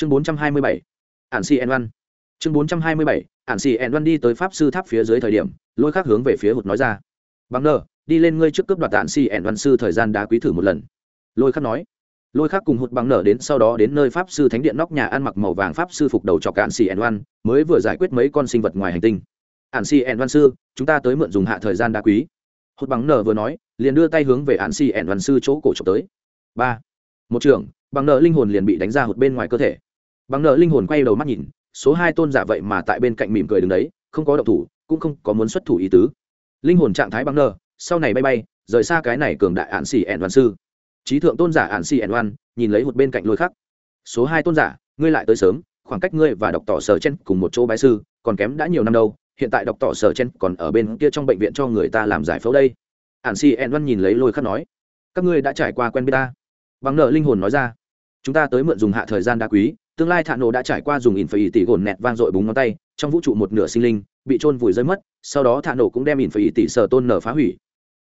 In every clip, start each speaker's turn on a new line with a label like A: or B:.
A: chương bốn trăm hai mươi bảy ạn si en văn chương bốn trăm hai mươi bảy ạn si en văn đi tới pháp sư tháp phía dưới thời điểm, lôi khác hướng về phía hụt nói ra. Bằng nờ, đi lên ngươi trước cướp đoạt ạn si en văn sư thời gian đá quý thử một lần. Lôi khác nói. Lôi khác cùng hụt bằng nở đến sau đó đến nơi pháp sư thánh điện nóc nhà ăn mặc màu vàng pháp sư phục đầu cho cạn xì ẻn văn mới vừa giải quyết mấy con sinh vật ngoài hành tinh. Ạn xì ẻn văn sư, chúng ta tới mượn dùng hạ thời gian đá quý. Hụt bằng nở vừa nói, liền đưa tay hướng về ạn xì ẻn văn sư chỗ cổ trộm tới. Ba. Một trưởng bằng nợ linh hồn liền bị đánh ra hụt bên ngoài cơ thể bằng nợ linh hồn quay đầu mắt nhìn, số hai tôn giả vậy mà tại bên cạnh mỉm cười đứng đấy, không có động thủ, cũng không có muốn xuất thủ ý tứ. Linh hồn trạng thái bằng nợ, sau này bay bay, rời xa cái này cường đại ạn xì ẹn văn sư. Trí thượng tôn giả ạn xì ẹn văn, nhìn lấy hụt bên cạnh lôi khắc. Số hai tôn giả, ngươi lại tới sớm, khoảng cách ngươi và đọc tỏ sở chen cùng một chỗ bái sư, còn kém đã nhiều năm đâu, hiện tại đọc tỏ sở chen còn ở bên kia trong bệnh viện cho người ta làm giải phẫu đây. Ạn xì ẹn văn nhìn lấy lôi khắc nói, các ngươi đã trải qua quen biết ta. Bằng nợ linh hồn nói ra, chúng ta tới mượn dùng hạ thời gian đá quý tương lai thạ nổ đã trải qua dùng in phải tỷ gồn nẹt vang dội búng ngón tay, trong vũ trụ một nửa sinh linh bị trôn vùi rơi mất, sau đó thạ nổ cũng đem in phải tỷ sở tôn nở phá hủy.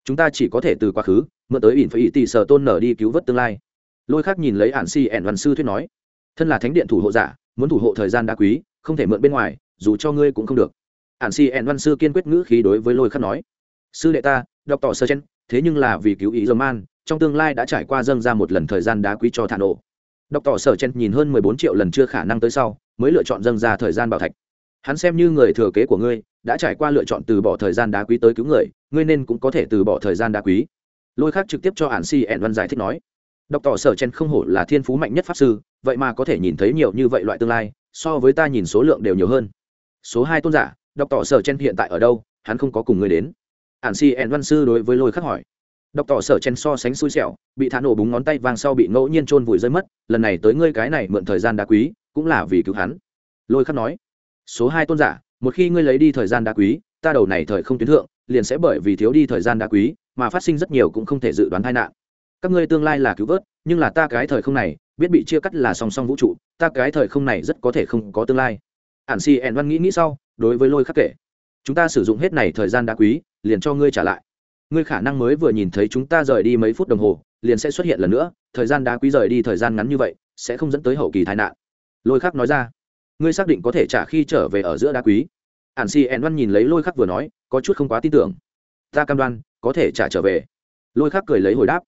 A: Chúng ta chỉ có thể từ quá khứ, mượn tới in phải tỷ sở tôn nở đi cứu vớt tương lai. Lôi khác nhìn lấy ản si ẻn văn sư thuyết nói, thân là thánh điện thủ hộ giả, muốn thủ hộ thời gian đá quý, không thể mượn bên ngoài, dù cho ngươi cũng không được. Ản si ẻn văn sư kiên quyết ngữ khí đối với lôi khắc nói, sư đệ ta, đọc tỏ sơ chen thế nhưng là vì cứu ý dơ man, trong tương lai đã trải qua dâng ra một lần thời gian đá quý cho thả nổ đọc tỏ sở chen nhìn hơn mười bốn triệu lần chưa khả năng tới sau, mới lựa chọn dâng ra thời gian bảo thạch. Hắn xem như người thừa kế của ngươi, đã trải qua lựa chọn từ bỏ thời gian đá quý tới cứu người, ngươi nên cũng có thể từ bỏ thời gian đá quý. Lôi khác trực tiếp cho ản si ẻn văn giải thích nói. Đọc tỏ sở chen không hổ là thiên phú mạnh nhất pháp sư, vậy mà có thể nhìn thấy nhiều như vậy loại tương lai, so với ta nhìn số lượng đều nhiều hơn. Số hai tôn giả đọc tỏ sở chen hiện tại ở đâu, hắn không có cùng ngươi đến. Ản si ẻn văn sư đối với lôi khắc hỏi đọc tỏ sở chen so sánh xui xẻo, bị thả nổ búng ngón tay vàng sau bị ngẫu nhiên trôn vùi rơi mất, lần này tới ngươi cái này mượn thời gian đá quý, cũng là vì cứu hắn. Lôi khắc nói. Số hai tôn giả, một khi ngươi lấy đi thời gian đá quý, ta đầu này thời không tuyến thượng, liền sẽ bởi vì thiếu đi thời gian đá quý, mà phát sinh rất nhiều cũng không thể dự đoán tai nạn. Các ngươi tương lai là cứu vớt, nhưng là ta cái thời không này, biết bị chia cắt là song song vũ trụ, ta cái thời không này rất có thể không có tương lai. Ản si ẻn văn nghĩ nghĩ sau, đối với lôi khắc kể, chúng ta sử dụng hết này thời gian đá quý, liền cho ngươi trả lại ngươi khả năng mới vừa nhìn thấy chúng ta rời đi mấy phút đồng hồ, liền sẽ xuất hiện lần nữa, thời gian đá quý rời đi thời gian ngắn như vậy, sẽ không dẫn tới hậu kỳ tai nạn. Lôi khắc nói ra. Ngươi xác định có thể trả khi trở về ở giữa đá quý? Ản si ẹn văn nhìn lấy lôi khắc vừa nói, có chút không quá tin tưởng. Ta cam đoan, có thể trả trở về. Lôi khắc cười lấy hồi đáp.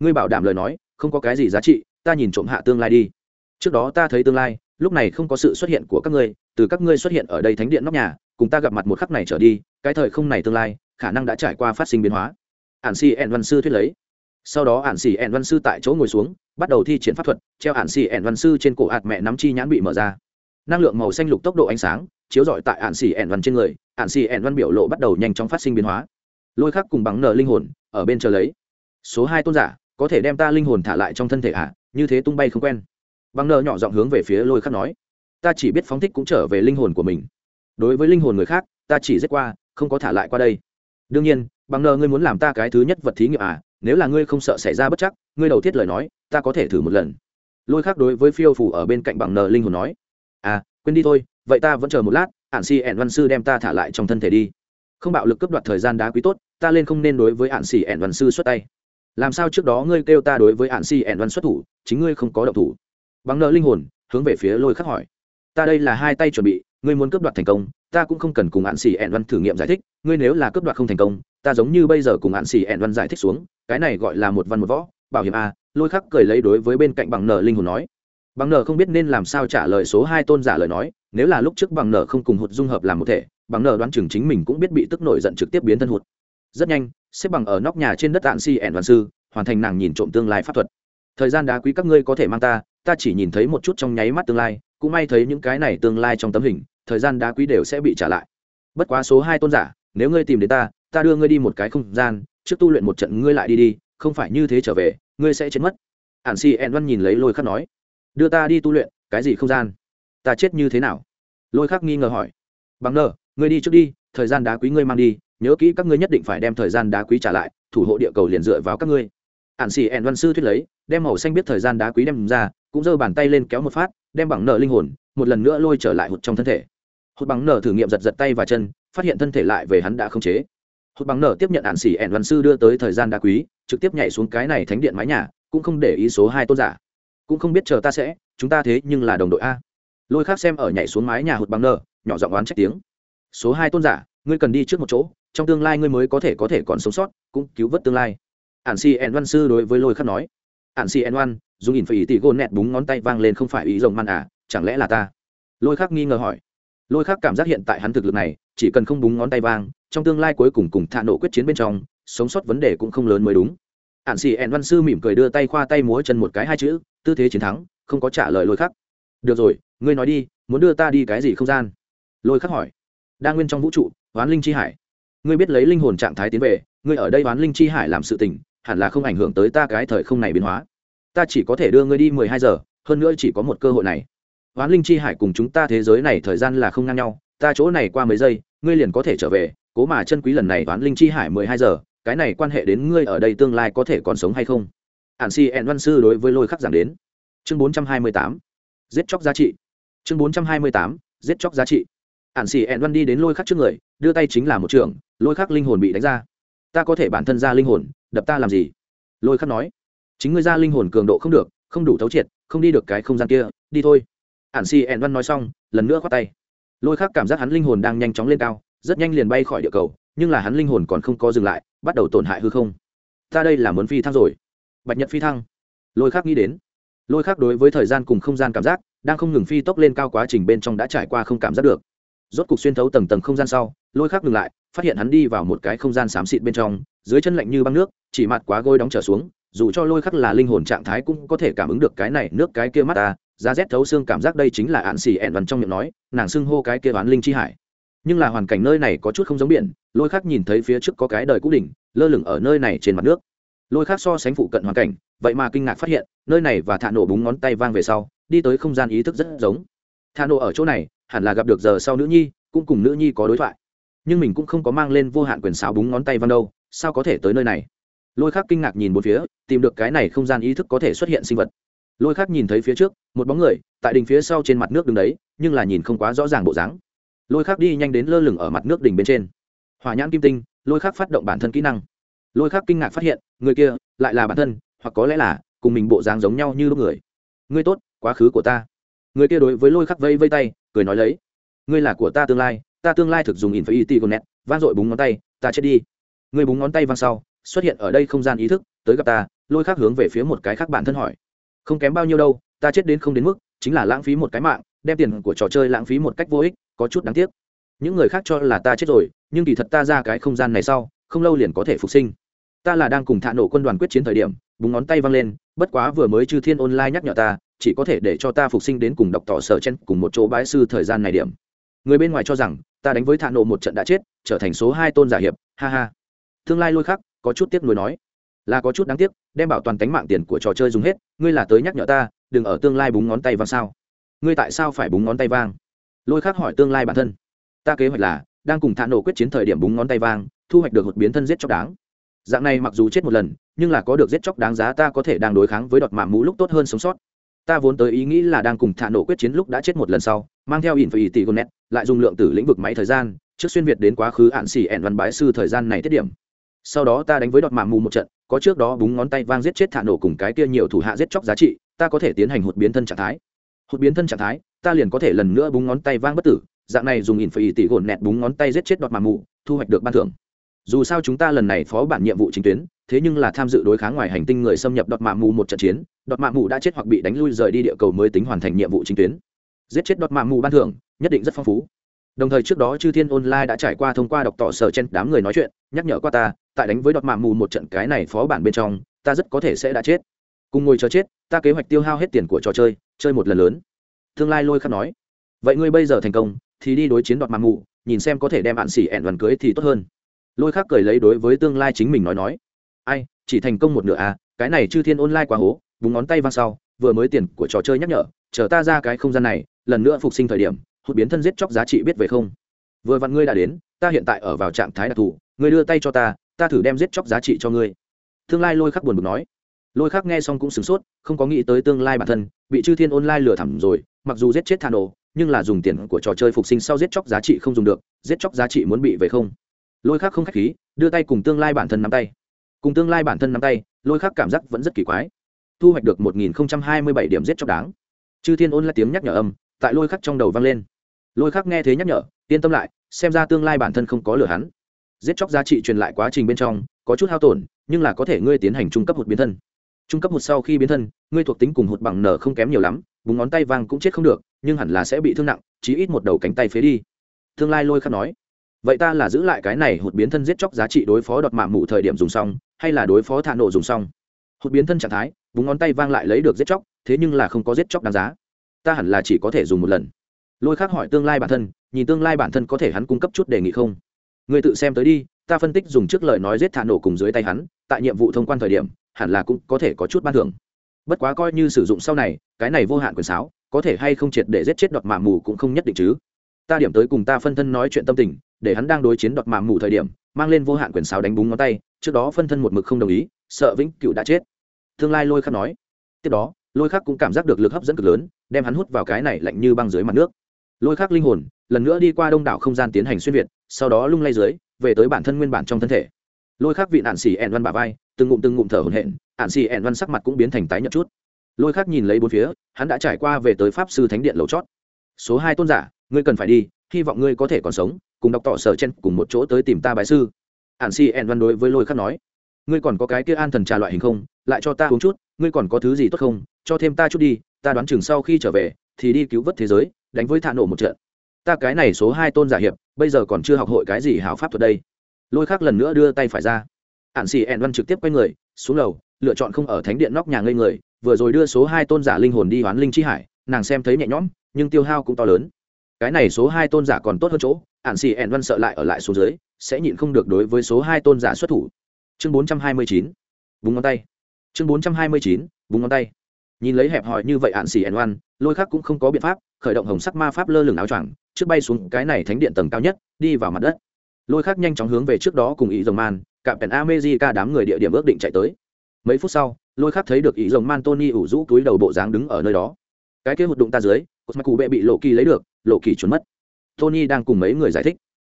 A: Ngươi bảo đảm lời nói, không có cái gì giá trị, ta nhìn trộm hạ tương lai đi. Trước đó ta thấy tương lai, lúc này không có sự xuất hiện của các ngươi, từ các ngươi xuất hiện ở đây thánh điện nóc nhà, cùng ta gặp mặt một khắc này trở đi, cái thời không này tương lai khả năng đã trải qua phát sinh biến hóa. Ản xì ẹn văn sư thuyết lấy. Sau đó ản xì ẹn văn sư tại chỗ ngồi xuống bắt đầu thi triển pháp thuật treo ản xì ẹn văn sư trên cổ hạt mẹ nắm chi nhãn bị mở ra. Năng lượng màu xanh lục tốc độ ánh sáng chiếu rọi tại ản xì ẹn văn trên người ản xì ẹn văn biểu lộ bắt đầu nhanh chóng phát sinh biến hóa. Lôi khắc cùng bằng nợ linh hồn ở bên chờ lấy. Số hai tôn giả có thể đem ta linh hồn thả lại trong thân thể ạ à, như thế tung bay không quen. Bằng nợ nhỏ giọng hướng về phía lôi khắc nói. Ta chỉ biết phóng thích cũng trở về linh hồn của mình. Đối với linh hồn người khác ta chỉ giết qua không có thả lại qua đây đương nhiên, bằng nợ ngươi muốn làm ta cái thứ nhất vật thí nghiệm à nếu là ngươi không sợ xảy ra bất chắc, ngươi đầu tiết lời nói, ta có thể thử một lần. Lôi khắc đối với phiêu phủ ở bên cạnh bằng nợ linh hồn nói à quên đi thôi, vậy ta vẫn chờ một lát ạn si ẻn văn sư đem ta thả lại trong thân thể đi. Không bạo lực cướp đoạt thời gian đá quý tốt, ta lên không nên đối với ạn si ẻn văn sư xuất tay. Làm sao trước đó ngươi kêu ta đối với ạn si ẻn văn xuất thủ, chính ngươi không có động thủ? Bằng nợ linh hồn hướng về phía lôi khắc hỏi, ta đây là hai tay chuẩn bị, ngươi muốn cướp đoạt thành công ta cũng không cần cùng ạn xì ẹn văn thử nghiệm giải thích, ngươi nếu là cướp đoạt không thành công, ta giống như bây giờ cùng ạn xì ẹn văn giải thích xuống, cái này gọi là một văn một võ, bảo hiểm a, lôi khắc cười lấy đối với bên cạnh bằng nợ linh hồn nói. Bằng nợ không biết nên làm sao trả lời số hai tôn giả lời nói, nếu là lúc trước bằng nợ không cùng hụt dung hợp làm một thể, bằng nợ đoán chừng chính mình cũng biết bị tức nổi giận trực tiếp biến thân hụt. Rất nhanh, xếp bằng ở nóc nhà trên đất tạng si ẻn văn sư, hoàn thành nàng nhìn trộm tương lai pháp thuật. Thời gian đá quý các ngươi có thể mang ta ta chỉ nhìn thấy một chút trong nháy mắt tương lai cũng may thấy những cái này tương lai trong tấm hình, thời gian đá quý đều sẽ bị trả lại. Bất quá số hai tôn giả, nếu ngươi tìm đến ta ta đưa ngươi đi một cái không gian, trước tu luyện một trận ngươi lại đi đi, không phải như thế trở về, ngươi sẽ chết mất. Ản si ẹn văn nhìn lấy lôi khắc nói, đưa ta đi tu luyện, cái gì không gian? Ta chết như thế nào? Lôi khắc nghi ngờ hỏi, bằng nờ, ngươi đi trước đi, thời gian đá quý ngươi mang đi, nhớ kỹ các ngươi nhất định phải đem thời gian đá quý trả lại, thủ hộ địa cầu liền dựa vào các ngươi. Ản xì ẹn văn sư thuyết lấy, đem màu xanh biết thời gian đá quý đem ra, cũng giơ bàn tay lên kéo một phát đem bằng nợ linh hồn một lần nữa lôi trở lại hụt trong thân thể. Hụt bằng nợ thử nghiệm giật giật tay và chân, phát hiện thân thể lại về hắn đã không chế. Hụt bằng nợ tiếp nhận hạn xỉ ẹn văn sư đưa tới thời gian đá quý, trực tiếp nhảy xuống cái này thánh điện mái nhà, cũng không để ý số hai tôn giả. Cũng không biết chờ ta sẽ, chúng ta thế nhưng là đồng đội a. Lôi khác xem ở nhảy xuống mái nhà hụt bằng nợ, nhỏ giọng oán trách tiếng. Số hai tôn giả, ngươi cần đi trước một chỗ, trong tương lai ngươi mới có thể có thể còn sống sót, cũng cứu vớt tương lai. Ạn si ẹn văn sư đối với lôi khắc nói. Ạn si ẹn văn dùng ỉn phải ý tỷ gôn nẹt búng ngón tay vang lên, không phải ý rồng man à chẳng lẽ là ta? Lôi khắc nghi ngờ hỏi. Lôi khắc cảm giác hiện tại hắn thực lực này, chỉ cần không búng ngón tay vang, trong tương lai cuối cùng cùng thạ nổ quyết chiến bên trong, sống sót vấn đề cũng không lớn mới đúng. Ạn xì ẹn văn sư mỉm cười đưa tay khoa tay múa chân một cái hai chữ, tư thế chiến thắng, không có trả lời lôi khắc. Được rồi, ngươi nói đi, muốn đưa ta đi cái gì không gian? Lôi khắc hỏi. Đa nguyên trong vũ trụ oán linh chi hải. Ngươi biết lấy linh hồn trạng thái tiến về, ngươi ở đây oán linh chi hải làm sự tình, hẳn là không ảnh hưởng tới ta cái thời không này biến hóa ta chỉ có thể đưa ngươi đi mười hai giờ, hơn nữa chỉ có một cơ hội này. Hoán linh chi hải cùng chúng ta thế giới này thời gian là không ngang nhau, ta chỗ này qua mấy giây, ngươi liền có thể trở về, cố mà chân quý lần này hoán linh chi hải mười hai giờ, cái này quan hệ đến ngươi ở đây tương lai có thể còn sống hay không? Ản si ẹn văn sư đối với lôi khắc giảng đến. Chương bốn trăm hai mươi tám, giết chóc giá trị. Chương bốn trăm hai mươi tám, giết chóc giá trị. Ản si ẹn văn đi đến lôi khắc trước người, đưa tay chính là một trường, lôi khắc linh hồn bị đánh ra. Ta có thể bản thân ra linh hồn, đập ta làm gì? Lôi khắc nói chính ngươi ra linh hồn cường độ không được, không đủ thấu triệt, không đi được cái không gian kia, đi thôi. Ản si ẹn văn nói xong, lần nữa khoát tay. Lôi khắc cảm giác hắn linh hồn đang nhanh chóng lên cao, rất nhanh liền bay khỏi địa cầu, nhưng là hắn linh hồn còn không có dừng lại, bắt đầu tổn hại hư không. Ta đây là muốn phi thăng rồi. Bạch nhật phi thăng. Lôi khác nghĩ đến. Lôi khác đối với thời gian cùng không gian cảm giác, đang không ngừng phi tốc lên cao quá trình bên trong đã trải qua không cảm giác được. Rốt cục xuyên thấu tầng tầng không gian sau, lôi khác ngừng lại, phát hiện hắn đi vào một cái không gian xám xịt bên trong, dưới chân lạnh như băng nước, chỉ mặt quá gôi đóng trở xuống dù cho lôi khắc là linh hồn trạng thái cũng có thể cảm ứng được cái này nước cái kia mắt ta giá rét thấu xương cảm giác đây chính là ạn xì ẹn vằn trong miệng nói, nàng xưng hô cái kia oán linh chi hải. Nhưng là hoàn cảnh nơi này có chút không giống biển, lôi khác nhìn thấy phía trước có cái đời cũ đỉnh, lơ lửng ở nơi này trên mặt nước. Lôi khác so sánh phụ cận hoàn cảnh, vậy mà kinh ngạc phát hiện, nơi này và thả nổ búng ngón tay vang về sau, đi tới không gian ý thức rất giống. Thả nổ ở chỗ này, hẳn là gặp được giờ sau nữ nhi, cũng cùng nữ nhi có đối thoại. Nhưng mình cũng không có mang lên vô hạn quyền xáo búng ngón tay vang đâu, sao có thể tới nơi này? Lôi khác kinh ngạc nhìn một phía, tìm được cái này không gian ý thức có thể xuất hiện sinh vật. Lôi khác nhìn thấy phía trước, một bóng người, tại đỉnh phía sau trên mặt nước đứng đấy, nhưng là nhìn không quá rõ ràng bộ dáng. Lôi khác đi nhanh đến lơ lửng ở mặt nước đỉnh bên trên. Hỏa nhãn kim tinh, lôi khác phát động bản thân kỹ năng. Lôi khác kinh ngạc phát hiện, người kia lại là bản thân, hoặc có lẽ là cùng mình bộ dáng giống nhau như lúc người. Ngươi tốt, quá khứ của ta. Người kia đối với lôi khắc vây vây tay, cười nói lấy. Ngươi là của ta tương lai, ta tương lai thực dùng in phải it net vang dội búng ngón tay, ta chết đi. Người búng ngón tay vang sau xuất hiện ở đây không gian ý thức, tới gặp ta, lôi khác hướng về phía một cái khác bản thân hỏi. Không kém bao nhiêu đâu, ta chết đến không đến mức, chính là lãng phí một cái mạng, đem tiền của trò chơi lãng phí một cách vô ích, có chút đáng tiếc. Những người khác cho là ta chết rồi, nhưng kỳ thật ta ra cái không gian này sau, không lâu liền có thể phục sinh. Ta là đang cùng thạ nổ quân đoàn quyết chiến thời điểm, búng ngón tay văng lên, bất quá vừa mới chư thiên online nhắc nhở ta, chỉ có thể để cho ta phục sinh đến cùng đọc tỏ sở chen cùng một chỗ bái sư thời gian này điểm. Người bên ngoài cho rằng, ta đánh với thạ nổ một trận đã chết, trở thành số hai tôn giả hiệp, ha ha. Tương lai lôi khắc có chút tiếc nuối nói, là có chút đáng tiếc, đem bảo toàn tánh mạng tiền của trò chơi dùng hết, ngươi là tới nhắc nhở ta, đừng ở tương lai búng ngón tay vang sao. Ngươi tại sao phải búng ngón tay vang? Lôi khắc hỏi tương lai bản thân. Ta kế hoạch là, đang cùng thả nổ quyết chiến thời điểm búng ngón tay vang, thu hoạch được một biến thân giết chóc đáng. Dạng này mặc dù chết một lần, nhưng là có được giết chóc đáng giá ta có thể đang đối kháng với đọt mạng mũ lúc tốt hơn sống sót. Ta vốn tới ý nghĩ là đang cùng thả nổ quyết chiến lúc đã chết một lần sau, mang theo in phải tỷ gonet lại dùng lượng tử lĩnh vực máy thời gian, trước xuyên việt đến quá khứ hạn xỉ ẻn văn bái sư thời gian này tiết điểm sau đó ta đánh với đọt mạ mù một trận, có trước đó búng ngón tay vang giết chết thả nổ cùng cái kia nhiều thủ hạ giết chóc giá trị, ta có thể tiến hành hụt biến thân trạng thái. Hụt biến thân trạng thái, ta liền có thể lần nữa búng ngón tay vang bất tử, dạng này dùng in phải tỷ gồn nẹt búng ngón tay giết chết đọt mạ mù, thu hoạch được ban thưởng. Dù sao chúng ta lần này phó bản nhiệm vụ chính tuyến, thế nhưng là tham dự đối kháng ngoài hành tinh người xâm nhập đọt mạ mù một trận chiến, đọt mạ mù đã chết hoặc bị đánh lui rời đi địa cầu mới tính hoàn thành nhiệm vụ chính tuyến. Giết chết đọt mạ mù ban thưởng, nhất định rất phong phú đồng thời trước đó chư thiên online đã trải qua thông qua đọc tỏ sở trên đám người nói chuyện, nhắc nhở qua ta, tại đánh với đọt mạ mù một trận cái này phó bản bên trong, ta rất có thể sẽ đã chết. Cùng ngồi chờ chết, ta kế hoạch tiêu hao hết tiền của trò chơi chơi một lần lớn. Tương lai lôi khắc nói. Vậy ngươi bây giờ thành công, thì đi đối chiến đọt mạng mù, nhìn xem có thể đem bạn xỉ ẹn đoàn cưới thì tốt hơn. Lôi Khắc cười lấy đối với tương lai chính mình nói nói. Ai, chỉ thành công một nửa à cái này chư thiên online quá hố, búng ngón tay văng sau, vừa mới tiền của trò chơi nhắc nhở, chờ ta ra cái không gian này, lần nữa phục sinh thời điểm hụt biến thân giết chóc giá trị biết về không? Vừa vặn ngươi đã đến, ta hiện tại ở vào trạng thái đặc thù, ngươi đưa tay cho ta ta thử đem giết chóc giá trị cho ngươi. Tương lai lôi khắc buồn bực nói. Lôi khắc nghe xong cũng sửng sốt, không có nghĩ tới tương lai bản thân, bị chư thiên Ôn lai lừa thẳm rồi, mặc dù giết chết thà nổ nhưng là dùng tiền của trò chơi phục sinh sau giết chóc giá trị không dùng được, giết chóc giá trị muốn bị về không? Lôi khắc không k h á c h khí, đưa tay cùng tương lai bản thân nắm tay. Cùng tương lai bản thân nắm tay, lôi khắc cảm giác vẫn rất kỳ quái. Thu hoạch được một nghìn hai mươi bảy điểm giết chóc đáng. Chư thiên ôn lại tiếng nhắc nhở âm, tại lôi khắc trong đầu vang lên lôi khắc nghe thế nhắc nhở, yên tâm lại, xem ra tương lai bản thân không có lừa hắn. Giết chóc giá trị truyền lại quá trình bên trong, có chút hao tổn, nhưng là có thể ngươi tiến hành trung cấp hụt biến thân. Trung cấp hụt sau khi biến thân, ngươi thuộc tính cùng hụt bằng nở không kém nhiều lắm vùng ngón tay vang cũng chết không được, nhưng hẳn là sẽ bị thương nặng, chí ít một đầu cánh tay phế đi. Tương lai lôi khắc nói, vậy ta là giữ lại cái này hụt biến thân giết chóc giá trị đối phó đọt mạ mụ thời điểm dùng xong, hay là đối phó thạ nộ dùng xong? Hụt biến thân trạng thái vùng ngón tay vang lại lấy được giết chóc, thế nhưng là không có giết chóc đáng giá. Ta hẳn là chỉ có thể dùng một lần lôi khác hỏi tương lai bản thân, nhìn tương lai bản thân có thể hắn cung cấp chút đề nghị không? Người tự xem tới đi, ta phân tích dùng trước lời nói giết thả nổ cùng dưới tay hắn, tại nhiệm vụ thông quan thời điểm, hẳn là cũng có thể có chút ban thưởng. Bất quá coi như sử dụng sau này, cái này vô hạn quyền sáo, có thể hay không triệt để giết chết đọt mạ mù cũng không nhất định chứ. Ta điểm tới cùng ta phân thân nói chuyện tâm tình, để hắn đang đối chiến đọt mạ mù thời điểm, mang lên vô hạn quyền sáo đánh búng ngón tay, trước đó phân thân một mực không đồng ý, sợ vĩnh cựu đã chết. Tương lai lôi khắc nói. Tiếp đó, lôi khắc cũng cảm giác được lực hấp dẫn cực lớn, đem hắn hút vào cái này lạnh như băng dưới mặt nước lôi khắc linh hồn, lần nữa đi qua đông đảo không gian tiến hành xuyên việt, sau đó lung lay dưới, về tới bản thân nguyên bản trong thân thể. Lôi khắc vị nạn xỉ ẹn văn bà vai, từng ngụm từng ngụm thở hổn hển ạn xỉ ẹn văn sắc mặt cũng biến thành tái nhợt chút. Lôi khắc nhìn lấy bốn phía, hắn đã trải qua về tới pháp sư thánh điện lầu chót. Số hai tôn giả, ngươi cần phải đi, hy vọng ngươi có thể còn sống, cùng đọc tỏ sở chen cùng một chỗ tới tìm ta bái sư. Ạn xỉ ẹn văn đối với lôi khắc nói, ngươi còn có cái kia an thần trà loại hình không, lại cho ta uống chút, ngươi còn có thứ gì tốt không, cho thêm ta chút đi, ta đoán chừng sau khi trở về, thì đi cứu vớt thế giới đánh với thạ nổ một trận. Ta cái này số hai tôn giả hiệp, bây giờ còn chưa học hội cái gì hảo pháp thuật đây. Lôi khác lần nữa đưa tay phải ra. Ạn xì ẹn văn trực tiếp quay người, xuống lầu, lựa chọn không ở thánh điện nóc nhà ngây người, vừa rồi đưa số hai tôn giả linh hồn đi hoán linh chi hải, nàng xem thấy nhẹ nhõm, nhưng tiêu hao cũng to lớn. Cái này số hai tôn giả còn tốt hơn chỗ ạn xì ẹn văn sợ lại ở lại số dưới, sẽ nhịn không được đối với số hai tôn giả xuất thủ. Chương bốn trăm hai mươi chín vùng ngón tay. Chương bốn trăm hai mươi chín vùng ngón tay nhìn lấy hẹp hòi như vậy hạn xì ẩn oan, lôi khác cũng không có biện pháp, khởi động hồng sắc ma pháp lơ lửng áo choàng, trước bay xuống cái này thánh điện tầng cao nhất, đi vào mặt đất. Lôi khác nhanh chóng hướng về trước đó cùng ý rồng man, cạm pèn amejica đám người địa điểm ước định chạy tới. Mấy phút sau, lôi khác thấy được ý rồng man tony ủ rũ túi đầu bộ dáng đứng ở nơi đó. Cái kế hụt đụng ta dưới, cột mặc cụ bệ bị lộ kỳ lấy được, lộ kỳ trốn mất. Tony đang cùng mấy người giải thích.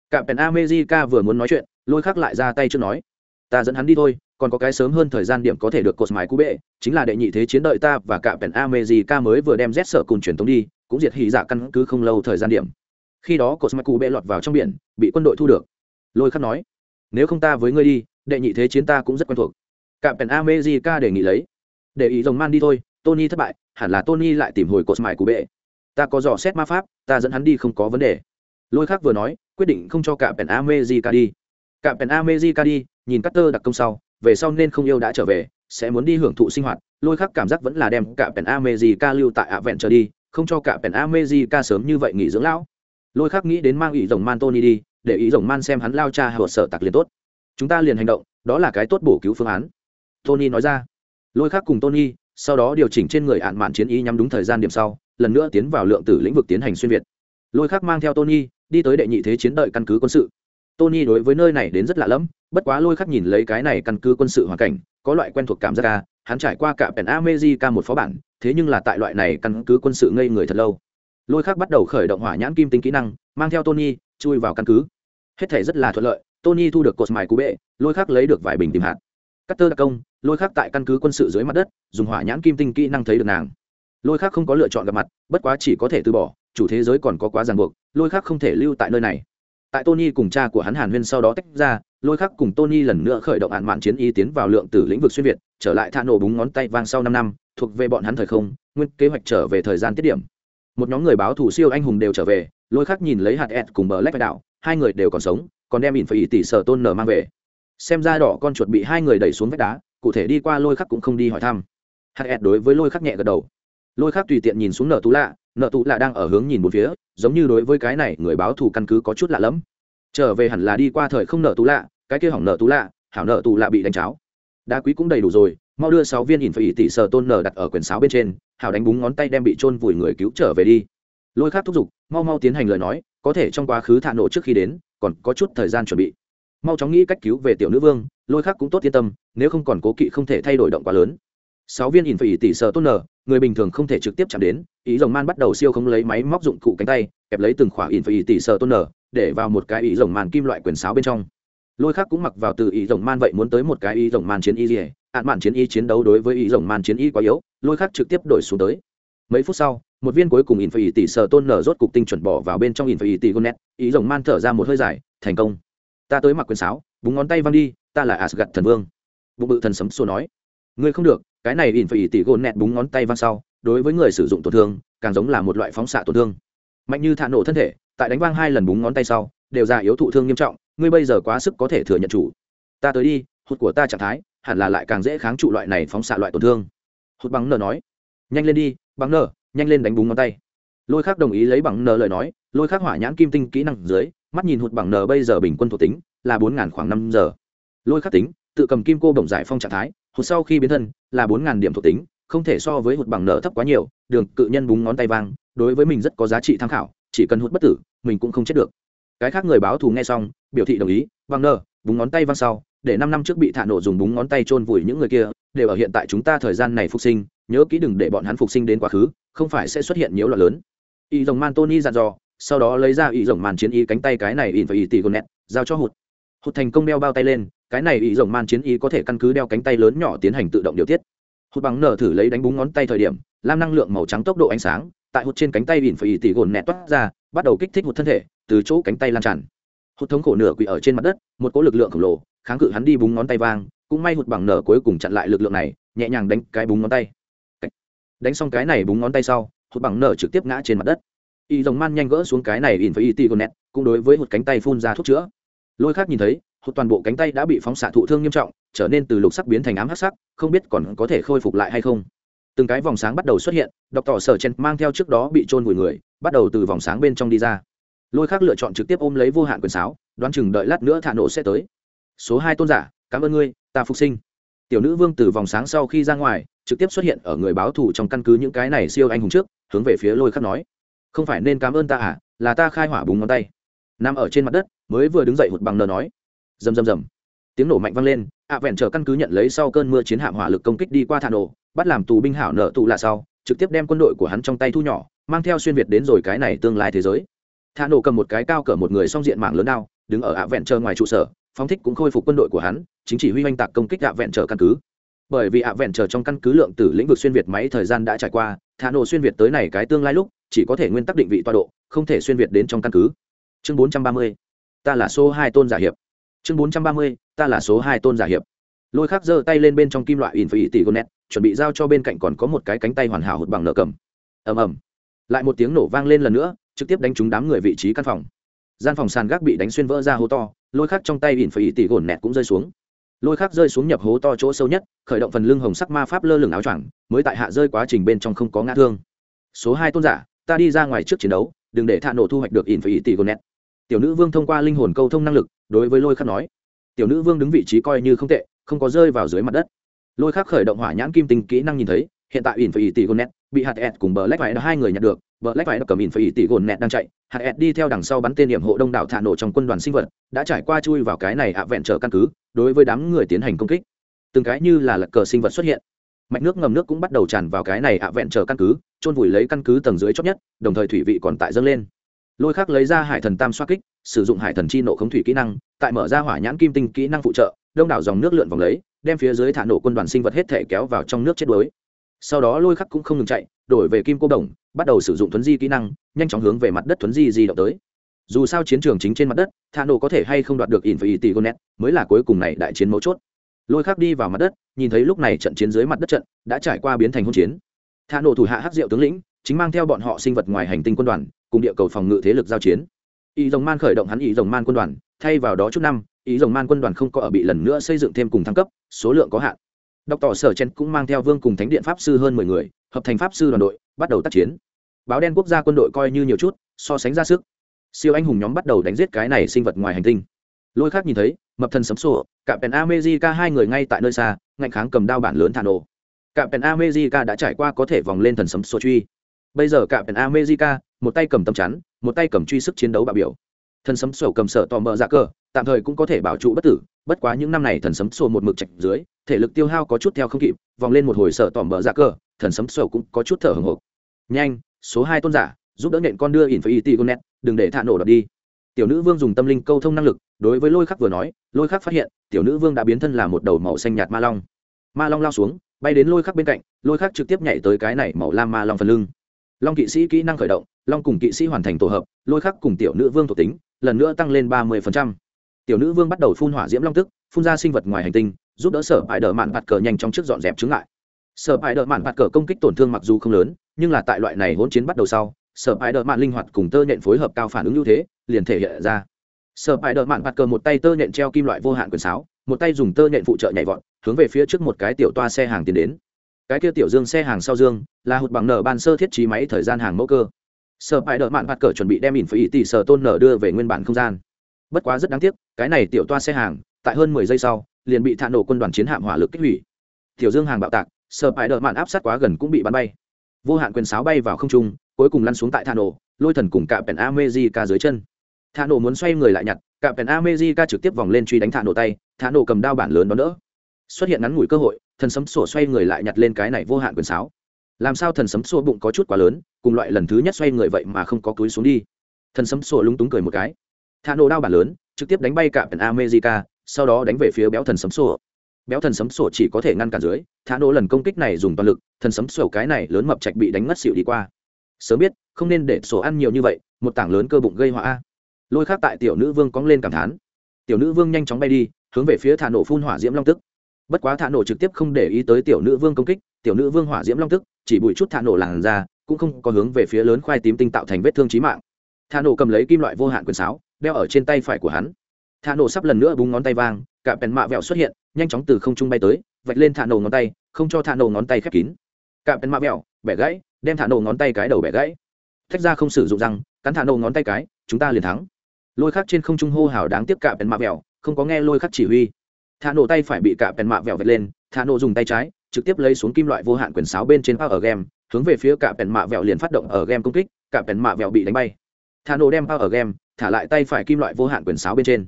A: Cạm pèn amejica vừa muốn nói chuyện, lôi khác lại ra tay chưa nói, ta dẫn hắn đi thôi còn có cái sớm hơn thời gian điểm có thể được cột mái cú bệ chính là đệ nhị thế chiến đợi ta và cả pèn amejica mới vừa đem rét sợ cùng truyền thống đi cũng diệt hỉ dạ căn cứ không lâu thời gian điểm. Khi đó cột mái cú bệ lọt vào trong biển bị quân đội thu được. Lôi khắc nói nếu không ta với ngươi đi đệ nhị thế chiến ta cũng rất quen thuộc. Cả pèn amejica đề nghị lấy. Để ý rồng man đi thôi tony thất bại hẳn là tony lại tìm hồi cột mái cú bệ. Ta có dò xét ma pháp ta dẫn hắn đi không có vấn đề. Lôi khắc vừa nói quyết định không cho cả pèn amejica đi. Cả pèn amejica đi nhìn cutter đặc công sau, về sau nên không yêu đã trở về, sẽ muốn đi hưởng thụ sinh hoạt, lôi khắc cảm giác vẫn là đem cả pèn America lưu tại ạ vẹn trở đi, không cho cả pèn America sớm như vậy nghỉ dưỡng lão. Lôi khắc nghĩ đến mang ý rồng man Tony đi, để ý rồng man xem hắn lao cha hợp sở tặc liền tốt. Chúng ta liền hành động, đó là cái tốt bổ cứu phương án. Tony nói ra. Lôi khắc cùng Tony, sau đó điều chỉnh trên người ạn mạn chiến ý nhắm đúng thời gian điểm sau, lần nữa tiến vào lượng tử lĩnh vực tiến hành xuyên việt. Lôi khắc mang theo Tony, đi tới đệ nhị thế chiến đợi căn cứ quân sự. Tony đối với nơi này đến rất lạ lẫm, bất quá lôi khắc nhìn lấy cái này căn cứ quân sự hoàn cảnh, có loại quen thuộc cảm giác ca hắn trải qua cả pèn amejica một phó bản, thế nhưng là tại loại này căn cứ quân sự ngây người thật lâu. Lôi khắc bắt đầu khởi động hỏa nhãn kim tinh kỹ năng, mang theo tony, chui vào căn cứ. Hết thể rất là thuận lợi, tony thu được cột mài cú bệ, lôi khắc lấy được vài bình tìm hạt. Cắt tơ đặc công, lôi khắc tại căn cứ quân sự dưới mặt đất, dùng hỏa nhãn kim tinh kỹ năng thấy được nàng. Lôi khắc không có lựa chọn gặp mặt, bất quá chỉ có thể từ bỏ, chủ thế giới còn có quá ràng buộc, lôi khắc không thể lưu tại nơi này. Tại tony cùng cha của hắn hàn huyên sau đó tách ra lôi khắc cùng tony lần nữa khởi động hạn mạn chiến y tiến vào lượng tử lĩnh vực xuyên việt, trở lại thả nổ búng ngón tay vang sau năm năm, thuộc về bọn hắn thời không, nguyên kế hoạch trở về thời gian tiết điểm. Một nhóm người báo thủ siêu anh hùng đều trở về, lôi khắc nhìn lấy hạt ed cùng bờ lách vai đạo hai người đều còn sống, còn đem ỉn phải ỉ tỷ sở tôn nở mang về. Xem ra đỏ con chuột bị hai người đẩy xuống vách đá, cụ thể đi qua lôi khắc cũng không đi hỏi thăm. Hạt ed đối với lôi khắc nhẹ gật đầu. Lôi khắc tùy tiện nhìn xuống nợ tú lạ nợ tú lạ đang ở hướng nhìn một phía, giống như đối với cái này người báo thù căn cứ có chút lạ lẫm. Trở về hẳn là đi qua thời không nợ tú lạ cái kia hỏng nợ tú lạ, hảo nợ tù lạ bị đánh cháo. Đá quý cũng đầy đủ rồi, mau đưa sáu viên ỉn phải ỉ tỷ sờ tôn nở đặt ở quyển sáo bên trên, hảo đánh búng ngón tay đem bị trôn vùi người cứu trở về đi. Lôi khác thúc giục, mau mau tiến hành lời nói, có thể trong quá khứ thả nổ trước khi đến, còn có chút thời gian chuẩn bị. Mau chóng nghĩ cách cứu về tiểu nữ vương, lôi khác cũng tốt yên tâm, nếu không còn cố kỵ không thể thay đổi động quá lớn. Sáu viên ỉn phải tỷ sờ tôn nở, người bình thường không thể trực tiếp chạm đến, ý rồng man bắt đầu siêu không lấy máy móc dụng cụ cánh tay, kẹp lấy từng khỏa ỉn phải tỷ sờ tôn nở, để vào một cái ý rồng man kim loại quyển sáo bên trong lôi khác cũng mặc vào từ ý rồng man vậy muốn tới một cái ý rồng man chiến y gì hạn mạn chiến y chiến đấu đối với ý rồng man chiến y quá yếu, lôi khác trực tiếp đổi xuống tới. Mấy phút sau, một viên cuối cùng in phải tỷ sở tôn nở rốt cục tinh chuẩn bỏ vào bên trong in phải tỷ gonet. Ý rồng man thở ra một hơi dài, thành công. Ta tới mặc quyền sáo, búng ngón tay văng đi, ta là asgad thần vương. Bụng bự thần sấm xô nói. Ngươi không được, cái này in phải tỷ gonet búng ngón tay văng sau, đối với người sử dụng tổn thương, càng giống là một loại phóng xạ tổn thương. Mạnh như thả nổ thân thể, tại đánh vang hai lần búng ngón tay sau, đều ra yếu thụ thương nghiêm trọng ngươi bây giờ quá sức có thể thừa nhận chủ. Ta tới đi, hụt của ta trạng thái, hẳn là lại càng dễ kháng trụ loại này phóng xạ loại tổn thương. Hụt bằng nờ nói. Nhanh lên đi, bằng nờ, nhanh lên đánh búng ngón tay. Lôi khác đồng ý lấy bằng nờ lời nói, lôi khác hỏa nhãn kim tinh kỹ năng dưới, mắt nhìn hụt bằng nờ bây giờ bình quân thuộc tính là bốn ngàn khoảng năm giờ. Lôi khắc tính, tự cầm kim cô bổng giải phong trạng thái, hụt sau khi biến thân là bốn ngàn điểm thuộc tính, không thể so với hụt bằng nờ thấp quá nhiều, đường cự nhân búng ngón tay vang, đối với mình rất có giá trị tham khảo, chỉ cần hụt bất tử, mình cũng không chết được cái khác người báo thù nghe xong, biểu thị đồng ý, văng nơ, búng ngón tay văng sau, để năm năm trước bị thả nổ dùng búng ngón tay chôn vùi những người kia, đều ở hiện tại chúng ta thời gian này phục sinh, nhớ kỹ đừng để bọn hắn phục sinh đến quá khứ, không phải sẽ xuất hiện nhiễu loạn lớn. Y dòng man tony dặn dò, sau đó lấy ra y dòng man chiến y cánh tay cái này in và y tỷ gồn nẹt, giao cho hụt. Hụt thành công đeo bao tay lên, cái này y dòng man chiến y có thể căn cứ đeo cánh tay lớn nhỏ tiến hành tự động điều tiết. Hụt bằng nở thử lấy đánh búng ngón tay thời điểm, lam năng lượng màu trắng tốc độ ánh sáng, tại hụt trên cánh tay in và y tỷ gồn nẹt toát ra, bắt đầu kích thích hụt thân thể từ chỗ cánh tay lan tràn. Hụt thống khổ nửa quỳ ở trên mặt đất, một cỗ lực lượng khổng lồ, kháng cự hắn đi búng ngón tay vang, cũng may hụt bằng nở cuối cùng chặn lại lực lượng này, nhẹ nhàng đánh cái búng ngón tay. Đánh xong cái này búng ngón tay sau, hụt bằng nở trực tiếp ngã trên mặt đất. Y dòng man nhanh gỡ xuống cái này in với y tì net cũng đối với hụt cánh tay phun ra thuốc chữa. Lôi khác nhìn thấy, hụt toàn bộ cánh tay đã bị phóng xạ thụ thương nghiêm trọng, trở nên từ lục sắc biến thành ám hắc sắc, không biết còn có thể khôi phục lại hay không. Từng cái vòng sáng bắt đầu xuất hiện đọc tỏ sở chen mang theo trước đó bị trôn vùi người, bắt đầu từ vòng sáng bên trong đi ra lôi khác lựa chọn trực tiếp ôm lấy vô hạn quyền sáo, đoán chừng đợi lát nữa thả nổ sẽ tới. Số hai tôn giả, cảm ơn ngươi, ta phục sinh. Tiểu nữ vương từ vòng sáng sau khi ra ngoài, trực tiếp xuất hiện ở người báo thù trong căn cứ những cái này siêu anh hùng trước, hướng về phía lôi khắc nói. Không phải nên cảm ơn ta à là ta khai hỏa búng ngón tay. Nằm ở trên mặt đất, mới vừa đứng dậy hụt bằng nờ nói. Rầm rầm rầm. Tiếng nổ mạnh vang lên, ạ vẹn chờ căn cứ nhận lấy sau cơn mưa chiến hạm hỏa lực công kích đi qua thả nổ, bắt làm tù binh hảo nợ tù là sau, trực tiếp đem quân đội của hắn trong tay thu nhỏ, mang theo xuyên việt đến rồi cái này tương lai thế giới thả nổ cầm một cái cao cỡ một người song diện mạng lớn đao, đứng ở ạ vẹn chờ ngoài trụ sở, phóng thích cũng khôi phục quân đội của hắn, chính chỉ huy oanh tạc công kích ạ vẹn chờ căn cứ bởi vì ạ vẹn chờ trong căn cứ lượng tử lĩnh vực xuyên việt máy thời gian đã trải qua, thả nổ xuyên việt tới này cái tương lai lúc, chỉ có thể nguyên tắc định vị toa độ, không thể xuyên việt đến trong căn cứ chương 430. ta là số hai tôn giả hiệp chương 430. ta là số hai tôn giả hiệp lôi khắc giơ tay lên bên trong kim loại in phải tỷ gonet, chuẩn bị giao cho bên cạnh còn có một cái cánh tay hoàn hảo hụt bằng nợ cầm ầm ầm lại một tiếng nổ vang lên lần nữa trực tiếp đánh trúng đám người vị trí căn phòng. Gian phòng sàn gác bị đánh xuyên vỡ ra hố to, lôi khắc trong tay ỉn phải tỷ gồn nẹt cũng rơi xuống. Lôi khắc rơi xuống nhập hố to chỗ sâu nhất, khởi động phần lưng hồng sắc ma pháp lơ lửng áo choàng, mới tại hạ rơi quá trình bên trong không có ngã thương. Số hai tôn giả, ta đi ra ngoài trước chiến đấu, đừng để thạ nổ thu hoạch được ỉn phải tỷ gồn nẹt. Tiểu nữ vương thông qua linh hồn câu thông năng lực, đối với lôi khắc nói. Tiểu nữ vương đứng vị trí coi như không tệ, không có rơi vào dưới mặt đất. Lôi khắc khởi động hỏa nhãn kim tinh kỹ năng nhìn thấy, hiện tại ỉn phải tỷ gồn nẹt bị hạt ẹt cùng bờ lách vải hai người nhặt được, bờ lách vải cầm in phải tỷ gồn nẹt đang chạy, hạt ẹt đi theo đằng sau bắn tên điểm hộ đông đảo thả nổ trong quân đoàn sinh vật, đã trải qua chui vào cái này ạ vẹn trở căn cứ, đối với đám người tiến hành công kích. Từng cái như là lật cờ sinh vật xuất hiện. Mạch nước ngầm nước cũng bắt đầu tràn vào cái này ạ vẹn trở căn cứ trôn vùi lấy căn cứ tầng dưới chót nhất, đồng thời thủy vị còn tại dâng lên. Lôi khắc lấy ra hải thần tam xoa kích, sử dụng hải thần chi nộ khống thủy kỹ năng, tại mở ra hỏa nhãn kim tinh kỹ năng phụ trợ, đông đảo dòng nước lượn vòng lấy, đem phía dưới thả nổ quân đoàn sinh vật hết thể kéo vào trong nước chết đuối sau đó lôi khắc cũng không ngừng chạy, đổi về kim cô đồng, bắt đầu sử dụng thuấn di kỹ năng, nhanh chóng hướng về mặt đất thuấn di di động tới. Dù sao chiến trường chính trên mặt đất thả nổ có thể hay không đoạt được in phải tỷ gonet mới là cuối cùng này đại chiến mấu chốt. Lôi khắc đi vào mặt đất, nhìn thấy lúc này trận chiến dưới mặt đất trận đã trải qua biến thành hôn chiến. Thả nổ thủ hạ hắc diệu tướng lĩnh, chính mang theo bọn họ sinh vật ngoài hành tinh quân đoàn, cùng địa cầu phòng ngự thế lực giao chiến. Ý rồng man khởi động hắn ý rồng man quân đoàn, thay vào đó chút năm ý rồng man quân đoàn không có ở bị lần nữa xây dựng thêm cùng thăng cấp, số lượng có hạn đọc tỏ sở chen cũng mang theo vương cùng thánh điện pháp sư hơn mười người, hợp thành pháp sư đoàn đội, bắt đầu tác chiến. Báo đen quốc gia quân đội coi như nhiều chút, so sánh ra sức. Siêu anh hùng nhóm bắt đầu đánh giết cái này sinh vật ngoài hành tinh. Lôi khác nhìn thấy, mập thần sấm sổ, cạm pèn amejica hai người ngay tại nơi xa, ngạnh kháng cầm đao bản lớn thả nổ. Cạm pèn amejica đã trải qua có thể vòng lên thần sấm sổ truy. Bây giờ cạm pèn amejica một tay cầm tấm chắn, một tay cầm truy sức chiến đấu bạo biểu. Thần sấm sổ cầm sở tò mờ dạ cơ tạm thời cũng có thể bảo trụ bất tử, bất quá những năm này thần sấm sổ một mực chạch dưới, thể lực tiêu hao có chút theo không kịp, vòng lên một hồi sợ tỏm bờ ra cơ, thần sấm sổ cũng có chút thở hồng hộc. Nhanh, số hai tôn giả, giúp đỡ nện con đưa in phải it gonet đừng để thả nổ đập đi. Tiểu nữ vương dùng tâm linh câu thông năng lực, đối với lôi khắc vừa nói, lôi khắc phát hiện, tiểu nữ vương đã biến thân là một đầu màu xanh nhạt ma long. Ma long lao xuống, bay đến lôi khắc bên cạnh, lôi khắc trực tiếp nhảy tới cái này màu lam ma long phần lưng. Long kỵ sĩ kỹ năng khởi động, long cùng kỵ sĩ hoàn thành tổ hợp, lôi khắc cùng tiểu nữ vương thuộc tính, lần nữa tăng lên ba mươi phần trăm tiểu nữ vương bắt đầu phun hỏa diễm long tức, phun ra sinh vật ngoài hành tinh, giúp đỡ sở bại đỡ mạn bạt cờ nhanh trong trước dọn dẹp chứng lại sở bại đỡ mạn bạt cờ công kích tổn thương mặc dù không lớn, nhưng là tại loại này hỗn chiến bắt đầu sau, sở bại đỡ mạn linh hoạt cùng tơ nhện phối hợp cao phản ứng ưu thế, liền thể hiện ra. Sở bại đỡ mạn bạt cờ một tay tơ nhện treo kim loại vô hạn quyền sáo, một tay dùng tơ nhện phụ trợ nhảy vọt, hướng về phía trước một cái tiểu toa xe hàng tiến đến. Cái kia tiểu dương xe hàng sau dương, là hụt bằng nở ban sơ thiết trí máy thời gian hàng mẫu cơ. Sở bại đỡ mạn bạt cờ chuẩn bị đem ỉn phải tỷ sở tôn nở đưa về nguyên bản không gian bất quá rất đáng tiếc, cái này tiểu toa xe hàng, tại hơn mười giây sau, liền bị thả nổ quân đoàn chiến hạm hỏa lực kích hủy. Tiểu dương hàng bạo tạc, sợ hãi đợi mạn áp sát quá gần cũng bị bắn bay. Vô hạn quyền sáo bay vào không trung, cuối cùng lăn xuống tại thả nổ, lôi thần cùng cạm pèn amejica dưới chân. Thả nổ muốn xoay người lại nhặt cạm pèn amejica trực tiếp vòng lên truy đánh thả nổ tay, thả nổ cầm đao bản lớn đón đỡ. Xuất hiện ngắn ngủi cơ hội, thần sấm sổ xoay người lại nhặt lên cái này vô hạn quyền sáo. Làm sao thần sấm sổ bụng có chút quá lớn, cùng loại lần thứ nhất xoay người vậy mà không có túi xuống đi. Thần sấm sổ lúng túng cười một cái thả nổ đao bản lớn, trực tiếp đánh bay cả pèn america, sau đó đánh về phía béo thần sấm sổ. Béo thần sấm sổ chỉ có thể ngăn cản dưới, thả nổ lần công kích này dùng toàn lực, thần sấm sổ cái này lớn mập trạch bị đánh ngất xịu đi qua. Sớm biết, không nên để sổ ăn nhiều như vậy, một tảng lớn cơ bụng gây họa. Lôi khác tại tiểu nữ vương cóng lên cảm thán. Tiểu nữ vương nhanh chóng bay đi, hướng về phía thả nổ phun hỏa diễm long tức. Bất quá thả nổ trực tiếp không để ý tới tiểu nữ vương công kích, tiểu nữ vương hỏa diễm long tức, chỉ bụi chút thả nổ làn ra, cũng không có hướng về phía lớn khoai tím tinh tạo thành vết thương trí mạng. Thả nổ cầm lấy kim loại vô hạn quyền sáo đeo ở trên tay phải của hắn. Thả nổ sắp lần nữa búng ngón tay vang, cả bèn mạ vẹo xuất hiện, nhanh chóng từ không trung bay tới, vạch lên thả nổ ngón tay, không cho thả nổ ngón tay khép kín. Cả bèn mạ vẹo, bẻ gãy, đem thả nổ ngón tay cái đầu bẻ gãy. Thách ra không sử dụng răng, cắn thả nổ ngón tay cái, chúng ta liền thắng. Lôi khắc trên không trung hô hào đáng tiếc cả bèn mạ vẹo, không có nghe lôi khắc chỉ huy. Thả nổ tay phải bị cả bèn mạ vẹo vạch lên, thả nổ dùng tay trái, trực tiếp lấy xuống kim loại vô hạn quyền sáo bên trên ở game, hướng về phía cả bèn mạ vẹo liền phát động ở game công kích, cả bèn mạ vẹo bị đánh bay thà nổ đem ở game thả lại tay phải kim loại vô hạn quyền sáo bên trên.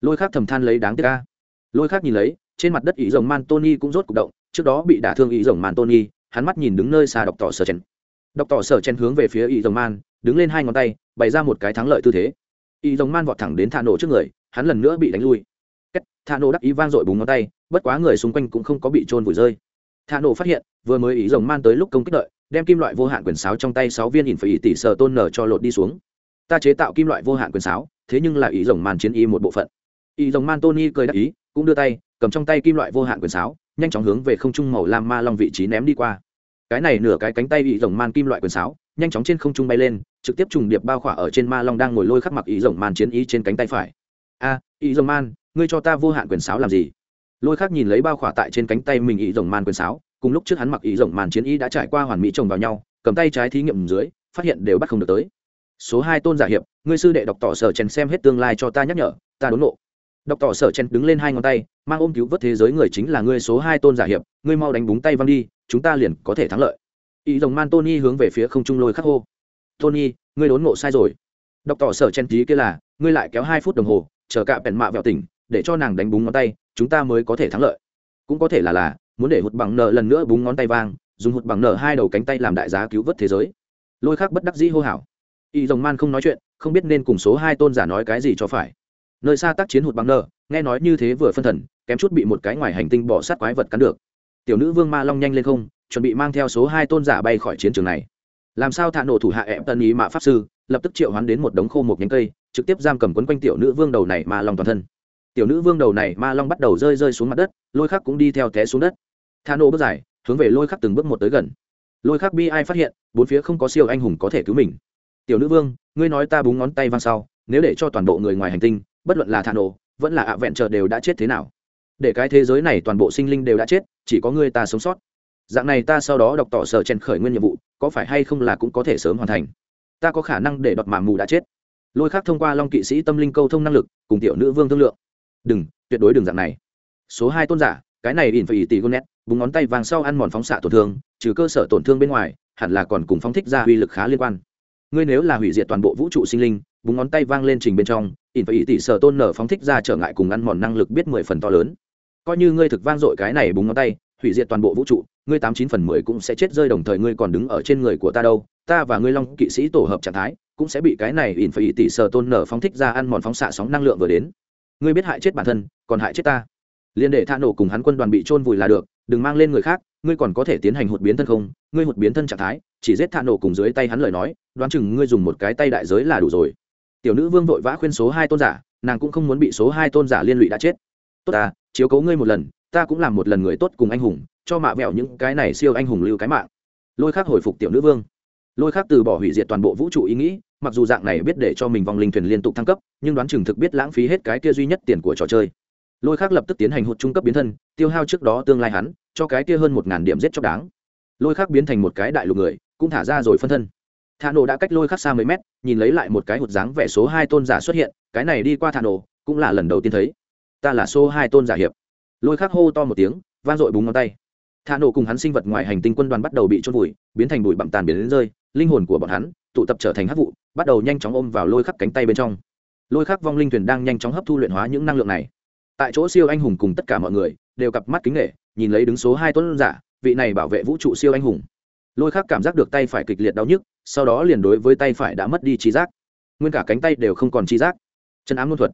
A: Lôi khác thầm than lấy đáng tiếc ca lôi khác nhìn lấy trên mặt đất ý rồng man tony cũng rốt c ụ c động trước đó bị đả thương ý rồng man tony hắn mắt nhìn đứng nơi xa đọc tỏ sở chen đọc tỏ sở chen hướng về phía ý rồng man đứng lên hai ngón tay bày ra một cái thắng lợi tư thế. Ý rồng man vọt thẳng đến thà nổ trước người hắn lần nữa bị đánh lui. Kết, nổ đắc ý vang dội búng ngón tay bất quá người xung quanh cũng không có bị trôn vùi rơi. Thà nổ phát hiện vừa mới ý rồng man tới lúc công kích đợi đem kim loại vô hạn quyền sáo trong tay sáu viên ỉn phải ỉ tỷ sờ tôn nở cho lột đi xuống ta chế tạo kim loại vô hạn quyền sáo, thế nhưng là ý rồng man chiến y một bộ phận. Ý rồng man tony cười đắc ý, cũng đưa tay, cầm trong tay kim loại vô hạn quyền sáo, nhanh chóng hướng về không trung màu lam ma long vị trí ném đi qua. Cái này nửa cái cánh tay ý rồng man kim loại quyền sáo, nhanh chóng trên không trung bay lên, trực tiếp trùng điệp bao khỏa ở trên ma long đang ngồi lôi khắc mặc ý rồng man chiến y trên cánh tay phải. A, ý rồng man ngươi cho ta vô hạn quyền sáo làm gì? Lôi khắc nhìn lấy bao khỏa tại trên cánh tay mình ý rồng man quyền sáo, cùng lúc trước hắn mặc ý rồng man chiến y đã trải qua hoàn mỹ chồng vào nhau, cầm tay trái thí nghiệm dưới, phát hiện đều bắt không được tới số hai tôn giả hiệp, ngươi sư đệ đọc tỏ sở chèn xem hết tương lai cho ta nhắc nhở, ta đốn nộ. Đọc tỏ sở chèn đứng lên hai ngón tay, mang ôm cứu vớt thế giới người chính là ngươi số hai tôn giả hiệp, ngươi mau đánh búng tay văng đi, chúng ta liền có thể thắng lợi. Ý rồng man tony hướng về phía không trung lôi khắc hô. Tony, ngươi đốn nộ sai rồi. Đọc tỏ sở chen tí kia là, ngươi lại kéo hai phút đồng hồ, chờ cả bèn mạ vẹo tỉnh, để cho nàng đánh búng ngón tay, chúng ta mới có thể thắng lợi. Cũng có thể là là, muốn để hụt bằng nợ lần nữa búng ngón tay vang, dùng hụt bằng nợ hai đầu cánh tay làm đại giá cứu vớt thế giới. Lôi khắc bất đắc dĩ hô hào y dòng man không nói chuyện, không biết nên cùng số hai tôn giả nói cái gì cho phải. Nơi xa tác chiến hụt bằng nơ nghe nói như thế vừa phân thần, kém chút bị một cái ngoài hành tinh bỏ sát quái vật cắn được. Tiểu nữ vương ma long nhanh lên không, chuẩn bị mang theo số hai tôn giả bay khỏi chiến trường này. Làm sao thạ nổ thủ hạ ẹp tân ý mạ pháp sư, lập tức triệu hoán đến một đống khô một nhánh cây, trực tiếp giam cầm quấn quanh tiểu nữ vương đầu này ma long toàn thân. Tiểu nữ vương đầu này ma long bắt đầu rơi rơi xuống mặt đất, lôi khắc cũng đi theo té xuống đất. Thạ nổ bước dài, hướng về lôi khắc từng bước một tới gần. Lôi khắc bi ai phát hiện, bốn phía không có siêu anh hùng có thể cứu mình tiểu nữ vương, ngươi nói ta búng ngón tay văng sau, nếu để cho toàn bộ người ngoài hành tinh, bất luận là thà nổ, vẫn là ạ vẹn chờ đều đã chết thế nào? Để cái thế giới này toàn bộ sinh linh đều đã chết, chỉ có ngươi ta sống sót. Dạng này ta sau đó đọc tỏ sở chen khởi nguyên nhiệm vụ, có phải hay không là cũng có thể sớm hoàn thành? Ta có khả năng để đọt mà mù đã chết. Lôi khác thông qua long kỵ sĩ tâm linh câu thông năng lực, cùng tiểu nữ vương thương lượng. Đừng, tuyệt đối đừng dạng này. Số hai tôn giả, cái này in phải ỉ tỷ gonet búng ngón tay vàng sau ăn mòn phóng xạ tổn thương, trừ cơ sở tổn thương bên ngoài, hẳn là còn cùng phóng thích ra uy lực khá liên quan ngươi nếu là hủy diệt toàn bộ vũ trụ sinh linh, búng ngón tay vang lên trình bên trong, ỉn phải ý tỷ sở tôn nở phóng thích ra trở ngại cùng ăn mòn năng lực biết mười phần to lớn. Coi như ngươi thực vang dội cái này búng ngón tay, hủy diệt toàn bộ vũ trụ, ngươi tám chín phần mười cũng sẽ chết rơi đồng thời ngươi còn đứng ở trên người của ta đâu. Ta và ngươi long kỵ sĩ tổ hợp trạng thái, cũng sẽ bị cái này ỉn phải ý tỷ sở tôn nở phóng thích ra ăn mòn phóng xạ sóng năng lượng vừa đến. Ngươi biết hại chết bản thân, còn hại chết ta. Liên để tha nổ cùng hắn quân đoàn bị trôn vùi là được, đừng mang lên người khác, ngươi còn có thể tiến hành hụt biến thân không? Ngươi hụt biến thân trạng thái chỉ giết thạ nổ cùng dưới tay hắn lời nói, đoán chừng ngươi dùng một cái tay đại giới là đủ rồi. Tiểu nữ vương vội vã khuyên số hai tôn giả, nàng cũng không muốn bị số hai tôn giả liên lụy đã chết. Tốt ta, chiếu cố ngươi một lần, ta cũng làm một lần người tốt cùng anh hùng, cho mạ vẹo những cái này siêu anh hùng lưu cái mạng. Lôi khác hồi phục tiểu nữ vương. Lôi khác từ bỏ hủy diệt toàn bộ vũ trụ ý nghĩ, mặc dù dạng này biết để cho mình vòng linh thuyền liên tục thăng cấp, nhưng đoán chừng thực biết lãng phí hết cái kia duy nhất tiền của trò chơi. Lôi khác lập tức tiến hành hụt trung cấp biến thân, tiêu hao trước đó tương lai hắn, cho cái kia hơn một ngàn điểm giết chóc đáng. Lôi khác biến thành một cái đại lục người cũng thả ra rồi phân thân. Thả nổ đã cách lôi Khắc xa mấy mét, nhìn lấy lại một cái hụt dáng vẻ số hai tôn giả xuất hiện, cái này đi qua thả nổ, cũng là lần đầu tiên thấy. Ta là số hai tôn giả hiệp. Lôi Khắc hô to một tiếng, vang dội búng ngón tay. Thả nổ cùng hắn sinh vật ngoài hành tinh quân đoàn bắt đầu bị trôn vùi, biến thành bụi bặm tàn biến đến rơi, linh hồn của bọn hắn tụ tập trở thành hát vụ, bắt đầu nhanh chóng ôm vào lôi khắc cánh tay bên trong. Lôi khắc vong linh thuyền đang nhanh chóng hấp thu luyện hóa những năng lượng này. Tại chỗ siêu anh hùng cùng tất cả mọi người đều cặp mắt kính nghệ nhìn lấy đứng số hai tuấn giả, vị này bảo vệ vũ trụ siêu anh hùng lôi khắc cảm giác được tay phải kịch liệt đau nhức, sau đó liền đối với tay phải đã mất đi trí giác. Nguyên cả cánh tay đều không còn trí giác. Chân ám luân thuật.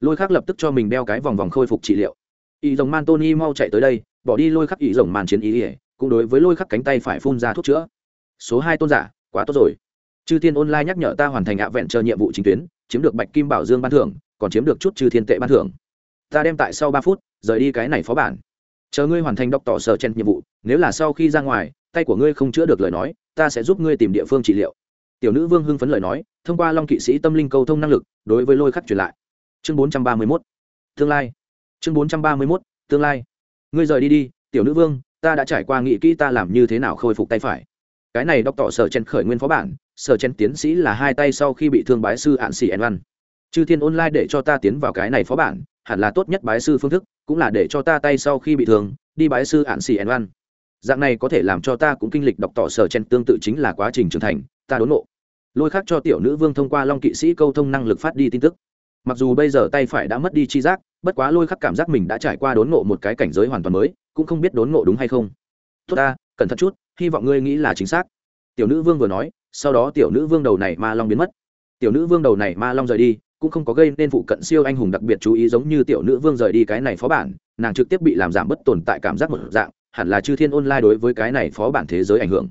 A: Lôi khắc lập tức cho mình đeo cái vòng vòng khôi phục trị liệu. Ý rồng man tony mau chạy tới đây, bỏ đi lôi khắc ý rồng màn chiến ý ỉa, cũng đối với lôi khắc cánh tay phải phun ra thuốc chữa. Số hai tôn giả, quá tốt rồi. Chư thiên online nhắc nhở ta hoàn thành ạ vẹn chờ nhiệm vụ chính tuyến, chiếm được bạch kim bảo dương ban thưởng, còn chiếm được chút chư thiên tệ ban thưởng. Ta đem tại sau ba phút, rời đi cái này phó bản. Chờ ngươi hoàn thành đọc tỏ sở chen nhiệm vụ, nếu là sau khi ra ngoài tay của ngươi không chữa được lời nói, ta sẽ giúp ngươi tìm địa phương trị liệu. Tiểu nữ vương hưng phấn lời nói, thông qua long kỵ sĩ tâm linh cầu thông năng lực, đối với lôi khắc truyền lại. Chương bốn trăm ba mươi mốt. Tương lai. Chương bốn trăm ba mươi mốt, tương lai. Ngươi rời đi đi, tiểu nữ vương, ta đã trải qua nghị kỹ ta làm như thế nào khôi phục tay phải. Cái này đọc tỏ sở chen khởi nguyên phó bản, sở chen tiến sĩ là hai tay sau khi bị thương bái sư hạn sĩ ẩn văn. Chư thiên online để cho ta tiến vào cái này phó bản, hẳn là tốt nhất bái sư phương thức, cũng là để cho ta tay sau khi bị thương, đi bái sư hạn sĩ ẩn văn dạng này có thể làm cho ta cũng kinh lịch đọc tỏ sở chen tương tự chính là quá trình trưởng thành, ta đốn nộ lôi khác cho tiểu nữ vương thông qua long kỵ sĩ câu thông năng lực phát đi tin tức. Mặc dù bây giờ tay phải đã mất đi chi giác, bất quá lôi khắc cảm giác mình đã trải qua đốn ngộ một cái cảnh giới hoàn toàn mới, cũng không biết đốn ngộ đúng hay không. Tốt ta, cẩn thận chút, hy vọng ngươi nghĩ là chính xác. Tiểu nữ vương vừa nói, sau đó tiểu nữ vương đầu này ma long biến mất. Tiểu nữ vương đầu này ma long rời đi, cũng không có gây nên phụ cận siêu anh hùng đặc biệt chú ý giống như tiểu nữ vương rời đi cái này phó bản, nàng trực tiếp bị làm giảm bất tồn tại cảm giác một dạng hẳn là chư thiên online đối với cái này phó bản thế giới ảnh hưởng.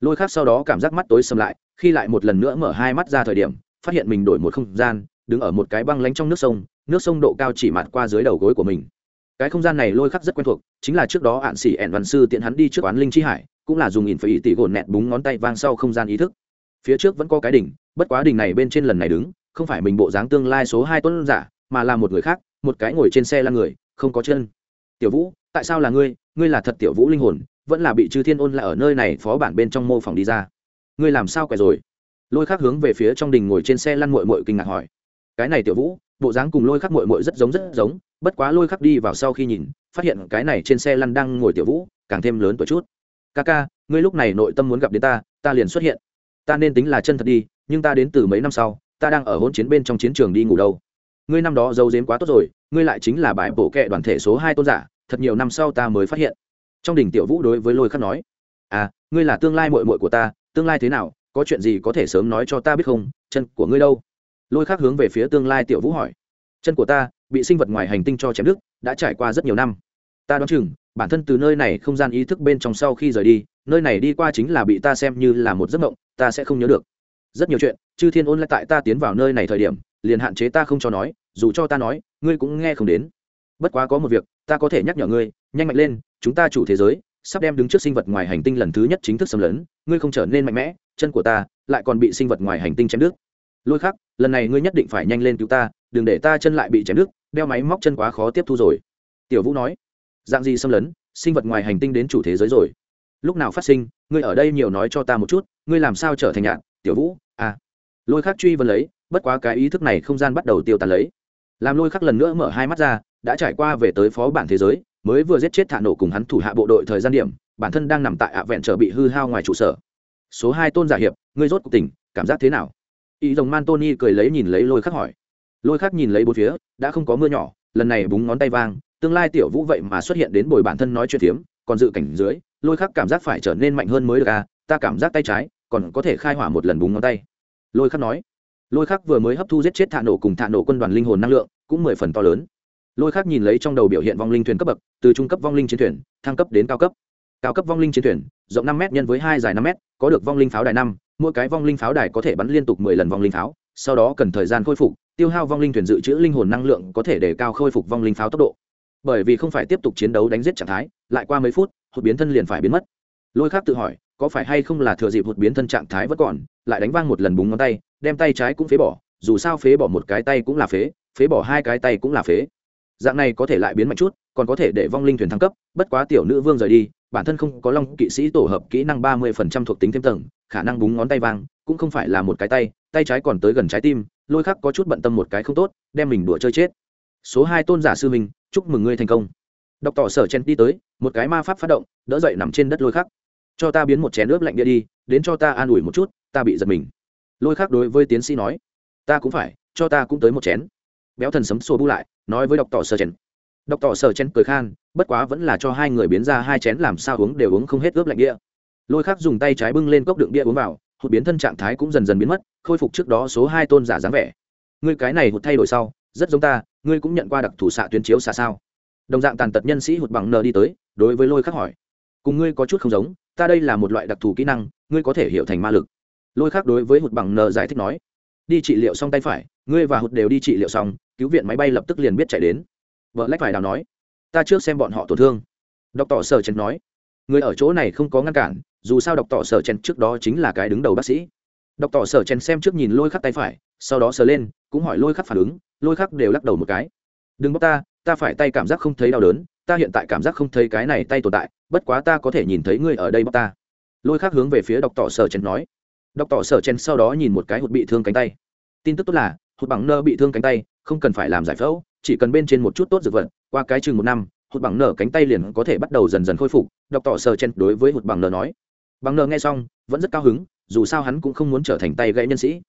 A: Lôi khác sau đó cảm giác mắt tối xâm lại, khi lại một lần nữa mở hai mắt ra thời điểm, phát hiện mình đổi một không gian, đứng ở một cái băng lánh trong nước sông nước sông độ cao chỉ mạt qua dưới đầu gối của mình. Cái không gian này lôi khắc rất quen thuộc, chính là trước đó ạn xỉ ẹn văn sư tiện hắn đi trước quán linh chi hải, cũng là dùng ỉn phải ỉ tỉ gồn nẹt búng ngón tay vang sau không gian ý thức. Phía trước vẫn có cái đỉnh, bất quá đỉnh này bên trên lần này đứng, không phải mình bộ dáng tương lai số hai tuấn giả, mà là một người khác, một cái ngồi trên xe là người, không có chân. Tiểu vũ tại sao là ngươi? Ngươi là thật tiểu vũ linh hồn, vẫn là bị chư thiên ôn lại ở nơi này phó bản bên trong mô phỏng đi ra. Ngươi làm sao quẻ rồi? Lôi khắc hướng về phía trong đình ngồi trên xe lăn mội mội kinh ngạc hỏi. Cái này tiểu vũ, bộ dáng cùng lôi khắc mội mội rất giống rất giống, bất quá lôi khắc đi vào sau khi nhìn, phát hiện cái này trên xe lăn đang ngồi tiểu vũ, càng thêm lớn tuổi chút. Ca ca, ngươi lúc này nội tâm muốn gặp đến ta ta liền xuất hiện. Ta nên tính là chân thật đi, nhưng ta đến từ mấy năm sau, ta đang ở hôn chiến bên trong chiến trường đi ngủ đâu. Ngươi năm đó giấu giếm quá tốt rồi, ngươi lại chính là bài bổ kệ đoàn thể số hai tôn giả thật nhiều năm sau ta mới phát hiện. Trong đỉnh tiểu vũ đối với lôi khắc nói à ngươi là tương lai mội mội của ta, tương lai thế nào, có chuyện gì có thể sớm nói cho ta biết không? Chân của ngươi đâu? Lôi khắc hướng về phía tương lai tiểu vũ hỏi, chân của ta bị sinh vật ngoài hành tinh cho chém đứt, đã trải qua rất nhiều năm. Ta đoán chừng, bản thân từ nơi này không gian ý thức bên trong sau khi rời đi, nơi này đi qua chính là bị ta xem như là một giấc mộng, ta sẽ không nhớ được. Rất nhiều chuyện, chư thiên ôn lại tại ta tiến vào nơi này thời điểm, liền hạn chế ta không cho nói, dù cho ta nói, ngươi cũng nghe không đến bất quá có một việc, ta có thể nhắc nhở ngươi, nhanh mạnh lên, chúng ta chủ thế giới, sắp đem đứng trước sinh vật ngoài hành tinh lần thứ nhất chính thức xâm lấn, ngươi không trở nên mạnh mẽ, chân của ta lại còn bị sinh vật ngoài hành tinh chém đứt. Lôi khắc, lần này ngươi nhất định phải nhanh lên cứu ta, đừng để ta chân lại bị chém đứt, đeo máy móc chân quá khó tiếp thu rồi. Tiểu vũ nói. Dạng gì xâm lấn, sinh vật ngoài hành tinh đến chủ thế giới rồi. Lúc nào phát sinh, ngươi ở đây nhiều nói cho ta một chút, ngươi làm sao trở thành nhạn, tiểu vũ à. Lôi khắc truy vấn lấy, bất quá cái ý thức này không gian bắt đầu tiêu tàn lấy. Làm lôi khắc lần nữa mở hai mắt ra đã trải qua về tới phó bản thế giới, mới vừa giết chết thả nổ cùng hắn thủ hạ bộ đội thời gian điểm, bản thân đang nằm tại ạ vẹn trở bị hư hao ngoài trụ sở. Số hai tôn giả hiệp, ngươi rốt cuộc tỉnh, cảm giác thế nào? Ý rồng man tony cười lấy nhìn lấy lôi khắc hỏi. Lôi khắc nhìn lấy bốn phía, đã không có mưa nhỏ, lần này búng ngón tay vang, tương lai tiểu vũ vậy mà xuất hiện đến bồi bản thân nói chuyện phiếm, còn dự cảnh dưới, lôi khắc cảm giác phải trở nên mạnh hơn mới được à ta cảm giác tay trái, còn có thể khai hỏa một lần búng ngón tay. Lôi khắc nói. Lôi khắc vừa mới hấp thu giết chết thạ nổ cùng thạ nổ quân đoàn linh hồn năng lượng, cũng mười phần to lớn lôi khác nhìn lấy trong đầu biểu hiện vong linh thuyền cấp bậc, từ trung cấp vong linh chiến thuyền, thăng cấp đến cao cấp. Cao cấp vong linh chiến thuyền, rộng năm m nhân với hai dài năm m có được vong linh pháo đài năm, mỗi cái vong linh pháo đài có thể bắn liên tục mười lần vong linh pháo, sau đó cần thời gian khôi phục, tiêu hao vong linh thuyền dự trữ linh hồn năng lượng có thể để cao khôi phục vong linh pháo tốc độ. Bởi vì không phải tiếp tục chiến đấu đánh giết trạng thái, lại qua mấy phút, hụt biến thân liền phải biến mất. Lôi khác tự hỏi, có phải hay không là thừa dịp hụt biến thân trạng thái vẫn còn, lại đánh vang một lần búng ngón tay, đem tay trái cũng phế bỏ, dù sao phế bỏ một cái tay cũng là phế phế bỏ hai cái tay cũng là phế dạng này có thể lại biến mạnh chút, còn có thể để vong linh thuyền thăng cấp, bất quá tiểu nữ vương rời đi, bản thân không có long kỵ sĩ tổ hợp kỹ năng ba mươi phần trăm thuộc tính thêm tầng, khả năng búng ngón tay vang, cũng không phải là một cái tay tay trái còn tới gần trái tim, lôi khắc có chút bận tâm một cái không tốt, đem mình đùa chơi chết. Số hai tôn giả sư minh chúc mừng ngươi thành công. Đọc tỏ sở chen đi tới, một cái ma pháp phát động, đỡ dậy nằm trên đất lôi khắc. Cho ta biến một chén nước lạnh địa đi, đến cho ta an ủi một chút, ta bị giật mình. Lôi khắc đối với tiến sĩ nói, ta cũng phải, cho ta cũng tới một chén. Béo thần sấm xô bu lại nói với đọc tỏ sơ chén, đọc tỏ sơ chén cười khan bất quá vẫn là cho hai người biến ra hai chén làm sao uống đều uống không hết ướp lạnh bia. lôi khắc dùng tay trái bưng lên cốc đựng bia uống vào hụt biến thân trạng thái cũng dần dần biến mất khôi phục trước đó số hai tôn giả dáng vẻ. Ngươi cái này hụt thay đổi sau rất giống ta ngươi cũng nhận qua đặc thủ xạ tuyến chiếu xạ sao? Đồng dạng tàn tật nhân sĩ hụt bằng nờ đi tới đối với lôi khắc hỏi. Cùng ngươi có chút không giống ta đây là một loại đặc thù kỹ năng ngươi có thể hiểu thành ma lực. Lôi khắc đối với hụt bằng nờ giải thích nói. Đi trị liệu xong tay phải ngươi và hụt đều đi trị liệu xong cứu viện máy bay lập tức liền biết chạy đến. Vợ lách phải đào nói, ta trước xem bọn họ tổn thương. Đọc tỏ sở chen nói, người ở chỗ này không có ngăn cản, dù sao đọc tỏ sở chen trước đó chính là cái đứng đầu bác sĩ. Đọc tỏ sở chen xem trước nhìn lôi khắc tay phải, sau đó sờ lên, cũng hỏi lôi khắc phản ứng, lôi khắc đều lắc đầu một cái. Đừng bóc ta ta phải tay cảm giác không thấy đau đớn, ta hiện tại cảm giác không thấy cái này tay tồn tại, bất quá ta có thể nhìn thấy ngươi ở đây bóc ta. Lôi khắc hướng về phía đọc tỏ sở chen nói. Đọc tỏ sở chen sau đó nhìn một cái hụt bị thương cánh tay. Tin tức tốt là hụt bằng nơ bị thương cánh tay, không cần phải làm giải phẫu, chỉ cần bên trên một chút tốt dược vật, qua cái chừng một năm hụt bằng nở cánh tay liền có thể bắt đầu dần dần khôi phục đọc tỏ sờ chen đối với hụt bằng nở nói. Bằng nở nghe xong, vẫn rất cao hứng, dù sao hắn cũng không muốn trở thành tay gãy nhân sĩ.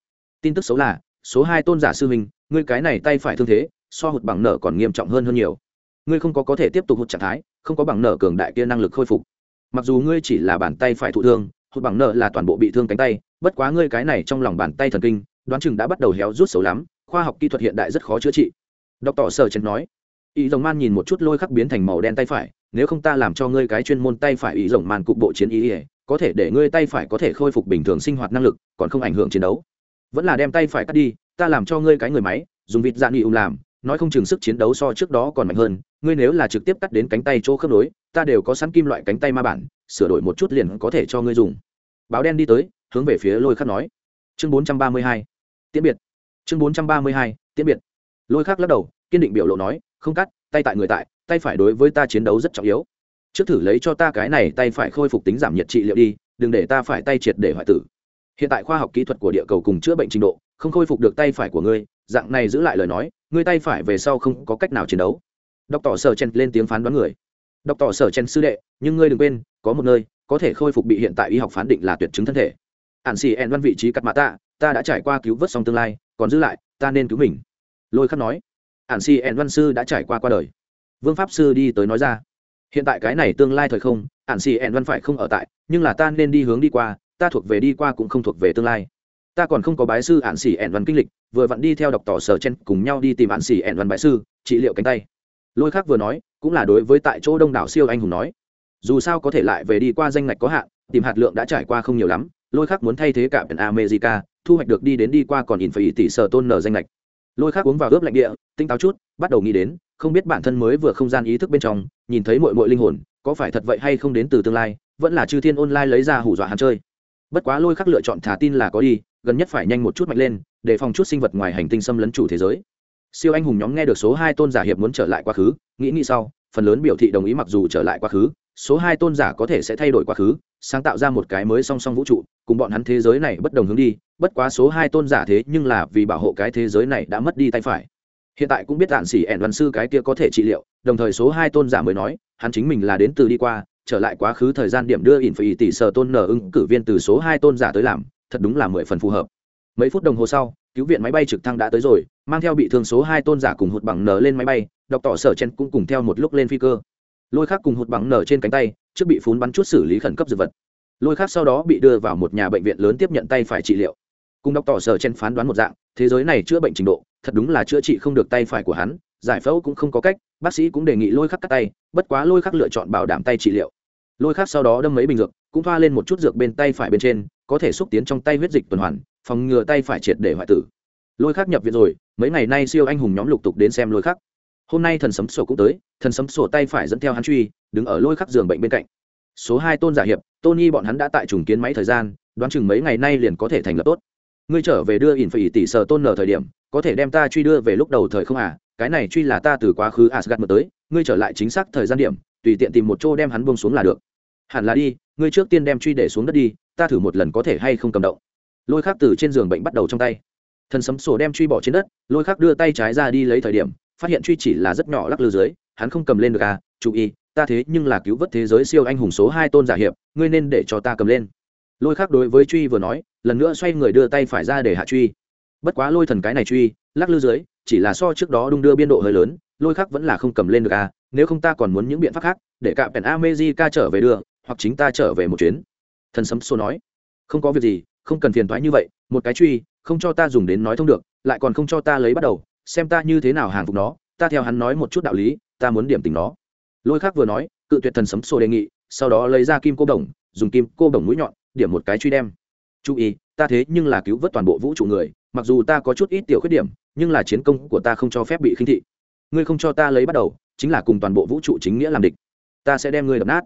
A: Tin tức xấu là, số hai tôn giả sư huynh, ngươi cái này tay phải thương thế, so hụt bằng nở còn nghiêm trọng hơn hơn nhiều. Ngươi không có có thể tiếp tục hụt trạng thái, không có bằng nở cường đại kia năng lực khôi phục. Mặc dù ngươi chỉ là bàn tay phải thụ thương hụt bằng nở là toàn bộ bị thương cánh tay, bất quá ngươi cái này trong lòng bàn tay thần kinh đoán chừng đã bắt đầu héo rút xấu lắm, khoa học kỹ thuật hiện đại rất khó chữa trị. Đọc tỏ sở chen nói, ý rồng man nhìn một chút lôi khắc biến thành màu đen tay phải, nếu không ta làm cho ngươi cái chuyên môn tay phải ý rồng man cục bộ chiến ý ỉa có thể để ngươi tay phải có thể khôi phục bình thường sinh hoạt năng lực, còn không ảnh hưởng chiến đấu. Vẫn là đem tay phải cắt đi, ta làm cho ngươi cái người máy, dùng vịt dạng nghị ung làm, nói không chừng sức chiến đấu so trước đó còn mạnh hơn, ngươi nếu là trực tiếp cắt đến cánh tay chỗ khớp nối, ta đều có sẵn kim loại cánh tay ma bản, sửa đổi một chút liền có thể cho ngươi dùng. Báo đen đi tới, hướng về phía lôi khắc nói. Chương bốn trăm ba mươi hai tiễn biệt. Chương bốn trăm ba mươi hai, tiễn biệt. Lôi khắc lắc đầu, kiên định biểu lộ nói, không cắt, tay tại người tại, tay phải đối với ta chiến đấu rất trọng yếu. Trước thử lấy cho ta cái này tay phải khôi phục tính giảm nhiệt trị liệu đi, đừng để ta phải tay triệt để hoại tử. Hiện tại khoa học kỹ thuật của địa cầu cùng chữa bệnh trình độ, không khôi phục được tay phải của ngươi, dạng này giữ lại lời nói, ngươi tay phải về sau không có cách nào chiến đấu. Đọc tỏ sở chen lên tiếng phán đoán người. Đọc tỏ sở chen sư đệ, nhưng ngươi đừng quên, có một nơi, có thể khôi phục bị hiện tại y học phán định là tuyệt chứng thân thể. Ạn xì ẹn văn vị trí cắt mã tạ ta đã trải qua cứu vớt xong tương lai, còn giữ lại, ta nên cứu mình. Lôi khắc nói. Ản si ẹn văn sư đã trải qua qua đời. Vương pháp sư đi tới nói ra. Hiện tại cái này tương lai thời không, ản si ẹn văn phải không ở tại, nhưng là ta nên đi hướng đi qua, ta thuộc về đi qua cũng không thuộc về tương lai. Ta còn không có bái sư ản xỉ ẹn văn kinh lịch, vừa vặn đi theo đọc tỏ sở chen cùng nhau đi tìm ản xỉ ẹn văn bái sư, trị liệu cánh tay. Lôi khác vừa nói, cũng là đối với tại chỗ đông đảo siêu anh hùng nói. Dù sao có thể lại về đi qua danh ngạch có hạn, tìm hạt lượng đã trải qua không nhiều lắm lôi khác muốn thay thế cả biển america, thu hoạch được đi đến đi qua còn in phải tỷ sở tôn nở danh lệch lôi khác uống vào ướp lạnh địa tinh táo chút, bắt đầu nghĩ đến, không biết bản thân mới vừa không gian ý thức bên trong, nhìn thấy mội mội linh hồn, có phải thật vậy hay không đến từ tương lai, vẫn là chư thiên online lấy ra hủ dọa hắn chơi. Bất quá lôi khắc lựa chọn thả tin là có đi, gần nhất phải nhanh một chút mạnh lên, để phòng chút sinh vật ngoài hành tinh xâm lấn chủ thế giới. Siêu anh hùng nhóm nghe được số hai tôn giả hiệp muốn trở lại quá khứ, nghĩ nghĩ sau, phần lớn biểu thị đồng ý mặc dù trở lại quá khứ số hai tôn giả có thể sẽ thay đổi quá khứ, sáng tạo ra một cái mới song song vũ trụ, cùng bọn hắn thế giới này bất đồng hướng đi, bất quá số hai tôn giả thế nhưng là vì bảo hộ cái thế giới này đã mất đi tay phải. Hiện tại cũng biết tạn xỉ ẻn văn sư cái kia có thể trị liệu, đồng thời số hai tôn giả mới nói, hắn chính mình là đến từ đi qua, trở lại quá khứ thời gian điểm đưa ỉn phải tỷ sở tôn nở ứng cử viên từ số hai tôn giả tới làm, thật đúng là mười phần phù hợp. Mấy phút đồng hồ sau, cứu viện máy bay trực thăng đã tới rồi, mang theo bị thương số hai tôn giả cùng hụt bằng nở lên máy bay đọc tỏ sở chen cũng cùng theo một lúc lên phi cơ lôi khác cùng hụt bằng nở trên cánh tay, trước bị phún bắn chút xử lý khẩn cấp dược vật. Lôi khác sau đó bị đưa vào một nhà bệnh viện lớn tiếp nhận tay phải trị liệu. Cùng đọc tỏ sở chen phán đoán một dạng, thế giới này chữa bệnh trình độ, thật đúng là chữa trị không được tay phải của hắn, giải phẫu cũng không có cách, bác sĩ cũng đề nghị lôi khắc cắt tay, bất quá lôi khắc lựa chọn bảo đảm tay trị liệu. Lôi khắc sau đó đâm mấy bình dược, cũng thoa lên một chút dược bên tay phải bên trên, có thể xúc tiến trong tay huyết dịch tuần hoàn, phòng ngừa tay phải triệt để hoại tử. Lôi khắc nhập viện rồi, mấy ngày nay siêu anh hùng nhóm lục tục đến xem lôi khắc hôm nay thần sấm sổ cũng tới, thần sấm sổ tay phải dẫn theo hắn truy, đứng ở lôi khắc giường bệnh bên cạnh. Số hai tôn giả hiệp, tony bọn hắn đã tại trùng kiến máy thời gian, đoán chừng mấy ngày nay liền có thể thành lập tốt. Ngươi trở về đưa ỉn phải tỷ sờ tôn nở thời điểm, có thể đem ta truy đưa về lúc đầu thời không à? Cái này truy là ta từ quá khứ asgad mượn tới, ngươi trở lại chính xác thời gian điểm, tùy tiện tìm một chỗ đem hắn buông xuống là được. Hẳn là đi, ngươi trước tiên đem truy để xuống đất đi, ta thử một lần có thể hay không cầm động. Lôi khắc từ trên giường bệnh bắt đầu trong tay. Thần sấm sổ đem truy bỏ trên đất, lôi khắc đưa tay trái ra đi lấy thời điểm phát hiện truy chỉ là rất nhỏ lắc lư dưới, hắn không cầm lên được à chú ý ta thế nhưng là cứu vớt thế giới siêu anh hùng số hai tôn giả hiệp, ngươi nên để cho ta cầm lên. Lôi khắc đối với truy vừa nói, lần nữa xoay người đưa tay phải ra để hạ truy. Bất quá lôi thần cái này truy, lắc lư dưới, chỉ là so trước đó đung đưa biên độ hơi lớn, lôi khắc vẫn là không cầm lên được à nếu không ta còn muốn những biện pháp khác, để cả pèn amejica trở về đưa, hoặc chính ta trở về một chuyến. Thần sấm xô nói. Không có việc gì, không cần phiền thoái như vậy, một cái truy, không cho ta dùng đến nói thông được, lại còn không cho ta lấy bắt đầu xem ta như thế nào hàng phục nó, ta theo hắn nói một chút đạo lý, ta muốn điểm tình nó. Lôi khác vừa nói, cự tuyệt thần sấm sô đề nghị, sau đó lấy ra kim cô đồng, dùng kim cô đồng mũi nhọn, điểm một cái truy đem. Chú ý, ta thế nhưng là cứu vớt toàn bộ vũ trụ người, mặc dù ta có chút ít tiểu khuyết điểm, nhưng là chiến công của ta không cho phép bị khinh thị. Ngươi không cho ta lấy bắt đầu, chính là cùng toàn bộ vũ trụ chính nghĩa làm địch. Ta sẽ đem ngươi đập nát.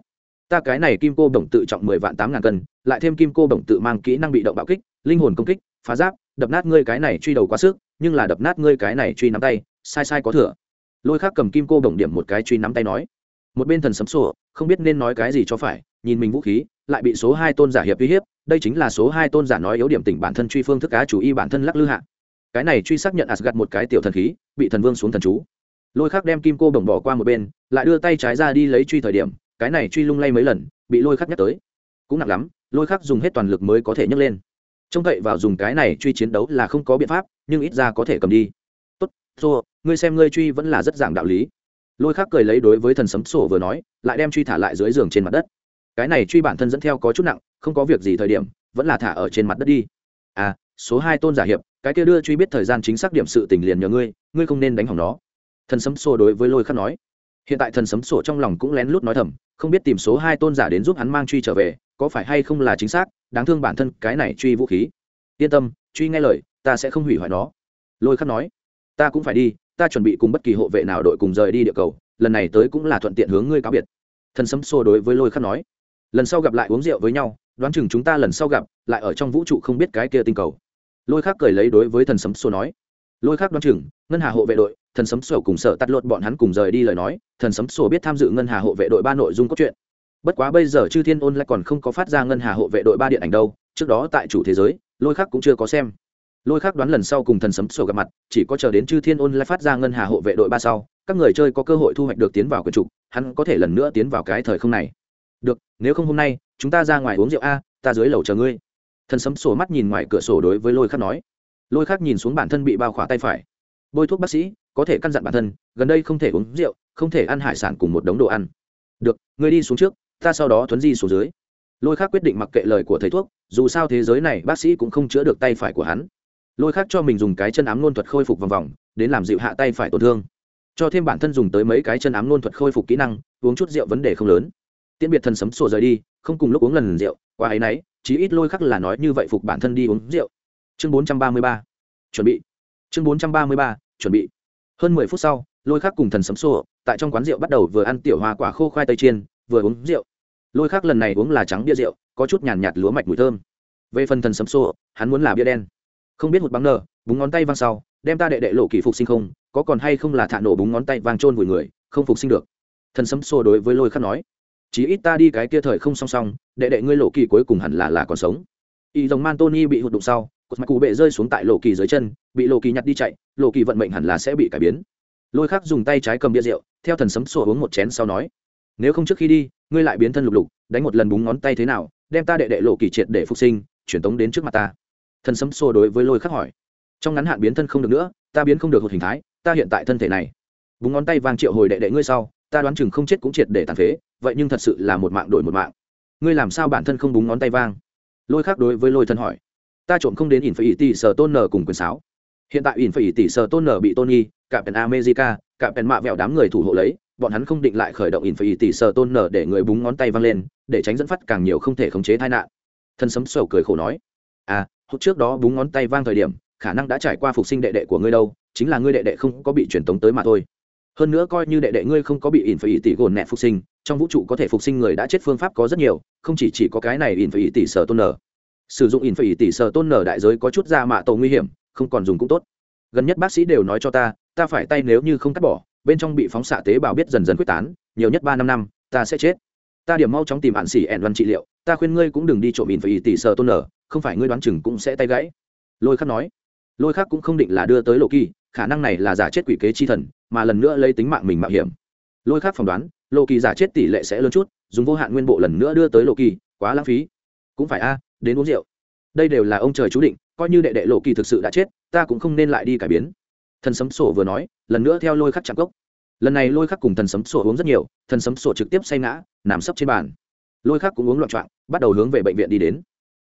A: Ta cái này kim cô đồng tự trọng mười vạn tám ngàn cân, lại thêm kim cô đồng tự mang kỹ năng bị động bạo kích, linh hồn công kích, phá giáp, đập nát ngươi cái này truy đầu quá sức nhưng là đập nát ngươi cái này truy nắm tay, sai sai có thừa. Lôi khác cầm kim cô đồng điểm một cái truy nắm tay nói. Một bên thần sấm sổ không biết nên nói cái gì cho phải, nhìn mình vũ khí, lại bị số hai tôn giả hiệp uy hiếp, đây chính là số hai tôn giả nói yếu điểm tỉnh bản thân truy phương thức cá chủ y bản thân lắc lư hạ. Cái này truy xác nhận asgad một cái tiểu thần khí, bị thần vương xuống thần chú. Lôi khắc đem kim cô đồng bỏ qua một bên, lại đưa tay trái ra đi lấy truy thời điểm, cái này truy lung lay mấy lần, bị lôi khắc nhắc tới. Cũng nặng lắm, lôi khắc dùng hết toàn lực mới có thể nhấc lên trông cậy vào dùng cái này truy chiến đấu là không có biện pháp, nhưng ít ra có thể cầm đi. Tốt xô ngươi xem ngươi truy vẫn là rất giảng đạo lý. Lôi khắc cười lấy đối với thần sấm sổ vừa nói, lại đem truy thả lại dưới giường trên mặt đất. Cái này truy bản thân dẫn theo có chút nặng, không có việc gì thời điểm, vẫn là thả ở trên mặt đất đi. À số hai tôn giả hiệp, cái kia đưa truy biết thời gian chính xác điểm sự tình liền nhờ ngươi ngươi không nên đánh hỏng nó. Thần sấm sổ đối với lôi khắc nói. Hiện tại thần sấm sổ trong lòng cũng lén lút nói thầm, không biết tìm số hai tôn giả đến giúp hắn mang truy trở về có phải hay không là chính xác, đáng thương bản thân cái này truy vũ khí. Yên tâm, truy nghe lời, ta sẽ không hủy hoại nó. Lôi khắc nói. Ta cũng phải đi, ta chuẩn bị cùng bất kỳ hộ vệ nào đội cùng rời đi địa cầu, lần này tới cũng là thuận tiện hướng ngươi cáo biệt. Thần sấm xô đối với lôi khắc nói. Lần sau gặp lại uống rượu với nhau, đoán chừng chúng ta lần sau gặp, lại ở trong vũ trụ không biết cái kia tinh cầu. Lôi khắc cười lấy đối với thần sấm xô nói. Lôi khắc đoán chừng, ngân hà hộ vệ đội, thần sấm sổ cùng sợ tắt lột bọn hắn cùng rời đi lời nói, thần sấm sổ biết tham dự ngân hà hộ vệ đội ba nội dung cốt truyện bất quá bây giờ chư thiên ôn lại còn không có phát ra ngân hà hộ vệ đội ba điện ảnh đâu, trước đó tại chủ thế giới, lôi khắc cũng chưa có xem. Lôi khắc đoán lần sau cùng thần sấm sổ gặp mặt, chỉ có chờ đến chư thiên ôn lại phát ra ngân hà hộ vệ đội ba sau, các người chơi có cơ hội thu hoạch được tiến vào quần trục, hắn có thể lần nữa tiến vào cái thời không này. Được, nếu không hôm nay, chúng ta ra ngoài uống rượu a, ta dưới lầu chờ ngươi. Thần sấm sổ mắt nhìn ngoài cửa sổ đối với lôi khắc nói. Lôi khắc nhìn xuống bản thân bị bao khỏa tay phải. Bôi thuốc bác sĩ, có thể căn dặn bản thân, gần đây không thể uống rượu, không thể ăn hải sản cùng một đống đồ ăn. Được, ngươi đi xuống trước ta sau đó thuấn di xuống dưới. Lôi khác quyết định mặc kệ lời của thầy thuốc, dù sao thế giới này bác sĩ cũng không chữa được tay phải của hắn. Lôi khác cho mình dùng cái chân ám nôn thuật khôi phục vòng vòng, đến làm dịu hạ tay phải tổn thương. Cho thêm bản thân dùng tới mấy cái chân ám nôn thuật khôi phục kỹ năng, uống chút rượu vấn đề không lớn. Tiễn biệt thần sấm sổ rời đi, không cùng lúc uống lần rượu qua ấy nấy chí ít lôi khắc là nói như vậy phục bản thân đi uống rượu. Chương bốn trăm ba mươi ba, chuẩn bị. Chương bốn trăm ba mươi ba, chuẩn bị. Hơn mười phút sau, lôi khắc cùng thần sấm sổ tại trong quán rượu bắt đầu vừa ăn tiểu hoa quả khô khoai tây chiên, vừa uống rượu lôi khắc lần này uống là trắng bia rượu, có chút nhàn nhạt lúa mạch mùi thơm. Về phần thần sấm sổ hắn muốn là bia đen. Không biết hụt băng nở, búng ngón tay văng sau, đem ta đệ đệ lộ kỳ phục sinh không, có còn hay không là thả nổ búng ngón tay vang trôn vùi người, không phục sinh được. Thần sấm sổ đối với lôi khắc nói, chí ít ta đi cái kia thời không song song, đệ đệ ngươi lộ kỳ cuối cùng hẳn là là còn sống. Y dòng man tony bị hụt đụng sau, cột mặt cụ bệ rơi xuống tại lộ kỳ dưới chân, bị lộ kỳ nhặt đi chạy, lộ kỳ vận mệnh hẳn là sẽ bị cải biến. Lôi khắc dùng tay trái cầm bia rượu, theo thần sấm sổ uống một chén sau nói, nếu không trước khi đi ngươi lại biến thân lục lục, đánh một lần búng ngón tay thế nào, đem ta đệ đệ lộ kỳ triệt để phục sinh, truyền tống đến trước mặt ta. Thần sấm xô đối với lôi khắc hỏi. Trong ngắn hạn biến thân không được nữa, ta biến không được một hình thái, ta hiện tại thân thể này. Búng ngón tay vang triệu hồi đệ đệ ngươi sau, ta đoán chừng không chết cũng triệt để tàn phế, vậy nhưng thật sự là một mạng đổi một mạng. Ngươi làm sao bản thân không búng ngón tay vang? Lôi khắc đối với lôi thân hỏi. Ta trộm không đến ỉn phải ỉ tỷ sở tôn nở cùng quyền sáo. Hiện tại ỉn phải ỉ tỷ sở tôn nở bị tony cả pèn america cả pèn mạ vẹo đám người thủ hộ lấy bọn hắn không định lại khởi động ỉn phải tỷ sở tôn nở để người búng ngón tay văng lên, để tránh dẫn phát càng nhiều không thể khống chế tai nạn. Thân sấm sầu cười khổ nói à hút trước đó búng ngón tay vang thời điểm, khả năng đã trải qua phục sinh đệ đệ của ngươi đâu, chính là ngươi đệ đệ không có bị truyền tống tới mà thôi. Hơn nữa coi như đệ đệ ngươi không có bị ỉn phải tỷ gồn nẹt phục sinh, trong vũ trụ có thể phục sinh người đã chết phương pháp có rất nhiều, không chỉ chỉ có cái này ỉn phải tỷ sở tôn nở. Sử dụng ỉn phải tỷ sở tôn nở đại giới có chút ra mạ tổ nguy hiểm, không còn dùng cũng tốt. Gần nhất bác sĩ đều nói cho ta ta phải tay nếu như không cắt bỏ bên trong bị phóng xạ tế bào biết dần dần quyết tán, nhiều nhất ba năm năm, ta sẽ chết. Ta điểm mau chóng tìm hạn xỉ ẻn văn trị liệu, ta khuyên ngươi cũng đừng đi trộm ỉn phải tỷ sợ tôn nở, không phải ngươi đoán chừng cũng sẽ tay gãy. Lôi khắc nói. Lôi khắc cũng không định là đưa tới lộ kỳ, khả năng này là giả chết quỷ kế chi thần, mà lần nữa lấy tính mạng mình mạo hiểm. Lôi khắc phỏng đoán, lộ kỳ giả chết tỷ lệ sẽ lớn chút, dùng vô hạn nguyên bộ lần nữa đưa tới lộ kỳ, quá lãng phí. Cũng phải a, đến uống rượu. Đây đều là ông trời chú định, coi như đệ đệ lộ kỳ thực sự đã chết, ta cũng không nên lại đi cải biến thần sấm sổ vừa nói, lần nữa theo lôi khắc chạm cốc. Lần này lôi khắc cùng thần sấm sổ uống rất nhiều, thần sấm sổ trực tiếp say ngã, nằm sấp trên bàn. Lôi khắc cũng uống loạn trọng bắt đầu hướng về bệnh viện đi đến.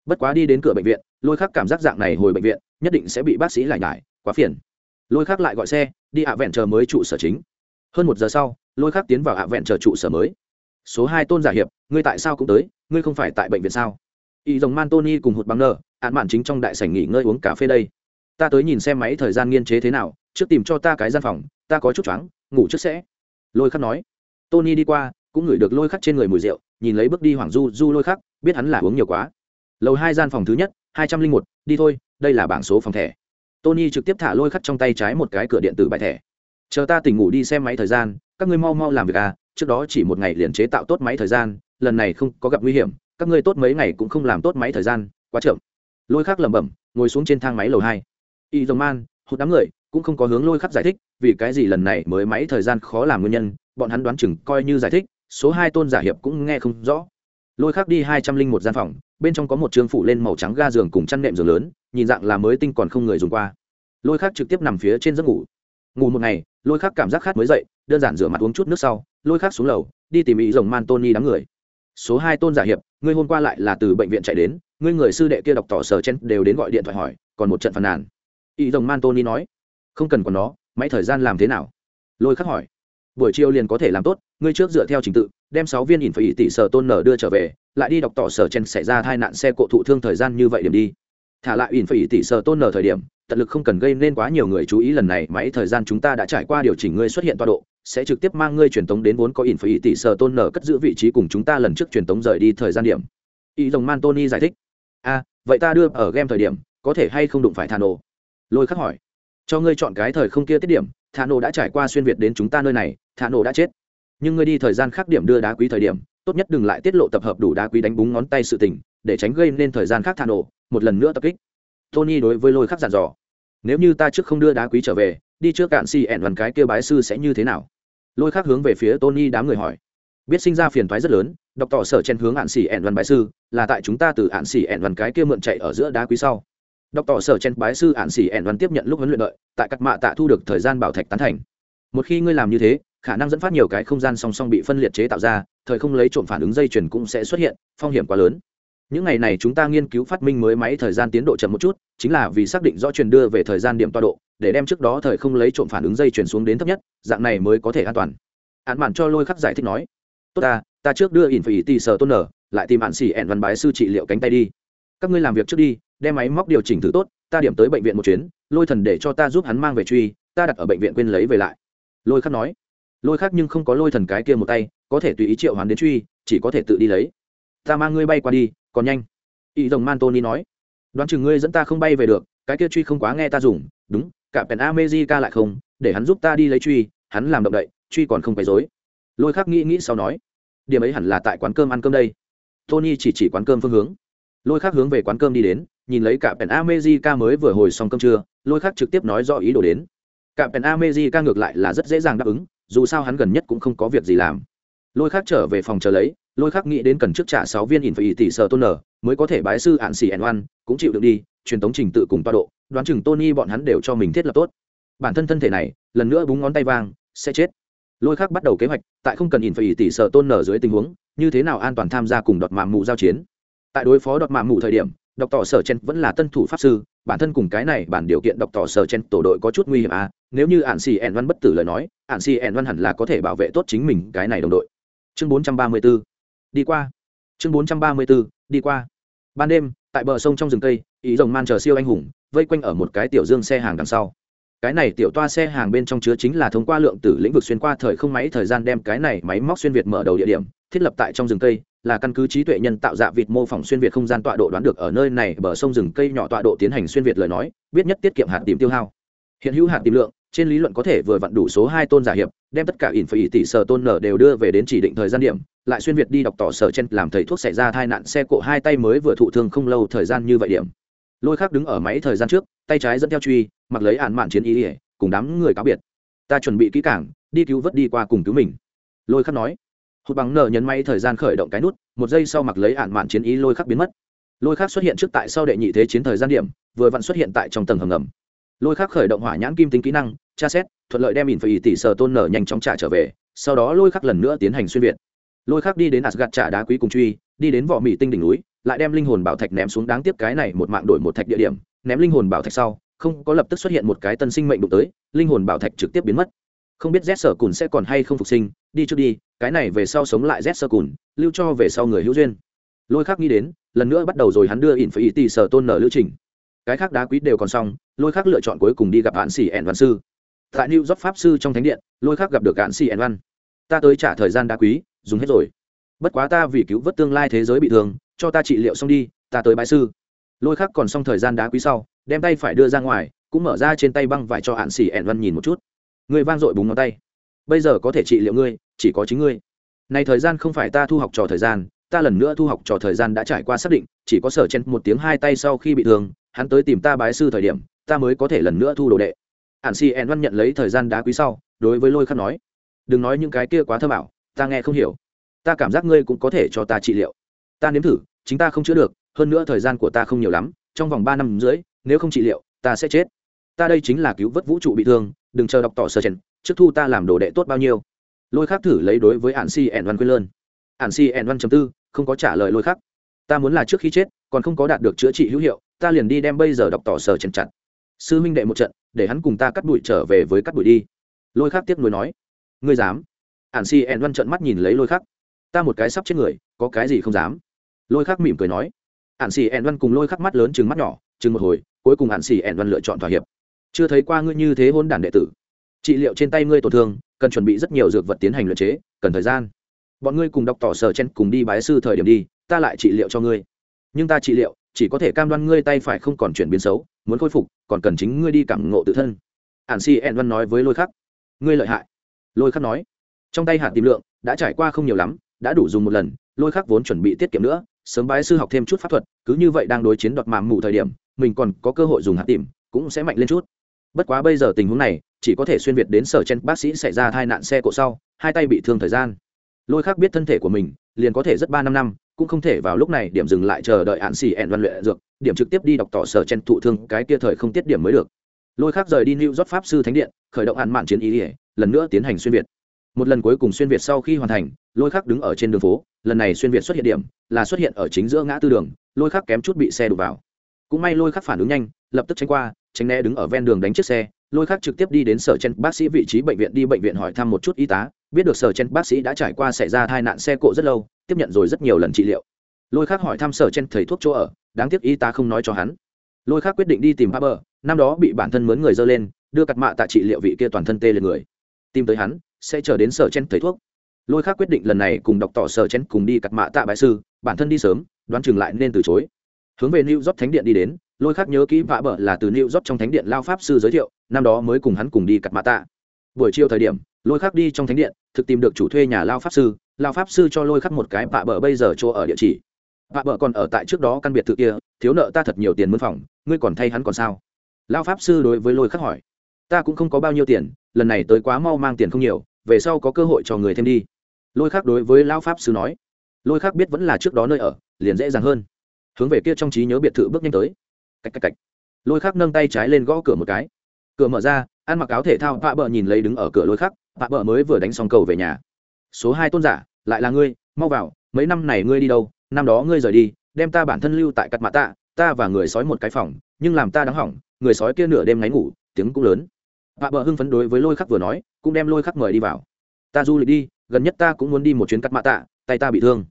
A: Bất quá đi đến cửa bệnh viện, lôi khắc cảm giác dạng này hồi bệnh viện, nhất định sẽ bị bác sĩ lại nhải, quá phiền. Lôi khắc lại gọi xe, đi ạ vẹn chờ mới trụ sở chính. Hơn một giờ sau, lôi khắc tiến vào ạ vẹn chờ trụ sở mới. Số hai tôn giả hiệp, ngươi tại sao cũng tới, ngươi không phải tại bệnh viện sao? Y dòng man tony cùng hụt băng nơ ạn mạn chính trong đại sảnh nghỉ ngơi uống cà phê đây ta tới nhìn xem máy thời gian nghiên chế thế nào, trước tìm cho ta cái gian phòng, ta có chút choáng, ngủ trước sẽ. Lôi khắc nói. Tony đi qua, cũng ngửi được lôi khắc trên người mùi rượu, nhìn lấy bước đi hoảng du du lôi khắc, biết hắn là uống nhiều quá. Lầu hai gian phòng thứ nhất, hai trăm linh một, đi thôi, đây là bảng số phòng thẻ. Tony trực tiếp thả lôi khắc trong tay trái một cái cửa điện tử bài thẻ. Chờ ta tỉnh ngủ đi xem máy thời gian, các ngươi mau mau làm việc à trước đó chỉ một ngày liền chế tạo tốt máy thời gian, lần này không có gặp nguy hiểm, các ngươi tốt mấy ngày cũng không làm tốt máy thời gian, quá chậm. Lôi khắc lẩm bẩm, ngồi xuống trên thang máy lầu hai y dòng man hút đám người, cũng không có hướng lôi khắc giải thích, vì cái gì lần này mới máy thời gian khó làm nguyên nhân, bọn hắn đoán chừng coi như giải thích, số hai tôn giả hiệp cũng nghe không rõ. Lôi khắc đi hai trăm linh một gian phòng, bên trong có một trường phủ lên màu trắng ga giường cùng chăn nệm giường lớn, nhìn dạng là mới tinh còn không người dùng qua. Lôi khắc trực tiếp nằm phía trên giấc ngủ. Ngủ một ngày, lôi khắc cảm giác khát mới dậy, đơn giản rửa mặt uống chút nước sau, lôi khắc xuống lầu, đi tìm ý rồng man tony đám người. Số hai tôn giả hiệp, ngươi hôm qua lại là từ bệnh viện chạy đến, ngươi người sư đệ kia đọc tỏ sờ chen đều đến gọi điện thoại hỏi, còn một trận phàn nàn ý rồng man tony nói, không cần còn nó, máy thời gian làm thế nào? Lôi khắc hỏi, buổi chiều liền có thể làm tốt, ngươi trước dựa theo trình tự, đem sáu viên ỉn phải ỉ tỷ sở tôn nở đưa trở về, lại đi đọc tỏ sở chen xảy ra tai nạn xe cộ thụ thương thời gian như vậy điểm đi. Thả lại ỉn phải ỉ tỷ sở tôn nở thời điểm, tận lực không cần gây nên quá nhiều người chú ý lần này, máy thời gian chúng ta đã trải qua điều chỉnh ngươi xuất hiện toa độ, sẽ trực tiếp mang ngươi truyền tống đến vốn có ỉn phải ỉ tỷ sở tôn nở cất giữ vị trí cùng chúng ta lần trước truyền tống rời đi thời gian điểm. Ý rồng man tony giải thích, a, vậy ta đưa ở game thời điểm, có thể hay không đụng phải thà nổ? Lôi khắc hỏi. Cho ngươi chọn cái thời không kia tiết điểm thà nổ đã trải qua xuyên việt đến chúng ta nơi này thà nổ đã chết. Nhưng ngươi đi thời gian khác điểm đưa đá quý thời điểm, tốt nhất đừng lại tiết lộ tập hợp đủ đá quý đánh búng ngón tay sự tình, để tránh gây nên thời gian khác thà nổ, một lần nữa tập kích. Tony đối với lôi khắc giàn dò. Nếu như ta trước không đưa đá quý trở về, đi trước cạn si ẹn vằn cái kia bái sư sẽ như thế nào? Lôi khắc hướng về phía tony đám người hỏi. Biết sinh ra phiền thoái rất lớn, đọc tỏ sở chen hướng ạn xỉ ẹn văn bái sư, là tại chúng ta từ ạn xỉ ẹn văn cái kia mượn chạy ở giữa đá quý sau đọc tỏ sở chen bái sư ạn xỉ ẹn văn tiếp nhận lúc huấn luyện đợi, tại các mạ tạ thu được thời gian bảo thạch tán thành. Một khi ngươi làm như thế, khả năng dẫn phát nhiều cái không gian song song bị phân liệt chế tạo ra, thời không lấy trộm phản ứng dây chuyền cũng sẽ xuất hiện, phong hiểm quá lớn. Những ngày này chúng ta nghiên cứu phát minh mới máy thời gian tiến độ chậm một chút, chính là vì xác định rõ truyền đưa về thời gian điểm toa độ, để đem trước đó thời không lấy trộm phản ứng dây chuyển xuống đến thấp nhất, dạng này mới có thể an toàn. Hạn mạn cho lôi khắc giải thích nói, tốt ta ta trước đưa ỉn phải tì sờ tôn nở, lại tìm hạn xỉ ẹn văn bái sư trị liệu cánh tay đi. Các ngươi làm việc trước đi đem máy móc điều chỉnh thử tốt, ta điểm tới bệnh viện một chuyến, lôi thần để cho ta giúp hắn mang về truy, ta đặt ở bệnh viện quên lấy về lại. Lôi khắc nói. Lôi khắc nhưng không có lôi thần cái kia một tay, có thể tùy ý triệu hoán đến truy, chỉ có thể tự đi lấy. Ta mang ngươi bay qua đi, còn nhanh. Ý rồng man tony nói. Đoán chừng ngươi dẫn ta không bay về được, cái kia truy không quá nghe ta dùng, đúng, cả pèn amejica lại không, để hắn giúp ta đi lấy truy, hắn làm động đậy, truy còn không phải dối. Lôi khắc nghĩ nghĩ sau nói. Điểm ấy hẳn là tại quán cơm ăn cơm đây. Tony chỉ chỉ quán cơm phương hướng lôi khắc hướng về quán cơm đi đến, nhìn lấy cả pèn amejica mới vừa hồi xong cơm trưa, lôi khắc trực tiếp nói rõ ý đồ đến. Cả pèn amejica ngược lại là rất dễ dàng đáp ứng, dù sao hắn gần nhất cũng không có việc gì làm. Lôi khắc trở về phòng chờ lấy, lôi khắc nghĩ đến cần trước trả sáu viên in phải tỷ sở tôn nở mới có thể bái sư ạn xì ẻn oan cũng chịu được đi, truyền thống trình tự cùng toa độ, đoán chừng tony bọn hắn đều cho mình thiết lập tốt. Bản thân thân thể này, lần nữa búng ngón tay vang, sẽ chết. Lôi khắc bắt đầu kế hoạch, tại không cần in phải tỷ sở tôn nở dưới tình huống, như thế nào an toàn tham gia cùng đọt màng mù giao chiến tại đối phó đọt mạ mù thời điểm đọc tỏ sở chen vẫn là tân thủ pháp sư, bản thân cùng cái này bản điều kiện đọc tỏ sở chen tổ đội có chút nguy hiểm à nếu như ạn xì ẻn văn bất tử lời nói ạn xì ẻn văn hẳn là có thể bảo vệ tốt chính mình, cái này đồng đội. Chương bốn trăm ba mươi 434. đi qua. Chương bốn trăm ba mươi bốn đi qua. Ban đêm, tại bờ sông trong rừng tây ý rồng man chờ siêu anh hùng, vây quanh ở một cái tiểu dương xe hàng đằng sau. Cái này tiểu toa xe hàng bên trong chứa chính là thông qua lượng tử lĩnh vực xuyên qua thời không máy thời gian đem cái này máy móc xuyên việt mở đầu địa điểm thiết lập tại trong rừng cây, là căn cứ trí tuệ nhân tạo dạ vịt mô phỏng xuyên việt không gian tọa độ đoán được ở nơi này bờ sông rừng cây nhỏ tọa độ tiến hành xuyên việt lời nói, biết nhất tiết kiệm hạt tìm tiêu hao. Hiện hữu hạt tìm lượng, trên lý luận có thể vừa vặn đủ số hai tôn giả hiệp, đem tất cả ỉn phải tỷ sở tôn nở đều đưa về đến chỉ định thời gian điểm, lại xuyên việt đi đọc tỏ sở chen làm thầy thuốc xảy ra tai nạn xe cộ hai tay mới vừa thụ thương không lâu thời gian như vậy điểm. Lôi khác đứng ở máy thời gian trước, tay trái dẫn theo truy, mặc lấy ản mạn chiến ý ỉa cùng đám người cáo biệt. Ta chuẩn bị kỹ cảng đi cứu vớt đi qua cùng cứu mình. Lôi khắc nói hụt bằng nở nhấn máy thời gian khởi động cái nút, một giây sau mặc lấy ạn mạn chiến ý lôi khắc biến mất. Lôi khắc xuất hiện trước tại sau đệ nhị thế chiến thời gian điểm, vừa vặn xuất hiện tại trong tầng hầm ngầm. Lôi khắc khởi động hỏa nhãn kim tính kỹ năng, tra xét, thuận lợi đem ỉn phải tỷ sở tôn nở nhanh chóng trả trở về, sau đó lôi khắc lần nữa tiến hành xuyên việt. Lôi khắc đi đến asgad trả đá quý cùng truy, đi đến vỏ mỹ tinh đỉnh núi, lại đem linh hồn bảo thạch ném xuống đáng tiếc cái này một mạng đổi một thạch địa điểm, ném linh hồn bảo thạch sau, không có lập tức xuất hiện một cái tân sinh mệnh đụng tới, linh hồn bảo thạch trực tiếp biến mất. Không biết z sở cùn sẽ còn hay không phục sinh, đi trước đi cái này về sau sống lại z sơ cùn, lưu cho về sau người hữu duyên. Lôi khác nghĩ đến, lần nữa bắt đầu rồi hắn đưa ỉn phải ý tỷ sở tôn nở lưu trình. Cái khác đá quý đều còn xong, lôi khác lựa chọn cuối cùng đi gặp hạn xỉ ẻn văn sư. Tại new job pháp sư trong thánh điện, lôi khác gặp được hạn xỉ ẻn văn. Ta tới trả thời gian đá quý, dùng hết rồi. Bất quá ta vì cứu vớt tương lai thế giới bị thương, cho ta trị liệu xong đi, ta tới bãi sư. Lôi khác còn xong thời gian đá quý sau, đem tay phải đưa ra ngoài, cũng mở ra trên tay băng vải cho hạn xỉ ẻn văn nhìn một chút. Người vang dội búng ngón tay bây giờ có thể trị liệu ngươi, chỉ có chính ngươi. Này thời gian không phải ta thu học trò thời gian, ta lần nữa thu học trò thời gian đã trải qua xác định, chỉ có sở chen một tiếng hai tay sau khi bị thương, hắn tới tìm ta bái sư thời điểm, ta mới có thể lần nữa thu đồ đệ. Hạn si en văn nhận lấy thời gian đá quý sau, đối với lôi khắc nói, đừng nói những cái kia quá thơ bảo ta nghe không hiểu. Ta cảm giác ngươi cũng có thể cho ta trị liệu. Ta nếm thử, chính ta không chữa được, hơn nữa thời gian của ta không nhiều lắm, trong vòng ba năm rưỡi, nếu không trị liệu, ta sẽ chết. Ta đây chính là cứu vớt vũ trụ bị thương đừng chờ đọc tỏ sơ chèn, trước thu ta làm đồ đệ tốt bao nhiêu. Lôi khắc thử lấy đối với ạn si ẻn văn quên lơn. Ạn si ẻn văn chấm tư, không có trả lời lôi khắc. Ta muốn là trước khi chết, còn không có đạt được chữa trị hữu hiệu, ta liền đi đem bây giờ đọc tỏ sơ chèn chặt. Sư minh đệ một trận, để hắn cùng ta cắt bụi trở về với cắt bụi đi. Lôi khắc tiếp nối nói. Ngươi dám? Ạn si ẻn văn trận mắt nhìn lấy lôi khắc. Ta một cái sắp chết người, có cái gì không dám? Lôi khắc mỉm cười nói. Ạn xì ẻn văn cùng lôi khắc mắt lớn chừng mắt nhỏ chừng một hồi, cuối cùng ạn xì ẻn văn lựa chọn thỏa hiệp chưa thấy qua ngươi như thế hôn đản đệ tử. Trị liệu trên tay ngươi tổn thương, cần chuẩn bị rất nhiều dược vật tiến hành luyện chế, cần thời gian. Bọn ngươi cùng đọc tỏ sở chen cùng đi bái sư thời điểm đi, ta lại trị liệu cho ngươi. Nhưng ta trị liệu, chỉ có thể cam đoan ngươi tay phải không còn chuyển biến xấu, muốn khôi phục, còn cần chính ngươi đi cảm ngộ tự thân. Ạn si ẹn văn nói với lôi khắc. Ngươi lợi hại. Lôi khắc nói. Trong tay hạt tìm lượng, đã trải qua không nhiều lắm, đã đủ dùng một lần, lôi khắc vốn chuẩn bị tiết kiệm nữa, sớm bái sư học thêm chút pháp thuật, cứ như vậy đang đối chiến đoạt màm mù thời điểm, mình còn có cơ hội dùng hạt tìm, cũng sẽ mạnh lên chút bất quá bây giờ tình huống này, chỉ có thể xuyên việt đến sở chen bác sĩ xảy ra tai nạn xe cộ sau, hai tay bị thương thời gian. Lôi khác biết thân thể của mình, liền có thể rất ba năm năm, cũng không thể vào lúc này điểm dừng lại chờ đợi hạn xỉ ẹn văn luyện dược, điểm trực tiếp đi đọc tỏ sở chen thụ thương, cái kia thời không tiết điểm mới được. Lôi khác rời đi new york pháp sư thánh điện, khởi động hạn mạn chiến ý ỉa lần nữa tiến hành xuyên việt. Một lần cuối cùng xuyên việt sau khi hoàn thành, lôi khắc đứng ở trên đường phố, lần này xuyên việt xuất hiện điểm, là xuất hiện ở chính giữa ngã tư đường, lôi khắc kém chút bị xe đụt vào. Cũng may lôi khắc phản ứng nhanh, lập tức tránh qua tránh né đứng ở ven đường đánh chiếc xe lôi khắc trực tiếp đi đến sở chen bác sĩ vị trí bệnh viện đi bệnh viện hỏi thăm một chút y tá biết được sở chen bác sĩ đã trải qua xảy ra tai nạn xe cộ rất lâu tiếp nhận rồi rất nhiều lần trị liệu. Lôi khắc hỏi thăm sở chen thầy thuốc chỗ ở đáng tiếc y tá không nói cho hắn. Lôi khắc quyết định đi tìm Faber, năm đó bị bản thân mướn người dơ lên đưa cặt mạ tại trị liệu vị kia toàn thân tê lên người. Tìm tới hắn sẽ chờ đến sở chen thầy thuốc. Lôi khác quyết định lần này cùng đọc tỏ sở chen cùng đi cặt mạ tạ bại sư bản thân đi sớm đoán chừng lại nên từ chối hướng về new york thánh điện đi đến, lôi khác nhớ kỹ vạ bờ là từ new york trong thánh điện lao pháp sư giới thiệu, năm đó mới cùng hắn cùng đi cặt mạ tạ. Buổi chiều thời điểm, lôi khác đi trong thánh điện, thực tìm được chủ thuê nhà lao pháp sư, lao pháp sư cho lôi khắc một cái vạ bờ bây giờ chỗ ở địa chỉ. Vạ bờ còn ở tại trước đó căn biệt thự kia, thiếu nợ ta thật nhiều tiền mướn phòng, ngươi còn thay hắn còn sao? Lao pháp sư đối với lôi khắc hỏi. Ta cũng không có bao nhiêu tiền, lần này tới quá mau mang tiền không nhiều, về sau có cơ hội cho người thêm đi. Lôi khắc đối với lao pháp sư nói. Lôi khắc biết vẫn là trước đó nơi ở, liền dễ dàng hơn hướng về kia trong trí nhớ biệt thự bước nhanh tới. Cạch cạch cạch. Lôi khắc nâng tay trái lên gõ cửa một cái. Cửa mở ra, ăn mặc áo thể thao vạ bờ nhìn lấy đứng ở cửa lôi khắc vạ bờ mới vừa đánh xong cầu về nhà. Số hai tôn giả, lại là ngươi, mau vào, mấy năm này ngươi đi đâu, năm đó ngươi rời đi, đem ta bản thân lưu tại cặt mạ tạ, ta và người sói một cái phòng, nhưng làm ta đáng hỏng, người sói kia nửa đêm ngáy ngủ, tiếng cũng lớn. Vạ bờ hưng phấn đối với lôi khắc vừa nói, cũng đem lôi khắc mời đi vào. Ta du lịch đi, gần nhất ta cũng muốn đi một chuyến cắt mạ tạ, tay ta bị thương.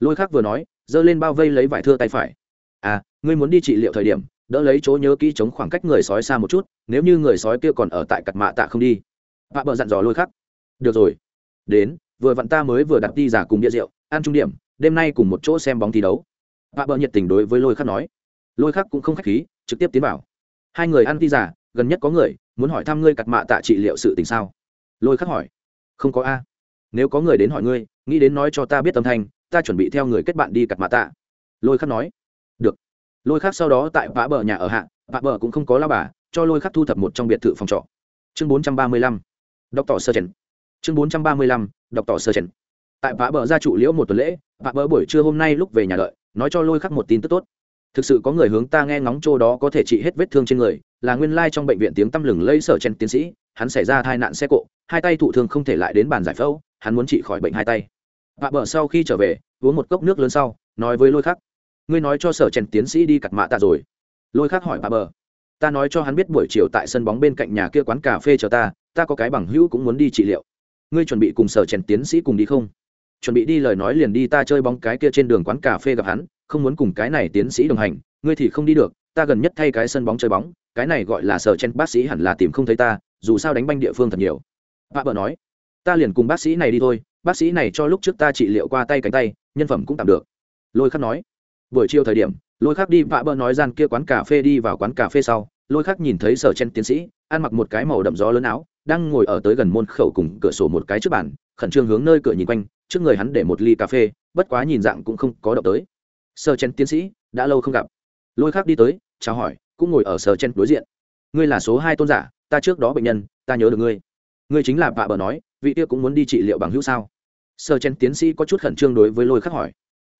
A: Lôi khắc vừa nói giơ lên bao vây lấy vải thưa tay phải. À ngươi muốn đi trị liệu thời điểm, đỡ lấy chỗ nhớ kỹ chống khoảng cách người sói xa một chút, nếu như người sói kia còn ở tại cặt mạ tạ không đi. Vạ bờ dặn dò lôi khắc. Được rồi. Đến, vừa vặn ta mới vừa đặt đi giả cùng bia rượu, ăn trung điểm, đêm nay cùng một chỗ xem bóng thi đấu. Vạ bờ nhiệt tình đối với lôi khắc nói. Lôi khắc cũng không khách khí, trực tiếp tiến vào. Hai người ăn ti giả, gần nhất có người, muốn hỏi thăm ngươi cặt mạ tạ trị liệu sự tình sao? Lôi khắc hỏi. Không có a. Nếu có người đến hỏi ngươi, nghĩ đến nói cho ta biết tâm thanh ta chuẩn bị theo người kết bạn đi cặt mạ tạ. Lôi khắc nói. Được. Lôi khắc sau đó tại vã bờ nhà ở hạ, vã bờ cũng không có lao bà, cho lôi khắc thu thập một trong biệt thự phòng trọ. Chương bốn trăm ba mươi lăm. Đọc tỏ sơ chèn chương bốn trăm ba mươi lăm. Đọc tỏ sơ chèn tại vã bờ gia trụ liễu một tuần lễ, vã bờ buổi trưa hôm nay lúc về nhà đợi, nói cho lôi khắc một tin tức tốt. Thực sự có người hướng ta nghe ngóng chỗ đó có thể trị hết vết thương trên người, là nguyên lai trong bệnh viện tiếng tăm lừng lây sở chen tiến sĩ, hắn xảy ra tai nạn xe cộ, hai tay thụ thương không thể lại đến bàn giải phẫu, hắn muốn trị khỏi bệnh hai tay vạ bờ sau khi trở về, uống một cốc nước lớn sau, nói với lôi khắc, ngươi nói cho sở chen tiến sĩ đi cặt mạ tạ rồi. Lôi khắc hỏi vạ bờ, ta nói cho hắn biết buổi chiều tại sân bóng bên cạnh nhà kia quán cà phê chờ ta ta có cái bằng hữu cũng muốn đi trị liệu. Ngươi chuẩn bị cùng sở chen tiến sĩ cùng đi không? Chuẩn bị đi, lời nói liền đi, ta chơi bóng cái kia trên đường quán cà phê gặp hắn, không muốn cùng cái này tiến sĩ đồng hành, ngươi thì không đi được, ta gần nhất thay cái sân bóng chơi bóng, cái này gọi là sở chen bác sĩ hẳn là tìm không thấy ta, dù sao đánh banh địa phương thật nhiều. Bà bờ nói, ta liền cùng bác sĩ này đi thôi bác sĩ này cho lúc trước ta trị liệu qua tay cánh tay, nhân phẩm cũng tạm được. Lôi khắc nói. Buổi chiều thời điểm, lôi khắc đi vạ bơ nói gian kia quán cà phê đi vào quán cà phê sau, lôi khắc nhìn thấy sở chen tiến sĩ, ăn mặc một cái màu đậm gió lớn áo, đang ngồi ở tới gần môn khẩu cùng cửa sổ một cái trước bàn, khẩn trương hướng nơi cửa nhìn quanh, trước người hắn để một ly cà phê, bất quá nhìn dạng cũng không có động tới. Sở chen tiến sĩ, đã lâu không gặp. Lôi khắc đi tới, chào hỏi, cũng ngồi ở sở chen đối diện. Ngươi là số hai tôn giả, ta trước đó bệnh nhân, ta nhớ được ngươi. Ngươi chính là vạ bờ nói, vị kia cũng muốn đi trị liệu bằng hữu sao? Sở chen tiến sĩ có chút khẩn trương đối với lôi khắc hỏi.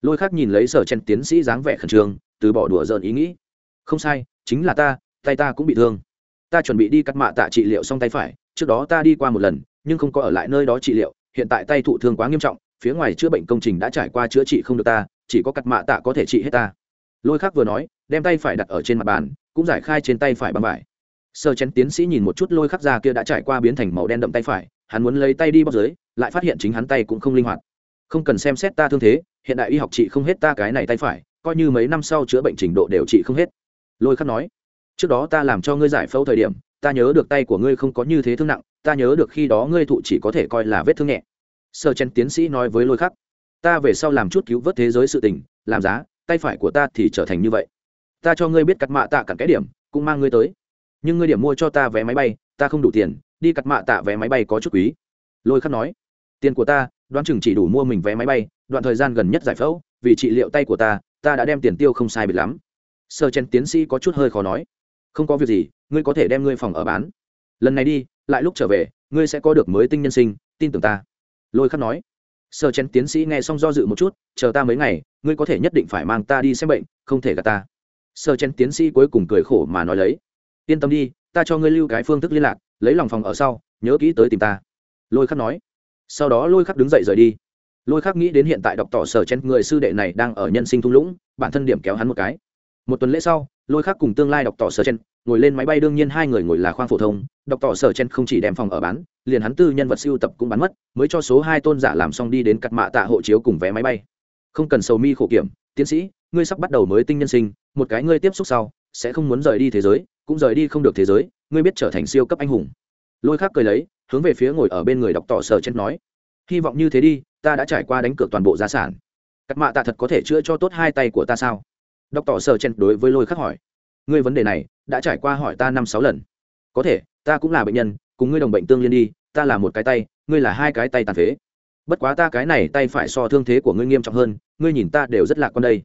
A: Lôi khắc nhìn lấy sở chen tiến sĩ dáng vẻ khẩn trương, từ bỏ đùa giỡn ý nghĩ. Không sai, chính là ta, tay ta cũng bị thương. Ta chuẩn bị đi cắt mạ tạ trị liệu xong tay phải, trước đó ta đi qua một lần, nhưng không có ở lại nơi đó trị liệu, hiện tại tay thụ thương quá nghiêm trọng, phía ngoài chữa bệnh công trình đã trải qua chữa trị không được ta, chỉ có cắt mạ tạ có thể trị hết ta. Lôi khắc vừa nói, đem tay phải đặt ở trên mặt bàn, cũng giải khai trên tay phải băng vải. Sơ chén tiến sĩ nhìn một chút lôi khắc da kia đã trải qua biến thành màu đen đậm tay phải hắn muốn lấy tay đi bóc dưới, lại phát hiện chính hắn tay cũng không linh hoạt. Không cần xem xét ta thương thế, hiện đại y học trị không hết ta cái này tay phải, coi như mấy năm sau chữa bệnh trình độ đều trị không hết. Lôi khắc nói, trước đó ta làm cho ngươi giải phẫu thời điểm, ta nhớ được tay của ngươi không có như thế thương nặng, ta nhớ được khi đó ngươi thụ chỉ có thể coi là vết thương nhẹ. Sơ chen tiến sĩ nói với lôi khắc, ta về sau làm chút cứu vớt thế giới sự tình, làm giá, tay phải của ta thì trở thành như vậy. Ta cho ngươi biết cắt mạ tạ cặn cái điểm, cũng mang ngươi tới. Nhưng ngươi điểm mua cho ta vé máy bay, ta không đủ tiền đi cắt mạ tạ vé máy bay có chút quý. Lôi khắc nói, tiền của ta, đoán chừng chỉ đủ mua mình vé máy bay, đoạn thời gian gần nhất giải phẫu, vì trị liệu tay của ta ta đã đem tiền tiêu không sai biệt lắm. Sơ chen tiến sĩ có chút hơi khó nói, không có việc gì, ngươi có thể đem ngươi phòng ở bán. Lần này đi, lại lúc trở về, ngươi sẽ có được mới tinh nhân sinh, tin tưởng ta. Lôi khắc nói. Sơ chen tiến sĩ nghe xong do dự một chút, chờ ta mấy ngày, ngươi có thể nhất định phải mang ta đi xem bệnh, không thể gạt ta. Sơ chen tiến sĩ cuối cùng cười khổ mà nói lấy, yên tâm đi, ta cho ngươi lưu cái phương thức liên lạc lấy lòng phòng ở sau, nhớ kỹ tới tìm ta. Lôi khắc nói. Sau đó lôi khắc đứng dậy rời đi. Lôi khắc nghĩ đến hiện tại đọc tỏ sở chen người sư đệ này đang ở nhân sinh thung lũng, bản thân điểm kéo hắn một cái. Một tuần lễ sau, lôi khắc cùng tương lai đọc tỏ sở chen ngồi lên máy bay đương nhiên hai người ngồi là khoang phổ thông, đọc tỏ sở chen không chỉ đem phòng ở bán, liền hắn tư nhân vật siêu tập cũng bán mất, mới cho số hai tôn giả làm xong đi đến cặt mạ tạ hộ chiếu cùng vé máy bay. Không cần sầu mi khổ kiểm, tiến sĩ, ngươi sắp bắt đầu mới tinh nhân sinh, một cái ngươi tiếp xúc sau, sẽ không muốn rời đi thế giới, cũng rời đi không được thế giới ngươi biết trở thành siêu cấp anh hùng. Lôi khác cười lấy, hướng về phía ngồi ở bên người đọc tỏ sở chen nói, hy vọng như thế đi, ta đã trải qua đánh cược toàn bộ gia sản. Cắt mạ tạ thật có thể chữa cho tốt hai tay của ta sao? Đọc tỏ sở chen đối với lôi khắc hỏi, ngươi vấn đề này đã trải qua hỏi ta năm sáu lần. Có thể, ta cũng là bệnh nhân, cùng ngươi đồng bệnh tương liên đi, ta là một cái tay, ngươi là hai cái tay tàn phế. Bất quá ta cái này tay phải so thương thế của ngươi nghiêm trọng hơn, ngươi nhìn ta đều rất lạc con đây.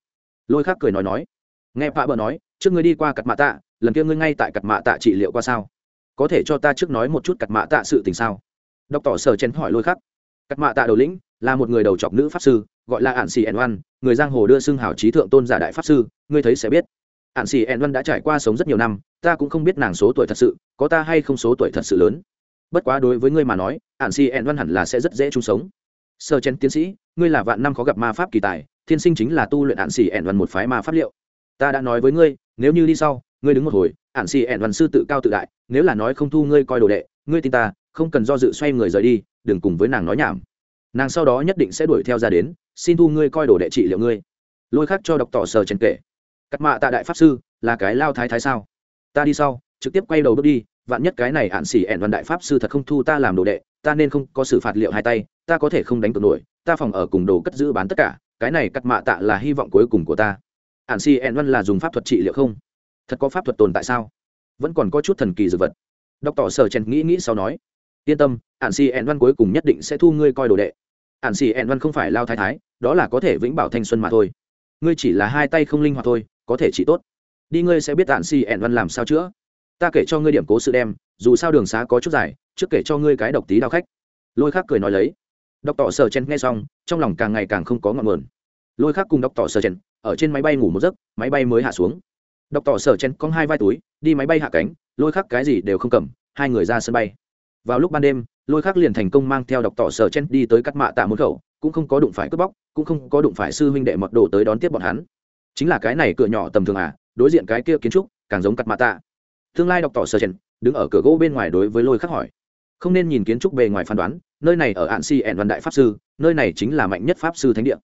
A: Lôi khác cười nói nói, nghe pạ bờ nói, trước ngươi đi qua cặt mạ tạ lần kia ngươi ngay tại cặt mạ tạ trị liệu qua sao? Có thể cho ta trước nói một chút cặt mạ tạ sự tình sao? Đọc tỏ sở chen hỏi lôi khắc. Cặt mạ tạ đầu lĩnh là một người đầu chọc nữ pháp sư, gọi là ạn xì ẩn văn người giang hồ đưa xưng hào trí thượng tôn giả đại pháp sư, ngươi thấy sẽ biết. Ạn xì ẩn văn đã trải qua sống rất nhiều năm, ta cũng không biết nàng số tuổi thật sự, có ta hay không số tuổi thật sự lớn. Bất quá đối với ngươi mà nói ạn xì ẩn văn hẳn là sẽ rất dễ chung sống. Sơ chen tiến sĩ, ngươi là vạn năm khó gặp ma pháp kỳ tài, thiên sinh chính là tu luyện ạn xì ẩn văn một phái ma pháp liệu. Ta đã nói với ngươi, nếu như đi sau ngươi đứng một hồi ạn xì ẹn văn sư tự cao tự đại, nếu là nói không thu ngươi coi đồ đệ, ngươi tin ta, không cần do dự xoay người rời đi, đừng cùng với nàng nói nhảm. Nàng sau đó nhất định sẽ đuổi theo ra đến, xin thu ngươi coi đồ đệ trị liệu ngươi. Lôi khác cho đọc tỏ sờ trần kể cắt mạ tạ đại pháp sư, là cái lao thái thái sao? Ta đi sau, trực tiếp quay đầu bước đi, vạn nhất cái này ạn xỉ ẹn văn đại pháp sư thật không thu ta làm đồ đệ, ta nên không có xử phạt liệu hai tay, ta có thể không đánh cược nổi, ta phòng ở cùng đồ cất giữ bán tất cả, cái này cắt mạ tạ là hy vọng cuối cùng của ta. Ạn xỉ ẹn văn là dùng pháp thuật trị liệu không? Thật có pháp thuật tồn tại sao? Vẫn còn có chút thần kỳ dược vật. Đọc tỏ sở chen nghĩ nghĩ sau nói, yên tâm ạn xì ẹn văn cuối cùng nhất định sẽ thu ngươi coi đồ đệ. Ạn xì ẹn văn không phải lao thái thái, đó là có thể vĩnh bảo thanh xuân mà thôi. Ngươi chỉ là hai tay không linh hoạt thôi, có thể chỉ tốt. Đi ngươi sẽ biết ạn xì ẹn văn làm sao chữa. Ta kể cho ngươi điểm cố sự đem, dù sao đường xá có chút dài, trước kể cho ngươi cái độc tí đao khách. Lôi khác cười nói lấy. Đọc tỏ sở chen nghe xong, trong lòng càng ngày càng không có ngọn nguồn. Lôi khác cùng đọc tỏ sở chen ở trên máy bay ngủ một giấc, máy bay mới hạ xuống đọc tỏ sở chen có hai vai túi, đi máy bay hạ cánh, lôi khắc cái gì đều không cầm, hai người ra sân bay. Vào lúc ban đêm, lôi khắc liền thành công mang theo đọc tỏ sở chen đi tới cắt mạ tạ một khẩu, cũng không có đụng phải cướp bóc, cũng không có đụng phải sư huynh đệ mật đồ tới đón tiếp bọn hắn. Chính là cái này cửa nhỏ tầm thường à đối diện cái kia kiến trúc, càng giống cắt mạ tạ. Tương lai đọc tỏ sở chen đứng ở cửa gỗ bên ngoài đối với lôi khắc hỏi. Không nên nhìn kiến trúc bề ngoài phán đoán, nơi này ở ạn si ẹn văn đại pháp sư, nơi này chính là mạnh nhất pháp sư thánh địa.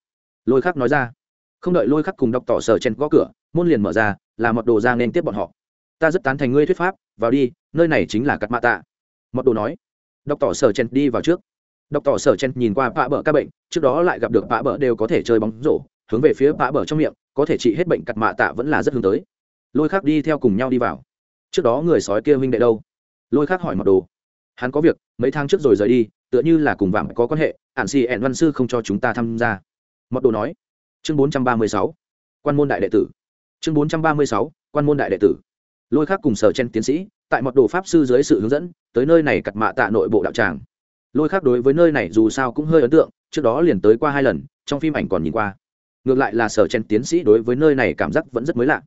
A: Lôi khắc nói ra. Không đợi lôi khắc cùng đọc tỏ sở chen gõ cửa môn liền mở ra, là mật đồ ra nên tiếp bọn họ. Ta rất tán thành ngươi thuyết pháp, vào đi, nơi này chính là cắt mạ tạ. Mật đồ nói. Đọc tỏ sở chen đi vào trước. Đọc tỏ sở chen nhìn qua vạ bờ các bệnh, trước đó lại gặp được vạ bờ đều có thể chơi bóng rổ, hướng về phía vạ bờ trong miệng, có thể trị hết bệnh cắt mạ tạ vẫn là rất hướng tới. Lôi khắc đi theo cùng nhau đi vào. Trước đó người sói kia huynh đệ đâu? Lôi khác hỏi mật đồ. Hắn có việc, mấy tháng trước rồi rời đi, tựa như là cùng vạm có quan hệ ạn xì ẹn văn sư không cho chúng ta tham gia. Mật đồ nói. Chương bốn trăm ba mươi sáu. Quan môn đại đệ tử chương bốn trăm ba mươi sáu, quan môn đại đệ tử. Lôi khác cùng sở chen tiến sĩ, tại mật đồ pháp sư dưới sự hướng dẫn, tới nơi này cặt mạ tạ nội bộ đạo tràng. Lôi khác đối với nơi này dù sao cũng hơi ấn tượng, trước đó liền tới qua hai lần, trong phim ảnh còn nhìn qua. Ngược lại là sở chen tiến sĩ đối với nơi này cảm giác vẫn rất mới lạ.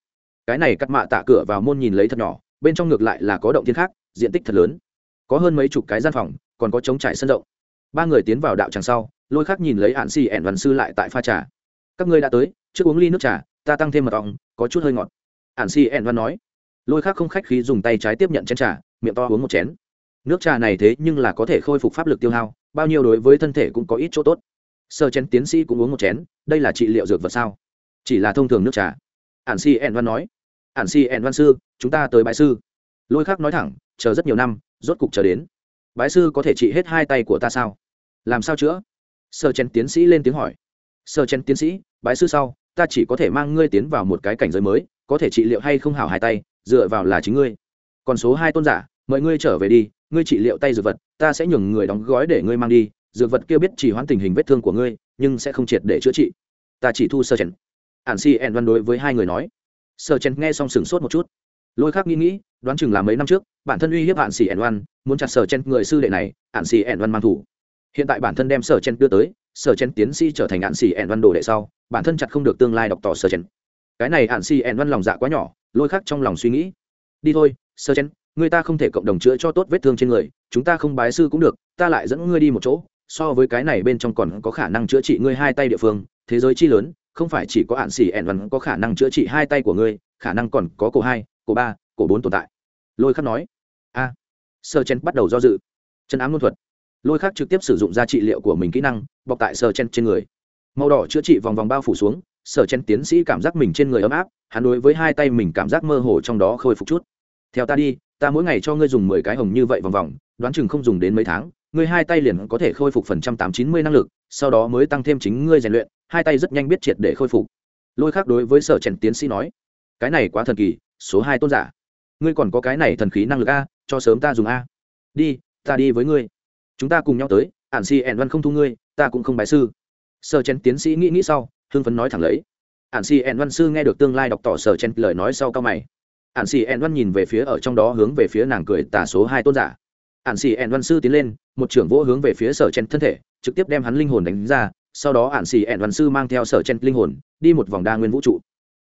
A: Cái này cắt mạ tạ cửa vào môn nhìn lấy thật nhỏ, bên trong ngược lại là có động thiên khác, diện tích thật lớn. Có hơn mấy chục cái gian phòng, còn có trống trải sân rộng. Ba người tiến vào đạo tràng sau, lôi khắc nhìn lấy hạn xì ẻn văn sư lại tại pha trà. Các ngươi đã tới trước uống ly nước trà, ta tăng thêm mật ong, có chút hơi ngọt. Ản si ẻn văn nói. Lôi khắc không khách khí dùng tay trái tiếp nhận chén trà, miệng to uống một chén. Nước trà này thế nhưng là có thể khôi phục pháp lực tiêu hao, bao nhiêu đối với thân thể cũng có ít chỗ tốt. Sơ chén tiến sĩ cũng uống một chén, đây là trị liệu dược vật sao? Chỉ là thông thường nước trà. Ản si ẻn văn nói. Ản si ẻn văn sư, chúng ta tới bãi sư. Lôi khắc nói thẳng, chờ rất nhiều năm, rốt cục chờ đến. Bái sư có thể trị hết hai tay của ta sao? Làm sao chữa? Sơ chén tiến sĩ lên tiếng hỏi. Sơ chén tiến sĩ, bái sư sau ta chỉ có thể mang ngươi tiến vào một cái cảnh giới mới, có thể trị liệu hay không hảo hai tay, dựa vào là chính ngươi. Còn số hai tôn giả, mời ngươi trở về đi, ngươi trị liệu tay dược vật, ta sẽ nhường người đóng gói để ngươi mang đi, dược vật kia biết chỉ hoãn tình hình vết thương của ngươi, nhưng sẽ không triệt để chữa trị. Ta chỉ thu sơ chen ản si ẹn văn đối với hai người nói. Sơ chen nghe xong sửng sốt một chút. Lôi khác nghĩ nghĩ, đoán chừng là mấy năm trước, bản thân uy hiếp hạn xỉ ẻn oan muốn chặt sở chen người sư đệ này hạn xỉ ẻn oan mang thủ. Hiện tại bản thân đem sở chen đưa tới sở chen tiến sĩ trở thành hạn xỉ ẻn văn đồ đệ sau, bản thân chặt không được tương lai đọc tỏ sở chen. Cái này hạn xỉ ẻn văn lòng dạ quá nhỏ, lôi khắc trong lòng suy nghĩ. Đi thôi sở chen, người ta không thể cộng đồng chữa cho tốt vết thương trên người, chúng ta không bái sư cũng được, ta lại dẫn ngươi đi một chỗ, so với cái này bên trong còn có khả năng chữa trị ngươi hai tay địa phương, thế giới chi lớn, không phải chỉ có hạn xỉ ẻn văn có khả năng chữa trị hai tay của ngươi, khả năng còn có cổ hai, cổ ba, cổ bốn tồn tại. Lôi khắc nói. A. Sơ chen bắt đầu do dự. Chân ám luân thuật lôi khắc trực tiếp sử dụng ra trị liệu của mình kỹ năng, bọc tại sờ chen trên người. Màu đỏ chữa trị vòng vòng bao phủ xuống sở chen tiến sĩ cảm giác mình trên người ấm áp, hắn đối với hai tay mình cảm giác mơ hồ trong đó khôi phục chút. Theo ta đi, ta mỗi ngày cho ngươi dùng mười cái hồng như vậy vòng vòng, đoán chừng không dùng đến mấy tháng, ngươi hai tay liền có thể khôi phục phần trăm tám chín mươi năng lực, sau đó mới tăng thêm chính ngươi rèn luyện, hai tay rất nhanh biết triệt để khôi phục. Lôi khác đối với sở trần tiến sĩ nói, cái này quá thần kỳ, số hai tôn giả. Ngươi còn có cái này thần khí năng lực a, cho sớm ta dùng a. Đi, ta đi với ngươi chúng ta cùng nhau tới, ản si ẻn văn không thu ngươi, ta cũng không bài sư. Sở chen tiến sĩ nghĩ nghĩ sau hương phấn nói thẳng lấy. Ản si ẻn văn sư nghe được tương lai đọc tỏ sở chen lời nói sau cao mày. Ản si ẻn văn nhìn về phía ở trong đó hướng về phía nàng cười tả số hai tôn giả. Ản si ẻn văn sư tiến lên, một trưởng vỗ hướng về phía sở chen thân thể, trực tiếp đem hắn linh hồn đánh ra, sau đó ản si ẻn văn sư mang theo sở chen linh hồn, đi một vòng đa nguyên vũ trụ.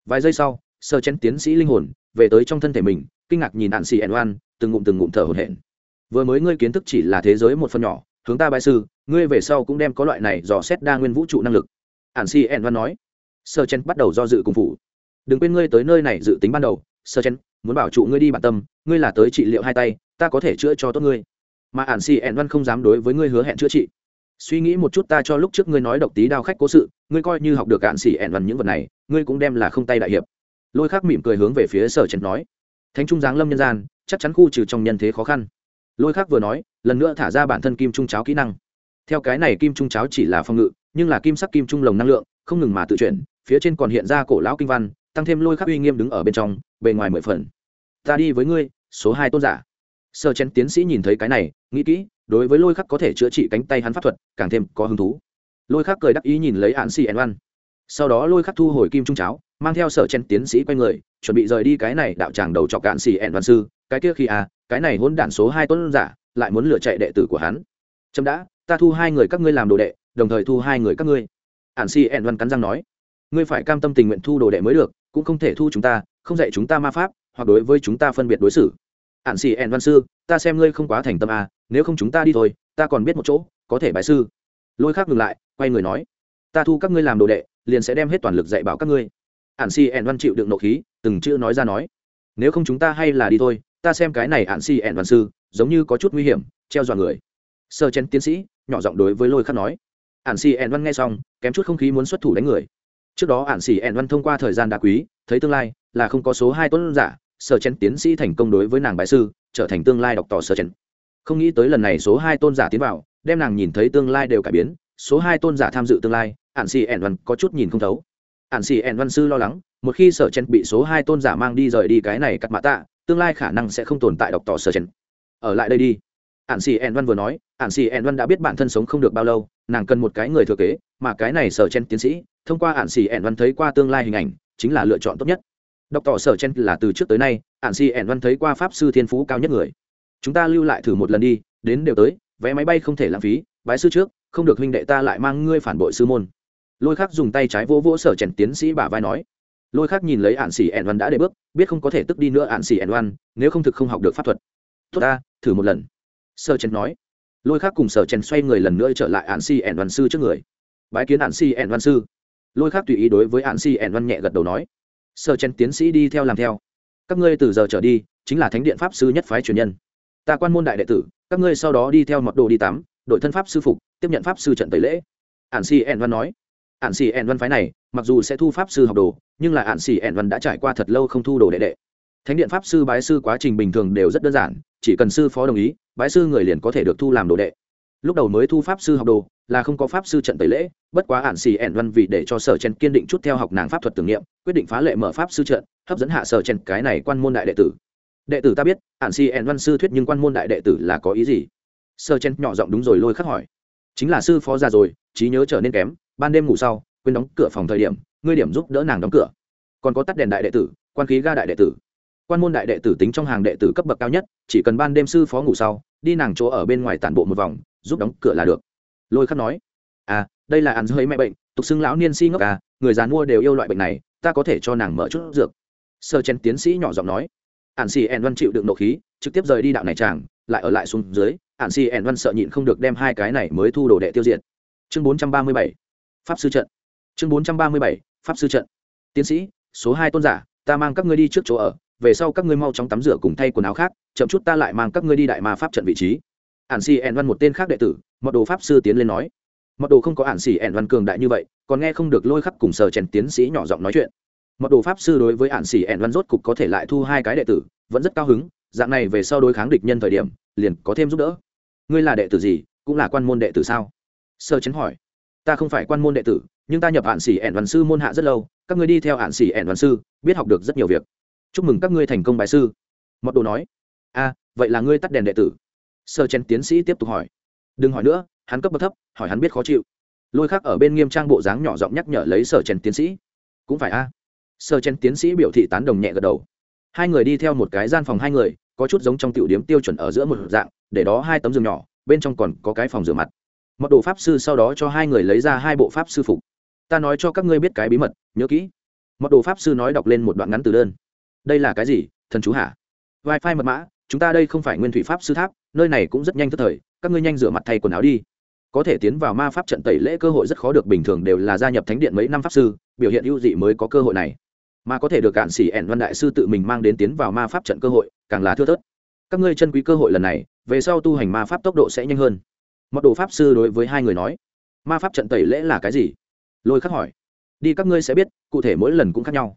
A: Vài giây sau, sở chen tiến sĩ linh hồn về tới trong thân thể mình, kinh ngạc nhìn ản xì ẻn văn, từng ngụm từng ngụm thở hổn hển vừa mới ngươi kiến thức chỉ là thế giới một phần nhỏ, hướng ta bài sư, ngươi về sau cũng đem có loại này dò xét đa nguyên vũ trụ năng lực. Ản si ẩn văn nói. Sơ chen bắt đầu do dự cùng phủ. Đừng quên ngươi tới nơi này dự tính ban đầu, sơ chen, muốn bảo trụ ngươi đi bản tâm, ngươi là tới trị liệu hai tay, ta có thể chữa cho tốt ngươi. Mà ản si ẩn văn không dám đối với ngươi hứa hẹn chữa trị. Suy nghĩ một chút ta cho lúc trước ngươi nói độc tí đao khách cố sự, ngươi coi như học được cạn xỉ ẹn văn những vật này, ngươi cũng đem là không tay đại hiệp. Lôi khắc mỉm cười hướng về phía sở trần nói. Thánh trung giáng lâm nhân gian, chắc chắn khu trừ trong nhân thế khó khăn lôi khắc vừa nói, lần nữa thả ra bản thân kim trung cháo kỹ năng. Theo cái này kim trung cháo chỉ là phòng ngự, nhưng là kim sắc kim trung lồng năng lượng, không ngừng mà tự chuyển, phía trên còn hiện ra cổ lão kinh văn, tăng thêm lôi khắc uy nghiêm đứng ở bên trong, bề ngoài mười phần. Ta đi với ngươi, số hai tôn giả. Sơ chén tiến sĩ nhìn thấy cái này, nghĩ kỹ, đối với lôi khắc có thể chữa trị cánh tay hắn pháp thuật, càng thêm có hứng thú. Lôi khắc cười đắc ý nhìn lấy hạn xì ẩn văn sau đó lôi khắc thu hồi kim trung cháo, mang theo sở chen tiến sĩ quay người, chuẩn bị rời đi cái này đạo tràng đầu chọc cạn xì ẩn văn sư. Cái kia khi à cái này hôn đản số hai tuấn giả, lại muốn lựa chạy đệ tử của hắn. Chấm đã, ta thu hai người các ngươi làm đồ đệ, đồng thời thu hai người các ngươi. Ản si ẩn văn cắn răng nói, ngươi phải cam tâm tình nguyện thu đồ đệ mới được, cũng không thể thu chúng ta, không dạy chúng ta ma pháp, hoặc đối với chúng ta phân biệt đối xử. Ạn si ẻn văn sư, ta xem ngươi không quá thành tâm à nếu không chúng ta đi thôi, ta còn biết một chỗ, có thể bài sư. Lôi khác ngừng lại, quay người nói, ta thu các ngươi làm đồ đệ, liền sẽ đem hết toàn lực dạy bảo các ngươi. Ạn si ẻn văn chịu đựng nộ khí, từng chữ nói ra nói, nếu không chúng ta hay là đi thôi ta xem cái này hạn si ẹn văn sư, giống như có chút nguy hiểm, treo dọa người. Sơ chen tiến sĩ, nhỏ giọng đối với lôi khắc nói. Hạn si ẹn văn nghe xong, kém chút không khí muốn xuất thủ đánh người. Trước đó hạn si ẹn văn thông qua thời gian đá quý, thấy tương lai, là không có số hai tuấn giả sở chen tiến sĩ thành công đối với nàng bại sư, trở thành tương lai đọc tỏ sở chen không nghĩ tới lần này số hai tôn giả tiến vào, đem nàng nhìn thấy tương lai đều cải biến, số hai tôn giả tham dự tương lai, ạn xì ẻn văn có chút nhìn không thấu. Ạn xì ẻn văn sư lo lắng, một khi sở chen bị số hai tôn giả mang đi rời đi cái này cắt mã tạ tương lai khả năng sẽ không tồn tại đọc tỏ sở chen ở lại đây đi. Ạn xì ẹn văn vừa nói ạn xì ẹn văn đã biết bản thân sống không được bao lâu, nàng cần một cái người thừa kế, mà cái này sở chen tiến sĩ, thông qua ạn xì ẹn văn thấy qua tương lai hình ảnh, chính là lựa chọn tốt nhất. Đọc tỏ sở chen là từ trước tới nay ạn xì ẹn văn thấy qua pháp sư thiên phú cao nhất người. Chúng ta lưu lại thử một lần đi, đến đều tới, vé máy bay không thể lãng phí, bái sư trước, không được huynh đệ ta lại mang ngươi phản bội sư môn. Lôi khắc dùng tay trái vỗ vỗ sở chen tiến sĩ bả vai nói lôi khắc nhìn lấy ạn xỉ ẻn văn đã để bước, biết không có thể tức đi nữa ạn xỉ ẻn văn nếu không thực không học được pháp thuật. Tốt ta, thử một lần. Sơ chen nói. Lôi khắc cùng sở chen xoay người lần nữa trở lại ạn xỉ ẻn văn sư trước người. Bái kiến ạn xỉ ẻn văn sư. Lôi khắc tùy ý đối với ạn xỉ ẻn văn nhẹ gật đầu nói. Sơ chen tiến sĩ đi theo làm theo. Các ngươi từ giờ trở đi, chính là thánh điện pháp sư nhất phái truyền nhân. Ta quan môn đại đệ tử, các ngươi sau đó đi theo mật đồ đi tắm, đội thân pháp sư phục, tiếp nhận pháp sư trận tẩy lễ. Ạn xỉ ẻn văn nói ạn xì ẹn văn phái này, mặc dù sẽ thu pháp sư học đồ, nhưng là ạn xì ẹn văn đã trải qua thật lâu không thu đồ đệ đệ. Thánh điện pháp sư, bái sư quá trình bình thường đều rất đơn giản, chỉ cần sư phó đồng ý, bái sư người liền có thể được thu làm đồ đệ. Lúc đầu mới thu pháp sư học đồ, là không có pháp sư trận tẩy lễ, bất quá ạn xì ẻn văn vì để cho sở chen kiên định chút theo học nàng pháp thuật tưởng niệm, quyết định phá lệ mở pháp sư trận, hấp dẫn hạ sở chen cái này quan môn đại đệ tử. Đệ tử ta biết ạn xì ẻn văn sư thuyết nhưng quan môn đại đệ tử là có ý gì? Sở chen nhỏ giọng đúng rồi lôi khắc hỏi chính là sư phó già rồi, trí nhớ trở nên kém, ban đêm ngủ sau, quên đóng cửa phòng thời điểm, ngươi điểm giúp đỡ nàng đóng cửa. Còn có tắt đèn đại đệ tử, quan khí ga đại đệ tử. Quan môn đại đệ tử tính trong hàng đệ tử cấp bậc cao nhất, chỉ cần ban đêm sư phó ngủ sau, đi nàng chỗ ở bên ngoài tản bộ một vòng, giúp đóng cửa là được. Lôi khắc nói à đây là ăn dưới mẹ bệnh, tục xưng lão niên si ngốc à người già mua đều yêu loại bệnh này, ta có thể cho nàng mở chút dược. Sơ chen tiến sĩ nhỏ giọng nói ản xì ẹn văn chịu đựng nộ khí, trực tiếp rời đi đạo này chàng lại ở lại xuống dưới hạn si ẻn văn sợ nhịn không được đem hai cái này mới thu đồ đệ tiêu diệt. Chương bốn trăm ba mươi bảy, pháp sư trận. Chương bốn trăm ba mươi bảy, pháp sư trận. Tiến sĩ, số hai tôn giả, ta mang các ngươi đi trước chỗ ở, về sau các ngươi mau chóng tắm rửa cùng thay quần áo khác, chậm chút ta lại mang các ngươi đi đại ma pháp trận vị trí. Ản xì ẻn văn một tên khác đệ tử, mật đồ pháp sư tiến lên nói. Mật đồ không có ản xì ẻn văn cường đại như vậy, còn nghe không được lôi khắc cùng sờ chèn tiến sĩ nhỏ giọng nói chuyện. Mật đồ pháp sư đối với ản xì ẻn văn rốt cục có thể lại thu hai cái đệ tử, vẫn rất cao hứng dạng này về sau đối kháng địch nhân thời điểm, liền có thêm giúp đỡ. Ngươi là đệ tử gì, cũng là quan môn đệ tử sao? Sơ chấn hỏi. Ta không phải quan môn đệ tử, nhưng ta nhập hạn sĩ ẻn văn sư môn hạ rất lâu, các ngươi đi theo hạn sĩ ẻn văn sư, biết học được rất nhiều việc. Chúc mừng các ngươi thành công bài sư. Mọt đồ nói. A vậy là ngươi tắt đèn đệ tử. Sơ chén tiến sĩ tiếp tục hỏi. Đừng hỏi nữa, hắn cấp bậc thấp, hỏi hắn biết khó chịu. Lôi khác ở bên nghiêm trang bộ dáng nhỏ giọng nhắc nhở lấy sở chấn tiến sĩ. Cũng phải a. À. sở tiến sĩ biểu thị tán đồng nhẹ gật đầu. Hai người đi theo một cái gian phòng hai người có chút giống trong tiểu điểm tiêu chuẩn ở giữa một dạng, để đó hai tấm giường nhỏ, bên trong còn có cái phòng rửa mặt. Mật đồ pháp sư sau đó cho hai người lấy ra hai bộ pháp sư phục. Ta nói cho các ngươi biết cái bí mật, nhớ kỹ. Mật đồ pháp sư nói đọc lên một đoạn ngắn từ đơn. Đây là cái gì, thần chú hả? Wifi mật mã, chúng ta đây không phải nguyên thủy pháp sư tháp, nơi này cũng rất nhanh tức thời, các ngươi nhanh rửa mặt thay quần áo đi. Có thể tiến vào ma pháp trận tẩy lễ cơ hội rất khó được, bình thường đều là gia nhập thánh điện mấy năm pháp sư, biểu hiện ưu dị mới có cơ hội này mà có thể được cạn xỉ ẻn văn đại sư tự mình mang đến tiến vào ma pháp trận cơ hội, càng là thưa thớt. Các ngươi chân quý cơ hội lần này, về sau tu hành ma pháp tốc độ sẽ nhanh hơn. Mật đồ pháp sư đối với hai người nói, ma pháp trận tẩy lễ là cái gì? Lôi khắc hỏi. Đi, các ngươi sẽ biết, cụ thể mỗi lần cũng khác nhau.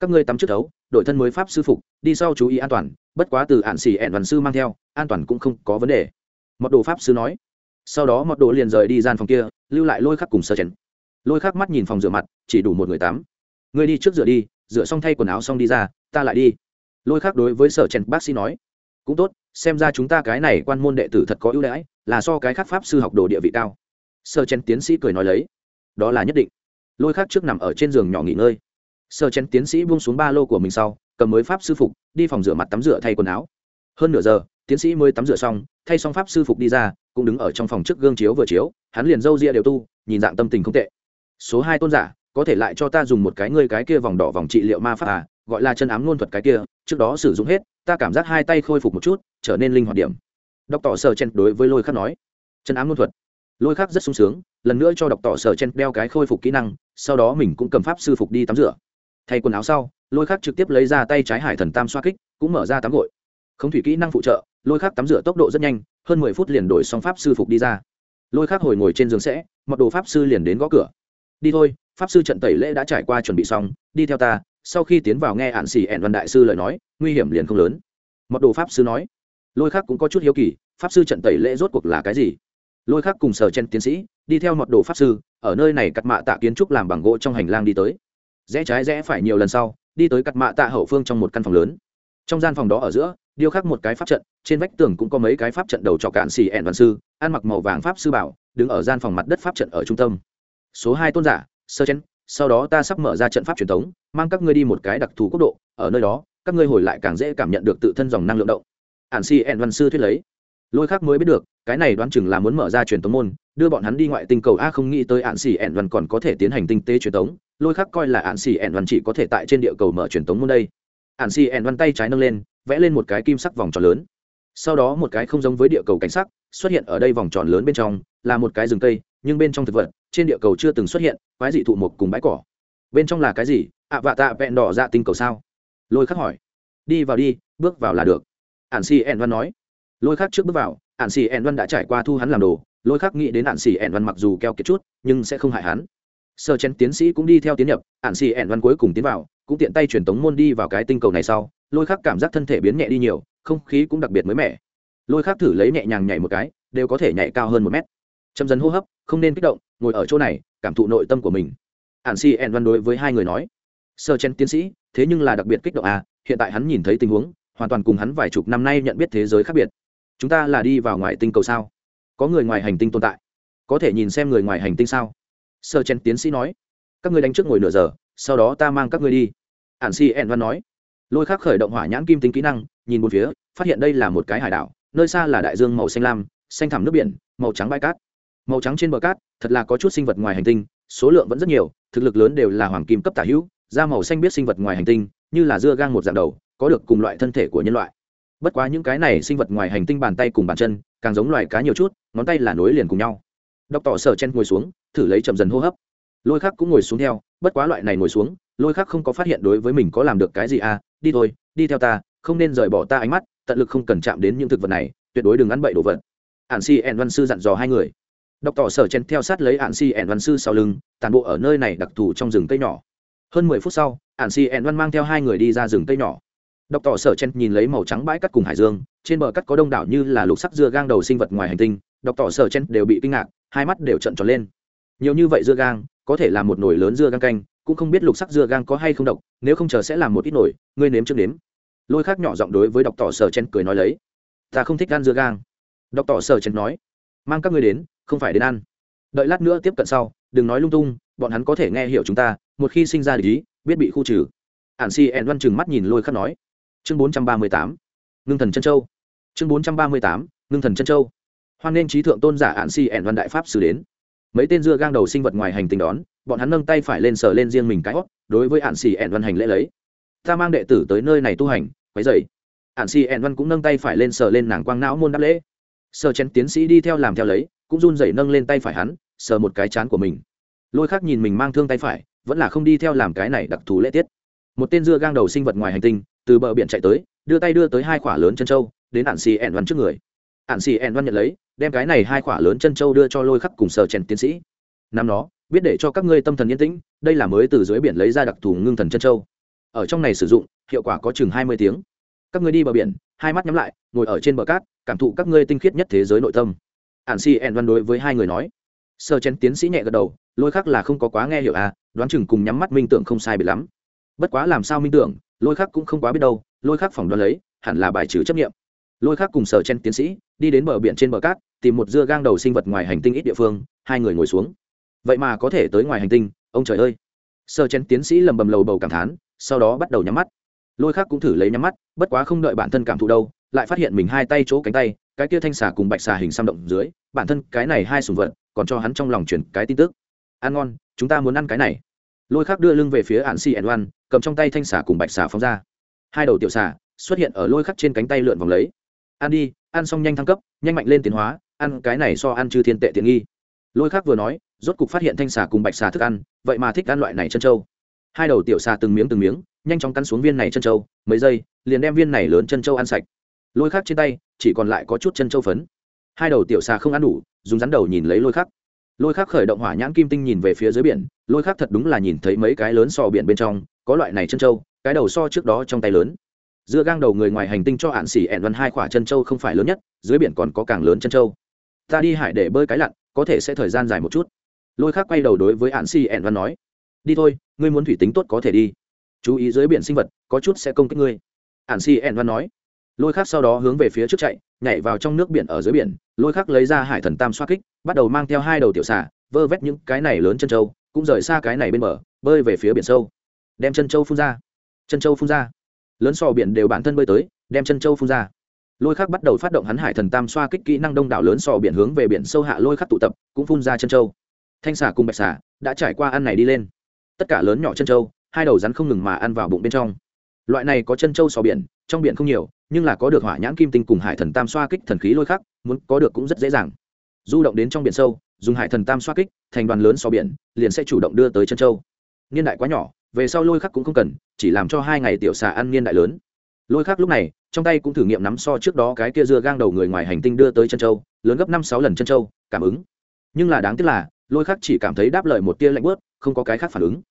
A: Các ngươi tắm trước thấu đội thân mới pháp sư phục, đi sau chú ý an toàn, bất quá từ ạn xỉ ẹn đoàn sư mang theo, an toàn cũng không có vấn đề. Mật đồ pháp sư nói. Sau đó mật đồ liền rời đi gian phòng kia, lưu lại lôi khắc cùng sơ chén lôi khắc mắt nhìn phòng rửa mặt, chỉ đủ một người tắm ngươi đi trước rửa đi, rửa xong thay quần áo xong đi ra, ta lại đi. Lôi khắc đối với sở chèn bác sĩ nói. Cũng tốt, xem ra chúng ta cái này quan môn đệ tử thật có ưu đãi, là so cái khác pháp sư học đồ địa vị cao. Sơ trần tiến sĩ cười nói lấy. Đó là nhất định. Lôi khác trước nằm ở trên giường nhỏ nghỉ ngơi. Sơ trần tiến sĩ buông xuống ba lô của mình sau, cầm mới pháp sư phục, đi phòng rửa mặt tắm rửa thay quần áo. Hơn nửa giờ, tiến sĩ mới tắm rửa xong, thay xong pháp sư phục đi ra, cũng đứng ở trong phòng trước gương chiếu vừa chiếu, hắn liền râu ria đều tu, nhìn dạng tâm tình không tệ. Số hai tôn giả có thể lại cho ta dùng một cái ngươi cái kia vòng đỏ vòng trị liệu ma pháp à gọi là chân ám ngôn thuật cái kia, trước đó sử dụng hết, ta cảm giác hai tay khôi phục một chút, trở nên linh hoạt điểm. Đọc tỏ sở chen đối với lôi khắc nói. Chân ám ngôn thuật. Lôi khắc rất sung sướng, lần nữa cho đọc tỏ sở chen đeo cái khôi phục kỹ năng, sau đó mình cũng cầm pháp sư phục đi tắm rửa. Thay quần áo sau, lôi khắc trực tiếp lấy ra tay trái hải thần tam xoa kích, cũng mở ra tắm gội. Không thủy kỹ năng phụ trợ, lôi khắc tắm rửa tốc độ rất nhanh, hơn mười phút liền đổi xong pháp sư phục đi ra. Lôi khắc hồi ngồi trên giường sẽ, mặc đồ pháp sư liền đến gõ cửa đi thôi, pháp sư trận tẩy lễ đã trải qua chuẩn bị xong, đi theo ta. Sau khi tiến vào nghe hạn xì ẹn văn đại sư lời nói, nguy hiểm liền không lớn. Mật đồ pháp sư nói. Lôi khác cũng có chút hiếu kỳ, pháp sư trận tẩy lễ rốt cuộc là cái gì? Lôi khác cùng sở chen tiến sĩ, đi theo mật đồ pháp sư, ở nơi này cắt mạ tạ kiến trúc làm bằng gỗ trong hành lang đi tới. Rẽ trái rẽ phải nhiều lần sau, đi tới cắt mạ tạ hậu phương trong một căn phòng lớn. Trong gian phòng đó ở giữa, điêu khắc một cái pháp trận, trên vách tường cũng có mấy cái pháp trận đầu trọc cạn xì ẹn văn sư, ăn mặc màu vàng pháp sư bảo, đứng ở gian phòng mặt đất pháp trận ở trung tâm số hai tôn giả, sơ chen sau đó ta sắp mở ra trận pháp truyền thống, mang các ngươi đi một cái đặc thù quốc độ, ở nơi đó, các ngươi hồi lại càng dễ cảm nhận được tự thân dòng năng lượng động. Ản si ẹn văn sư thuyết lấy. Lôi khác mới biết được, cái này đoán chừng là muốn mở ra truyền thống môn, đưa bọn hắn đi ngoại tinh cầu. A, không nghĩ tới ạn xỉ ẹn văn còn có thể tiến hành tinh tế truyền thống, lôi khác coi là ạn xỉ ẹn văn chỉ có thể tại trên địa cầu mở truyền thống môn đây. Ạn xỉ ẹn văn tay trái nâng lên, vẽ lên một cái kim sắc vòng tròn lớn. Sau đó một cái không giống với địa cầu cảnh sắc, xuất hiện ở đây vòng tròn lớn bên trong, là một cái rừng cây, nhưng bên trong thực vật trên địa cầu chưa từng xuất hiện quái dị thụ một cùng bãi cỏ. Bên trong là cái gì? Ạ vạ tạ vẹn đỏ dạ tinh cầu sao? Lôi khắc hỏi. Đi vào đi, bước vào là được. Ạn xì ẹn văn nói. Lôi khắc trước bước vào ạn xì ẹn văn đã trải qua thu hắn làm đồ. Lôi khắc nghĩ đến ạn xì ẹn văn mặc dù keo kiệt chút, nhưng sẽ không hại hắn. Sơ chén tiến sĩ cũng đi theo tiến nhập ạn xì ẹn văn cuối cùng tiến vào, cũng tiện tay truyền tống môn đi vào cái tinh cầu này sau. Lôi khắc cảm giác thân thể biến nhẹ đi nhiều, không khí cũng đặc biệt mới mẻ. Lôi khắc thử lấy nhẹ nhàng nhảy một cái, đều có thể nhảy cao hơn một mét. Chậm dần hô hấp không nên kích động, ngồi ở chỗ này, cảm thụ nội tâm của mình. Hạn si ẹn văn đối với hai người nói, sơ chen tiến sĩ, thế nhưng là đặc biệt kích động à hiện tại hắn nhìn thấy tình huống, hoàn toàn cùng hắn vài chục năm nay nhận biết thế giới khác biệt. Chúng ta là đi vào ngoài tinh cầu sao? Có người ngoài hành tinh tồn tại? Có thể nhìn xem người ngoài hành tinh sao? Sơ chen tiến sĩ nói, các ngươi đánh trước ngồi nửa giờ, sau đó ta mang các ngươi đi. Ản si ẹn văn nói, lôi khắc khởi động hỏa nhãn kim tính kỹ năng, nhìn một phía, phát hiện đây là một cái hải đảo, nơi xa là đại dương màu xanh lam, xanh thẳm nước biển, màu trắng bãi cát màu trắng trên bờ cát, thật là có chút sinh vật ngoài hành tinh, số lượng vẫn rất nhiều, thực lực lớn đều là hoàng kim cấp tả hữu, da màu xanh biết sinh vật ngoài hành tinh, như là dưa gang một dạng đầu, có được cùng loại thân thể của nhân loại. Bất quá những cái này sinh vật ngoài hành tinh bàn tay cùng bàn chân, càng giống loài cá nhiều chút, ngón tay là nối liền cùng nhau. Đọc tỏ sở chen ngồi xuống, thử lấy chậm dần hô hấp. Lôi khắc cũng ngồi xuống theo, bất quá loại này ngồi xuống, lôi khắc không có phát hiện đối với mình có làm được cái gì à đi thôi, đi theo ta, không nên rời bỏ ta ánh mắt, tận lực không cần chạm đến những thực vật này, tuyệt đối đừng ăn bậy đồ vật. Ạn si ẻn văn sư dặn dò hai người đọc tỏ sở chen theo sát lấy ạn si ẻn văn sư sau lưng tàn bộ ở nơi này đặc thù trong rừng cây nhỏ. Hơn mười phút sau ạn si ẻn văn mang theo hai người đi ra rừng cây nhỏ. Đọc tỏ sở chen nhìn lấy màu trắng bãi cắt cùng hải dương, trên bờ cắt có đông đảo như là lục sắc dưa gang đầu sinh vật ngoài hành tinh đọc tỏ sở chen đều bị kinh ngạc, hai mắt đều trận tròn lên. Nhiều như vậy dưa gang, có thể là một nồi lớn dưa gang canh, cũng không biết lục sắc dưa gang có hay không độc, nếu không chờ sẽ làm một ít nổi ngươi nếm trước nếm. Lôi khác nhỏ giọng đối với đọc tỏ sở chen cười nói lấy. Ta không thích gan dưa gang. Đọc tỏ sở chen nói. Mang các ngươi đến không phải đến ăn. Đợi lát nữa tiếp cận sau, đừng nói lung tung, bọn hắn có thể nghe hiểu chúng ta, một khi sinh ra lý biết bị khu trừ. Ạn si ẹn văn chừng mắt nhìn lôi khắc nói. Chương bốn trăm ba mươi tám, ngưng thần chân châu. Chương bốn trăm ba mươi tám, ngưng thần chân châu. Hoan nên trí thượng tôn giả ạn si ẻn văn đại pháp xử đến. Mấy tên dưa gang đầu sinh vật ngoài hành tinh đón, bọn hắn nâng tay phải lên sờ lên riêng mình cái hót, đối với ạn si ẻn văn hành lễ lấy. Ta mang đệ tử tới nơi này tu hành, quấy dậy ạn si ẻn văn cũng nâng tay phải lên sờ lên nàng quang não môn đáp lễ. Sờ chén tiến sĩ đi theo làm theo lấy cũng run rẩy nâng lên tay phải hắn, sờ một cái chán của mình. Lôi khác nhìn mình mang thương tay phải, vẫn là không đi theo làm cái này đặc thù lễ tiết. Một tên dưa gang đầu sinh vật ngoài hành tinh, từ bờ biển chạy tới, đưa tay đưa tới hai quả lớn chân trâu, đến ạn xì ẻn văn trước người. Ạn xì ẻn văn nhận lấy, đem cái này hai quả lớn chân châu đưa cho lôi khắc cùng sờ chèn tiến sĩ. Năm đó, biết để cho các ngươi tâm thần yên tĩnh, đây là mới từ dưới biển lấy ra đặc thù ngưng thần chân châu ở trong này sử dụng, hiệu quả có chừng hai mươi tiếng. Các ngươi đi bờ biển, hai mắt nhắm lại, ngồi ở trên bờ cát, cảm thụ các ngươi tinh khiết nhất thế giới nội tâm ạn si ẹn văn đối với hai người nói. Sơ chén tiến sĩ nhẹ gật đầu, lôi khắc là không có quá nghe hiểu à đoán chừng cùng nhắm mắt minh tưởng không sai bị lắm. Bất quá làm sao minh tưởng, lôi khắc cũng không quá biết đâu, lôi khắc phỏng đoán lấy, hẳn là bài trừ chấp nghiệm lôi khắc cùng sở chen tiến sĩ, đi đến bờ biển trên bờ cát, tìm một dưa gang đầu sinh vật ngoài hành tinh ít địa phương, hai người ngồi xuống. Vậy mà có thể tới ngoài hành tinh, ông trời ơi. Sở chen tiến sĩ lầm bầm lầu bầu cảm thán, sau đó bắt đầu nhắm mắt. Lôi khắc cũng thử lấy nhắm mắt, bất quá không đợi bản thân cảm thụ đâu lại phát hiện mình hai tay chỗ cánh tay, cái kia thanh xà cùng bạch xà hình xăm động dưới, bản thân cái này hai sùng vật, còn cho hắn trong lòng chuyển cái tin tức. Ăn ngon, chúng ta muốn ăn cái này. Lôi khắc đưa lưng về phía ạn xì ẩn oan, cầm trong tay thanh xà cùng bạch xà phóng ra. Hai đầu tiểu xà xuất hiện ở lôi khắc trên cánh tay lượn vòng lấy. Ăn đi, ăn xong nhanh thăng cấp, nhanh mạnh lên tiến hóa, ăn cái này so ăn chư thiên tệ tiện nghi. Lôi khắc vừa nói, rốt cục phát hiện thanh xà cùng bạch xà thức ăn, vậy mà thích ăn loại này chân trâu. Hai đầu tiểu xà từng miếng từng miếng, nhanh chóng cắn xuống viên này chân trâu, mấy giây, liền đem viên này lớn chân trâu ăn sạch lôi khắc trên tay, chỉ còn lại có chút chân châu phấn. Hai đầu tiểu xà không ăn đủ, dùng rắn đầu nhìn lấy lôi khắc. Lôi khắc khởi động hỏa nhãn kim tinh nhìn về phía dưới biển, lôi khắc thật đúng là nhìn thấy mấy cái lớn so biển bên trong, có loại này chân trâu cái đầu so trước đó trong tay lớn. Giữa gang đầu người ngoài hành tinh cho hạn xỉ ẹn văn hai khỏa chân trâu không phải lớn nhất, dưới biển còn có càng lớn chân trâu ta đi hải để bơi cái lặn, có thể sẽ thời gian dài một chút. Lôi khắc quay đầu đối với hạn xỉ ẹn văn nói. Đi thôi, ngươi muốn thủy tính tốt có thể đi. Chú ý dưới biển sinh vật, có chút sẽ công kích ngươi. Hạn xỉ ẹn văn nói lôi khắc sau đó hướng về phía trước chạy, nhảy vào trong nước biển ở dưới biển, lôi khắc lấy ra hải thần tam xoa kích, bắt đầu mang theo hai đầu tiểu xà, vơ vét những cái này lớn chân trâu cũng rời xa cái này bên bờ, bơi về phía biển sâu. Đem chân trâu phun ra. Chân trâu phun ra. Lớn sò biển đều bản thân bơi tới, đem chân trâu phun ra. Lôi khắc bắt đầu phát động hắn hải thần tam xoa kích kỹ năng đông đảo lớn sò biển hướng về biển sâu hạ lôi khắc tụ tập, cũng phun ra chân trâu thanh xà cùng bạch xà đã trải qua ăn này đi lên. Tất cả lớn nhỏ chân trâu hai đầu rắn không ngừng mà ăn vào bụng bên trong. Loại này có chân trâu sò biển, trong biển không nhiều nhưng là có được hỏa nhãn kim tinh cùng hải thần tam xoa kích thần khí lôi khắc, muốn có được cũng rất dễ dàng. Du động đến trong biển sâu, dùng hải thần tam xoa kích, thành đoàn lớn so biển, liền sẽ chủ động đưa tới chân châu. Niên đại quá nhỏ, về sau lôi khắc cũng không cần, chỉ làm cho hai ngày tiểu xà ăn niên đại lớn. Lôi khắc lúc này, trong tay cũng thử nghiệm nắm so trước đó cái kia dưa gang đầu người ngoài hành tinh đưa tới chân châu, lớn gấp năm sáu lần chân châu, cảm ứng. Nhưng là đáng tiếc là, lôi khắc chỉ cảm thấy đáp lời một tia lạnh bớt không có cái khác phản ứng.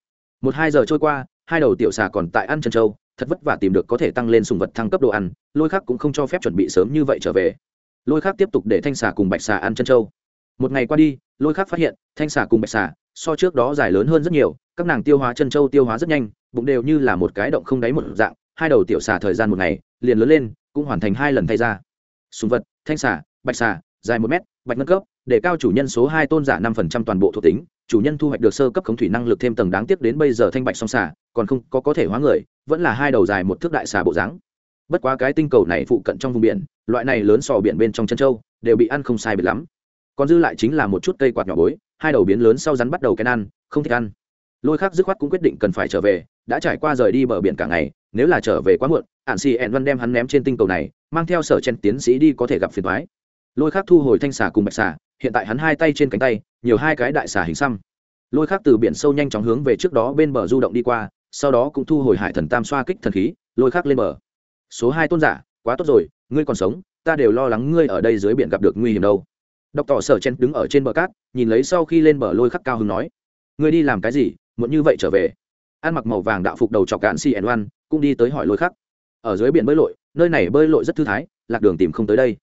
A: Một hai giờ trôi qua, hai đầu tiểu xà còn tại ăn chân châu thật vất vả tìm được có thể tăng lên sùng vật thăng cấp đồ ăn, lôi khác cũng không cho phép chuẩn bị sớm như vậy trở về. Lôi khác tiếp tục để thanh xà cùng bạch xà ăn chân châu. Một ngày qua đi, lôi khác phát hiện, thanh xà cùng bạch xà, so trước đó dài lớn hơn rất nhiều, các nàng tiêu hóa chân châu tiêu hóa rất nhanh, bụng đều như là một cái động không đáy một dạng, hai đầu tiểu xà thời gian một ngày, liền lớn lên, cũng hoàn thành hai lần thay ra. Sùng vật, thanh xà, bạch xà, dài một mét, bạch nâng cấp, để cao chủ nhân số hai tôn giả năm phần trăm toàn bộ thuộc tính chủ nhân thu hoạch được sơ cấp khống thủy năng lực thêm tầng đáng tiếc đến bây giờ thanh bạch song xà, còn không có có thể hóa người, vẫn là hai đầu dài một thước đại xà bộ dáng. Bất quá cái tinh cầu này phụ cận trong vùng biển, loại này lớn sò biển bên trong chân châu, đều bị ăn không sai biệt lắm. Còn dư lại chính là một chút cây quạt nhỏ bối, hai đầu biến lớn sau rắn bắt đầu cái ăn, không thích ăn. Lôi khác dứt khoát cũng quyết định cần phải trở về, đã trải qua rời đi bờ biển cả ngày, nếu là trở về quá muộn ạn xì ẹn văn đem hắn ném trên tinh cầu này, mang theo sở chen tiến sĩ đi có thể gặp phiền thoái lôi khác thu hồi thanh xà cùng bạch xà, hiện tại hắn hai tay trên cánh tay, nhiều hai cái đại xà hình xăm. Lôi khác từ biển sâu nhanh chóng hướng về trước đó bên bờ du động đi qua, sau đó cũng thu hồi hải thần tam xoa kích thần khí, lôi khác lên bờ. Số hai tôn giả, quá tốt rồi, ngươi còn sống, ta đều lo lắng ngươi ở đây dưới biển gặp được nguy hiểm đâu. Đọc tỏ sở chen đứng ở trên bờ cát, nhìn lấy sau khi lên bờ lôi khắc cao hứng nói, ngươi đi làm cái gì, muộn như vậy trở về? Ăn mặc màu vàng đạo phục đầu chọc cạn cn oan cũng đi tới hỏi lôi khắc. Ở dưới biển bơi lội, nơi này bơi lội rất thư thái, lạc đường tìm không tới đây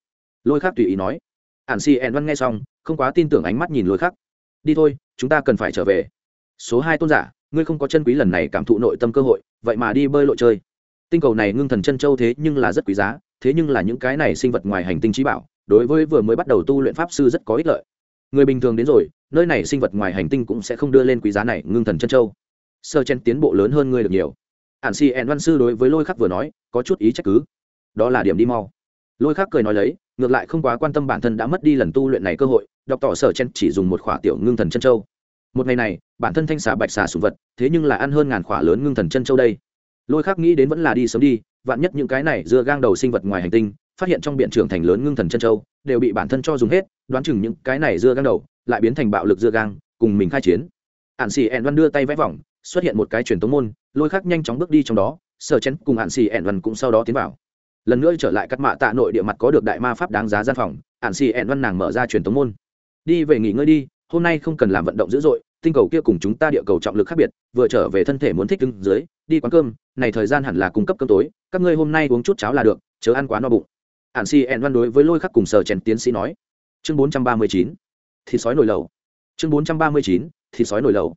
A: lôi khắc tùy ý nói. Ản el văn nghe xong, không quá tin tưởng ánh mắt nhìn lôi khắc. Đi thôi, chúng ta cần phải trở về. Số hai tôn giả, ngươi không có chân quý lần này cảm thụ nội tâm cơ hội, vậy mà đi bơi lội chơi. Tinh cầu này ngưng thần chân châu thế nhưng là rất quý giá, thế nhưng là những cái này sinh vật ngoài hành tinh trí bảo, đối với vừa mới bắt đầu tu luyện pháp sư rất có ích lợi. Người bình thường đến rồi, nơi này sinh vật ngoài hành tinh cũng sẽ không đưa lên quý giá này ngưng thần chân châu. Sơ chen tiến bộ lớn hơn ngươi được nhiều. Ản si ẹn văn sư đối với lôi khắc vừa nói, có chút ý trách cứ. Đó là điểm đi mau lôi khắc cười nói lấy, ngược lại không quá quan tâm bản thân đã mất đi lần tu luyện này cơ hội đọc tỏ sở chen chỉ dùng một khỏa tiểu ngưng thần chân châu. Một ngày này, bản thân thanh xà bạch xà sùng vật, thế nhưng là ăn hơn ngàn khỏa lớn ngưng thần chân châu đây. Lôi khắc nghĩ đến vẫn là đi sớm đi, vạn nhất những cái này dưa gang đầu sinh vật ngoài hành tinh, phát hiện trong biển trưởng thành lớn ngưng thần chân châu, đều bị bản thân cho dùng hết, đoán chừng những cái này dưa gang đầu lại biến thành bạo lực dưa gang, cùng mình khai chiến. Ạn xì ẹn văn đưa tay vẽ vòng, xuất hiện một cái truyền tống môn, lôi khắc nhanh chóng bước đi trong đó, sở chén cùng ạn xì ẹn văn cũng sau đó tiến vào lần nữa trở lại cắt mạ tạ nội địa mặt có được đại ma pháp đáng giá gian phòng ạn xì ẹn văn nàng mở ra truyền tống môn. Đi về nghỉ ngơi đi, hôm nay không cần làm vận động dữ dội, tinh cầu kia cùng chúng ta địa cầu trọng lực khác biệt, vừa trở về thân thể muốn thích đứng dưới, đi quán cơm, này thời gian hẳn là cung cấp cơm tối, các ngươi hôm nay uống chút cháo là được, chớ ăn quá no bụng. Ạn xì ẹn văn đối với lôi khắc cùng sở chèn tiến sĩ nói. Chương bốn trăm ba mươi chín thịt sói nổi lầu. Chương bốn trăm ba mươi chín thịt sói nổi lầu.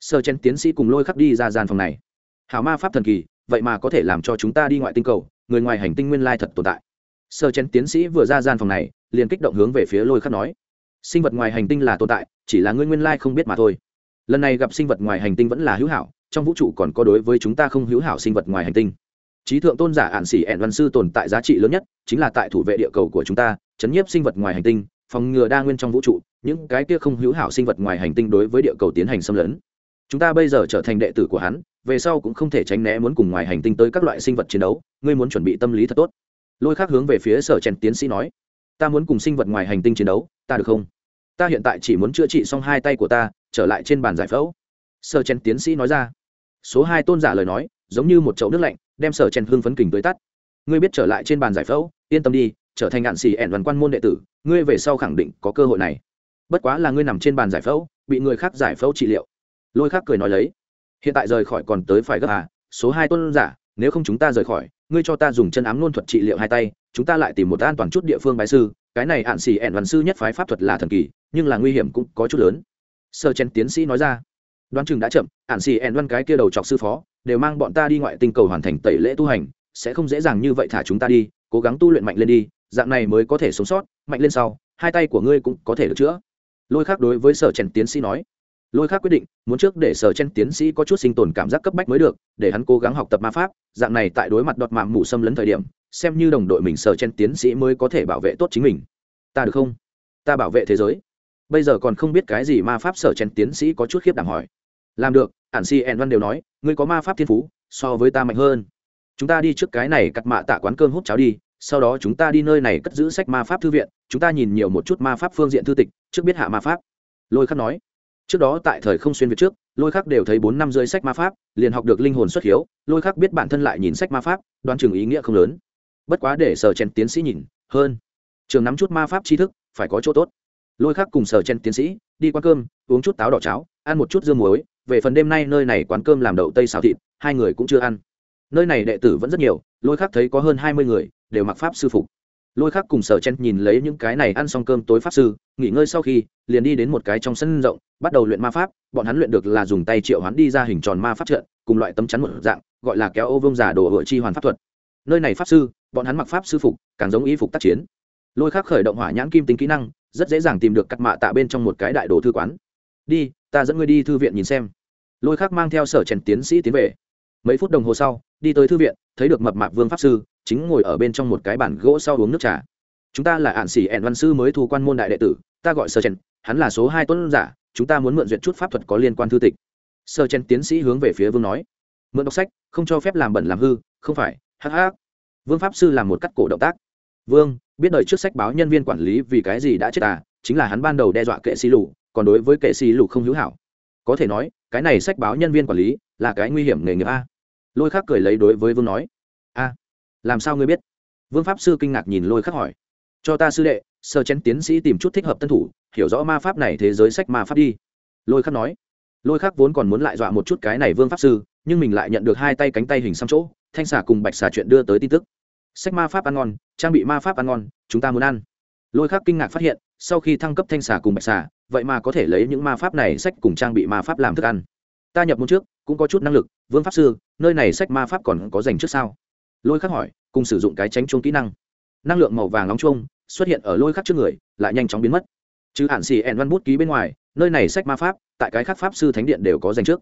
A: Sở chèn tiến sĩ cùng lôi khắc đi ra gian phòng này. Hảo ma pháp thần kỳ, vậy mà có thể làm cho chúng ta đi ngoại tinh cầu người ngoài hành tinh nguyên lai thật tồn tại. Sơ chén tiến sĩ vừa ra gian phòng này, liền kích động hướng về phía lôi khắc nói, sinh vật ngoài hành tinh là tồn tại, chỉ là ngươi nguyên lai không biết mà thôi. Lần này gặp sinh vật ngoài hành tinh vẫn là hữu hảo, trong vũ trụ còn có đối với chúng ta không hữu hảo sinh vật ngoài hành tinh. Trí thượng tôn giả ạn xỉ ẹn văn sư tồn tại giá trị lớn nhất, chính là tại thủ vệ địa cầu của chúng ta, chấn nhiếp sinh vật ngoài hành tinh, phòng ngừa đa nguyên trong vũ trụ, những cái kia không hữu hảo sinh vật ngoài hành tinh đối với địa cầu tiến hành xâm lấn. Chúng ta bây giờ trở thành đệ tử của hắn về sau cũng không thể tránh né muốn cùng ngoài hành tinh tới các loại sinh vật chiến đấu, ngươi muốn chuẩn bị tâm lý thật tốt. Lôi khác hướng về phía sở trèn tiến sĩ nói, ta muốn cùng sinh vật ngoài hành tinh chiến đấu, ta được không? Ta hiện tại chỉ muốn chữa trị xong hai tay của ta, trở lại trên bàn giải phẫu. Sở trèn tiến sĩ nói ra. Số hai tôn giả lời nói, giống như một chậu nước lạnh, đem sở trèn hương phấn kình tới tắt. Ngươi biết trở lại trên bàn giải phẫu, yên tâm đi, trở thành ngạn xì ẻn đoàn quan môn đệ tử, ngươi về sau khẳng định có cơ hội này. Bất quá là ngươi nằm trên bàn giải phẫu, bị người khác giải phẫu trị liệu. Lôi khác cười nói lấy hiện tại rời khỏi còn tới phải gấp à số hai tôn giả, nếu không chúng ta rời khỏi, ngươi cho ta dùng chân ám nôn thuật trị liệu hai tay, chúng ta lại tìm một an toàn chút địa phương bái sư, cái này hạn xì ẻn văn sư nhất phái pháp thuật là thần kỳ, nhưng là nguy hiểm cũng có chút lớn. Sơ chen tiến sĩ nói ra. Đoán chừng đã chậm hạn xì ẻn văn cái kia đầu chọc sư phó, đều mang bọn ta đi ngoại tinh cầu hoàn thành tẩy lễ tu hành, sẽ không dễ dàng như vậy thả chúng ta đi, cố gắng tu luyện mạnh lên đi, dạng này mới có thể sống sót, mạnh lên sau, hai tay của ngươi cũng có thể được chữa. Lôi khác đối với sở trần tiến sĩ nói lôi khác quyết định, muốn trước để sở chen tiến sĩ có chút sinh tồn cảm giác cấp bách mới được, để hắn cố gắng học tập ma pháp, dạng này tại đối mặt đọt mạng mù xâm lấn thời điểm, xem như đồng đội mình sở chen tiến sĩ mới có thể bảo vệ tốt chính mình. Ta được không? Ta bảo vệ thế giới. Bây giờ còn không biết cái gì ma pháp sở chen tiến sĩ có chút khiếp đảm hỏi. Làm được, ản si ẹn văn đều nói, ngươi có ma pháp thiên phú, so với ta mạnh hơn. Chúng ta đi trước cái này cắt mạ tạ quán cơm hút cháo đi, sau đó chúng ta đi nơi này cất giữ sách ma pháp thư viện, chúng ta nhìn nhiều một chút ma pháp phương diện thư tịch, trước biết hạ ma pháp. Lôi khắc nói trước đó tại thời không xuyên việt trước, lôi khắc đều thấy bốn năm rưỡi sách ma pháp, liền học được linh hồn xuất hiếu, lôi khắc biết bản thân lại nhìn sách ma pháp, đoán chừng ý nghĩa không lớn. Bất quá để sở chen tiến sĩ nhìn, hơn. Trường nắm chút ma pháp tri thức, phải có chỗ tốt. Lôi khắc cùng sở chen tiến sĩ, đi qua cơm, uống chút táo đỏ cháo, ăn một chút dưa muối, về phần đêm nay nơi này quán cơm làm đậu tây xào thịt, hai người cũng chưa ăn. Nơi này đệ tử vẫn rất nhiều, lôi khắc thấy có hơn hai mươi người, đều mặc pháp sư phục lôi khắc cùng sở chen nhìn lấy những cái này ăn xong cơm tối pháp sư, nghỉ ngơi sau khi, liền đi đến một cái trong sân rộng, bắt đầu luyện ma pháp, bọn hắn luyện được là dùng tay triệu hắn đi ra hình tròn ma pháp trận, cùng loại tấm chắn một dạng, gọi là kéo ô vương giả đồ hội chi hoàn pháp thuật. Nơi này pháp sư, bọn hắn mặc pháp sư phục, càng giống y phục tác chiến. Lôi khắc khởi động hỏa nhãn kim tính kỹ năng, rất dễ dàng tìm được cắt mạ tạ bên trong một cái đại đồ thư quán. Đi, ta dẫn ngươi đi thư viện nhìn xem. Lôi khắc mang theo sở trần tiến sĩ tiến về. Mấy phút đồng hồ sau, đi tới thư viện, thấy được mập mạp vương pháp sư chính ngồi ở bên trong một cái bàn gỗ sau uống nước trà. Chúng ta là ạn sĩ ẹn văn sư mới thu quan môn đại đệ tử, ta gọi sơ chen hắn là số hai tuấn giả, chúng ta muốn mượn duyệt chút pháp thuật có liên quan thư tịch. Sơ chen tiến sĩ hướng về phía vương nói, mượn đọc sách, không cho phép làm bẩn làm hư, không phải hh vương pháp sư làm một cắt cổ động tác. Vương, biết đời trước sách báo nhân viên quản lý vì cái gì đã chết à chính là hắn ban đầu đe dọa kệ xì lù, còn đối với kệ xì lù không hữu hảo. Có thể nói, cái này sách báo nhân viên quản lý là cái nguy hiểm nghề nghiệp a. Lôi khắc cười lấy đối với vương nói, a làm sao ngươi biết? Vương pháp sư kinh ngạc nhìn lôi khắc hỏi. Cho ta sư đệ sơ chén tiến sĩ tìm chút thích hợp tân thủ, hiểu rõ ma pháp này thế giới sách ma pháp đi. Lôi khắc nói. Lôi khắc vốn còn muốn lại dọa một chút cái này vương pháp sư, nhưng mình lại nhận được hai tay cánh tay hình xăm chỗ, thanh xà cùng bạch xà chuyện đưa tới tin tức. Sách ma pháp ăn ngon, trang bị ma pháp ăn ngon, chúng ta muốn ăn. Lôi khắc kinh ngạc phát hiện, sau khi thăng cấp thanh xà cùng bạch xà, vậy mà có thể lấy những ma pháp này sách cùng trang bị ma pháp làm thức ăn. Ta nhập môn trước, cũng có chút năng lực, vương pháp sư, nơi này sách ma pháp còn có dành trước sao? Lôi khắc hỏi, cùng sử dụng cái tránh chuông kỹ năng. Năng lượng màu vàng nóng chuông xuất hiện ở lôi khắc trước người, lại nhanh chóng biến mất. Chứ hạn xì ẹn văn bút ký bên ngoài, nơi này sách ma pháp, tại cái khắc pháp sư thánh điện đều có dành trước.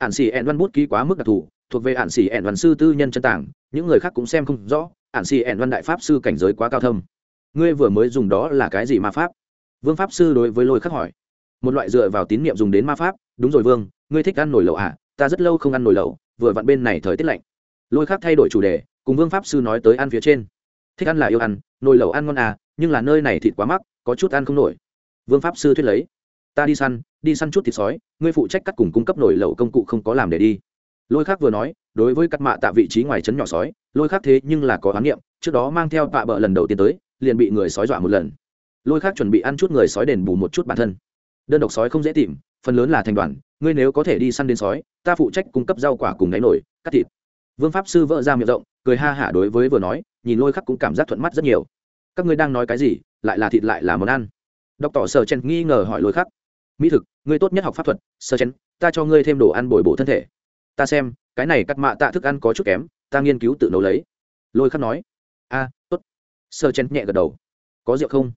A: Hạn xì ẹn văn bút ký quá mức đặc thù, thuộc về hạn xì ẹn văn sư tư nhân chân tảng, những người khác cũng xem không rõ, hạn xì ẹn văn đại pháp sư cảnh giới quá cao thâm. Ngươi vừa mới dùng đó là cái gì ma pháp? Vương pháp sư đối với lôi khắc hỏi. Một loại dựa vào tín niệm dùng đến ma pháp. Đúng rồi vương, ngươi thích ăn nồi lẩu à? Ta rất lâu không ăn nồi lẩu, vừa vặn bên này thời tiết lạnh. Lôi khắc thay đổi chủ đề cùng vương pháp sư nói tới ăn phía trên. Thích ăn là yêu ăn, nồi lẩu ăn ngon à nhưng là nơi này thịt quá mắc, có chút ăn không nổi. Vương pháp sư thuyết lấy. Ta đi săn đi săn chút thịt sói, ngươi phụ trách cắt cùng cung cấp nồi lẩu công cụ không có làm để đi. Lôi khác vừa nói, đối với cắt mạ tạ vị trí ngoài trấn nhỏ sói, lôi khác thế nhưng là có khám nghiệm trước đó mang theo tạ bợ lần đầu tiên tới, liền bị người sói dọa một lần. Lôi khác chuẩn bị ăn chút người sói đền bù một chút bản thân. Đơn độc sói không dễ tìm, phần lớn là thành đoàn, ngươi nếu có thể đi săn đến sói, ta phụ trách cung cấp rau quả cùng đáy nổi cắt thịt. Vương pháp sư vỡ ra miệng rộng cười ha hả đối với vừa nói, nhìn lôi khắc cũng cảm giác thuận mắt rất nhiều. Các ngươi đang nói cái gì, lại là thịt lại là món ăn. Đọc tỏ sở chen nghi ngờ hỏi lôi khắc. Mỹ thực, ngươi tốt nhất học pháp thuật sơ chen ta cho ngươi thêm đồ ăn bồi bổ thân thể. Ta xem, cái này cắt mạ tạ thức ăn có chút kém, ta nghiên cứu tự nấu lấy. Lôi khắc nói. A tốt. Sơ chen nhẹ gật đầu. Có rượu không?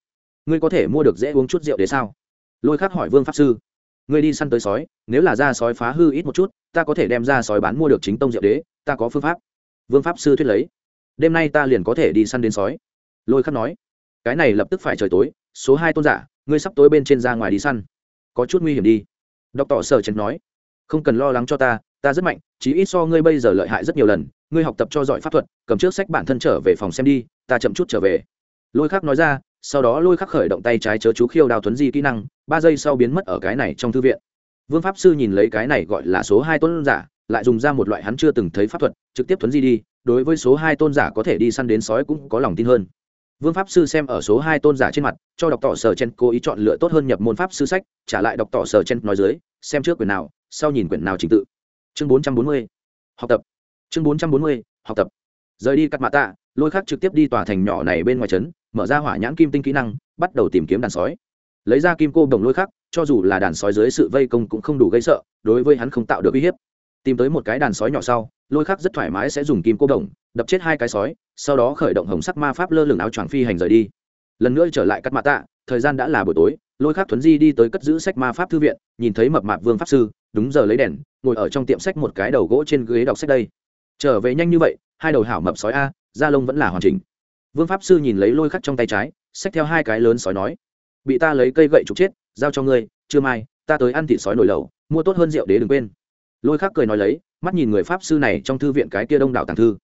A: Ngươi có thể mua được dễ uống chút rượu để sao? Lôi khắc hỏi vương pháp sư. Ngươi đi săn tới sói, nếu là da sói phá hư ít một chút, ta có thể đem ra sói bán mua được chính tông rượu đế, ta có phương pháp vương pháp sư thuyết lấy. Đêm nay ta liền có thể đi săn đến sói. Lôi khắc nói. Cái này lập tức phải trời tối, số hai tôn giả, ngươi sắp tối bên trên ra ngoài đi săn. Có chút nguy hiểm đi. Đọc tỏ sở chấn nói. Không cần lo lắng cho ta ta rất mạnh chỉ ít so ngươi bây giờ lợi hại rất nhiều lần, ngươi học tập cho giỏi pháp thuật, cầm trước sách bản thân trở về phòng xem đi, ta chậm chút trở về. Lôi khắc nói ra, sau đó lôi khắc khởi động tay trái chớ chú khiêu đào tuấn di kỹ năng, ba giây sau biến mất ở cái này trong thư viện. Vương pháp sư nhìn lấy cái này gọi là số hai tôn giả lại dùng ra một loại hắn chưa từng thấy pháp thuật, trực tiếp thuấn di đi, đối với số hai tôn giả có thể đi săn đến sói cũng có lòng tin hơn. Vương pháp sư xem ở số hai tôn giả trên mặt, cho đọc tỏ sở chen cố ý chọn lựa tốt hơn nhập môn pháp sư sách, trả lại đọc tỏ sở chen nói dưới, xem trước quyển nào, sau nhìn quyển nào trình tự. Chương bốn trăm bốn mươi, học tập. Chương bốn trăm bốn mươi, học tập. Rời đi cắt mạ tạ, lôi khắc trực tiếp đi tòa thành nhỏ này bên ngoài trấn, mở ra hỏa nhãn kim tinh kỹ năng, bắt đầu tìm kiếm đàn sói. Lấy ra kim cô đồng lôi khắc, cho dù là đàn sói dưới sự vây công cũng không đủ gây sợ, đối với hắn không tạo được uy hiếp tìm tới một cái đàn sói nhỏ sau, lôi khắc rất thoải mái sẽ dùng kim cô đồng, đập chết hai cái sói, sau đó khởi động hồng sắc ma pháp lơ lửng áo choàng phi hành rời đi. Lần nữa trở lại cắt mạ tạ, thời gian đã là buổi tối, lôi khắc thuấn di đi tới cất giữ sách ma pháp thư viện, nhìn thấy mập mạp vương pháp sư, đúng giờ lấy đèn, ngồi ở trong tiệm sách một cái đầu gỗ trên ghế đọc sách đây. Trở về nhanh như vậy, hai đầu hảo mập sói a, da lông vẫn là hoàn chỉnh. Vương pháp sư nhìn lấy lôi khắc trong tay trái, xách theo hai cái lớn sói nói, bị ta lấy cây gậy trục chết, giao cho ngươi chưa mai, ta tới ăn thịt sói nổi lẩu, mua tốt hơn rượu đế đừng quên lôi khắc cười nói lấy, mắt nhìn người pháp sư này trong thư viện cái kia đông đảo tàng thư.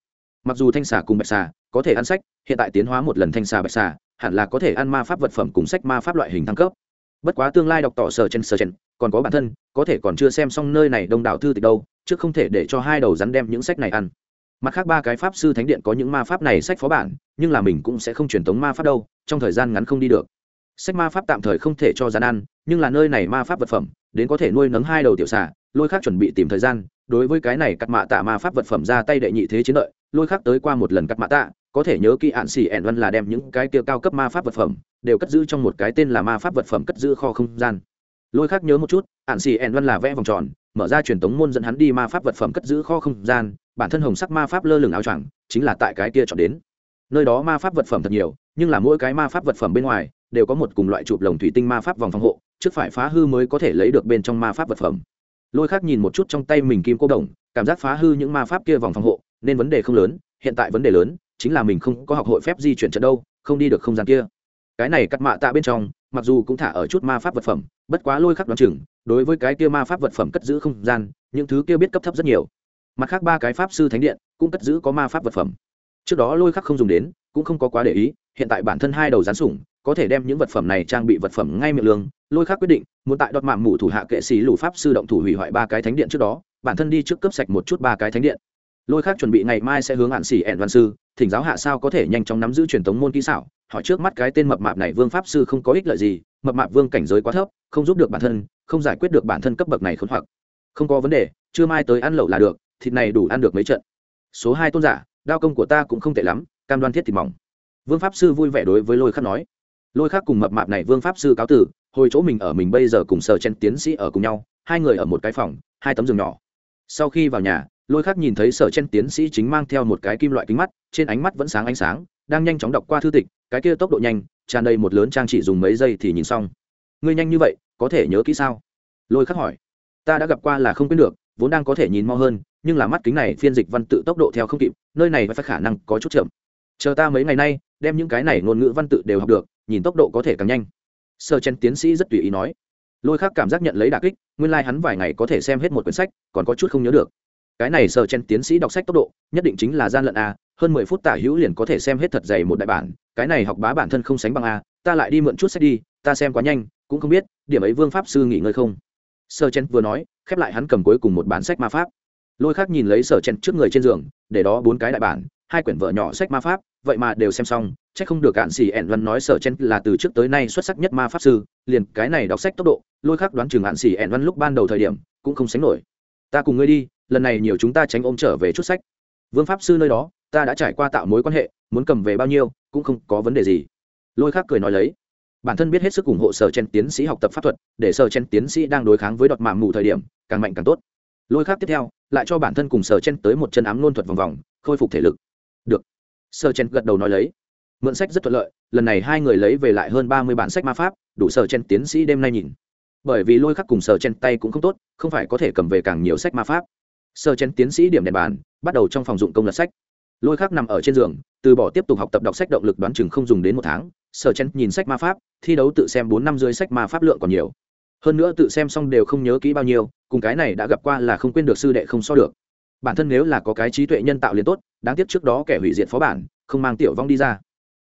A: Mặc dù thanh xà cùng bạch xà có thể ăn sách, hiện tại tiến hóa một lần thanh xà bạch xà, hẳn là có thể ăn ma pháp vật phẩm cùng sách ma pháp loại hình thăng cấp. Bất quá tương lai đọc tỏ sở chen sở chen còn có bản thân, có thể còn chưa xem xong nơi này đông đảo thư tịch đâu, chứ không thể để cho hai đầu rắn đem những sách này ăn. Mặt khác ba cái pháp sư thánh điện có những ma pháp này sách phó bản, nhưng là mình cũng sẽ không truyền tống ma pháp đâu, trong thời gian ngắn không đi được. Sách ma pháp tạm thời không thể cho rắn ăn, nhưng là nơi này ma pháp vật phẩm, đến có thể nuôi nấng hai đầu tiểu xà lôi khác chuẩn bị tìm thời gian, đối với cái này cắt mạ tạ ma pháp vật phẩm ra tay đệ nhị thế chiến lợi, lôi khác tới qua một lần cắt mạ tạ, có thể nhớ kỹ ạn xì ẻn văn là đem những cái kia cao cấp ma pháp vật phẩm đều cất giữ trong một cái tên là ma pháp vật phẩm cất giữ kho không gian. Lôi khác nhớ một chút, ạn xì ẻn văn là vẽ vòng tròn, mở ra truyền tống môn dẫn hắn đi ma pháp vật phẩm cất giữ kho không gian, bản thân hồng sắc ma pháp lơ lửng áo choàng, chính là tại cái kia chọn đến. Nơi đó ma pháp vật phẩm thật nhiều, nhưng là mỗi cái ma pháp vật phẩm bên ngoài đều có một cùng loại chụp lồng thủy tinh ma pháp vòng phòng hộ, trước phải phá hư mới có thể lấy được bên trong ma pháp vật phẩm lôi khác nhìn một chút trong tay mình kim cô đồng, cảm giác phá hư những ma pháp kia vòng phòng hộ, nên vấn đề không lớn, hiện tại vấn đề lớn, chính là mình không có học hội phép di chuyển trận đâu, không đi được không gian kia. Cái này cắt mạ tạ bên trong, mặc dù cũng thả ở chút ma pháp vật phẩm, bất quá lôi khắc đoán chừng, đối với cái kia ma pháp vật phẩm cất giữ không gian, những thứ kia biết cấp thấp rất nhiều. Mặt khác ba cái pháp sư thánh điện, cũng cất giữ có ma pháp vật phẩm. Trước đó lôi khắc không dùng đến, cũng không có quá để ý, hiện tại bản thân hai đầu rán sủng, có thể đem những vật phẩm này trang bị vật phẩm ngay miệng lương lôi khắc quyết định, muốn tại đọt mạng mủ thủ hạ kệ sĩ lù pháp sư động thủ hủy hoại ba cái thánh điện trước đó, bản thân đi trước cấp sạch một chút ba cái thánh điện. Lôi khắc chuẩn bị ngày mai sẽ hướng hạn xỉ ẹn văn sư, thỉnh giáo hạ sao có thể nhanh chóng nắm giữ truyền thống môn kỹ xảo, hỏi trước mắt cái tên mập mạp này vương pháp sư không có ích lợi gì, mập mạp vương cảnh giới quá thấp, không giúp được bản thân, không giải quyết được bản thân cấp bậc này khốn hoặc. Không có vấn đề chưa mai tới ăn lẩu là được, thịt này đủ ăn được mấy trận. Số hai tôn giả, đao công của ta cũng không tệ lắm, cam đoan thiết thịt mỏng. Vương pháp sư vui vẻ đối với lôi khắc nói. Lôi khắc cùng mập mạp này vương pháp sư cáo tử hồi chỗ mình ở mình bây giờ cùng sở chen tiến sĩ ở cùng nhau, hai người ở một cái phòng, hai tấm giường nhỏ. Sau khi vào nhà, lôi khắc nhìn thấy sở chen tiến sĩ chính mang theo một cái kim loại kính mắt, trên ánh mắt vẫn sáng ánh sáng, đang nhanh chóng đọc qua thư tịch, cái kia tốc độ nhanh, tràn đầy một lớn trang chỉ dùng mấy giây thì nhìn xong. Ngươi nhanh như vậy, có thể nhớ kỹ sao? Lôi khắc hỏi. Ta đã gặp qua là không quên được, vốn đang có thể nhìn mau hơn, nhưng là mắt kính này phiên dịch văn tự tốc độ theo không kịp, nơi này phải khả năng có chút chậm. Chờ ta mấy ngày nay, đem những cái này ngôn ngữ văn tự đều học được, nhìn tốc độ có thể càng nhanh sơ chen tiến sĩ rất tùy ý nói. Lôi khác cảm giác nhận lấy đà kích, nguyên lai、like、hắn vài ngày có thể xem hết một quyển sách, còn có chút không nhớ được. Cái này sơ chen tiến sĩ đọc sách tốc độ, nhất định chính là gian lận a, hơn mười phút tả hữu liền có thể xem hết thật dày một đại bản, cái này học bá bản thân không sánh bằng a, ta lại đi mượn chút sách đi, ta xem quá nhanh, cũng không biết, điểm ấy vương pháp sư nghỉ ngơi không? Sơ chen vừa nói, khép lại hắn cầm cuối cùng một bản sách ma pháp. Lôi khác nhìn lấy sở chen trước người trên giường, để đó bốn cái đại bản hai quyển vợ nhỏ sách ma pháp, vậy mà đều xem xong c h ắ c không được cạn xì ẻn văn nói sở chen là từ trước tới nay xuất sắc nhất ma pháp sư, liền cái này đọc sách tốc độ, lôi khắc đoán chừng hạn xì ẻn văn lúc ban đầu thời điểm, cũng không sánh nổi. Ta cùng ngươi đi, lần này nhiều chúng ta tránh ôm trở về chút sách. Vương pháp sư nơi đó, ta đã trải qua tạo mối quan hệ, muốn cầm về bao nhiêu, cũng không có vấn đề gì. Lôi khắc cười nói lấy. Bản thân biết hết sức ủng hộ sở chen tiến sĩ học tập pháp thuật, để sở chen tiến sĩ đang đối kháng với đọt mạng mù thời điểm, càng mạnh càng tốt. Lôi khắc tiếp theo, lại cho bản thân cùng sở chen tới một chân ám nôn thuật vòng vòng, khôi phục thể lực được. Sở chen gật đầu nói lấy. Mượn sách rất thuận lợi, lần này hai người lấy về lại hơn ba mươi bản sách ma pháp, đủ sở chen tiến sĩ đêm nay nhìn. Bởi vì lôi khắc cùng sở chen tay cũng không tốt, không phải có thể cầm về càng nhiều sách ma pháp. Sở chen tiến sĩ điểm đèn bàn, bắt đầu trong phòng dụng công lật sách. Lôi khắc nằm ở trên giường, từ bỏ tiếp tục học tập đọc sách động lực đoán chừng không dùng đến một tháng sở chen nhìn sách ma pháp, thi đấu tự xem bốn năm dưới sách ma pháp lượng còn nhiều. Hơn nữa tự xem xong đều không nhớ kỹ bao nhiêu, cùng cái này đã gặp qua là không quên được sư đệ không so được bản thân nếu là có cái trí tuệ nhân tạo liền tốt, đáng tiếc trước đó kẻ hủy diệt phó bản, không mang tiểu vong đi ra.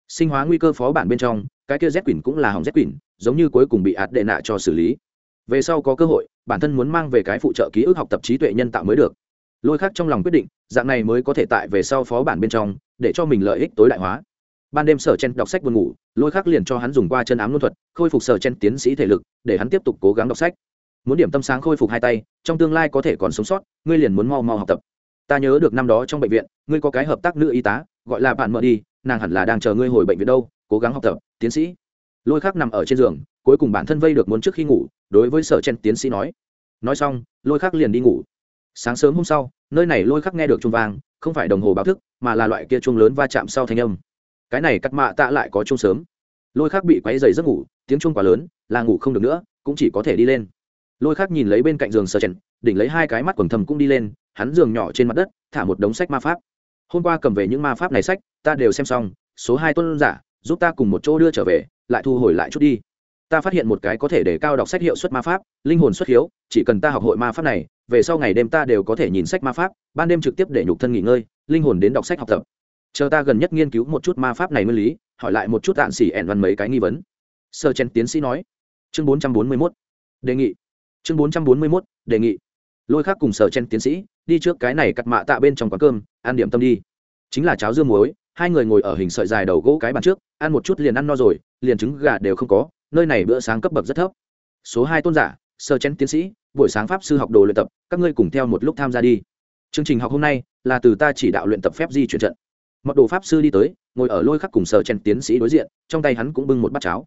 A: Sinh hóa nguy cơ phó bản bên trong, cái kia z quỷ cũng là hỏng z quỷ, giống như cuối cùng bị ạt đệ nạ cho xử lý. Về sau có cơ hội, bản thân muốn mang về cái phụ trợ ký ức học tập trí tuệ nhân tạo mới được. Lôi khác trong lòng quyết định, dạng này mới có thể tại về sau phó bản bên trong, để cho mình lợi ích tối đại hóa. Ban đêm sở chen đọc sách buồn ngủ, lôi khác liền cho hắn dùng qua chân ám luân thuật, khôi phục sở chen tiến sĩ thể lực, để hắn tiếp tục cố gắng đọc sách. Muốn điểm tâm sáng khôi phục hai tay, trong tương lai có thể còn sống sót, ngươi liền muốn mau mau học tập ta nhớ được năm đó trong bệnh viện, ngươi có cái hợp tác nữ y tá, gọi là bạn mợ đi, nàng hẳn là đang chờ ngươi hồi bệnh viện đâu, cố gắng học tập, tiến sĩ. Lôi khác nằm ở trên giường, cuối cùng bản thân vây được muốn trước khi ngủ, đối với sở chen tiến sĩ nói. Nói xong, lôi khác liền đi ngủ. Sáng sớm hôm sau, nơi này lôi khắc nghe được chuông vang, không phải đồng hồ báo thức, mà là loại kia chuông lớn va chạm sau thanh âm. Cái này cắt mạ tạ lại có chuông sớm. Lôi khắc bị quáy dày giấc ngủ, tiếng chuông quá lớn, là ngủ không được nữa, cũng chỉ có thể đi lên. Lôi khắc nhìn lấy bên cạnh giường sờ chèn đỉnh lấy hai cái mắt quần thầm cũng đi lên hắn giường nhỏ trên mặt đất, thả một đống sách ma pháp. Hôm qua cầm về những ma pháp này sách, ta đều xem xong, số hai tuân giả, giúp ta cùng một chỗ đưa trở về, lại thu hồi lại chút đi. Ta phát hiện một cái có thể để cao đọc sách hiệu suất ma pháp, linh hồn xuất hiếu, chỉ cần ta học hội ma pháp này, về sau ngày đêm ta đều có thể nhìn sách ma pháp, ban đêm trực tiếp để nhục thân nghỉ ngơi, linh hồn đến đọc sách học tập. Chờ ta gần nhất nghiên cứu một chút ma pháp này nguyên lý, hỏi lại một chút tạn xỉ ẻn văn mấy cái nghi vấn. Sơ chen tiến sĩ nói. Chương bốn trăm bốn mươi mốt. Đề nghị. Chương bốn trăm bốn mươi mốt. Đề nghị lôi khác cùng sở chen tiến sĩ, đi trước cái này cắt mạ tạ bên trong quán cơm, ăn điểm tâm đi. Chính là cháo dưa muối, hai người ngồi ở hình sợi dài đầu gỗ cái bàn trước, ăn một chút liền ăn no rồi, liền trứng gà đều không có, nơi này bữa sáng cấp bậc rất thấp. Số hai tôn giả sơ chen tiến sĩ, buổi sáng pháp sư học đồ luyện tập, các ngươi cùng theo một lúc tham gia đi. Chương trình học hôm nay là từ ta chỉ đạo luyện tập phép di chuyển trận. Mặc đồ pháp sư đi tới, ngồi ở lôi khắc cùng sở chen tiến sĩ đối diện, trong tay hắn cũng bưng một bát cháo.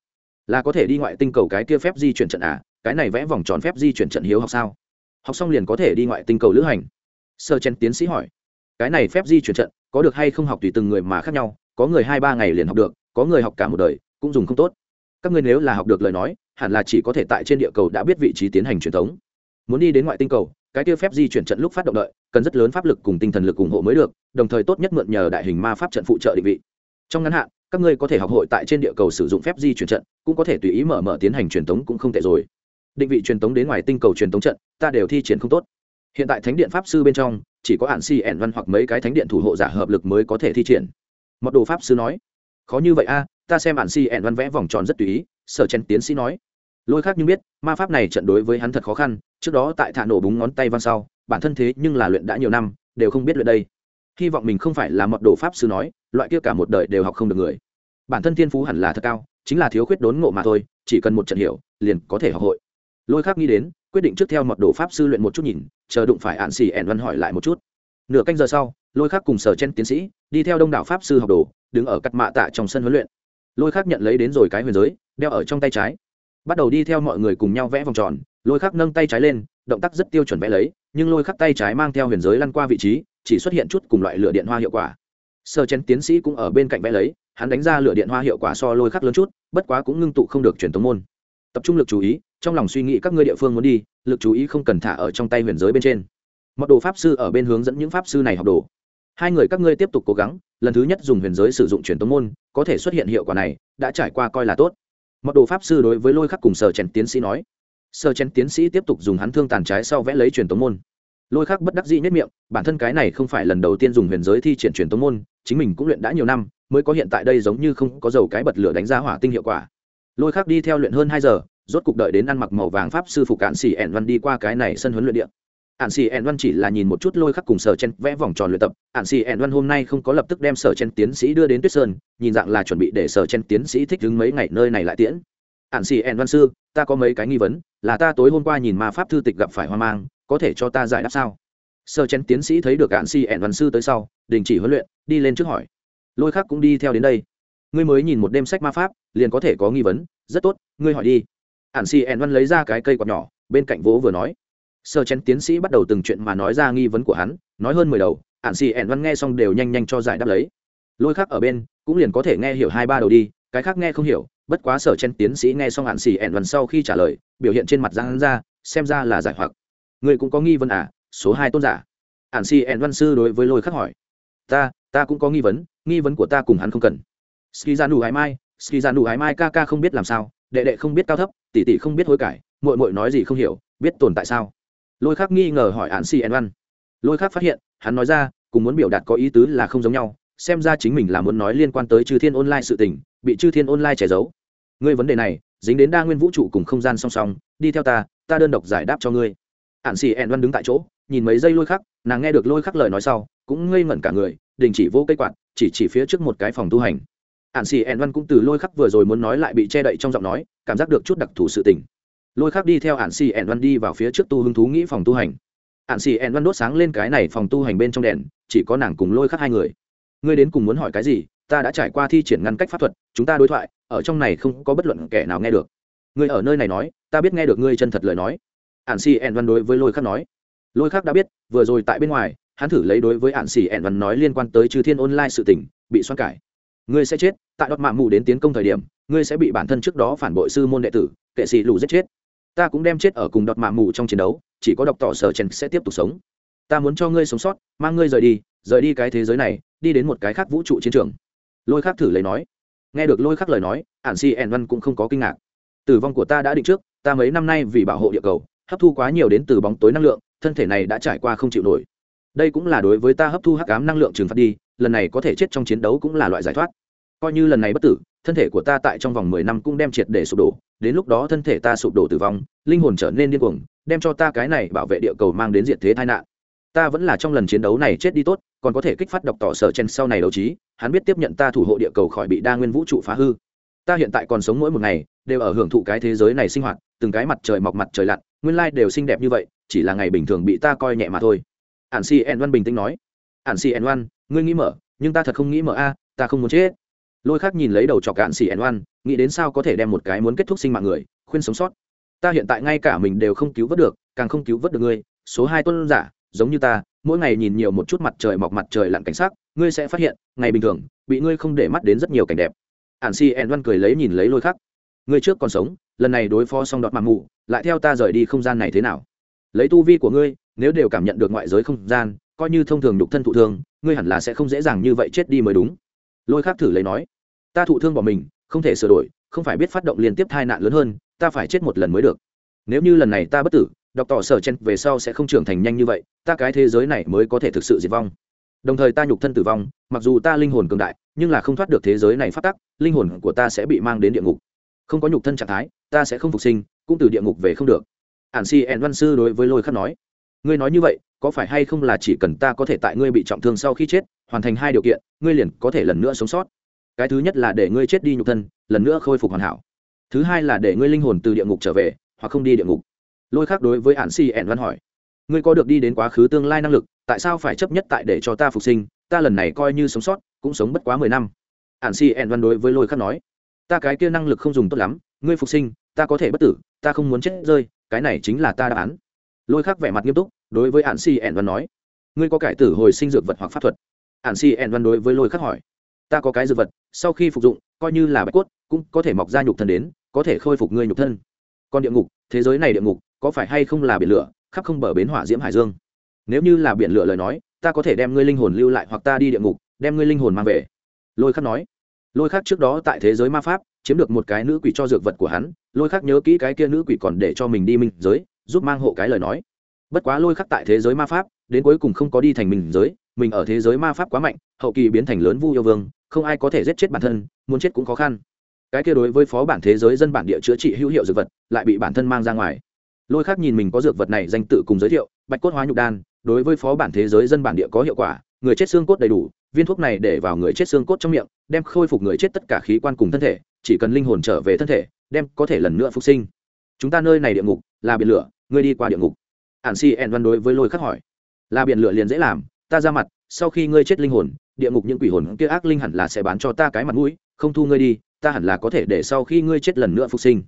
A: Là có thể đi ngoại tinh cầu cái kia phép di chuyển trận à? Cái này vẽ vòng tròn phép di chuyển trận hiếu học sao? Học xong liền có thể đi ngoại tinh cầu lữ hành. Sơ chen tiến sĩ hỏi, cái này phép di chuyển trận, có được hay không học tùy từng người mà khác nhau, có người hai ba ngày liền học được, có người học cả một đời, cũng dùng không tốt. Các ngươi nếu là học được lời nói, hẳn là chỉ có thể tại trên địa cầu đã biết vị trí tiến hành truyền thống. Muốn đi đến ngoại tinh cầu, cái tiêu phép di chuyển trận lúc phát động đợi, cần rất lớn pháp lực cùng tinh thần lực ủng hộ mới được, đồng thời tốt nhất mượn nhờ đại hình ma pháp trận phụ trợ định vị. Trong ngắn hạn, các ngươi có thể học hội tại trên địa cầu sử dụng phép di chuyển trận, cũng có thể tùy ý mở mở tiến hành truyền thống cũng không tệ rồi định vị truyền tống đến ngoài tinh cầu truyền tống trận, ta đều thi triển không tốt. Hiện tại thánh điện pháp sư bên trong, chỉ có hạn si ẻn văn hoặc mấy cái thánh điện thủ hộ giả hợp lực mới có thể thi triển. Mật đồ pháp sư nói, khó như vậy a, ta xem hạn si ẻn văn vẽ vòng tròn rất tùy ý, sở chen tiến sĩ nói. Lôi khác nhưng biết, ma pháp này trận đối với hắn thật khó khăn, trước đó tại thả nổ búng ngón tay văn sau, bản thân thế nhưng là luyện đã nhiều năm, đều không biết luyện đây. Hy vọng mình không phải là mật đồ pháp sư nói, loại kia cả một đời đều học không được người. Bản thân thiên phú hẳn là thật cao, chính là thiếu khuyết đốn ngộ mà thôi, chỉ cần một trận hiểu, liền có thể học hội lôi khác nghĩ đến, quyết định trước theo mật đồ pháp sư luyện một chút nhìn, chờ đụng phải ạn xì ẻn văn hỏi lại một chút. Nửa canh giờ sau, lôi khác cùng sở chen tiến sĩ, đi theo đông đảo pháp sư học đồ, đứng ở cắt mạ tạ trong sân huấn luyện. Lôi khác nhận lấy đến rồi cái huyền giới, đeo ở trong tay trái. Bắt đầu đi theo mọi người cùng nhau vẽ vòng tròn, lôi khắc nâng tay trái lên, động tác rất tiêu chuẩn vẽ lấy, nhưng lôi khắc tay trái mang theo huyền giới lăn qua vị trí, chỉ xuất hiện chút cùng loại lửa điện hoa hiệu quả. Sơ chén tiến sĩ cũng ở bên cạnh vẽ lấy, hắn đánh ra lửa điện hoa hiệu quả so lôi khắc lớn chút, bất quá cũng ngưng tụ không được truyền tống môn. Tập trung lực chú ý trong lòng suy nghĩ các ngươi địa phương muốn đi, lực chú ý không cần thả ở trong tay huyền giới bên trên. Mật đồ pháp sư ở bên hướng dẫn những pháp sư này học đồ. Hai người các ngươi tiếp tục cố gắng, lần thứ nhất dùng huyền giới sử dụng truyền tống môn, có thể xuất hiện hiệu quả này, đã trải qua coi là tốt. Mật đồ pháp sư đối với lôi khắc cùng sở chèn tiến sĩ nói. Sở chèn tiến sĩ tiếp tục dùng hắn thương tàn trái sau vẽ lấy truyền tống môn. Lôi khắc bất đắc dĩ nhất miệng, bản thân cái này không phải lần đầu tiên dùng huyền giới thi triển truyền tống môn, chính mình cũng luyện đã nhiều năm, mới có hiện tại đây giống như không có dầu cái bật lửa đánh ra hỏa tinh hiệu quả. Lôi khắc đi theo luyện hơn hai giờ rốt cục đợi đến ăn mặc màu vàng pháp sư phục cạn xỉ ẻn văn đi qua cái này sân huấn luyện địa. ạn xì ẹn văn chỉ là nhìn một chút lôi khắc cùng sở chen vẽ vòng tròn luyện tập. Ạn xì ẹn văn hôm nay không có lập tức đem sở chen tiến sĩ đưa đến tuyết sơn, nhìn dạng là chuẩn bị để sở chen tiến sĩ thích đứng mấy ngày nơi này lại tiễn. Ạn xì ẹn văn sư, ta có mấy cái nghi vấn, là ta tối hôm qua nhìn ma pháp thư tịch gặp phải hoang mang, có thể cho ta giải đáp sao? Sở chen tiến sĩ thấy được ạn xì ẹn văn sư tới sau, đình chỉ huấn luyện, đi lên trước hỏi. Lôi khắc cũng đi theo đến đây. Ngươi mới nhìn một đêm sách ma pháp, liền có thể có nghi vấn. Rất tốt, ngươi hỏi đi ản xì ẻn văn lấy ra cái cây quạt nhỏ, bên cạnh vỗ vừa nói. Sơ chén tiến sĩ bắt đầu từng chuyện mà nói ra nghi vấn của hắn, nói hơn mười đầu ản xì ẻn văn nghe xong đều nhanh nhanh cho giải đáp lấy. Lôi khác ở bên, cũng liền có thể nghe hiểu hai ba đầu đi, cái khác nghe không hiểu, bất quá sở chen tiến sĩ nghe xong hạn xì ẻn văn sau khi trả lời, biểu hiện trên mặt giang ra, xem ra là giải hoặc. Người cũng có nghi vấn à số hai tôn giả. Hạn xì ẻn văn sư đối với lôi khắc hỏi. Ta ta cũng có nghi vấn nghi vấn của ta cùng hắn không cần. Ski ra nụ ái mai ski ra nụ ái mai ca ca không biết làm sao đệ đệ không biết cao thấp, tỷ tỷ không biết hối cải mội mội nói gì không hiểu, biết tồn tại sao? Lôi khác nghi ngờ hỏi hạn si en văn. Lôi khác phát hiện, hắn nói ra, cùng muốn biểu đạt có ý tứ là không giống nhau, xem ra chính mình là muốn nói liên quan tới chư thiên online sự tình, bị chư thiên online che giấu. Ngươi vấn đề này, dính đến đa nguyên vũ trụ cùng không gian song song, đi theo ta ta đơn độc giải đáp cho ngươi. Hạn xì ẹn văn đứng tại chỗ, nhìn mấy giây lôi khắc, nàng nghe được lôi khắc lời nói sau, cũng ngây ngẩn cả người, đình chỉ vô cây quạt, chỉ chỉ phía trước một cái phòng tu hành hạn xì En văn cũng từ lôi khắc vừa rồi muốn nói lại bị che đậy trong giọng nói, cảm giác được chút đặc thù sự tình. Lôi khắc đi theo hạn xì ẻn văn đi vào phía trước tu hứng thú nghĩ phòng tu hành. Hạn xì ẻn văn đốt sáng lên cái này phòng tu hành bên trong đèn, chỉ có nàng cùng lôi khắc hai người. Ngươi đến cùng muốn hỏi cái gì, ta đã trải qua thi triển ngăn cách pháp thuật, chúng ta đối thoại, ở trong này không có bất luận kẻ nào nghe được. Ngươi ở nơi này nói, ta biết nghe được ngươi chân thật lời nói. Hạn xì ẻn văn đối với lôi khắc nói. Lôi khắc đã biết, vừa rồi tại bên ngoài, hắn thử lấy đối với hạn xì ẻn văn nói liên quan tới chư thiên online sự tình, bị xoan cải ngươi sẽ chết, tại đọt mạng mù đến tiến công thời điểm, ngươi sẽ bị bản thân trước đó phản bội sư môn đệ tử, kệ sĩ lù giết chết. Ta cũng đem chết ở cùng đọt mạ mù trong chiến đấu, chỉ có độc tỏ sở chen sẽ tiếp tục sống. Ta muốn cho ngươi sống sót, mang ngươi rời đi rời đi cái thế giới này, đi đến một cái khác vũ trụ chiến trường. Lôi khác thử lấy nói. Nghe được lôi khác lời nói, ản si ẻn văn cũng không có kinh ngạc. Tử vong của ta đã định trước, ta mấy năm nay vì bảo hộ địa cầu, hấp thu quá nhiều đến từ bóng tối năng lượng, thân thể này đã trải qua không chịu nổi đây cũng là đối với ta hấp thu hắc ám năng lượng trừng phạt đi, lần này có thể chết trong chiến đấu cũng là loại giải thoát. Coi như lần này bất tử, thân thể của ta tại trong vòng mười năm cũng đem triệt để sụp đổ, đến lúc đó thân thể ta sụp đổ tử vong, linh hồn trở nên điên cuồng, đem cho ta cái này bảo vệ địa cầu mang đến diện thế tai nạn. Ta vẫn là trong lần chiến đấu này chết đi tốt, còn có thể kích phát độc tỏ sở chen sau này đấu trí, hắn biết tiếp nhận ta thủ hộ địa cầu khỏi bị đa nguyên vũ trụ phá hư. Ta hiện tại còn sống mỗi một ngày, đều ở hưởng thụ cái thế giới này sinh hoạt, từng cái mặt trời mọc mặt trời lặn, nguyên lai đều xinh đẹp như vậy, chỉ là ngày bình thường bị ta coi nhẹ mà thôi ản si en văn bình tĩnh nói. Ản si en văn ngươi nghĩ mở nhưng ta thật không nghĩ mở a ta không muốn chết. Lôi khác nhìn lấy đầu chọc cạn xì ẻn Văn, nghĩ đến sao có thể đem một cái muốn kết thúc sinh mạng người khuyên sống sót. Ta hiện tại ngay cả mình đều không cứu vớt được càng không cứu vớt được ngươi. Số hai tuân giả giống như ta mỗi ngày nhìn nhiều một chút mặt trời mọc mặt trời lặn cảnh sắc ngươi sẽ phát hiện ngày bình thường bị ngươi không để mắt đến rất nhiều cảnh đẹp. Ạn si ẻn Văn cười lấy nhìn lấy lôi khắc. Ngươi trước còn sống lần này đối phó xong đọt mạng mù lại theo ta rời đi không gian này thế nào? Lấy tu vi của ngươi nếu đều cảm nhận được ngoại giới không gian, coi như thông thường đục thân thụ thương, ngươi hẳn là sẽ không dễ dàng như vậy chết đi mới đúng. Lôi khác thử lấy nói, ta thụ thương bỏ mình, không thể sửa đổi, không phải biết phát động liên tiếp tai nạn lớn hơn, ta phải chết một lần mới được. Nếu như lần này ta bất tử đọc tỏ sở chen về sau sẽ không trưởng thành nhanh như vậy, ta cái thế giới này mới có thể thực sự diệt vong. Đồng thời ta nhục thân tử vong, mặc dù ta linh hồn cường đại, nhưng là không thoát được thế giới này phát tắc, linh hồn của ta sẽ bị mang đến địa ngục. Không có nhục thân trạng thái, ta sẽ không phục sinh, cũng từ địa ngục về không được. Ản si ẹn văn sư đối với lôi khắc nói ngươi nói như vậy, có phải hay không là chỉ cần ta có thể tại ngươi bị trọng thương sau khi chết, hoàn thành hai điều kiện, ngươi liền có thể lần nữa sống sót? Cái thứ nhất là để ngươi chết đi nhục thân, lần nữa khôi phục hoàn hảo. Thứ hai là để ngươi linh hồn từ địa ngục trở về, hoặc không đi địa ngục. Lôi khác đối với hạn si ẻn văn hỏi, ngươi có được đi đến quá khứ tương lai năng lực, tại sao phải chấp nhất tại để cho ta phục sinh? Ta lần này coi như sống sót, cũng sống bất quá mười năm. Hạn si ẻn văn đối với lôi khác nói, ta cái kia năng lực không dùng tốt lắm, ngươi phục sinh, ta có thể bất tử, ta không muốn chết rơi, cái này chính là ta đáp án. Lôi khác vẻ mặt nghiêm túc đối với ạn si ẻn văn nói, ngươi có cải tử hồi sinh dược vật hoặc pháp thuật? Ạn si ẻn văn đối với lôi khắc hỏi, ta có cái dược vật, sau khi phục dụng, coi như là bạch cốt, cũng có thể mọc ra nhục thân đến, có thể khôi phục ngươi nhục thân. Còn địa ngục, thế giới này địa ngục, có phải hay không là biển lửa, khắp không bờ bến hỏa diễm hải dương? Nếu như là biển lửa lời nói, ta có thể đem ngươi linh hồn lưu lại hoặc ta đi địa ngục, đem ngươi linh hồn mang về. Lôi khắc nói. Lôi khắc trước đó tại thế giới ma pháp, chiếm được một cái nữ quỷ cho dược vật của hắn, lôi khắc nhớ kỹ cái kia nữ quỷ còn để cho mình đi minh giới, giúp mang hộ cái lời nói bất quá lôi khắc tại thế giới ma pháp, đến cuối cùng không có đi thành mình giới, mình ở thế giới ma pháp quá mạnh, hậu kỳ biến thành lớn vu yêu vương, không ai có thể giết chết bản thân, muốn chết cũng khó khăn. Cái kia đối với phó bản thế giới dân bản địa chữa trị hữu hiệu dược vật, lại bị bản thân mang ra ngoài. Lôi khác nhìn mình có dược vật này danh tự cùng giới thiệu, bạch cốt hóa nhục đan, đối với phó bản thế giới dân bản địa có hiệu quả, người chết xương cốt đầy đủ, viên thuốc này để vào người chết xương cốt trong miệng, đem khôi phục người chết tất cả khí quan cùng thân thể, chỉ cần linh hồn trở về thân thể, đem có thể lần nữa phục sinh. Chúng ta nơi này địa ngục là biển lửa, ngươi đi qua địa ngục ản si ẹn văn đối với lôi khắc hỏi. Là biển lửa liền dễ làm, ta ra mặt, sau khi ngươi chết linh hồn, địa ngục những quỷ hồn kia ác linh hẳn là sẽ bán cho ta cái mặt mũi, không thu ngươi đi, ta hẳn là có thể để sau khi ngươi chết lần nữa phục sinh.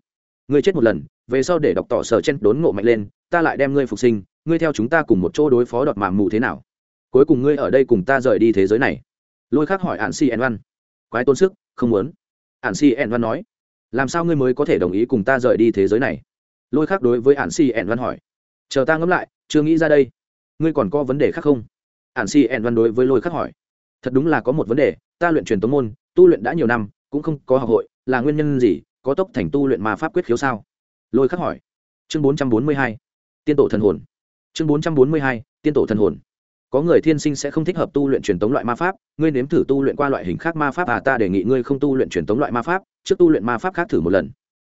A: Ngươi chết một lần, về sau để đọc tỏ sở chen đốn ngộ mạnh lên, ta lại đem ngươi phục sinh, ngươi theo chúng ta cùng một chỗ đối phó đọt màng mù thế nào? Cuối cùng ngươi ở đây cùng ta rời đi thế giới này. Lôi khác hỏi ạn si en văn. Quái tôn sức, không muốn. Ạn si en văn nói. Làm sao ngươi mới có thể đồng ý cùng ta rời đi thế giới này? Lôi khác đối với ạn si en văn hỏi chờ ta ngẫm lại, chưa nghĩ ra đây. Ngươi còn có vấn đề khác không? Ạn si ẹn văn đối với lôi khắc hỏi. Thật đúng là có một vấn đề, ta luyện truyền tống môn, tu luyện đã nhiều năm, cũng không có học hội, là nguyên nhân gì, có tốc thành tu luyện ma pháp quyết khiếu sao? Lôi khắc hỏi. Chương bốn trăm bốn mươi hai, tiên tổ thần hồn. Chương bốn trăm bốn mươi hai, tiên tổ thần hồn. Có người thiên sinh sẽ không thích hợp tu luyện truyền tống loại ma pháp, ngươi nếm thử tu luyện qua loại hình khác ma pháp à ta đề nghị ngươi không tu luyện truyền tống loại ma pháp, trước tu luyện ma pháp khác thử một lần.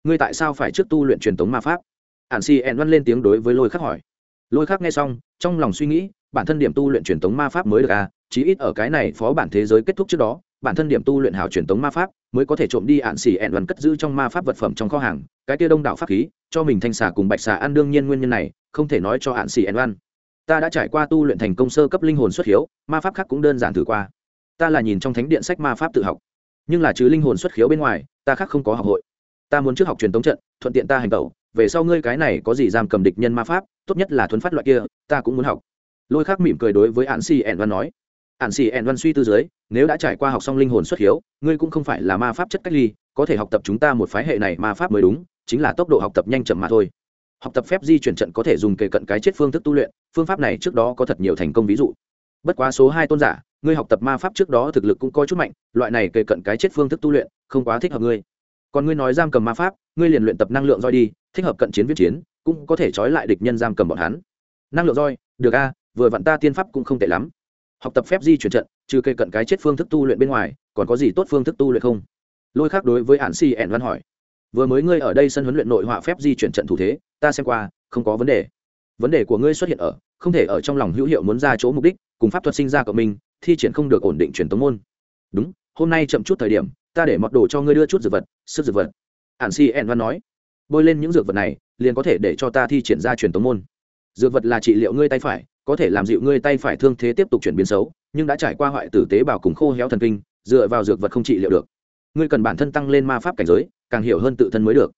A: Ngươi tại sao phải trước tu luyện truyền tống ma pháp? Ản xì ẹn văn lên tiếng đối với lôi khắc hỏi. Lôi khắc nghe xong, trong lòng suy nghĩ, bản thân điểm tu luyện truyền thống ma pháp mới được à chí ít ở cái này phó bản thế giới kết thúc trước đó, bản thân điểm tu luyện hào truyền thống ma pháp mới có thể trộm đi ạn xỉ ẹn văn cất giữ trong ma pháp vật phẩm trong kho hàng, cái kia đông đảo pháp khí, cho mình thanh xà cùng bạch xà ăn đương nhiên nguyên nhân này, không thể nói cho ạn xỉ ẹn văn. Ta đã trải qua tu luyện thành công sơ cấp linh hồn xuất hiếu, ma pháp khác cũng đơn giản thử qua. Ta là nhìn trong thánh điện sách ma pháp tự học, nhưng là chứ linh hồn xuất khiếu bên ngoài, ta khác không có học hội ta muốn trước học truyền tống trận, thuận tiện ta hành tẩu, về sau ngươi cái này có gì giam cầm địch nhân ma pháp, tốt nhất là thuấn phát loại kia, ta cũng muốn học. Lôi khác mỉm cười đối với ạn xì ẻn văn nói. Ạn xì ẻn văn suy tư dưới, nếu đã trải qua học xong linh hồn xuất hiếu, ngươi cũng không phải là ma pháp chất cách ly, có thể học tập chúng ta một phái hệ này ma pháp mới đúng, chính là tốc độ học tập nhanh chậm mà thôi. Học tập phép di chuyển trận có thể dùng kề cận cái chết phương thức tu luyện, phương pháp này trước đó có thật nhiều thành công ví dụ. Bất quá số hai tôn giả, ngươi học tập ma pháp trước đó thực lực cũng coi chút mạnh, loại này kề cận cái chết phương thức tu luyện, không quá thích hợp ngươi còn ngươi nói giam cầm ma pháp, ngươi liền luyện tập năng lượng roi đi, thích hợp cận chiến viết chiến, cũng có thể trói lại địch nhân giam cầm bọn hắn. Năng lượng roi, được a, vừa vặn ta tiên pháp cũng không tệ lắm. Học tập phép di chuyển trận, trừ cây cận cái chết phương thức tu luyện bên ngoài, còn có gì tốt phương thức tu luyện không? Lôi khác đối với hạn si ẻn văn hỏi. Vừa mới ngươi ở đây sân huấn luyện nội họa phép di chuyển trận thủ thế, ta xem qua, không có vấn đề. Vấn đề của ngươi xuất hiện ở, không thể ở trong lòng hữu hiệu muốn ra chỗ mục đích, cùng pháp thuật sinh ra của mình thi triển không được ổn định truyền tống môn. Đúng, hôm nay chậm chút thời điểm ta để mọt đồ cho ngươi đưa chút dược vật, sức dược vật. Ản si ẹn văn nói, bôi lên những dược vật này, liền có thể để cho ta thi triển ra truyền tống môn. Dược vật là trị liệu ngươi tay phải, có thể làm dịu ngươi tay phải thương thế tiếp tục chuyển biến xấu, nhưng đã trải qua hoại tử tế bào cùng khô héo thần kinh, dựa vào dược vật không trị liệu được. Ngươi cần bản thân tăng lên ma pháp cảnh giới, càng hiểu hơn tự thân mới được.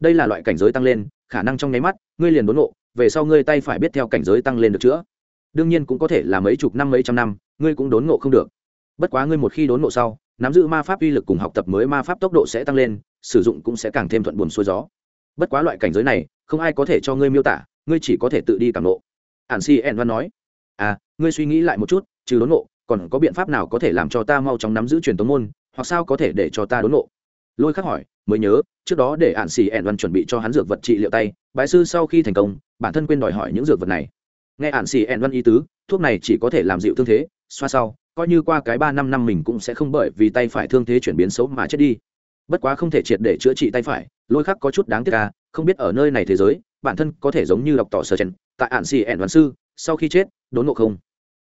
A: Đây là loại cảnh giới tăng lên, khả năng trong nháy mắt, ngươi liền đốn nộ về sau ngươi tay phải biết theo cảnh giới tăng lên được chữa. Đương nhiên cũng có thể là mấy chục năm, mấy trăm năm, ngươi cũng đốn nộ không được bất quá ngươi một khi đốn nộ sau, nắm giữ ma pháp uy lực cùng học tập mới ma pháp tốc độ sẽ tăng lên, sử dụng cũng sẽ càng thêm thuận buồn xuôi gió. Bất quá loại cảnh giới này, không ai có thể cho ngươi miêu tả, ngươi chỉ có thể tự đi cảm nộ ản si en văn nói à ngươi suy nghĩ lại một chút, trừ đốn nộ còn có biện pháp nào có thể làm cho ta mau chóng nắm giữ truyền tống môn, hoặc sao có thể để cho ta đốn nộ lôi khắc hỏi, mới nhớ, trước đó để ản xì ẻn văn chuẩn bị cho hắn dược vật trị liệu tay, bái sư sau khi thành công, bản thân quên đòi hỏi những dược vật này. Nghe ản xì ẻn văn ý tứ, thuốc này chỉ có thể làm dịu thương thế xoa sau, coi như qua cái ba năm năm mình cũng sẽ không bởi vì tay phải thương thế chuyển biến xấu mà chết đi. Bất quá không thể triệt để chữa trị tay phải, lôi khắc có chút đáng tiếc ca không biết ở nơi này thế giới, bản thân có thể giống như đọc tỏ sơ chen tại ạn xì ẻn văn sư, sau khi chết, đốn ngộ không?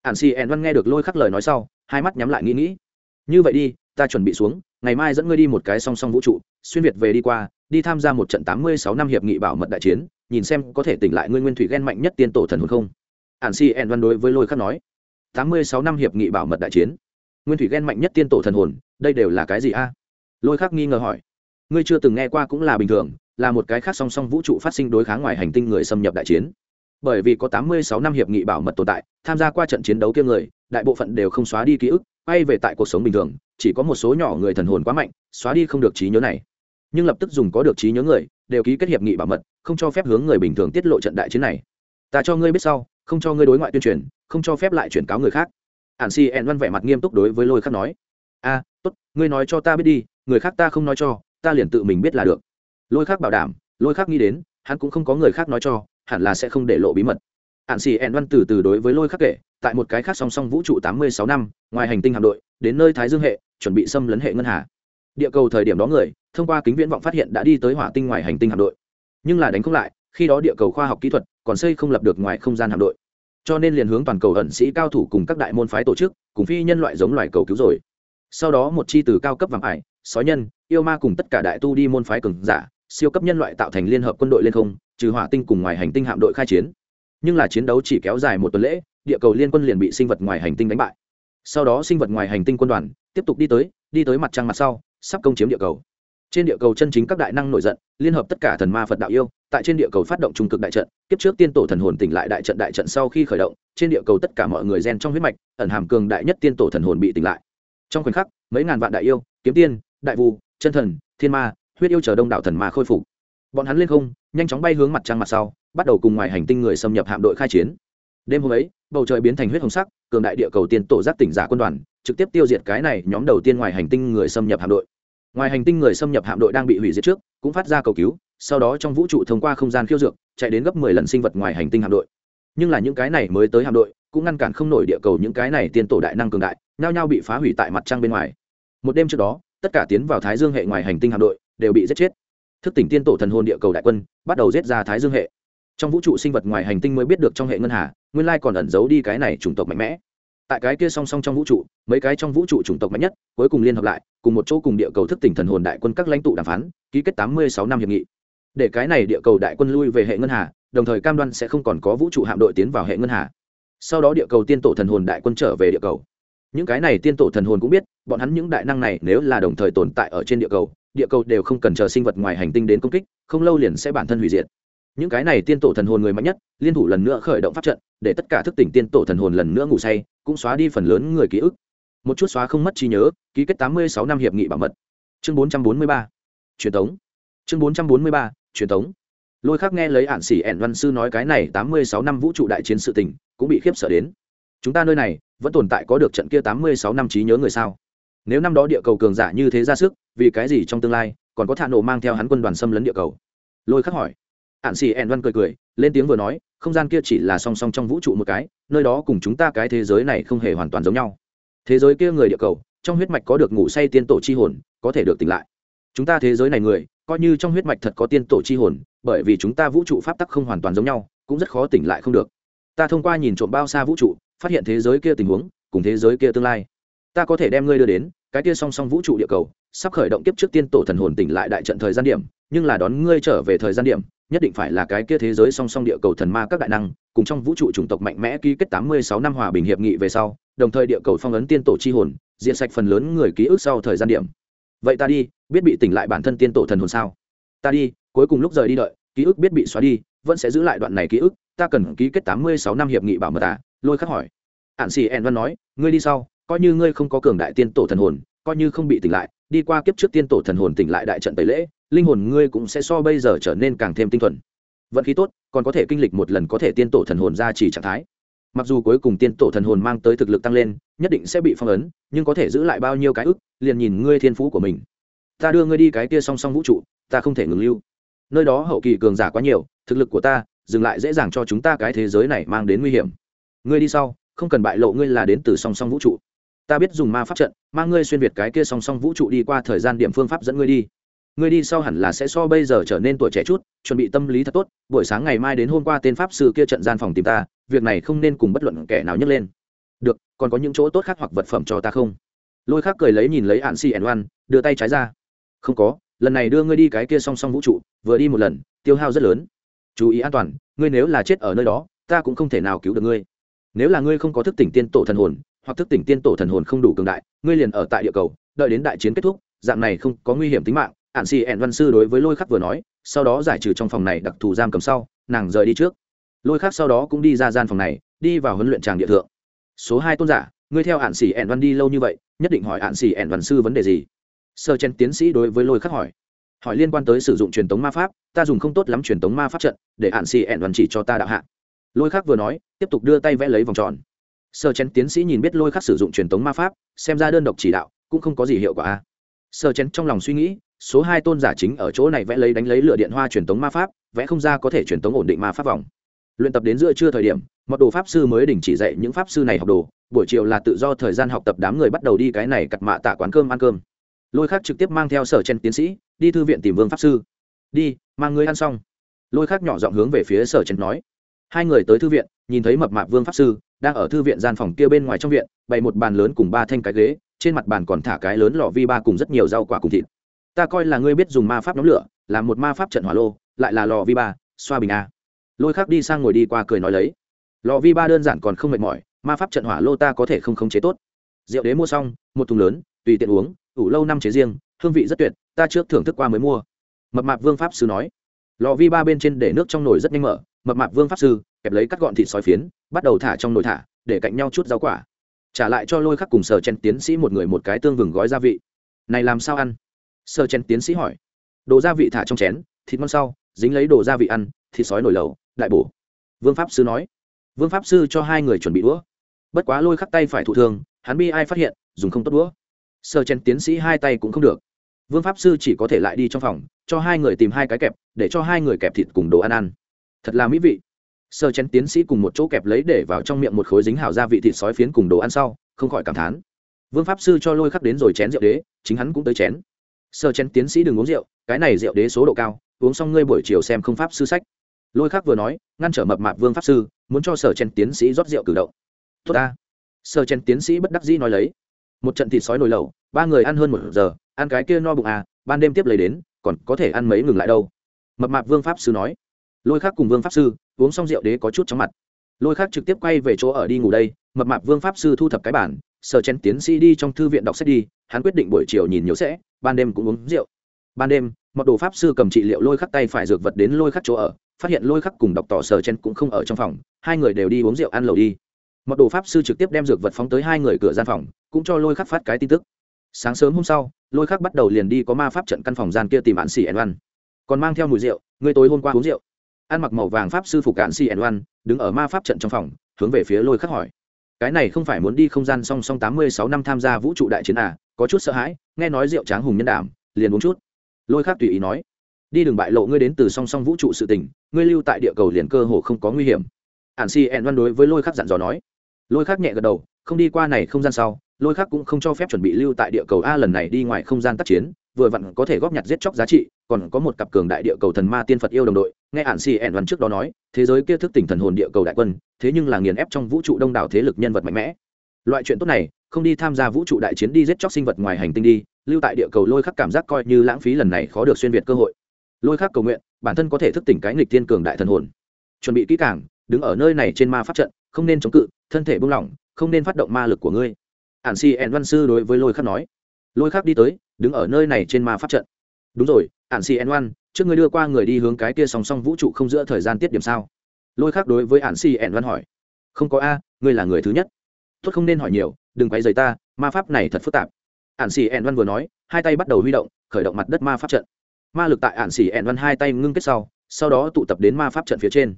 A: Ạn xì ẻn văn nghe được lôi khắc lời nói sau, hai mắt nhắm lại nghĩ nghĩ. Như vậy đi, ta chuẩn bị xuống, ngày mai dẫn ngươi đi một cái song song vũ trụ, xuyên việt về đi qua, đi tham gia một trận tám mươi sáu năm hiệp nghị bảo mật đại chiến, nhìn xem có thể tỉnh lại ngươi nguyên thủy ghen mạnh nhất tiên tổ thần hồn không? Ạn si en văn đối với lôi khắc nói tám mươi sáu năm hiệp nghị bảo mật đại chiến. Nguyên thủy ghen mạnh nhất tiên tổ thần hồn, đây đều là cái gì a? Lôi khắc nghi ngờ hỏi. Ngươi chưa từng nghe qua cũng là bình thường, là một cái khác song song vũ trụ phát sinh đối kháng ngoài hành tinh người xâm nhập đại chiến. Bởi vì có tám mươi sáu năm hiệp nghị bảo mật tồn tại, tham gia qua trận chiến đấu kia người, đại bộ phận đều không xóa đi ký ức bay về tại cuộc sống bình thường, chỉ có một số nhỏ người thần hồn quá mạnh, xóa đi không được trí nhớ này. Nhưng lập tức dùng có được trí nhớ người, đều ký kết hiệp nghị bảo mật, không cho phép hướng người bình thường tiết lộ trận đại chiến này. Ta cho ngươi biết sau không cho ngươi đối ngoại tuyên truyền, không cho phép lại chuyển cáo người khác. Ản si ẹn văn vẻ mặt nghiêm túc đối với lôi khắc nói. A tốt, ngươi nói cho ta biết đi, người khác ta không nói cho, ta liền tự mình biết là được. Lôi khắc bảo đảm, lôi khắc nghĩ đến, hắn cũng không có người khác nói cho, hẳn là sẽ không để lộ bí mật. Ạn xì ẹn văn từ từ đối với lôi khắc kể, tại một cái khác song song vũ trụ tám mươi sáu năm, ngoài hành tinh hạm đội, đến nơi thái dương hệ, chuẩn bị xâm lấn hệ ngân hà. Địa cầu thời điểm đó người, thông qua kính viễn vọng phát hiện đã đi tới hỏa tinh ngoài hành tinh hạm đội. Nhưng là đánh không lại, khi đó địa cầu khoa học kỹ thuật còn xây không lập được ngoài không gian hạm đội. Cho nên liền hướng toàn cầu ẩn sĩ cao thủ cùng các đại môn phái tổ chức, cùng phi nhân loại giống loài cầu cứu rồi. Sau đó một chi từ cao cấp vàng ải, sói nhân, yêu ma cùng tất cả đại tu đi môn phái cường giả, siêu cấp nhân loại tạo thành liên hợp quân đội lên không, trừ hỏa tinh cùng ngoài hành tinh hạm đội khai chiến. Nhưng là chiến đấu chỉ kéo dài một tuần lễ, địa cầu liên quân liền bị sinh vật ngoài hành tinh đánh bại. Sau đó sinh vật ngoài hành tinh quân đoàn tiếp tục đi tới đi tới mặt trăng mặt sau, sắp công chiếm địa cầu trên địa cầu chân chính các đại năng nổi giận, liên hợp tất cả thần ma phật đạo yêu, tại trên địa cầu phát động trung cực đại trận, kiếp trước tiên tổ thần hồn tỉnh lại đại trận đại trận sau khi khởi động, trên địa cầu tất cả mọi người gen trong huyết mạch, ẩn hàm cường đại nhất tiên tổ thần hồn bị tỉnh lại. Trong khoảnh khắc, mấy ngàn vạn đại yêu, kiếm tiên, đại vu, chân thần, thiên ma, huyết yêu chờ đông đảo thần ma khôi phục. Bọn hắn lên không, nhanh chóng bay hướng mặt trăng mặt sau, bắt đầu cùng ngoài hành tinh người xâm nhập hạm đội khai chiến. Đêm hôm ấy, bầu trời biến thành huyết hồng sắc, cường đại địa cầu tiên tổ giác tỉnh giả quân đoàn, trực tiếp tiêu diệt cái này nhóm đầu tiên ngoài hành tinh người xâm nhập hạm đội ngoài hành tinh người xâm nhập hạm đội đang bị hủy diệt trước, cũng phát ra cầu cứu, sau đó trong vũ trụ thông qua không gian khiêu dược, chạy đến gấp mười lần sinh vật ngoài hành tinh hạm đội. Nhưng là những cái này mới tới hạm đội, cũng ngăn cản không nổi địa cầu những cái này tiên tổ đại năng cường đại, nhao nhao bị phá hủy tại mặt trăng bên ngoài. Một đêm trước đó, tất cả tiến vào thái dương hệ ngoài hành tinh hạm đội, đều bị giết chết. Thức tỉnh tiên tổ thần hồn địa cầu đại quân, bắt đầu giết ra thái dương hệ. Trong vũ trụ sinh vật ngoài hành tinh mới biết được trong hệ ngân hà, nguyên lai còn ẩn giấu đi cái này chủng tộc mạnh mẽ tại cái kia song song trong vũ trụ, mấy cái trong vũ trụ chủng tộc mạnh nhất, cuối cùng liên hợp lại, cùng một chỗ cùng địa cầu thức tỉnh thần hồn đại quân các lãnh tụ đàm phán, ký kết tám mươi sáu năm hiệp nghị. Để cái này địa cầu đại quân lui về hệ ngân hà, đồng thời cam đoan sẽ không còn có vũ trụ hạm đội tiến vào hệ ngân hà. Sau đó địa cầu tiên tổ thần hồn đại quân trở về địa cầu. Những cái này tiên tổ thần hồn cũng biết, bọn hắn những đại năng này nếu là đồng thời tồn tại ở trên địa cầu địa cầu đều không cần chờ sinh vật ngoài hành tinh đến công kích, không lâu liền sẽ bản thân hủy diệt. Những cái này tiên tổ thần hồn người mạnh nhất, liên thủ lần nữa khởi động pháp trận, để tất cả thức tỉnh tiên tổ thần hồn lần nữa ngủ say cũng xóa đi phần lớn người ký ức. Một chút xóa không mất trí nhớ, ký kết tám mươi sáu năm hiệp nghị bảo mật. Chương bốn trăm bốn mươi ba, truyền thống. Chương bốn trăm bốn mươi ba, truyền thống. Lôi khác nghe lấy ạn xỉ ẻn văn sư nói cái này tám mươi sáu năm vũ trụ đại chiến sự tình, cũng bị khiếp sợ đến. Chúng ta nơi này, vẫn tồn tại có được trận kia tám mươi sáu năm trí nhớ người sao? Nếu năm đó địa cầu cường giả như thế ra sức, vì cái gì trong tương lai, còn có thả nổ mang theo hắn quân đoàn xâm lấn địa cầu? Lôi khắc hỏi. Ạn xì ẹn văn cười cười, lên tiếng vừa nói không gian kia chỉ là song song trong vũ trụ một cái, nơi đó cùng chúng ta cái thế giới này không hề hoàn toàn giống nhau. Thế giới kia người địa cầu, trong huyết mạch có được ngủ say tiên tổ chi hồn, có thể được tỉnh lại. Chúng ta thế giới này người, coi như trong huyết mạch thật có tiên tổ chi hồn, bởi vì chúng ta vũ trụ pháp tắc không hoàn toàn giống nhau, cũng rất khó tỉnh lại không được. Ta thông qua nhìn trộm bao xa vũ trụ, phát hiện thế giới kia tình huống, cùng thế giới kia tương lai. Ta có thể đem ngươi đưa đến, cái kia song song vũ trụ địa cầu, sắp khởi động kiếp trước tiên tổ thần hồn tỉnh lại đại trận thời gian điểm, nhưng là đón ngươi trở về thời gian điểm nhất định phải là cái kia thế giới song song địa cầu thần ma các đại năng, cùng trong vũ trụ chủng tộc mạnh mẽ ký kết tám mươi sáu năm hòa bình hiệp nghị về sau, đồng thời địa cầu phong ấn tiên tổ chi hồn diện sạch phần lớn người ký ức sau thời gian điểm. Vậy ta đi, biết bị tỉnh lại bản thân tiên tổ thần hồn sao? Ta đi, cuối cùng lúc rời đi đợi, ký ức biết bị xóa đi, vẫn sẽ giữ lại đoạn này ký ức, ta cần ký kết tám mươi sáu năm hiệp nghị bảo mật à? Lôi khắc hỏi. Ạn xì ẹn văn nói, ngươi đi sau, coi như ngươi không có cường đại tiên tổ thần hồn, coi như không bị tỉnh lại, đi qua kiếp trước tiên tổ thần hồn tỉnh lại đại trận tẩy lễ linh hồn ngươi cũng sẽ so bây giờ trở nên càng thêm tinh thuần. Vận khí tốt, còn có thể kinh lịch một lần có thể tiên tổ thần hồn ra chỉ trạng thái. Mặc dù cuối cùng tiên tổ thần hồn mang tới thực lực tăng lên, nhất định sẽ bị phong ấn, nhưng có thể giữ lại bao nhiêu cái ức, liền nhìn ngươi thiên phú của mình. Ta đưa ngươi đi cái kia song song vũ trụ, ta không thể ngừng lưu. Nơi đó hậu kỳ cường giả quá nhiều, thực lực của ta, dừng lại dễ dàng cho chúng ta cái thế giới này mang đến nguy hiểm. Ngươi đi sau, không cần bại lộ ngươi là đến từ song song vũ trụ. Ta biết dùng ma pháp trận, mang ngươi xuyên việt cái kia song song vũ trụ đi qua thời gian điểm phương pháp dẫn ngươi đi ngươi đi sau hẳn là sẽ so bây giờ trở nên tuổi trẻ chút, chuẩn bị tâm lý thật tốt, buổi sáng ngày mai đến hôm qua tên pháp sư kia trận gian phòng tìm ta, việc này không nên cùng bất luận kẻ nào nhấc lên. Được, còn có những chỗ tốt khác hoặc vật phẩm cho ta không? Lôi khác cười lấy nhìn lấy hạn si ẩn oan, đưa tay trái ra. Không có, lần này đưa ngươi đi cái kia song song vũ trụ, vừa đi một lần, tiêu hao rất lớn. Chú ý an toàn, ngươi nếu là chết ở nơi đó, ta cũng không thể nào cứu được ngươi. Nếu là ngươi không có thức tỉnh tiên tổ thần hồn, hoặc thức tỉnh tiên tổ thần hồn không đủ cường đại, ngươi liền ở tại địa cầu, đợi đến đại chiến kết thúc, dạng này không có nguy hiểm tính mạng ạn xì ẹn văn sư đối với lôi khắc vừa nói, sau đó giải trừ trong phòng này đặc thù giam cầm sau, nàng rời đi trước. Lôi khắc sau đó cũng đi ra gian phòng này, đi vào huấn luyện tràng địa thượng. Số hai tôn giả, ngươi theo ạn xì ẹn văn đi lâu như vậy, nhất định hỏi ạn xì ẹn văn sư vấn đề gì? Sơ chen tiến sĩ đối với lôi khắc hỏi. Hỏi liên quan tới sử dụng truyền tống ma pháp, ta dùng không tốt lắm truyền tống ma pháp trận, để ạn xì ẹn văn chỉ cho ta đạo hạ. Lôi khắc vừa nói, tiếp tục đưa tay vẽ lấy vòng tròn. Sơ chen tiến sĩ nhìn biết lôi khắc sử dụng truyền tống ma pháp, xem ra đơn độc chỉ đạo, cũng không có gì hiệu quả a. Sơ chen trong lòng suy nghĩ số hai tôn giả chính ở chỗ này vẽ lấy đánh lấy lửa điện hoa truyền tống ma pháp, vẽ không ra có thể truyền tống ổn định ma pháp vòng. Luyện tập đến giữa trưa thời điểm mật đồ pháp sư mới đình chỉ dạy những pháp sư này học đồ, buổi chiều là tự do thời gian học tập đám người bắt đầu đi cái này cặt mạ tạ quán cơm ăn cơm. Lôi khác trực tiếp mang theo sở chen tiến sĩ, đi thư viện tìm vương pháp sư. Đi, mang người ăn xong. Lôi khác nhỏ giọng hướng về phía sở chen nói. Hai người tới thư viện, nhìn thấy mập mạp vương pháp sư đang ở thư viện gian phòng kia bên ngoài trong viện, bày một bàn lớn cùng ba thanh cái ghế, trên mặt bàn còn thả cái lớn lọ vi ba cùng rất nhiều rau quả cùng thịt ta coi là ngươi biết dùng ma pháp nhóm lửa làm một ma pháp trận hỏa lô, lại là lò vi ba, xoa bình a. Lôi khác đi sang ngồi đi qua cười nói lấy. Lò vi ba đơn giản còn không mệt mỏi, ma pháp trận hỏa lô ta có thể không khống chế tốt. Rượu đế mua xong, một thùng lớn, tùy tiện uống, ủ lâu năm chế riêng, hương vị rất tuyệt, ta trước thưởng thức qua mới mua. Mập mạp vương pháp sư nói. Lò vi ba bên trên để nước trong nồi rất nhanh mở, mập mạp vương pháp sư, kẹp lấy cắt gọn thịt sói phiến, bắt đầu thả trong nồi thả, để cạnh nhau chút rau quả. Trả lại cho lôi khắc cùng sở chen tiến sĩ một người một cái tương vừng gói gia vị. Này làm sao ăn? Sơ chén tiến sĩ hỏi. Đồ gia vị thả trong chén thịt ngon sau dính lấy đồ gia vị ăn thịt sói nổi lầu, đại bổ. Vương pháp sư nói. Vương pháp sư cho hai người chuẩn bị đũa. Bất quá lôi khắc tay phải thụ thương hắn bi ai phát hiện dùng không tốt đũa. Sơ chén tiến sĩ hai tay cũng không được. Vương pháp sư chỉ có thể lại đi trong phòng cho hai người tìm hai cái kẹp để cho hai người kẹp thịt cùng đồ ăn ăn. Thật là mỹ vị. Sơ chén tiến sĩ cùng một chỗ kẹp lấy để vào trong miệng một khối dính hảo gia vị thịt sói phiến cùng đồ ăn sau không khỏi cảm thán. Vương pháp sư cho lôi khắc đến rồi chén rượu đế chính hắn cũng tới chén sơ chén tiến sĩ đừng uống rượu, cái này rượu đế số độ cao, uống xong ngươi buổi chiều xem không pháp sư sách. Lôi khắc vừa nói, ngăn trở mập mạp vương pháp sư, muốn cho sở chén tiến sĩ rót rượu cử động. Tốt ta. Sở chén tiến sĩ bất đắc dĩ nói lấy. Một trận thịt sói nồi lẩu, ba người ăn hơn một giờ, ăn cái kia no bụng à ban đêm tiếp lấy đến, còn có thể ăn mấy ngừng lại đâu. Mập mạp vương pháp sư nói. Lôi khác cùng vương pháp sư, uống xong rượu đế có chút chóng mặt. Lôi khác trực tiếp quay về chỗ ở đi ngủ đây mập mạp vương pháp sư thu thập cái bản sở chen tiến sĩ đi trong thư viện đọc sách đi, hắn quyết định buổi chiều nhìn nhiều sẽ, ban đêm cũng uống rượu. Ban đêm mọc đồ pháp sư cầm trị liệu lôi khắc tay phải dược vật đến lôi khắc chỗ ở, phát hiện lôi khắc cùng đọc tỏ sở chen cũng không ở trong phòng, hai người đều đi uống rượu ăn lầu đi. Mọc đồ pháp sư trực tiếp đem dược vật phóng tới hai người cửa gian phòng, cũng cho lôi khắc phát cái tin tức. Sáng sớm hôm sau, lôi khắc bắt đầu liền đi có ma pháp trận căn phòng gian kia tìm bạn xỉ ẩn văn còn mang theo mùi rượu người tối hôm qua uống rượu. Ăn mặc màu vàng pháp sư phục cạn xỉ ẩn văn đứng ở ma pháp trận trong phòng, hướng về phía lôi khắc hỏi cái này không phải muốn đi không gian song song tám mươi sáu năm tham gia vũ trụ đại chiến à có chút sợ hãi, nghe nói rượu tráng hùng nhân đảm, liền uống chút. Lôi khắc tùy ý nói, đi đừng bại lộ ngươi đến từ song song vũ trụ sự tình, ngươi lưu tại địa cầu liền cơ hồ không có nguy hiểm. Ạn Si ẹn văn đối với lôi khắc dặn dò nói. Lôi khắc nhẹ gật đầu, không đi qua này không gian sau, lôi khác cũng không cho phép chuẩn bị lưu tại địa cầu a lần này đi ngoài không gian tác chiến, vừa vặn có thể góp nhặt giết chóc giá trị, còn có một cặp cường đại địa cầu thần ma tiên phật yêu đồng đội, nghe ạn Si En văn trước đó nói thế giới kia thức tỉnh thần hồn địa cầu đại quân, thế nhưng là nghiền ép trong vũ trụ đông đảo thế lực nhân vật mạnh mẽ. Loại chuyện tốt này, không đi tham gia vũ trụ đại chiến đi giết chóc sinh vật ngoài hành tinh đi, lưu tại địa cầu lôi khắc cảm giác coi như lãng phí lần này khó được xuyên việt cơ hội. Lôi khắc cầu nguyện, bản thân có thể thức tỉnh cái nghịch thiên cường đại thần hồn. Chuẩn bị kỹ càng, đứng ở nơi này trên ma pháp trận, không nên chống cự, thân thể buông lỏng, không nên phát động ma lực của ngươi. Ản si ẹn văn sư đối với lôi khắc nói. Lôi khắc đi tới, đứng ở nơi này trên ma pháp trận. Đúng rồi, ản si ẹn văn trước ngươi đưa qua người đi hướng cái kia song song vũ trụ không giữa thời gian tiết điểm sao? Lôi khắc đối với ản si ẻn văn hỏi. Không có a ngươi là người thứ nhất. Tốt không nên hỏi nhiều đừng quay dày ta ma pháp này thật phức tạp. Ản xì ẻn văn vừa nói hai tay bắt đầu huy động khởi động mặt đất ma pháp trận. Ma lực tại ản xì ẻn văn hai tay ngưng kết sau sau đó tụ tập đến ma pháp trận phía trên.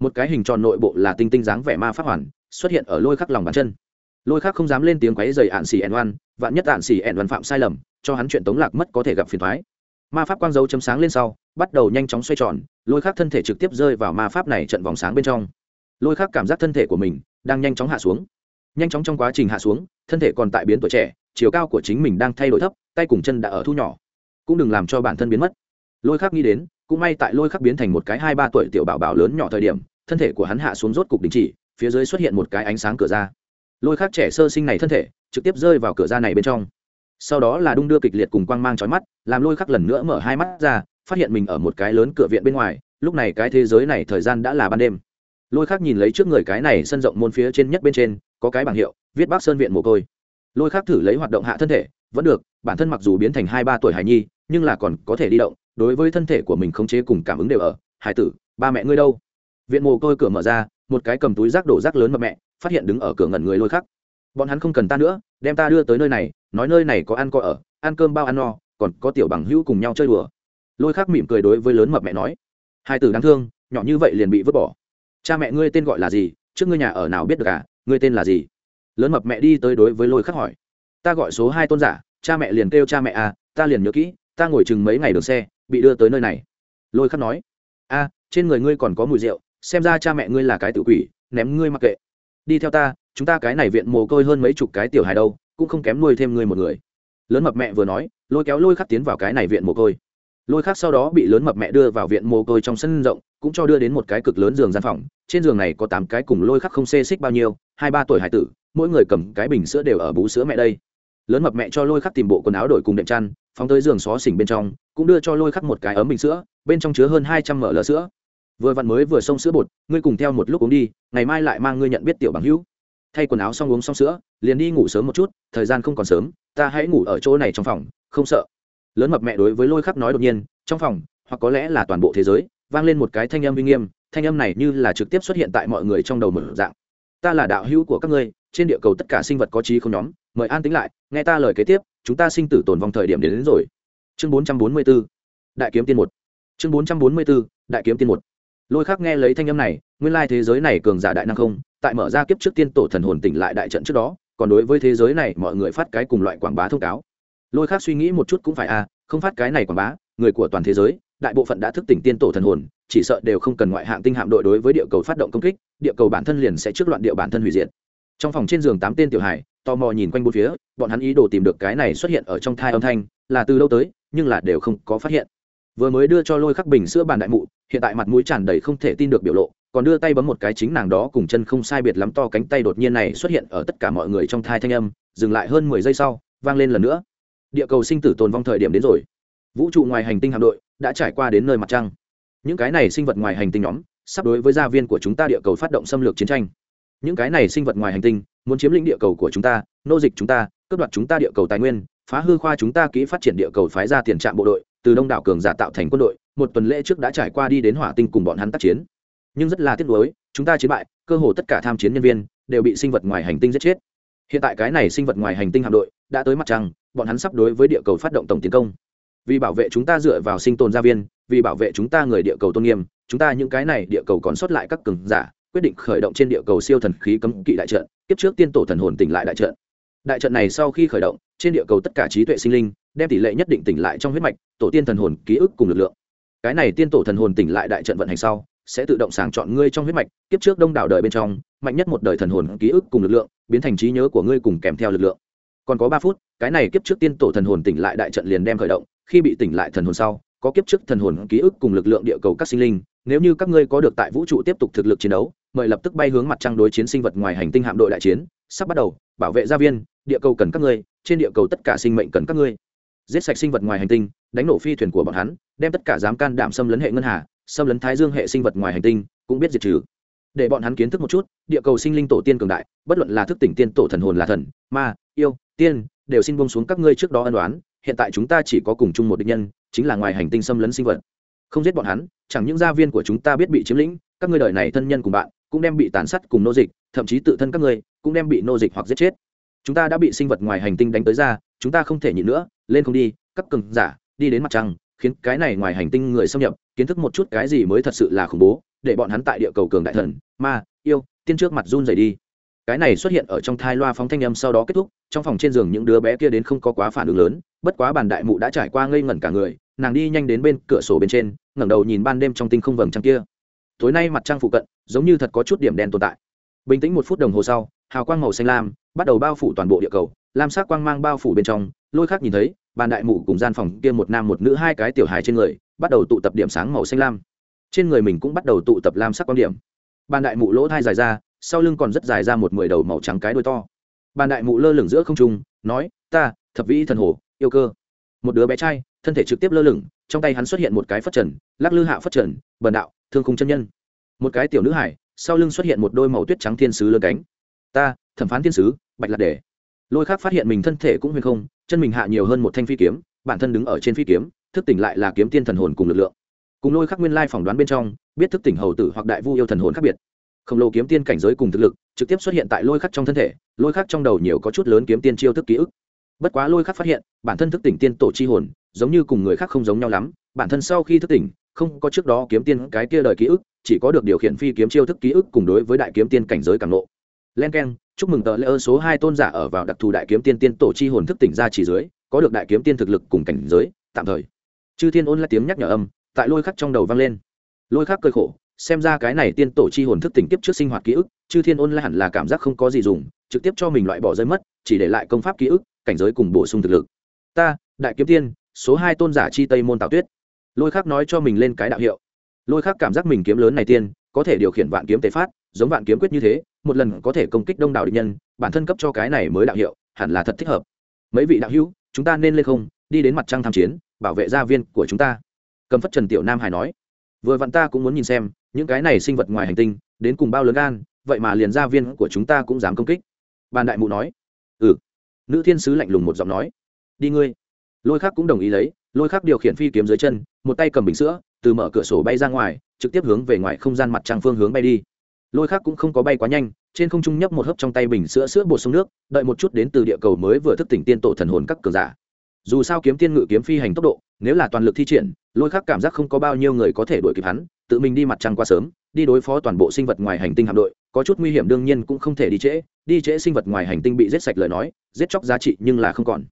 A: Một cái hình tròn nội bộ là tinh tinh dáng vẻ ma pháp hoàn xuất hiện ở lôi khắc lòng bàn chân. Lôi khắc không dám lên tiếng quáy dày ạn xì ẻn Văn, vạn nhất ạn xì ẻn văn phạm sai lầm cho hắn chuyện tống lạc mất có thể gặp phiền thoái ma pháp quang dấu chấm sáng lên sau, bắt đầu nhanh chóng xoay tròn, lôi khác thân thể trực tiếp rơi vào ma pháp này trận vòng sáng bên trong. Lôi khác cảm giác thân thể của mình đang nhanh chóng hạ xuống. Nhanh chóng trong quá trình hạ xuống, thân thể còn tại biến tuổi trẻ, chiều cao của chính mình đang thay đổi thấp, tay cùng chân đã ở thu nhỏ. Cũng đừng làm cho bản thân biến mất. Lôi khác nghĩ đến, cũng may tại lôi khắc biến thành một cái hai ba tuổi tiểu bảo bảo lớn nhỏ thời điểm, thân thể của hắn hạ xuống rốt cục đình chỉ, phía dưới xuất hiện một cái ánh sáng cửa ra. Lôi khắc trẻ sơ sinh này thân thể, trực tiếp rơi vào cửa ra này bên trong sau đó là đung đưa kịch liệt cùng quang mang trói mắt, làm lôi khắc lần nữa mở hai mắt ra, phát hiện mình ở một cái lớn cửa viện bên ngoài, lúc này cái thế giới này thời gian đã là ban đêm. Lôi khắc nhìn lấy trước người cái này sân rộng môn phía trên nhất bên trên, có cái bảng hiệu, viết bác sơn viện mồ côi. Lôi khắc thử lấy hoạt động hạ thân thể, vẫn được, bản thân mặc dù biến thành hai ba tuổi hài nhi, nhưng là còn có thể đi động, đối với thân thể của mình khống chế cùng cảm ứng đều ở. Hải tử, ba mẹ ngươi đâu? Viện mồ côi cửa mở ra, một cái cầm túi rác đổ rác lớn mà mẹ, phát hiện đứng ở cửa ngẩn người lôi khắc. Bọn hắn không cần ta nữa, đem ta đưa tới nơi này nói nơi này có ăn có ở, ăn cơm bao ăn no, còn có tiểu bằng hữu cùng nhau chơi đùa. Lôi khắc mỉm cười đối với lớn mập mẹ nói, hai từ đáng thương, nhỏ như vậy liền bị vứt bỏ. Cha mẹ ngươi tên gọi là gì? Trước ngươi nhà ở nào biết được à? Ngươi tên là gì? Lớn mập mẹ đi tới đối với lôi khắc hỏi, ta gọi số hai tôn giả, cha mẹ liền kêu cha mẹ à ta liền nhớ kỹ, ta ngồi chừng mấy ngày đường xe, bị đưa tới nơi này. Lôi khắc nói, a, trên người ngươi còn có mùi rượu, xem ra cha mẹ ngươi là cái tự quỷ, ném ngươi mặc kệ. Đi theo ta, chúng ta cái này viện mồ côi hơn mấy chục cái tiểu hài đâu cũng không kém nuôi thêm ngươi một người. Lớn mập mẹ vừa nói, lôi kéo lôi khắc tiến vào cái này viện mồ côi. Lôi khắc sau đó bị lớn mập mẹ đưa vào viện mồ côi trong sân rộng, cũng cho đưa đến một cái cực lớn giường gian phòng. Trên giường này có tám cái cùng lôi khắc không xê xích bao nhiêu, hai ba tuổi hải tử, mỗi người cầm cái bình sữa đều ở bú sữa mẹ đây. Lớn mập mẹ cho lôi khắc tìm bộ quần áo đổi cùng đệm chăn, phóng tới giường xó xỉnh bên trong, cũng đưa cho lôi khắc một cái ấm bình sữa, bên trong chứa hơn hai trăm ml sữa. Vừa vặn mới vừa xông sữa bột, ngươi cùng theo một lúc uống đi, ngày mai lại mang ngươi nhận biết tiểu bằng hữu thay quần áo xong uống xong sữa liền đi ngủ sớm một chút thời gian không còn sớm ta hãy ngủ ở chỗ này trong phòng không sợ. Lớn mập mẹ đối với lôi khắc nói đột nhiên trong phòng hoặc có lẽ là toàn bộ thế giới vang lên một cái thanh âm uy nghiêm thanh âm này như là trực tiếp xuất hiện tại mọi người trong đầu một dạng. Ta là đạo hữu của các ngươi trên địa cầu tất cả sinh vật có trí không nhóm mời an tính lại nghe ta lời kế tiếp chúng ta sinh tử tồn vong thời điểm đến, đến rồi. Chương 444 đại kiếm tiên một. Chương 444 đại kiếm tiên một lôi khác nghe lấy thanh âm này nguyên lai thế giới này cường giả đại năng không tại mở ra kiếp trước tiên tổ thần hồn tỉnh lại đại trận trước đó còn đối với thế giới này mọi người phát cái cùng loại quảng bá thông cáo. Lôi khác suy nghĩ một chút cũng phải a à, không phát cái này quảng bá người của toàn thế giới đại bộ phận đã thức tỉnh tiên tổ thần hồn chỉ sợ đều không cần ngoại hạng tinh hạm đội đối với địa cầu phát động công kích địa cầu bản thân liền sẽ trước loạn địa bản thân hủy diệt. Trong phòng trên giường tám tên tiểu hải tò mò nhìn quanh bốn phía bọn hắn ý đồ tìm được cái này xuất hiện ở trong thai âm thanh là từ lâu tới nhưng là đều không có phát hiện. Vừa mới đưa cho lôi khắc bình sữa bàn đại mụ hiện tại mặt mũi tràn đầy không thể tin được biểu lộ, còn đưa tay bấm một cái chính nàng đó cùng chân không sai biệt lắm to cánh tay đột nhiên này xuất hiện ở tất cả mọi người trong thai thanh âm, dừng lại hơn mười giây sau, vang lên lần nữa. Địa cầu sinh tử tồn vong thời điểm đến rồi. Vũ trụ ngoài hành tinh hạm đội đã trải qua đến nơi mặt trăng. Những cái này sinh vật ngoài hành tinh nhóm, sắp đối với gia viên của chúng ta địa cầu phát động xâm lược chiến tranh. Những cái này sinh vật ngoài hành tinh, muốn chiếm lĩnh địa cầu của chúng ta, nô dịch chúng ta, cướp đoạt chúng ta địa cầu tài nguyên, phá hư khoa chúng ta kỹ phát triển địa cầu phái ra tiền trạm bộ đội, từ đông đảo cường giả tạo thành quân đội một tuần lễ trước đã trải qua đi đến hỏa tinh cùng bọn hắn tác chiến. Nhưng rất là tiếc nuối, chúng ta chiến bại, cơ hồ tất cả tham chiến nhân viên đều bị sinh vật ngoài hành tinh giết chết. Hiện tại cái này sinh vật ngoài hành tinh hạm đội đã tới mặt trăng, bọn hắn sắp đối với địa cầu phát động tổng tiến công. Vì bảo vệ chúng ta dựa vào sinh tồn gia viên, vì bảo vệ chúng ta người địa cầu tôn nghiêm, chúng ta những cái này địa cầu còn sót lại các cường giả, quyết định khởi động trên địa cầu siêu thần khí cấm kỵ đại trận, tiếp trước tiên tổ thần hồn tỉnh lại đại trận. Đại trận này sau khi khởi động, trên địa cầu tất cả trí tuệ sinh linh, đem tỷ lệ nhất định tỉnh lại trong huyết mạch, tổ tiên thần hồn ký ức cùng lực lượng cái này tiên tổ thần hồn tỉnh lại đại trận vận hành sau, sẽ tự động sàng chọn ngươi trong huyết mạch tiếp trước đông đảo đời bên trong, mạnh nhất một đời thần hồn ký ức cùng lực lượng, biến thành trí nhớ của ngươi cùng kèm theo lực lượng. Còn có ba phút, cái này kiếp trước tiên tổ thần hồn tỉnh lại đại trận liền đem khởi động, khi bị tỉnh lại thần hồn sau, có kiếp trước thần hồn ký ức cùng lực lượng địa cầu các sinh linh, nếu như các ngươi có được tại vũ trụ tiếp tục thực lực chiến đấu, mời lập tức bay hướng mặt trăng đối chiến sinh vật ngoài hành tinh hạm đội đại chiến, sắp bắt đầu, bảo vệ gia viên, địa cầu cần các ngươi, trên địa cầu tất cả sinh mệnh cần các ngươi giết sạch sinh vật ngoài hành tinh, đánh nổ phi thuyền của bọn hắn, đem tất cả dám can đảm xâm lấn hệ ngân hà, xâm lấn thái dương hệ sinh vật ngoài hành tinh, cũng biết diệt trừ. Để bọn hắn kiến thức một chút, địa cầu sinh linh tổ tiên cường đại, bất luận là thức tỉnh tiên tổ thần hồn là thần, ma, yêu, tiên, đều xin bông xuống các ngươi trước đó ân đoán hiện tại chúng ta chỉ có cùng chung một định nhân, chính là ngoài hành tinh xâm lấn sinh vật. Không giết bọn hắn, chẳng những gia viên của chúng ta biết bị chiếm lĩnh, các ngươi đời này thân nhân cùng bạn, cũng đem bị tàn sát cùng nô dịch, thậm chí tự thân các ngươi, cũng đem bị nô dịch hoặc giết chết chúng ta đã bị sinh vật ngoài hành tinh đánh tới ra, chúng ta không thể nhịn nữa, lên không đi, các cường giả, đi đến mặt trăng, khiến cái này ngoài hành tinh người xâm nhập, kiến thức một chút cái gì mới thật sự là khủng bố, để bọn hắn tại địa cầu cường đại thần, ma, yêu, tiên trước mặt run rẩy đi. Cái này xuất hiện ở trong thai loa phóng thanh âm sau đó kết thúc, trong phòng trên giường những đứa bé kia đến không có quá phản ứng lớn, bất quá bàn đại mụ đã trải qua ngây ngẩn cả người, nàng đi nhanh đến bên cửa sổ bên trên, ngẩng đầu nhìn ban đêm trong tinh không vầng trăng kia. Tối nay mặt trăng phụ cận, giống như thật có chút điểm đen tồn tại. Bình tĩnh một phút đồng hồ sau, hào quang màu xanh lam bắt đầu bao phủ toàn bộ địa cầu, lam sắc quang mang bao phủ bên trong, lôi khác nhìn thấy, bàn đại mụ cùng gian phòng kia một nam một nữ hai cái tiểu hài trên người, bắt đầu tụ tập điểm sáng màu xanh lam. Trên người mình cũng bắt đầu tụ tập lam sắc quan điểm. Bàn đại mụ lỗ thai dài ra, sau lưng còn rất dài ra một mười đầu màu trắng cái đuôi to. Bàn đại mụ lơ lửng giữa không trung, nói, ta, thập vĩ thần hồ, yêu cơ. Một đứa bé trai, thân thể trực tiếp lơ lửng, trong tay hắn xuất hiện một cái phất trần, lắc lư hạ phất trần, bần đạo, thương khung chân nhân. Một cái tiểu nữ hải sau lưng xuất hiện một đôi màu tuyết trắng thiên sứ lơ cánh. Ta thẩm phán thiên sứ, bạch lạc đề. Lôi khác phát hiện mình thân thể cũng huyền không, chân mình hạ nhiều hơn một thanh phi kiếm, bản thân đứng ở trên phi kiếm, thức tỉnh lại là kiếm tiên thần hồn cùng lực lượng. Cùng lôi khắc nguyên lai phỏng đoán bên trong, biết thức tỉnh hầu tử hoặc đại vu yêu thần hồn khác biệt. Khổng lồ kiếm tiên cảnh giới cùng thực lực, trực tiếp xuất hiện tại lôi khắc trong thân thể, lôi khắc trong đầu nhiều có chút lớn kiếm tiên chiêu thức ký ức. Bất quá lôi khắc phát hiện, bản thân thức tỉnh tiên tổ chi hồn, giống như cùng người khác không giống nhau lắm, bản thân sau khi thức tỉnh, không có trước đó kiếm tiên cái kia đời ký ức, chỉ có được điều khiển phi kiếm chiêu thức ký ức cùng đối với đại kiếm tiên cảnh giới càng lộ len k e n chúc mừng tờ lễ ơn số hai tôn giả ở vào đặc thù đại kiếm tiên tiên tổ chi hồn thức tỉnh ra chỉ dưới có được đại kiếm tiên thực lực cùng cảnh giới, tạm thời. Chư thiên ôn là tiếng nhắc nhở âm, tại lôi khắc trong đầu vang lên. Lôi khắc cơi khổ, xem ra cái này tiên tổ chi hồn thức tỉnh tiếp trước sinh hoạt ký ức, chư thiên ôn lại hẳn là cảm giác không có gì dùng, trực tiếp cho mình loại bỏ rơi mất, chỉ để lại công pháp ký ức, cảnh giới cùng bổ sung thực lực. Ta, đại kiếm tiên, số hai tôn giả chi tây môn tào tuyết. Lôi khắc nói cho mình lên cái đạo hiệu. Lôi khắc cảm giác mình kiếm lớn này tiên, có thể điều khiển vạn kiếm tế phát giống vạn kiếm quyết như thế, một lần có thể công kích đông đảo địch nhân, bản thân cấp cho cái này mới đạo hiệu, hẳn là thật thích hợp. Mấy vị đạo hữu, chúng ta nên lên không, đi đến mặt trăng tham chiến, bảo vệ gia viên của chúng ta. Cầm phất trần tiểu nam hải nói. Vừa vặn ta cũng muốn nhìn xem, những cái này sinh vật ngoài hành tinh, đến cùng bao lớn gan, vậy mà liền gia viên của chúng ta cũng dám công kích. Bàn đại mụ nói. Ừ. Nữ thiên sứ lạnh lùng một giọng nói. Đi ngươi. Lôi khác cũng đồng ý lấy, lôi khác điều khiển phi kiếm dưới chân, một tay cầm bình sữa, từ mở cửa sổ bay ra ngoài, trực tiếp hướng về ngoài không gian mặt trăng phương hướng bay đi lôi khác cũng không có bay quá nhanh, trên không trung nhấp một hớp trong tay bình sữa sữa bột sông nước, đợi một chút đến từ địa cầu mới vừa thức tỉnh tiên tổ thần hồn các cờ giả. Dù sao kiếm tiên ngự kiếm phi hành tốc độ, nếu là toàn lực thi triển, lôi khác cảm giác không có bao nhiêu người có thể đuổi kịp hắn, tự mình đi mặt trăng qua sớm, đi đối phó toàn bộ sinh vật ngoài hành tinh hạm đội, có chút nguy hiểm đương nhiên cũng không thể đi trễ đi trễ sinh vật ngoài hành tinh bị giết sạch lời nói, giết chóc giá trị nhưng là không còn.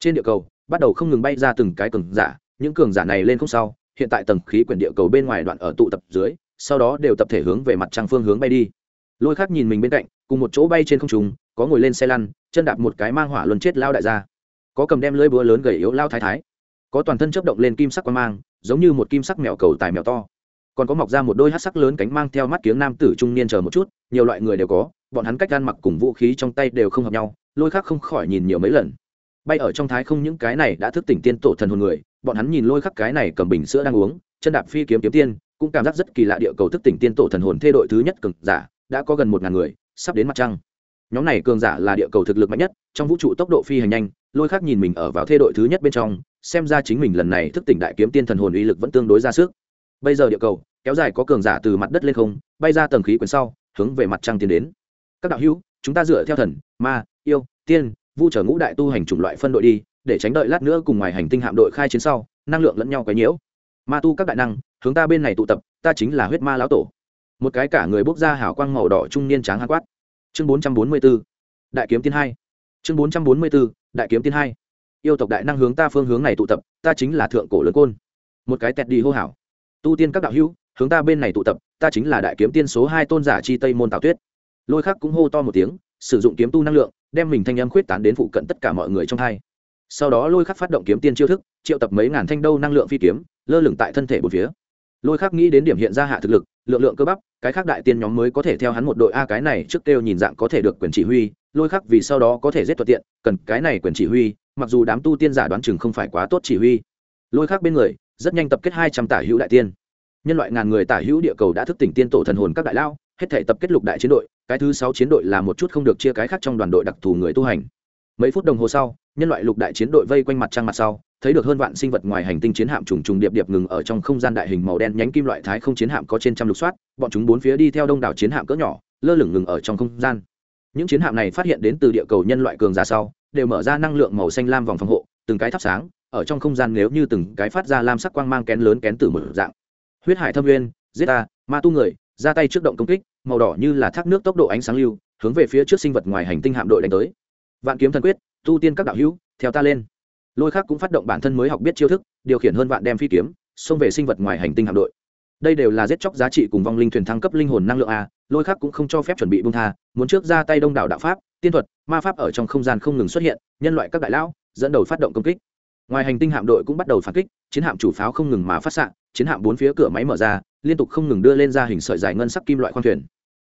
A: Trên địa cầu, bắt đầu không ngừng bay ra từng cái cường giả, những cường giả này lên không sau, hiện tại tầng khí quyển địa cầu bên ngoài đoạn ở tụ tập dưới sau đó đều tập thể hướng về mặt trăng phương hướng bay đi. Lôi khác nhìn mình bên cạnh, cùng một chỗ bay trên không trùng có ngồi lên xe lăn, chân đạp một cái mang hỏa luân chết lao đại gia. Có cầm đem lưỡi búa lớn gầy yếu lao thái thái. Có toàn thân chấp động lên kim sắc quang mang, giống như một kim sắc mèo cầu tài mèo to. Còn có mọc ra một đôi hát sắc lớn cánh mang theo mắt kiếng nam tử trung niên chờ một chút, nhiều loại người đều có, bọn hắn cách gan mặc cùng vũ khí trong tay đều không hợp nhau, lôi khác không khỏi nhìn nhiều mấy lần. Bay ở trong thái không những cái này đã thức tỉnh tiên tổ thần hồn người, bọn hắn nhìn lôi khắc cái này cầm bình sữa đang uống, chân đạp phi kiếm kiếm tiên cũng cảm giác rất kỳ lạ địa cầu thức tỉnh tiên tổ thần hồn thê đội thứ nhất cường giả, đã có gần một ngàn người, sắp đến mặt trăng. Nhóm này cường giả là địa cầu thực lực mạnh nhất, trong vũ trụ tốc độ phi hành nhanh, lôi khác nhìn mình ở vào thê đội thứ nhất bên trong, xem ra chính mình lần này thức tỉnh đại kiếm tiên thần hồn uy lực vẫn tương đối ra sức. Bây giờ địa cầu, kéo dài có cường giả từ mặt đất lên không, bay ra tầng khí quyển sau, hướng về mặt trăng tiến đến. Các đạo hữu, chúng ta dựa theo thần, ma, yêu, tiên, vu trở ngũ đại tu hành chủng loại phân đội đi, để tránh đợi lát nữa cùng ngoài hành tinh hạm đội khai chiến sau, năng lượng lẫn nhau quấy nhiễu. Ma tu các đại năng hướng ta bên này tụ tập, ta chính là huyết ma lão tổ. Một cái cả người bốc ra hào quang màu đỏ trung niên tráng hán quát. Chương bốn trăm bốn mươi b ố đại kiếm tiên hai. Chương bốn trăm bốn mươi b ố đại kiếm tiên hai. Yêu tộc đại năng hướng ta phương hướng này tụ tập, ta chính là thượng cổ lớn côn. Một cái tẹt đi hô hảo tu tiên các đạo hữu, hướng ta bên này tụ tập, ta chính là đại kiếm tiên số hai tôn giả chi tây môn tào tuyết. Lôi khắc cũng hô to một tiếng, sử dụng kiếm tu năng lượng, đem mình thanh âm khuyết tán đến phụ cận tất cả mọi người trong hai. Sau đó lôi khắc phát động kiếm tiên chiêu thức, triệu tập mấy ngàn thanh đâu năng lượng phi kiếm, lơ lửng tại thân thể một phía lôi khắc nghĩ đến điểm hiện ra hạ thực lực, lượng lượng cơ bắp, cái khác đại tiên nhóm mới có thể theo hắn một đội a cái này trước kêu nhìn dạng có thể được quyền chỉ huy, lôi khắc vì sau đó có thể giết thuận tiện, cần cái này quyền chỉ huy, mặc dù đám tu tiên giả đoán chừng không phải quá tốt chỉ huy. Lôi khắc bên người, rất nhanh tập kết hai trăm tả hữu đại tiên. Nhân loại ngàn người tả hữu địa cầu đã thức tỉnh tiên tổ thần hồn các đại lao, hết thể tập kết lục đại chiến đội, cái thứ sáu chiến đội là một chút không được chia cái khác trong đoàn đội đặc thù người tu hành. Mấy phút đồng hồ sau, nhân loại lục đại chiến đội vây quanh mặt trăng mặt sau thấy được hơn vạn sinh vật ngoài hành tinh chiến hạm trùng trùng điệp điệp ngừng ở trong không gian đại hình màu đen nhánh kim loại thái không chiến hạm có trên trăm lục soát, bọn chúng bốn phía đi theo đông đảo chiến hạm cỡ nhỏ, lơ lửng ngừng ở trong không gian. Những chiến hạm này phát hiện đến từ địa cầu nhân loại cường giả sau, đều mở ra năng lượng màu xanh lam vòng phòng hộ, từng cái thắp sáng, ở trong không gian nếu như từng cái phát ra lam sắc quang mang kén lớn kén từ một dạng. Huyết hải thâm nguyên, giết ta, ma tu người, ra tay trước động công kích, màu đỏ như là thác nước tốc độ ánh sáng lưu, hướng về phía trước sinh vật ngoài hành tinh hạm đội đánh tới. Vạn kiếm thần quyết, tu tiên các đạo hữu, theo ta lên lôi khác cũng phát động bản thân mới học biết chiêu thức, điều khiển hơn vạn đem phi kiếm, xông về sinh vật ngoài hành tinh hạm đội. Đây đều là giết chóc giá trị cùng vong linh thuyền thăng cấp linh hồn năng lượng a, lôi khác cũng không cho phép chuẩn bị bung tha, muốn trước ra tay đông đảo đạo pháp, tiên thuật, ma pháp ở trong không gian không ngừng xuất hiện, nhân loại các đại lão, dẫn đầu phát động công kích. Ngoài hành tinh hạm đội cũng bắt đầu phản kích, chiến hạm chủ pháo không ngừng mà phát xạ, chiến hạm bốn phía cửa máy mở ra, liên tục không ngừng đưa lên ra hình sợi dài ngân sắc kim loại khoang thuyền.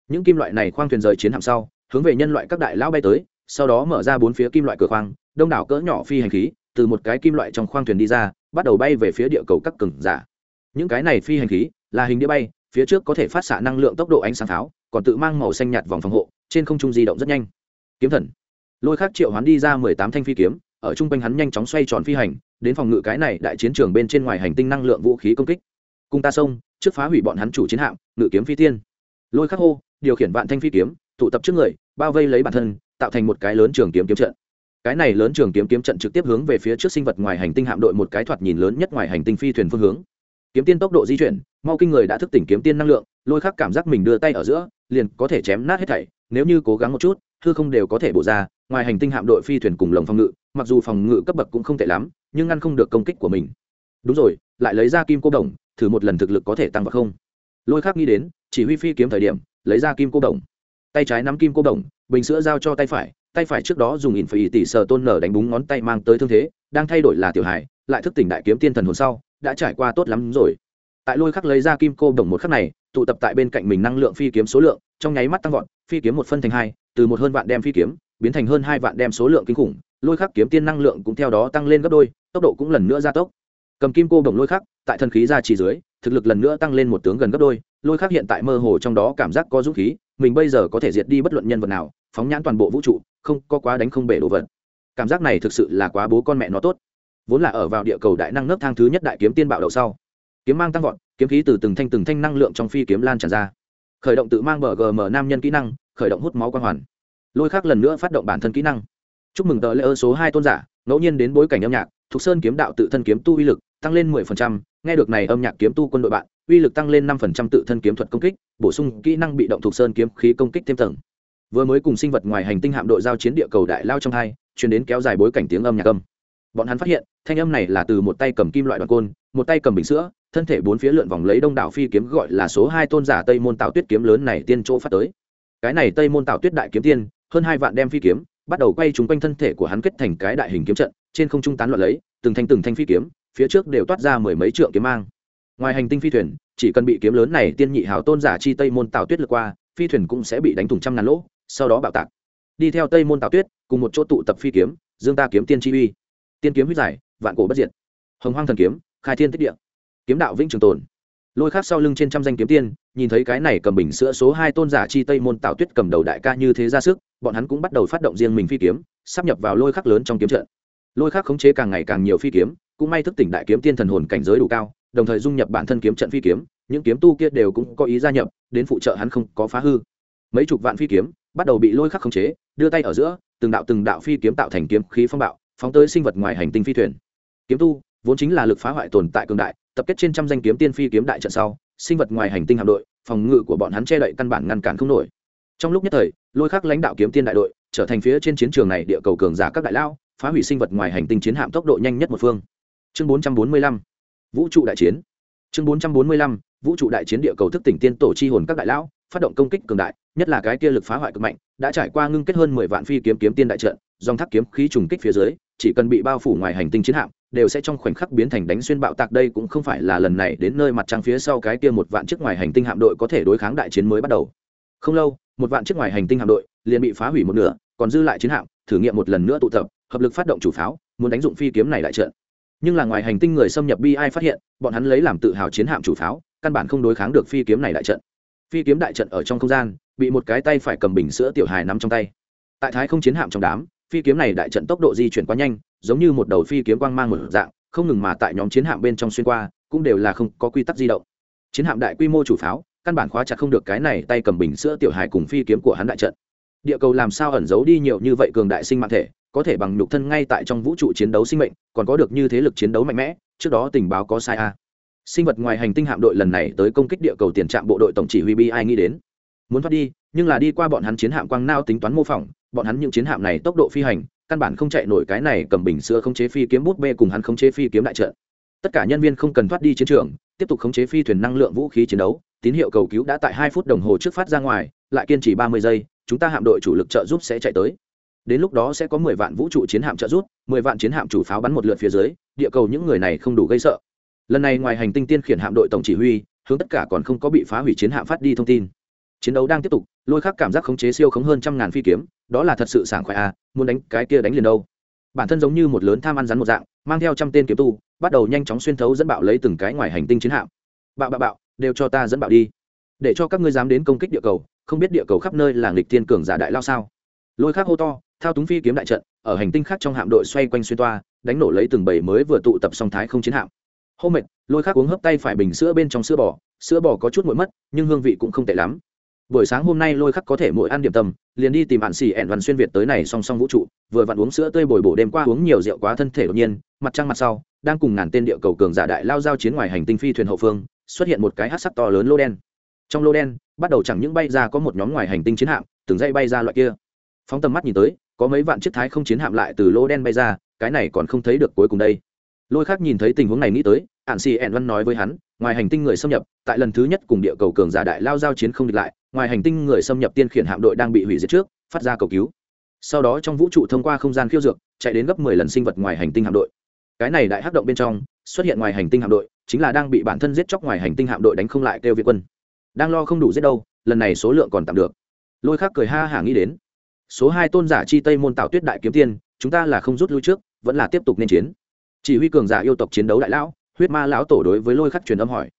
A: Những kim loại này khoang thuyền rời chiến hạm sau, hướng về nhân loại các đại lão bay tới, sau đó mở ra bốn phía kim loại cửa khoang, đông đảo cỡ nhỏ phi hành khí từ một cái kim loại trong khoang thuyền đi ra, bắt đầu bay về phía địa cầu các cừng giả. Những cái này phi hành khí, là hình đĩa bay, phía trước có thể phát xạ năng lượng tốc độ ánh sáng tháo còn tự mang màu xanh nhạt vòng phòng hộ, trên không trung di động rất nhanh. Kiếm thần. Lôi khắc triệu hắn đi ra mười tám thanh phi kiếm, ở trung quanh hắn nhanh chóng xoay tròn phi hành, đến phòng ngự cái này đại chiến trường bên trên ngoài hành tinh năng lượng vũ khí công kích. Cùng ta xông, trước phá hủy bọn hắn chủ chiến hạm, ngự kiếm phi tiên. Lôi khắc hô, điều khiển vạn thanh phi kiếm, tụ tập trước người, bao vây lấy bản thân, tạo thành một cái lớn trường kiếm kiếm trận cái này lớn trường kiếm kiếm trận trực tiếp hướng về phía trước sinh vật ngoài hành tinh hạm đội một cái thoạt nhìn lớn nhất ngoài hành tinh phi thuyền phương hướng. Kiếm tiên tốc độ di chuyển, mau kinh người đã thức tỉnh kiếm tiên năng lượng, lôi khắc cảm giác mình đưa tay ở giữa, liền có thể chém nát hết thảy, nếu như cố gắng một chút thư không đều có thể bổ ra, ngoài hành tinh hạm đội phi thuyền cùng lồng phòng ngự, mặc dù phòng ngự cấp bậc cũng không tệ lắm, nhưng ngăn không được công kích của mình. Đúng rồi, lại lấy ra kim cô đồng, thử một lần thực lực có thể tăng vào không? Lôi khắc nghĩ đến, chỉ huy phi kiếm thời điểm, lấy ra kim cô đồng. Tay trái nắm kim cô đồng, bình sữa giao cho tay phải tay phải trước đó dùng ỉn phải tỷ sờ tôn nở đánh búng ngón tay mang tới thương thế, đang thay đổi là tiểu Hải lại thức tỉnh đại kiếm tiên thần hồn sau, đã trải qua tốt lắm rồi. Tại lôi khắc lấy ra kim cô đồng một khắc này, tụ tập tại bên cạnh mình năng lượng phi kiếm số lượng, trong nháy mắt tăng vọt, phi kiếm một phân thành hai, từ một hơn vạn đem phi kiếm, biến thành hơn hai vạn đem số lượng kinh khủng, lôi khắc kiếm tiên năng lượng cũng theo đó tăng lên gấp đôi, tốc độ cũng lần nữa gia tốc. Cầm kim cô đồng lôi khắc, tại thần khí ra chỉ dưới, thực lực lần nữa tăng lên một tướng gần gấp đôi, lôi khắc hiện tại mơ hồ trong đó cảm giác có dũng khí mình bây giờ có thể diệt đi bất luận nhân vật nào, phóng nhãn toàn bộ vũ trụ, không có quá đánh không bể đồ vật. Cảm giác này thực sự là quá bố con mẹ nó tốt. Vốn là ở vào địa cầu đại năng nấc thang thứ nhất đại kiếm tiên bạo đầu sau, kiếm mang tăng vọt, kiếm khí từ từng thanh từng thanh năng lượng trong phi kiếm lan tràn ra. Khởi động tự mang bờ gm nam nhân kỹ năng, khởi động hút máu quang hoàn. Lôi khác lần nữa phát động bản thân kỹ năng. Chúc mừng tờ lễ ơ số hai tôn giả, ngẫu nhiên đến bối cảnh âm nhạc, thục sơn kiếm đạo tự thân kiếm tu uy lực tăng lên mười phần trăm nghe được này âm nhạc kiếm tu quân đội bạn, uy lực tăng lên năm phần trăm tự thân kiếm thuật công kích, bổ sung kỹ năng bị động thuộc sơn kiếm khí công kích thêm tầng. Vừa mới cùng sinh vật ngoài hành tinh hạm đội giao chiến địa cầu đại lao trong hai, chuyển đến kéo dài bối cảnh tiếng âm nhạc âm. Bọn hắn phát hiện, thanh âm này là từ một tay cầm kim loại đoàn côn, một tay cầm bình sữa, thân thể bốn phía lượn vòng lấy đông đảo phi kiếm gọi là số hai tôn giả tây môn tạo tuyết kiếm lớn này tiên chỗ phát tới. Cái này tây môn tạo tuyết đại kiếm tiên, hơn hai vạn đem phi kiếm, bắt đầu quay trúng quanh thân thể của hắn kết thành cái đại hình kiếm trận, trên không trung tán loạn lấy, từng thanh từng thanh phi kiếm phía trước đều toát ra mười mấy trượng kiếm mang. Ngoài hành tinh phi thuyền, chỉ cần bị kiếm lớn này tiên nhị hào tôn giả chi tây môn tạo tuyết lượt qua, phi thuyền cũng sẽ bị đánh thủng trăm ngàn lỗ, sau đó bạo tạc. Đi theo tây môn tạo tuyết, cùng một chỗ tụ tập phi kiếm, dương ta kiếm tiên chi uy. Tiên kiếm huyết giải, vạn cổ bất diệt. Hồng hoang thần kiếm, khai thiên tích địa. Kiếm đạo vĩnh trường tồn. Lôi khác sau lưng trên trăm danh kiếm tiên, nhìn thấy cái này cầm bình sữa số hai tôn giả chi tây môn tạo tuyết cầm đầu đại ca như thế ra sức, bọn hắn cũng bắt đầu phát động riêng mình phi kiếm, sắp nhập vào lôi khắc lớn trong kiếm trận. Lôi khắc khống chế càng ngày càng nhiều phi kiếm cũng may thức tỉnh đại kiếm tiên thần hồn cảnh giới đủ cao, đồng thời dung nhập bản thân kiếm trận phi kiếm, những kiếm tu kia đều cũng có ý gia nhập, đến phụ trợ hắn không có phá hư. Mấy chục vạn phi kiếm bắt đầu bị lôi khắc khống chế, đưa tay ở giữa, từng đạo từng đạo phi kiếm tạo thành kiếm khí phong bạo, phóng tới sinh vật ngoài hành tinh phi thuyền. Kiếm tu, vốn chính là lực phá hoại tồn tại cường đại, tập kết trên trăm danh kiếm tiên phi kiếm đại trận sau, sinh vật ngoài hành tinh hạm đội, phòng ngự của bọn hắn che đậy căn bản ngăn cản không nổi. Trong lúc nhất thời, lôi khắc lãnh đạo kiếm tiên đại đội, trở thành phía trên chiến trường này địa cầu cường giả các đại lao, phá hủy sinh vật ngoài hành tinh chiến hạm tốc độ nhanh nhất một phương chương 445 vũ trụ đại chiến. Chương 445 vũ trụ đại chiến địa cầu thức tỉnh tiên tổ chi hồn các đại lão, phát động công kích cường đại, nhất là cái kia lực phá hoại cực mạnh, đã trải qua ngưng kết hơn mười vạn phi kiếm kiếm tiên đại trận, dòng thác kiếm khí trùng kích phía dưới, chỉ cần bị bao phủ ngoài hành tinh chiến hạm, đều sẽ trong khoảnh khắc biến thành đánh xuyên bạo tạc đây cũng không phải là lần này đến nơi mặt trăng phía sau cái kia một vạn chiếc ngoài hành tinh hạm đội có thể đối kháng đại chiến mới bắt đầu. Không lâu, một vạn chiếc ngoài hành tinh hạm đội liền bị phá hủy một nửa, còn dư lại chiến hạm, thử nghiệm một lần nữa tụ tập, hợp lực phát động chủ pháo, muốn đánh dụng phi kiếm này đại trận nhưng là ngoài hành tinh người xâm nhập bi ai phát hiện, bọn hắn lấy làm tự hào chiến hạm chủ pháo, căn bản không đối kháng được phi kiếm này đại trận. Phi kiếm đại trận ở trong không gian, bị một cái tay phải cầm bình sữa tiểu hài nắm trong tay. Tại thái không chiến hạm trong đám, phi kiếm này đại trận tốc độ di chuyển quá nhanh, giống như một đầu phi kiếm quang mang một dạng, không ngừng mà tại nhóm chiến hạm bên trong xuyên qua, cũng đều là không có quy tắc di động. Chiến hạm đại quy mô chủ pháo, căn bản khóa chặt không được cái này tay cầm bình sữa tiểu hài cùng phi kiếm của hắn đại trận. Địa cầu làm sao ẩn giấu đi nhiều như vậy cường đại sinh mạng thể có thể bằng nhục thân ngay tại trong vũ trụ chiến đấu sinh mệnh, còn có được như thế lực chiến đấu mạnh mẽ, trước đó tình báo có sai a à. sinh vật ngoài hành tinh hạm đội lần này tới công kích địa cầu tiền trạm bộ đội tổng chỉ huy bi ai nghĩ đến. Muốn thoát đi, nhưng là đi qua bọn hắn chiến hạm quang nao tính toán mô phỏng, bọn hắn những chiến hạm này tốc độ phi hành, căn bản không chạy nổi cái này cầm bình sữa không chế phi kiếm bút bê cùng hắn không chế phi kiếm đại trận. Tất cả nhân viên không cần thoát đi chiến trường, tiếp tục khống chế phi thuyền năng lượng vũ khí chiến đấu, tín hiệu cầu cứu đã tại hai phút đồng hồ trước phát ra ngoài, lại kiên trì ba mươi giây, chúng ta hạm đội chủ lực trợ giúp sẽ chạy tới đến lúc đó sẽ có mười vạn vũ trụ chiến hạm trợ giúp, mười vạn chiến hạm chủ pháo bắn một lượt phía dưới, địa cầu những người này không đủ gây sợ. Lần này ngoài hành tinh tiên khiển hạm đội tổng chỉ huy, hướng tất cả còn không có bị phá hủy chiến hạm phát đi thông tin. Chiến đấu đang tiếp tục, lôi khắc cảm giác khống chế siêu khống hơn trăm ngàn phi kiếm, đó là thật sự sảng khoái à muốn đánh cái kia đánh liền đâu. Bản thân giống như một lớn tham ăn rắn một dạng, mang theo trăm tên kiếm tu, bắt đầu nhanh chóng xuyên thấu dẫn bạo lấy từng cái ngoài hành tinh chiến hạm. Bạo bạo bạo, đều cho ta dẫn bạo đi. Để cho các ngươi dám đến công kích địa cầu, không biết địa cầu khắp nơi là nghịch thiên cường giả đại lao sao? Lôi khắc hô to thao túng phi kiếm đại trận, ở hành tinh khác trong hạm đội xoay quanh xuyên toa, đánh nổ lấy từng bầy mới vừa tụ tập song thái không chiến hạm. Hô mệt, lôi khắc uống hấp tay phải bình sữa bên trong sữa bò sữa bò có chút nguội mất, nhưng hương vị cũng không tệ lắm. Buổi sáng hôm nay lôi khắc có thể mỗi ăn điểm tâm, liền đi tìm bạn xì ẻn văn xuyên việt tới này song song vũ trụ, vừa vặn uống sữa tươi bồi bổ đêm qua uống nhiều rượu quá thân thể đột nhiên, mặt trăng mặt sau, đang cùng ngàn tên địa cầu cường giả đại lao giao chiến ngoài hành tinh phi thuyền hậu phương, xuất hiện một cái hát sắc to lớn lô đen. Trong lô đen, bắt đầu chẳng những bay ra có một nhóm ngoài hành tinh chiến hạm, từng dây bay ra loại kia. Phóng tầm mắt nhìn tới có mấy vạn chiếc thái không chiến hạm lại từ lô đen bay ra, cái này còn không thấy được cuối cùng đây. Lôi khác nhìn thấy tình huống này nghĩ tới ạn xì ẹn văn nói với hắn, ngoài hành tinh người xâm nhập, tại lần thứ nhất cùng địa cầu cường giả đại lao giao chiến không địch lại, ngoài hành tinh người xâm nhập tiên khiển hạm đội đang bị hủy diệt trước, phát ra cầu cứu. Sau đó trong vũ trụ thông qua không gian khiêu dược, chạy đến gấp mười lần sinh vật ngoài hành tinh hạm đội. Cái này đại hắc động bên trong, xuất hiện ngoài hành tinh hạm đội, chính là đang bị bản thân giết chóc ngoài hành tinh hạm đội đánh không lại kêu việt quân. Đang lo không đủ giết đâu, lần này số lượng còn tạm được. Lôi khác cười ha hả nghĩ đến số hai tôn giả chi tây môn tạo tuyết đại kiếm tiên, chúng ta là không rút lui trước, vẫn là tiếp tục nên chiến. Chỉ huy cường giả yêu tộc chiến đấu đại lão, huyết ma lão tổ đối với lôi khắc truyền âm hỏi.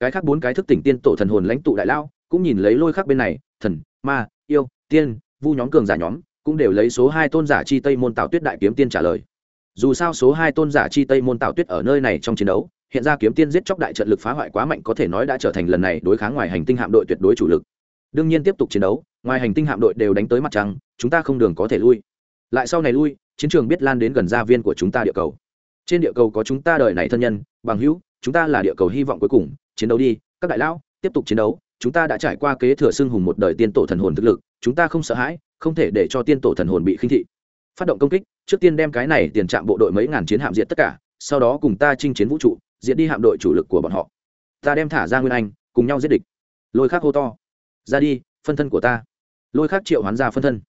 A: Cái khác bốn cái thức tỉnh tiên tổ thần hồn lãnh tụ đại lão, cũng nhìn lấy lôi khắc bên này, thần, ma, yêu, tiên, vu nhóm cường giả nhóm, cũng đều lấy số hai tôn giả chi tây môn tạo tuyết đại kiếm tiên trả lời. Dù sao số hai tôn giả chi tây môn tạo tuyết ở nơi này trong chiến đấu, hiện ra kiếm tiên giết chóc đại trận lực phá hoại quá mạnh có thể nói đã trở thành lần này đối kháng ngoài hành tinh hạm đội tuyệt đối chủ lực. Đương nhiên tiếp tục chiến đấu, ngoài hành tinh hạm đội đều đánh tới mặt trăng chúng ta không đường có thể lui. Lại sau này lui, chiến trường biết lan đến gần gia viên của chúng ta địa cầu. Trên địa cầu có chúng ta đời này thân nhân, bằng hữu, chúng ta là địa cầu hy vọng cuối cùng, chiến đấu đi, các đại lão, tiếp tục chiến đấu, chúng ta đã trải qua kế thừa xưng hùng một đời tiên tổ thần hồn thực lực, chúng ta không sợ hãi, không thể để cho tiên tổ thần hồn bị khinh thị. Phát động công kích, trước tiên đem cái này tiền trạm bộ đội mấy ngàn chiến hạm diệt tất cả, sau đó cùng ta chinh chiến vũ trụ, diệt đi hạm đội chủ lực của bọn họ. Ta đem thả ra nguyên anh, cùng nhau giết địch. Lôi khắc hô to. Ra đi, phân thân của ta. Lôi khắc triệu hoán ra phân thân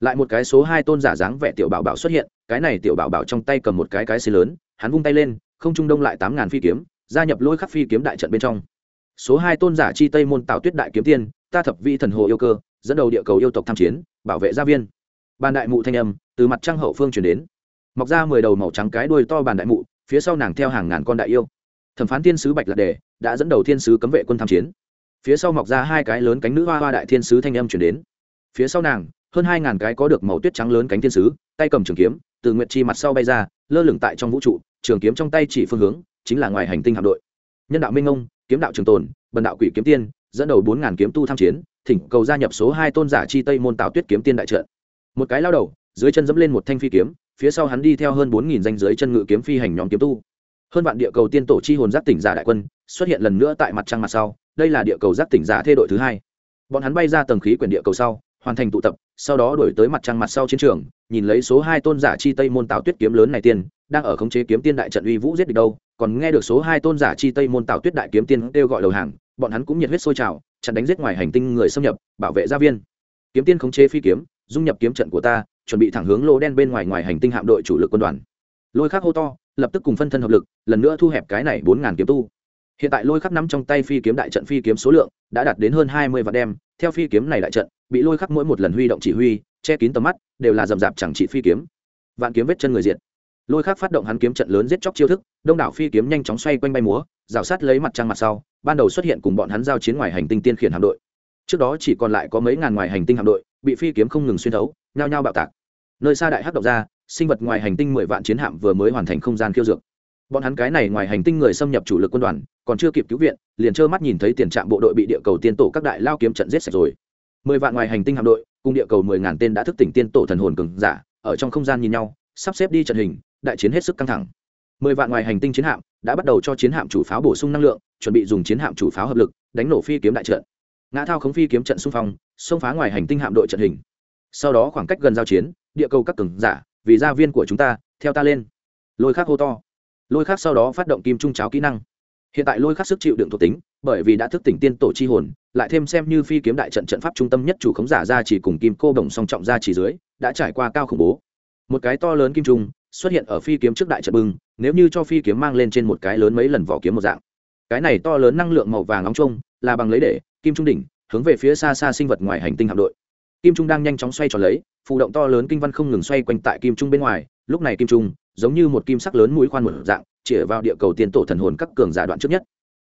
A: lại một cái số hai tôn giả dáng vẻ tiểu bảo bảo xuất hiện, cái này tiểu bảo bảo trong tay cầm một cái cái xì lớn, hắn vung tay lên, không trung đông lại tám ngàn phi kiếm, gia nhập lôi khắc phi kiếm đại trận bên trong. Số hai tôn giả chi tây môn tạo tuyết đại kiếm tiên, ta thập vi thần hồ yêu cơ, dẫn đầu địa cầu yêu tộc tham chiến, bảo vệ gia viên. Bàn đại mụ thanh âm, từ mặt trăng hậu phương chuyển đến. Mọc ra mười đầu màu trắng cái đuôi to bàn đại mụ, phía sau nàng theo hàng ngàn con đại yêu. Thẩm phán thiên sứ bạch lạc đề, đã dẫn đầu thiên sứ cấm vệ quân tham chiến. Phía sau mọc ra hai cái lớn cánh nữ hoa hoa đại thiên sứ thanh âm chuyển đến. Phía sau nàng hơn hai ngàn cái có được màu tuyết trắng lớn cánh thiên sứ, tay cầm trường kiếm, từ nguyệt chi mặt sau bay ra, lơ lửng tại trong vũ trụ, trường kiếm trong tay chỉ phương hướng, chính là ngoài hành tinh hạm đội. Nhân đạo minh ông, kiếm đạo trường tồn, bần đạo quỷ kiếm tiên, dẫn đầu bốn ngàn kiếm tu tham chiến, thỉnh cầu gia nhập số hai tôn giả chi tây môn tạo tuyết kiếm tiên đại trận. Một cái lao đầu, dưới chân dẫm lên một thanh phi kiếm, phía sau hắn đi theo hơn bốn nghìn danh dưới chân ngự kiếm phi hành nhóm kiếm tu. Hơn vạn địa cầu tiên tổ chi hồn giác tỉnh giả đại quân, xuất hiện lần nữa tại mặt trăng mặt sau, đây là địa cầu giác tỉnh giả thê đội thứ hai. Bọn hắn bay ra tầng khí quyển địa cầu sau, hoàn thành tụ tập sau đó đổi tới mặt trăng mặt sau chiến trường, nhìn lấy số hai tôn giả chi tây môn tạo tuyết kiếm lớn này tiên, đang ở khống chế kiếm tiên đại trận uy vũ giết địch đâu, còn nghe được số hai tôn giả chi tây môn tạo tuyết đại kiếm tiên kêu gọi đầu hàng, bọn hắn cũng nhiệt huyết sôi trào, chặn đánh giết ngoài hành tinh người xâm nhập, bảo vệ gia viên. Kiếm tiên khống chế phi kiếm, dung nhập kiếm trận của ta, chuẩn bị thẳng hướng lô đen bên ngoài ngoài hành tinh hạm đội chủ lực quân đoàn. Lôi khắc hô to, lập tức cùng phân thân hợp lực, lần nữa thu hẹp cái này bốn ngàn kiếm tu hiện tại lôi khắc nắm trong tay phi kiếm đại trận phi kiếm số lượng đã đạt đến hơn hai mươi vạn đem. Theo phi kiếm này đại trận, bị lôi khắc mỗi một lần huy động chỉ huy, che kín tầm mắt, đều là rầm rạp chẳng trị phi kiếm. Vạn kiếm vết chân người diệt. Lôi khắc phát động hắn kiếm trận lớn giết chóc chiêu thức, đông đảo phi kiếm nhanh chóng xoay quanh bay múa, rào sát lấy mặt trăng mặt sau, ban đầu xuất hiện cùng bọn hắn giao chiến ngoài hành tinh tiên khiển hạm đội. Trước đó chỉ còn lại có mấy ngàn ngoài hành tinh hạm đội, bị phi kiếm không ngừng xuyên thấu, nhao nhao bạo tạc. Nơi xa đại hắc động ra, sinh vật ngoài hành tinh mười vạn chiến hạm vừa mới hoàn thành không gian khiêu dược bọn hắn cái này ngoài hành tinh người xâm nhập chủ lực quân đoàn, còn chưa kịp cứu viện, liền trơ mắt nhìn thấy tiền trạm bộ đội bị địa cầu tiên tổ các đại lao kiếm trận giết sạch rồi. Mười vạn ngoài hành tinh hạm đội, cùng địa cầu mười ngàn tên đã thức tỉnh tiên tổ thần hồn cường giả, ở trong không gian nhìn nhau, sắp xếp đi trận hình, đại chiến hết sức căng thẳng. Mười vạn ngoài hành tinh chiến hạm đã bắt đầu cho chiến hạm chủ pháo bổ sung năng lượng, chuẩn bị dùng chiến hạm chủ pháo hợp lực, đánh nổ phi kiếm đại trận. Ngã thao khống phi kiếm trận xung phong, xông phá ngoài hành tinh hạm đội trận hình. Sau đó khoảng cách gần giao chiến, địa cầu các cường giả, vì gia viên của chúng ta, theo ta lên. Lôi khác hô to lôi khác sau đó phát động kim trung cháo kỹ năng. Hiện tại lôi khắc sức chịu đựng thuộc tính, bởi vì đã thức tỉnh tiên tổ chi hồn, lại thêm xem như phi kiếm đại trận trận pháp trung tâm nhất chủ khống giả ra chỉ cùng kim cô đồng song trọng ra chỉ dưới, đã trải qua cao khủng bố. Một cái to lớn kim trung xuất hiện ở phi kiếm trước đại trận bưng, nếu như cho phi kiếm mang lên trên một cái lớn mấy lần vỏ kiếm một dạng. Cái này to lớn năng lượng màu vàng nóng trông là bằng lấy để, kim trung đỉnh, hướng về phía xa xa sinh vật ngoài hành tinh hạm đội. Kim trung đang nhanh chóng xoay tròn lấy, phụ động to lớn kinh văn không ngừng xoay quanh tại kim trung bên ngoài, lúc này kim trung giống như một kim sắc lớn mũi khoan một dạng, chĩa vào địa cầu tiên tổ thần hồn các cường giả đoạn trước nhất.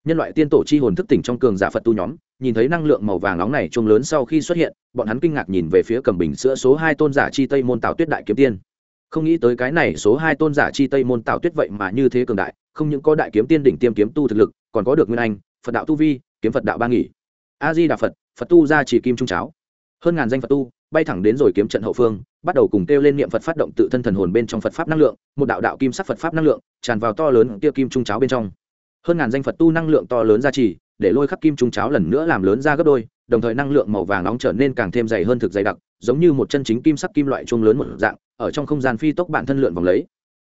A: Nhân loại tiên tổ chi hồn thức tỉnh trong cường giả phật tu nhóm, nhìn thấy năng lượng màu vàng nóng này trông lớn sau khi xuất hiện, bọn hắn kinh ngạc nhìn về phía cầm bình sữa số hai tôn giả chi tây môn tào tuyết đại kiếm tiên. Không nghĩ tới cái này số hai tôn giả chi tây môn tào tuyết vậy mà như thế cường đại, không những có đại kiếm tiên đỉnh tiêm kiếm tu thực lực, còn có được nguyên anh, phật đạo tu vi, kiếm phật đạo ba nghỉ. A di đà phật phật tu ra chỉ kim trung cháo. Hơn ngàn danh phật tu bay thẳng đến rồi kiếm trận hậu phương, bắt đầu cùng kêu lên niệm phật phát động tự thân thần hồn bên trong phật pháp năng lượng, một đạo đạo kim sắc phật pháp năng lượng tràn vào to lớn kia kim trung cháo bên trong. Hơn ngàn danh phật tu năng lượng to lớn ra trì, để lôi khắc kim trung cháo lần nữa làm lớn ra gấp đôi, đồng thời năng lượng màu vàng nóng trở nên càng thêm dày hơn thực dày đặc, giống như một chân chính kim sắc kim loại chuông lớn một dạng, ở trong không gian phi tốc bản thân lượn vòng lấy.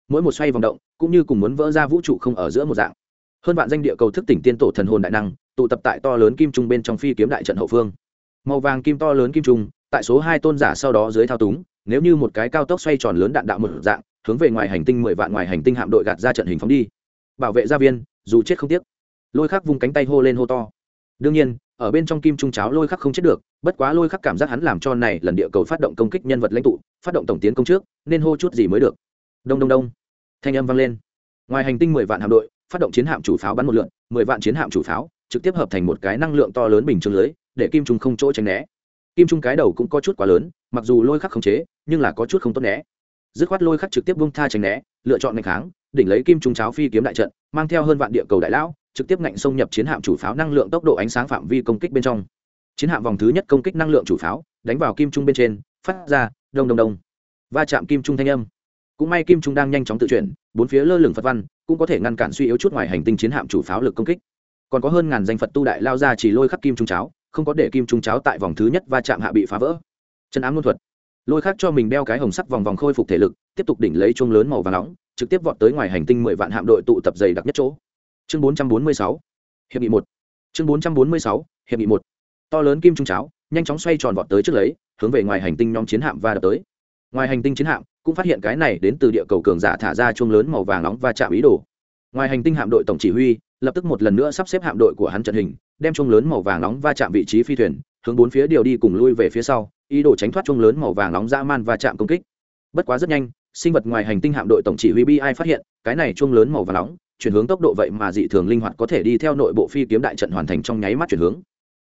A: Mỗi một xoay vòng động, cũng như cùng muốn vỡ ra vũ trụ không ở giữa một dạng. Hơn vạn danh địa cầu thức tỉnh tiên tổ thần hồn đại năng, tụ tập tại to lớn kim trung bên trong phi kiếm đại trận hậu phương. Màu vàng kim to lớn kim trung tại số hai tôn giả sau đó dưới thao túng, nếu như một cái cao tốc xoay tròn lớn đạn đạo một dạng, hướng về ngoài hành tinh mười vạn ngoài hành tinh hạm đội gạt ra trận hình phóng đi. Bảo vệ gia viên, dù chết không tiếc. Lôi khắc vung cánh tay hô lên hô to. Đương nhiên, ở bên trong kim trung cháo lôi khắc không chết được, bất quá lôi khắc cảm giác hắn làm cho này lần địa cầu phát động công kích nhân vật lãnh tụ, phát động tổng tiến công trước, nên hô chút gì mới được. Đông đông đông. Thanh âm vang lên. Ngoài hành tinh mười vạn hạm đội, phát động chiến hạm chủ pháo bắn một lượn, mười vạn chiến hạm chủ pháo, trực tiếp hợp thành một cái năng lượng to lớn bình chướng lưới, để kim trung không chỗ tránh né kim trung cái đầu cũng có chút quá lớn, mặc dù lôi khắc không chế, nhưng là có chút không tốt né. Dứt khoát lôi khắc trực tiếp bung tha tránh né, lựa chọn ngày kháng, đỉnh lấy kim trung cháo phi kiếm đại trận, mang theo hơn vạn địa cầu đại lão, trực tiếp ngạnh xông nhập chiến hạm chủ pháo năng lượng tốc độ ánh sáng phạm vi công kích bên trong. Chiến hạm vòng thứ nhất công kích năng lượng chủ pháo, đánh vào kim trung bên trên, phát ra, đông đông đông. Va chạm kim trung thanh âm. Cũng may kim trung đang nhanh chóng tự chuyển, bốn phía lơ lửng phật văn, cũng có thể ngăn cản suy yếu chút ngoài hành tinh chiến hạm chủ pháo lực công kích. Còn có hơn ngàn danh phật tu đại lao ra chỉ lôi khắc kim trung cháo không có để kim trung cháo tại vòng thứ nhất va chạm hạ bị phá vỡ. Chân ám luân thuật. Lôi khác cho mình đeo cái hồng sắt vòng vòng khôi phục thể lực, tiếp tục đỉnh lấy chuông lớn màu và nóng, trực tiếp vọt tới ngoài hành tinh mười vạn hạm đội tụ tập dày đặc nhất chỗ. Chương bốn trăm bốn mươi sáu. Hiệp nghị một. Chương bốn trăm bốn mươi sáu. Hiệp nghị một. To lớn kim trung cháo, nhanh chóng xoay tròn vọt tới trước lấy, hướng về ngoài hành tinh nhóm chiến hạm và đập tới. Ngoài hành tinh chiến hạm cũng phát hiện cái này đến từ địa cầu cường giả thả ra chuông lớn màu vàng nóng và chạm ý đồ. Ngoài hành tinh hạm đội tổng chỉ huy lập tức một lần nữa sắp xếp hạm đội của hắn trận hình, đem chuông lớn màu vàng nóng va chạm vị trí phi thuyền, hướng bốn phía điều đi cùng lui về phía sau, ý đồ tránh thoát chuông lớn màu vàng nóng dã man va chạm công kích. Bất quá rất nhanh, sinh vật ngoài hành tinh hạm đội tổng chỉ huy bi ai phát hiện, cái này chuông lớn màu vàng nóng, chuyển hướng tốc độ vậy mà dị thường linh hoạt có thể đi theo nội bộ phi kiếm đại trận hoàn thành trong nháy mắt chuyển hướng.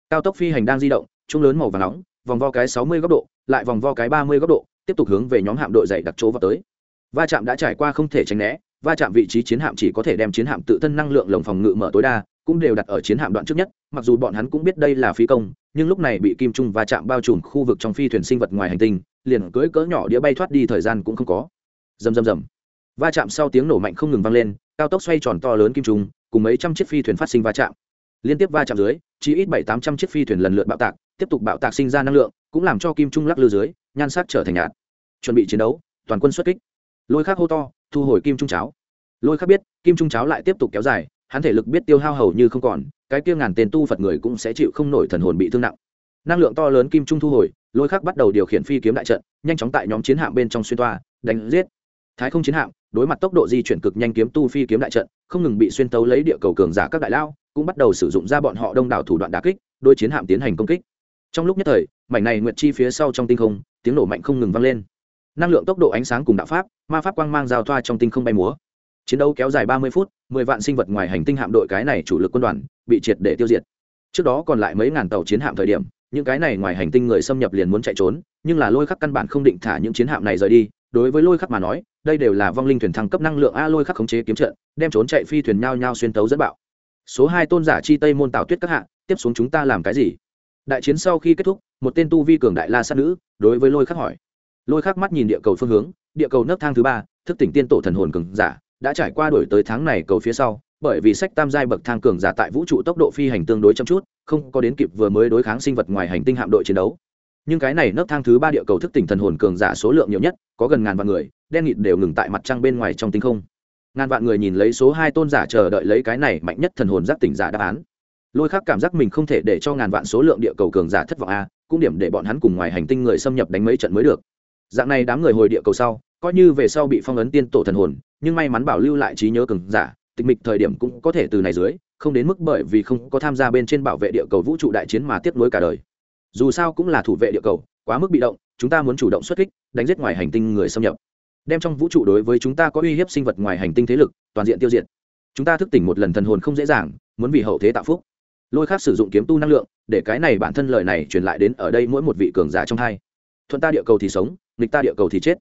A: Cao tốc phi hành đang di động, chuông lớn màu vàng nóng, vòng vo cái sáu mươi góc độ, lại vòng vo cái ba mươi góc độ, tiếp tục hướng về nhóm hạm đội dày đặc chỗ vào tới. Va chạm đã trải qua không thể tránh né va chạm vị trí chiến hạm chỉ có thể đem chiến hạm tự thân năng lượng lồng phòng ngự mở tối đa, cũng đều đặt ở chiến hạm đoạn trước nhất, mặc dù bọn hắn cũng biết đây là phi công, nhưng lúc này bị kim trung va chạm bao trùm khu vực trong phi thuyền sinh vật ngoài hành tinh, liền cưỡi cỡ nhỏ đĩa bay thoát đi thời gian cũng không có. Rầm rầm rầm. Va chạm sau tiếng nổ mạnh không ngừng vang lên, cao tốc xoay tròn to lớn kim trung, cùng mấy trăm chiếc phi thuyền phát sinh va chạm. Liên tiếp va chạm dưới, chỉ ít bảy tám trăm chiếc phi thuyền lần lượt bạo tạc, tiếp tục bạo tạc sinh ra năng lượng, cũng làm cho kim trung lắc lư dưới, nhan sắc trở thành nhạt. Chuẩn bị chiến đấu, toàn quân xuất kích lôi khác hô to, thu hồi kim trung cháo. Lôi khác biết, kim trung cháo lại tiếp tục kéo dài, hắn thể lực biết tiêu hao hầu như không còn, cái kia ngàn tên tu phật người cũng sẽ chịu không nổi thần hồn bị thương nặng. Năng lượng to lớn kim trung thu hồi, lôi khác bắt đầu điều khiển phi kiếm đại trận, nhanh chóng tại nhóm chiến hạm bên trong xuyên toa, đánh giết. Thái không chiến hạm, đối mặt tốc độ di chuyển cực nhanh kiếm tu phi kiếm đại trận, không ngừng bị xuyên tấu lấy địa cầu cường giả các đại lao, cũng bắt đầu sử dụng ra bọn họ đông đảo thủ đoạn đà kích đôi chiến hạm tiến hành công kích. Trong lúc nhất thời, mảnh này nguyệt chi phía sau trong tinh không, tiếng nổ mạnh không ngừng vang lên. Năng lượng tốc độ ánh sáng cùng đạo pháp ma pháp quang mang giao thoa trong tinh không bay múa. Chiến đấu kéo dài ba mươi phút, mười vạn sinh vật ngoài hành tinh hạm đội cái này chủ lực quân đoàn bị triệt để tiêu diệt. Trước đó còn lại mấy ngàn tàu chiến hạm thời điểm, những cái này ngoài hành tinh người xâm nhập liền muốn chạy trốn, nhưng là lôi khắc căn bản không định thả những chiến hạm này rời đi. Đối với lôi khắc mà nói, đây đều là vong linh thuyền thăng cấp năng lượng a lôi khắc khống chế kiếm trận, đem trốn chạy phi thuyền nhao nhao xuyên tấu dẫn bạo. Số hai tôn giả chi tây môn tào tuyết các hạ, tiếp xuống chúng ta làm cái gì? Đại chiến sau khi kết thúc, một tên tu vi cường đại la sát nữ đối với lôi khắc hỏi. Lôi khắc mắt nhìn địa cầu phương hướng địa cầu nấc thang thứ ba, thức tỉnh tiên tổ thần hồn cường giả, đã trải qua đổi tới tháng này cầu phía sau, bởi vì sách tam giai bậc thang cường giả tại vũ trụ tốc độ phi hành tương đối chăm chút, không có đến kịp vừa mới đối kháng sinh vật ngoài hành tinh hạm đội chiến đấu. Nhưng cái này nấc thang thứ ba địa cầu thức tỉnh thần hồn cường giả số lượng nhiều nhất, có gần ngàn vạn người, đen nghịt đều ngừng tại mặt trăng bên ngoài trong tinh không. Ngàn vạn người nhìn lấy số hai tôn giả chờ đợi lấy cái này mạnh nhất thần hồn giác tỉnh giả đáp án. Lôi khắc cảm giác mình không thể để cho ngàn vạn số lượng địa cầu cường giả thất vọng a, cũng điểm để bọn hắn cùng ngoài hành tinh người xâm nhập đánh mấy trận mới được. Dạng này đám người hồi địa cầu sau coi như về sau bị phong ấn tiên tổ thần hồn, nhưng may mắn bảo lưu lại trí nhớ cường giả, tịch mịch thời điểm cũng có thể từ này dưới, không đến mức bởi vì không có tham gia bên trên bảo vệ địa cầu vũ trụ đại chiến mà tiếp nối cả đời. Dù sao cũng là thủ vệ địa cầu, quá mức bị động, chúng ta muốn chủ động xuất kích, đánh giết ngoài hành tinh người xâm nhập. Đem trong vũ trụ đối với chúng ta có uy hiếp sinh vật ngoài hành tinh thế lực, toàn diện tiêu diệt. Chúng ta thức tỉnh một lần thần hồn không dễ dàng, muốn vì hậu thế tạo phúc. Lôi khác sử dụng kiếm tu năng lượng, để cái này bản thân lời này truyền lại đến ở đây mỗi một vị cường giả trong hai. Thuận ta địa cầu thì sống, nghịch ta địa cầu thì chết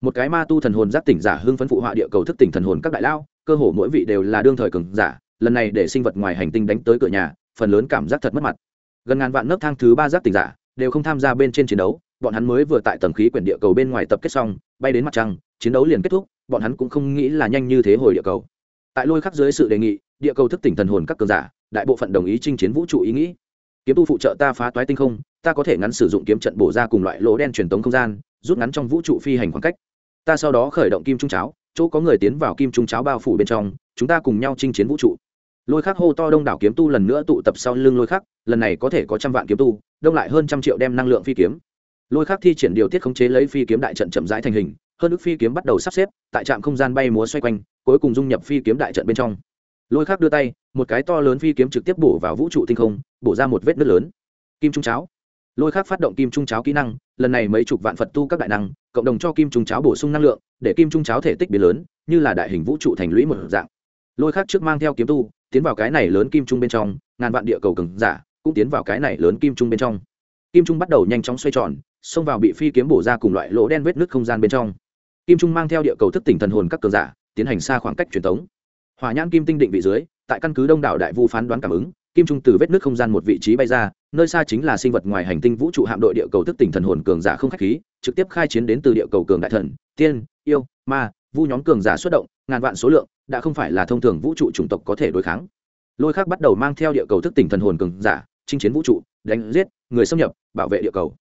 A: một cái ma tu thần hồn giác tỉnh giả hưng phấn phụ họa địa cầu thức tỉnh thần hồn các đại lao cơ hồ mỗi vị đều là đương thời cường giả, lần này để sinh vật ngoài hành tinh đánh tới cửa nhà, phần lớn cảm giác thật mất mặt. Gần ngàn vạn nấc thang thứ ba giác tỉnh giả đều không tham gia bên trên chiến đấu, bọn hắn mới vừa tại tầng khí quyển địa cầu bên ngoài tập kết xong, bay đến mặt trăng, chiến đấu liền kết thúc, bọn hắn cũng không nghĩ là nhanh như thế hồi địa cầu. Tại lôi khắc dưới sự đề nghị, địa cầu thức tỉnh thần hồn các cường giả, đại bộ phận đồng ý chinh chiến vũ trụ ý nghĩ. Kiếm tu phụ trợ ta phá toái tinh không, ta có thể ngắn sử dụng kiếm trận bổ ra cùng loại lỗ đen truyền tống không gian, rút ngắn trong vũ trụ phi hành khoảng cách ta sau đó khởi động kim trung cháo, chỗ có người tiến vào kim trung cháo bao phủ bên trong, chúng ta cùng nhau chinh chiến vũ trụ. Lôi khắc hô to đông đảo kiếm tu lần nữa tụ tập sau lưng lôi khắc, lần này có thể có trăm vạn kiếm tu, đông lại hơn trăm triệu đem năng lượng phi kiếm. Lôi khắc thi triển điều tiết khống chế lấy phi kiếm đại trận chậm rãi thành hình, hơn ước phi kiếm bắt đầu sắp xếp, tại trạm không gian bay múa xoay quanh, cuối cùng dung nhập phi kiếm đại trận bên trong. Lôi khắc đưa tay, một cái to lớn phi kiếm trực tiếp bổ vào vũ trụ tinh không, bổ ra một vết nứt lớn. Kim trung cháo lôi khác phát động kim trung cháo kỹ năng, lần này mấy chục vạn phật tu các đại năng, cộng đồng cho kim trung cháo bổ sung năng lượng, để kim trung cháo thể tích biến lớn, như là đại hình vũ trụ thành lũy một dạng. Lôi khác trước mang theo kiếm tu, tiến vào cái này lớn kim trung bên trong, ngàn vạn địa cầu cứng giả cũng tiến vào cái này lớn kim trung bên trong. Kim trung bắt đầu nhanh chóng xoay tròn, xông vào bị phi kiếm bổ ra cùng loại lỗ đen vết nước không gian bên trong. Kim trung mang theo địa cầu thức tỉnh thần hồn các cường giả, tiến hành xa khoảng cách truyền thống hỏa nhãn kim tinh định vị dưới, tại căn cứ đông đảo đại vu phán đoán cảm ứng kim trung từ vết nước không gian một vị trí bay ra, nơi xa chính là sinh vật ngoài hành tinh vũ trụ hạm đội địa cầu thức tỉnh thần hồn cường giả không khách khí, trực tiếp khai chiến đến từ địa cầu cường đại thần, tiên, yêu, ma, vu nhóm cường giả xuất động, ngàn vạn số lượng đã không phải là thông thường vũ trụ chủng tộc có thể đối kháng. Lôi khác bắt đầu mang theo địa cầu thức tỉnh thần hồn cường giả, chinh chiến vũ trụ, đánh giết, người xâm nhập, bảo vệ địa cầu.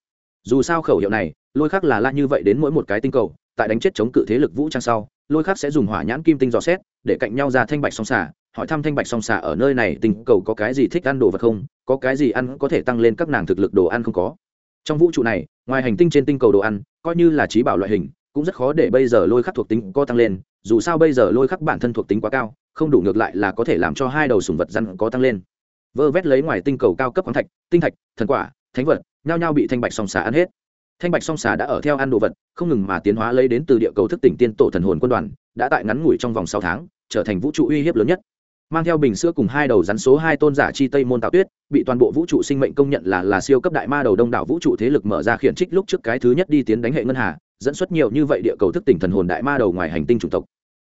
A: Dù sao khẩu hiệu này, lôi khác là la như vậy đến mỗi một cái tinh cầu, tại đánh chết chống cự thế lực vũ trang sau, lôi khác sẽ dùng hỏa nhãn kim tinh dò xét, để cạnh nhau ra thanh bạch song xả hỏi thăm thanh bạch song xà ở nơi này tinh cầu có cái gì thích ăn đồ vật không, có cái gì ăn có thể tăng lên các nàng thực lực đồ ăn không có. Trong vũ trụ này, ngoài hành tinh trên tinh cầu đồ ăn, coi như là trí bảo loại hình, cũng rất khó để bây giờ lôi khắc thuộc tính có tăng lên, dù sao bây giờ lôi khắc bản thân thuộc tính quá cao, không đủ ngược lại là có thể làm cho hai đầu sùng vật răn có tăng lên. Vơ vét lấy ngoài tinh cầu cao cấp khoáng thạch, tinh thạch, thần quả, thánh vật, nhao nhao bị thanh bạch song xà ăn hết. Thanh bạch song xà đã ở theo ăn đồ vật, không ngừng mà tiến hóa lấy đến từ địa cầu thức tỉnh tiên tổ thần hồn quân đoàn, đã tại ngắn ngủi trong vòng sáu tháng, trở thành vũ trụ uy hiếp lớn nhất mang theo bình sữa cùng hai đầu rắn số hai tôn giả chi tây môn tạo tuyết, bị toàn bộ vũ trụ sinh mệnh công nhận là là siêu cấp đại ma đầu đông đảo vũ trụ thế lực mở ra khiển trích lúc trước cái thứ nhất đi tiến đánh hệ ngân hà, dẫn xuất nhiều như vậy địa cầu thức tỉnh thần hồn đại ma đầu ngoài hành tinh chủng tộc.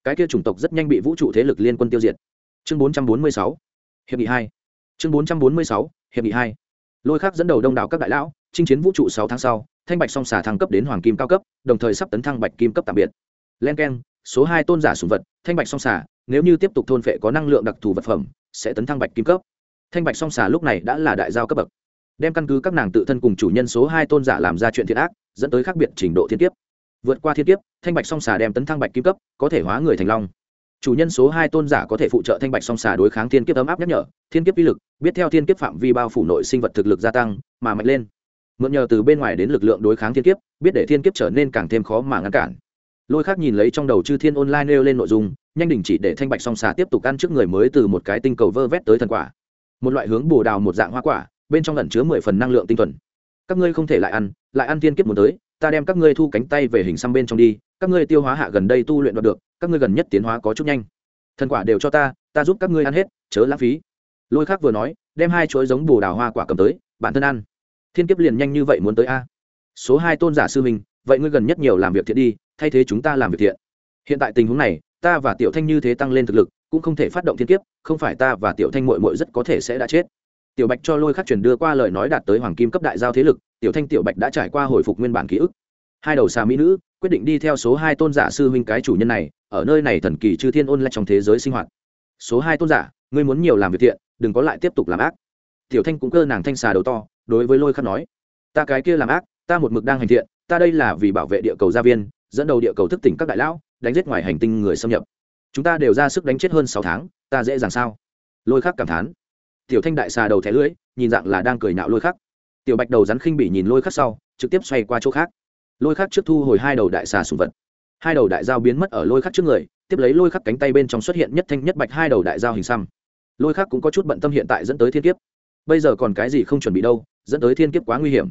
A: Cái kia chủng tộc rất nhanh bị vũ trụ thế lực liên quân tiêu diệt. Chương 446 hiệp nghị hai. Chương 446 hiệp nghị hai. Lôi khắc dẫn đầu đông đảo các đại lão, chinh chiến vũ trụ sáu tháng sau, thanh bạch song xà thăng cấp đến hoàng kim cao cấp, đồng thời sắp tấn thăng bạch kim cấp tạm biệt. Len k số hai tôn giả sùng vật, thanh bạch song xà nếu như tiếp tục thôn phệ có năng lượng đặc thù vật phẩm, sẽ tấn thăng bạch kim cấp. Thanh bạch song xà lúc này đã là đại giao cấp bậc. Đem căn cứ các nàng tự thân cùng chủ nhân số hai tôn giả làm ra chuyện thiện ác, dẫn tới khác biệt trình độ thiên kiếp. Vượt qua thiên kiếp, thanh bạch song xà đem tấn thăng bạch kim cấp, có thể hóa người thành long. Chủ nhân số hai tôn giả có thể phụ trợ thanh bạch song xà đối kháng thiên kiếp ấm áp nhắc nhở, thiên kiếp uy lực, biết theo thiên kiếp phạm vi bao phủ nội sinh vật thực lực gia tăng, mà mạnh lên. Mượn nhờ từ bên ngoài đến lực lượng đối kháng thiên kiếp, biết để thiên kiếp trở nên càng thêm khó mà ngăn cản. Lôi khác nhìn lấy trong đầu chư thiên online nêu lên nội dung nhanh đình chỉ để thanh bạch song xà tiếp tục ăn trước người mới từ một cái tinh cầu vơ vét tới thần quả. Một loại hướng bồ đào một dạng hoa quả, bên trong lẩn chứa mười phần năng lượng tinh thuần. Các ngươi không thể lại ăn lại ăn thiên kiếp muốn tới, ta đem các ngươi thu cánh tay về hình xăm bên trong đi, các ngươi tiêu hóa hạ gần đây tu luyện đoạt được, các ngươi gần nhất tiến hóa có chút nhanh. Thần quả đều cho ta ta giúp các ngươi ăn hết, chớ lãng phí. Lôi khác vừa nói, đem hai chuỗi giống bồ đào hoa quả cầm tới, bản thân ăn. Thiên kiếp liền nhanh như vậy muốn tới a? Số hai tôn giả sư mình vậy ngươi gần nhất nhiều làm việc thiện đi, thay thế chúng ta làm việc thiện. Hiện tại tình huống này ta và tiểu thanh như thế tăng lên thực lực, cũng không thể phát động thiên kiếp, không phải ta và tiểu thanh mội mội rất có thể sẽ đã chết. Tiểu bạch cho lôi khắc truyền đưa qua lời nói đạt tới hoàng kim cấp đại giao thế lực, tiểu thanh tiểu bạch đã trải qua hồi phục nguyên bản ký ức. Hai đầu xà mỹ nữ, quyết định đi theo số hai tôn giả sư huynh cái chủ nhân này, ở nơi này thần kỳ chư thiên ôn lại trong thế giới sinh hoạt. Số hai tôn giả, ngươi muốn nhiều làm việc thiện, đừng có lại tiếp tục làm ác. Tiểu thanh cũng cơ nàng thanh xà đầu to, đối với lôi khắc nói, ta cái kia làm ác, ta một mực đang hành thiện, ta đây là vì bảo vệ địa cầu gia viên dẫn đầu địa cầu thức tỉnh các đại lão, đánh giết ngoài hành tinh người xâm nhập. Chúng ta đều ra sức đánh chết hơn sáu tháng, ta dễ dàng sao? Lôi khắc cảm thán. Tiểu thanh đại xà đầu thẻ lưỡi, nhìn dạng là đang cười nạo lôi khắc. Tiểu bạch đầu rắn khinh bị nhìn lôi khắc sau, trực tiếp xoay qua chỗ khác. Lôi khắc trước thu hồi hai đầu đại xà sùng vật. Hai đầu đại dao biến mất ở lôi khắc trước người, tiếp lấy lôi khắc cánh tay bên trong xuất hiện nhất thanh nhất bạch hai đầu đại dao hình xăm. Lôi khắc cũng có chút bận tâm hiện tại dẫn tới thiên kiếp. Bây giờ còn cái gì không chuẩn bị đâu, dẫn tới thiên kiếp quá nguy hiểm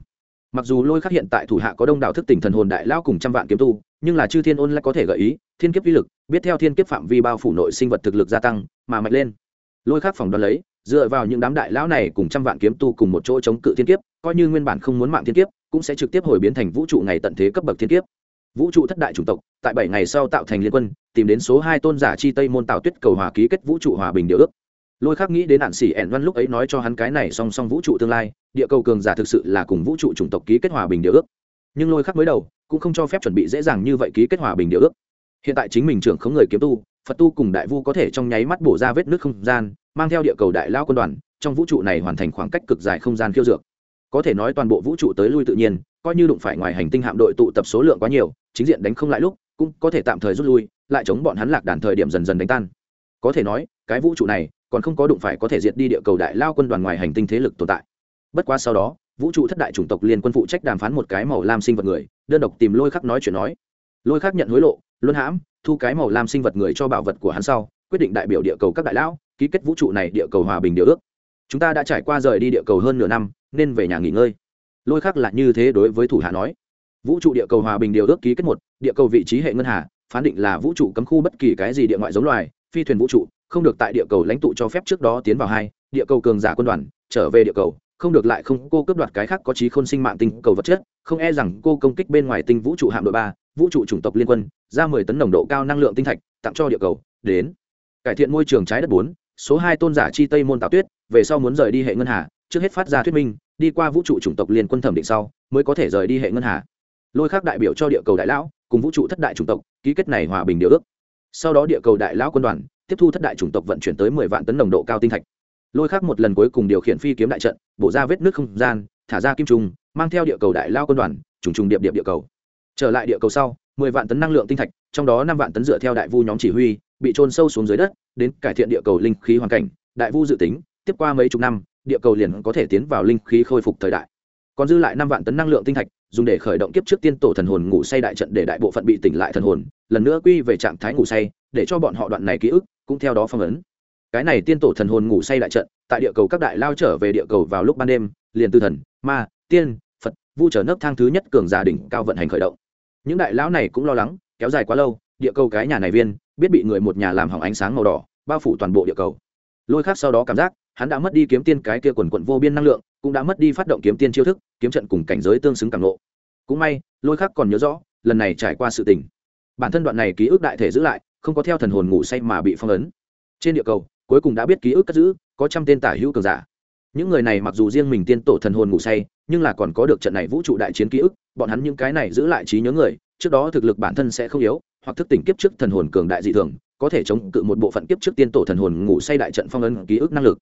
A: mặc dù lôi khắc hiện tại thủ hạ có đông đảo thức tỉnh thần hồn đại lao cùng trăm vạn kiếm tu, nhưng là chư thiên ôn lại có thể gợi ý, thiên kiếp vi lực, biết theo thiên kiếp phạm vi bao phủ nội sinh vật thực lực gia tăng, mà mạnh lên. Lôi khắc phòng đoán lấy, dựa vào những đám đại lão này cùng trăm vạn kiếm tu cùng một chỗ chống cự thiên kiếp, coi như nguyên bản không muốn mạng thiên kiếp, cũng sẽ trực tiếp hồi biến thành vũ trụ ngày tận thế cấp bậc thiên kiếp. Vũ trụ thất đại chủng tộc, tại bảy ngày sau tạo thành liên quân, tìm đến số hai tôn giả chi tây môn tạo tuyết cầu hòa ký kết vũ trụ hòa bình điều ước lôi khác nghĩ đến nạn xỉ ẻn văn lúc ấy nói cho hắn cái này song song vũ trụ tương lai, địa cầu cường giả thực sự là cùng vũ trụ chủng tộc ký kết hòa bình điều ước. Nhưng lôi khác mới đầu cũng không cho phép chuẩn bị dễ dàng như vậy ký kết hòa bình điều ước. Hiện tại chính mình trưởng không người kiếm tu, phật tu cùng đại vu có thể trong nháy mắt bổ ra vết nước không gian, mang theo địa cầu đại lao quân đoàn, trong vũ trụ này hoàn thành khoảng cách cực dài không gian khiêu dược. Có thể nói toàn bộ vũ trụ tới lui tự nhiên, coi như đụng phải ngoài hành tinh hạm đội tụ tập số lượng quá nhiều, chính diện đánh không lại lúc, cũng có thể tạm thời rút lui, lại chống bọn hắn lạc đàn thời điểm dần dần đánh tan. Có thể nói, cái vũ trụ này còn không có đụng phải có thể diệt đi địa cầu đại lao quân đoàn ngoài hành tinh thế lực tồn tại. Bất quá sau đó, vũ trụ thất đại chủng tộc liên quân phụ trách đàm phán một cái màu lam sinh vật người, đơn độc tìm lôi khắc nói chuyện nói. Lôi khắc nhận hối lộ, luân hãm, thu cái màu lam sinh vật người cho bảo vật của hắn sau, quyết định đại biểu địa cầu các đại lão, ký kết vũ trụ này địa cầu hòa bình điều ước. Chúng ta đã trải qua rời đi địa cầu hơn nửa năm, nên về nhà nghỉ ngơi. Lôi khắc là như thế đối với thủ hạ nói. Vũ trụ địa cầu hòa bình điều ước ký kết một, địa cầu vị trí hệ ngân hà, phán định là vũ trụ cấm khu bất kỳ cái gì địa ngoại giống loài, phi thuyền vũ trụ không được tại địa cầu lãnh tụ cho phép trước đó tiến vào hai, địa cầu cường giả quân đoàn, trở về địa cầu, không được lại không cô cướp đoạt cái khác có trí khôn sinh mạng tinh cầu vật chất, không e rằng cô công kích bên ngoài tinh vũ trụ hạm đội ba, vũ trụ chủng tộc liên quân, ra mười tấn nồng độ cao năng lượng tinh thạch, tặng cho địa cầu, đến. Cải thiện môi trường trái đất bốn, số hai tôn giả chi tây môn tạo tuyết, về sau muốn rời đi hệ ngân hà, trước hết phát ra thuyết minh, đi qua vũ trụ chủng tộc liên quân thẩm định sau, mới có thể rời đi hệ ngân hà. Lôi khác đại biểu cho địa cầu đại lão, cùng vũ trụ thất đại chủng tộc, ký kết này hòa bình điều ước. Sau đó địa cầu đại lão quân đoàn tiếp thu thất đại chủng tộc vận chuyển tới mười vạn tấn nồng độ cao tinh thạch. Lôi khác một lần cuối cùng điều khiển phi kiếm đại trận bổ ra vết nước không gian thả ra kim trùng, mang theo địa cầu đại lao quân đoàn trùng trùng điệp điệp địa cầu. Trở lại địa cầu sau mười vạn tấn năng lượng tinh thạch trong đó năm vạn tấn dựa theo đại vu nhóm chỉ huy bị trôn sâu xuống dưới đất đến cải thiện địa cầu linh khí hoàn cảnh. Đại vu dự tính tiếp qua mấy chục năm địa cầu liền có thể tiến vào linh khí khôi phục thời đại. Còn dư lại năm vạn tấn năng lượng tinh thạch dùng để khởi động kiếp trước tiên tổ thần hồn ngủ say đại trận để đại bộ phận bị tỉnh lại thần hồn lần nữa quy về trạng thái ngủ say để cho bọn họ đoạn này ký ức cũng theo đó phong ấn. Cái này tiên tổ thần hồn ngủ say đại trận, tại địa cầu các đại lao trở về địa cầu vào lúc ban đêm, liền tư thần, ma, tiên, phật, vu trở nấc thang thứ nhất cường giả đỉnh cao vận hành khởi động. Những đại lão này cũng lo lắng, kéo dài quá lâu, địa cầu cái nhà này viên, biết bị người một nhà làm hỏng ánh sáng màu đỏ, bao phủ toàn bộ địa cầu. Lôi khác sau đó cảm giác, hắn đã mất đi kiếm tiên cái kia quần quận vô biên năng lượng, cũng đã mất đi phát động kiếm tiên chiêu thức, kiếm trận cùng cảnh giới tương xứng càng lộ. Cũng may, lôi khác còn nhớ rõ, lần này trải qua sự tình. Bản thân đoạn này ký ức đại thể giữ lại không có theo thần hồn ngủ say mà bị phong ấn. Trên địa cầu, cuối cùng đã biết ký ức cất giữ, có trăm tên tả hữu cường giả. Những người này mặc dù riêng mình tiên tổ thần hồn ngủ say, nhưng là còn có được trận này vũ trụ đại chiến ký ức, bọn hắn những cái này giữ lại trí nhớ người, trước đó thực lực bản thân sẽ không yếu, hoặc thức tỉnh kiếp trước thần hồn cường đại dị thường, có thể chống cự một bộ phận kiếp trước tiên tổ thần hồn ngủ say đại trận phong ấn ký ức năng lực.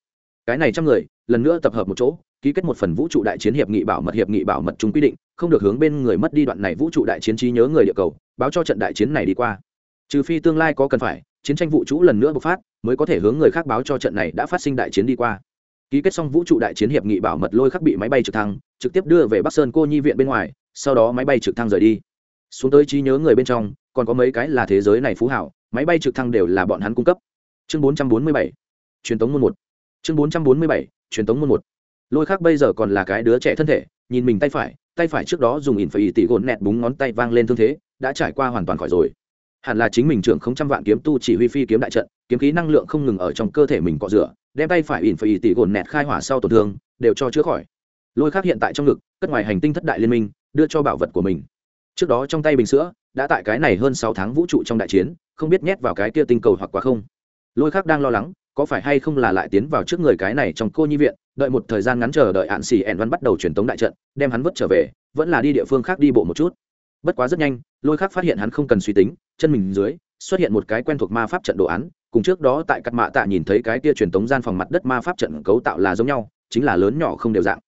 A: Cái này trăm người, lần nữa tập hợp một chỗ, ký kết một phần vũ trụ đại chiến hiệp nghị bảo mật hiệp nghị bảo mật chúng quy định, không được hướng bên người mất đi đoạn này vũ trụ đại chiến trí nhớ người địa cầu, báo cho trận đại chiến này đi qua trừ phi tương lai có cần phải, chiến tranh vũ trụ lần nữa bộc phát mới có thể hướng người khác báo cho trận này đã phát sinh đại chiến đi qua. Ký kết xong vũ trụ đại chiến hiệp nghị bảo mật lôi khắc bị máy bay trực thăng, trực tiếp đưa về bắc sơn cô nhi viện bên ngoài, sau đó máy bay trực thăng rời đi. Xuống tới trí nhớ người bên trong, còn có mấy cái là thế giới này phú hảo, máy bay trực thăng đều là bọn hắn cung cấp. Chương 447 truyền tống môn một. Chương 447 truyền tống môn một. Lôi khắc bây giờ còn là cái đứa trẻ thân thể, nhìn mình tay phải tay phải trước đó dùng ỉn phải ỉ tỉ gồn nẹt búng ngón tay vang lên thương thế, đã trải qua hoàn toàn khỏi rồi hẳn là chính mình trưởng không trăm vạn kiếm tu chỉ huy phi kiếm đại trận, kiếm khí năng lượng không ngừng ở trong cơ thể mình cọ rửa, đem tay phải ỉn phải ỉ tỉ gồn nẹt khai hỏa sau tổn thương, đều cho chữa khỏi. Lôi khác hiện tại trong ngực, cất ngoài hành tinh thất đại liên minh, đưa cho bảo vật của mình. Trước đó trong tay bình sữa, đã tại cái này hơn sáu tháng vũ trụ trong đại chiến, không biết nhét vào cái kia tinh cầu hoặc quá không. Lôi khác đang lo lắng, có phải hay không là lại tiến vào trước người cái này trong cô nhi viện, đợi một thời gian ngắn chờ đợi hạn xì ẻn văn bắt đầu truyền tống đại trận, đem hắn vứt trở về, vẫn là đi địa phương khác đi bộ một chút bất quá rất nhanh, lôi khác phát hiện hắn không cần suy tính, chân mình dưới, xuất hiện một cái quen thuộc ma pháp trận đồ án, cùng trước đó tại cắt mạ tạ nhìn thấy cái kia truyền tống gian phòng mặt đất ma pháp trận cấu tạo là giống nhau, chính là lớn nhỏ không đều dạng.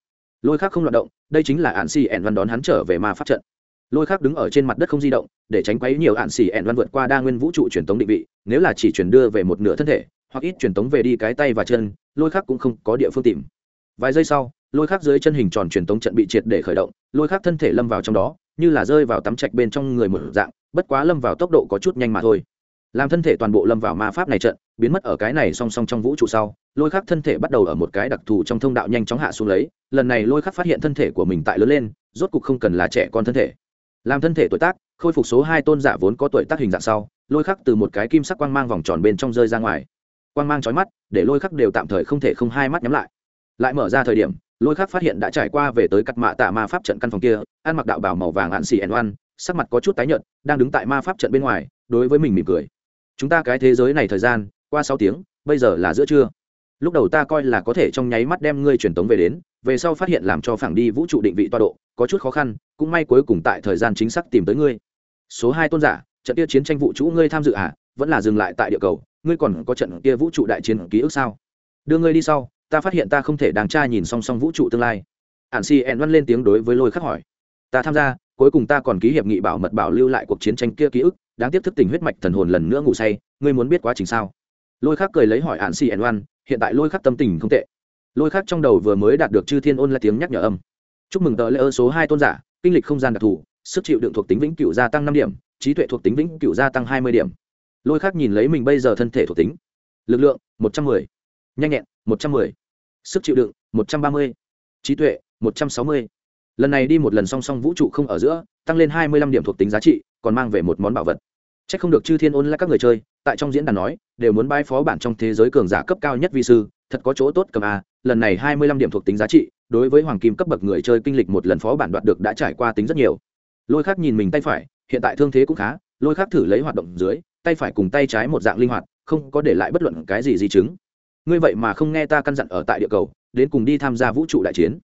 A: Lôi khác không loạt động, đây chính là ạn xì ẻn văn đón hắn trở về ma pháp trận. Lôi khác đứng ở trên mặt đất không di động, để tránh quấy nhiều ạn xì ẻn văn vượt qua đa nguyên vũ trụ truyền tống định vị, nếu là chỉ truyền đưa về một nửa thân thể, hoặc ít truyền tống về đi cái tay và chân, lôi khác cũng không có địa phương tìm. Vài giây sau, lôi khác dưới chân hình tròn truyền tống trận bị triệt để khởi động, lôi khác thân thể lâm vào trong đó như là rơi vào tắm trạch bên trong người một dạng, bất quá lâm vào tốc độ có chút nhanh mà thôi. Làm thân thể toàn bộ lâm vào ma pháp này trận, biến mất ở cái này song song trong vũ trụ sau, lôi khắc thân thể bắt đầu ở một cái đặc thù trong thông đạo nhanh chóng hạ xuống lấy, lần này lôi khắc phát hiện thân thể của mình tại lớn lên, rốt cục không cần là trẻ con thân thể. Làm thân thể tuổi tác, khôi phục số hai tôn giả vốn có tuổi tác hình dạng sau, lôi khắc từ một cái kim sắc quang mang vòng tròn bên trong rơi ra ngoài. Quang mang trói mắt, để lôi khắc đều tạm thời không thể không hai mắt nhắm lại lại mở ra thời điểm, lôi khác phát hiện đã trải qua về tới cắt mạ tạ ma pháp trận căn phòng kia, ăn mặc đạo bảo màu vàng hạn xì ẻn oan, sắc mặt có chút tái nhợt, đang đứng tại ma pháp trận bên ngoài, đối với mình mỉm cười. Chúng ta cái thế giới này thời gian, qua sáu tiếng, bây giờ là giữa trưa. Lúc đầu ta coi là có thể trong nháy mắt đem ngươi truyền tống về đến, về sau phát hiện làm cho phẳng đi vũ trụ định vị toa độ, có chút khó khăn, cũng may cuối cùng tại thời gian chính xác tìm tới ngươi. Số hai tôn giả, trận kia chiến tranh vũ trụ ngươi tham dự à? Vẫn là dừng lại tại địa cầu, ngươi còn có trận kia vũ trụ đại chiến ký ức sao? Đưa ngươi đi sau ta phát hiện ta không thể đáng tra nhìn song song vũ trụ tương lai. Ạn si ẹn văn lên tiếng đối với lôi khắc hỏi. Ta tham gia, cuối cùng ta còn ký hiệp nghị bảo mật bảo lưu lại cuộc chiến tranh kia ký ức, đáng tiếp thức tỉnh huyết mạch thần hồn lần nữa ngủ say, ngươi muốn biết quá trình sao? Lôi khắc cười lấy hỏi ạn si ẹn văn, hiện tại lôi khắc tâm tình không tệ. Lôi khắc trong đầu vừa mới đạt được chư thiên ôn là tiếng nhắc nhở âm. Chúc mừng tờ lễ ơ số hai tôn giả, kinh lịch không gian đặc thù, sức chịu đựng thuộc tính vĩnh cửu gia tăng năm điểm, trí tuệ thuộc tính vĩnh cửu gia tăng hai mươi điểm. Lôi khắc nhìn lấy mình bây giờ thân thể thuộc tính. Lực lượng, một trăm mười. Nhanh nhẹn một trăm mười. Sức chịu đựng, một trăm ba mươi. Trí tuệ, một trăm sáu mươi. Lần này đi một lần song song vũ trụ không ở giữa, tăng lên hai mươi lăm điểm thuộc tính giá trị, còn mang về một món bảo vật. C h ắ c không được chư thiên ôn lại các người chơi, tại trong diễn đàn nói, đều muốn bãi phó bản trong thế giới cường giả cấp cao nhất vi sư, thật có chỗ tốt cầm a lần này hai mươi lăm điểm thuộc tính giá trị, đối với hoàng kim cấp bậc người chơi kinh lịch một lần phó bản đoạt được đã trải qua tính rất nhiều. Lôi khác nhìn mình tay phải, hiện tại thương thế cũng khá, lôi khác thử lấy hoạt động dưới, tay phải cùng tay trái một dạng linh hoạt, không có để lại bất luận cái gì di chứng ngươi vậy mà không nghe ta căn dặn ở tại địa cầu đến cùng đi tham gia vũ trụ đại chiến.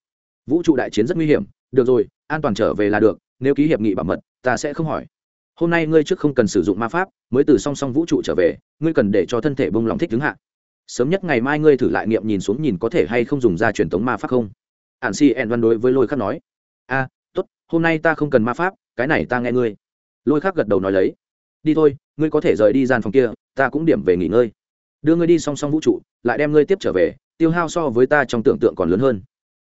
A: Vũ trụ đại chiến rất nguy hiểm được rồi an toàn trở về là được nếu ký hiệp nghị bảo mật ta sẽ không hỏi. Hôm nay ngươi trước không cần sử dụng ma pháp mới từ song song vũ trụ trở về ngươi cần để cho thân thể bông lòng thích đứng hạ. Sớm nhất ngày mai ngươi thử lại nghiệm nhìn xuống nhìn có thể hay không dùng ra truyền thống ma pháp không? Ạn si ẹn văn đối với lôi khắc nói. A à, t ố t hôm nay ta không cần ma pháp cái này ta nghe ngươi. Lôi khắc gật đầu nói lấy. Đi thôi ngươi có thể rời đi gian phòng kia ta cũng điểm về nghỉ ngơi đưa ngươi đi song song vũ trụ lại đem ngươi tiếp trở về tiêu hao so với ta trong tưởng tượng còn lớn hơn.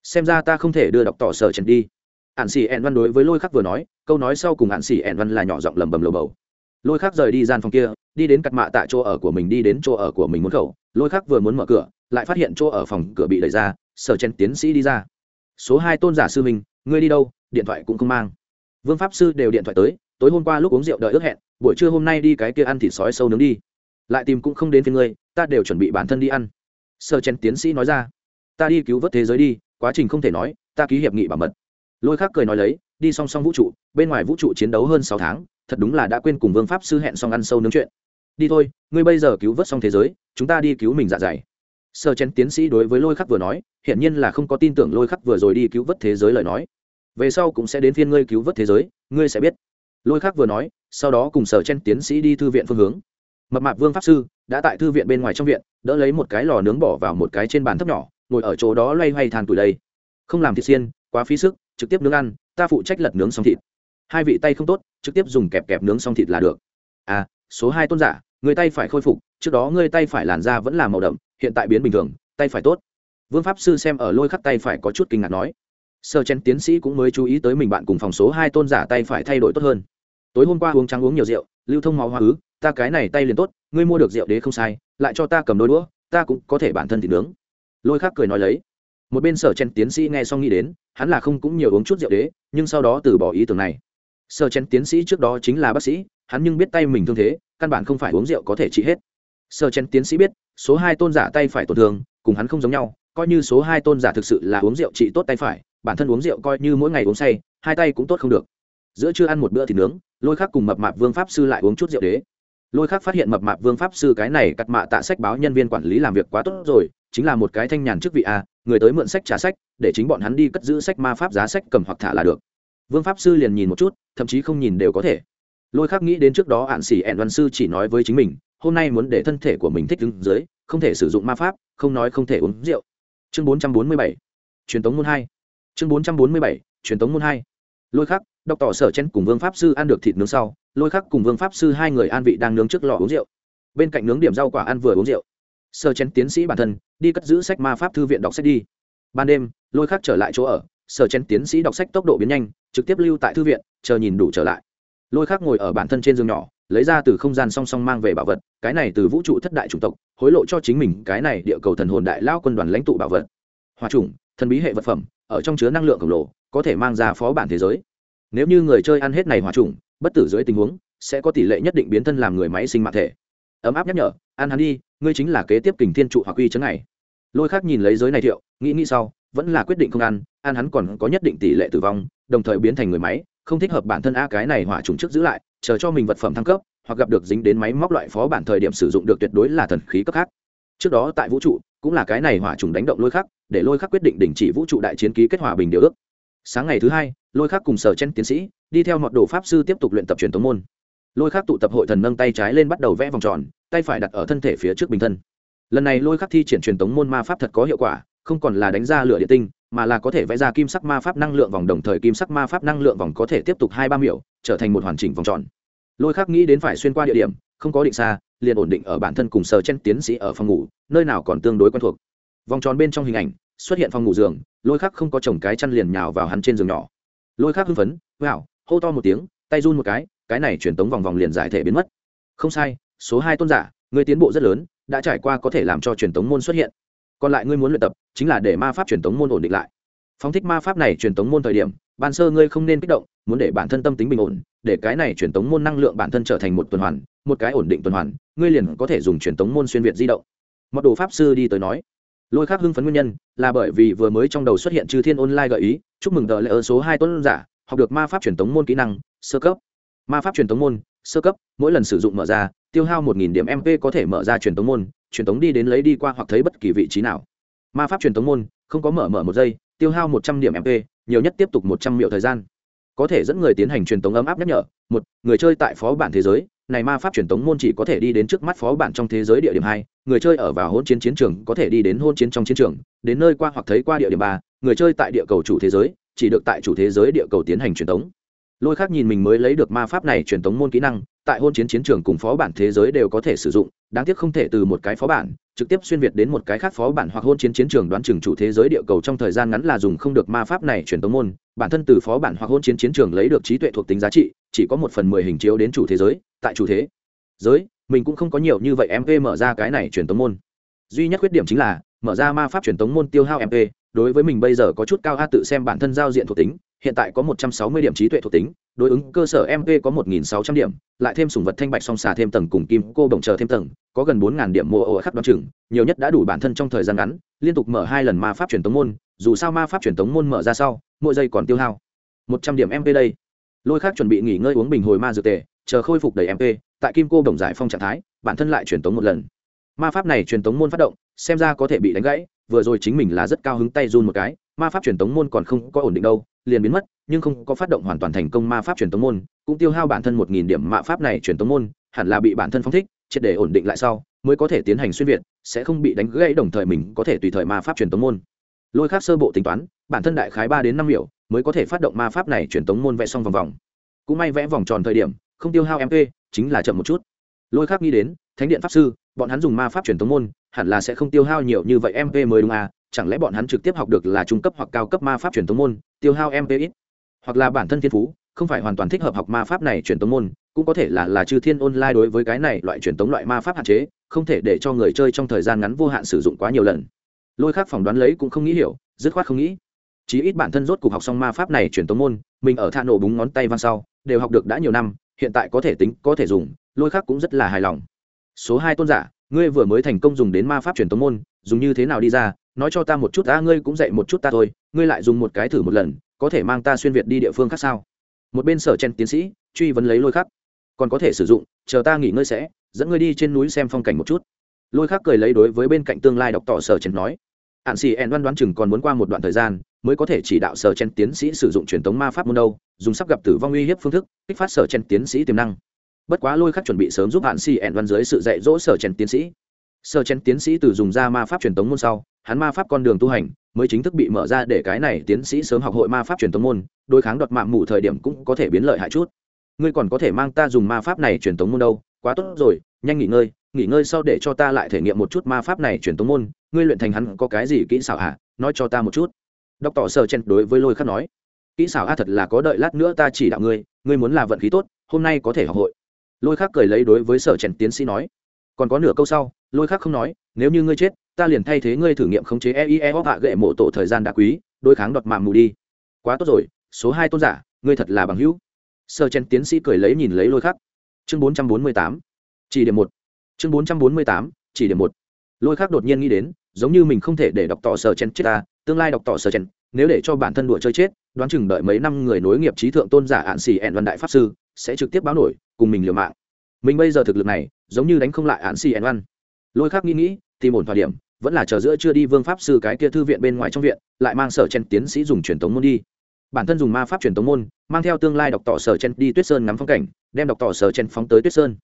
A: Xem ra ta không thể đưa đọc tỏ sở trần đi. Ạn xỉ ẹn văn đối với lôi khắc vừa nói câu nói sau cùng ạn xỉ ẹn văn là nhỏ giọng lầm bầm lầu bầu. Lôi khắc rời đi gian phòng kia đi đến cặt mạ tại chỗ ở của mình đi đến chỗ ở của mình muốn khẩu. Lôi khắc vừa muốn mở cửa lại phát hiện chỗ ở phòng cửa bị đẩy ra sở chen tiến sĩ đi ra. Số hai tôn giả sư mình, ngươi đi đâu? Điện thoại cũng không mang. Vương pháp sư đều điện thoại tới tối hôm qua lúc uống rượu đợi ước hẹn buổi trưa hôm nay đi cái kia ăn thịt sói sâu nướng đi lại tìm cũng không đến với ngươi, ta đều chuẩn bị bản thân đi ăn. Sơ chen tiến sĩ nói ra. Ta đi cứu vớt thế giới đi, quá trình không thể nói, ta ký hiệp nghị bảo mật. Lôi khắc cười nói lấy, đi song song vũ trụ, bên ngoài vũ trụ chiến đấu hơn sáu tháng, thật đúng là đã quên cùng vương pháp sư hẹn xong ăn sâu nướng chuyện. Đi thôi, ngươi bây giờ cứu vớt xong thế giới, chúng ta đi cứu mình dạ dày. Sơ chen tiến sĩ đối với lôi khắc vừa nói, hiển nhiên là không có tin tưởng lôi khắc vừa rồi đi cứu vớt thế giới lời nói. Về sau cũng sẽ đến phiên ngươi cứu vớt thế giới, ngươi sẽ biết. Lôi khắc vừa nói, sau đó cùng sở chen tiến sĩ đi thư viện phương hướng mập mạp vương pháp sư đã tại thư viện bên ngoài trong viện, đỡ lấy một cái lò nướng bỏ vào một cái trên bàn thấp nhỏ, ngồi ở chỗ đó loay hoay than tuổi đây. Không làm thịt xiên, quá phí sức, trực tiếp nướng ăn, ta phụ trách lật nướng xong thịt. Hai vị tay không tốt, trực tiếp dùng kẹp kẹp nướng xong thịt là được. À số hai tôn giả, người tay phải khôi phục, trước đó người tay phải làn da vẫn là màu đậm, hiện tại biến bình thường, tay phải tốt. Vương pháp sư xem ở lôi khắc tay phải có chút kinh ngạc nói. Sơ chen tiến sĩ cũng mới chú ý tới mình bạn cùng phòng số hai tôn giả tay phải thay đổi tốt hơn. Tối hôm qua uống trắng uống nhiều rượu, lưu thông máu hoa ứ ta cái này tay liền tốt, ngươi mua được rượu đế không sai, lại cho ta cầm đôi đũa, ta cũng có thể bản thân thì nướng. Lôi khắc cười nói lấy. Một bên sở chen tiến sĩ nghe xong nghĩ đến, hắn là không cũng nhiều uống chút rượu đế, nhưng sau đó từ bỏ ý tưởng này. Sở chen tiến sĩ trước đó chính là bác sĩ, hắn nhưng biết tay mình thương thế, căn bản không phải uống rượu có thể trị hết. Sở chen tiến sĩ biết, số hai tôn giả tay phải tổn thương, cùng hắn không giống nhau, coi như số hai tôn giả thực sự là uống rượu trị tốt tay phải, bản thân uống rượu coi như mỗi ngày uống say, hai tay cũng tốt không được. Giữa chưa ăn một bữa thì nướng, lôi khắc cùng mập mạp vương pháp sư lại uống chút rượu đế lôi khác phát hiện mập mạp vương pháp sư cái này cắt mạ tạ sách báo nhân viên quản lý làm việc quá tốt rồi, chính là một cái thanh nhàn chức vị a, người tới mượn sách trả sách, để chính bọn hắn đi cất giữ sách ma pháp giá sách cầm hoặc thả là được. Vương pháp sư liền nhìn một chút, thậm chí không nhìn đều có thể. Lôi khác nghĩ đến trước đó ạn xỉ ẹn văn sư chỉ nói với chính mình, hôm nay muốn để thân thể của mình thích đứng dưới, không thể sử dụng ma pháp, không nói không thể uống rượu. Chương bốn trăm bốn mươi bảy, truyền tống môn hai. Chương bốn trăm bốn mươi bảy, truyền tống môn hai. Lôi khắc đọc tỏ sở chen cùng vương pháp sư ăn được thịt nướng sau, lôi khắc cùng vương pháp sư hai người an vị đang nướng trước lò uống rượu. Bên cạnh nướng điểm rau quả ăn vừa uống rượu. Sở chen tiến sĩ bản thân, đi cất giữ sách ma pháp thư viện đọc sách đi. Ban đêm, lôi khắc trở lại chỗ ở, sở chen tiến sĩ đọc sách tốc độ biến nhanh, trực tiếp lưu tại thư viện, chờ nhìn đủ trở lại. Lôi khắc ngồi ở bản thân trên giường nhỏ, lấy ra từ không gian song song mang về bảo vật, cái này từ vũ trụ thất đại chủng tộc, hối lộ cho chính mình cái này địa cầu thần hồn đại lao quân đoàn lãnh tụ bảo vật. Hòa trùng thần bí hệ vật phẩm, ở trong chứa năng lượng khổng lồ, có thể mang ra phó bản thế giới nếu như người chơi ăn hết này hòa trùng, bất tử dưới tình huống, sẽ có tỷ lệ nhất định biến thân làm người máy sinh mạng thể. Ấm áp nhắc nhở, ăn hắn đi, ngươi chính là kế tiếp kình thiên trụ hoặc uy chấn này. Lôi khác nhìn lấy giới này thiệu, nghĩ nghĩ sau, vẫn là quyết định không ăn ăn hắn còn có nhất định tỷ lệ tử vong, đồng thời biến thành người máy, không thích hợp bản thân a cái này hỏa trùng trước giữ lại, chờ cho mình vật phẩm thăng cấp, hoặc gặp được dính đến máy móc loại phó bản thời điểm sử dụng được tuyệt đối là thần khí cấp khác. Trước đó tại vũ trụ, cũng là cái này hỏa trùng đánh động lôi khắc để lôi khắc quyết định đình chỉ vũ trụ đại chiến ký kết hòa bình điều ước. Sáng ngày thứ hai lôi khắc cùng sở chen tiến sĩ, đi theo mọt đồ pháp sư tiếp tục luyện tập truyền thống môn. Lôi khắc tụ tập hội thần nâng tay trái lên bắt đầu vẽ vòng tròn, tay phải đặt ở thân thể phía trước bình thân. Lần này lôi khắc thi triển truyền thống môn ma pháp thật có hiệu quả, không còn là đánh ra lửa địa tinh, mà là có thể vẽ ra kim sắc ma pháp năng lượng vòng đồng thời kim sắc ma pháp năng lượng vòng có thể tiếp tục hai ba miểu, trở thành một hoàn chỉnh vòng tròn. Lôi khắc nghĩ đến phải xuyên qua địa điểm, không có định xa, liền ổn định ở bản thân cùng sờ chen tiến sĩ ở phòng ngủ, nơi nào còn tương đối quen thuộc. Vòng tròn bên trong hình ảnh, xuất hiện phòng ngủ giường, lôi khắc không có chồng cái chăn liền nhào vào hắn trên giường nhỏ lôi khác hưng phấn hảo, hô to một tiếng tay run một cái cái này truyền tống vòng vòng liền giải thể biến mất. Không sai số hai tôn giả người tiến bộ rất lớn đã trải qua có thể làm cho truyền tống môn xuất hiện. Còn lại ngươi muốn luyện tập chính là để ma pháp truyền tống môn ổn định lại. Phóng thích ma pháp này truyền tống môn thời điểm ban sơ ngươi không nên kích động muốn để bản thân tâm tính bình ổn để cái này truyền tống môn năng lượng bản thân trở thành một tuần hoàn một cái ổn định tuần hoàn ngươi liền có thể dùng truyền tống môn xuyên việt di động. Mật đồ pháp sư đi tới nói lôi khác hưng phấn nguyên nhân là bởi vì vừa mới trong đầu xuất hiện chư thiên online gợi ý, chúc mừng tờ lễ ở số hai tuấn giả, học được ma pháp truyền tống môn kỹ năng, sơ cấp. Ma pháp truyền tống môn, sơ cấp, mỗi lần sử dụng mở ra, tiêu hao một nghìn điểm mp có thể mở ra truyền tống môn, truyền tống đi đến lấy đi qua hoặc thấy bất kỳ vị trí nào. Ma pháp truyền tống môn, không có mở mở một giây, tiêu hao một trăm điểm mp nhiều nhất tiếp tục một trăm triệu thời gian. Có thể dẫn người tiến hành truyền tống ấm áp nhắc nhở, một, người chơi tại phó bản thế giới, này ma pháp truyền tống môn chỉ có thể đi đến trước mắt phó bản trong thế giới địa điểm hai người chơi ở vào hôn chiến chiến trường có thể đi đến hôn chiến trong chiến trường, đến nơi qua hoặc thấy qua địa điểm ba, người chơi tại địa cầu chủ thế giới, chỉ được tại chủ thế giới địa cầu tiến hành truyền tống. Lôi khác nhìn mình mới lấy được ma pháp này truyền tống môn kỹ năng, tại hôn chiến chiến trường cùng phó bản thế giới đều có thể sử dụng, đáng tiếc không thể từ một cái phó bản, trực tiếp xuyên việt đến một cái khác phó bản hoặc hôn chiến chiến trường đoán chừng chủ thế giới địa cầu trong thời gian ngắn là dùng không được ma pháp này truyền tống môn. Bản thân từ phó bản hoặc hôn chiến chiến trường lấy được trí tuệ thuộc tính giá trị, chỉ có một phần mười hình chiếu đến chủ thế giới, tại chủ thế giới, mình cũng không có nhiều như vậy mp mở ra cái này truyền tống môn. Duy nhất khuyết điểm chính là, mở ra ma pháp truyền tống môn tiêu hao mp đối với mình bây giờ có chút cao a tự xem bản thân giao diện thuộc tính, hiện tại có một trăm sáu mươi điểm trí tuệ thuộc tính, đối ứng cơ sở mp có một nghìn sáu trăm điểm, lại thêm sùng vật thanh bạch song xà thêm tầng cùng kim cô đồng chờ thêm tầng, có gần bốn điểm mua ổ khắc đoán chừng, nhiều nhất đã đủ bản thân trong thời gian ngắn, liên tục mở hai lần ma pháp truyền tống môn, dù sao ma pháp truyền tống môn mở ra sau, mỗi giây còn tiêu hao một trăm điểm mp đây. Lôi khác chuẩn bị nghỉ ngơi uống bình hồi ma dược tề, chờ khôi phục đầy mp tại kim cô đồng giải phong trạng thái, bản thân lại truyền tống một lần. Ma pháp này truyền tống môn phát động, xem ra có thể bị đánh gãy, vừa rồi chính mình là rất cao hứng tay run một cái, ma pháp truyền tống môn còn không có ổn định đâu, liền biến mất, nhưng không có phát động hoàn toàn thành công ma pháp truyền tống môn, cũng tiêu hao bản thân một nghìn điểm mạ pháp này truyền tống môn, hẳn là bị bản thân phóng thích, triệt để ổn định lại sau, mới có thể tiến hành xuyên việt, sẽ không bị đánh gãy đồng thời mình có thể tùy thời ma pháp truyền tống môn. Lôi khác sơ bộ tính toán, bản thân đại khái ba đến năm miểu, mới có thể phát động ma pháp này truyền tống môn vẽ xong vòng vòng. Cũng may vẽ vòng tròn thời điểm không tiêu hao mp chính là chậm một chút. Lôi khác nghĩ đến, thánh điện pháp sư, bọn hắn dùng ma pháp truyền tống môn, hẳn là sẽ không tiêu hao nhiều như vậy mp mới đúng à chẳng lẽ bọn hắn trực tiếp học được là trung cấp hoặc cao cấp ma pháp truyền tống môn, tiêu hao mp ít? Hoặc là bản thân thiên phú, không phải hoàn toàn thích hợp học ma pháp này truyền tống môn, cũng có thể là là chư thiên online đối với cái này loại truyền tống loại ma pháp hạn chế, không thể để cho người chơi trong thời gian ngắn vô hạn sử dụng quá nhiều lần. Lôi khác phỏng đoán lấy cũng không nghĩ hiểu, dứt khoát không nghĩ. Chí ít bản thân rốt cuộc học xong ma pháp này truyền tống môn, mình ở thạ nổ búng ngón tay văn sau, đều học được đã nhiều năm hiện tại có thể tính, có thể dùng, lôi khác cũng rất là hài lòng. Số hai tôn giả, ngươi vừa mới thành công dùng đến ma pháp truyền tống môn, dùng như thế nào đi ra? Nói cho ta một chút ta ngươi cũng dạy một chút ta thôi, ngươi lại dùng một cái thử một lần, có thể mang ta xuyên việt đi địa phương khác sao? Một bên sở chen tiến sĩ, truy vấn lấy lôi khắc. Còn có thể sử dụng, chờ ta nghỉ ngơi sẽ, dẫn ngươi đi trên núi xem phong cảnh một chút. Lôi khắc cười lấy đối với bên cạnh tương lai đọc tỏ sở chen nói. Hạn xì ẹn đoán đoán chừng còn muốn qua một đoạn thời gian mới có thể chỉ đạo sở chen tiến sĩ sử dụng truyền thống ma pháp môn đâu, dùng sắp gặp tử vong uy hiếp phương thức, kích phát sở chen tiến sĩ tiềm năng. Bất quá lôi khắc chuẩn bị sớm giúp hạn xì ẹn văn dưới sự dạy dỗ sở chen tiến sĩ. Sở chen tiến sĩ từ dùng ra ma pháp truyền thống môn sau, hắn ma pháp con đường tu hành mới chính thức bị mở ra để cái này tiến sĩ sớm học hội ma pháp truyền thống môn, đối kháng đoạt mạng mù thời điểm cũng có thể biến lợi hại chút. Ngươi còn có thể mang ta dùng ma pháp này truyền thống môn đâu, quá tốt rồi, nhanh nghỉ ngơi nghỉ ngơi sau để cho ta lại thể nghiệm một chút ma pháp này truyền thống môn, ngươi luyện thành hắn có cái gì kỹ xảo hả? Nói cho ta một chút đọc tỏ sơ chen đối với lôi khắc nói, kỹ xảo a thật là có đợi lát nữa ta chỉ đạo ngươi ngươi muốn là vận khí tốt, hôm nay có thể học hội. Lôi khắc cười lấy đối với sở chen tiến sĩ nói, còn có nửa câu sau, lôi khắc không nói, nếu như ngươi chết, ta liền thay thế ngươi thử nghiệm khống chế eie hóc hạ gệ mộ tổ thời gian đã quý, đối kháng đoạt mạng mù đi. Quá tốt rồi, số hai tôn giả, ngươi thật là bằng hữu. Sơ chen tiến sĩ cười lấy nhìn lấy lôi khắc. Chương bốn trăm bốn mươi tám, chỉ điểm một. Chương bốn trăm bốn mươi tám, chỉ điểm một. Lôi khắc đột nhiên nghĩ đến, giống như mình không thể để đọc tỏ sơ chen chết ta tương lai đọc tỏ sở chen nếu để cho bản thân đùa chơi chết, đoán chừng đợi mấy năm người nối nghiệp trí thượng tôn giả ạn xì ẹn văn đại pháp sư sẽ trực tiếp báo nổi, cùng mình liều mạng. Mình bây giờ thực lực này, giống như đánh không lại ạn xì ẹn văn. Lôi khắc nghĩ nghĩ, tìm ổn thời điểm, vẫn là chờ giữa chưa đi vương pháp sư cái kia thư viện bên ngoài trong viện, lại mang sở chen tiến sĩ dùng truyền tống môn đi. Bản thân dùng ma pháp truyền tống môn, mang theo tương lai đọc tỏ sở chen đi tuyết sơn ngắm phong cảnh, đem đọc tỏ sở chen phóng tới tuyết sơn.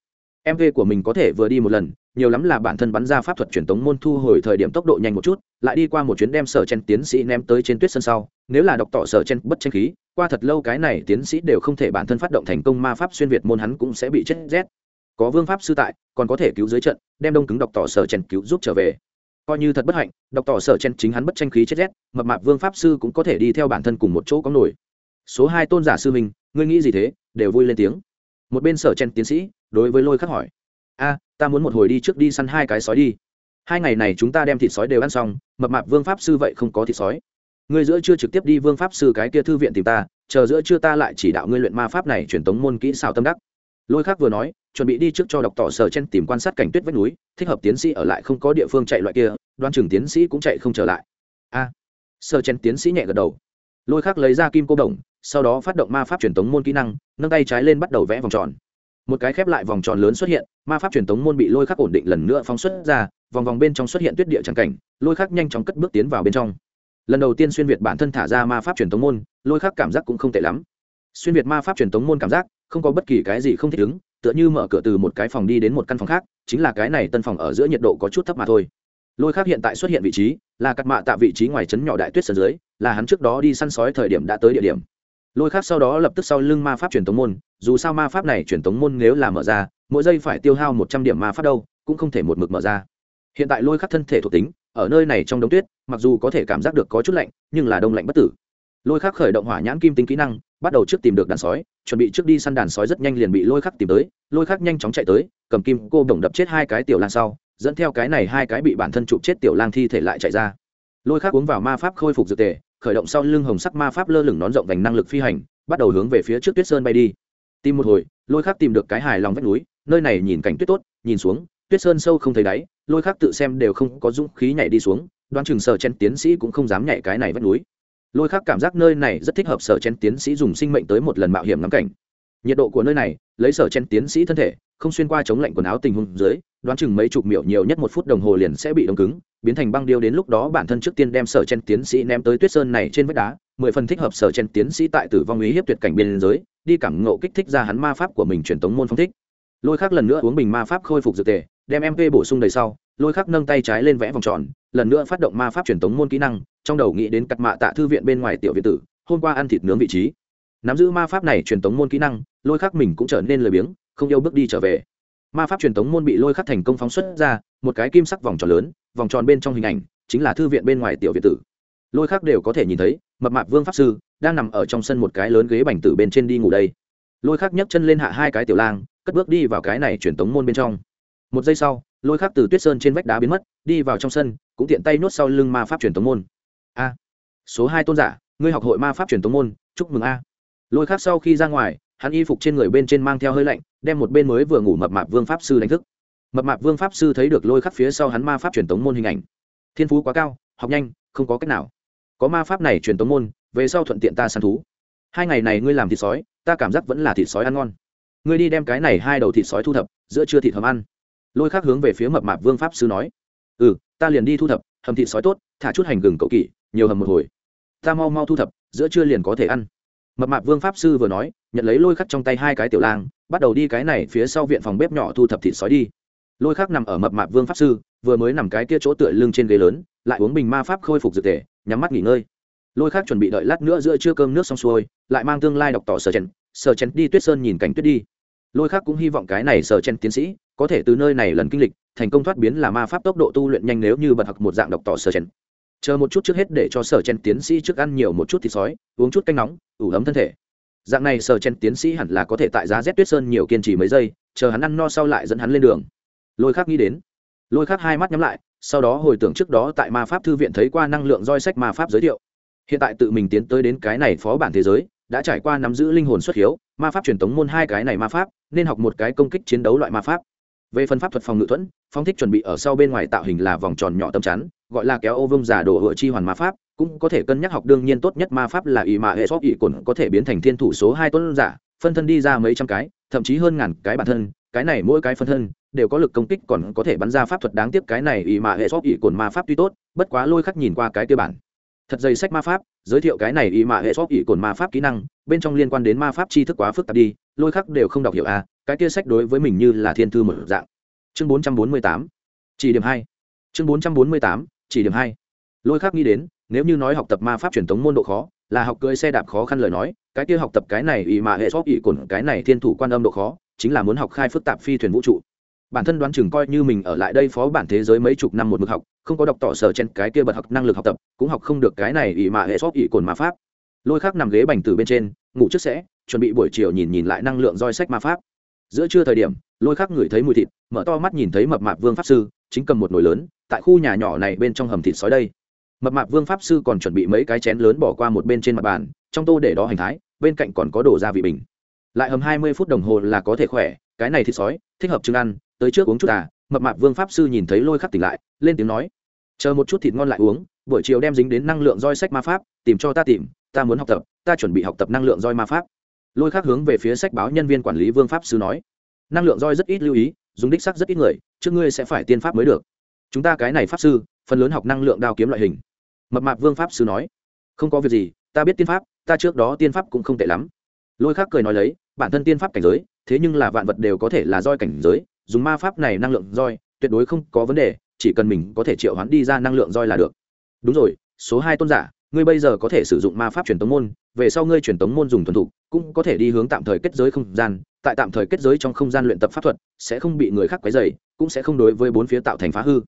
A: Mv của mình có thể vừa đi một lần nhiều lắm là bản thân bắn ra pháp thuật truyền tống môn thu hồi thời điểm tốc độ nhanh một chút lại đi qua một chuyến đem sở chen tiến sĩ ném tới trên tuyết sân sau. Nếu là đọc tỏ sở chen bất tranh khí qua thật lâu cái này tiến sĩ đều không thể bản thân phát động thành công ma pháp xuyên việt môn hắn cũng sẽ bị chết rét. Có vương pháp sư tại còn có thể cứu dưới trận đem đông cứng đọc tỏ sở chen cứu giúp trở về. Coi như thật bất hạnh đọc tỏ sở chen chính hắn bất tranh khí chết rét mập mạp vương pháp sư cũng có thể đi theo bản thân cùng một chỗ có nổi. Số hai tôn giả sư mình, ngươi nghĩ gì thế? Đều vui lên tiếng. Một bên sở chen tiến sĩ đối với lôi khắc hỏi. A ta muốn một hồi đi trước đi săn hai cái sói đi. Hai ngày này chúng ta đem thịt sói đều ăn xong mập mạp vương pháp sư vậy không có thịt sói. Ngươi giữa chưa trực tiếp đi vương pháp sư cái kia thư viện tìm ta chờ giữa chưa ta lại chỉ đạo ngươi luyện ma pháp này truyền tống môn kỹ xảo tâm đắc. Lôi khác vừa nói chuẩn bị đi trước cho đọc tỏ sở chen tìm quan sát cảnh tuyết vách núi thích hợp tiến sĩ ở lại không có địa phương chạy loại kia đoan chừng tiến sĩ cũng chạy không trở lại. A à, sở chen tiến sĩ nhẹ gật đầu. Lôi khác lấy ra kim cô đồng sau đó phát động ma pháp truyền tống môn kỹ năng nâng tay trái lên bắt đầu vẽ vòng tròn một cái khép lại vòng tròn lớn xuất hiện, ma pháp truyền tống môn bị lôi khắc ổn định lần nữa phóng xuất ra, vòng vòng bên trong xuất hiện tuyết địa tràng cảnh, lôi khắc nhanh chóng cất bước tiến vào bên trong. Lần đầu tiên xuyên việt bản thân thả ra ma pháp truyền tống môn, lôi khắc cảm giác cũng không tệ lắm. Xuyên việt ma pháp truyền tống môn cảm giác, không có bất kỳ cái gì không thích ứng, tựa như mở cửa từ một cái phòng đi đến một căn phòng khác, chính là cái này tân phòng ở giữa nhiệt độ có chút thấp mà thôi. Lôi khắc hiện tại xuất hiện vị trí, là cắt mạ tạ vị trí ngoài trấn nhỏ đại tuyết sơn dưới, là hắn trước đó đi săn sói thời điểm đã tới địa điểm lôi khắc sau đó lập tức sau lưng ma pháp truyền tống môn, dù sao ma pháp này truyền tống môn nếu là mở ra, mỗi giây phải tiêu hao một trăm điểm ma pháp đâu, cũng không thể một mực mở ra. Hiện tại lôi khắc thân thể thuộc tính, ở nơi này trong đống tuyết, mặc dù có thể cảm giác được có chút lạnh, nhưng là đông lạnh bất tử. Lôi khắc khởi động hỏa nhãn kim tính kỹ năng, bắt đầu trước tìm được đàn sói, chuẩn bị trước đi săn đàn sói rất nhanh liền bị lôi khắc tìm tới. Lôi khắc nhanh chóng chạy tới, cầm kim cô đồng đập chết hai cái tiểu lang sau, dẫn theo cái này hai cái bị bản thân chụp chết tiểu lang thi thể lại chạy ra. Lôi khắc uống vào ma pháp khôi phục dược tề khởi động sau lưng hồng sắc ma pháp lơ lửng nón rộng vành năng lực phi hành, bắt đầu hướng về phía trước tuyết sơn bay đi. Tìm một hồi, lôi khắc tìm được cái hài lòng vách núi, nơi này nhìn cảnh tuyết tốt, nhìn xuống, tuyết sơn sâu không thấy đáy, lôi khắc tự xem đều không có dũng khí nhảy đi xuống, đoán chừng sở chen tiến sĩ cũng không dám nhảy cái này vách núi. Lôi khắc cảm giác nơi này rất thích hợp sở chen tiến sĩ dùng sinh mệnh tới một lần mạo hiểm ngắm cảnh. Nhiệt độ của nơi này, lấy sở chen tiến sĩ thân thể không xuyên qua chống lạnh quần áo tình huống dưới, đoán chừng mấy chục miệu nhiều nhất một phút đồng hồ liền sẽ bị đông cứng, biến thành băng điêu đến lúc đó bản thân trước tiên đem sở chen tiến sĩ ném tới tuyết sơn này trên vách đá, mười phần thích hợp sở chen tiến sĩ tại tử vong ý hiếp tuyệt cảnh biên giới, đi cảm ngộ kích thích ra hắn ma pháp của mình truyền tống môn phong thích. Lôi khắc lần nữa uống bình ma pháp khôi phục dược tề, đem mp bổ sung đầy sau, lôi khắc nâng tay trái lên vẽ vòng tròn, lần nữa phát động ma pháp truyền tống môn kỹ năng, trong đầu nghĩ đến cắt mạ tạ thư viện bên ngoài tiểu viện tử, hôm qua ăn thịt nướng vị trí. Nắm giữ ma pháp này truyền tống môn kỹ năng, lôi khắc mình cũng trở nên lười biếng không yêu bước đi trở về. Ma pháp truyền thống môn bị lôi khắc thành công phóng xuất ra, một cái kim sắc vòng tròn lớn, vòng tròn bên trong hình ảnh, chính là thư viện bên ngoài tiểu viện tử. Lôi khắc đều có thể nhìn thấy, mập mạp vương pháp sư đang nằm ở trong sân một cái lớn ghế bành tử bên trên đi ngủ đây. Lôi khắc nhấc chân lên hạ hai cái tiểu lang, cất bước đi vào cái này truyền tống môn bên trong. Một giây sau, lôi khắc từ tuyết sơn trên vách đá biến mất, đi vào trong sân, cũng tiện tay nuốt sau lưng ma pháp truyền tống môn. A. Số hai tôn giả, ngươi học hội ma pháp truyền tống môn, chúc mừng a. Lôi khắc sau khi ra ngoài hắn y phục trên người bên trên mang theo hơi lạnh, đem một bên mới vừa ngủ mập mạp vương pháp sư đánh thức. Mập mạp vương pháp sư thấy được lôi khắc phía sau hắn ma pháp truyền tống môn hình ảnh. Thiên phú quá cao, học nhanh, không có cách nào. Có ma pháp này truyền tống môn, về sau thuận tiện ta săn thú. Hai ngày này ngươi làm thịt sói, ta cảm giác vẫn là thịt sói ăn ngon. Ngươi đi đem cái này hai đầu thịt sói thu thập, giữa trưa thịt hầm ăn. Lôi khắc hướng về phía mập mạp vương pháp sư nói. Ừ ta liền đi thu thập, hầm thịt sói tốt, thả chút hành gừng cậu kỷ, nhiều hầm một hồi. Ta mau mau thu thập, giữa trưa liền có thể ăn. Mập mạp vương pháp sư vừa nói nhận lấy lôi khắc trong tay hai cái tiểu lang, bắt đầu đi cái này phía sau viện phòng bếp nhỏ thu thập thịt sói đi. Lôi khắc nằm ở mập mạp vương pháp sư, vừa mới nằm cái kia chỗ tựa lưng trên ghế lớn, lại uống bình ma pháp khôi phục dược thể, nhắm mắt nghỉ ngơi. Lôi khắc chuẩn bị đợi lát nữa giữa trưa cơm nước xong xuôi, lại mang tương lai đọc tỏ sở chen sở chen đi tuyết sơn nhìn cảnh tuyết đi. Lôi khắc cũng hy vọng cái này sở chen tiến sĩ, có thể từ nơi này lần kinh lịch, thành công thoát biến là ma pháp tốc độ tu luyện nhanh nếu như bật học một dạng đọc tỏ sở chen chờ một chút trước hết để cho sở chen tiến sĩ trước ăn nhiều một chút thịt sói, uống chút canh nóng, ủ ấm thân thể dạng này sở chen tiến sĩ hẳn là có thể tại giá rét tuyết sơn nhiều kiên trì mấy giây, chờ hắn ăn no sau lại dẫn hắn lên đường. Lôi khác nghĩ đến. Lôi khác hai mắt nhắm lại, sau đó hồi tưởng trước đó tại ma pháp thư viện thấy qua năng lượng roi sách ma pháp giới thiệu. Hiện tại tự mình tiến tới đến cái này phó bản thế giới, đã trải qua nắm giữ linh hồn xuất hiếu, ma pháp truyền thống môn hai cái này ma pháp, nên học một cái công kích chiến đấu loại ma pháp. Về phần pháp thuật phòng ngự thuẫn, phong thích chuẩn bị ở sau bên ngoài tạo hình là vòng tròn nhỏ tâm chắn, gọi là kéo ô vông giả đồ hựa chi hoàn ma pháp cũng có thể cân nhắc học đương nhiên tốt nhất ma pháp là ỷ mà hệ sóp ỷ cồn có thể biến thành thiên thủ số hai tuấn giả, phân thân đi ra mấy trăm cái, thậm chí hơn ngàn cái bản thân, cái này mỗi cái phân thân đều có lực công kích còn có thể bắn ra pháp thuật đáng tiếc cái này ỷ mà hệ sóp ỷ cồn ma pháp tuy tốt, bất quá lôi khắc nhìn qua cái kia bản. Thật dày sách ma pháp, giới thiệu cái này ỷ mà hệ sóp ỷ cồn ma pháp kỹ năng, bên trong liên quan đến ma pháp tri thức quá phức tạp đi, lôi khắc đều không đọc hiểu à cái kia sách đối với mình như là thiên thư một dạng. Chương bốn trăm bốn mươi tám, chỉ điểm hai. Chương bốn trăm bốn mươi tám, chỉ điểm hai. Lôi khắc nghĩ đến nếu như nói học tập ma pháp truyền thống môn độ khó, là học cưỡi xe đạp khó khăn lời nói, cái kia học tập cái này ỵ mà hệ xóp ỵ cồn cái này thiên thủ quan âm độ khó, chính là muốn học khai phức tạp phi thuyền vũ trụ. Bản thân đoán chừng coi như mình ở lại đây phó bản thế giới mấy chục năm một mực học, không có đọc tỏ sở trên cái kia bật học năng lực học tập, cũng học không được cái này ỵ mà hệ xóp ỵ cồn ma pháp. Lôi khác nằm ghế bành từ bên trên, ngủ trước sẽ, chuẩn bị buổi chiều nhìn nhìn lại năng lượng roi sách ma pháp. Giữa trưa thời điểm, lôi khắc ngửi thấy mùi thịt, mở to mắt nhìn thấy mập mạp vương pháp sư, chính cầm một nồi lớn, tại khu nhà nhỏ này bên trong hầm thịt sói đây mập mạp vương pháp sư còn chuẩn bị mấy cái chén lớn bỏ qua một bên trên mặt bàn, trong tô để đó hành thái, bên cạnh còn có đổ gia vị bình. Lại hầm hai mươi phút đồng hồ là có thể khỏe, cái này thịt sói, thích hợp chừng ăn, tới trước uống chút à mập mạp vương pháp sư nhìn thấy lôi khắc tỉnh lại, lên tiếng nói, chờ một chút thịt ngon lại uống, buổi chiều đem dính đến năng lượng roi sách ma pháp, tìm cho ta tìm, ta muốn học tập, ta chuẩn bị học tập năng lượng roi ma pháp. Lôi khắc hướng về phía sách báo nhân viên quản lý vương pháp sư nói, năng lượng roi rất ít lưu ý, dùng đích sắc rất ít người, trước ngươi sẽ phải tiên pháp mới được. Chúng ta cái này pháp sư, phần lớn học năng lượng đao kiếm loại hình mập mạp vương pháp sư nói, không có việc gì, ta biết tiên pháp, ta trước đó tiên pháp cũng không tệ lắm. Lôi khắc cười nói lấy, bản thân tiên pháp cảnh giới, thế nhưng là vạn vật đều có thể là roi cảnh giới, dùng ma pháp này năng lượng roi, tuyệt đối không có vấn đề, chỉ cần mình có thể triệu hoán đi ra năng lượng roi là được. Đúng rồi, số hai tôn giả, ngươi bây giờ có thể sử dụng ma pháp truyền tống môn, về sau ngươi truyền tống môn dùng thuần thục, cũng có thể đi hướng tạm thời kết giới không gian, tại tạm thời kết giới trong không gian luyện tập pháp thuật, sẽ không bị người khác quấy dày cũng sẽ không đối với bốn phía tạo thành phá hư.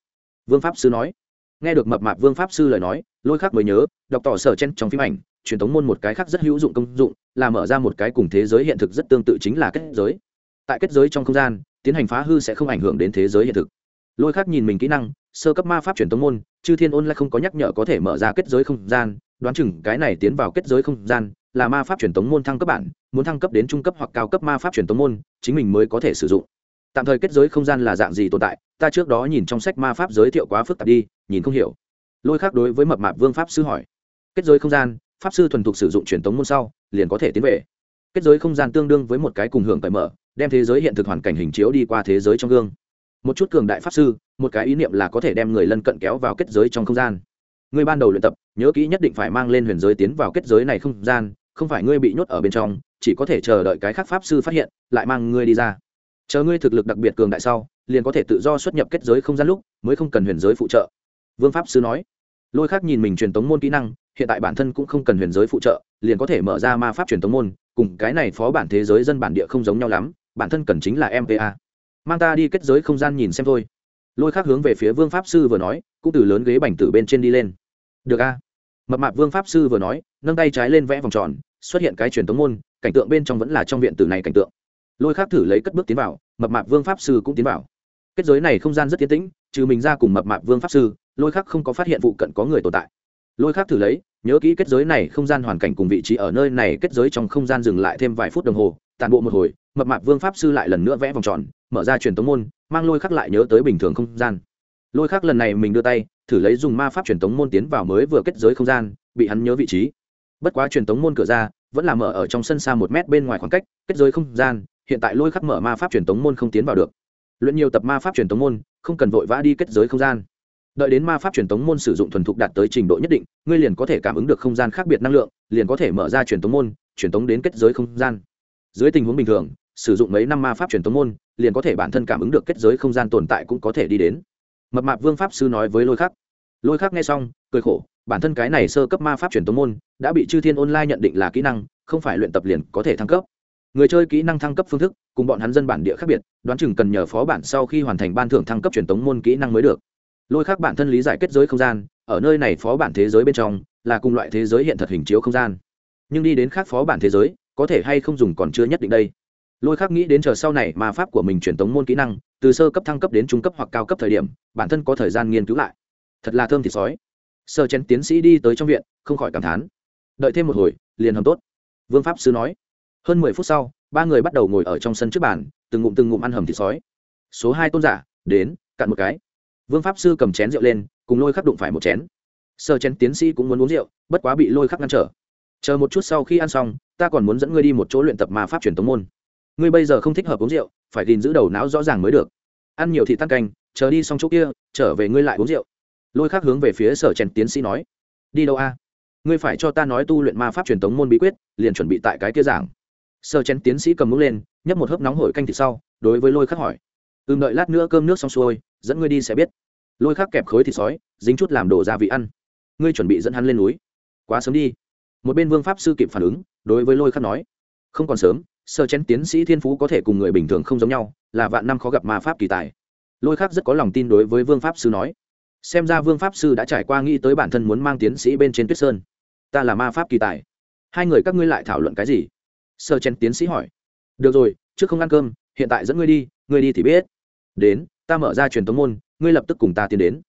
A: Vương pháp sư nói. Nghe được mập mạp vương pháp sư lời nói lôi khác mới nhớ, đọc tỏ sở chen trong phim ảnh, truyền thống môn một cái khác rất hữu dụng công dụng, là mở ra một cái cùng thế giới hiện thực rất tương tự chính là kết giới. Tại kết giới trong không gian, tiến hành phá hư sẽ không ảnh hưởng đến thế giới hiện thực. Lôi khác nhìn mình kỹ năng, sơ cấp ma pháp truyền thống môn, chư thiên ôn lại không có nhắc nhở có thể mở ra kết giới không gian, đoán chừng cái này tiến vào kết giới không gian, là ma pháp truyền thống môn thăng cấp bản, muốn thăng cấp đến trung cấp hoặc cao cấp ma pháp truyền thống môn, chính mình mới có thể sử dụng. Tạm thời kết giới không gian là dạng gì tồn tại, ta trước đó nhìn trong sách ma pháp giới thiệu quá phức tạp đi, nhìn không hiểu lôi khác đối với mập mạp vương pháp sư hỏi. Kết giới không gian, pháp sư thuần thục sử dụng truyền thống môn sau, liền có thể tiến về. Kết giới không gian tương đương với một cái cùng hưởng cởi mở, đem thế giới hiện thực hoàn cảnh hình chiếu đi qua thế giới trong gương. Một chút cường đại pháp sư, một cái ý niệm là có thể đem người lân cận kéo vào kết giới trong không gian. Người ban đầu luyện tập, nhớ kỹ nhất định phải mang lên huyền giới tiến vào kết giới này không gian, không phải ngươi bị nhốt ở bên trong, chỉ có thể chờ đợi cái khác pháp sư phát hiện, lại mang ngươi đi ra. Chờ ngươi thực lực đặc biệt cường đại sau, liền có thể tự do xuất nhập kết giới không gian lúc, mới không cần huyền giới phụ trợ vương pháp sư nói. Lôi khác nhìn mình truyền tống môn kỹ năng, hiện tại bản thân cũng không cần huyền giới phụ trợ, liền có thể mở ra ma pháp truyền tống môn, cùng cái này phó bản thế giới dân bản địa không giống nhau lắm, bản thân cần chính là mpa mang ta đi kết giới không gian nhìn xem thôi. Lôi khác hướng về phía vương pháp sư vừa nói, cũng từ lớn ghế bành tử bên trên đi lên. Được a. Mập mạp vương pháp sư vừa nói, nâng tay trái lên vẽ vòng tròn, xuất hiện cái truyền tống môn, cảnh tượng bên trong vẫn là trong viện tử này cảnh tượng. Lôi khác thử lấy cất bước tiến vào, mập mạp vương pháp sư cũng tiến vào. Kết giới này không gian rất tiến tĩnh, trừ mình ra cùng mập mạp vương pháp sư lôi khác không có phát hiện vụ cận có người tồn tại. Lôi khác thử lấy, nhớ kỹ kết giới này không gian hoàn cảnh cùng vị trí ở nơi này, kết giới trong không gian dừng lại thêm vài phút đồng hồ tàn bộ một hồi, mập mạp vương pháp sư lại lần nữa vẽ vòng tròn, mở ra truyền tống môn, mang lôi khắc lại nhớ tới bình thường không gian. Lôi khắc lần này mình đưa tay, thử lấy dùng ma pháp truyền tống môn tiến vào mới vừa kết giới không gian, bị hắn nhớ vị trí. Bất quá truyền tống môn cửa ra, vẫn là mở ở trong sân xa một mét bên ngoài khoảng cách, kết giới không gian, hiện tại lôi khắc mở ma pháp truyền tống môn không tiến vào được. Luyện nhiều tập ma pháp truyền tống môn, không cần vội vã đi kết giới không gian đợi đến ma pháp truyền tống môn sử dụng thuần thục đạt tới trình độ nhất định, ngươi liền có thể cảm ứng được không gian khác biệt năng lượng, liền có thể mở ra truyền tống môn, truyền tống đến kết giới không gian. Dưới tình huống bình thường, sử dụng mấy năm ma pháp truyền tống môn, liền có thể bản thân cảm ứng được kết giới không gian tồn tại cũng có thể đi đến. Mập mạp vương pháp sư nói với lôi khắc. Lôi khắc nghe xong, cười khổ, bản thân cái này sơ cấp ma pháp truyền tống môn, đã bị chư thiên online nhận định là kỹ năng, không phải luyện tập liền có thể thăng cấp. Người chơi kỹ năng thăng cấp phương thức, cùng bọn hắn dân bản địa khác biệt, đoán chừng cần nhờ phó bản sau khi hoàn thành ban thưởng thăng cấp truyền tống môn kỹ năng mới được lôi khác bản thân lý giải kết giới không gian, ở nơi này phó bản thế giới bên trong, là cùng loại thế giới hiện thật hình chiếu không gian. Nhưng đi đến khác phó bản thế giới, có thể hay không dùng còn chưa nhất định đây. Lôi khác nghĩ đến chờ sau này mà pháp của mình truyền tống môn kỹ năng, từ sơ cấp thăng cấp đến trung cấp hoặc cao cấp thời điểm, bản thân có thời gian nghiên cứu lại. Thật là thơm thịt sói. Sơ chén tiến sĩ đi tới trong viện, không khỏi cảm thán. Đợi thêm một hồi, liền hầm tốt. Vương pháp sư nói. Hơn mười phút sau, ba người bắt đầu ngồi ở trong sân trước bàn, từng ngụm từng ngụm ăn hầm thịt sói. Số hai tôn giả, đến, cạn một cái vương pháp sư cầm chén rượu lên, cùng lôi khắc đụng phải một chén. Sơ chén tiến sĩ cũng muốn uống rượu, bất quá bị lôi khắc ngăn trở. Chờ một chút sau khi ăn xong, ta còn muốn dẫn ngươi đi một chỗ luyện tập ma pháp truyền tống môn. Ngươi bây giờ không thích hợp uống rượu, phải gìn giữ đầu não rõ ràng mới được. Ăn nhiều thị tăng canh, chờ đi xong chỗ kia, trở về ngươi lại uống rượu. Lôi khắc hướng về phía sở chèn tiến sĩ nói. Đi đâu a? Ngươi phải cho ta nói tu luyện ma pháp truyền tống môn bí quyết, liền chuẩn bị tại cái kia giảng. Sở chèn tiến sĩ cầm mũ lên, nhấp một hớp nóng hổi canh thịt sau, đối với lôi khắc hỏi. Ừm, đợi lát nữa cơm nước xong xuôi, dẫn ngươi đi sẽ biết lôi khắc kẹp khối thịt sói, dính chút làm đồ gia vị ăn. Ngươi chuẩn bị dẫn hắn lên núi. Quá sớm đi. Một bên vương pháp sư kịp phản ứng, đối với lôi khắc nói. Không còn sớm, sơ chén tiến sĩ thiên phú có thể cùng người bình thường không giống nhau, là vạn năm khó gặp ma pháp kỳ tài. Lôi khắc rất có lòng tin đối với vương pháp sư nói. Xem ra vương pháp sư đã trải qua nghĩ tới bản thân muốn mang tiến sĩ bên trên tuyết sơn. Ta là ma pháp kỳ tài. Hai người các ngươi lại thảo luận cái gì? Sơ chén tiến sĩ hỏi. Được rồi, trước không ăn cơm, hiện tại dẫn ngươi đi ngươi đi thì biết. Đến ta mở ra truyền tống môn, ngươi lập tức cùng ta tiến đến.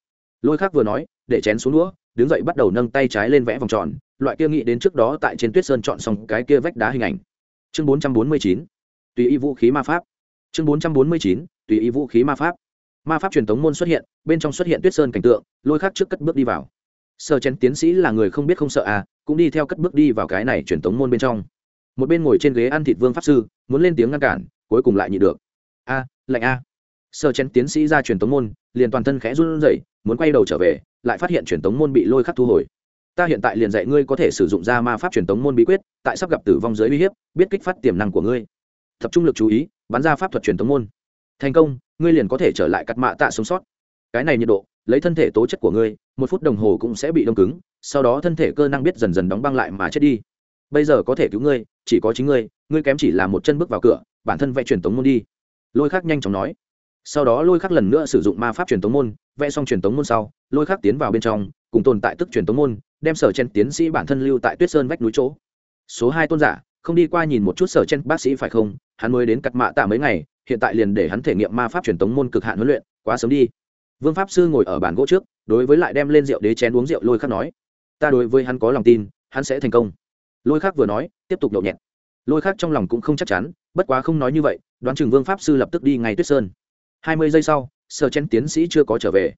A: Lôi khác vừa nói, để chén xuống đũa, đứng dậy bắt đầu nâng tay trái lên vẽ vòng tròn, loại kia nghĩ đến trước đó tại trên tuyết sơn chọn xong cái kia vách đá hình ảnh. Chương bốn trăm bốn mươi chín, tùy ý vũ khí ma pháp. Chương bốn trăm bốn mươi chín, tùy ý vũ khí ma pháp. Ma pháp truyền thống môn xuất hiện, bên trong xuất hiện tuyết sơn cảnh tượng, lôi khác trước cất bước đi vào. Sơ chén tiến sĩ là người không biết không sợ à cũng đi theo cất bước đi vào cái này truyền thống môn bên trong. Một bên ngồi trên ghế ăn thịt vương pháp sư, muốn lên tiếng ngăn cản, cuối cùng lại nhị được. A, lạnh a sơ chén tiến sĩ ra truyền tống môn, liền toàn thân khẽ run rẩy, muốn quay đầu trở về, lại phát hiện truyền tống môn bị lôi khắc thu hồi. Ta hiện tại liền dạy ngươi có thể sử dụng ra ma pháp truyền tống môn bí quyết, tại sắp gặp tử vong dưới uy hiếp, biết kích phát tiềm năng của ngươi. Tập trung lực chú ý, bắn ra pháp thuật truyền tống môn. Thành công, ngươi liền có thể trở lại cắt mạ tạ sống sót. Cái này nhiệt độ, lấy thân thể tố chất của ngươi, một phút đồng hồ cũng sẽ bị đông cứng, sau đó thân thể cơ năng biết dần dần đóng băng lại mà chết đi. Bây giờ có thể cứu ngươi, chỉ có chính ngươi ngươi kém chỉ là một chân bước vào cửa, bản thân vẽ truyền tống môn đi. Lôi khắc nhanh chóng nói sau đó lôi khắc lần nữa sử dụng ma pháp truyền tống môn, vẽ xong truyền tống môn sau, lôi khắc tiến vào bên trong, cùng tồn tại tức truyền tống môn, đem sở chen tiến sĩ bản thân lưu tại tuyết sơn vách núi chỗ. Số hai tôn giả, không đi qua nhìn một chút sở chen bác sĩ phải không? Hắn mới đến cặt mạ tạ mấy ngày, hiện tại liền để hắn thể nghiệm ma pháp truyền tống môn cực hạn huấn luyện, quá sớm đi. Vương pháp sư ngồi ở bàn gỗ trước, đối với lại đem lên rượu đế chén uống rượu lôi khắc nói, ta đối với hắn có lòng tin, hắn sẽ thành công. Lôi khắc vừa nói, tiếp tục nhậu nhẹt. Lôi khắc trong lòng cũng không chắc chắn, bất quá không nói như vậy, đoán chừng vương pháp sư lập tức đi ngay tuyết sơn hai mươi giây sau, sở chen tiến sĩ chưa có trở về.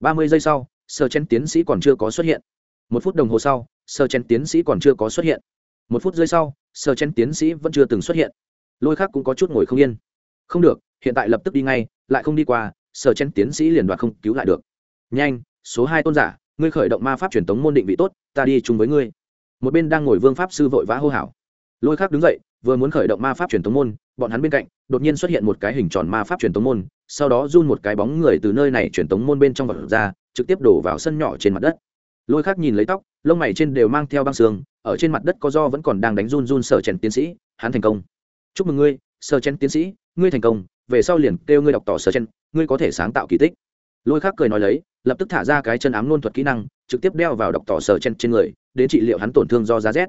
A: ba mươi giây sau, sở chen tiến sĩ còn chưa có xuất hiện. Một phút đồng hồ sau, sở chen tiến sĩ còn chưa có xuất hiện. Một phút rưỡi sau, sở chen tiến sĩ vẫn chưa từng xuất hiện. Lôi khác cũng có chút ngồi không yên. Không được, hiện tại lập tức đi ngay, lại không đi qua, sở chen tiến sĩ liền đoạt không cứu lại được. Nhanh, số hai tôn giả, ngươi khởi động ma pháp truyền tống môn định vị tốt, ta đi chung với ngươi. Một bên đang ngồi vương pháp sư vội vã hô hào. Lôi khác đứng dậy vừa muốn khởi động ma pháp truyền tống môn, bọn hắn bên cạnh, đột nhiên xuất hiện một cái hình tròn ma pháp truyền tống môn, sau đó run một cái bóng người từ nơi này truyền tống môn bên trong vật ra, trực tiếp đổ vào sân nhỏ trên mặt đất. Lôi khác nhìn lấy tóc, lông mày trên đều mang theo băng xương ở trên mặt đất có do vẫn còn đang đánh run run sở chèn tiến sĩ, hắn thành công. Chúc mừng ngươi, sở chèn tiến sĩ, ngươi thành công, về sau liền kêu ngươi đọc tỏ sở chèn, ngươi có thể sáng tạo kỳ tích. Lôi khác cười nói lấy, lập tức thả ra cái chân ám nôn thuật kỹ năng, trực tiếp đeo vào đọc tỏ sở chèn trên người, đến trị liệu hắn tổn thương do giá rét.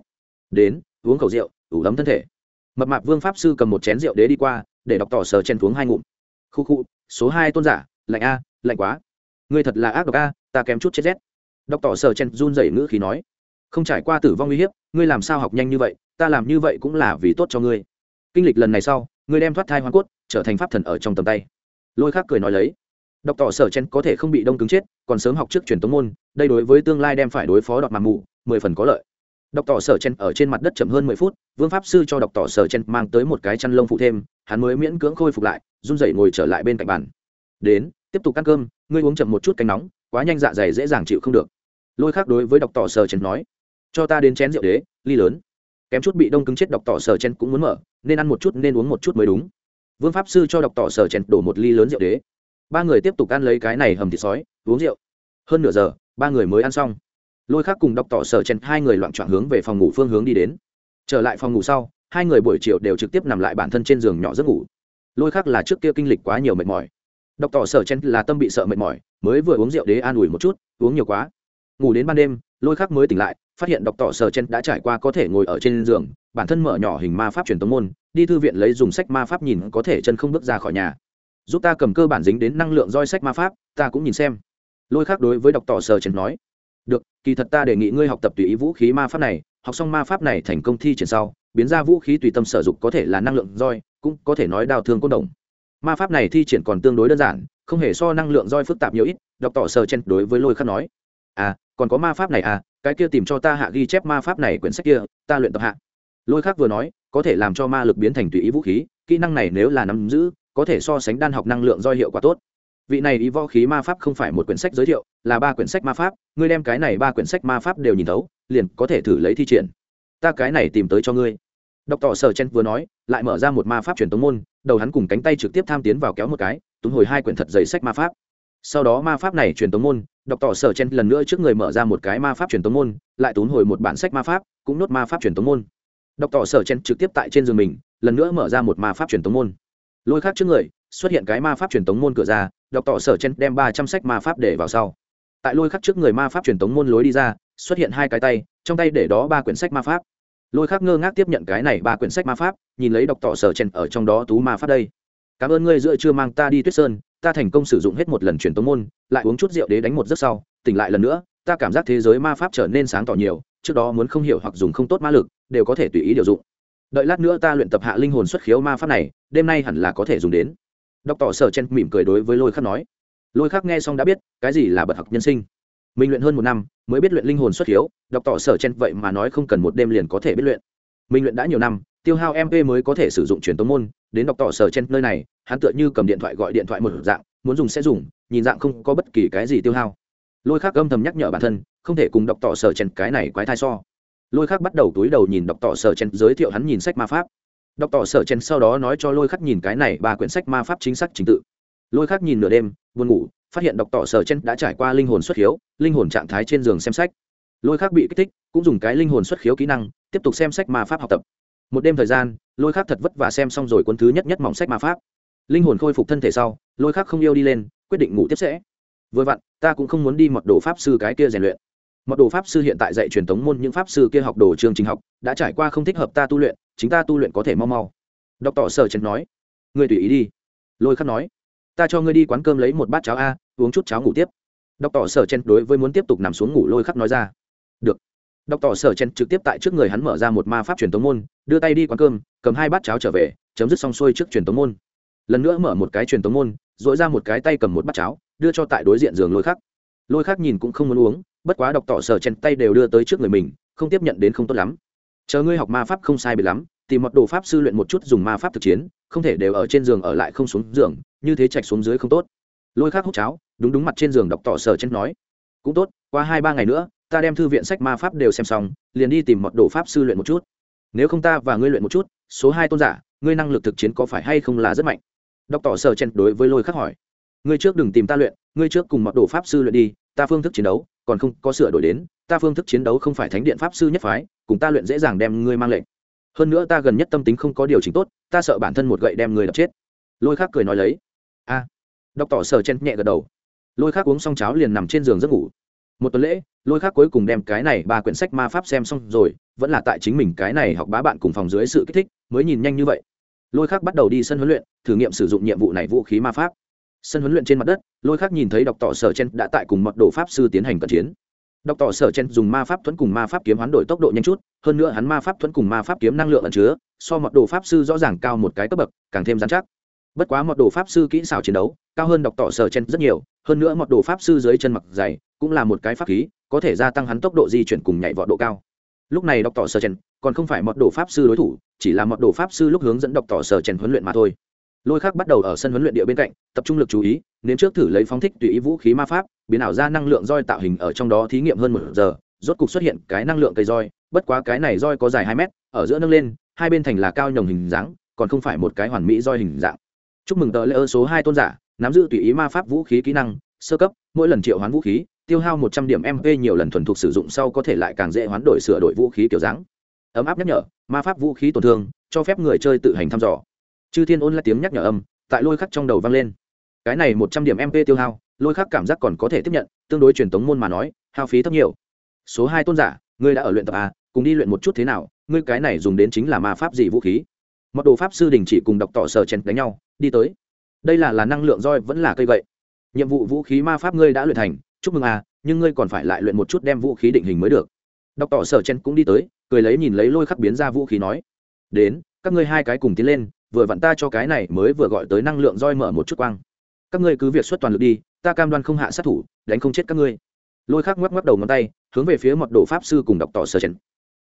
A: Đến, uống khẩu rượu, ủ ấm thân thể mập mạp vương pháp sư cầm một chén rượu đế đi qua, để đọc tỏ sở chen xuống hai ngụm. Khu khu, số hai tôn giả, lạnh a, lạnh quá. Ngươi thật là ác độc a, ta kém chút chết rét. Đọc tỏ sở chen run rẩy ngữ khí nói. Không trải qua tử vong uy hiếp, ngươi làm sao học nhanh như vậy, ta làm như vậy cũng là vì tốt cho ngươi. Kinh lịch lần này sau, ngươi đem thoát thai hoa cốt, trở thành pháp thần ở trong tầm tay. Lôi khác cười nói lấy. Đọc tỏ sở chen có thể không bị đông cứng chết, còn sớm học trước truyền tống môn, đây đối với tương lai đem phải đối phó đọt màng mù, mười phần có lợi đọc tỏ sở chen ở trên mặt đất chậm hơn mười phút, vương pháp sư cho đọc tỏ sở chen mang tới một cái chăn lông phụ thêm, hắn mới miễn cưỡng khôi phục lại, run rẩy ngồi trở lại bên cạnh bàn. Đến, tiếp tục ăn cơm, ngươi uống chậm một chút canh nóng, quá nhanh dạ dày dễ dàng chịu không được. Lôi khác đối với đọc tỏ sở chen nói, cho ta đến chén rượu đế, ly lớn. Kém chút bị đông cứng chết đọc tỏ sở chen cũng muốn mở, nên ăn một chút nên uống một chút mới đúng. Vương pháp sư cho đọc tỏ sở chen đổ một ly lớn rượu đế. Ba người tiếp tục ăn lấy cái này hầm thịt sói, uống rượu. Hơn nửa giờ, ba người mới ăn xong lôi khác cùng đọc tỏ sở chen hai người loạn trọn hướng về phòng ngủ phương hướng đi đến. Trở lại phòng ngủ sau, hai người buổi chiều đều trực tiếp nằm lại bản thân trên giường nhỏ giấc ngủ. Lôi khác là trước kia kinh lịch quá nhiều mệt mỏi. Đọc tỏ sở chen là tâm bị sợ mệt mỏi, mới vừa uống rượu đế an ủi một chút, uống nhiều quá. Ngủ đến ban đêm, lôi khác mới tỉnh lại, phát hiện đọc tỏ sở chen đã trải qua có thể ngồi ở trên giường, bản thân mở nhỏ hình ma pháp truyền tống môn, đi thư viện lấy dùng sách ma pháp nhìn có thể chân không bước ra khỏi nhà. Giúp ta cầm cơ bản dính đến năng lượng roi sách ma pháp, ta cũng nhìn xem. Lôi khác đối với đọc tỏ sở chen nói được, kỳ thật ta đề nghị ngươi học tập tùy ý vũ khí ma pháp này, học xong ma pháp này thành công thi triển sau, biến ra vũ khí tùy tâm sở dụng có thể là năng lượng roi, cũng có thể nói đào thương côn đồng. Ma pháp này thi triển còn tương đối đơn giản, không hề so năng lượng roi phức tạp nhiều ít, đọc tỏ sờ chen đối với lôi khắc nói. À còn có ma pháp này à cái kia tìm cho ta hạ ghi chép ma pháp này quyển sách kia, ta luyện tập hạ. Lôi khắc vừa nói, có thể làm cho ma lực biến thành tùy ý vũ khí, kỹ năng này nếu là nắm giữ, có thể so sánh đan học năng lượng roi hiệu quả tốt vị này ý võ khí ma pháp không phải một quyển sách giới thiệu, là ba quyển sách ma pháp, ngươi đem cái này ba quyển sách ma pháp đều nhìn thấu, liền có thể thử lấy thi triển. Ta cái này tìm tới cho ngươi. Đọc tỏ sở chen vừa nói, lại mở ra một ma pháp truyền tống môn, đầu hắn cùng cánh tay trực tiếp tham tiến vào kéo một cái, túm hồi hai quyển thật giấy sách ma pháp. Sau đó ma pháp này truyền tống môn đọc tỏ sở chen lần nữa trước người mở ra một cái ma pháp truyền tống môn, lại túm hồi một bản sách ma pháp, cũng nốt ma pháp truyền tống môn. Đọc tỏ sở chen trực tiếp tại trên giường mình, lần nữa mở ra một ma pháp truyền tống môn. Lôi khác trước người, xuất hiện cái ma pháp truyền tống môn cửa ra đọc tỏ sở chen đem ba trăm sách ma pháp để vào sau. Tại lôi khắc trước người ma pháp truyền tống môn lối đi ra, xuất hiện hai cái tay, trong tay để đó ba quyển sách ma pháp. Lôi khắc ngơ ngác tiếp nhận cái này ba quyển sách ma pháp, nhìn lấy đọc tỏ sở chen ở trong đó tú ma pháp đây. Cảm ơn ngươi giữa chưa mang ta đi tuyết sơn, ta thành công sử dụng hết một lần truyền tống môn, lại uống chút rượu đế đánh một giấc sau, tỉnh lại lần nữa, ta cảm giác thế giới ma pháp trở nên sáng tỏ nhiều, trước đó muốn không hiểu hoặc dùng không tốt ma lực, đều có thể tùy ý điều dụng. Đợi lát nữa ta luyện tập hạ linh hồn xuất khiếu ma pháp này, đêm nay hẳn là có thể dùng đến đọc tỏ sở chen mỉm cười đối với lôi khắc nói. Lôi khắc nghe xong đã biết cái gì là bật học nhân sinh. Mình luyện hơn một năm mới biết luyện linh hồn xuất hiếu, đọc tỏ sở chen vậy mà nói không cần một đêm liền có thể biết luyện. Mình luyện đã nhiều năm tiêu hao mp mới có thể sử dụng truyền tống môn đến đọc tỏ sở chen nơi này hắn tựa như cầm điện thoại gọi điện thoại một dạng muốn dùng sẽ dùng nhìn dạng không có bất kỳ cái gì tiêu hao. Lôi khắc âm thầm nhắc nhở bản thân không thể cùng đọc tỏ sở chen cái này quái thai so. Lôi khắc bắt đầu túi đầu nhìn đọc tỏ sở chen giới thiệu hắn nhìn sách ma pháp đọc tỏ sở chen sau đó nói cho lôi khắc nhìn cái này ba quyển sách ma pháp chính xác trình tự. Lôi khắc nhìn nửa đêm, buồn ngủ, phát hiện đọc tỏ sở chen đã trải qua linh hồn xuất khiếu linh hồn trạng thái trên giường xem sách. Lôi khắc bị kích thích, cũng dùng cái linh hồn xuất khiếu kỹ năng, tiếp tục xem sách ma pháp học tập. Một đêm thời gian, lôi khắc thật vất vả xem xong rồi cuốn thứ nhất nhất mỏng sách ma pháp. Linh hồn khôi phục thân thể sau, lôi khắc không yêu đi lên, quyết định ngủ tiếp sẽ. Vừa vặn, ta cũng không muốn đi mật đồ pháp sư cái kia rèn luyện. Mật đồ pháp sư hiện tại dạy truyền thống môn những pháp sư kia học đồ chương trình học, đã trải qua không thích hợp ta tu luyện chúng ta tu luyện có thể mau mau. Đọc tỏ sở Trần nói. Người tùy ý đi. Lôi khắc nói. Ta cho ngươi đi quán cơm lấy một bát cháo a, uống chút cháo ngủ tiếp. Đọc tỏ sở chen đối với muốn tiếp tục nằm xuống ngủ lôi khắc nói ra. Được. Đọc tỏ sở chen trực tiếp tại trước người hắn mở ra một ma pháp truyền tống môn, đưa tay đi quán cơm, cầm hai bát cháo trở về, chấm dứt xong xuôi trước truyền tống môn. Lần nữa mở một cái truyền tống môn dội ra một cái tay cầm một bát cháo, đưa cho tại đối diện giường lôi khắc. Lôi khắc nhìn cũng không muốn uống, bất quá đọc tỏ sở chen tay đều đưa tới trước người mình, không tiếp nhận đến không tốt lắm. Chờ ngươi học ma pháp không sai bị lắm tìm một đồ pháp sư luyện một chút dùng ma pháp thực chiến, không thể đều ở trên giường ở lại không xuống giường, như thế chạch xuống dưới không tốt. Lôi khắc hút cháo, đúng đúng mặt trên giường đọc tỏ sở chen nói. Cũng tốt, qua hai ba ngày nữa, ta đem thư viện sách ma pháp đều xem xong, liền đi tìm một đồ pháp sư luyện một chút. Nếu không ta và ngươi luyện một chút, số hai tôn giả, ngươi năng lực thực chiến có phải hay không là rất mạnh? Đọc tỏ sở chen đối với lôi khắc hỏi. Ngươi trước đừng tìm ta luyện, ngươi trước cùng một đồ pháp sư luyện đi, ta phương thức chiến đấu, còn không có sửa đổi đến, ta phương thức chiến đấu không phải thánh điện pháp sư nhất phái, cùng ta luyện dễ dàng đem ngươi mang lệnh hơn nữa ta gần nhất tâm tính không có điều chỉnh tốt ta sợ bản thân một gậy đem người đập chết. Lôi khác cười nói lấy. A. À, đọc tỏ sở chen nhẹ gật đầu. Lôi khác uống xong cháo liền nằm trên giường giấc ngủ. Một tuần lễ lôi khác cuối cùng đem cái này ba quyển sách ma pháp xem xong rồi vẫn là tại chính mình cái này học bá bạn cùng phòng dưới sự kích thích mới nhìn nhanh như vậy. Lôi khác bắt đầu đi sân huấn luyện thử nghiệm sử dụng nhiệm vụ này vũ khí ma pháp. Sân huấn luyện trên mặt đất lôi khác nhìn thấy đọc tỏ sở chen đã tại cùng mật đồ pháp sư tiến hành cận chiến đọc tỏ sở chen dùng ma pháp thuẫn cùng ma pháp kiếm hoán đổi tốc độ nhanh chút, hơn nữa hắn ma pháp thuẫn cùng ma pháp kiếm năng lượng ẩn chứa, so mật độ pháp sư rõ ràng cao một cái cấp bậc, càng thêm dán chắc. Bất quá mật độ pháp sư kỹ xảo chiến đấu, cao hơn đọc tỏ sở chen rất nhiều, hơn nữa mật độ pháp sư dưới chân mặc dày, cũng là một cái pháp khí, có thể gia tăng hắn tốc độ di chuyển cùng nhảy vọt độ cao. Lúc này đọc tỏ sở chen còn không phải mật độ pháp sư đối thủ, chỉ là mật độ pháp sư lúc hướng dẫn đọc tỏ sở chen huấn luyện mà thôi lôi khác bắt đầu ở sân huấn luyện địa bên cạnh, tập trung lực chú ý nên trước thử lấy phóng thích tùy ý vũ khí ma pháp, biến ảo ra năng lượng roi tạo hình ở trong đó thí nghiệm hơn một giờ, rốt cục xuất hiện cái năng lượng cây roi, bất quá cái này roi có dài hai mét, ở giữa nâng lên, hai bên thành là cao nhồng hình dáng, còn không phải một cái hoàn mỹ roi hình dạng. Chúc mừng tờ lễ ơ số hai tôn giả, nắm giữ tùy ý ma pháp vũ khí kỹ năng, sơ cấp, mỗi lần triệu hoán vũ khí, tiêu hao một trăm điểm mp nhiều lần thuần thục sử dụng sau có thể lại càng dễ hoán đổi sửa đổi vũ khí kiểu dáng. Ấm áp nhắc nhở, ma pháp vũ khí tổn thương, cho phép người chơi tự hành thăm dò chư thiên ôn là tiếng nhắc nhở âm, tại lôi khắc trong đầu vang lên. Cái này một trăm điểm mp tiêu hao, lôi khắc cảm giác còn có thể tiếp nhận, tương đối truyền tống môn mà nói, hao phí thấp nhiều. Số hai tôn giả, ngươi đã ở luyện tập a cùng đi luyện một chút thế nào, ngươi cái này dùng đến chính là ma pháp gì vũ khí. Mật đồ pháp sư đình chỉ cùng đọc tỏ sở chèn đánh nhau, đi tới. Đây là là năng lượng roi, vẫn là cây gậy. Nhiệm vụ vũ khí ma pháp ngươi đã luyện thành, chúc mừng a nhưng ngươi còn phải lại luyện một chút đem vũ khí định hình mới được. Đọc tỏ sở chen cũng đi tới, cười lấy nhìn lấy lôi khắc biến ra vũ khí nói, đến, các ngươi hai cái cùng tiến lên vừa vặn ta cho cái này mới vừa gọi tới năng lượng roi mở một chút quang. Các ngươi cứ việc xuất toàn lực đi, ta cam đoan không hạ sát thủ, đánh không chết các ngươi. Lôi khắc ngoắc ngoắc đầu ngón tay, hướng về phía mật độ pháp sư cùng đọc tỏ sơ chèn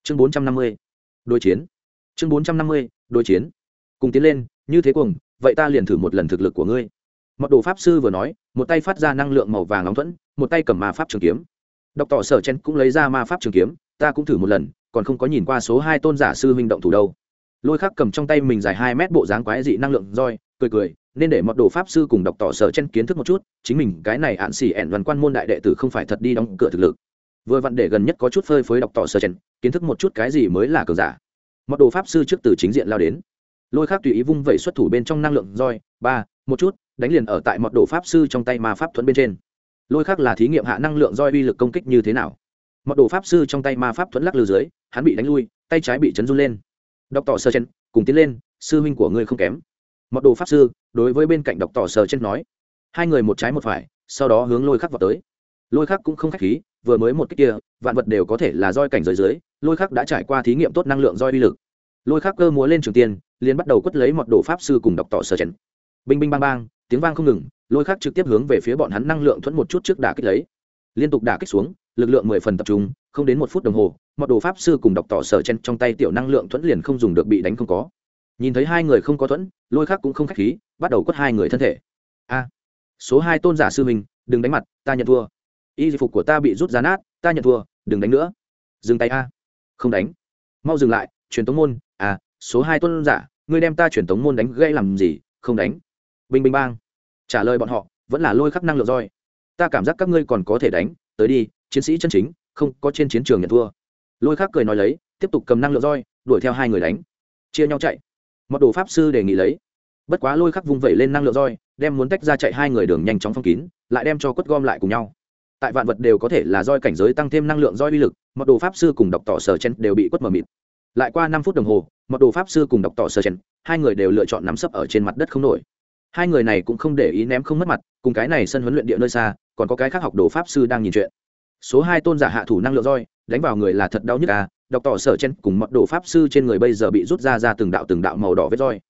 A: chương bốn trăm năm mươi, đối chiến. Chương bốn trăm năm mươi, đối chiến. Cùng tiến lên, như thế cùng vậy ta liền thử một lần thực lực của ngươi. Mật độ pháp sư vừa nói, một tay phát ra năng lượng màu vàng nóng thuẫn, một tay cầm ma pháp trường kiếm. Đọc tỏ sở chen cũng lấy ra ma pháp trường kiếm, ta cũng thử một lần, còn không có nhìn qua số hai tôn giả sư huynh động thủ đâu lôi khắc cầm trong tay mình dài hai mét bộ dáng quái dị năng lượng roi, cười cười, nên để mọt đồ pháp sư cùng đọc tỏ sở chen kiến thức một chút, chính mình cái này ạn xỉ ẹn đoàn quan môn đại đệ tử không phải thật đi đóng cửa thực lực. Vừa vặn để gần nhất có chút phơi phới đọc tỏ sở chen kiến thức một chút cái gì mới là cường giả. Mọt đồ pháp sư trước từ chính diện lao đến. Lôi khắc tùy ý vung vẩy xuất thủ bên trong năng lượng roi, ba, một chút, đánh liền ở tại mọt đồ pháp sư trong tay ma pháp thuẫn bên trên. Lôi khắc là thí nghiệm hạ năng lượng roi uy lực công kích như thế nào? Mọt đồ pháp sư trong tay ma pháp thuẫn lắc lư dưới, hắn bị đánh lui, tay trái bị chấn run lên đọc tỏ sơ chen cùng tiến lên, sư huynh của ngươi không kém. Mọt đồ pháp sư, đối với bên cạnh đọc tỏ Sơ chen nói. Hai người một trái một phải, sau đó hướng lôi khắc vào tới. Lôi khắc cũng không khách khí, vừa mới một cách kia, vạn vật đều có thể là roi cảnh giới dưới, lôi khắc đã trải qua thí nghiệm tốt năng lượng roi uy lực. Lôi khắc cơ múa lên trường tiên, liền bắt đầu quất lấy mọt đồ pháp sư cùng đọc tỏ Sơ chen binh binh bang bang, tiếng vang không ngừng, lôi khắc trực tiếp hướng về phía bọn hắn năng lượng thuẫn một chút trước đả kích lấy. Liên tục đả kích xuống lực lượng mười phần tập trung, không đến một phút đồng hồ mọi đồ pháp sư cùng đọc tỏ sở chen trong tay tiểu năng lượng thuẫn liền không dùng được bị đánh không có. Nhìn thấy hai người không có thuẫn, lôi khác cũng không k h á c h khí, bắt đầu quất hai người thân thể. A, số hai tôn giả sư mình đừng đánh mặt, ta nhận thua. Y phục của ta bị rút ra nát, ta nhận thua, đừng đánh nữa. Dừng tay a. Không đánh. Mau dừng lại, truyền tống môn. À số hai tôn giả, ngươi đem ta truyền tống môn đánh gây làm gì, không đánh. Bình bình bang. Trả lời bọn họ, vẫn là lôi khắc năng lượng roi. Ta cảm giác các ngươi còn có thể đánh, tới đi chiến sĩ chân chính, không có trên chiến trường nhận thua. Lôi khắc cười nói lấy, tiếp tục cầm năng lượng roi, đuổi theo hai người đánh. Chia nhau chạy. Mật đồ pháp sư đề nghị lấy. Bất quá lôi khắc vung vẩy lên năng lượng roi, đem muốn tách ra chạy hai người đường nhanh chóng phong kín, lại đem cho quất gom lại cùng nhau. Tại vạn vật đều có thể là roi cảnh giới tăng thêm năng lượng roi uy lực mật đồ pháp sư cùng đọc tỏ sờ chen đều bị quất mờ mịt. Lại qua năm phút đồng hồ mật đồ pháp sư cùng đọc tỏ sờ chen, hai người đều lựa chọn nắm sấp ở trên mặt đất không nổi. Hai người này cũng không để ý ném không mất mặt, cùng cái này sân huấn luyện địa nơi xa, còn có cái khác học đồ pháp sư đang nhìn chuyện số hai tôn giả hạ thủ năng lượng roi, đánh vào người là thật đau nhức à đọc tỏ sở chen cùng mật đồ pháp sư trên người bây giờ bị rút ra ra từng đạo từng đạo màu đỏ vết roi.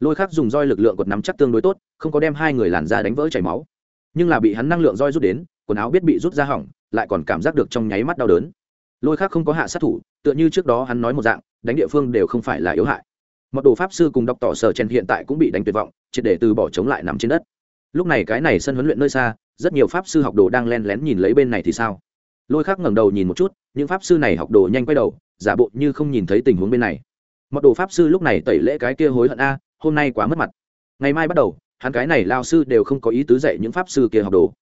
A: Lôi khác dùng roi lực lượng quật nắm chắc tương đối tốt, không có đem hai người làn ra đánh vỡ chảy máu. Nhưng là bị hắn năng lượng roi rút đến, quần áo biết bị rút ra hỏng, lại còn cảm giác được trong nháy mắt đau đớn. Lôi khác không có hạ sát thủ, tựa như trước đó hắn nói một dạng, đánh địa phương đều không phải là yếu hại. Mật đồ pháp sư cùng đọc tỏ sở chen hiện tại cũng bị đánh tuyệt vọng, triệt để từ bỏ chống lại nằm trên đất. Lúc này cái này sân huấn luyện nơi xa, rất nhiều pháp sư học đồ đang len lén nhìn lấy bên này thì sao? Lôi khác ngẩng đầu nhìn một chút, những pháp sư này học đồ nhanh quay đầu, giả bộ như không nhìn thấy tình huống bên này. Mật đồ pháp sư lúc này tẩy lễ cái kia hối hận a, hôm nay quá mất mặt. Ngày mai bắt đầu, hắn cái này lao sư đều không có ý tứ dạy những pháp sư kia học đồ.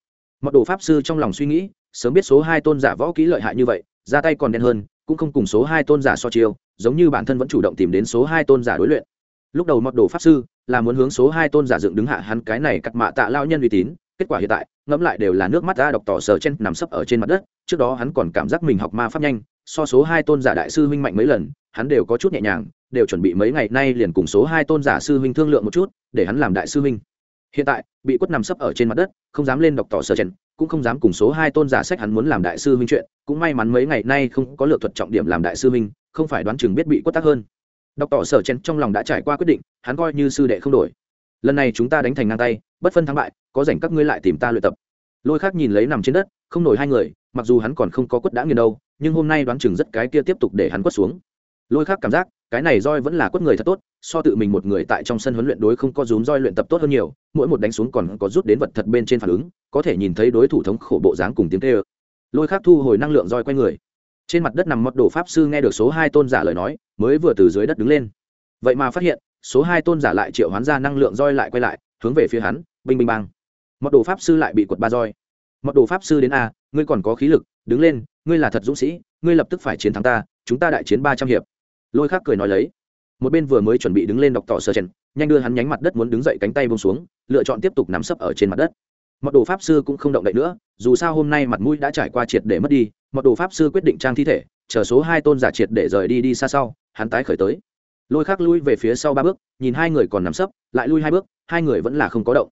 A: Mật đồ pháp sư trong lòng suy nghĩ, sớm biết số hai tôn giả võ kỹ lợi hại như vậy, ra tay còn đen hơn, cũng không cùng số hai tôn giả so chiêu, giống như bản thân vẫn chủ động tìm đến số hai tôn giả đối luyện. Lúc đầu mật đồ pháp sư là muốn hướng số hai tôn giả dựng đứng hạ hắn cái này cắt mạ tạ lao nhân uy tín kết quả hiện tại, ngẫm lại đều là nước mắt ra đọc tỏ sờ chen nằm sấp ở trên mặt đất, trước đó hắn còn cảm giác mình học ma pháp nhanh, so số hai tôn giả đại sư huynh mạnh mấy lần, hắn đều có chút nhẹ nhàng, đều chuẩn bị mấy ngày nay liền cùng số hai tôn giả sư huynh thương lượng một chút, để hắn làm đại sư huynh. Hiện tại, bị quất nằm sấp ở trên mặt đất, không dám lên đọc tỏ sờ chen cũng không dám cùng số hai tôn giả sách hắn muốn làm đại sư huynh chuyện, cũng may mắn mấy ngày nay không có lựa thuật trọng điểm làm đại sư huynh, không phải đoán chừng biết bị quất tác hơn. Đọc tỏ sở chen trong lòng đã trải qua quyết định, hắn coi như sư đệ không đổi. Lần này chúng ta đánh thành ngang tay bất phân thắng bại, có rảnh các ngươi lại tìm ta luyện tập. Lôi khác nhìn lấy nằm trên đất, không nổi hai người, mặc dù hắn còn không có quất đã nghiền đâu, nhưng hôm nay đoán chừng rất cái kia tiếp tục để hắn quất xuống. Lôi khác cảm giác, cái này roi vẫn là quất người thật tốt, so tự mình một người tại trong sân huấn luyện đối không có rúm roi luyện tập tốt hơn nhiều, mỗi một đánh xuống còn có rút đến vật thật bên trên phản ứng, có thể nhìn thấy đối thủ thống khổ bộ dáng cùng tiếng tê ơ lôi khác thu hồi năng lượng roi quay người. Trên mặt đất nằm mọt đồ pháp sư nghe được số hai tôn giả lời nói, mới vừa từ dưới đất đứng lên. Vậy mà phát hiện, số hai tôn giả lại triệu hoán ra năng lượng roi lại quay lại hướng về phía hắn, binh binh bang. Mật đồ pháp sư lại bị quật ba roi. Mật đồ pháp sư đến a, ngươi còn có khí lực, đứng lên, ngươi là thật dũng sĩ, ngươi lập tức phải chiến thắng ta, chúng ta đại chiến ba trăm hiệp. Lôi khắc cười nói lấy. Một bên vừa mới chuẩn bị đứng lên đọc tỏ sơ chen nhanh đưa hắn nhánh mặt đất muốn đứng dậy cánh tay bông xuống, lựa chọn tiếp tục nắm sấp ở trên mặt đất. Mật đồ pháp sư cũng không động đậy nữa, dù sao hôm nay mặt mũi đã trải qua triệt để mất đi, mật đồ pháp sư quyết định trang thi thể, chờ số hai tôn giả triệt để rời đi đi xa sau, hắn tái khởi tới lôi khác lui về phía sau ba bước, nhìn hai người còn nằm sấp, lại lui hai bước, hai người vẫn là không có động.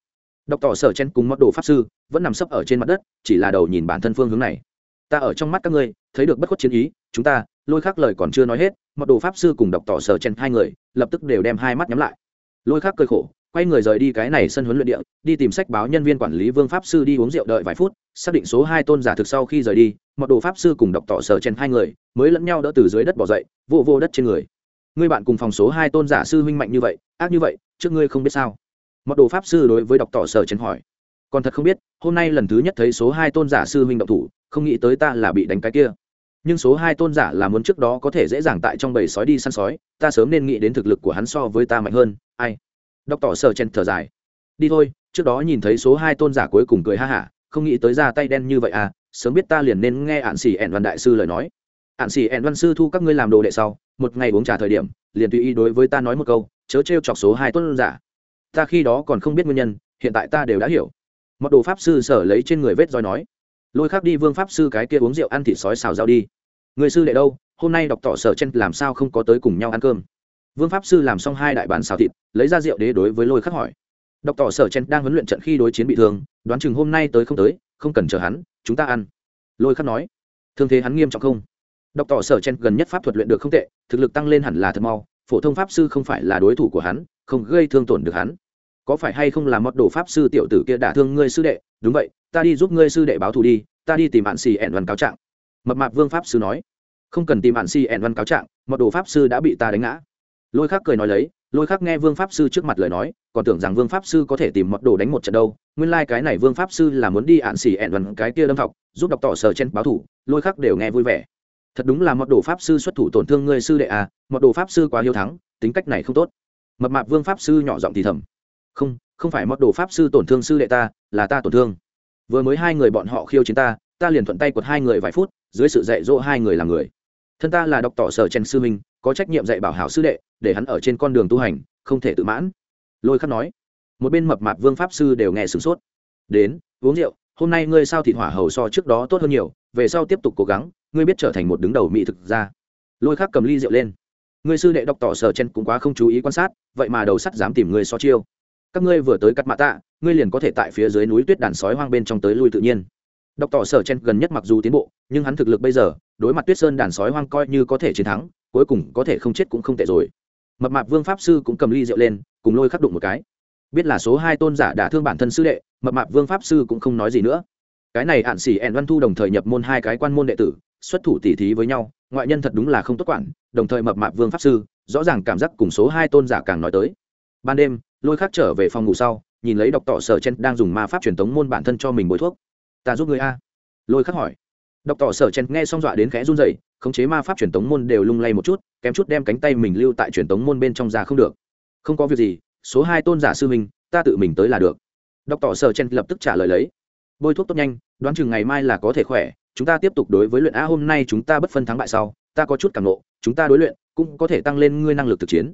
A: Đọc tỏ sở chen cùng mọt đồ pháp sư vẫn nằm sấp ở trên mặt đất, chỉ là đầu nhìn bản thân phương hướng này. Ta ở trong mắt các ngươi, thấy được bất khuất chiến ý, chúng ta, lôi khác lời còn chưa nói hết mọt đồ pháp sư cùng đọc tỏ sở chen hai người, lập tức đều đem hai mắt nhắm lại. Lôi khác cơi khổ, quay người rời đi cái này sân huấn luyện địa, đi tìm sách báo nhân viên quản lý vương pháp sư đi uống rượu đợi vài phút, xác định số hai tôn giả thực sau khi rời đi mọt đồ pháp sư cùng đọc tỏ sở chen hai người mới lẫn nhau đỡ từ dưới đất bỏ dậy vô vô đất trên người ngươi bạn cùng phòng số hai tôn giả sư huynh mạnh như vậy, ác như vậy, trước ngươi không biết sao? Mật đồ pháp sư đối với đọc tỏ sở chen hỏi. Còn thật không biết, hôm nay lần thứ nhất thấy số hai tôn giả sư huynh động thủ, không nghĩ tới ta là bị đánh cái kia. Nhưng số hai tôn giả là muốn trước đó có thể dễ dàng tại trong bầy sói đi săn sói, ta sớm nên nghĩ đến thực lực của hắn so với ta mạnh hơn, ai? Đọc tỏ sở chen thở dài. Đi thôi, trước đó nhìn thấy số hai tôn giả cuối cùng cười ha hả, không nghĩ tới ra tay đen như vậy à sớm biết ta liền nên nghe ạn xỉ ẹn văn đại sư lời nói ạn xỉ ẹn văn sư thu các ngươi làm đồ đệ sau, một ngày uống trà thời điểm, liền tùy ý đối với ta nói một câu, chớ t chọc số hai tôn giả. Ta khi đó còn không biết nguyên nhân, hiện tại ta đều đã hiểu. Mặc đồ pháp sư sở lấy trên người vết roi nói, lôi khác đi vương pháp sư cái kia uống rượu ăn thịt sói xào rau đi. Người sư đệ đâu, hôm nay đọc tỏ sở chen làm sao không có tới cùng nhau ăn cơm? Vương pháp sư làm xong hai đại bản xào thịt, lấy ra rượu đế đối với lôi khắc hỏi. Đọc tỏ sở chen đang huấn luyện trận khi đối chiến bị thương, đoán chừng hôm nay tới không tới, không cần chờ hắn, chúng ta ăn. Lôi khắc nói, thương thế hắn nghiêm trọng không? Đọc tỏ sở chen gần nhất pháp thuật luyện được không tệ, thực lực tăng lên hẳn là thật mau, phổ thông pháp sư không phải là đối thủ của hắn, không gây thương tổn được hắn. Có phải hay không là mọt đồ pháp sư tiểu tử kia đả thương ngươi sư đệ? Đúng vậy, ta đi giúp ngươi sư đệ báo thù đi, ta đi tìm bạn xì ẻn văn cáo trạng. Mập mạp vương pháp sư nói. Không cần tìm bạn xì ẻn văn cáo trạng, mọt đồ pháp sư đã bị ta đánh ngã. Lôi khắc cười nói lấy, lôi khắc nghe vương pháp sư trước mặt lời nói, còn tưởng rằng vương pháp sư có thể tìm mọt đồ đánh một trận đâu. Nguyên lai、like、cái này vương pháp sư là muốn đi ạn xì ẻn văn cái kia đâm học giúp đọc tỏ sở chen báo thủ lôi khắc đều nghe vui vẻ thật đúng là mọt đồ pháp sư xuất thủ tổn thương ngươi sư đệ à mọt đồ pháp sư quá hiếu thắng, tính cách này không tốt. Mập mạp vương pháp sư nhỏ giọng thì thầm. Không không phải mọt đồ pháp sư tổn thương sư đệ ta, là ta tổn thương. Vừa mới hai người bọn họ khiêu chiến ta ta liền thuận tay quật hai người vài phút, dưới sự dạy dỗ hai người là người. Thân ta là đọc tỏ sở trần sư minh có trách nhiệm dạy bảo hảo sư đệ, để hắn ở trên con đường tu hành, không thể tự mãn. Lôi khắc nói. Một bên mập mạp vương pháp sư đều nghe sửng sốt. Đến, uống rượu, hôm nay ngươi sao thịt hỏa hầu so trước đó tốt hơn nhiều, về sau tiếp tục cố gắng ngươi biết trở thành một đứng đầu mỹ thực ra lôi khắc cầm ly rượu lên. Ngươi sư đệ đọc tỏ sở chen cũng quá không chú ý quan sát, vậy mà đầu sắt dám tìm ngươi so chiêu. Các ngươi vừa tới cắt mạ tạ, ngươi liền có thể tại phía dưới núi tuyết đàn sói hoang bên trong tới lui tự nhiên. Đọc tỏ sở chen gần nhất mặc dù tiến bộ, nhưng hắn thực lực bây giờ, đối mặt tuyết sơn đàn sói hoang coi như có thể chiến thắng, cuối cùng có thể không chết cũng không tệ rồi. Mập mạp vương pháp sư cũng cầm ly rượu lên, cùng lôi khắc đụng một cái. Biết là số hai tôn giả đã thương bản thân sư đệ, mập mạp vương pháp sư cũng không nói gì nữa. Cái này ạn xỉ ẹn văn thu đồng thời nhập môn hai cái quan môn đệ tử xuất thủ tỉ thí với nhau, ngoại nhân thật đúng là không tốt quản, đồng thời mập mạp vương pháp sư, rõ ràng cảm giác cùng số hai tôn giả càng nói tới. Ban đêm, lôi khắc trở về phòng ngủ sau, nhìn lấy đọc tỏ sở chen đang dùng ma pháp truyền thống môn bản thân cho mình bôi thuốc. Ta giúp người a. Lôi khắc hỏi. Đọc tỏ sở chen nghe xong dọa đến khẽ run dậy khống chế ma pháp truyền thống môn đều lung lay một chút, kém chút đem cánh tay mình lưu tại truyền thống môn bên trong ra không được. Không có việc gì, số hai tôn giả sư mình ta tự mình tới là được. Đọc tỏ sở chen lập tức trả lời lấy. Bôi thuốc tốt nhanh, đoán chừng ngày mai là có thể khỏe chúng ta tiếp tục đối với luyện a hôm nay chúng ta bất phân thắng bại sau, ta có chút cảm nộ, chúng ta đối luyện cũng có thể tăng lên ngươi năng lực thực chiến.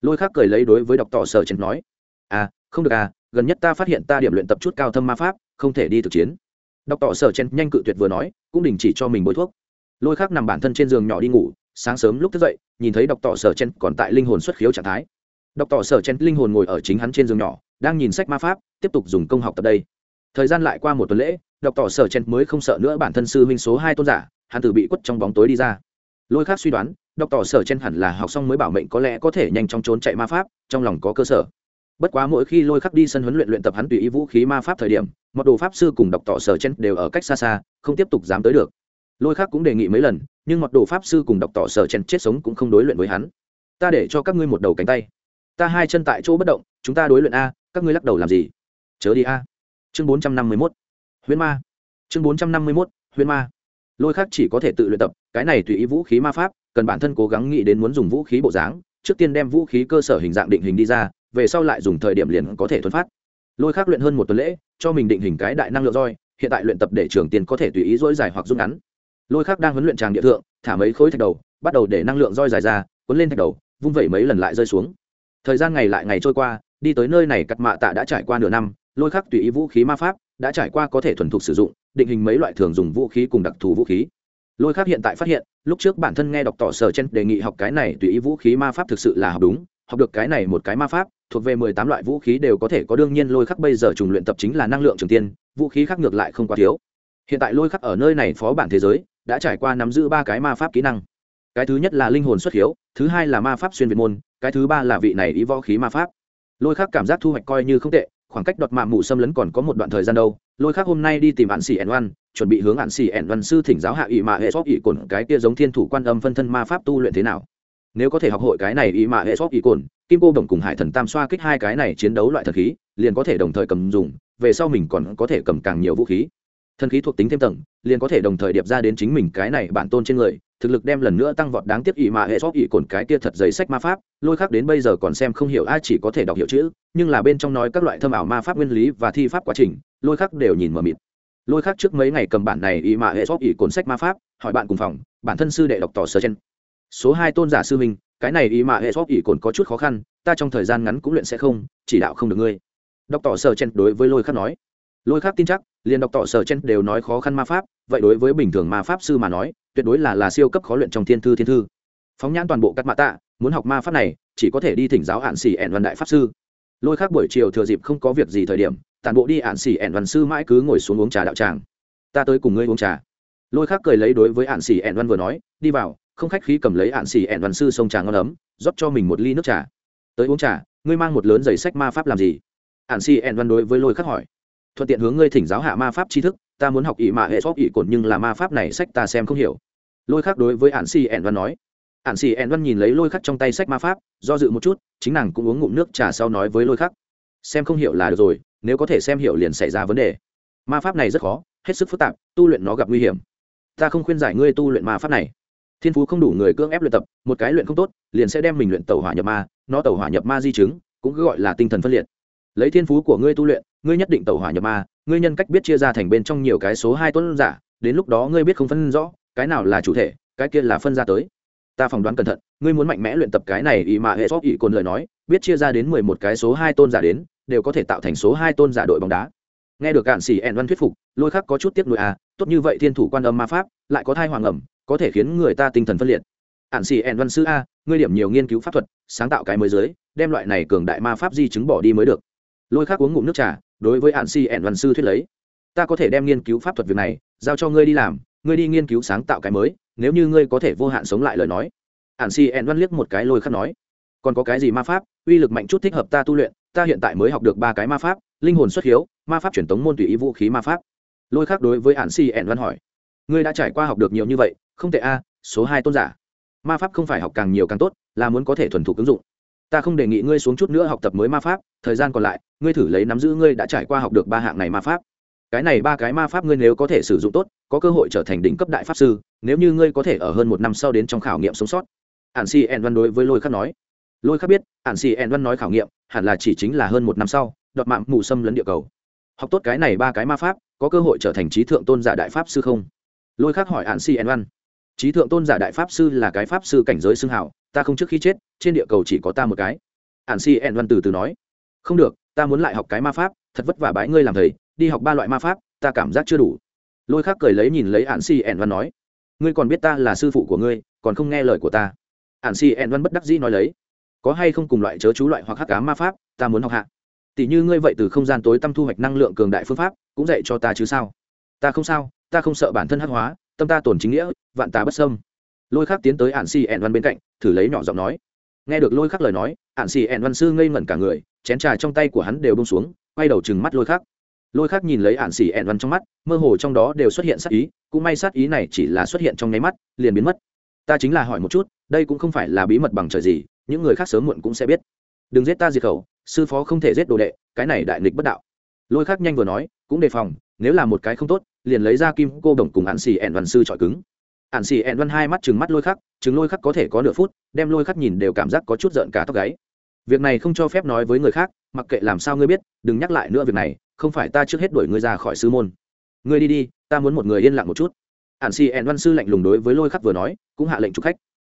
A: Lôi khác cười lấy đối với đọc tỏ sở chen nói à không được à gần nhất ta phát hiện ta điểm luyện tập chút cao thâm ma pháp, không thể đi thực chiến. Đọc tỏ sở chen nhanh cự tuyệt vừa nói, cũng đình chỉ cho mình bôi thuốc. Lôi khác nằm bản thân trên giường nhỏ đi ngủ, sáng sớm lúc thức dậy, nhìn thấy đọc tỏ sở chen còn tại linh hồn xuất khiếu trạng thái. Đọc tỏ sở chen linh hồn ngồi ở chính hắn trên giường nhỏ, đang nhìn sách ma pháp, tiếp tục dùng công học tập đây thời gian lại qua một tuần lễ đọc tỏ sở chen mới không sợ nữa bản thân sư huynh số hai tôn giả, hắn từ bị quất trong bóng tối đi ra. Lôi khác suy đoán đọc tỏ sở chen hẳn là học xong mới bảo mệnh có lẽ có thể nhanh chóng trốn chạy ma pháp, trong lòng có cơ sở. Bất quá mỗi khi lôi khắc đi sân huấn luyện luyện tập hắn tùy ý vũ khí ma pháp thời điểm mật đồ pháp sư cùng đọc tỏ sở chen đều ở cách xa xa, không tiếp tục dám tới được. Lôi khắc cũng đề nghị mấy lần, nhưng mật đồ pháp sư cùng đọc tỏ sở chen chết sống cũng không đối luyện với hắn. Ta để cho các ngươi một đầu cánh tay. Ta hai chân tại chỗ bất động, chúng ta đối luyện a, các ngươi lắc đầu làm gì? Chớ đi a chương bốn trăm năm mươi mốt. Huyễn ma. Chương bốn trăm năm mươi mốt, huyễn ma. Lôi khắc chỉ có thể tự luyện tập, cái này tùy ý vũ khí ma pháp, cần bản thân cố gắng nghĩ đến muốn dùng vũ khí bộ dáng, trước tiên đem vũ khí cơ sở hình dạng định hình đi ra, về sau lại dùng thời điểm liền có thể thuần phát. Lôi khác luyện hơn một tuần lễ, cho mình định hình cái đại năng lượng roi, hiện tại luyện tập để trường tiền có thể tùy ý dỗi dài hoặc rút ngắn. Lôi khác đang huấn luyện tràng địa thượng, thả mấy khối thạch đầu, bắt đầu để năng lượng roi dài ra, cuốn lên thạch đầu, vung vẩy mấy lần lại rơi xuống. Thời gian ngày lại ngày trôi qua, đi tới nơi này cắt mạ tạ đã trải qua nửa năm lôi khắc tùy ý vũ khí ma pháp, đã trải qua có thể thuần thục sử dụng, định hình mấy loại thường dùng vũ khí cùng đặc thù vũ khí. Lôi khắc hiện tại phát hiện, lúc trước bản thân nghe đọc tỏ sở chen đề nghị học cái này tùy ý vũ khí ma pháp thực sự là học đúng, học được cái này một cái ma pháp, thuộc về mười tám loại vũ khí đều có thể có đương nhiên lôi khắc bây giờ trùng luyện tập chính là năng lượng trường tiên, vũ khí khác ngược lại không quá thiếu. Hiện tại lôi khắc ở nơi này phó bản thế giới, đã trải qua nắm giữ ba cái ma pháp kỹ năng. Cái thứ nhất là linh hồn xuất hiếu, thứ hai là ma pháp xuyên việt môn, cái thứ ba là vị này ý võ khí ma pháp. Lôi khắc cảm giác thu hoạch coi như không tệ khoảng cách đọt mạ mù xâm lấn còn có một đoạn thời gian đâu, lôi khác hôm nay đi tìm hạn xỉ ẩn oan, chuẩn bị hướng hạn xỉ ẩn oan sư thỉnh giáo hạ ỵ mạ hệ xóp ỵ cồn, cái kia giống thiên thủ quan âm phân thân ma pháp tu luyện thế nào. Nếu có thể học hội cái này ỵ mạ hệ xóp ỵ cồn, kim cô đồng cùng hải thần tam xoa kích hai cái này chiến đấu loại thần khí, liền có thể đồng thời cầm dùng, về sau mình còn có thể cầm càng nhiều vũ khí. Thần khí thuộc tính thêm tầng, liền có thể đồng thời điệp ra đến chính mình cái này bản tôn trên người thực lực đem lần nữa tăng vọt đáng tiếc ỷ mà hệ sóc ỷ cồn cái kia thật giấy sách ma pháp, lôi khác đến bây giờ còn xem không hiểu ai chỉ có thể đọc hiểu chữ, nhưng là bên trong nói các loại thâm ảo ma pháp nguyên lý và thi pháp quá trình, lôi khác đều nhìn mờ mịt. Lôi khác trước mấy ngày cầm bản này ỷ mà hệ sóc ỷ cồn sách ma pháp, hỏi bạn cùng phòng, bản thân sư đệ đọc tỏ sơ chen số hai tôn giả sư minh cái này ỷ mà hệ sóc ỷ cồn có chút khó khăn, ta trong thời gian ngắn cũng luyện sẽ không, chỉ đạo không được ngươi. Đọc tỏ sơ chen đối với lôi khác nói. Lôi khác tin chắc, liền đọc tỏ sở chen đều nói khó khăn ma pháp, vậy đối với bình thường ma pháp sư mà nói tuyệt đối là là siêu cấp khó luyện trong thiên thư thiên thư. Phóng nhãn toàn bộ các mạ tạ, muốn học ma pháp này, chỉ có thể đi thỉnh giáo hạn xỉ ẻn văn đại pháp sư. Lôi khác buổi chiều thừa dịp không có việc gì thời điểm tàn bộ đi hạn xỉ ẻn văn sư mãi cứ ngồi xuống uống trà đạo tràng. Ta tới cùng ngươi uống trà. Lôi khác cười lấy đối với hạn xỉ ẻn văn vừa nói, đi vào. Không khách khí cầm lấy hạn xỉ ẻn văn sư sông trà ngon ấm, rót cho mình một ly nước trà. Tới uống trà, ngươi mang một lớn giày sách ma pháp làm gì? Hạn xỉ ẻn văn đối với lôi khác hỏi. Thuận tiện hướng ngươi thỉnh giáo hạ ma pháp tri thức ta muốn học ỷ mạ hệ sóp ỷ cồn nhưng là ma pháp này sách ta xem không hiểu. Lôi khắc đối với hạn xì ẻn văn nói. Ạn xì ẹn văn nhìn lấy lôi khắc trong tay sách ma pháp, do dự một chút, chính nàng cũng uống ngụm nước trà sau nói với lôi khắc. Xem không hiểu là được rồi, nếu có thể xem hiểu liền xảy ra vấn đề. Ma pháp này rất khó, hết sức phức tạp, tu luyện nó gặp nguy hiểm. Ta không khuyên giải ngươi tu luyện ma pháp này. Thiên phú không đủ người cưỡng ép luyện tập, một cái luyện không tốt, liền sẽ đem mình luyện tàu hỏa nhập ma, nó tàu hỏa nhập ma di chứng, cũng cứ gọi là tinh thần phân liệt. Lấy thiên phú của ngươi tu luyện ngươi nhất định tẩu hỏa nhập ma, ngươi nhân cách biết chia ra thành bên trong nhiều cái số hai tuấn giả, đến lúc đó ngươi biết không phân rõ, cái nào là chủ thể, cái kia là phân ra tới. Ta phỏng đoán cẩn thận, ngươi muốn mạnh mẽ luyện tập cái này ý mà hệ sóp ý cồn lời nói, biết chia ra đến mười một cái số hai tôn giả đến, đều có thể tạo thành số hai tôn giả đội bóng đá. Nghe được cạn xỉ ẹn văn thuyết phục, lôi khắc có chút tiếc nuôi à tốt như vậy thiên thủ quan âm ma pháp, lại có thai hoàng ẩm, có thể khiến người ta tinh thần phân liệt. Ạn xỉ ẹn văn sư a, ngươi điểm nhiều nghiên cứu pháp thuật, sáng tạo cái mới giới, đem loại này cường đại ma pháp di chứng bỏ đi mới được. Lôi khắc uống ngụm nước trà đối với hạn si ẻn văn sư thuyết lấy. Ta có thể đem nghiên cứu pháp thuật việc này giao cho ngươi đi làm, ngươi đi nghiên cứu sáng tạo cái mới, nếu như ngươi có thể vô hạn sống lại lời nói. Hạn si ẻn văn liếc một cái lôi khắc nói. Còn có cái gì ma pháp? Uy lực mạnh chút thích hợp ta tu luyện, ta hiện tại mới học được ba cái ma pháp, linh hồn xuất hiếu, ma pháp truyền thống môn tùy ý vũ khí ma pháp. Lôi khắc đối với hạn si ẻn văn hỏi. Ngươi đã trải qua học được nhiều như vậy, không tệ a, số hai tôn giả. Ma pháp không phải học càng nhiều càng tốt, là muốn có thể thuần thục ứng dụng ta không đề nghị ngươi xuống chút nữa học tập mới ma pháp, thời gian còn lại, ngươi thử lấy nắm giữ ngươi đã trải qua học được ba hạng này ma pháp. Cái này ba cái ma pháp ngươi nếu có thể sử dụng tốt, có cơ hội trở thành đỉnh cấp đại pháp sư, nếu như ngươi có thể ở hơn một năm sau đến trong khảo nghiệm sống sót. Ạn si ẹn văn đối với lôi khắc nói. Lôi khắc biết ạn si ẹn văn nói khảo nghiệm, hẳn là chỉ chính là hơn một năm sau đọt mạng mù xâm lấn địa cầu. Học tốt cái này ba cái ma pháp, có cơ hội trở thành trí thượng tôn giả đại pháp sư không? Lôi khắc hỏi ạn si ẹn văn. Trí thượng tôn giả đại pháp sư là cái pháp sư cảnh giới xưng hảo ta không trước khi chết, trên địa cầu chỉ có ta một cái. Ạn si ẹn văn từ từ nói. Không được, ta muốn lại học cái ma pháp, thật vất vả bái ngươi làm thầy, đi học ba loại ma pháp, ta cảm giác chưa đủ. Lôi khắc cười lấy nhìn lấy ạn si ẹn văn nói. Ngươi còn biết ta là sư phụ của ngươi, còn không nghe lời của ta. Ạn si ẹn văn bất đắc dĩ nói lấy. Có hay không cùng loại chớ chú loại hoặc hắc cá ma pháp, ta muốn học hạ. Tỷ như ngươi vậy từ không gian tối tăm thu hoạch năng lượng cường đại phương pháp, cũng dạy cho ta chứ sao? Ta không sao, ta không sợ bản thân hắc hóa, tâm ta tổn chính nghĩa, vạn ta bất sâm lôi khắc tiến tới ạn si ẹn văn bên cạnh thử lấy nhỏ giọng nói. Nghe được lôi khắc lời nói ạn xì ẹn văn sư ngây ngẩn cả người, chén trà trong tay của hắn đều bông xuống, quay đầu chừng mắt lôi khắc. Lôi khắc nhìn lấy ạn xì ẹn văn trong mắt, mơ hồ trong đó đều xuất hiện sát ý, cũng may sát ý này chỉ là xuất hiện trong nháy mắt, liền biến mất. Ta chính là hỏi một chút, đây cũng không phải là bí mật bằng trời gì, những người khác sớm muộn cũng sẽ biết. Đừng giết ta diệt khẩu, sư phó không thể giết đồ đệ, cái này đại nghịch bất đạo. Lôi khắc nhanh vừa nói, cũng đề phòng, nếu là một cái không tốt, liền lấy ra kim cô đồng cùng ạn xì ẹn văn sư trọi cứng ạn xì ẹn văn hai mắt chừng mắt lôi khắc chừng lôi khắc có thể có nửa phút, đem lôi khắc nhìn đều cảm giác có chút giận cả tóc gáy. Việc này không cho phép nói với người khác, mặc kệ làm sao ngươi biết, đừng nhắc lại nữa việc này, không phải ta trước hết đuổi ngươi ra khỏi sư môn. Ngươi đi đi, ta muốn một người yên lặng một chút. Ạn xì ẹn văn sư lạnh lùng đối với lôi khắc vừa nói, cũng hạ lệnh chụp khách.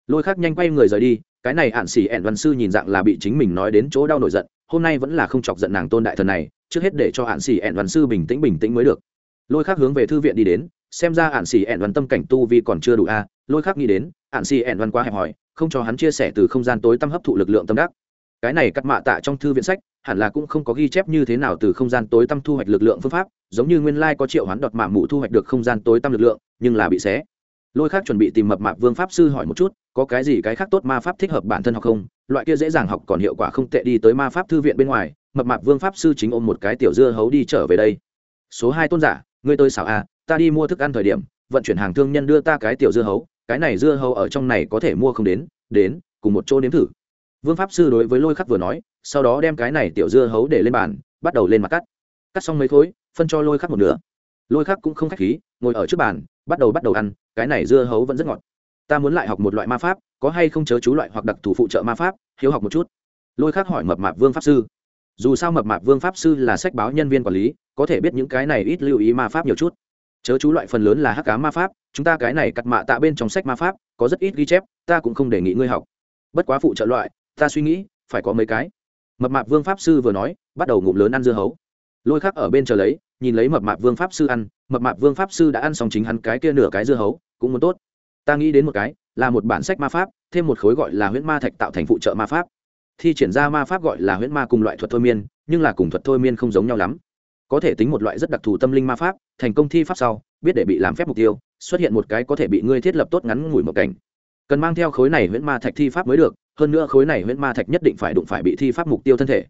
A: Lôi khắc nhanh quay người rời đi, cái này ạn xì ẹn văn sư nhìn dạng là bị chính mình nói đến chỗ đau nổi giận, hôm nay vẫn là không chọc giận nàng tôn đại thần này, trước hết để cho ạn xì ẹn văn sư bình tĩnh bình tĩnh mới được. Lôi khắc hướng về thư viện đi đến xem ra ạn xì ẹn văn tâm cảnh tu vi còn chưa đủ a lôi khắc nghĩ đến ạn xì ẹn văn quá hẹp hòi không cho hắn chia sẻ từ không gian tối tâm hấp thụ lực lượng tâm đắc. Cái này cắt mạ tạ trong thư viện sách hẳn là cũng không có ghi chép như thế nào từ không gian tối tăm thu hoạch lực lượng phương pháp giống như nguyên lai có triệu hoán đọt mạ mụ thu hoạch được không gian tối tăm lực lượng nhưng là bị xé. Lôi khác chuẩn bị tìm mập mạp vương pháp sư hỏi một chút có cái gì cái khác tốt ma pháp thích hợp bản thân học không? Loại kia dễ dàng học còn hiệu quả không tệ đi tới ma pháp thư viện bên ngoài mập mạp vương pháp sư chính ôm một cái tiểu dưa hấu đi trở về đây. Số hai tôn giả ngươi tôi xảo a à, ta đi mua thức ăn thời điểm, vận chuyển hàng thương nhân đưa ta cái tiểu dưa hấu, cái này dưa hấu ở trong này có thể mua không đến đến, cùng một chỗ nếm thử. Vương pháp sư đối với lôi khắc vừa nói, sau đó đem cái này tiểu dưa hấu để lên bàn, bắt đầu lên mặt cắt. Cắt xong mấy khối, phân cho lôi khắc một nửa. Lôi khắc cũng không k h á c h khí, ngồi ở trước bàn, bắt đầu bắt đầu ăn, cái này dưa hấu vẫn rất ngọt. Ta muốn lại học một loại ma pháp, có hay không chớ chú loại hoặc đặc thù phụ trợ ma pháp, hiếu học một chút. Lôi khắc hỏi mập mạp vương pháp sư. Dù sao mập mạp vương pháp sư là sách báo nhân viên quản lý, có thể biết những cái này ít lưu ý ma pháp nhiều chút chớ chú loại phần lớn là hắc cá ma pháp, chúng ta cái này cặt mạ tạ bên trong sách ma pháp, có rất ít ghi chép, ta cũng không đề nghị ngươi học. Bất quá phụ trợ loại, ta suy nghĩ, phải có mấy cái. Mập mạp vương pháp sư vừa nói, bắt đầu ngụm lớn ăn dưa hấu. Lôi khắc ở bên chờ lấy, nhìn lấy mập mạp vương pháp sư ăn, mập mạp vương pháp sư đã ăn xong chính hắn cái kia nửa cái dưa hấu, cũng muốn tốt. Ta nghĩ đến một cái, là một bản sách ma pháp, thêm một khối gọi là huyễn ma thạch tạo thành phụ trợ ma pháp. Thi triển ra ma pháp gọi là huyễn ma cùng loại thuật thôi miên, nhưng là cùng thuật thôi miên không giống nhau lắm có thể tính một loại rất đặc thù tâm linh ma pháp, thành công thi pháp sau, biết để bị làm phép mục tiêu, xuất hiện một cái có thể bị ngươi thiết lập tốt ngắn ngủi một cảnh. Cần mang theo khối này huyễn ma thạch thi pháp mới được, hơn nữa khối này huyễn ma thạch nhất định phải đụng phải bị thi pháp mục tiêu thân thể.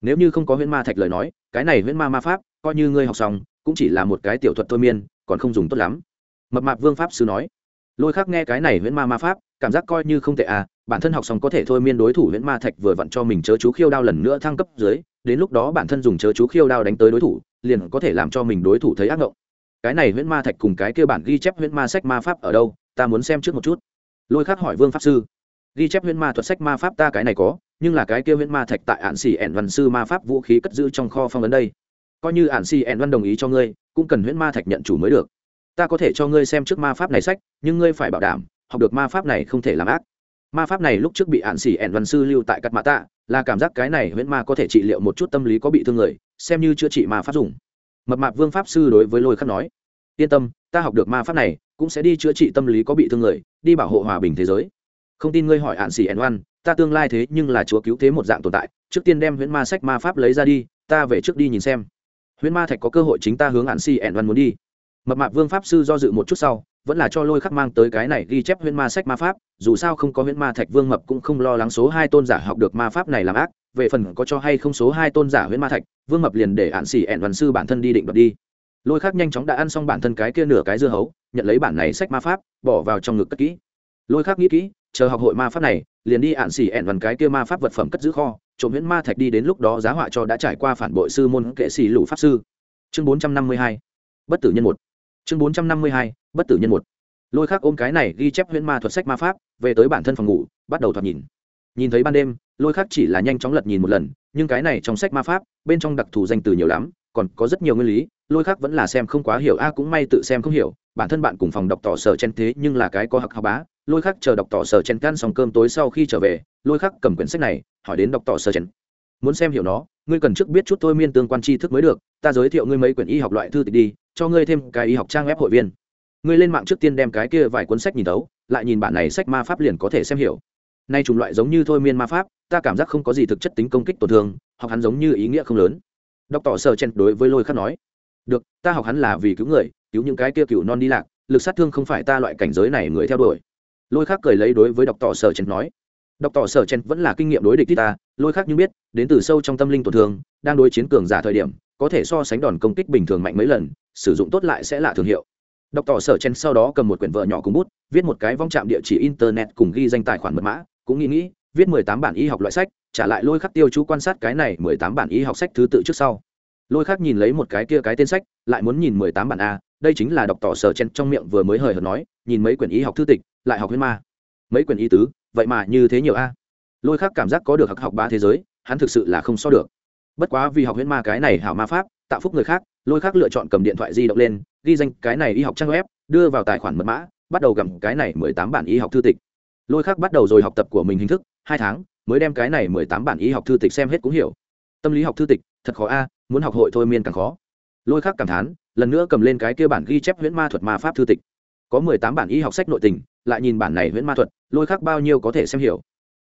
A: Nếu như không có huyễn ma thạch lời nói, cái này huyễn ma ma pháp, coi như ngươi học xong, cũng chỉ là một cái tiểu thuật thôi miên, còn không dùng tốt lắm. Mập mạp vương pháp sư nói. Lôi khác nghe cái này huyễn ma ma pháp, cảm giác coi như không tệ à bản thân học xong có thể thôi miên đối thủ huyễn ma thạch vừa vặn cho mình chớ chú khiêu đao lần nữa thăng cấp dưới đến lúc đó bản thân dùng chớ chú khiêu đao đánh tới đối thủ, liền có thể làm cho mình đối thủ thấy ác ngộng. Cái này huyễn ma thạch cùng cái kia bản ghi chép huyễn ma sách ma pháp ở đâu, ta muốn xem trước một chút. Lôi khắc hỏi vương pháp sư. Ghi chép huyễn ma thuật sách ma pháp ta cái này có, nhưng là cái kia huyễn ma thạch tại ạn xì ẻn văn sư ma pháp vũ khí cất giữ trong kho phong ấn đây. Coi như ạn xì ẻn văn đồng ý cho ngươi, cũng cần huyễn ma thạch nhận chủ mới được. Ta có thể cho ngươi xem trước ma pháp này sách, nhưng ngươi phải bảo đảm, học được ma pháp này không thể làm ác. Ma pháp này lúc trước bị ạn xì ẻn văn sư lưu tại cắt mã tạ là cảm giác cái này huyễn ma có thể trị liệu một chút tâm lý có bị thương người, xem như chữa trị ma pháp dùng. Mập mạp vương pháp sư đối với lôi khắc nói, yên tâm, ta học được ma pháp này, cũng sẽ đi chữa trị tâm lý có bị thương người, đi bảo hộ hòa bình thế giới. Không tin ngươi hỏi hạn xỉ ẻn văn ta tương lai thế nhưng là chúa cứu thế một dạng tồn tại, trước tiên đem huyễn ma sách ma pháp lấy ra đi, ta về trước đi nhìn xem. Huyễn ma thạch có cơ hội chính ta hướng hạn xỉ ẻn văn muốn đi mập mạp vương pháp sư do dự một chút sau, vẫn là cho lôi khắc mang tới cái này ghi chép huyễn ma sách ma pháp, dù sao không có huyễn ma thạch vương mập cũng không lo lắng số hai tôn giả học được ma pháp này làm ác, về phần có cho hay không số hai tôn giả huyễn ma thạch, vương mập liền để ạn xỉ ẹn văn sư bản thân đi định đoạt đi. Lôi khắc nhanh chóng đã ăn xong bản thân cái kia nửa cái dưa hấu, nhận lấy bản này sách ma pháp, bỏ vào trong ngực cất kỹ. Lôi khắc nghĩ kỹ, chờ học hội ma pháp này, liền đi ạn xỉ ẹn văn cái kia ma pháp vật phẩm cất giữ kho, trộm huyễn ma thạch đi đến lúc đó giá họa cho đã trải qua phản bội sư môn kệ xỉ lũ pháp sư. Chương bốn trăm năm mươi hai. Bất tử nhân một chương bốn trăm năm mươi hai, bất tử nhân một. Lôi khắc ôm cái này ghi chép huyễn ma thuật sách ma pháp, về tới bản thân phòng ngủ, bắt đầu thoạt nhìn. Nhìn thấy ban đêm, lôi khắc chỉ là nhanh chóng lật nhìn một lần, nhưng cái này trong sách ma pháp, bên trong đặc thù danh từ nhiều lắm, còn có rất nhiều nguyên lý, lôi khắc vẫn là xem không quá hiểu, a cũng may tự xem không hiểu, bản thân bạn cùng phòng đọc tỏ sở chen thế nhưng là cái có học học bá. Lôi khắc chờ đọc tỏ sở chen can xong cơm tối sau khi trở về, lôi khắc cầm quyển sách này, hỏi đến đọc tỏ sở chen muốn xem hiểu nó, ngươi cần trước biết chút thôi miên tương quan tri thức mới được ta giới thiệu ngươi mấy quyển y học loại thư tịch đi, cho ngươi thêm cái y học trang web hội viên. Ngươi lên mạng trước tiên đem cái kia vài cuốn sách nhìn tấu lại nhìn bản này sách ma pháp liền có thể xem hiểu. Nay chủng loại giống như thôi miên ma pháp, ta cảm giác không có gì thực chất tính công kích tổn thương, học hắn giống như ý nghĩa không lớn. Đọc tỏ sờ chen đối với lôi khắc nói, được, ta học hắn là vì cứu người, cứu những cái kia cựu non đi lạc, lực sát thương không phải ta loại cảnh giới này người theo đuổi. Lôi khắc cười lấy đối với đọc tỏ sờ chen nói đọc tỏ sở chen vẫn là kinh nghiệm đối địch ta, lôi khắc như biết, đến từ sâu trong tâm linh tổn thương, đang đối chiến cường giả thời điểm có thể so sánh đòn công kích bình thường mạnh mấy lần, sử dụng tốt lại sẽ là thương hiệu. Đọc tỏ sở chen sau đó cầm một quyển vợ nhỏ cùng bút, viết một cái vong trạm địa chỉ internet cùng ghi danh tài khoản mật mã, cũng nghĩ nghĩ, viết mười tám bản y học loại sách, trả lại lôi khắc tiêu chú quan sát cái này mười tám bản y học sách thứ tự trước sau. Lôi khắc nhìn lấy một cái kia cái tên sách, lại muốn nhìn mười tám bản a, đây chính là đọc tỏ sở chen trong miệng vừa mới hời hợt nói, nhìn mấy quyển y học thư tịch, lại học huyết ma. Mấy quyển y tứ, vậy mà như thế nhiều a. Lôi khắc cảm giác có được học học ba thế giới, hắn thực sự là không so được bất quá vì học huyễn ma cái này hảo ma pháp, tạo phúc người khác, lôi khác lựa chọn cầm điện thoại di động lên, ghi danh cái này y học trang web, đưa vào tài khoản mật mã, bắt đầu gặm cái này mười tám bản y học thư tịch. Lôi khác bắt đầu rồi học tập của mình hình thức, hai tháng, mới đem cái này mười tám bản y học thư tịch xem hết cũng hiểu. Tâm lý học thư tịch, thật khó a, muốn học hội thôi miên càng khó. Lôi khác cảm thán, lần nữa cầm lên cái kia bản ghi chép huyễn ma thuật ma pháp thư tịch. Có mười tám bản y học sách nội tình, lại nhìn bản này huyễn ma thuật, lôi khác bao nhiêu có thể xem hiểu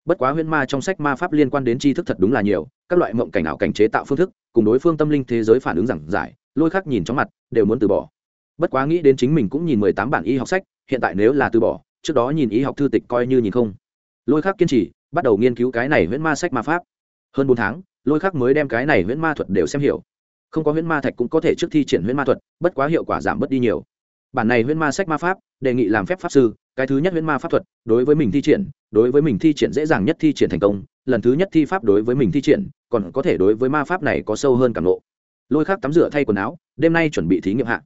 A: bất quá huyễn ma trong sách ma pháp liên quan đến tri thức thật đúng là nhiều, các loại mộng cảnh ảo cảnh chế tạo phương thức, cùng đối phương tâm linh thế giới phản ứng giảng giải, lôi khắc nhìn trong mặt, đều muốn từ bỏ. Bất quá nghĩ đến chính mình cũng nhìn mười tám bản y học sách, hiện tại nếu là từ bỏ, trước đó nhìn y học thư tịch coi như nhìn không. Lôi khắc kiên trì, bắt đầu nghiên cứu cái này huyễn ma sách ma pháp. Hơn bốn tháng, lôi khắc mới đem cái này huyễn ma thuật đều xem hiểu. Không có huyễn ma thạch cũng có thể trước thi triển huyễn ma thuật, bất quá hiệu quả giảm bớt đi nhiều. Bản này huyễn ma sách ma pháp, đề nghị làm phép pháp sư cái thứ nhất huyễn ma pháp thuật, đối với mình thi triển, đối với mình thi triển dễ dàng nhất thi triển thành công, lần thứ nhất thi pháp đối với mình thi triển, còn có thể đối với ma pháp này có sâu hơn cảm lộ lôi khắc tắm rửa thay quần áo, đêm nay chuẩn bị thí nghiệm hạ.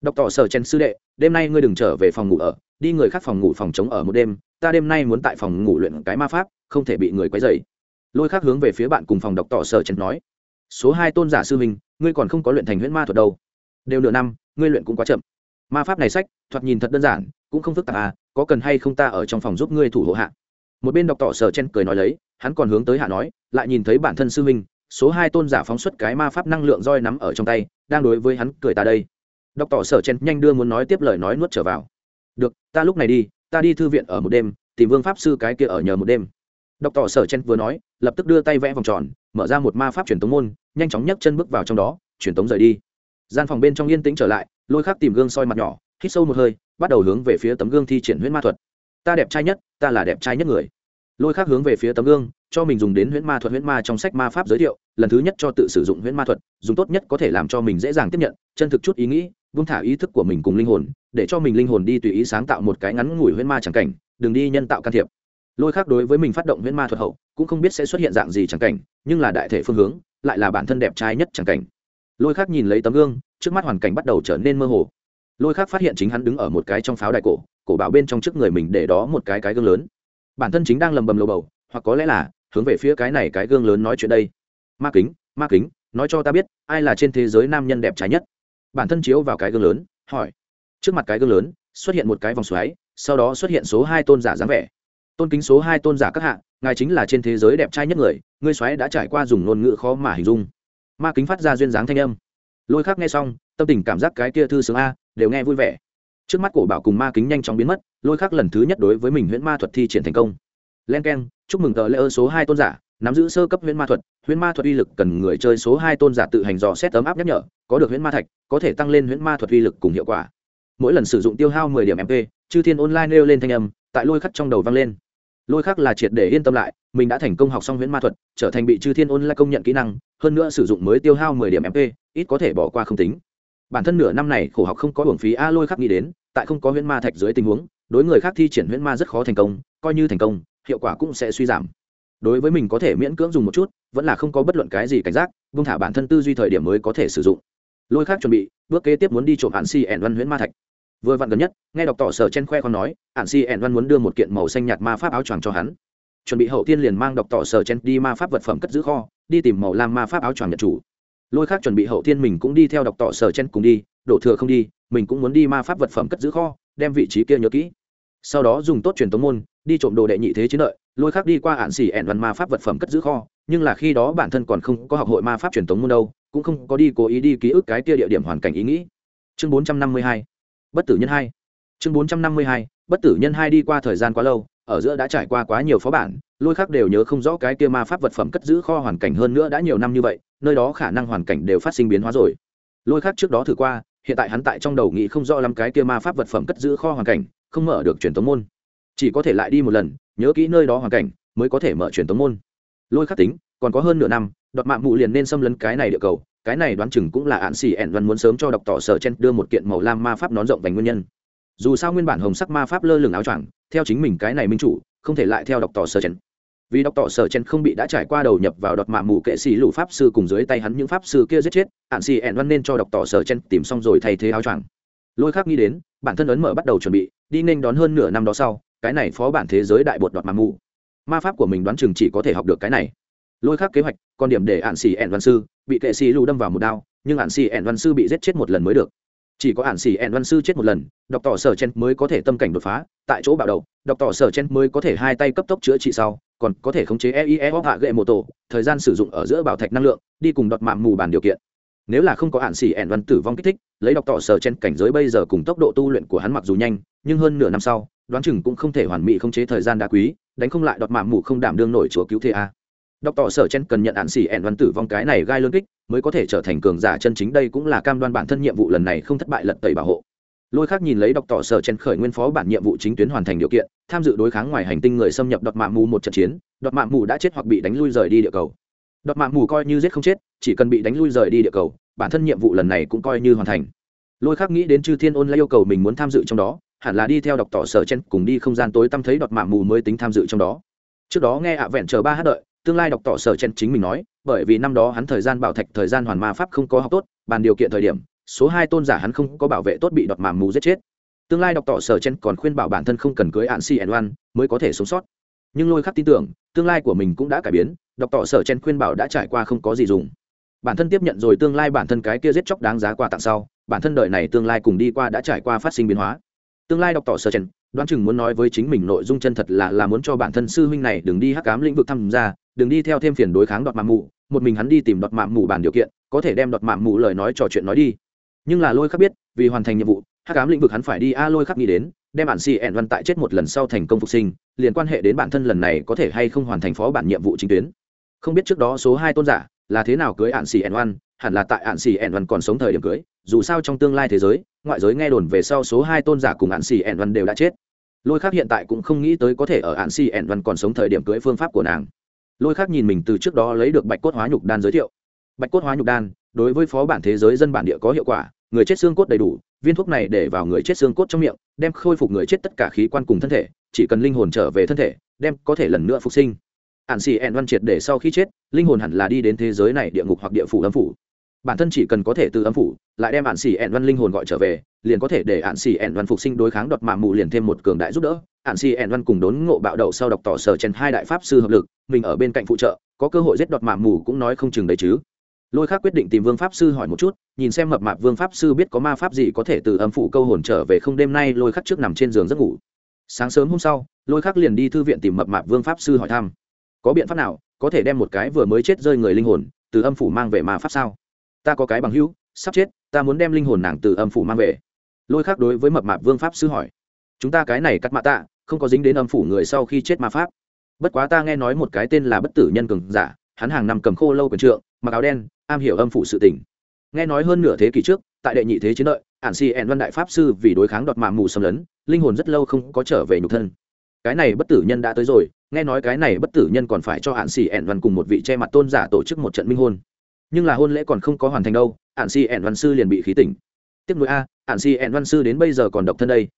A: Đọc tỏ sở chen sư đệ, đêm nay ngươi đừng trở về phòng ngủ ở, đi người khác phòng ngủ phòng chống ở một đêm, ta đêm nay muốn tại phòng ngủ luyện cái ma pháp, không thể bị người quấy dày lôi khác hướng về phía bạn cùng phòng đọc tỏ sở chen nói, số hai tôn giả sư minh ngươi còn không có luyện thành huyễn ma thuật đâu. Đều nửa năm, ngươi luyện cũng quá chậm ma pháp này sách, thoạt nhìn thật đơn giản, cũng không phức tạp à có cần hay không ta ở trong phòng giúp ngươi thủ hộ hạ? Một bên đọc tỏ sở chen cười nói lấy, hắn còn hướng tới hạ nói, lại nhìn thấy bản thân sư minh số hai tôn giả phóng xuất cái ma pháp năng lượng roi nắm ở trong tay, đang đối với hắn cười ta đây. Đọc tỏ sở chen nhanh đưa muốn nói tiếp lời nói nuốt trở vào. Được, ta lúc này đi, ta đi thư viện ở một đêm, tìm vương pháp sư cái kia ở nhờ một đêm. Đọc tỏ sở chen vừa nói, lập tức đưa tay vẽ vòng tròn, mở ra một ma pháp truyền tống môn, nhanh chóng nhấc chân bước vào trong đó, truyền tống rời đi. Gian phòng bên trong yên tĩnh trở lại lôi khắc tìm gương soi mặt nhỏ, hít sâu một hơi, bắt đầu hướng về phía tấm gương thi triển huyễn ma thuật. Ta đẹp trai nhất, ta là đẹp trai nhất người. Lôi khắc hướng về phía tấm gương, cho mình dùng đến huyễn ma thuật, huyễn ma trong sách ma pháp giới thiệu, lần thứ nhất cho tự sử dụng huyễn ma thuật, dùng tốt nhất có thể làm cho mình dễ dàng tiếp nhận, chân thực chút ý nghĩ vung thả ý thức của mình cùng linh hồn, để cho mình linh hồn đi tùy ý sáng tạo một cái ngắn ngủi huyễn ma chẳng cảnh, đừng đi nhân tạo can thiệp. Lôi khác đối với mình phát động huyễn ma thuật hậu, cũng không biết sẽ xuất hiện dạng gì chẳng cảnh, nhưng là đại thể phương hướng, lại là bản thân đẹp trai nhất chẳng cảnh. Lôi khác nhìn lấy tấm gương trước mắt hoàn cảnh bắt đầu trở nên mơ hồ. Lôi khác phát hiện chính hắn đứng ở một cái trong pháo đài cổ cổ bảo bên trong trước người mình để đó một cái cái gương lớn. Bản thân chính đang lầm bầm lầu bầu, hoặc có lẽ là hướng về phía cái này cái gương lớn nói chuyện đây. Ma kính ma kính, nói cho ta biết, ai là trên thế giới nam nhân đẹp trái nhất? Bản thân chiếu vào cái gương lớn, hỏi. Trước mặt cái gương lớn, xuất hiện một cái vòng xoáy, sau đó xuất hiện số hai tôn giả dáng vẻ. Tôn kính số hai tôn giả các hạ, ngài chính là trên thế giới đẹp trai nhất người, ngươi xoáy đã trải qua dùng ngôn ngữ khó mà hình dung. Ma kính phát ra duyên dáng thanh âm lôi khác nghe xong, tâm tình cảm giác cái kia thư sướng a, đều nghe vui vẻ. Trước mắt cổ bảo cùng ma kính nhanh chóng biến mất, lôi khác lần thứ nhất đối với mình huyễn ma thuật thi triển thành công. Len k e n chúc mừng tờ lễ ơn số hai tôn giả, nắm giữ sơ cấp huyễn ma thuật, huyễn ma thuật uy lực cần người chơi số hai tôn giả tự hành dò xét ấm áp nhắc nhở, có được huyễn ma thạch, có thể tăng lên huyễn ma thuật uy lực cùng hiệu quả. Mỗi lần sử dụng tiêu hao mười điểm mp chư thiên online nêu lên thanh âm, tại lôi khắc trong đầu vang lên. Lôi khắc là triệt để yên tâm lại mình đã thành công học xong huyễn ma thuật, trở thành bị chư thiên online công nhận kỹ năng, hơn nữa sử dụng mới tiêu hao mười điểm mp ít có thể bỏ qua không tính. Bản thân nửa năm này khổ học không có hưởng phí a lôi khắc nghĩ đến, tại không có huyễn ma thạch dưới tình huống, đối người khác thi triển huyễn ma rất khó thành công, coi như thành công, hiệu quả cũng sẽ suy giảm. Đối với mình có thể miễn cưỡng dùng một chút, vẫn là không có bất luận cái gì cảnh giác vung thả bản thân tư duy thời điểm mới có thể sử dụng. Lôi khác chuẩn bị, bước kế tiếp muốn đi trộm hạn si ẻn văn huyễn ma thạch. Vừa vặn gần nhất, nghe đọc tỏ sở chen khoe con nói hạn si ẻn văn muốn đưa một kiện màu xanh nhạt ma pháp áo choàng cho hắn chuẩn bị hậu tiên liền mang đọc tỏ sở chen đi ma pháp vật phẩm cất giữ kho, đi tìm màu lam ma pháp áo choàng nhật chủ. Lôi khác chuẩn bị hậu tiên mình cũng đi theo đọc tỏ sở chen cùng đi, đổ thừa không đi, mình cũng muốn đi ma pháp vật phẩm cất giữ kho, đem vị trí kia nhớ kỹ. Sau đó dùng tốt truyền tống môn, đi trộm đồ đệ nhị thế chiến lợi, lôi khác đi qua ạn xỉ ẹn văn ma pháp vật phẩm cất giữ kho, nhưng là khi đó bản thân còn không có học hội ma pháp truyền tống môn đâu, cũng không có đi cố ý đi ký ức cái kia địa điểm hoàn cảnh ý nghĩ. Chương bốn trăm năm mươi hai, bất tử nhân hai. Chương bốn trăm năm mươi hai, bất tử nhân hai đi qua thời gian quá lâu ở giữa đã trải qua quá nhiều phó bản, lôi khác đều nhớ không rõ cái kia ma pháp vật phẩm cất giữ kho hoàn cảnh hơn nữa đã nhiều năm như vậy, nơi đó khả năng hoàn cảnh đều phát sinh biến hóa rồi. Lôi khác trước đó thử qua, hiện tại hắn tại trong đầu nghĩ không rõ lắm cái kia ma pháp vật phẩm cất giữ kho hoàn cảnh, không mở được truyền thống môn. Chỉ có thể lại đi một lần, nhớ kỹ nơi đó hoàn cảnh, mới có thể mở truyền tống môn. Lôi khắc tính, còn có hơn nửa năm, đoạt mạng mụ liền nên xâm lấn cái này địa cầu, cái này đoán chừng cũng là ạn xì ẹn văn muốn sớm cho đọc tỏ sở chen đưa một kiện màu lam ma pháp nón rộng vành nguyên nhân dù sao nguyên bản hồng sắc ma pháp lơ lửng áo choàng, theo chính mình cái này minh chủ, không thể lại theo đọc tỏ sở chen vì đọc tỏ sở chen không bị đã trải qua đầu nhập vào đọt mạ mụ kệ sĩ lũ pháp sư cùng dưới tay hắn những pháp sư kia giết chết, hạn xì ẹn văn nên cho đọc tỏ sở chen tìm xong rồi thay thế áo choàng. Lôi khắc nghĩ đến, bản thân ấn mở bắt đầu chuẩn bị, đi nên đón hơn nửa năm đó sau, cái này phó bản thế giới đại bột đọt mạ mù. Ma pháp của mình đoán chừng chỉ có thể học được cái này. Lôi khác kế hoạch, còn điểm để hạn xì ẹn văn sư, bị kệ xì lũ đâm vào một đao, nhưng hạn xì ẹn văn sư bị giết chết một lần mới được chỉ có ản xỉ ẹn văn sư chết một lần đọc tỏ sở chen mới có thể tâm cảnh đột phá, tại chỗ bạo đầu đọc tỏ sở chen mới có thể hai tay cấp tốc chữa trị sau, còn có thể khống chế eie hoặc hạ gậy mô tổ, thời gian sử dụng ở giữa bảo thạch năng lượng, đi cùng đọt mạng mù bàn điều kiện. Nếu là không có ản xỉ ẹn văn tử vong kích thích, lấy đọc tỏ sở chen cảnh giới bây giờ cùng tốc độ tu luyện của hắn mặc dù nhanh, nhưng hơn nửa năm sau, đoán chừng cũng không thể hoàn mỹ khống chế thời gian đá quý, đánh không lại đọt mạng mù không đảm đương nổi chúa cứu thế a đọc tỏ sở chen cần nhận ạn xỉ ẹn văn tử vong cái này gai lương kích, mới có thể trở thành cường giả chân chính. Đây cũng là cam đoan bản thân nhiệm vụ lần này không thất bại lật tẩy bảo hộ. Lôi khác nhìn lấy đọc tỏ sở chen khởi nguyên phó bản nhiệm vụ chính tuyến hoàn thành điều kiện, tham dự đối kháng ngoài hành tinh người xâm nhập đọt mạng mù một trận chiến, đọt mạng mù đã chết hoặc bị đánh lui rời đi địa cầu. Đọt mạng mù coi như giết không chết, chỉ cần bị đánh lui rời đi địa cầu, bản thân nhiệm vụ lần này cũng coi như hoàn thành. Lôi khác nghĩ đến chư thiên ôn lại yêu cầu mình muốn tham dự trong đó, hẳn là đi theo đọc tỏ sở chen cùng đi không gian tối tăm thấy đọt mạng mù mới tính tham dự trong đó. Trước đó nghe ạ vẹn chờ ba hát đợi tương lai đọc tỏ sở chen chính mình nói, bởi vì năm đó hắn thời gian bảo thạch, thời gian hoàn ma pháp không có học tốt, bàn điều kiện thời điểm, số hai tôn giả hắn không có bảo vệ tốt bị đọt mạng mù giết chết. Tương lai đọc tỏ sở chen còn khuyên bảo bản thân không cần cưới ạn si ẩn oan, mới có thể sống sót. Nhưng lôi khắc tin tưởng, tương lai của mình cũng đã cải biến, đọc tỏ sở chen khuyên bảo đã trải qua không có gì dùng. Bản thân tiếp nhận rồi tương lai bản thân cái kia giết chóc đáng giá quà tặng sau, bản thân đời này tương lai cùng đi qua đã trải qua phát sinh biến hóa. Tương lai đọc tỏ sở chen đoán chừng muốn nói với chính mình nội dung chân thật là là muốn cho bản thân sư huynh này đừng đi hắc cám lĩnh vực tham gia đừng đi theo thêm phiền đối kháng đọt mạng mù, một mình hắn đi tìm đọt mạng mù bàn điều kiện, có thể đem đọt mạng mù lời nói trò chuyện nói đi. Nhưng là lôi khắc biết, vì hoàn thành nhiệm vụ, hắc cám lĩnh vực hắn phải đi, a, lôi khắc nghĩ đến, đem bản si ẹn văn tại chết một lần sau thành công phục sinh, liền quan hệ đến bản thân lần này có thể hay không hoàn thành phó bản nhiệm vụ chính tuyến. Không biết trước đó số hai tôn giả là thế nào cưới ạn xì ẹn văn, hẳn là tại ạn xì ẹn văn còn sống thời điểm cưới, dù sao trong tương lai thế giới, ngoại giới nghe đồn về sau số hai tôn giả cùng ạn xì ẹn văn đều đã chết. Lôi khác hiện tại cũng không nghĩ tới có thể ở ạn xì ẹn văn còn sống thời điểm cưới phương pháp của nàng lôi khác nhìn mình từ trước đó lấy được bạch cốt hóa nhục đan giới thiệu. Bạch cốt hóa nhục đan, đối với phó bản thế giới dân bản địa có hiệu quả, người chết xương cốt đầy đủ, viên thuốc này để vào người chết xương cốt trong miệng, đem khôi phục người chết tất cả khí quan cùng thân thể, chỉ cần linh hồn trở về thân thể, đem có thể lần nữa phục sinh. Ạn xì ẹn văn triệt để sau khi chết, linh hồn hẳn là đi đến thế giới này địa ngục hoặc địa phủ âm phủ bản thân chỉ cần có thể từ âm phủ, lại đem ạn xì ẹn văn linh hồn gọi trở về, liền có thể để ạn xì ẹn văn phục sinh đối kháng đoạt mạng mù liền thêm một cường đại giúp đỡ. Ạn xì ẹn văn cùng đốn ngộ bạo đậu sau đọc tỏ sở chèn hai đại pháp sư hợp lực, mình ở bên cạnh phụ trợ, có cơ hội giết đoạt mạng mù cũng nói không chừng đấy chứ. Lôi khác quyết định tìm vương pháp sư hỏi một chút, nhìn xem mập mạp vương pháp sư biết có ma pháp gì có thể từ âm phủ câu hồn trở về không đêm nay lôi khắc trước nằm trên giường giấc ngủ. Sáng sớm hôm sau, lôi khắc liền đi thư viện tìm mập mạp vương pháp sư hỏi thăm. Có biện pháp nào có thể đem một cái vừa mới chết rơi người linh hồn từ âm phủ mang về ma pháp sao? Ta có cái bằng hữu, sắp chết, ta muốn đem linh hồn nàng từ âm phủ mang về. Lôi khác đối với mập mạp vương pháp sư hỏi. Chúng ta cái này cắt mạ tạ, không có dính đến âm phủ người sau khi chết ma pháp. Bất quá ta nghe nói một cái tên là bất tử nhân cường giả, hắn hàng năm cầm khô lâu quần trượng, mặc áo đen, am hiểu âm phủ sự tình. Nghe nói hơn nửa thế kỷ trước, tại đệ nhị thế chiến lợi ản si ẹn văn đại pháp sư vì đối kháng đọt mạ mù xâm lấn, linh hồn rất lâu không có trở về nhục thân. Cái này bất tử nhân đã tới rồi, nghe nói cái này bất tử nhân còn phải cho ản si ẹn văn cùng một vị che mặt tôn giả tổ chức một trận minh hôn nhưng là hôn lễ còn không có hoàn thành đâu ạn si ẹn văn sư liền bị khí tỉnh. Tiếp nối a ạn si ẹn văn sư đến bây giờ còn độc thân đây.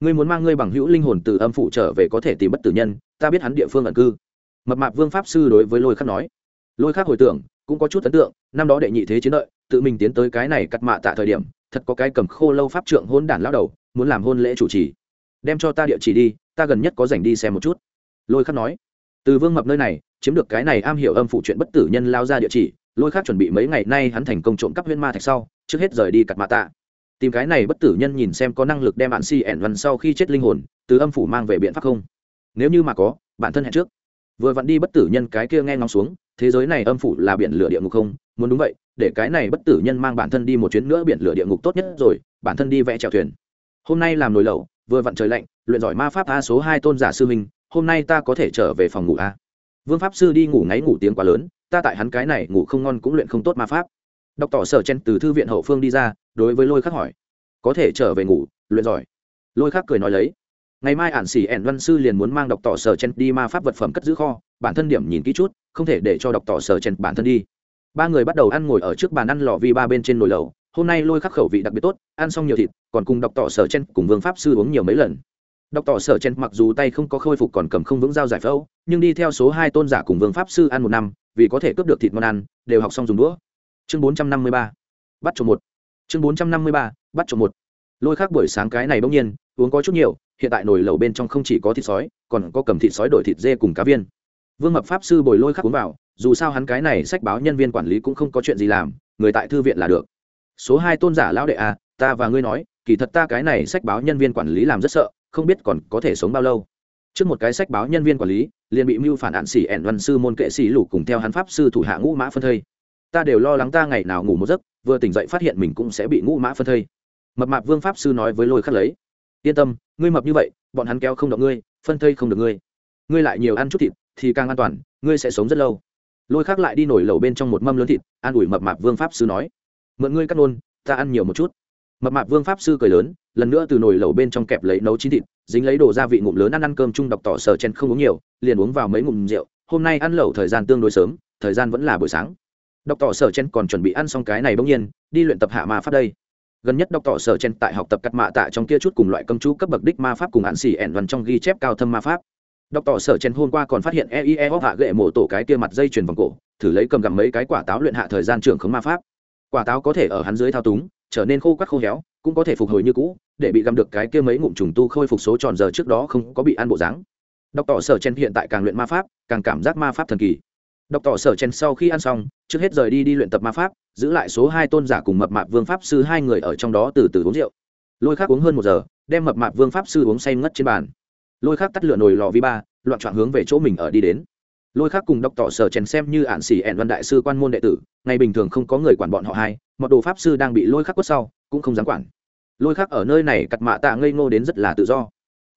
A: Ngươi muốn mang ngươi bằng hữu linh hồn từ âm phủ trở về có thể tìm bất tử nhân, ta biết hắn địa phương ẩn cư. Mập mạp vương pháp sư đối với lôi khắc nói. Lôi khắc hồi tưởng, cũng có chút ấn tượng, năm đó đệ nhị thế chiến lợi tự mình tiến tới cái này cắt mạ tạ thời điểm, thật có cái cầm khô lâu pháp trượng hôn đản lao đầu, muốn làm hôn lễ chủ trì. Đem cho ta địa chỉ đi, ta gần nhất có dành đi xem một chút. Lôi khắc nói. Từ vương mập nơi này, chiếm được cái này am hiểu âm phụ chuyện bất tử nhân lao ra địa chỉ lôi khác chuẩn bị mấy ngày nay hắn thành công trộm cắp huyên ma thạch sau, trước hết rời đi cặt mạ tạ. Tìm cái này bất tử nhân nhìn xem có năng lực đem bạn si ẻn văn sau khi chết linh hồn, từ âm phủ mang về biện pháp không? Nếu như mà có bản thân hẹn trước. Vừa vặn đi bất tử nhân cái kia nghe ngóng xuống, thế giới này âm phủ là biển lửa địa ngục không? Muốn đúng vậy, để cái này bất tử nhân mang bản thân đi một chuyến nữa biển lửa địa ngục tốt nhất rồi bản thân đi vẽ chèo thuyền. Hôm nay làm nồi lẩu, vừa vặn trời lạnh, luyện giỏi ma pháp a số hai tôn giả sư minh hôm nay ta có thể trở về phòng ngủ a. Vương pháp sư đi ngủ ngáy ngủ tiếng quá lớn ta tại hắn cái này ngủ không ngon cũng luyện không tốt ma pháp. Đọc tỏ sở chen từ thư viện hậu phương đi ra, đối với lôi khắc hỏi. Có thể trở về ngủ, luyện giỏi. Lôi khắc cười nói lấy. Ngày mai ản xỉ ẻn văn sư liền muốn mang đọc tỏ sở chen đi ma pháp vật phẩm cất giữ kho, bản thân điểm nhìn kỹ chút, không thể để cho đọc tỏ sở chen bản thân đi. Ba người bắt đầu ăn ngồi ở trước bàn ăn lò vi ba bên trên nồi lầu hôm nay lôi khắc khẩu vị đặc biệt tốt, ăn xong nhiều thịt, còn cùng đọc tỏ sở chen cùng vương pháp sư uống nhiều mấy lần đọc tỏ sở chen mặc dù tay không có khôi phục còn cầm không vững dao giải phẫu nhưng đi theo số hai tôn giả cùng vương pháp sư ăn một năm vì có thể cướp được thịt ngon ăn đều học xong dùng đũa. Chương bốn trăm năm mươi ba. Bắt trộm một. Chương bốn trăm năm mươi ba. Bắt trộm một. Lôi khác buổi sáng cái này bỗng nhiên uống có chút nhiều hiện tại nồi lẩu bên trong không chỉ có thịt sói còn có cầm thịt sói đổi thịt dê cùng cá viên. Vương mập pháp sư bồi lôi khắc uống vào dù sao hắn cái này sách báo nhân viên quản lý cũng không có chuyện gì làm người tại thư viện là được. Số hai tôn giả lão đệ à, ta và ngươi nói kỳ thật ta cái này sách báo nhân viên quản lý làm rất sợ không biết còn có thể sống bao lâu. Trước một cái sách báo nhân viên quản lý, liền bị mưu phản ạn xỉ ẻn văn sư môn kệ sĩ lục cùng theo hắn pháp sư thủ hạ ngũ mã phân thây. Ta đều lo lắng ta ngày nào ngủ một giấc, vừa tỉnh dậy phát hiện mình cũng sẽ bị ngũ mã phân thây. Mập mạp vương pháp sư nói với lôi khắc lấy. Yên tâm, ngươi mập như vậy, bọn hắn kéo không động ngươi, phân thây không được ngươi. Ngươi lại nhiều ăn chút thịt, thì càng an toàn, ngươi sẽ sống rất lâu. Lôi khắc lại đi nổi lẩu bên trong một mâm lớn thịt, an ủi mập mạp vương pháp sư nói. Mượn ngươi cắt nôn, ta ăn nhiều một chút mập mạp vương pháp sư cười lớn lần nữa từ nồi lẩu bên trong kẹp lấy nấu chín thịt dính lấy đồ gia vị ngụm lớn ăn ăn cơm chung đọc tỏ sờ chen không uống nhiều liền uống vào mấy ngụm rượu hôm nay ăn lẩu thời gian tương đối sớm thời gian vẫn là buổi sáng đọc tỏ sở chen còn chuẩn bị ăn xong cái này bỗng nhiên đi luyện tập hạ ma pháp đây gần nhất đọc tỏ sở chen tại học tập cắt mạ tạ trong kia chút cùng loại cầm chú cấp bậc đích ma pháp cùng hạn xỉ ẻn văn trong ghi chép cao thâm ma pháp đọc tỏ sở chen hôm qua còn phát hiện eie hóc hạ gậy mổ tổ cái kia mặt dây chuyền vòng cổ thử lấy cầm gặm mấy cái quả táo luyện hạ thời gian trưởng khống ma pháp quả táo có thể ở hắn dưới thao túng trở nên khô quắc khô héo, cũng có thể phục hồi như cũ, để bị gặm được cái kia mấy ngụm trùng tu khôi phục số tròn giờ trước đó không có bị ăn bộ dáng. Đọc tỏ sở chen hiện tại càng luyện ma pháp, càng cảm giác ma pháp thần kỳ. Đọc tỏ sở chen sau khi ăn xong, trước hết rời đi đi luyện tập ma pháp, giữ lại số hai tôn giả cùng mập mạp vương pháp sư hai người ở trong đó từ từ uống rượu. Lôi khác uống hơn một giờ, đem mập mạp vương pháp sư uống say ngất trên bàn. Lôi khác tắt lửa nồi lò vi ba, loạn trọn hướng về chỗ mình ở đi đến lôi khác cùng đọc tỏ sở chèn xem như ạn xỉ ẹn văn đại sư quan môn đệ tử, ngày bình thường không có người quản bọn họ hai mật đồ pháp sư đang bị lôi khắc quất sau, cũng không dám quản. Lôi khắc ở nơi này cặt mạ tạ ngây ngô đến rất là tự do.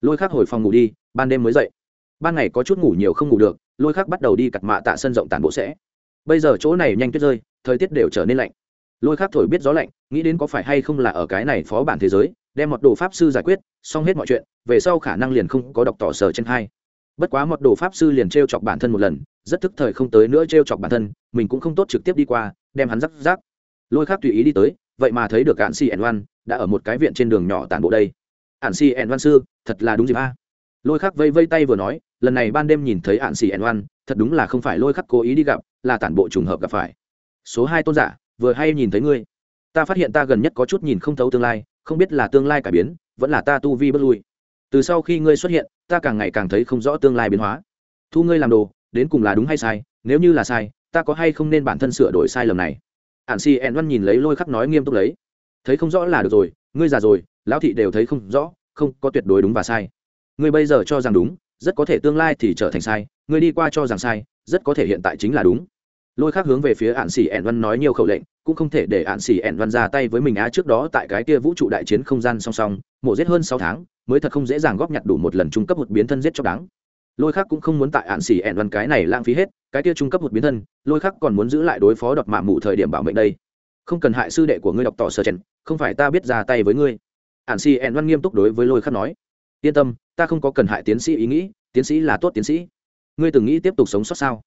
A: Lôi khác hồi phòng ngủ đi, ban đêm mới dậy. Ban ngày có chút ngủ nhiều không ngủ được, lôi khác bắt đầu đi cặt mạ tạ sân rộng tản bộ sẽ. Bây giờ chỗ này nhanh tuyết rơi, thời tiết đều trở nên lạnh. Lôi khác thổi biết gió lạnh, nghĩ đến có phải hay không là ở cái này phó bản thế giới, đem một đồ pháp sư giải quyết, xong hết mọi chuyện, về sau khả năng liền không có đọc tỏ sở chân hai bất quá một đồ pháp sư liền t r e o chọc bản thân một lần, rất thức thời không tới nữa t r e o chọc bản thân, mình cũng không tốt trực tiếp đi qua, đem hắn rắc rác. Lôi khác tùy ý đi tới, vậy mà thấy được ạn si ẩn oan đã ở một cái viện trên đường nhỏ tản bộ đây. Ạn si ẩn oan sư, thật là đúng dịp a. Lôi khác vây vây tay vừa nói, lần này ban đêm nhìn thấy ạn si ẩn oan thật đúng là không phải lôi khắc cố ý đi gặp, là tản bộ trùng hợp gặp phải. Số hai tôn giả, vừa hay nhìn thấy ngươi. Ta phát hiện ta gần nhất có chút nhìn không thấu tương lai, không biết là tương lai cải biến, vẫn là ta tu vi bất lui. Từ sau khi ngươi xuất hiện ta càng ngày càng thấy không rõ tương lai biến hóa. Thu ngươi làm đồ, đến cùng là đúng hay sai, nếu như là sai, ta có hay không nên bản thân sửa đổi sai lầm này? Ạn si ẹn văn nhìn lấy lôi khắc nói nghiêm túc lấy. Thấy không rõ là được rồi, ngươi già rồi, lão thị đều thấy không rõ, không có tuyệt đối đúng và sai. Ngươi bây giờ cho rằng đúng, rất có thể tương lai thì trở thành sai, ngươi đi qua cho rằng sai, rất có thể hiện tại chính là đúng lôi khác hướng về phía ạn xỉ ẻn văn nói nhiều khẩu lệnh, cũng không thể để ạn xỉ ẻn văn ra tay với mình á trước đó tại cái kia vũ trụ đại chiến không gian song song, mổ giết hơn sáu tháng, mới thật không dễ dàng góp nhặt đủ một lần trung cấp một biến thân giết cho đáng. Lôi khác cũng không muốn tại ạn xỉ ẻn văn cái này lãng phí hết, cái kia trung cấp một biến thân, lôi khác còn muốn giữ lại đối phó đọt mạ mụ thời điểm bảo mệnh đây. Không cần hại sư đệ của ngươi đọc tỏ sơ chen không phải ta biết ra tay với ngươi. Ạn xỉ ẻn văn nghiêm túc đối với lôi khác nói. Yên tâm, ta không có cần hại tiến sĩ ý nghĩ, tiến sĩ là tốt tiến sĩ. Ngươi từng nghĩ tiếp tục sống sót sao?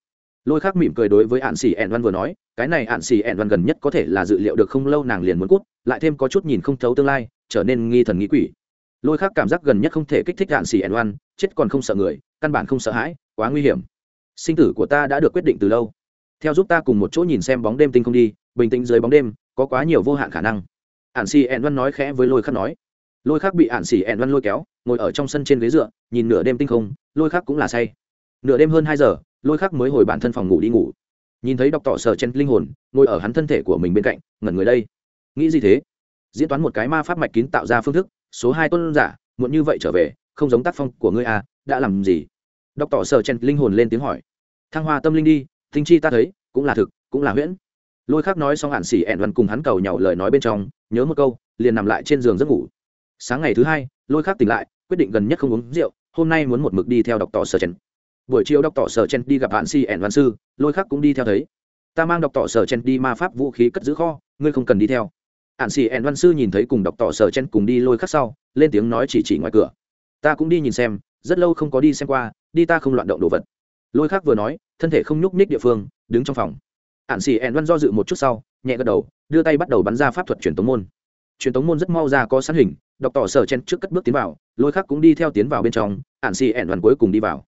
A: Lôi khác mỉm cười đối với hạn xỉ ẻn văn vừa nói, cái này hạn xỉ ẻn văn gần nhất có thể là dự liệu được không lâu nàng liền muốn cút, lại thêm có chút nhìn không thấu tương lai, trở nên nghi thần nghĩ quỷ. Lôi khác cảm giác gần nhất không thể kích thích hạn xỉ ẻn văn, chết còn không sợ người, căn bản không sợ hãi, quá nguy hiểm. Sinh tử của ta đã được quyết định từ lâu. Theo giúp ta cùng một chỗ nhìn xem bóng đêm tinh không đi, bình tĩnh dưới bóng đêm, có quá nhiều vô hạn khả năng. Ạn xỉ ẻn văn nói khẽ với lôi khắc nói. Lôi khắc bị ạn xỉ ẻn văn lôi kéo, ngồi ở trong sân trên ghế dựa, nhìn nửa đêm tinh không, lôi khắc cũng là say. Nửa đêm hơn hai giờ lôi khắc mới hồi bản thân phòng ngủ đi ngủ. Nhìn thấy đọc tỏ sở chen linh hồn, ngồi ở hắn thân thể của mình bên cạnh, ngẩn người đây. Nghĩ gì thế? Diễn toán một cái ma pháp mạch kín tạo ra phương thức, số hai tuân giả, muộn như vậy trở về, không giống tác phong của ngươi à đã làm gì? Đọc tỏ sở chen linh hồn lên tiếng hỏi. Thăng hoa tâm linh đi, tinh chi ta thấy, cũng là thực, cũng là huyễn. Lôi khắc nói xong hạn xỉ ẹn văn cùng hắn cầu nhau lời nói bên trong, nhớ một câu, liền nằm lại trên giường giấc ngủ. Sáng ngày thứ hai, lôi khắc tỉnh lại, quyết định gần nhất không uống rượu, hôm nay muốn một mực đi theo đọc tỏ sở chen buổi chiều đọc tỏ sở chen đi gặp bạn si ẻn văn sư, lôi khắc cũng đi theo thấy. Ta mang đọc tỏ sở chen đi ma pháp vũ khí cất giữ kho, ngươi không cần đi theo. Ạn si ẻn văn sư nhìn thấy cùng đọc tỏ sở chen cùng đi lôi khắc sau, lên tiếng nói chỉ chỉ ngoài cửa. Ta cũng đi nhìn xem, rất lâu không có đi xem qua, đi ta không loạn động đồ vật. Lôi khắc vừa nói, thân thể không nhúc nhích địa phương, đứng trong phòng. Ạn xì ẻn văn do dự một chút sau, nhẹ gật đầu, đưa tay bắt đầu bắn ra pháp thuật truyền tống môn. Truyền tống môn rất mau ra có sẵn hình đọc tỏ sở chen trước cất bước tiến vào, lôi khắc cũng đi theo tiến vào bên trong ạn xì ẻn văn cuối cùng đi vào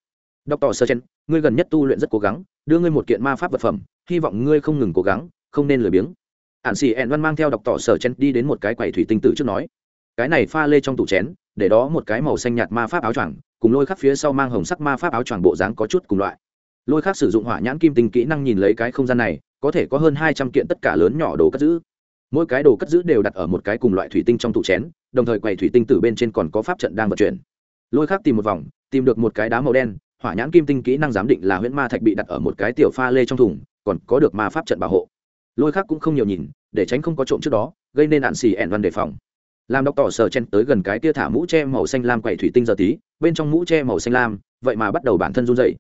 A: đọc tỏ sơ chen ngươi gần nhất tu luyện rất cố gắng, đưa ngươi một kiện ma pháp vật phẩm, hy vọng ngươi không ngừng cố gắng, không nên lười biếng. Ạn xì ẹn văn mang theo đọc tỏ sở chen đi đến một cái quầy thủy tinh tử trước nói, cái này pha lê trong tủ chén, để đó một cái màu xanh nhạt ma pháp áo choàng, cùng lôi khắc phía sau mang hồng sắc ma pháp áo choàng bộ dáng có chút cùng loại. Lôi khắc sử dụng hỏa nhãn kim tinh kỹ năng nhìn lấy cái không gian này, có thể có hơn hai trăm kiện tất cả lớn nhỏ đồ cất giữ. Mỗi cái đồ cất giữ đều đặt ở một cái cùng loại thủy tinh trong tủ chén, đồng thời quầy thủy tinh tử bên trên còn có pháp trận đang vận chuyển. Lôi khắc tìm một vòng, tìm được một cái đá màu đen hỏa nhãn kim tinh kỹ năng giám định là huyễn ma thạch bị đặt ở một cái tiểu pha lê trong thùng, còn có được ma pháp trận bảo hộ. Lôi khác cũng không nhiều nhìn, để tránh không có trộm trước đó, gây nên nạn xì ẻn văn đề phòng. Làm đọc tỏ sờ chen tới gần cái tia thả mũ tre màu xanh lam quậy thủy tinh giờ tí, bên trong mũ tre màu xanh lam, vậy mà bắt đầu bản thân run dậy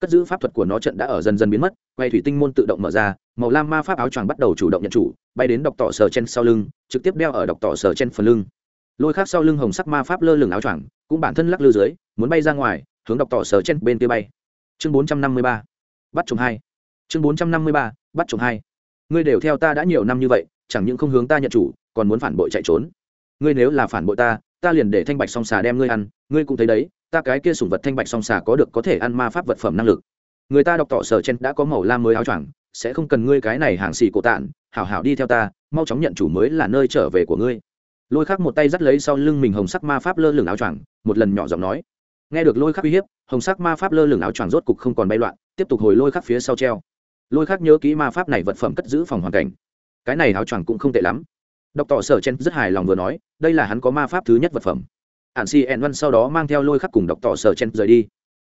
A: cất giữ pháp thuật của nó trận đã ở dần dần biến mất quay thủy tinh môn tự động mở ra, màu lam ma pháp áo choàng bắt đầu chủ động nhận chủ, bay đến đọc tỏ sờ chen sau lưng, trực tiếp đeo ở đọc tỏ sờ chen phần lưng. Lôi khác sau lưng hồng sắc ma pháp lơ lửng áo choàng, cũng bản thân lắc lư dưới, muốn bay ra ngoài hướng đọc tỏ sở trên bên kia bay. Chương bốn trăm năm mươi ba. Bắt chồng hai. Chương bốn trăm năm mươi ba. Bắt chồng hai. Ngươi đều theo ta đã nhiều năm như vậy, chẳng những không hướng ta nhận chủ, còn muốn phản bội chạy trốn. Ngươi nếu là phản bội ta ta liền để thanh bạch song xà đem ngươi ăn. Ngươi cũng thấy đấy, ta cái kia sủng vật thanh bạch song xà có được có thể ăn ma pháp vật phẩm năng lực. Người ta đọc tỏ sở trên đã có màu lam mới áo choàng, sẽ không cần ngươi cái này hàng xì cổ tạn hảo hảo đi theo ta, mau chóng nhận chủ mới là nơi trở về của ngươi. Lôi khắc một tay dắt lấy sau lưng mình hồng sắc ma pháp lơ lửng áo choàng, một lần nhỏ giọng nói nghe được lôi khắc uy hiếp, hồng sắc ma pháp lơ lửng áo choàng rốt cục không còn bay loạn, tiếp tục hồi lôi khắc phía sau treo. Lôi khắc nhớ kỹ ma pháp này vật phẩm cất giữ phòng hoàn cảnh. Cái này áo choàng cũng không tệ lắm. Đọc tỏ sở chen rất hài lòng vừa nói, đây là hắn có ma pháp thứ nhất vật phẩm. Ạn si ẹn văn sau đó mang theo lôi khắc cùng đọc tỏ sở chen rời đi.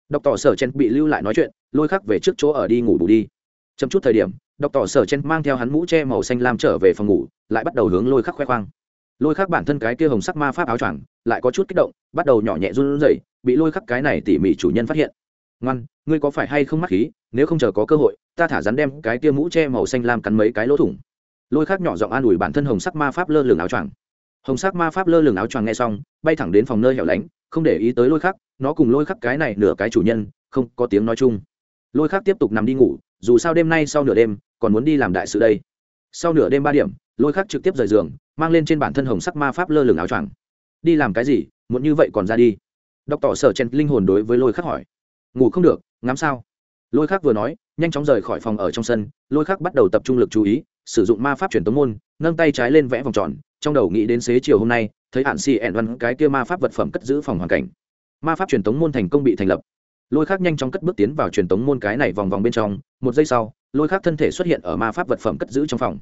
A: Đọc tỏ sở chen bị lưu lại nói chuyện, lôi khắc về trước chỗ ở đi ngủ bù đi. Chấm chút thời điểm đọc tỏ sở chen mang theo hắn mũ che màu xanh lam trở về phòng ngủ, lại bắt đầu hướng lôi khắc khoe khoang. Lôi khắc bản thân cái kia hồng sắc ma pháp áo choàng, lại có chút kích động, bắt đầu nhỏ nhẹ run rẩy bị lôi khắc cái này tỉ mỉ chủ nhân phát hiện. Ngoan, ngươi có phải hay không mắc khí, nếu không chờ có cơ hội, ta thả rắn đem cái kia mũ che màu xanh lam cắn mấy cái lỗ thủng. Lôi khắc nhỏ giọng an ủi bản thân hồng sắc ma pháp lơ lửng áo choàng. Hồng sắc ma pháp lơ lửng áo choàng nghe xong, bay thẳng đến phòng nơi hẻo lánh, không để ý tới lôi khắc, nó cùng lôi khắc cái này nửa cái chủ nhân, không có tiếng nói chung. Lôi khắc tiếp tục nằm đi ngủ, dù sao đêm nay sau nửa đêm, còn muốn đi làm đại sự đây. Sau nửa đêm ba điểm, lôi khắc trực tiếp rời giường, mang lên trên bản thân hồng sắc ma pháp lơ lửng áo choàng. Đi làm cái gì, muốn như vậy còn ra đi đọc tỏ sở chen linh hồn đối với lôi khắc hỏi. Ngủ không được, ngắm sao? Lôi khắc vừa nói, nhanh chóng rời khỏi phòng ở trong sân, lôi khắc bắt đầu tập trung lực chú ý, sử dụng ma pháp truyền tống môn, nâng tay trái lên vẽ vòng tròn, trong đầu nghĩ đến xế chiều hôm nay, thấy hạn xì ẻn văn cái kia ma pháp vật phẩm cất giữ phòng hoàn cảnh. Ma pháp truyền tống môn thành công bị thành lập. Lôi khắc nhanh chóng cất bước tiến vào truyền tống môn cái này vòng vòng bên trong, một giây sau, lôi khắc thân thể xuất hiện ở ma pháp vật phẩm cất giữ trong phòng.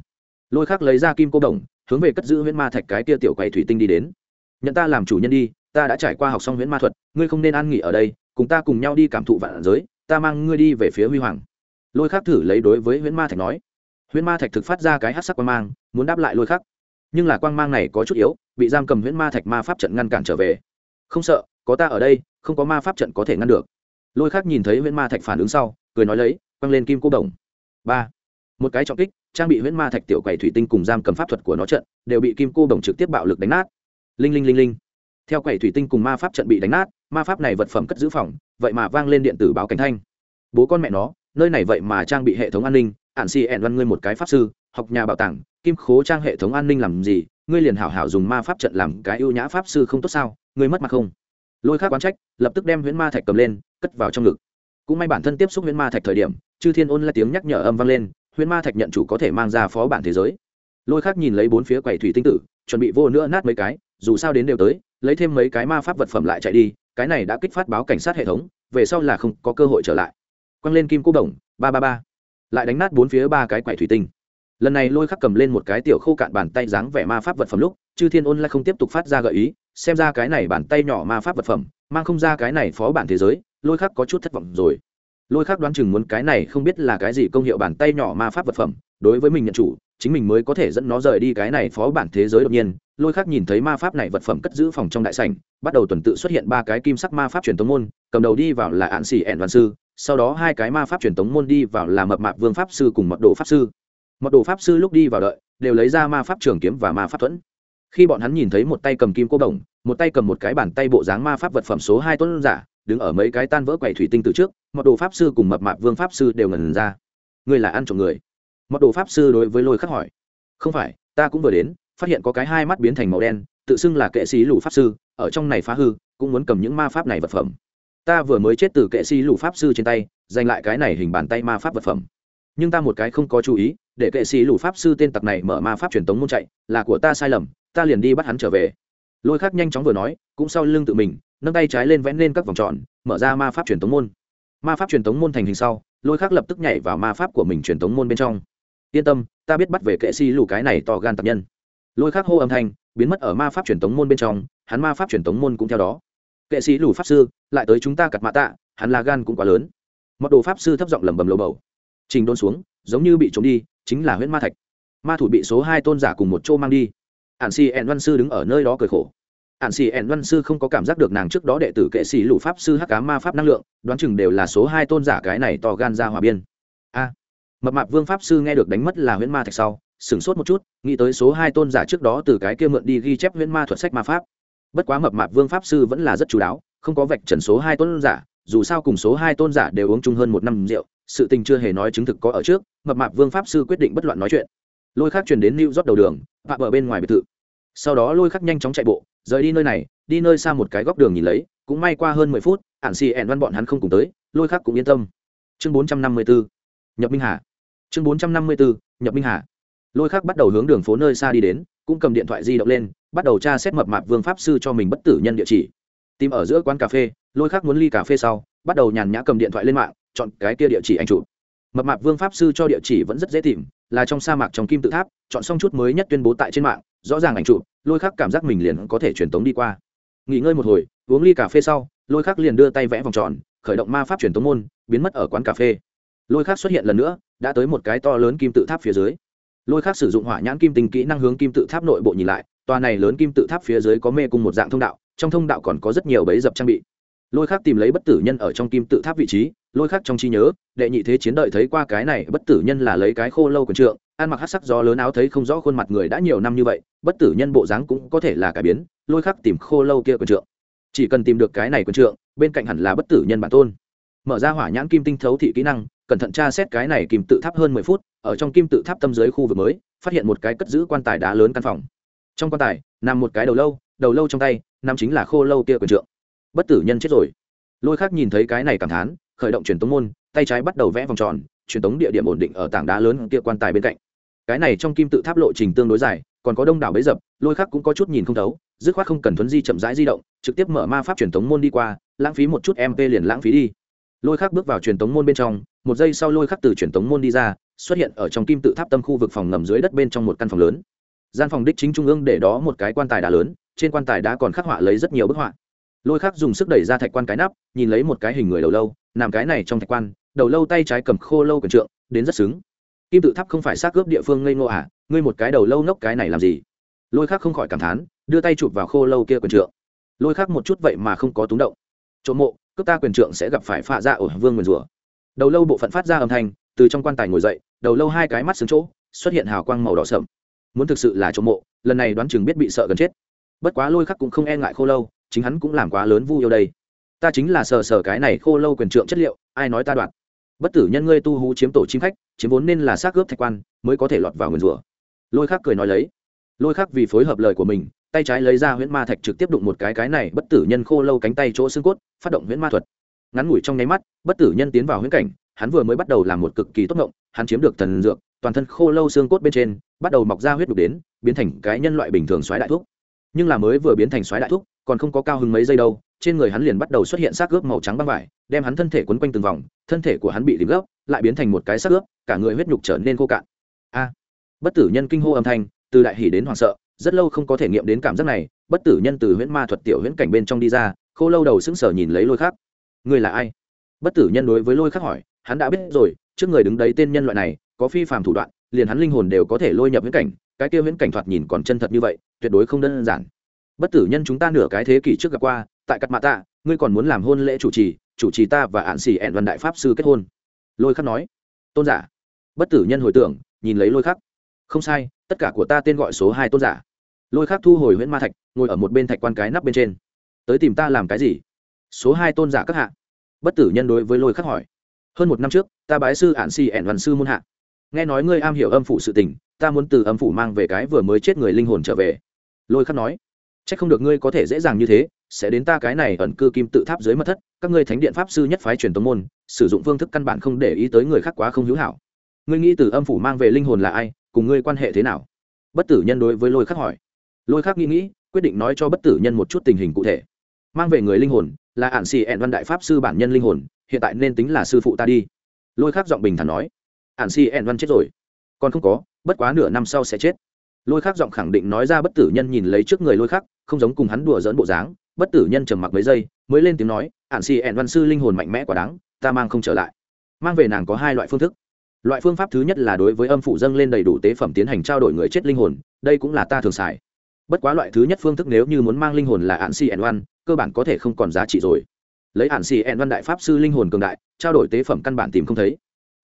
A: Lôi khắc lấy ra kim cô đồng, hướng về cất giữ huyễn ma thạch cái kia tiểu quầy thủy tinh đi đến. Nhận ta làm chủ nhân đi ta đã trải qua học xong huyễn ma thuật ngươi không nên an nghỉ ở đây cùng ta cùng nhau đi cảm thụ vạn giới ta mang ngươi đi về phía huy hoàng. Lôi khắc thử lấy đối với huyễn ma thạch nói. Huyễn ma thạch thực phát ra cái hát sắc quang mang muốn đáp lại lôi khắc, nhưng là quang mang này có chút yếu bị giam cầm huyễn ma thạch ma pháp trận ngăn cản trở về. Không sợ có ta ở đây không có ma pháp trận có thể ngăn được. Lôi khắc nhìn thấy huyễn ma thạch phản ứng sau cười nói lấy quăng lên kim cô đồng. Ba. Một cái trọng kích trang bị huyễn ma thạch tiểu quầy thủy tinh cùng giam cầm pháp thuật của nó trận đều bị kim cô đồng trực tiếp bạo lực đánh nát. Linh linh linh linh theo quầy thủy tinh cùng ma pháp trận bị đánh nát, ma pháp này vật phẩm cất giữ phòng, vậy mà vang lên điện tử báo cảnh thanh. Bố con mẹ nó, nơi này vậy mà trang bị hệ thống an ninh ạn xì ẹn văn ngươi một cái pháp sư, học nhà bảo tàng, kim khố trang hệ thống an ninh làm gì, ngươi liền hảo hảo dùng ma pháp trận làm cái ưu nhã pháp sư không tốt sao, ngươi mất mặt không? Lôi khác quán trách, lập tức đem huyễn ma thạch cầm lên, cất vào trong ngực. Cũng may bản thân tiếp xúc huyễn ma thạch thời điểm, chư thiên ôn là tiếng nhắc nhở âm vang lên, huyễn ma thạch nhận chủ có thể mang ra phó bản thế giới. Lôi khác nhìn lấy bốn phía quầy thủy tinh tử, chuẩn bị vô nữa nát mấy cái, dù sao đến đều tới lấy thêm mấy cái ma pháp vật phẩm lại chạy đi, cái này đã kích phát báo cảnh sát hệ thống, về sau là không có cơ hội trở lại. Quăng lên kim cô đồng ba ba ba. Lại đánh nát bốn phía ba cái quầy thủy tinh. Lần này lôi khắc cầm lên một cái tiểu khô cạn bàn tay dáng vẻ ma pháp vật phẩm lúc, chư thiên ôn lại không tiếp tục phát ra gợi ý, xem ra cái này bàn tay nhỏ ma pháp vật phẩm, mang không ra cái này phó bản thế giới, lôi khắc có chút thất vọng rồi lôi khác đoán chừng muốn cái này không biết là cái gì công hiệu bàn tay nhỏ ma pháp vật phẩm, đối với mình nhận chủ, chính mình mới có thể dẫn nó rời đi cái này phó bản thế giới đột nhiên. Lôi khác nhìn thấy ma pháp này vật phẩm cất giữ phòng trong đại sảnh, bắt đầu tuần tự xuất hiện ba cái kim sắc ma pháp truyền tống môn, cầm đầu đi vào là ạn xỉ ẹn văn sư, sau đó hai cái ma pháp truyền tống môn đi vào là mập mạp vương pháp sư cùng mật đồ pháp sư. Mật đồ pháp sư lúc đi vào đợi, đều lấy ra ma pháp trường kiếm và ma pháp thuẫn. Khi bọn hắn nhìn thấy một tay cầm kim cô đồng, một tay cầm một cái bàn tay bộ dáng ma pháp vật phẩm số hai tuấn giả đứng ở mấy cái tan vỡ quầy thủy tinh từ trước, mật đồ pháp sư cùng mập mạp vương pháp sư đều ngần ra. Người là ăn trộm người? Mật đồ pháp sư đối với lôi khắc hỏi. Không phải, ta cũng vừa đến, phát hiện có cái hai mắt biến thành màu đen, tự xưng là kệ sĩ lũ pháp sư, ở trong này phá hư, cũng muốn cầm những ma pháp này vật phẩm. Ta vừa mới chết từ kệ sĩ lũ pháp sư trên tay, giành lại cái này hình bàn tay ma pháp vật phẩm. Nhưng ta một cái không có chú ý, để kệ sĩ lũ pháp sư tên tặc này mở ma pháp truyền tống môn chạy, là của ta sai lầm, ta liền đi bắt hắn trở về. Lôi khắc nhanh chóng vừa nói, cũng sau lưng tự mình nâng tay trái lên vẽ lên các vòng tròn, mở ra ma pháp truyền tống môn. Ma pháp truyền tống môn thành hình sau, lôi khắc lập tức nhảy vào ma pháp của mình truyền tống môn bên trong. Yên tâm, ta biết bắt về kệ Si Lù cái này to gan tập nhân. Lôi khắc hô âm thanh, biến mất ở ma pháp truyền tống môn bên trong, hắn ma pháp truyền tống môn cũng theo đó. Kệ sĩ Lù pháp sư, lại tới chúng ta cặt mạ tạ, hắn là gan cũng quá lớn. Mật đồ pháp sư thấp giọng lẩm bẩm lầu bầu. Trình đôn xuống, giống như bị trốn đi, chính là huyễn ma thạch. Ma thủ bị số hai tôn giả cùng một chỗ mang đi. Ạn Si ẹn văn sư đứng ở nơi đó cười khổ ạn xì ẻn văn sư không có cảm giác được nàng trước đó đệ tử kệ sĩ lũ pháp sư hắc cá ma pháp năng lượng, đoán chừng đều là số hai tôn giả cái này to gan ra hòa biên. A. Mập mạp vương pháp sư nghe được đánh mất là huyễn ma thạch sau, sửng sốt một chút, nghĩ tới số hai tôn giả trước đó từ cái kia mượn đi ghi chép huyễn ma thuật sách ma pháp. Bất quá mập mạp vương pháp sư vẫn là rất chú đáo, không có vạch trần số hai tôn giả, dù sao cùng số hai tôn giả đều uống chung hơn một năm rượu, sự tình chưa hề nói chứng thực có ở trước, mập mạp vương pháp sư quyết định bất loạn nói chuyện. Lôi khác truyền đến new rót đầu đường và bờ bên ngoài biệt thự sau đó lôi khắc nhanh chóng chạy bộ, rời đi nơi này, đi nơi xa một cái góc đường nhìn lấy, cũng may qua hơn mười phút, ản xì ẹn văn bọn hắn không cùng tới, lôi khắc cũng yên tâm. Chương bốn trăm năm mươi bốn nhập minh hà. Chương bốn trăm năm mươi bốn nhập minh hà. Lôi khắc bắt đầu hướng đường phố nơi xa đi đến, cũng cầm điện thoại di động lên, bắt đầu tra xét mập mạp vương pháp sư cho mình bất tử nhân địa chỉ. Tìm ở giữa quán cà phê, lôi khắc muốn ly cà phê sau, bắt đầu nhàn nhã cầm điện thoại lên mạng, chọn cái kia địa chỉ anh chụp. Mập mạp vương pháp sư cho địa chỉ vẫn rất dễ tìm, là trong sa mạc trong kim tự tháp, chọn xong chút mới nhất tuyên bố tại trên mạng rõ ràng ảnh chụp, lôi khắc cảm giác mình liền có thể truyền tống đi qua. Nghỉ ngơi một hồi, uống ly cà phê sau, lôi khắc liền đưa tay vẽ vòng tròn, khởi động ma pháp truyền tống môn, biến mất ở quán cà phê. Lôi khắc xuất hiện lần nữa, đã tới một cái to lớn kim tự tháp phía dưới. Lôi khắc sử dụng hỏa nhãn kim tình kỹ năng hướng kim tự tháp nội bộ nhìn lại, tòa này lớn kim tự tháp phía dưới có mê cung một dạng thông đạo, trong thông đạo còn có rất nhiều bẫy dập trang bị lôi khác tìm lấy bất tử nhân ở trong kim tự tháp vị trí, lôi khác trong trí nhớ, đệ nhị thế chiến đợi thấy qua cái này bất tử nhân là lấy cái khô lâu quần trượng, ăn mặc hát sắc gió lớn áo thấy không rõ khuôn mặt người đã nhiều năm như vậy, bất tử nhân bộ dáng cũng có thể là cải biến, lôi khác tìm khô lâu kia quần trượng. Chỉ cần tìm được cái này quần trượng, bên cạnh hẳn là bất tử nhân bản tôn. Mở ra hỏa nhãn kim tinh thấu thị kỹ năng, cẩn thận tra xét cái này kim tự tháp hơn mười phút, ở trong kim tự tháp tâm dưới khu vực mới, phát hiện một cái cất giữ quan tài đá lớn căn phòng. Trong quan tài, nằm một cái đầu lâu đầu lâu trong tay, nằm chính là khô lâu kia quần trượng bất tử nhân chết rồi. Lôi khác nhìn thấy cái này cảm thán, khởi động truyền tống môn, tay trái bắt đầu vẽ vòng tròn, truyền tống địa điểm ổn định ở tảng đá lớn kia quan tài bên cạnh. Cái này trong kim tự tháp lộ trình tương đối dài, còn có đông đảo bấy dập, lôi khác cũng có chút nhìn không thấu, dứt khoát không cần thuấn di chậm rãi di động, trực tiếp mở ma pháp truyền tống môn đi qua, lãng phí một chút mp liền lãng phí đi. Lôi khác bước vào truyền tống môn bên trong, một giây sau lôi khắc từ truyền tống môn đi ra, xuất hiện ở trong kim tự tháp tâm khu vực phòng ngầm dưới đất bên trong một căn phòng lớn. Gian phòng đích chính trung ương để đó một cái quan tài đá lớn, trên quan tài đá còn khắc họa lấy rất nhiều bức họa lôi khắc dùng sức đẩy ra thạch quan cái nắp, nhìn lấy một cái hình người đầu lâu, nằm cái này trong thạch quan, đầu lâu tay trái cầm khô lâu quần trượng, đến rất xứng. Kim tự tháp không phải xác cướp địa phương ngây ngô à ngươi một cái đầu lâu nốc cái này làm gì? Lôi khắc không khỏi cảm thán, đưa tay chụp vào khô lâu kia quần trượng. Lôi khắc một chút vậy mà không có túng động. Trộm mộ, cướp ta quyền trượng sẽ gặp phải phạ ra ở vương nguyền rủa. Đầu lâu bộ phận phát ra âm thanh, từ trong quan tài ngồi dậy, đầu lâu hai cái mắt xứng chỗ, xuất hiện hào quang màu đỏ sậm muốn thực sự là trộm mộ, lần này đoán chừng biết bị sợ gần chết. Bất quá lôi khắc cũng không e ngại khô lâu chính hắn cũng làm quá lớn vu yêu đây. Ta chính là sờ sờ cái này khô lâu quyền trượng chất liệu, ai nói ta đoạt? Bất tử nhân ngươi tu hú chiếm tổ chim khách, chiếm vốn nên là xác ướp thạch quan, mới có thể lọt vào nguyền rủa. Lôi khắc cười nói lấy. Lôi khắc vì phối hợp lời của mình, tay trái lấy ra huyễn ma thạch trực tiếp đụng một cái cái này bất tử nhân khô lâu cánh tay chỗ xương cốt, phát động huyễn ma thuật. Ngắn ngủi trong nháy mắt, bất tử nhân tiến vào huyễn cảnh, hắn vừa mới bắt đầu làm một cực kỳ tốt ngộng, hắn chiếm được thần dược, toàn thân khô lâu xương cốt bên trên, bắt đầu mọc ra huyết đục đến, biến thành cái nhân loại bình thường xoáy đại thuốc nhưng là mới vừa biến thành xoáy đại thuốc còn không có cao hứng mấy giây đâu, trên người hắn liền bắt đầu xuất hiện xác ướp màu trắng băng vải, đem hắn thân thể quấn quanh từng vòng, thân thể của hắn bị đím gấp, lại biến thành một cái xác ướp, cả người huyết nhục trở nên khô cạn. A! Bất tử nhân kinh hô âm thanh, từ đại hỉ đến hoảng sợ, rất lâu không có thể nghiệm đến cảm giác này, bất tử nhân từ huyễn ma thuật tiểu huyễn cảnh bên trong đi ra, khô lâu đầu sững sờ nhìn lấy lôi khác người là ai? Bất tử nhân đối với lôi khắc hỏi, hắn đã biết rồi, trước người đứng đấy tên nhân loại này, có phi phàm thủ đoạn, liền hắn linh hồn đều có thể lôi nhập huyễn cảnh, cái kia huyễn cảnh thoạt nhìn còn chân thật như vậy, tuyệt đối không đơn giản bất tử nhân chúng ta nửa cái thế kỷ trước gặp qua, tại cắt mạ tạ, ngươi còn muốn làm hôn lễ chủ trì chủ trì ta và ạn xỉ ẹn văn đại pháp sư kết hôn. Lôi khắc nói. Tôn giả. Bất tử nhân hồi tưởng, nhìn lấy lôi khắc. Không sai, tất cả của ta tên gọi số hai tôn giả. Lôi khắc thu hồi huyễn ma thạch, ngồi ở một bên thạch quan cái nắp bên trên. Tới tìm ta làm cái gì? Số hai tôn giả các hạ. Bất tử nhân đối với lôi khắc hỏi. Hơn một năm trước, ta bái sư ạn si ẻn văn sư muôn hạ. Nghe nói ngươi am hiểu âm phủ sự tình, ta muốn từ âm phủ mang về cái vừa mới chết người linh hồn trở về. Lôi khắc nói. Chắc không được ngươi có thể dễ dàng như thế, sẽ đến ta cái này ẩn cư kim tự tháp dưới mật thất, các ngươi thánh điện pháp sư nhất phái truyền tông môn, sử dụng phương thức căn bản không để ý tới người khác quá không hữu hảo. Ngươi nghĩ từ âm phủ mang về linh hồn là ai, cùng ngươi quan hệ thế nào? Bất tử nhân đối với lôi khắc hỏi. Lôi khắc nghĩ nghĩ, quyết định nói cho bất tử nhân một chút tình hình cụ thể. Mang về người linh hồn, là Ảnh xì ẹn văn đại pháp sư bản nhân linh hồn, hiện tại nên tính là sư phụ ta đi. Lôi khắc giọng bình thản nói. Ảnh xì ẹn văn chết rồi. Còn không có, bất quá nửa năm sau sẽ chết lôi khắc giọng khẳng định nói ra bất tử nhân nhìn lấy trước người lôi khắc, không giống cùng hắn đùa dỡn bộ dáng bất tử nhân trầm mặc mấy giây mới lên tiếng nói "Ản xì ẹn văn sư linh hồn mạnh mẽ quả đáng ta mang không trở lại. Mang về nàng có hai loại phương thức. Loại phương pháp thứ nhất là đối với âm phủ dâng lên đầy đủ tế phẩm tiến hành trao đổi người chết linh hồn đây cũng là ta thường xài. Bất quá loại thứ nhất phương thức nếu như muốn mang linh hồn là ạn xì ẹn văn cơ bản có thể không còn giá trị rồi. Lấy ạn xì ẹn văn đại pháp sư linh hồn cường đại trao đổi tế phẩm căn bản tìm không thấy.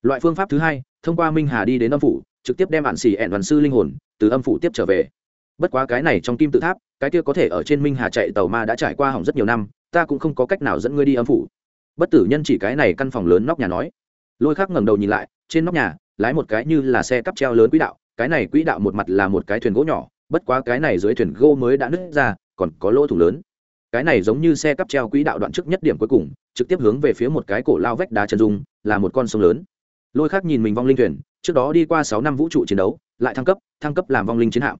A: Loại phương pháp thứ hai thông qua minh hà đi đến âm phủ trực tiếp đem bạn xì ẹn đoàn sư linh hồn từ âm phủ tiếp trở về. Bất quá cái này trong kim tự tháp, cái kia có thể ở trên minh hà chạy tàu ma đã trải qua hỏng rất nhiều năm, ta cũng không có cách nào dẫn ngươi đi âm phủ. Bất tử nhân chỉ cái này căn phòng lớn nóc nhà nói. Lôi khắc ngẩng đầu nhìn lại, trên nóc nhà, lái một cái như là xe cắp treo lớn quỹ đạo, cái này quỹ đạo một mặt là một cái thuyền gỗ nhỏ, bất quá cái này dưới thuyền gỗ mới đã nứt ra, còn có lỗ thủng lớn. Cái này giống như xe cắp treo quỹ đạo đoạn trước nhất điểm cuối cùng, trực tiếp hướng về phía một cái cổ lao vách đá chân dung, là một con sông lớn. Lôi khác nhìn mình vong linh thuyền trước đó đi qua sáu năm vũ trụ chiến đấu, lại thăng cấp thăng cấp làm vong linh chiến hạm.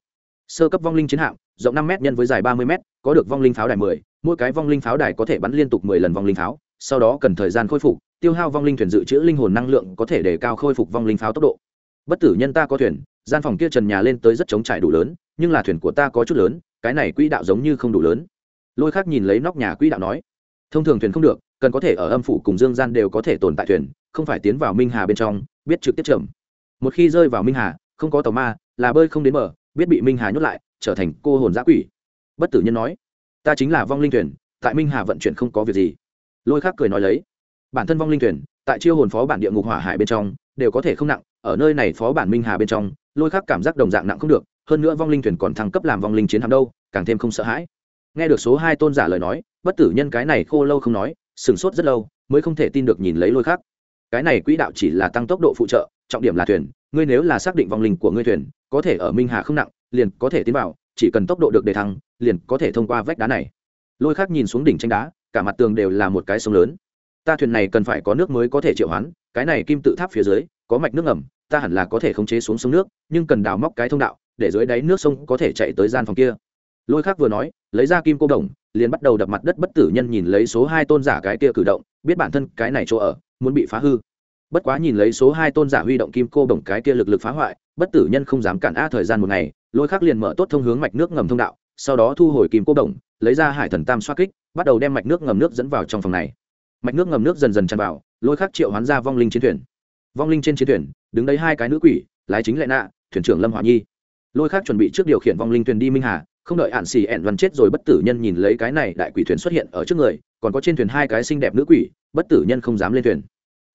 A: Sơ cấp vong linh chiến hạm, rộng năm m nhân với dài ba mươi m có được vong linh pháo đài mười, mỗi cái vong linh pháo đài có thể bắn liên tục mười lần vong linh pháo, sau đó cần thời gian khôi phục, tiêu hao vong linh thuyền dự trữ linh hồn năng lượng có thể để cao khôi phục vong linh pháo tốc độ. Bất tử nhân ta có thuyền, gian phòng kia trần nhà lên tới rất chống trải đủ lớn, nhưng là thuyền của ta có chút lớn, cái này quỹ đạo giống như không đủ lớn. Lôi khác nhìn lấy nóc nhà quỹ đạo nói, thông thường thuyền không được, cần có thể ở âm phủ cùng dương gian đều có thể tồn tại thuyền, không phải tiến vào minh hà bên trong, biết trực tiếp chậm một khi rơi vào minh hà, không có tàu ma, là bơi không đến bờ, biết bị minh hà nhốt lại, trở thành cô hồn giã quỷ. Bất tử nhân nói, ta chính là vong linh thuyền, tại minh hà vận chuyển không có việc gì. Lôi khác cười nói lấy, bản thân vong linh thuyền, tại chiêu hồn phó bản địa ngục hỏa hải bên trong, đều có thể không nặng, ở nơi này phó bản minh hà bên trong, lôi khác cảm giác đồng dạng nặng không được, hơn nữa vong linh thuyền còn thăng cấp làm vong linh chiến hạm đâu, càng thêm không sợ hãi. Nghe được số hai tôn giả lời nói, bất tử nhân cái này khô lâu không nói, sửng sốt rất lâu, mới không thể tin được nhìn lấy lôi khác cái này quỹ đạo chỉ là tăng tốc độ phụ trợ trọng điểm là thuyền, ngươi nếu là xác định vòng linh của ngươi thuyền, có thể ở minh hà không nặng, liền có thể tiến vào, chỉ cần tốc độ được đề thăng, liền có thể thông qua vách đá này. Lôi khác nhìn xuống đỉnh tranh đá, cả mặt tường đều là một cái sông lớn. Ta thuyền này cần phải có nước mới có thể triệu hoán, cái này kim tự tháp phía dưới, có mạch nước ngầm, ta hẳn là có thể khống chế xuống sông nước, nhưng cần đào móc cái thông đạo, để dưới đáy nước sông có thể chạy tới gian phòng kia. Lôi khác vừa nói, lấy ra kim cô đồng, liền bắt đầu đập mặt đất bất tử nhân nhìn lấy số hai tôn giả cái kia cử động, biết bản thân cái này chỗ ở, muốn bị phá hư bất quá nhìn lấy số hai tôn giả huy động kim cô đồng cái kia lực lực phá hoại, bất tử nhân không dám cản a thời gian một ngày, lôi khắc liền mở tốt thông hướng mạch nước ngầm thông đạo, sau đó thu hồi kim cô đồng lấy ra hải thần tam xoa kích, bắt đầu đem mạch nước ngầm nước dẫn vào trong phòng này. Mạch nước ngầm nước dần dần tràn vào, lôi khắc triệu hoán ra vong linh chiến thuyền. Vong linh trên chiến thuyền, đứng đấy hai cái nữ quỷ, lái chính lệ nạ, thuyền trưởng lâm hỏa nhi. Lôi khắc chuẩn bị trước điều khiển vong linh thuyền đi minh hà, không đợi ạn xì ẹn văn chết rồi bất tử nhân nhìn lấy cái này đại quỷ thuyền xuất hiện ở trước người, còn có trên thuyền hai cái xinh đẹp nữ quỷ, bất tử nhân không dám lên thuyền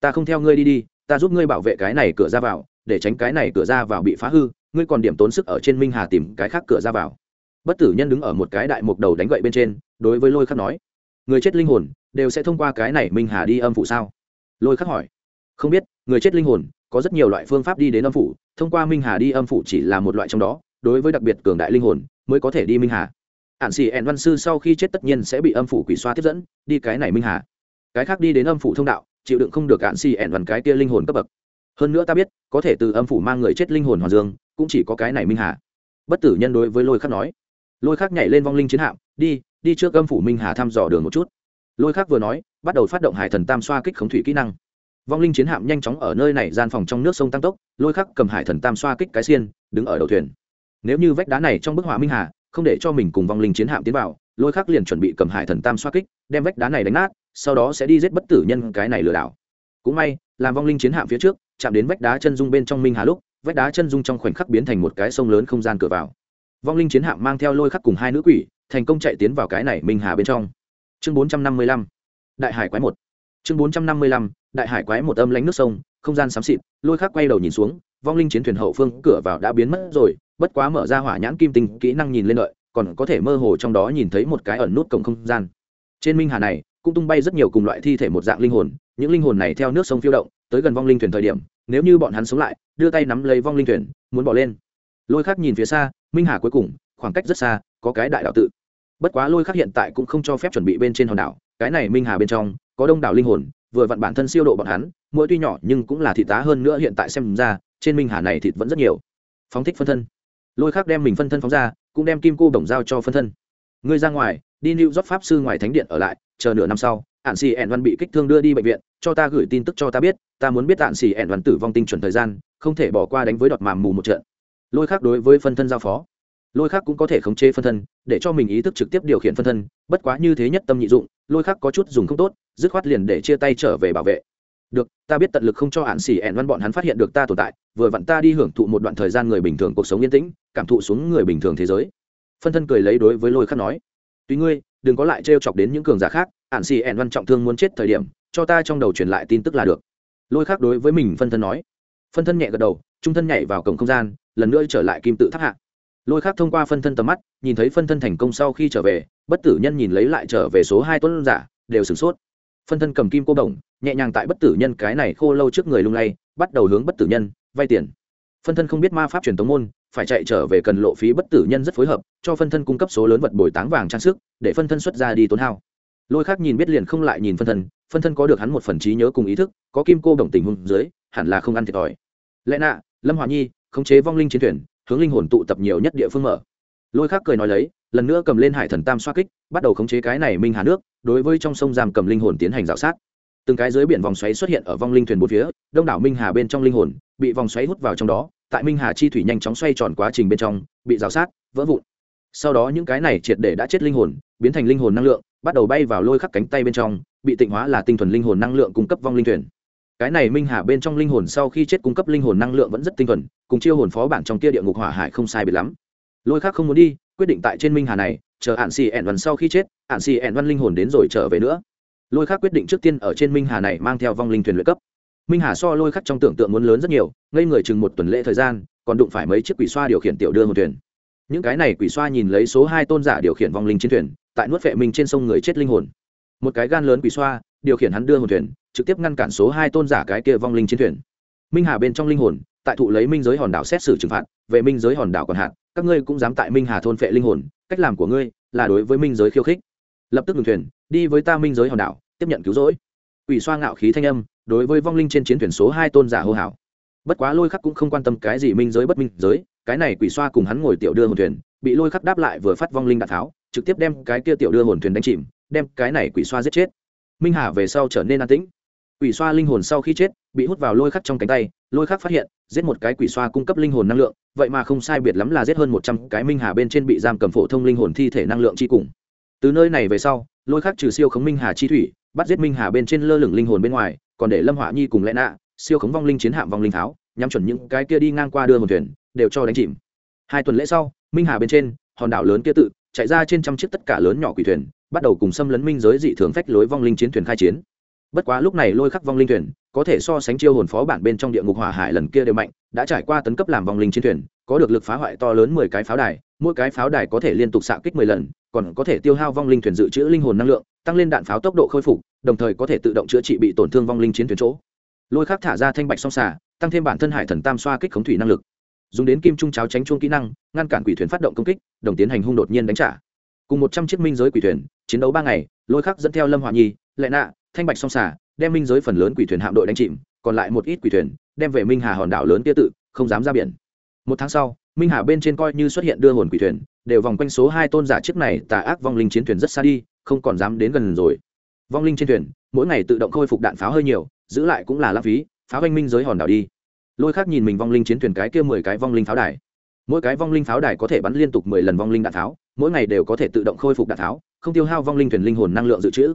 A: ta không theo ngươi đi đi, ta giúp ngươi bảo vệ cái này cửa ra vào, để tránh cái này cửa ra vào bị phá hư, ngươi còn điểm tốn sức ở trên minh hà tìm cái khác cửa ra vào. Bất tử nhân đứng ở một cái đại mục đầu đánh gậy bên trên, đối với lôi khắc nói, người chết linh hồn đều sẽ thông qua cái này minh hà đi âm phủ sao? Lôi khắc hỏi. Không biết, người chết linh hồn có rất nhiều loại phương pháp đi đến âm phủ, thông qua minh hà đi âm phủ chỉ là một loại trong đó, đối với đặc biệt cường đại linh hồn mới có thể đi minh hà. Ạn xì ẹn văn sư sau khi chết tất nhiên sẽ bị âm phủ quỷ xoa tiếp dẫn, đi cái này minh hà. Cái khác đi đến âm phủ thông đạo chịu đựng không được cạn xì ẹn vằn cái kia linh hồn cấp bậc. Hơn nữa ta biết, có thể từ âm phủ mang người chết linh hồn hoàng dương, cũng chỉ có cái này minh hà. Bất tử nhân đối với lôi khắc nói. Lôi khắc nhảy lên vong linh chiến hạm, đi đi trước âm phủ minh hà thăm dò đường một chút. Lôi khắc vừa nói, bắt đầu phát động hải thần tam xoa kích khống thủy kỹ năng. Vong linh chiến hạm nhanh chóng ở nơi này gian phòng trong nước sông tăng tốc, lôi khắc cầm hải thần tam xoa kích cái xiên, đứng ở đầu thuyền. Nếu như vách đá này trong bức họa minh hà, không để cho mình cùng vong linh chiến hạm tiến vào, lôi khắc liền chuẩn bị cầm hải thần tam xoa kích, đem vách đá này đánh nát sau đó sẽ đi giết bất tử nhân cái này lừa đảo. Cũng may, làm vong linh chiến hạm phía trước, chạm đến vách đá chân dung bên trong minh hà lúc, vách đá chân dung trong khoảnh khắc biến thành một cái sông lớn không gian cửa vào. Vong linh chiến hạm mang theo lôi khắc cùng hai nữ quỷ, thành công chạy tiến vào cái này minh hà bên trong. Chương bốn trăm năm mươi lăm, đại hải quái một. Chương bốn trăm năm mươi lăm, đại hải quái một âm lánh nước sông, không gian xám xịt, lôi khắc quay đầu nhìn xuống, vong linh chiến thuyền hậu phương cửa vào đã biến mất rồi, bất quá mở ra hỏa nhãn kim tinh, kỹ năng nhìn lên lợi còn có thể mơ hồ trong đó nhìn thấy một cái ẩn nút cổng không gian. Trên minh hà này cũng tung bay rất nhiều cùng loại thi thể một dạng linh hồn, những linh hồn này theo nước sông phiêu động, tới gần vong linh thuyền thời điểm, nếu như bọn hắn sống lại, đưa tay nắm lấy vong linh thuyền, muốn bỏ lên. Lôi khắc nhìn phía xa, minh hà cuối cùng, khoảng cách rất xa, có cái đại đạo tự. Bất quá lôi khắc hiện tại cũng không cho phép chuẩn bị bên trên hòn đảo, cái này minh hà bên trong, có đông đảo linh hồn, vừa vặn bản thân siêu độ bọn hắn, mỗi tuy nhỏ nhưng cũng là thị tá hơn nữa hiện tại xem ra, trên minh hà này thịt vẫn rất nhiều. Phóng thích phân thân. Lôi khắc đem mình phân thân phóng ra, cũng đem kim cô đồng giao cho phân thân. Ngươi ra ngoài đi lưu giúp pháp sư ngoài thánh điện ở lại, chờ nửa năm sau, Ản Sĩ Ẩn văn bị kích thương đưa đi bệnh viện, cho ta gửi tin tức cho ta biết, ta muốn biết Ản Sĩ Ẩn văn tử vong tinh chuẩn thời gian, không thể bỏ qua đánh với đọt màm mù một trận. Lôi khắc đối với phân thân giao phó. Lôi khắc cũng có thể khống chế phân thân, để cho mình ý thức trực tiếp điều khiển phân thân, bất quá như thế nhất tâm nhị dụng, lôi khắc có chút dùng không tốt, dứt khoát liền để chia tay trở về bảo vệ. Được, ta biết tận lực không cho Ản Sĩ Ẩn văn bọn hắn phát hiện được ta tồn tại, vừa vặn ta đi hưởng thụ một đoạn thời gian người bình thường cuộc sống yên tĩnh, cảm thụ xuống người bình thường thế giới. Phân thân cười lấy đối với lôi khắc nói tuy ngươi, đừng có lại trêu chọc đến những cường giả khác hạn xì ẻn văn trọng thương muốn chết thời điểm, cho ta trong đầu truyền lại tin tức là được. Lôi khắc đối với mình phân thân nói. Phân thân nhẹ gật đầu, trung thân nhảy vào cổng không gian, lần nữa trở lại kim tự tháp hạ. Lôi khắc thông qua phân thân tầm mắt, nhìn thấy phân thân thành công sau khi trở về, bất tử nhân nhìn lấy lại trở về số hai tuấn giả, đều sửng sốt. Phân thân cầm kim cô đồng, nhẹ nhàng tại bất tử nhân cái này khô lâu trước người lung lay, bắt đầu hướng bất tử nhân, vay tiền. Phân thân không biết ma pháp truyền tống môn phải chạy trở về cần lộ phí bất tử nhân rất phối hợp, cho phân thân cung cấp số lớn vật bồi táng vàng trang sức, để phân thân xuất ra đi tốn hao. Lôi khác nhìn biết liền không lại nhìn phân thân phân thân có được hắn một phần trí nhớ cùng ý thức, có kim cô đồng tình hôn dưới, hẳn là không ăn thiệt thòi. Lẽ nạ, lâm hòa nhi, khống chế vong linh chiến thuyền, hướng linh hồn tụ tập nhiều nhất địa phương mở. Lôi khác cười nói lấy, lần nữa cầm lên hải thần tam xoa kích, bắt đầu khống chế cái này minh hà nước, đối với trong sông giam cầm linh hồn tiến hành dạo sát. Từng cái dưới biển vòng xoáy xuất hiện ở vong linh thuyền bốn phía, đông đảo minh hà bên trong linh hồn, bị vòng xoáy hút vào trong đó tại minh hà chi thủy nhanh chóng xoay tròn quá trình bên trong, bị rào sát, vỡ vụn. Sau đó những cái này triệt để đã chết linh hồn, biến thành linh hồn năng lượng, bắt đầu bay vào lôi khắc cánh tay bên trong, bị tịnh hóa là tinh thuần linh hồn năng lượng cung cấp vong linh thuyền. Cái này minh hà bên trong linh hồn sau khi chết cung cấp linh hồn năng lượng vẫn rất tinh thuần, cùng chiêu hồn phó bản trong kia địa ngục hỏa hải không sai biệt lắm. Lôi khác không muốn đi, quyết định tại trên minh hà này, chờ ạn xì ẻn văn sau khi chết ạn xì ẻn văn linh hồn đến rồi trở về nữa. Lôi khác quyết định trước tiên ở trên minh hà này mang theo vong linh thuyền luyện cấp minh hà so lôi khắc trong tưởng tượng muốn lớn rất nhiều, ngây người chừng một tuần lễ thời gian, còn đụng phải mấy chiếc quỷ xoa điều khiển tiểu đưa một thuyền. Những cái này quỷ xoa nhìn lấy số hai tôn giả điều khiển vong linh chiến thuyền, tại nuốt vệ minh trên sông người chết linh hồn. Một cái gan lớn quỷ xoa, điều khiển hắn đưa hồn thuyền, trực tiếp ngăn cản số hai tôn giả cái kia vong linh chiến thuyền. Minh hà bên trong linh hồn, tại thụ lấy minh giới hòn đảo xét xử trừng phạt, về minh giới hòn đảo còn hạn, các ngươi cũng dám tại minh hà thôn phệ linh hồn, cách làm của ngươi là đối với minh giới khiêu khích. Lập tức ngừng thuyền, đi với ta minh giới hòn đảo, tiếp nhận cứu rỗi quỷ xoa ngạo khí thanh âm, đối với vong linh trên chiến thuyền số hai tôn giả hô hào. Bất quá lôi khắc cũng không quan tâm cái gì minh giới bất minh giới, cái này quỷ xoa cùng hắn ngồi tiểu đưa hồn thuyền, bị lôi khắc đáp lại vừa phát vong linh đạn tháo, trực tiếp đem cái kia tiểu đưa hồn thuyền đánh chìm, đem cái này quỷ xoa giết chết. Minh hà về sau trở nên an tĩnh. Quỷ xoa linh hồn sau khi chết, bị hút vào lôi khắc trong cánh tay, lôi khắc phát hiện, giết một cái quỷ xoa cung cấp linh hồn năng lượng, vậy mà không sai biệt lắm là giết hơn một trăm cái minh hà bên trên bị giam cầm phổ thông linh hồn thi thể năng lượng chi cùng. Từ nơi này về sau lôi khắc trừ siêu khống minh hà chi thủy, bắt giết minh hà bên trên lơ lửng linh hồn bên ngoài, còn để lâm họa nhi cùng lẽ nạ, siêu khống vong linh chiến hạm vong linh tháo, nhắm chuẩn những cái kia đi ngang qua đưa một thuyền, đều cho đánh chìm. Hai tuần lễ sau, minh hà bên trên, hòn đảo lớn kia tự, chạy ra trên trăm chiếc tất cả lớn nhỏ quỷ thuyền, bắt đầu cùng xâm lấn minh giới dị thường phách lối vong linh chiến thuyền khai chiến bất quá lúc này lôi khắc vong linh thuyền, có thể so sánh chiêu hồn phó bản bên trong địa ngục hỏa hải lần kia đều mạnh, đã trải qua tấn cấp làm vong linh chiến thuyền, có được lực phá hoại to lớn mười cái pháo đài, mỗi cái pháo đài có thể liên tục xạ kích mười lần, còn có thể tiêu hao vong linh thuyền dự trữ linh hồn năng lượng, tăng lên đạn pháo tốc độ khôi phục, đồng thời có thể tự động chữa trị bị tổn thương vong linh chiến thuyền chỗ. Lôi khắc thả ra thanh bạch song xà, tăng thêm bản thân hải thần tam xoa kích khống thủy năng lực. Dùng đến kim trung cháo tránh chuông kỹ năng, ngăn cản quỷ thuyền phát động công kích, đồng tiến hành hung đột nhiên đánh trả. Cùng một trăm chiếc minh giới quỷ thuyền, chiến đấu ba ngày, lôi khắc dẫn theo lâm hòa nhi, lệ nạ thanh bạch song xà, đem minh giới phần lớn quỷ thuyền hạm đội đánh chìm, còn lại một ít quỷ thuyền đem về minh hà hòn đảo lớn kia tự, không dám ra biển. Một tháng sau, minh hà bên trên coi như xuất hiện đưa hồn quỷ thuyền, đều vòng quanh số hai tôn giả chiếc này tà ác vong linh chiến thuyền rất xa đi, không còn dám đến gần rồi. Vong linh trên thuyền, mỗi ngày tự động khôi phục đạn pháo hơi nhiều, giữ lại cũng là lãng phí, pháo anh minh giới hòn đảo đi. Lôi khác nhìn mình vong linh chiến thuyền cái kia mười cái vong linh pháo đài. Mỗi cái vong linh pháo đài có thể bắn liên tục mười lần vong linh đạn pháo, mỗi ngày đều có thể tự động khôi phục đạn pháo, không tiêu hao vong linh thuyền linh hồn năng lượng dự trữ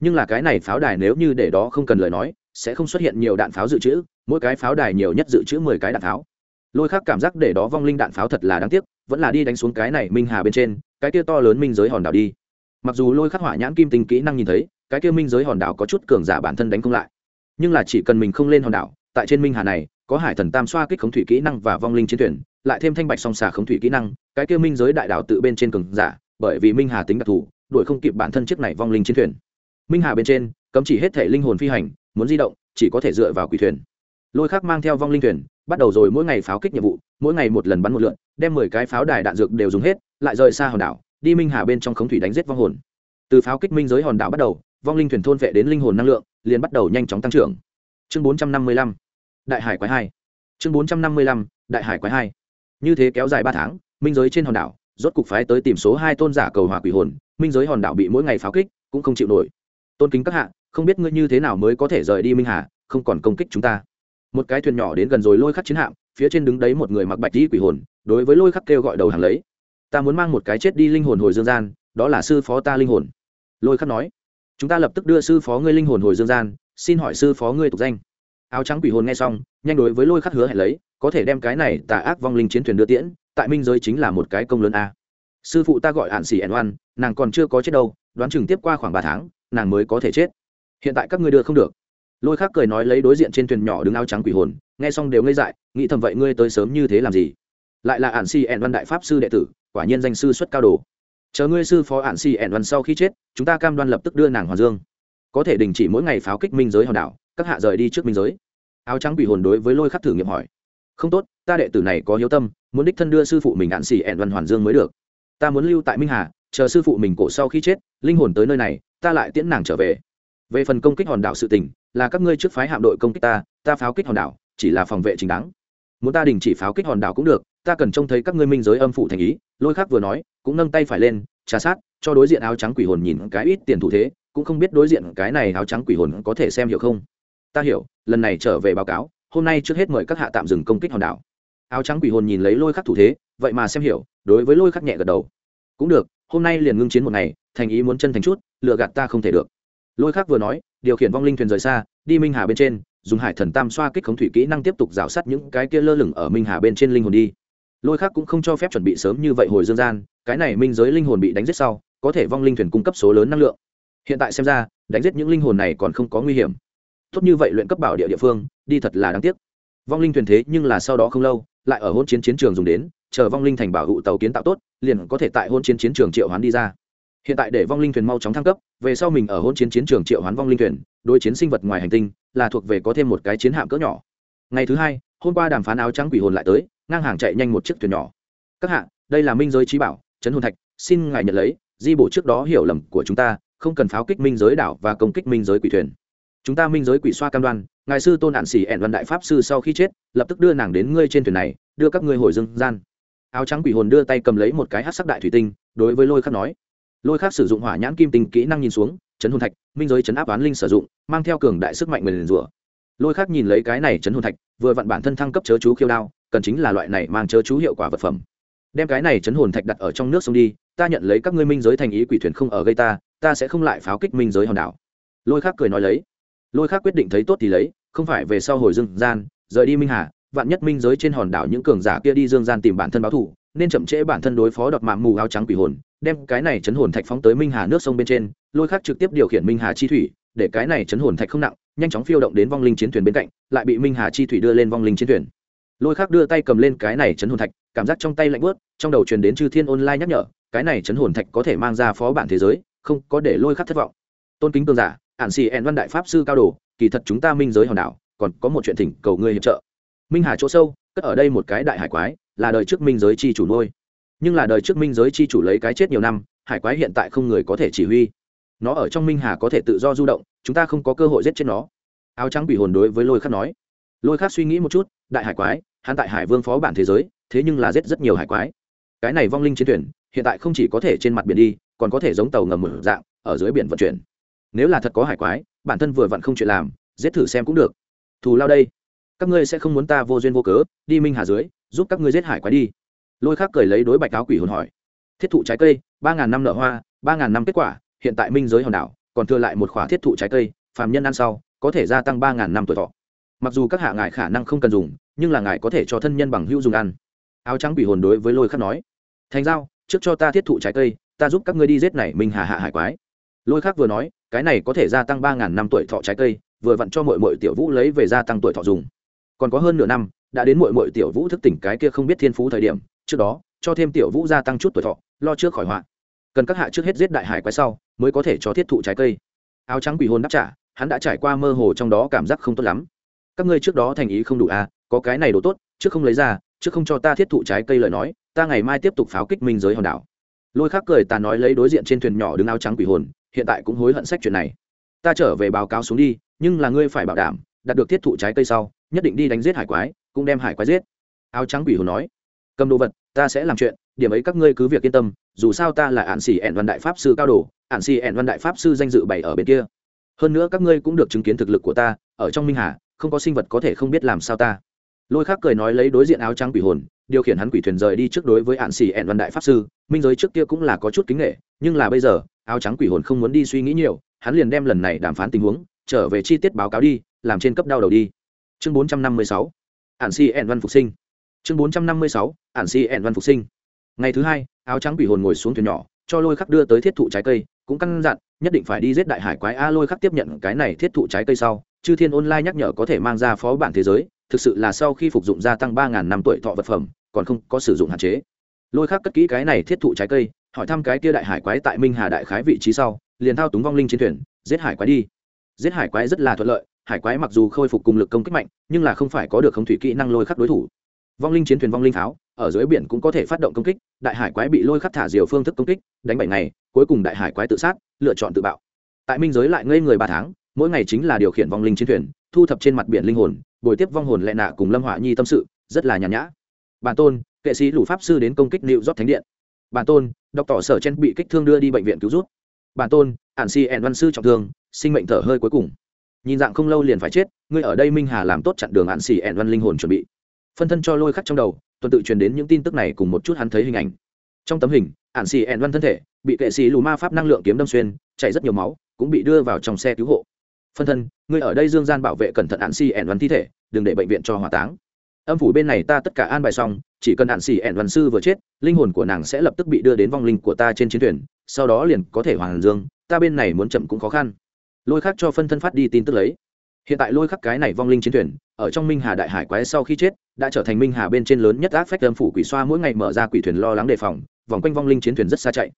A: nhưng là cái này pháo đài nếu như để đó không cần lời nói, sẽ không xuất hiện nhiều đạn pháo dự trữ, mỗi cái pháo đài nhiều nhất dự trữ mười cái đạn pháo. Lôi khác cảm giác để đó vong linh đạn pháo thật là đáng tiếc, vẫn là đi đánh xuống cái này minh hà bên trên, cái kia to lớn minh giới hòn đảo đi. Mặc dù lôi khắc hỏa nhãn kim tinh kỹ năng nhìn thấy, cái kia minh giới hòn đảo có chút cường giả bản thân đánh không lại. Nhưng là chỉ cần mình không lên hòn đảo, tại trên minh hà này, có hải thần tam xoa kích khống thủy kỹ năng và vong linh chiến thuyền, lại thêm thanh bạch song xà khống thủy kỹ năng, cái kia minh giới đại đảo tự bên trên cường giả, bởi vì minh hà tính đặc thù, đuổi không kịp bản thân chiếc này vong linh chiến thuyền minh hà bên trên, cấm chỉ hết thể linh hồn phi hành, muốn di động, chỉ có thể dựa vào quỷ thuyền. Lôi khắc mang theo vong linh thuyền, bắt đầu rồi mỗi ngày pháo kích nhiệm vụ, mỗi ngày một lần bắn một lượn, đem mười cái pháo đài đạn dược đều dùng hết, lại rời xa hòn đảo, đi minh hà bên trong khống thủy đánh giết vong hồn. Từ pháo kích minh giới hòn đảo bắt đầu, vong linh thuyền thôn vệ đến linh hồn năng lượng, liền bắt đầu nhanh chóng tăng trưởng. Chương bốn trăm năm mươi lăm, đại hải quái hai. Chương bốn trăm năm mươi lăm, đại hải quái hai. Như thế kéo dài ba tháng, minh giới trên hòn đảo, rốt cục phái tới tìm số hai tôn giả cầu hỏa quỷ hồn, minh giới hòn đảo bị mỗi ngày pháo kích, cũng không chịu nổi tôn kính các hạ, không biết ngươi như thế nào mới có thể rời đi minh hà, không còn công kích chúng ta. Một cái thuyền nhỏ đến gần rồi lôi khắc chiến hạm, phía trên đứng đấy một người mặc bạch dĩ quỷ hồn, đối với lôi khắc kêu gọi đầu hàng lấy. Ta muốn mang một cái chết đi linh hồn hồi dương gian, đó là sư phó ta linh hồn. Lôi khắc nói. Chúng ta lập tức đưa sư phó ngươi linh hồn hồi dương gian, xin hỏi sư phó ngươi tục danh. Áo trắng quỷ hồn nghe xong, nhanh đối với lôi khắc hứa hẹn lấy, có thể đem cái này tà ác vong linh chiến thuyền đưa tiễn, tại minh giới chính là một cái công lớn a. Sư phụ ta gọi hạn xỉ ẻn oan, nàng còn chưa có chết đâu, đoán chừng tiếp qua khoảng ba tháng nàng mới có thể chết. Hiện tại các ngươi đưa không được. Lôi khác cười nói lấy đối diện trên thuyền nhỏ đứng áo trắng quỷ hồn, nghe xong đều ngây dại, nghĩ thầm vậy ngươi tới sớm như thế làm gì? Lại là ạn si ẹn văn đại pháp sư đệ tử, quả nhiên danh sư xuất cao đồ. Chờ ngươi sư phó ạn si ẹn văn sau khi chết, chúng ta cam đoan lập tức đưa nàng hoàng dương. Có thể đình chỉ mỗi ngày pháo kích minh giới hòn đảo, các hạ rời đi trước minh giới. Áo trắng quỷ hồn đối với lôi khắc thử nghiệm hỏi. Không tốt, ta đệ tử này có hiếu tâm, muốn đích thân đưa sư phụ mình ạn xỉ ẹn văn hoàn dương mới được. Ta muốn lưu tại minh hà, chờ sư phụ mình cổ sau khi chết, linh hồn tới nơi này ta lại tiễn nàng trở về. Về phần công kích hòn đảo sự tình, là các ngươi trước phái hạm đội công kích ta ta pháo kích hòn đảo, chỉ là phòng vệ chính đáng. Muốn ta đình chỉ pháo kích hòn đảo cũng được, ta cần trông thấy các ngươi minh giới âm phụ thành ý. Lôi khác vừa nói, cũng nâng tay phải lên, trà sát, cho đối diện áo trắng quỷ hồn nhìn cái ít tiền thủ thế, cũng không biết đối diện cái này áo trắng quỷ hồn có thể xem hiểu không. Ta hiểu, lần này trở về báo cáo, hôm nay trước hết mời các hạ tạm dừng công kích hòn đảo. Áo trắng quỷ hồn nhìn lấy lôi khắc thủ thế, vậy mà xem hiểu, đối với lôi khắc nhẹ gật đầu. Cũng được, hôm nay liền ngưng chiến một ngày thành ý muốn chân thành chút lựa gạt ta không thể được. Lôi khắc vừa nói, điều khiển vong linh thuyền rời xa, đi minh hà bên trên, dùng hải thần tam xoa kích khống thủy kỹ năng tiếp tục rào sát những cái kia lơ lửng ở minh hà bên trên linh hồn đi. Lôi khác cũng không cho phép chuẩn bị sớm như vậy hồi dương gian, cái này minh giới linh hồn bị đánh giết sau, có thể vong linh thuyền cung cấp số lớn năng lượng. Hiện tại xem ra, đánh giết những linh hồn này còn không có nguy hiểm. Tốt như vậy luyện cấp bảo địa địa phương, đi thật là đáng tiếc. Vong linh thuyền thế nhưng là sau đó không lâu, lại ở hôn chiến chiến trường dùng đến, chờ vong linh thành bảo hụ tàu kiến tạo tốt, liền có thể tại hôn chiến chiến trường triệu hoán đi ra hiện tại để vong linh thuyền mau chóng thăng cấp, về sau mình ở hôn chiến chiến trường triệu hoán vong linh thuyền, đối chiến sinh vật ngoài hành tinh, là thuộc về có thêm một cái chiến hạm cỡ nhỏ. Ngày thứ hai, hôm qua đàm phán áo trắng quỷ hồn lại tới, ngang hàng chạy nhanh một chiếc thuyền nhỏ. Các hạ, đây là minh giới trí bảo, trấn hồn thạch, xin ngài nhận lấy, di bổ trước đó hiểu lầm của chúng ta, không cần pháo kích minh giới đảo và công kích minh giới quỷ thuyền. Chúng ta minh giới quỷ xoa cam đoan, ngài sư tôn nạn xỉ ẹn văn đại pháp sư sau khi chết, lập tức đưa nàng đến ngươi trên thuyền này, đưa các ngươi hồi dương gian. Áo trắng quỷ hồn đưa tay cầm lấy một cái hát sắc đại thủy tinh, đối với lôi khắc nói lôi khác sử dụng hỏa nhãn kim tinh kỹ năng nhìn xuống, chấn hồn thạch, minh giới chấn áp oán linh sử dụng, mang theo cường đại sức mạnh người liền rủa. Lôi khác nhìn lấy cái này chấn hồn thạch, vừa vặn bản thân thăng cấp chớ chú khiêu đao, cần chính là loại này mang chớ chú hiệu quả vật phẩm. Đem cái này chấn hồn thạch đặt ở trong nước sông đi, ta nhận lấy các ngươi minh giới thành ý quỷ thuyền không ở gây ta ta sẽ không lại pháo kích minh giới hòn đảo. Lôi khác cười nói lấy. Lôi khác quyết định thấy tốt thì lấy, không phải về sau hồi dương gian, rời đi minh hà, vạn nhất minh giới trên hòn đảo những cường giả kia đi dương gian tìm bản thân báo thù nên chậm trễ bản thân đối phó đọt mạng mù áo trắng quỷ hồn, đem cái này chấn hồn thạch phóng tới minh hà nước sông bên trên, lôi khắc trực tiếp điều khiển minh hà chi thủy, để cái này chấn hồn thạch không nặng, nhanh chóng phiêu động đến vong linh chiến thuyền bên cạnh, lại bị minh hà chi thủy đưa lên vong linh chiến thuyền. Lôi khắc đưa tay cầm lên cái này chấn hồn thạch, cảm giác trong tay lạnh bớt trong đầu truyền đến chư thiên online nhắc nhở, cái này chấn hồn thạch có thể mang ra phó bản thế giới, không có để lôi khắc thất vọng. Tôn kính cường giả, ản xì ẹn văn đại pháp sư cao đồ, kỳ thật chúng ta minh giới hòn đảo, còn có một chuyện thỉnh cầu ngươi hiệp trợ. Minh hà chỗ sâu, cất ở đây một cái đại hải quái là đời trước minh giới chi chủ nuôi. Nhưng là đời trước minh giới chi chủ lấy cái chết nhiều năm, hải quái hiện tại không người có thể chỉ huy. Nó ở trong minh hà có thể tự do du động, chúng ta không có cơ hội giết chết nó. Áo trắng bị hồn đối với lôi khắc nói. Lôi khắc suy nghĩ một chút, đại hải quái, hắn tại hải vương phó bản thế giới, thế nhưng là giết rất nhiều hải quái. Cái này vong linh chiến thuyền, hiện tại không chỉ có thể trên mặt biển đi, còn có thể giống tàu ngầm mở dạng, ở dưới biển vận chuyển. Nếu là thật có hải quái, bản thân vừa vặn không chuyện làm, giết thử xem cũng được. Thù lao đây. Các ngươi sẽ không muốn ta vô duyên vô cớ, đi minh hà dưới giúp các ngươi giết hải quái đi. Lôi khác cười lấy đối bạch áo quỷ hồn hỏi, thiết thụ trái cây, ba ngàn năm nở hoa, ba ngàn năm kết quả, hiện tại minh giới hòn đảo, còn thừa lại một khỏa thiết thụ trái cây, phàm nhân ăn sau, có thể gia tăng ba ngàn năm tuổi thọ. Mặc dù các hạ ngài khả năng không cần dùng, nhưng là ngài có thể cho thân nhân bằng hữu dùng ăn. Áo trắng quỷ hồn đối với lôi khắc nói, thành giao, trước cho ta thiết thụ trái cây, ta giúp các ngươi đi giết này minh hà hạ hải quái. Lôi khắc vừa nói, cái này có thể gia tăng ba ngàn năm tuổi thọ trái cây, vừa vặn cho mọi mọi tiểu vũ lấy về gia tăng tuổi thọ dùng. Còn có hơn nửa năm đã đến mọi mọi tiểu vũ thức tỉnh cái kia không biết thiên phú thời điểm, trước đó, cho thêm tiểu vũ gia tăng chút tuổi thọ, lo trước khỏi họa. Cần các hạ trước hết giết đại hải quái sau, mới có thể cho thiết thụ trái cây. Áo trắng quỷ hồn đáp trả, hắn đã trải qua mơ hồ trong đó cảm giác không tốt lắm. Các ngươi trước đó thành ý không đủ à có cái này đồ tốt, trước không lấy ra, trước không cho ta thiết thụ trái cây lời nói, ta ngày mai tiếp tục pháo kích minh giới hòn đảo. Lôi khắc cười, ta nói lấy đối diện trên thuyền nhỏ đứng áo trắng quỷ hồn, hiện tại cũng hối hận sách chuyện này. Ta trở về báo cáo xuống đi, nhưng là ngươi phải bảo đảm, đạt được thiết thụ trái cây sau, nhất định đi đánh giết hải quái cũng đem hải quái giết. Áo trắng quỷ hồn nói, cầm đồ vật, ta sẽ làm chuyện, điểm ấy các ngươi cứ việc yên tâm, dù sao ta là ạn xỉ ẹn văn đại pháp sư cao đồ ạn xỉ ẹn văn đại pháp sư danh dự bày ở bên kia. Hơn nữa các ngươi cũng được chứng kiến thực lực của ta, ở trong minh hà, không có sinh vật có thể không biết làm sao ta. Lôi khác cười nói lấy đối diện áo trắng quỷ hồn, điều khiển hắn quỷ thuyền rời đi trước đối với ạn xỉ ẹn văn đại pháp sư. Minh giới trước kia cũng là có chút kính nghệ, nhưng là bây giờ, áo trắng quỷ hồn không muốn đi suy nghĩ nhiều, hắn liền đem lần này đàm phán tình huống, trở về chi tiết báo cáo đi, làm trên cấp đau đầu đi. Chương bốn trăm năm mươi sáu ản si ẻn văn phục sinh. Chương bốn trăm năm mươi sáu, ản si ẻn văn phục sinh. Ngày thứ hai, áo trắng quỷ hồn ngồi xuống thuyền nhỏ, cho lôi khắc đưa tới thiết thụ trái cây, cũng căn dặn, nhất định phải đi giết đại hải quái a lôi khắc tiếp nhận cái này thiết thụ trái cây sau, chư thiên online nhắc nhở có thể mang ra phó bản thế giới, thực sự là sau khi phục dụng gia tăng ba ngàn năm tuổi thọ vật phẩm, còn không có sử dụng hạn chế. Lôi khắc cất kỹ cái này thiết thụ trái cây, hỏi thăm cái kia đại hải quái tại minh hà đại khái vị trí sau, liền thao túng vong linh trên thuyền, giết hải quái đi. Giết hải quái rất là thuận lợi hải quái mặc dù khôi phục cùng lực công kích mạnh, nhưng là không phải có được không thủy kỹ năng lôi khắc đối thủ. Vong linh chiến thuyền, vong linh pháo, ở dưới biển cũng có thể phát động công kích, đại hải quái bị lôi khắc thả diều phương thức công kích, đánh bảy ngày, cuối cùng đại hải quái tự sát, lựa chọn tự bạo. Tại minh giới lại ngây người ba tháng, mỗi ngày chính là điều khiển vong linh chiến thuyền, thu thập trên mặt biển linh hồn, bồi tiếp vong hồn lệ nạ cùng lâm hỏa nhi tâm sự, rất là nhàn nhã. Bản tôn, kệ sĩ lũ pháp sư đến công kích nịu rót thánh điện. Bản tôn đọc tỏ sở chen bị kích thương đưa đi bệnh viện cứu rút bản tôn, ản si ẹn văn sư trọng thương, sinh mệnh thở hơi cuối cùng nhìn dạng không lâu liền phải chết, ngươi ở đây minh hà làm tốt chặn đường hạn xì ẹn văn linh hồn chuẩn bị. Phân thân cho lôi khắc trong đầu, tuần tự truyền đến những tin tức này cùng một chút hắn thấy hình ảnh. Trong tấm hình hạn xì ẹn văn thân thể, bị kệ xì lù ma pháp năng lượng kiếm đâm xuyên, chảy rất nhiều máu, cũng bị đưa vào trong xe cứu hộ. Phân thân, ngươi ở đây dương gian bảo vệ cẩn thận hạn xì ẹn văn thi thể, đừng để bệnh viện cho hỏa táng. Âm phủ bên này ta tất cả an bài xong, chỉ cần hạn xì ẹn văn sư vừa chết, linh hồn của nàng sẽ lập tức bị đưa đến vong linh của ta trên chiến thuyền, sau đó liền có thể hoàn dương, ta bên này muốn chậm cũng khó khăn lôi khắc cho phân thân phát đi tin tức lấy. Hiện tại lôi khắc cái này vong linh chiến thuyền, ở trong minh hà đại hải quái sau khi chết, đã trở thành minh hà bên trên lớn nhất ác phách âm phủ quỷ xoa mỗi ngày mở ra quỷ thuyền lo lắng đề phòng, vòng quanh vong linh chiến thuyền rất xa chạy.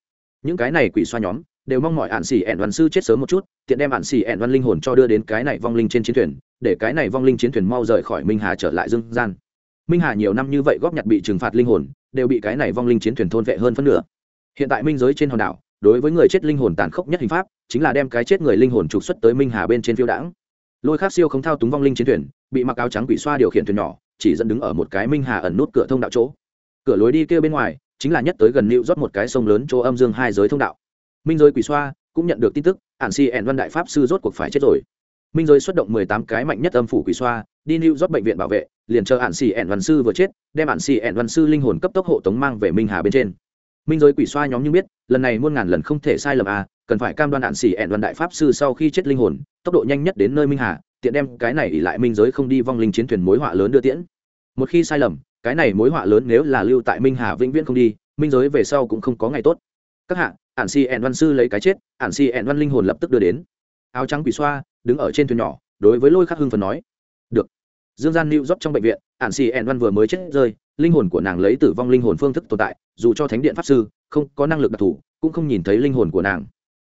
A: Những cái này quỷ xoa nhóm, đều mong mọi ạn xỉ ẹn đoàn sư chết sớm một chút, tiện đem ạn xỉ ẹn đoàn linh hồn cho đưa đến cái này vong linh trên chiến thuyền, để cái này vong linh chiến thuyền mau rời khỏi minh hà trở lại dương gian. Minh hà nhiều năm như vậy góp nhặt bị trừng phạt linh hồn, đều bị cái này vong linh chiến thuyền thôn vệ hơn phân nửa. Hiện tại minh giới trên hòn đảo đối với người chết linh hồn tàn khốc nhất hình pháp, chính là đem cái chết người linh hồn trục xuất tới minh hà bên trên phiêu đãng. Lôi khác siêu không thao túng vong linh chiến thuyền, bị mặc áo trắng quỷ xoa điều khiển thuyền nhỏ, chỉ dẫn đứng ở một cái minh hà ẩn nút cửa thông đạo chỗ. Cửa lối đi kia bên ngoài, chính là nhất tới gần nịu rót một cái sông lớn chỗ âm dương hai giới thông đạo. Minh giới quỷ xoa cũng nhận được tin tức, ản si ẻn văn đại pháp sư rốt cuộc phải chết rồi. Minh giới xuất động mười tám cái mạnh nhất âm phủ quỷ xoa, đi nịu rót bệnh viện bảo vệ, liền chờ ản si ẻn văn sư vừa chết, đem ản si ẻn văn sư linh hồn cấp tốc hộ tống mang về minh hà bên trên minh giới quỷ xoa nhóm như biết, lần này muôn ngàn lần không thể sai lầm à cần phải cam đoan ạn xỉ ẹn đoàn đại pháp sư sau khi chết linh hồn, tốc độ nhanh nhất đến nơi minh hà, tiện đem cái này ỉ lại minh giới không đi vong linh chiến thuyền mối họa lớn đưa tiễn. Một khi sai lầm, cái này mối họa lớn nếu là lưu tại minh hà vĩnh viễn không đi, minh giới về sau cũng không có ngày tốt. Các hạ, ản si ẹn văn sư lấy cái chết, ản si ẹn văn linh hồn lập tức đưa đến. Áo trắng quỷ xoa, đứng ở trên thuyền nhỏ, đối với lôi khắc hưng phần nói. Được. Dương gian lưu dốc trong bệnh viện, ản si ẹn văn vừa mới chết rơi linh hồn của nàng lấy tử vong linh hồn phương thức tồn tại, dù cho thánh điện pháp sư không có năng lực đặc thù, cũng không nhìn thấy linh hồn của nàng.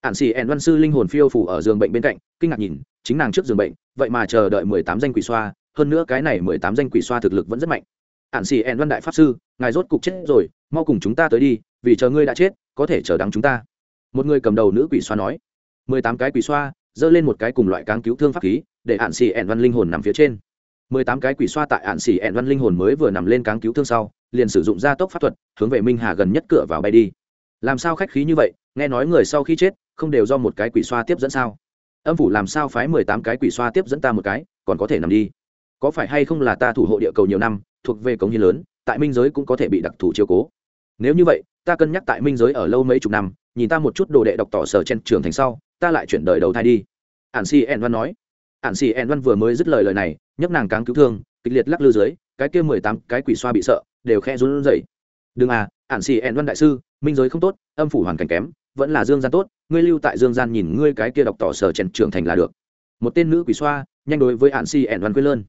A: Ạn xì ẹn văn sư linh hồn phiêu phủ ở giường bệnh bên cạnh, kinh ngạc nhìn, chính nàng trước giường bệnh, vậy mà chờ đợi mười tám danh quỷ xoa, hơn nữa cái này mười tám danh quỷ xoa thực lực vẫn rất mạnh. Ạn xì ẹn văn đại pháp sư, ngài rốt cục chết rồi, mau cùng chúng ta tới đi, vì chờ ngươi đã chết, có thể chờ đắng chúng ta. Một người cầm đầu nữ quỷ xoa nói, mười tám cái quỷ xoa, giơ lên một cái cùng loại cáng cứu thương pháp khí, để ạn xì ẹn văn linh hồn nằm phía trên mười tám cái quỷ xoa tại ạn xỉ ẹn văn linh hồn mới vừa nằm lên cáng cứu thương sau, liền sử dụng gia tốc pháp thuật, hướng về minh hà gần nhất cửa vào bay đi. Làm sao khách khí như vậy? Nghe nói người sau khi chết, không đều do một cái quỷ xoa tiếp dẫn sao? Âm phủ làm sao phái mười tám cái quỷ xoa tiếp dẫn ta một cái, còn có thể nằm đi? Có phải hay không là ta thủ hộ địa cầu nhiều năm, thuộc về cống hiến lớn, tại minh giới cũng có thể bị đặc thù chiếu cố? Nếu như vậy, ta cân nhắc tại minh giới ở lâu mấy chục năm, nhìn ta một chút đồ đệ đọc tỏ sở trên trường thành sau, ta lại chuyển đời đầu thai đi. Ản si en văn nói ản xì en văn vừa mới dứt lời lời này, nhấc nàng cáng cứu thương, kịch liệt lắc lư dưới, cái kia mười tám cái quỷ xoa bị sợ, đều khe run rẩy. Đừng à ản xì en văn đại sư, minh giới không tốt, âm phủ hoàn cảnh kém, vẫn là dương gian tốt, ngươi lưu tại dương gian nhìn ngươi cái kia đọc tỏ sở trần trưởng thành là được. Một tên nữ quỷ xoa, nhanh đối với ạn xì ẹn văn quê lơn.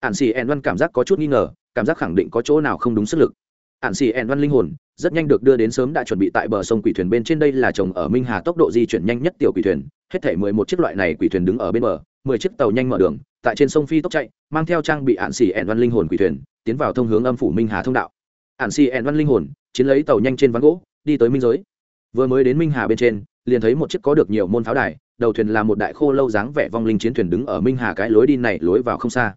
A: Ạn xì ẹn văn cảm giác có chút nghi ngờ, cảm giác khẳng định có chỗ nào không đúng sức lực ạn xì ẻn văn linh hồn, rất nhanh được đưa đến sớm đã chuẩn bị tại bờ sông quỷ thuyền bên trên đây là chồng ở minh hà tốc độ di chuyển nhanh nhất tiểu quỷ thuyền. Hết thể mười một chiếc loại này quỷ thuyền đứng ở bên bờ, mười chiếc tàu nhanh mở đường, tại trên sông phi tốc chạy, mang theo trang bị ạn xì ẻn văn linh hồn quỷ thuyền, tiến vào thông hướng âm phủ minh hà thông đạo. Ạn xì ẻn văn linh hồn, chiến lấy tàu nhanh trên ván gỗ, đi tới minh giới. Vừa mới đến minh hà bên trên, liền thấy một chiếc có được nhiều môn pháo đài, đầu thuyền là một đại khô lâu dáng vẻ vong linh chiến thuyền đứng ở minh hà cái lối đi này lối vào không xa.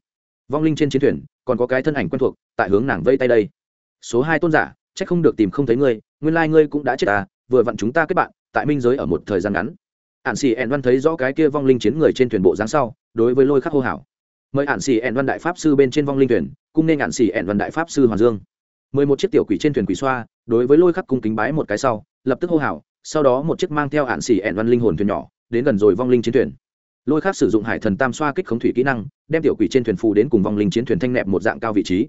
A: Vong linh trên chiến thuyền, còn có cái thân ảnh quen thuộc, tại hướng nàng vây tay đây số hai tôn giả c h ắ c không được tìm không thấy ngươi, nguyên lai、like、ngươi cũng đã chết à vừa vặn chúng ta kết bạn, tại minh giới ở một thời gian ngắn. Ạn xì ẹn văn thấy rõ cái kia vong linh chiến người trên thuyền bộ dáng sau, đối với lôi khắc hô hảo mời ạn xì ẹn văn đại pháp sư bên trên vong linh thuyền, cung nên ạn xì ẹn văn đại pháp sư hoàng dương. Mười một chiếc tiểu quỷ trên thuyền quỷ xoa, đối với lôi khắc cung kính bái một cái sau, lập tức hô hào, sau đó một chiếc mang theo ạn xì ẹn văn linh hồn thuyền nhỏ, đến gần rồi vong linh chiến thuyền. Lôi khắc sử dụng hải thần tam xoa kích khống thủy kỹ năng, đem tiểu quỷ trên thuyền phù đến cùng vong linh chiến thuyền thanh nẹp một dạng cao vị trí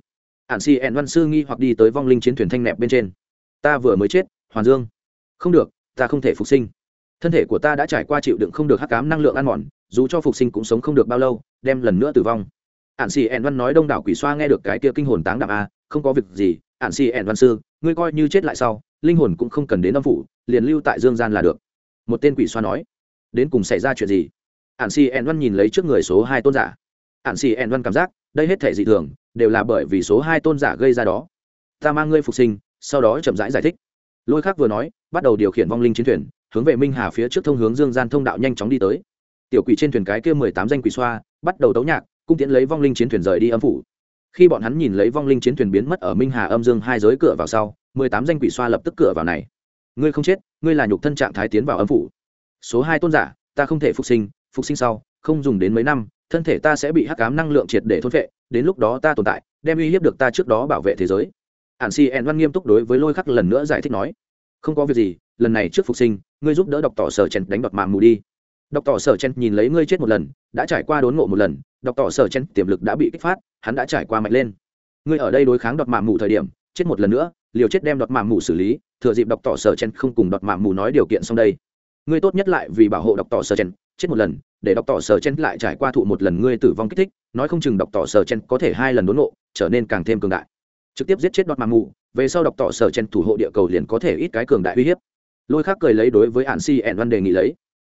A: hạn xì ẹn văn sư nghi hoặc đi tới vong linh chiến thuyền thanh nẹp bên trên. Ta vừa mới chết, hoàn dương. Không được, ta không thể phục sinh. Thân thể của ta đã trải qua chịu đựng không được hắc cám năng lượng ăn mòn, dù cho phục sinh cũng sống không được bao lâu, đem lần nữa tử vong. Ạn xì ẹn văn nói đông đảo quỷ xoa nghe được cái kia kinh hồn táng đạm a, không có việc gì ạn xì ẹn văn sư, ngươi coi như chết lại sau, linh hồn cũng không cần đến âm phủ, liền lưu tại dương gian là được. Một tên quỷ xoa nói, đến cùng xảy ra chuyện gì? Ạn xì ẹn văn nhìn lấy trước người số hai tôn giả. Ạn xì ẹn văn cảm giác, đây hết thể dị thường đều là bởi vì số hai tôn giả gây ra đó. Ta mang ngươi phục sinh sau đó chậm rãi giải, giải thích. Lôi khác vừa nói bắt đầu điều khiển vong linh chiến thuyền hướng về minh hà phía trước thông hướng dương gian thông đạo nhanh chóng đi tới. Tiểu quỷ trên thuyền cái kia mười tám danh quỷ xoa bắt đầu tấu nhạc cung tiễn lấy vong linh chiến thuyền rời đi âm phủ. Khi bọn hắn nhìn lấy vong linh chiến thuyền biến mất ở minh hà âm dương hai giới cửa vào sau mười tám danh quỷ xoa lập tức cửa vào này. Ngươi không chết ngươi là nhục thân trạng thái tiến vào âm phủ. Số hai tôn giả ta không thể phục sinh phục sinh sau không dùng đến mấy năm thân thể ta sẽ bị hắc cám năng lượng triệt để thôn vệ đến lúc đó ta tồn tại, đem uy hiếp được ta trước đó bảo vệ thế giới. Ạn si ẹn văn nghiêm túc đối với lôi khắc lần nữa giải thích nói, không có việc gì, lần này trước phục sinh, ngươi giúp đỡ đọc tỏ sở chen đánh đọt mạng mù đi. Đọc tỏ sở chen nhìn lấy ngươi chết một lần, đã trải qua đốn ngộ một lần đọc tỏ sở chen tiềm lực đã bị kích phát, hắn đã trải qua mạnh lên. Ngươi ở đây đối kháng đọt mạng mù thời điểm, chết một lần nữa, liều chết đem đọt mạng mù xử lý, thừa dịp đọc tỏ sở chen không cùng đọt mạng mù nói điều kiện xong đây. Ngươi tốt nhất lại vì bảo hộ đọc tỏ sở chen chết một lần để đọc tỏ sở chen lại trải qua thụ một lần ngươi tử vong kích thích, nói không chừng đọc tỏ sở chen có thể hai lần đốn nộ trở nên càng thêm cường đại. Trực tiếp giết chết đọt mạng mù về sau đọc tỏ sở chen thủ hộ địa cầu liền có thể ít cái cường đại uy hiếp. Lôi khác cười lấy đối với hạn si ẻn văn đề nghị lấy.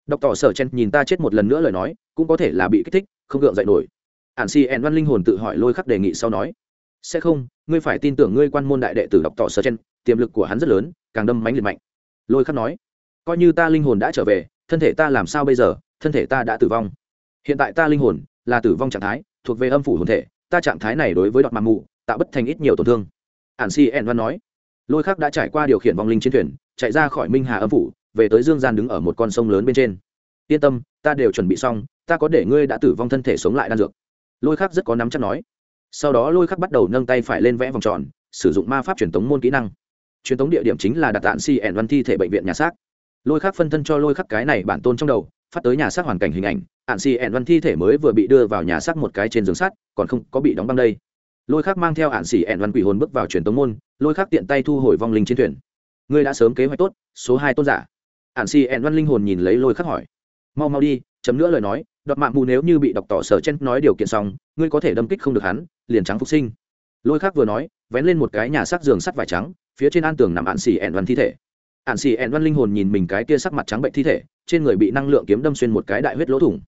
A: Đọc tỏ sở chen nhìn ta chết một lần nữa lời nói, cũng có thể là bị kích thích, không gượng dậy nổi. Hạn si ẻn văn linh hồn tự hỏi lôi khắc đề nghị sau nói, sẽ không, ngươi phải tin tưởng ngươi quan môn đại đệ tử đọc tỏ sở chen tiềm lực của hắn rất lớn, càng đâm mánh liệt mạnh. Lôi khắc nói, coi như ta linh hồn đã trở về thân thể ta làm sao bây giờ? Thân thể ta đã tử vong. Hiện tại ta linh hồn là tử vong trạng thái, thuộc về âm phủ hồn thể. Ta trạng thái này đối với đọt mạng mụ tạo bất thành ít nhiều tổn thương. Ản si en văn nói. Lôi khắc đã trải qua điều khiển vong linh chiến thuyền, chạy ra khỏi minh hà âm phủ, về tới dương gian đứng ở một con sông lớn bên trên. Yên tâm, ta đều chuẩn bị xong, ta có để ngươi đã tử vong thân thể sống lại đan dược. Lôi khắc rất có nắm chắc nói. Sau đó lôi khắc bắt đầu nâng tay phải lên vẽ vòng tròn, sử dụng ma pháp truyền tống môn kỹ năng. Truyền tống địa điểm chính là đặt tạn si ẻn văn thi thể bệnh viện nhà xác lôi khắc phân thân cho lôi khắc cái này bản tôn trong đầu, phát tới nhà xác hoàn cảnh hình ảnh, ạn si ẹn văn thi thể mới vừa bị đưa vào nhà xác một cái trên giường sắt, còn không có bị đóng băng đây. Lôi khắc mang theo ạn xì ẹn văn quỷ hồn bước vào truyền tống môn, lôi khắc tiện tay thu hồi vong linh chiến thuyền. Ngươi đã sớm kế hoạch tốt, số hai tôn giả. Ạn xì ẹn văn linh hồn nhìn lấy lôi khắc hỏi. Mau mau đi, chấm nữa lời nói, đọt mạng mù nếu như bị đọc tỏ sở chen nói điều kiện xong, ngươi có thể đâm kích không được hắn, liền trắng phục sinh. Lôi khắc vừa nói, vén lên một cái nhà xác giường sắt vải trắng, phía trên an tường nằm ạn xì ẹn văn thi thể ạn xì ẻn văn linh hồn nhìn mình cái kia sắc mặt trắng bệnh thi thể, trên người bị năng lượng kiếm đâm xuyên một cái đại huyết lỗ thủng.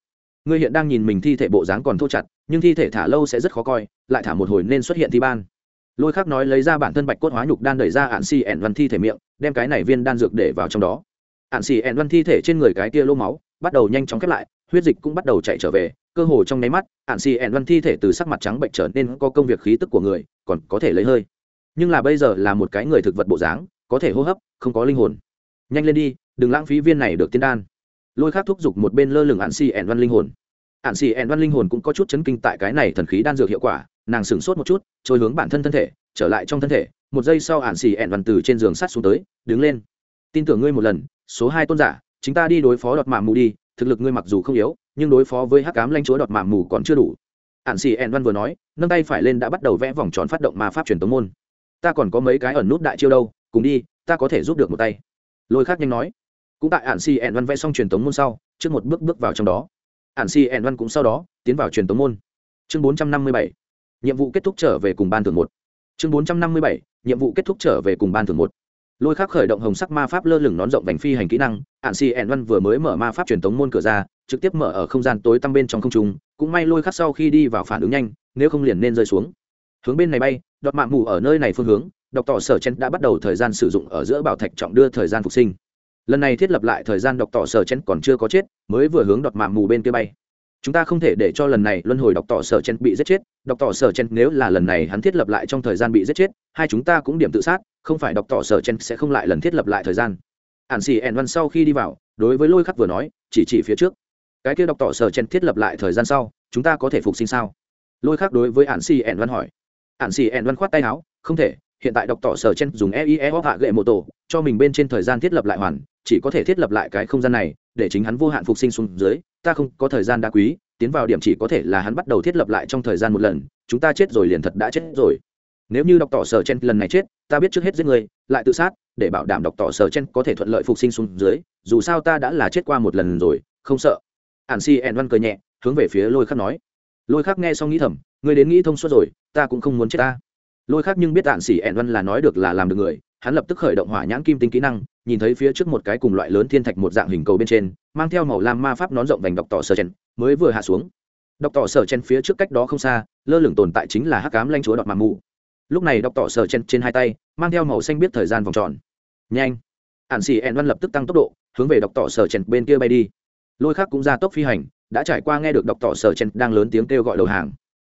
A: Ngươi hiện đang nhìn mình thi thể bộ dáng còn thô chặt, nhưng thi thể thả lâu sẽ rất khó coi, lại thả một hồi nên xuất hiện thi ban. Lôi khắc nói lấy ra bản thân bạch cốt hóa nhục đan đẩy ra ạn xì ẻn văn thi thể miệng, đem cái này viên đan dược để vào trong đó. Ạn xì ẻn văn thi thể trên người cái kia lô máu bắt đầu nhanh chóng khép lại, huyết dịch cũng bắt đầu chạy trở về, cơ hồ trong nháy mắt ạn xì ẻn văn thi thể từ sắc mặt trắng bệnh trở nên có công việc khí tức của người, còn có thể lấy hơi. Nhưng là bây giờ là một cái người thực vật bộ dáng, có thể hô hấp không có linh hồn. Nhanh lên đi, đừng lãng phí viên này được tiên đan. Lôi khác thúc giục một bên lơ lửng ạn xì ẻn văn linh hồn. Ạn xì ẻn văn linh hồn cũng có chút chấn kinh tại cái này thần khí đan dược hiệu quả, nàng sửng sốt một chút, trôi hướng bản thân thân thể, trở lại trong thân thể, một giây sau ạn xì ẻn văn từ trên giường sắt xuống tới, đứng lên. Tin tưởng ngươi một lần, số hai tôn giả chúng ta đi đối phó đọt mạng mù đi, thực lực ngươi mặc dù không yếu, nhưng đối phó với hắc cám lanh chúa đọt mạng mù còn chưa đủ. Ạn xì ẻn văn vừa nói, nâng tay phải lên đã bắt đầu vẽ vòng tròn phát động ma pháp truyền tống môn. Ta còn có mấy cái ẩn nút đại chiêu đâu, cùng đi ta có thể giúp được một tay. Lôi khác nhanh nói. Cũng tại ạn si ẹn văn vẽ xong truyền tống môn sau, trước một bước bước vào trong đó. Ạn si ẹn văn cũng sau đó tiến vào truyền tống môn. Chương bốn trăm năm mươi bảy. Nhiệm vụ kết thúc trở về cùng ban thường một. Chương bốn trăm năm mươi bảy. Nhiệm vụ kết thúc trở về cùng ban thường một. Lôi khắc khởi động hồng sắc ma pháp lơ lửng nón rộng vành phi hành kỹ năng. Ạn si ẹn văn vừa mới mở ma pháp truyền tống môn cửa ra, trực tiếp mở ở không gian tối tăm bên trong không trung. Cũng may lôi khắc sau khi đi vào phản ứng nhanh, nếu không liền nên rơi xuống. Hướng bên này bay, đọt mạng mù ở nơi này phương hướng đọc tỏ sở chen đã bắt đầu thời gian sử dụng ở giữa bảo thạch trọng đưa thời gian phục sinh. Lần này thiết lập lại thời gian đọc tỏ sở chen còn chưa có chết, mới vừa hướng đọt mạng mù bên kia bay. Chúng ta không thể để cho lần này luân hồi đọc tỏ sở chen bị giết chết. Đọc tỏ sở chen nếu là lần này hắn thiết lập lại trong thời gian bị giết chết, hai chúng ta cũng điểm tự sát, không phải đọc tỏ sở chen sẽ không lại lần thiết lập lại thời gian. Ản xì ẻn văn sau khi đi vào, đối với lôi khắc vừa nói, chỉ chỉ phía trước. Cái kia đọc tỏ sở chen thiết lập lại thời gian sau, chúng ta có thể phục sinh sao? Lôi khắc đối với ản xì ẻn văn hỏi. Ản xì ẻn văn khoát tay áo, không thể hiện tại đọc tỏ sở chen dùng eie hoặc hạ gậy mô tổ, cho mình bên trên thời gian thiết lập lại hoàn, chỉ có thể thiết lập lại cái không gian này, để chính hắn vô hạn phục sinh xuống dưới, ta không có thời gian đa quý, tiến vào điểm chỉ có thể là hắn bắt đầu thiết lập lại trong thời gian một lần, chúng ta chết rồi liền thật đã chết rồi. Nếu như đọc tỏ sở chen lần này chết, ta biết trước hết giết người, lại tự sát, để bảo đảm đọc tỏ sở chen có thể thuận lợi phục sinh xuống dưới, dù sao ta đã là chết qua một lần rồi, không sợ. Ản si ẹn văn cười nhẹ, hướng về phía lôi khắc nói. Lôi khắc nghe xong nghĩ thầm, người đến nghĩ thông suốt rồi, ta cũng không muốn chết ta lôi khác nhưng biết ản xỉ ẹn văn là nói được là làm được người, hắn lập tức khởi động hỏa nhãn kim tinh kỹ năng, nhìn thấy phía trước một cái cùng loại lớn thiên thạch một dạng hình cầu bên trên, mang theo màu lam ma pháp nón rộng vành đọc tỏ sở chen mới vừa hạ xuống. Đọc tỏ sở chen phía trước cách đó không xa, lơ lửng tồn tại chính là hắc cám lanh chúa đọt mạng mù. Lúc này đọc tỏ sở chen trên hai tay, mang theo màu xanh biết thời gian vòng tròn. Nhanh! Ạn xì ẹn văn lập tức tăng tốc độ, hướng về đọc tỏ sở chen bên kia bay đi. Lôi khác cũng ra tốc phi hành, đã trải qua nghe được đọc tỏ sở chen đang lớn tiếng kêu gọi đầu hàng.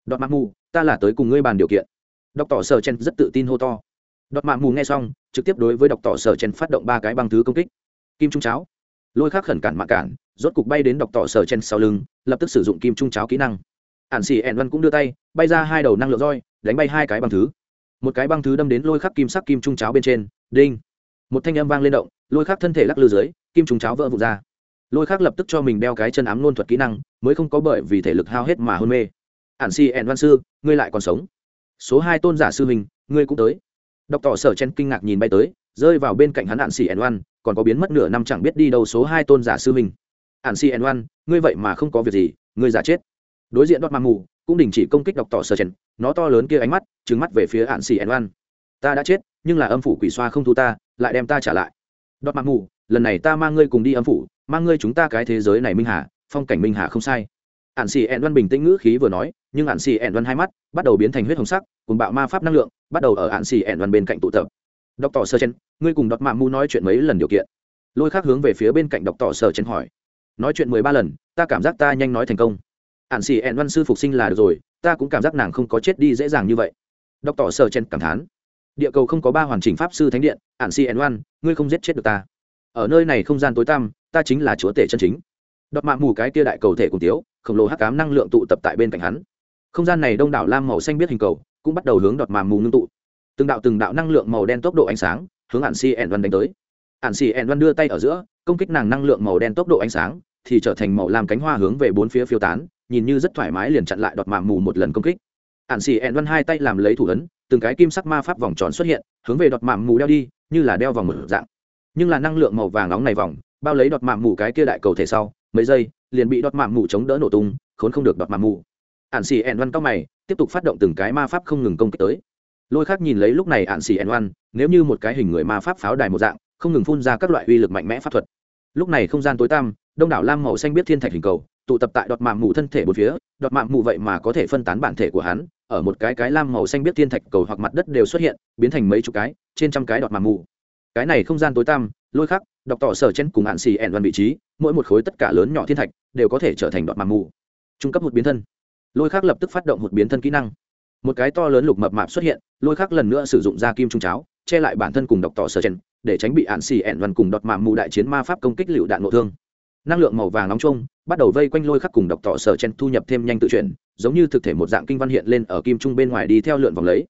A: Đọt mạng mù, ta là tới cùng ngươi bàn điều kiện đọc tỏ sở chen rất tự tin hô to. Đọt mạng mù nghe xong, trực tiếp đối với đọc tỏ sở chen phát động ba cái băng thứ công kích. Kim trung cháo. Lôi khắc khẩn cản mạng cản, rốt cục bay đến đọc tỏ sở chen sau lưng, lập tức sử dụng kim trung cháo kỹ năng. Ản xì ẹn văn cũng đưa tay, bay ra hai đầu năng lượng roi, đánh bay hai cái băng thứ. Một cái băng thứ đâm đến lôi khắc kim sắc kim trung cháo bên trên. Đinh. Một thanh âm vang lên động, lôi khắc thân thể lắc lư dưới, kim trung cháo vỡ vụt ra. Lôi khắc lập tức cho mình đeo cái chân ám nôn thuật kỹ năng, mới không có bởi vì thể lực hao hết mà hôn mê. Ản xì ẹn văn sư, ngươi lại còn sống số hai tôn giả sư huynh, ngươi cũng tới. Đọc tỏ sở chen kinh ngạc nhìn bay tới, rơi vào bên cạnh hắn ạn xì ẩn oan còn có biến mất nửa năm chẳng biết đi đâu số hai tôn giả sư huynh. Ạn xì ẩn oan ngươi vậy mà không có việc gì, ngươi giả chết. Đối diện đọt mang mù, cũng đình chỉ công kích đọc tỏ sở chen, nó to lớn kia ánh mắt trứng mắt về phía ạn xì ẩn oan ta đã chết, nhưng là âm phủ quỷ xoa không thu ta, lại đem ta trả lại. Đọt mang mù, lần này ta mang ngươi cùng đi âm phủ, mang ngươi chúng ta cái thế giới này minh hà, phong cảnh minh hà không sai ạn xì ẹn văn bình tĩnh ngữ khí vừa nói, nhưng ạn xì ẹn văn hai mắt bắt đầu biến thành huyết hồng sắc, cùng bạo ma pháp năng lượng, bắt đầu ở ạn xì ẹn văn bên cạnh tụ tập. Đọc tỏ sơ chen, ngươi cùng đọt mạng mu nói chuyện mấy lần điều kiện? Lôi khác hướng về phía bên cạnh đọc tỏ sơ chen hỏi. Nói chuyện mười ba lần, ta cảm giác ta nhanh nói thành công. Ạn xì ẹn văn sư phục sinh là được rồi, ta cũng cảm giác nàng không có chết đi dễ dàng như vậy. Đọc tỏ sơ chen cảm thán. Địa cầu không có ba hoàn chỉnh pháp sư thánh điện ạn xì ẹn văn, ngươi không giết chết được ta. Ở nơi này không gian tối tăm, ta chính là chúa tể chân chính. Đọt mạng mù cái tia đại cầu thể cùng tiếu khổng lồ hắc cám năng lượng tụ tập tại bên cạnh hắn. Không gian này đông đảo lam màu xanh biết hình cầu, cũng bắt đầu hướng đọt màng mù ngưng tụ. Từng đạo từng đạo năng lượng màu đen tốc độ ánh sáng, hướng ạn si ẹn văn đánh tới. Ạn si ẹn văn đưa tay ở giữa, công kích nàng năng lượng màu đen tốc độ ánh sáng, thì trở thành màu làm cánh hoa hướng về bốn phía phiêu tán, nhìn như rất thoải mái liền chặn lại đọt màng mù một lần công kích. Ạn si ẹn văn hai tay làm lấy thủ ấn, từng cái kim sắc ma pháp vòng tròn xuất hiện, hướng về đọt màng mù đeo đi, như là đeo vòng một dạng. Nhưng là năng lượng màu vàng nóng này vòng, bao lấy đọt màng mù cái kia đại cầu thể sau, mấy giây liền bị đọt mạng mù chống đỡ nổ tung, khốn không được đọt mạng mù. Ạn xì ẹn văn cao mày, tiếp tục phát động từng cái ma pháp không ngừng công kích tới. Lôi khác nhìn lấy lúc này ạn xì ẹn văn nếu như một cái hình người ma pháp pháo đài một dạng, không ngừng phun ra các loại uy lực mạnh mẽ pháp thuật. Lúc này không gian tối tăm, đông đảo lam màu xanh biết thiên thạch hình cầu, tụ tập tại đọt mạng mù thân thể một phía, đọt mạng mù vậy mà có thể phân tán bản thể của hắn, ở một cái cái lam màu xanh biết thiên thạch cầu hoặc mặt đất đều xuất hiện, biến thành mấy chục cái, trên trăm cái đọt mạng mù. Cái này không gian tối tăm lôi khắc, đọc tỏ sở chen cùng hạn xì ẹn văn vị trí, mỗi một khối tất cả lớn nhỏ thiên thạch đều có thể trở thành đoạn màng mù. Trung cấp một biến thân. Lôi khắc lập tức phát động một biến thân kỹ năng. Một cái to lớn lục mập mạp xuất hiện, lôi khắc lần nữa sử dụng da kim trung cháo, che lại bản thân cùng đọc tỏ sở chen để tránh bị hạn xì ẹn văn cùng đọt màng mù đại chiến ma pháp công kích lựu đạn nội thương. Năng lượng màu vàng nóng trông bắt đầu vây quanh lôi khắc cùng đọc tỏ sở chen thu nhập thêm nhanh tự chuyển, giống như thực thể một dạng kinh văn hiện lên ở kim trung bên ngoài đi theo lượn vòng lấy.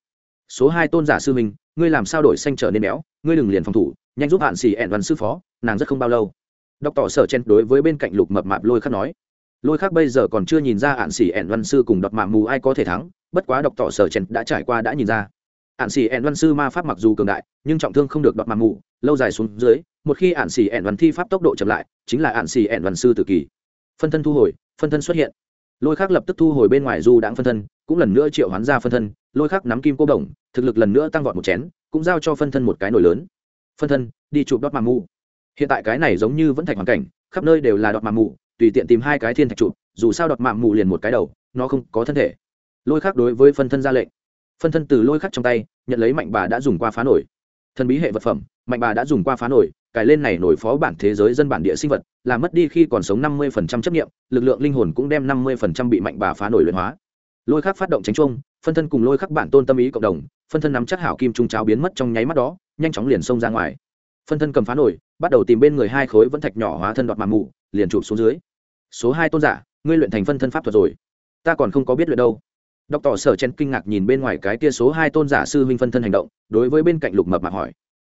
A: Số hai tôn giả sư minh ngươi làm sao đổi xanh trở nên béo, ngươi đừng liền phòng thủ nhanh giúp hạn xì ẹn văn sư phó, nàng rất không bao lâu. Đọc tỏ sở chen đối với bên cạnh lục mập mạp lôi khắc nói. Lôi khắc bây giờ còn chưa nhìn ra hạn xì ẹn văn sư cùng đọc mạ mù ai có thể thắng, bất quá đọc tỏ sở chen đã trải qua đã nhìn ra. Hạn xì ẹn văn sư ma pháp mặc dù cường đại, nhưng trọng thương không được đọc mạ mù, lâu dài xuống dưới, một khi hạn xì ẹn văn thi pháp tốc độ chậm lại, chính là hạn xì ẹn văn sư tự kỳ. Phân thân thu hồi, phân thân xuất hiện. Lôi khắc lập tức thu hồi bên ngoài du đãng phân thân, cũng lần nữa triệu hoán ra phân thân, lôi khắc nắm kim cô đồng, thực lực lần nữa tăng vọt một chén, cũng giao cho phân thân một cái nổi lớn phân thân, đi chụp đọt mà mù. Hiện tại cái này giống như vẫn thạch hoàn cảnh, khắp nơi đều là đọt mà mù, tùy tiện tìm hai cái thiên thạch chụp, dù sao đọt mạ mù liền một cái đầu, nó không có thân thể. Lôi khắc đối với phân thân ra lệnh. Phân thân từ lôi khắc trong tay, nhận lấy mạnh bà đã dùng qua phá nổi. Thần bí hệ vật phẩm, mạnh bà đã dùng qua phá nổi cài lên này nổi phó bản thế giới dân bản địa sinh vật, làm mất đi khi còn sống năm mươi chấp nghiệm lực lượng linh hồn cũng đem năm mươi bị mạnh bà phá nổi luyện hóa. Lôi khắc phát động tránh chung phân thân cùng lôi khắc bản tôn tâm ý cộng đồng, phân thân nắm chắc hảo kim trung cháo biến mất trong nháy mắt đó nhanh chóng liền xông ra ngoài. Phân thân cầm phá nổi, bắt đầu tìm bên người hai khối vẫn thạch nhỏ hóa thân đoạt màng mù liền chụp xuống dưới. Số hai tôn giả, ngươi luyện thành phân thân pháp thuật rồi. Ta còn không có biết luyện đâu. Đọc tỏ sở chen kinh ngạc nhìn bên ngoài cái tia số hai tôn giả sư huynh phân thân hành động, đối với bên cạnh lục mập mạc hỏi.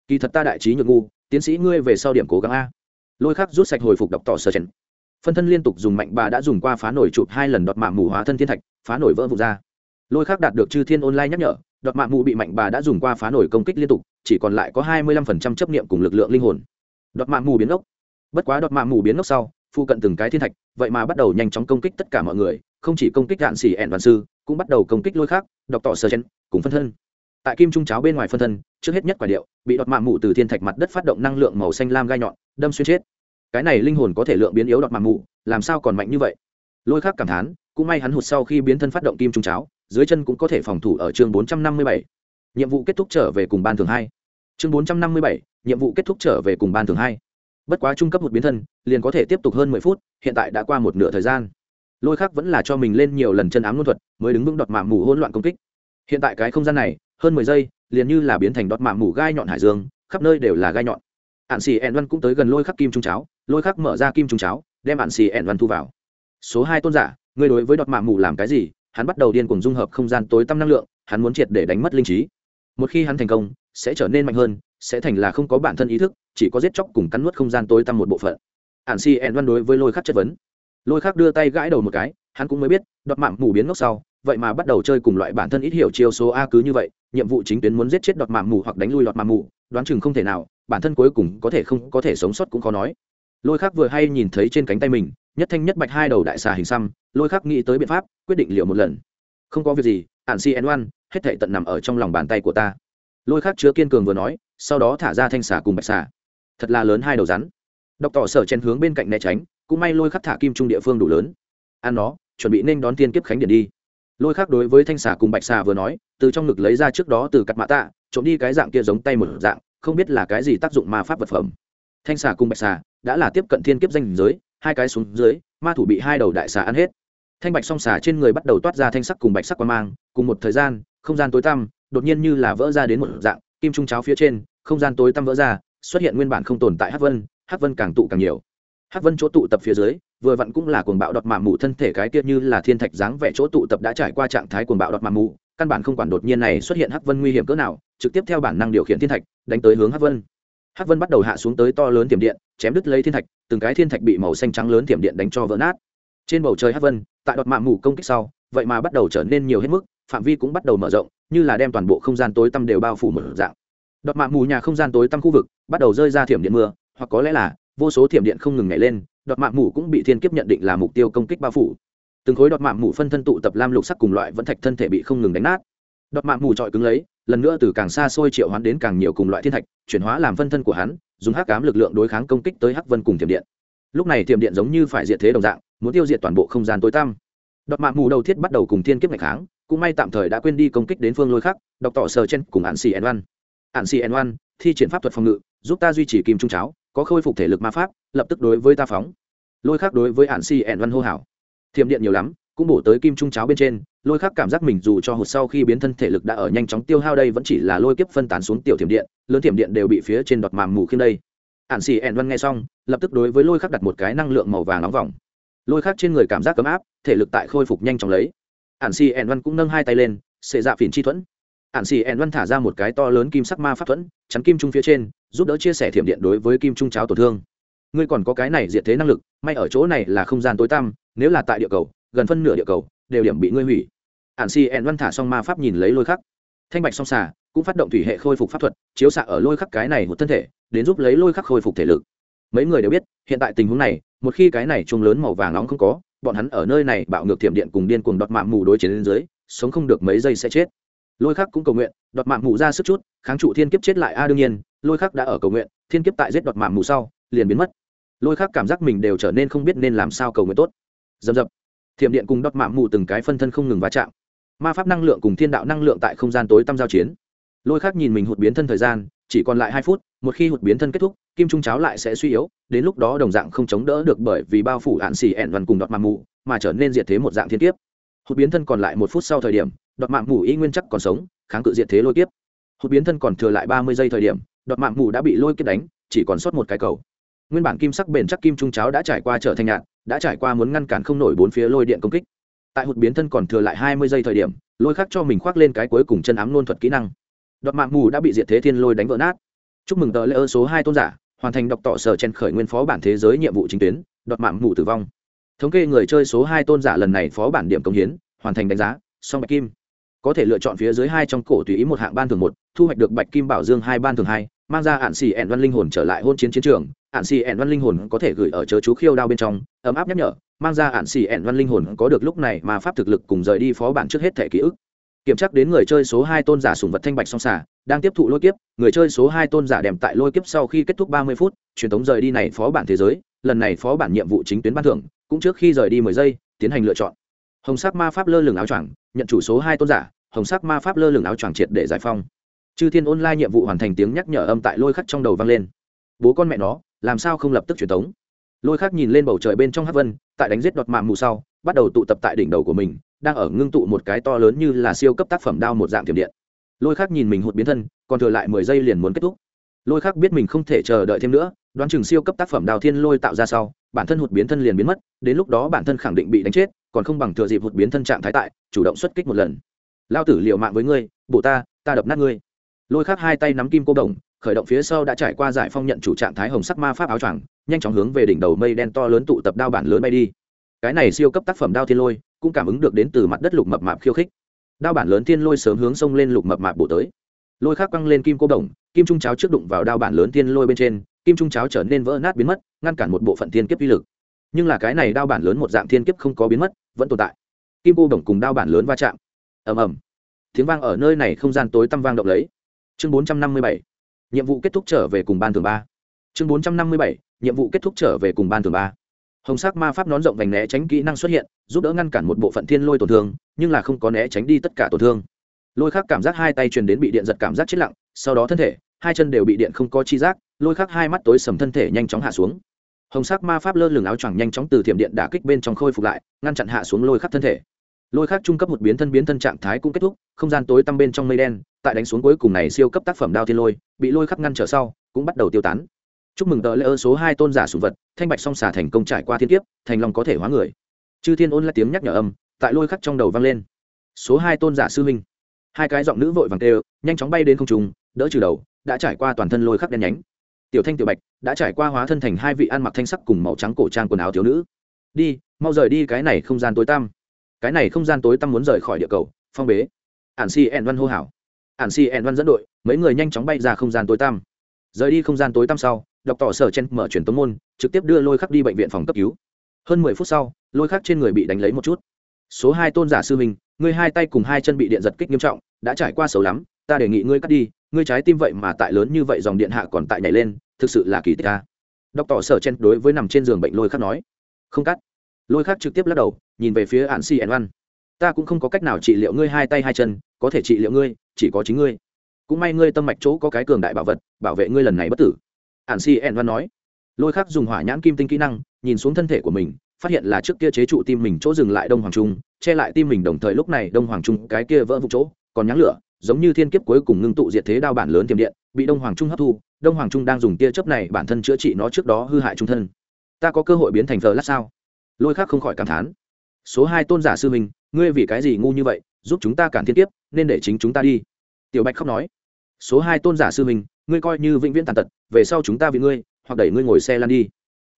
A: Kỳ thật ta đại trí nhược ngu, tiến sĩ ngươi về sau điểm cố gắng a. Lôi khắc rút sạch hồi phục đọc tỏ sở chen. Phân thân liên tục dùng mạnh bà đã dùng qua phá nổi chụp hai lần đoạt mạng mù hóa thân thiên thạch, phá nổi vỡ vụt ra. Lôi khắc đạt được chư thiên online nhắc nhở đọt mạng mù bị mạnh bà đã dùng qua phá nổi công kích liên tục, chỉ còn lại có hai mươi lăm phần trăm chấp niệm cùng lực lượng linh hồn. Đọt mạng mù biến ốc. Bất quá đọt mạng mù biến ốc sau, phụ cận từng cái thiên thạch, vậy mà bắt đầu nhanh chóng công kích tất cả mọi người, không chỉ công kích đạn xỉ ẹn văn sư, cũng bắt đầu công kích lôi khác đọc tỏ sơ chen cùng phân thân. Tại kim trung cháo bên ngoài phân thân, trước hết nhất quả điệu, bị đọt mạng mù từ thiên thạch mặt đất phát động năng lượng màu xanh lam gai nhọn, đâm xuyên chết. Cái này linh hồn có thể lượng biến yếu đọt mạng mù làm sao còn mạnh như vậy? Lôi khác cảm thán, cũng may hắn hụt sau khi biến thân phát động kim trung cháo dưới chân cũng có thể phòng thủ ở chương bốn trăm năm mươi bảy. Nhiệm vụ kết thúc trở về cùng ban thường hai. Chương bốn trăm năm mươi bảy, nhiệm vụ kết thúc trở về cùng ban thường hai. Bất quá trung cấp một biến thân, liền có thể tiếp tục hơn mười phút, hiện tại đã qua một nửa thời gian. Lôi khắc vẫn là cho mình lên nhiều lần chân ám luân thuật, mới đứng vững đọt mạng mù hỗn loạn công kích. Hiện tại cái không gian này, hơn mười giây, liền như là biến thành đọt mạng mù gai nhọn hải dương, khắp nơi đều là gai nhọn. Ạn xì ẹn văn cũng tới gần lôi khắc kim trung cháo, lôi khắc mở ra kim trung cháo, đem ạn xì ẹn văn thu vào. Số hai tôn giả, ngươi đối với đọt mạng mù làm cái gì hắn bắt đầu điên cuồng dung hợp không gian tối tăm năng lượng, hắn muốn triệt để đánh mất linh trí. Một khi hắn thành công, sẽ trở nên mạnh hơn, sẽ thành là không có bản thân ý thức, chỉ có giết chóc cùng cắn nuốt không gian tối tăm một bộ phận. Ạn si ẹn văn đối với lôi khắc chất vấn. Lôi khắc đưa tay gãi đầu một cái, hắn cũng mới biết đọt mạng mù biến ngốc sau, vậy mà bắt đầu chơi cùng loại bản thân ít hiểu chiêu số a cứ như vậy, nhiệm vụ chính tuyến muốn giết chết đọt mạng mù hoặc đánh lui đọt mạng mù, đoán chừng không thể nào, bản thân cuối cùng có thể không có thể sống sót cũng khó nói. Lôi khác vừa hay nhìn thấy trên cánh tay mình nhất thanh nhất bạch hai đầu đại xà hình xăm, lôi Khắc nghĩ tới biện pháp, quyết định liệu một lần. Không có việc gì ạn si En oan, hết thể tận nằm ở trong lòng bàn tay của ta. Lôi Khắc chứa kiên cường vừa nói, sau đó thả ra thanh xà cùng bạch xà. Thật là lớn hai đầu rắn. Đọc tỏ sở chen hướng bên cạnh né tránh, cũng may lôi khắc thả kim trung địa phương đủ lớn. Ăn nó, chuẩn bị nên đón tiên kiếp khánh điển đi. Lôi khắc đối với thanh xà cùng bạch xà vừa nói, từ trong ngực lấy ra trước đó từ cặp mạ tạ, trộm đi cái dạng kia giống tay một dạng, không biết là cái gì tác dụng ma pháp vật phẩm. Thanh xà cùng bạch xà, đã là tiếp cận thiên kiếp danh giới hai cái xuống dưới, ma thủ bị hai đầu đại xà ăn hết. Thanh bạch song xà trên người bắt đầu toát ra thanh sắc cùng bạch sắc quan mang, cùng một thời gian, không gian tối tăm, đột nhiên như là vỡ ra đến một dạng, kim trung cháo phía trên, không gian tối tăm vỡ ra, xuất hiện nguyên bản không tồn tại hắc vân hắc vân càng tụ càng nhiều. Hắc vân chỗ tụ tập phía dưới, vừa vặn cũng là cuồng bạo đọt mạ mù thân thể cái tiết như là thiên thạch dáng vẻ chỗ tụ tập đã trải qua trạng thái cuồng bạo đọt mạ mù, căn bản không quản đột nhiên này xuất hiện hắc vân nguy hiểm cỡ nào, trực tiếp theo bản năng điều khiển thiên thạch, đánh tới hướng hắc vân. Hắc vân bắt đầu hạ xuống tới to lớn tiềm điện, chém đứt lấy thiên thạch từng cái thiên thạch bị màu xanh trắng lớn thiểm điện đánh cho vỡ nát. Trên bầu trời hắc vân, tại đọt mạ mù công kích sau, vậy mà bắt đầu trở nên nhiều hết mức, phạm vi cũng bắt đầu mở rộng, như là đem toàn bộ không gian tối tăm đều bao phủ một dạng. Đọt mạ mù nhà không gian tối tăm khu vực bắt đầu rơi ra thiểm điện mưa, hoặc có lẽ là vô số thiểm điện không ngừng nhảy lên đọt mạ mù cũng bị thiên kiếp nhận định là mục tiêu công kích bao phủ. Từng khối đọt mạ mù phân thân tụ tập lam lục sắc cùng loại vẫn thạch thân thể bị không ngừng đánh nát. Đọt mạ mù trọi cứng lấy, lần nữa từ càng xa xôi triệu hoán đến càng nhiều cùng loại thiên thạch, chuyển hóa làm phân thân của hắn dùng hắc ám lực lượng đối kháng công kích tới hắc vân cùng thiểm điện. Lúc này thiểm điện giống như phải diệt thế đồng dạng, muốn tiêu diệt toàn bộ không gian tối tăm. Đọt mạng mù đầu thiết bắt đầu cùng thiên kiếp ngày kháng, cũng may tạm thời đã quên đi công kích đến phương lôi khác đọc tỏ sờ trên cùng hạn xì n oan. Hạn xì n oan, thi triển pháp thuật phòng ngự, giúp ta duy trì kim trung cháo, có khôi phục thể lực ma pháp, lập tức đối với ta phóng. Lôi khác đối với hạn xì n oan hô hảo thiểm điện nhiều lắm cũng bổ tới kim trung cháo bên trên, lôi khắc cảm giác mình dù cho hụt sau khi biến thân thể lực đã ở nhanh chóng tiêu hao đây vẫn chỉ là lôi kiếp phân tán xuống tiểu thiểm điện, lớn thiểm điện đều bị phía trên đọt màng mù khiêm đây. Ạn xì ẹn văn nghe xong, lập tức đối với lôi khắc đặt một cái năng lượng màu vàng nóng vòng. Lôi khắc trên người cảm giác cấm áp, thể lực tại khôi phục nhanh chóng lấy. Ạn xì ẹn văn cũng nâng hai tay lên xệ dạ phìn chi thuẫn. Ạn xì ẹn văn thả ra một cái to lớn kim sắc ma pháp thuẫn, chắn kim trung phía trên, giúp đỡ chia sẻ thiểm điện đối với kim trung cháo tổn thương. Ngươi còn có cái này diệt thế năng lực, may ở chỗ này là không gian tối tăm, nếu là tại địa cầu gần phân nửa địa cầu đều điểm bị ngươi hủy. Ạn si ẹn văn thả xong ma pháp nhìn lấy lôi khắc. Thanh bạch song xà cũng phát động thủy hệ khôi phục pháp thuật, chiếu xạ ở lôi khắc cái này một thân thể, đến giúp lấy lôi khắc khôi phục thể lực. Mấy người đều biết, hiện tại tình huống này, một khi cái này chuông lớn màu vàng nóng không có, bọn hắn ở nơi này bạo ngược thiểm điện cùng điên cuồng đoạt mạng mù đối chiến lên dưới, sống không được mấy giây sẽ chết. Lôi khắc cũng cầu nguyện đoạt mạng mù ra sức chút, kháng trụ thiên kiếp chết lại. A, đương nhiên, lôi khắc đã ở cầu nguyện, thiên kiếp tại giết đoạt mạng mù sau, liền biến mất. Lôi khắc cảm giác mình đều trở nên không biết nên làm sao cầu nguyện tốt. Dầm dập thiểm điện cùng đọt mạm mù từng cái phân thân không ngừng va chạm. Ma pháp năng lượng cùng thiên đạo năng lượng tại không gian tối tăm giao chiến. Lôi khắc nhìn mình hụt biến thân thời gian, chỉ còn lại hai phút, một khi hụt biến thân kết thúc, kim trung cháo lại sẽ suy yếu, đến lúc đó đồng dạng không chống đỡ được bởi vì bao phủ hạn xì ẻn văn cùng đọt mạng mù, mà trở nên diệt thế một dạng thiên kiếp. Hụt biến thân còn lại một phút sau thời điểm, đọt mạng mù y nguyên chắc còn sống, kháng cự diệt thế lôi kiếp. Hụt biến thân còn thừa lại ba mươi giây thời điểm, đọt mạng mù đã bị lôi kiếp đánh, chỉ còn sót một cái cầu. Nguyên bản kim sắc bền chắc kim trung cháo đã trải qua trở thành nhạn đã trải qua muốn ngăn cản không nổi bốn phía lôi điện công kích. Tại hụt biến thân còn thừa lại hai mươi giây thời điểm, lôi khắc cho mình khoác lên cái cuối cùng chân ám nôn thuật kỹ năng. Đọt mạng mù đã bị diệt thế thiên lôi đánh vỡ nát. Chúc mừng tờ lễ ơ số hai tôn giả, hoàn thành đọc tọ sở chen khởi nguyên phó bản thế giới nhiệm vụ chính tuyến đọt mạng mù tử vong. Thống kê người chơi số hai tôn giả lần này phó bản điểm công hiến, hoàn thành đánh giá song bạch kim. Có thể lựa chọn phía dưới hai trong cổ tùy ý một hạng ban thường một, thu hoạch được bạch kim bảo dương hai ban thường hai, mang ra hạn xỉ ẹn văn linh hồn trở lại hôn chiến chiến trường ạn xì ẹn văn linh hồn có thể gửi ở chớ chú khiêu đao bên trong, ấm áp nhắc nhở, mang ra ạn xì ẹn văn linh hồn có được lúc này mà pháp thực lực cùng rời đi phó bản trước hết thẻ ký ức. Kiểm tra đến người chơi số hai tôn giả sùng vật thanh bạch song xả đang tiếp thụ lôi kiếp, người chơi số hai tôn giả đèm tại lôi kiếp sau khi kết thúc ba mươi phút, truyền thống rời đi này phó bản thế giới, lần này phó bản nhiệm vụ chính tuyến ban thưởng, cũng trước khi rời đi mười giây, tiến hành lựa chọn. Hồng sắc ma pháp lơ lửng áo choàng, nhận chủ số hai tôn giả, hồng sắc ma pháp lơ lửng áo choàng triệt để giải phong. Chư thiên ôn lai nhiệm vụ hoàn thành tiếng nhắc nhở âm tại lôi khắc trong đầu vang lên. Bố con mẹ nó làm sao không lập tức truyền tống? lôi khắc nhìn lên bầu trời bên trong hát vân, tại đánh giết đọt mạng mù sau, bắt đầu tụ tập tại đỉnh đầu của mình, đang ở ngưng tụ một cái to lớn như là siêu cấp tác phẩm đao một dạng tiềm điện. Lôi khắc nhìn mình hụt biến thân, còn thừa lại mười giây liền muốn kết thúc. Lôi khắc biết mình không thể chờ đợi thêm nữa, đoán chừng siêu cấp tác phẩm đào thiên lôi tạo ra sau, bản thân hụt biến thân liền biến mất, đến lúc đó bản thân khẳng định bị đánh chết, còn không bằng thừa dịp hụt biến thân trạng thái tại, chủ động xuất kích một lần. Lao tử liệu mạng với ngươi, bổ ta ta đập nát ngươi. Lôi khắc hai tay nắm kim cô đồng khởi động phía sau đã trải qua giải phong nhận chủ trạng thái hồng sắc ma pháp áo choàng, nhanh chóng hướng về đỉnh đầu mây đen to lớn tụ tập đao bản lớn bay đi. Cái này siêu cấp tác phẩm đao thiên lôi, cũng cảm ứng được đến từ mặt đất lục mập mạp khiêu khích. Đao bản lớn thiên lôi sớm hướng sông lên lục mập mạp bổ tới. Lôi khác quăng lên kim cô đồng, kim trung cháo trước đụng vào đao bản lớn thiên lôi bên trên, kim trung cháo trở nên vỡ nát biến mất, ngăn cản một bộ phận thiên kiếp uy lực. Nhưng là cái này đao bản lớn một dạng thiên kiếp không có biến mất, vẫn tồn tại. Kim cô đồng cùng đao bản lớn va chạm. Ầm ầm. Tiếng vang ở nơi này không gian tối tăm vang động lấy. Chương bốn trăm năm mươi bảy nhiệm vụ kết thúc trở về cùng ban thường ba. Chương bốn trăm năm mươi bảy, nhiệm vụ kết thúc trở về cùng ban thường ba. Hồng sắc ma pháp nón rộng vành né tránh kỹ năng xuất hiện, giúp đỡ ngăn cản một bộ phận thiên lôi tổn thương, nhưng là không có né tránh đi tất cả tổn thương. Lôi khác cảm giác hai tay truyền đến bị điện giật cảm giác chết lặng, sau đó thân thể, hai chân đều bị điện không có chi giác, lôi khác hai mắt tối sầm thân thể nhanh chóng hạ xuống. Hồng sắc ma pháp lơ lửng áo choàng nhanh chóng từ thiểm điện đả kích bên trong khôi phục lại, ngăn chặn hạ xuống lôi khắc thân thể. Lôi khắc trung cấp một biến thân biến thân trạng thái cũng kết thúc, không gian tối tăm bên trong mây đen tại đánh xuống cuối cùng này siêu cấp tác phẩm đao thiên lôi, bị lôi khắc ngăn trở sau, cũng bắt đầu tiêu tán. Chúc mừng tờ lễ ơ số hai tôn giả sùng vật, thanh bạch song xà thành công trải qua thiên kiếp, thành long có thể hóa người. Chư thiên ôn là tiếng nhắc nhở âm, tại lôi khắc trong đầu vang lên. Số hai tôn giả sư huynh. Hai cái giọng nữ vội vàng tê nhanh chóng bay đến không trùng đỡ trừ đầu, đã trải qua toàn thân lôi khắc đen nhánh. Tiểu thanh tiểu bạch đã trải qua hóa thân thành hai vị ăn mặc thanh sắc cùng màu trắng cổ trang quần áo thiếu nữ. Đi, mau rời đi cái này không gian tối tăm. Cái này không gian tối tăm muốn rời khỏi địa cầu, phong bế. Ản si ẹn văn hô hảo ản si ẹn văn dẫn đội mấy người nhanh chóng bay ra không gian tối tăm. Rời đi không gian tối tăm sau đọc tỏ sở chen mở chuyển tống môn trực tiếp đưa lôi khắc đi bệnh viện phòng cấp cứu. Hơn mười phút sau lôi khắc trên người bị đánh lấy một chút. Số hai tôn giả sư mình, ngươi hai tay cùng hai chân bị điện giật kích nghiêm trọng đã trải qua xấu lắm ta đề nghị ngươi cắt đi ngươi trái tim vậy mà tại lớn như vậy dòng điện hạ còn tại nhảy lên thực sự là kỳ tích ta. Đọc tỏ sở chen đối với nằm trên giường bệnh lôi khắc nói. Không cắt. Lôi khắc trực tiếp lắc đầu nhìn về phía ạn si ẹn văn ta cũng không có cách nào trị liệu ngươi hai tay hai chân, có thể trị liệu ngươi, chỉ có chính ngươi. Cũng may ngươi tâm mạch chỗ có cái cường đại bảo vật, bảo vệ ngươi lần này bất tử. Ạn si ẹn văn nói. Lôi khắc dùng hỏa nhãn kim tinh kỹ năng, nhìn xuống thân thể của mình, phát hiện là trước kia chế trụ tim mình chỗ dừng lại đông hoàng trung, che lại tim mình đồng thời lúc này đông hoàng trung cái kia vỡ vụ chỗ, còn nháng lửa, giống như thiên kiếp cuối cùng ngưng tụ diệt thế đao bản lớn tiềm điện, bị đông hoàng trung hấp thu. Đông hoàng trung đang dùng tia chớp này bản thân chữa trị nó trước đó hư hại trung thân. Ta có cơ hội biến thành thờ lát sao? Lôi khác không khỏi cảm thán số hai tôn giả sư mình, ngươi vì cái gì ngu như vậy giúp chúng ta cản thiên kiếp nên để chính chúng ta đi. Tiểu bạch khóc nói. Số hai tôn giả sư mình, ngươi coi như vĩnh viễn tàn tật về sau chúng ta vì ngươi hoặc đẩy ngươi ngồi xe lăn đi.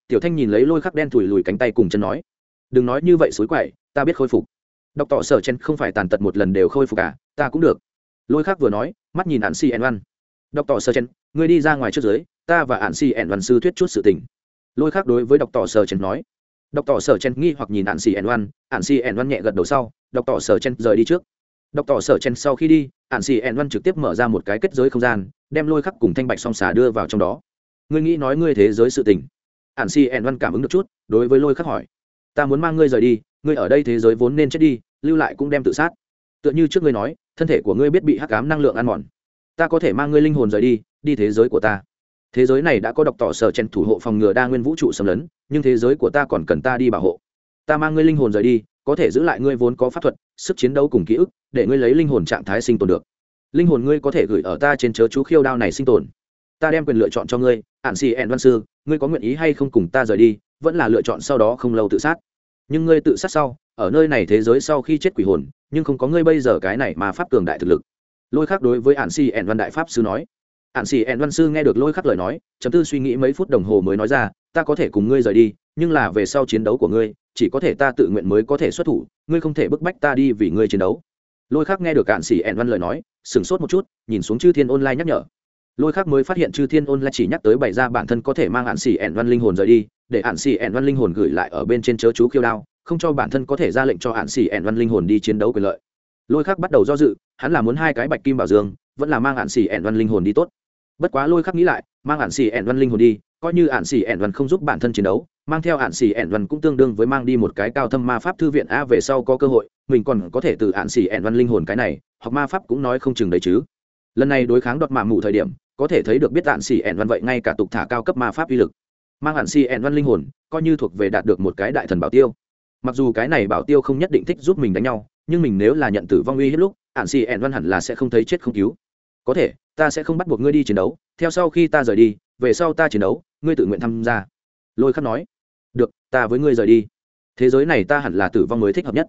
A: Tiểu thanh nhìn lấy lôi khắc đen thùi lùi cánh tay cùng chân nói. Đừng nói như vậy xối quậy ta biết khôi phục. Đọc tỏ sở chen không phải tàn tật một lần đều khôi phục cả ta cũng được. Lôi khắc vừa nói mắt nhìn ạn si ẻn văn. Đọc tỏ sở chen ngươi đi ra ngoài trước dưới ta và ạn si ẻn văn sư thuyết chút sự tình. Lôi khắc đối với đọc tỏ sở chen nói đọc tỏ sở chen nghi hoặc nhìn ản si ẩn oan hạn si ẩn oan nhẹ gật đầu sau, đọc tỏ sở chen rời đi trước. Đọc tỏ sở chen sau khi đi, ản si ẩn oan trực tiếp mở ra một cái kết giới không gian, đem lôi khắc cùng thanh bạch song xà đưa vào trong đó. Ngươi nghĩ nói ngươi thế giới sự tình. Ản si ẻn oan cảm ứng được chút, đối với lôi khắc hỏi. Ta muốn mang ngươi rời đi, ngươi ở đây thế giới vốn nên chết đi, lưu lại cũng đem tự sát. Tựa như trước ngươi nói, thân thể của ngươi biết bị hắc cám năng lượng ăn mòn. Ta có thể mang ngươi linh hồn rời đi đi thế giới của ta thế giới này đã có độc tỏ sở chen thủ hộ phòng ngừa đa nguyên vũ trụ xâm lấn, nhưng thế giới của ta còn cần ta đi bảo hộ. Ta mang ngươi linh hồn rời đi, có thể giữ lại ngươi vốn có pháp thuật, sức chiến đấu cùng ký ức, để ngươi lấy linh hồn trạng thái sinh tồn được. Linh hồn ngươi có thể gửi ở ta trên chớ chú khiêu đao này sinh tồn. Ta đem quyền lựa chọn cho ngươi ạn xì ẹn văn sư, ngươi có nguyện ý hay không cùng ta rời đi, vẫn là lựa chọn sau đó không lâu tự sát. Nhưng ngươi tự sát sau, ở nơi này thế giới sau khi chết quỷ hồn, nhưng không có ngươi bây giờ cái này mà pháp cường đại thực lực. Lôi khác đối với ạn xì ẹn văn đại pháp sư nói Hạn xì ẹn văn sư nghe được lôi khắc lời nói chấm tư suy nghĩ mấy phút đồng hồ mới nói ra, ta có thể cùng ngươi rời đi, nhưng là về sau chiến đấu của ngươi, chỉ có thể ta tự nguyện mới có thể xuất thủ, ngươi không thể bức bách ta đi vì ngươi chiến đấu. Lôi khắc nghe được hạn sĩ ẹn văn lời nói, sửng sốt một chút, nhìn xuống chư thiên online nhắc nhở. Lôi khắc mới phát hiện chư thiên Online chỉ nhắc tới bày ra bản thân có thể mang hạn xỉ ẹn văn linh hồn rời đi, để hạn xỉ ẹn văn linh hồn gửi lại ở bên trên chớ chú khiêu đao, không cho bản thân có thể ra lệnh cho hạn xỉ ẹn văn linh hồn đi chiến đấu quyền lợi. Lôi khắc bắt đầu do dự, hắn là muốn hai cái bạch kim bảo dương, vẫn là mang hạn xỉ ẹn văn linh hồn đi tốt bất quá lôi khắc nghĩ lại, mang hạn xì ẻn văn linh hồn đi, coi như hạn xì ẻn văn không giúp bản thân chiến đấu, mang theo hạn xì ẻn văn cũng tương đương với mang đi một cái cao thâm ma pháp thư viện a về sau có cơ hội, mình còn có thể từ hạn xì ẻn văn linh hồn cái này hoặc ma pháp cũng nói không chừng đấy chứ. Lần này đối kháng đọt mạ mù thời điểm, có thể thấy được biết đạn xì ẻn văn vậy ngay cả tục thả cao cấp ma pháp uy lực. Mang hạn xì ẻn văn linh hồn, coi như thuộc về đạt được một cái đại thần bảo tiêu. Mặc dù cái này bảo tiêu không nhất định thích giúp mình đánh nhau, nhưng mình nếu là nhận tử vong uy hết lúc hạn xì ẻn văn hẳn là sẽ không thấy chết không cứu. Có thể ta sẽ không bắt buộc ngươi đi chiến đấu, theo sau khi ta rời đi, về sau ta chiến đấu, ngươi tự nguyện tham gia. Lôi khắc nói. Được, ta với ngươi rời đi. Thế giới này ta hẳn là tử vong mới thích hợp nhất.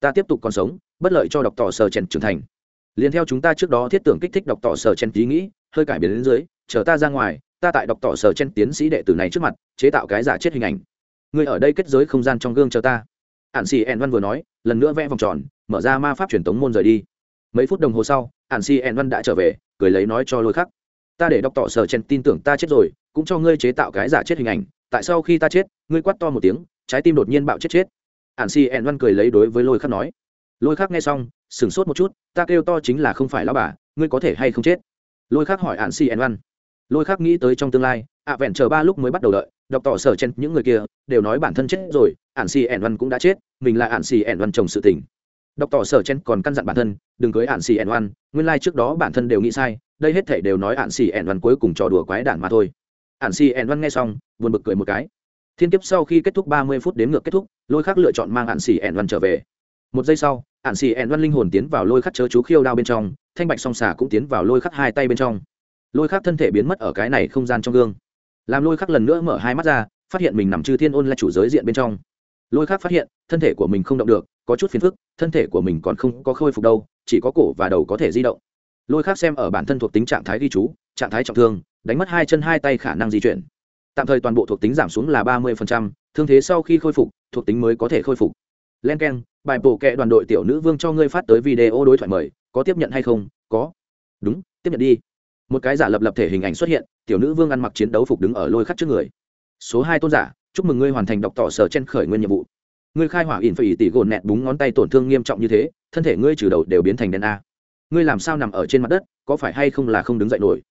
A: Ta tiếp tục còn sống, bất lợi cho đọc tỏ sở chèn trưởng thành. Liền theo chúng ta trước đó thiết tưởng kích thích đọc tỏ sở chen tí nghĩ, hơi cải biến đến dưới, chờ ta ra ngoài, ta tại đọc tỏ sở chen tiến sĩ đệ tử này trước mặt, chế tạo cái giả chết hình ảnh. Ngươi ở đây kết giới không gian trong gương chờ ta. Ạn xì ẹn văn vừa nói, lần nữa vẽ vòng tròn, mở ra ma pháp truyền tống môn rời đi mấy phút đồng hồ sau ạn Si ẹn văn đã trở về, cười lấy nói cho lôi khắc. Ta để đọc tỏ sở chen tin tưởng ta chết rồi, cũng cho ngươi chế tạo cái giả chết hình ảnh. Tại sau khi ta chết, ngươi quát to một tiếng, trái tim đột nhiên bạo chết chết? Ạn Si ẹn văn cười lấy đối với lôi khắc nói. Lôi khắc nghe xong, sửng sốt một chút, ta kêu to chính là không phải lão bà, ngươi có thể hay không chết? Lôi khắc hỏi ạn Si ẹn văn. Lôi khắc nghĩ tới trong tương lai, ạ vẹn chờ ba lúc mới bắt đầu đợi, đọc tỏ sở chen những người kia, đều nói bản thân chết rồi ạn Si ẹn văn cũng đã chết, mình là ạn Si ẹn văn chồng sự tình đọc tỏ sở chen còn căn dặn bản thân, đừng cưới ạn xì en văn nguyên lai、like、trước đó bản thân đều nghĩ sai, đây hết thể đều nói ạn xì en văn cuối cùng trò đùa quái đản mà thôi. Ạn xì en văn nghe xong, buồn bực cười một cái. Thiên kiếp sau khi kết thúc ba mươi phút đến ngược kết thúc, lôi khắc lựa chọn mang ạn xì en văn trở về. Một giây sau ạn xì en văn linh hồn tiến vào lôi khắc chớ chú khiêu đao bên trong, thanh bạch song xà cũng tiến vào lôi khắc hai tay bên trong. Lôi khắc thân thể biến mất ở cái này không gian trong gương. Làm lôi khắc lần nữa mở hai mắt ra, phát hiện mình nằm chư thiên ôn là chủ giới diện bên trong lôi khác phát hiện, thân thể của mình không động được, có chút phiền phức, thân thể của mình còn không có khôi phục đâu, chỉ có cổ và đầu có thể di động. Lôi khác xem ở bản thân thuộc tính trạng thái ghi chú, trạng thái trọng thương, đánh mất hai chân hai tay khả năng di chuyển. Tạm thời toàn bộ thuộc tính giảm xuống là ba mươi thương thế sau khi khôi phục, thuộc tính mới có thể khôi phục. Len k e n bài bổ kệ đoàn đội tiểu nữ vương cho ngươi phát tới video đối thoại mời, có tiếp nhận hay không? Có. Đúng, tiếp nhận đi. Một cái giả lập lập thể hình ảnh xuất hiện, tiểu nữ vương ăn mặc chiến đấu phục đứng ở lôi khắc trước người. Số hai tôn giả chúc mừng ngươi hoàn thành đọc tỏ sở trên khởi nguyên nhiệm vụ. Ngươi khai hỏa ỉn phải tỷ gồn nẹt búng ngón tay tổn thương nghiêm trọng như thế, thân thể ngươi trừ đầu đều biến thành đen a. Ngươi làm sao nằm ở trên mặt đất, có phải hay không là không đứng dậy nổi?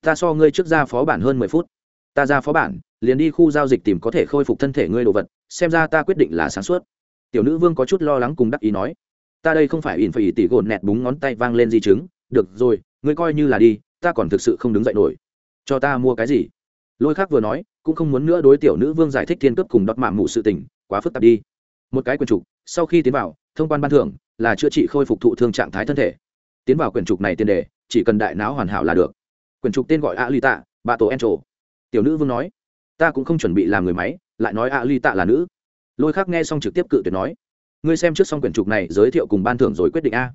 A: Ta so ngươi trước ra phó bản hơn mười phút. Ta ra phó bản, liền đi khu giao dịch tìm có thể khôi phục thân thể ngươi đồ vật, xem ra ta quyết định là sáng suốt. Tiểu nữ vương có chút lo lắng cùng đắc ý nói. Ta đây không phải ỉn phải tỷ gồn nẹt búng ngón tay vang lên di chứng, được rồi, ngươi coi như là đi, ta còn thực sự không đứng dậy nổi. Cho ta mua cái gì? Lôi khác vừa nói cũng không muốn nữa đối tiểu nữ vương giải thích thiên cướp cùng đọt mạng mụ sự tình, quá phức tạp đi. Một cái quyển trục, sau khi tiến vào, thông quan ban thưởng, là chữa trị khôi phục thụ thương trạng thái thân thể. Tiến vào quyển trục này tiền đề, chỉ cần đại não hoàn hảo là được. Quyển trục tên gọi a lì tạ, bà tổ en trổ tiểu nữ vương nói, ta cũng không chuẩn bị làm người máy, lại nói a lì tạ là nữ. Lôi khác nghe xong trực tiếp cự tuyệt nói, ngươi xem trước xong quyển trục này, giới thiệu cùng ban thưởng rồi quyết định a.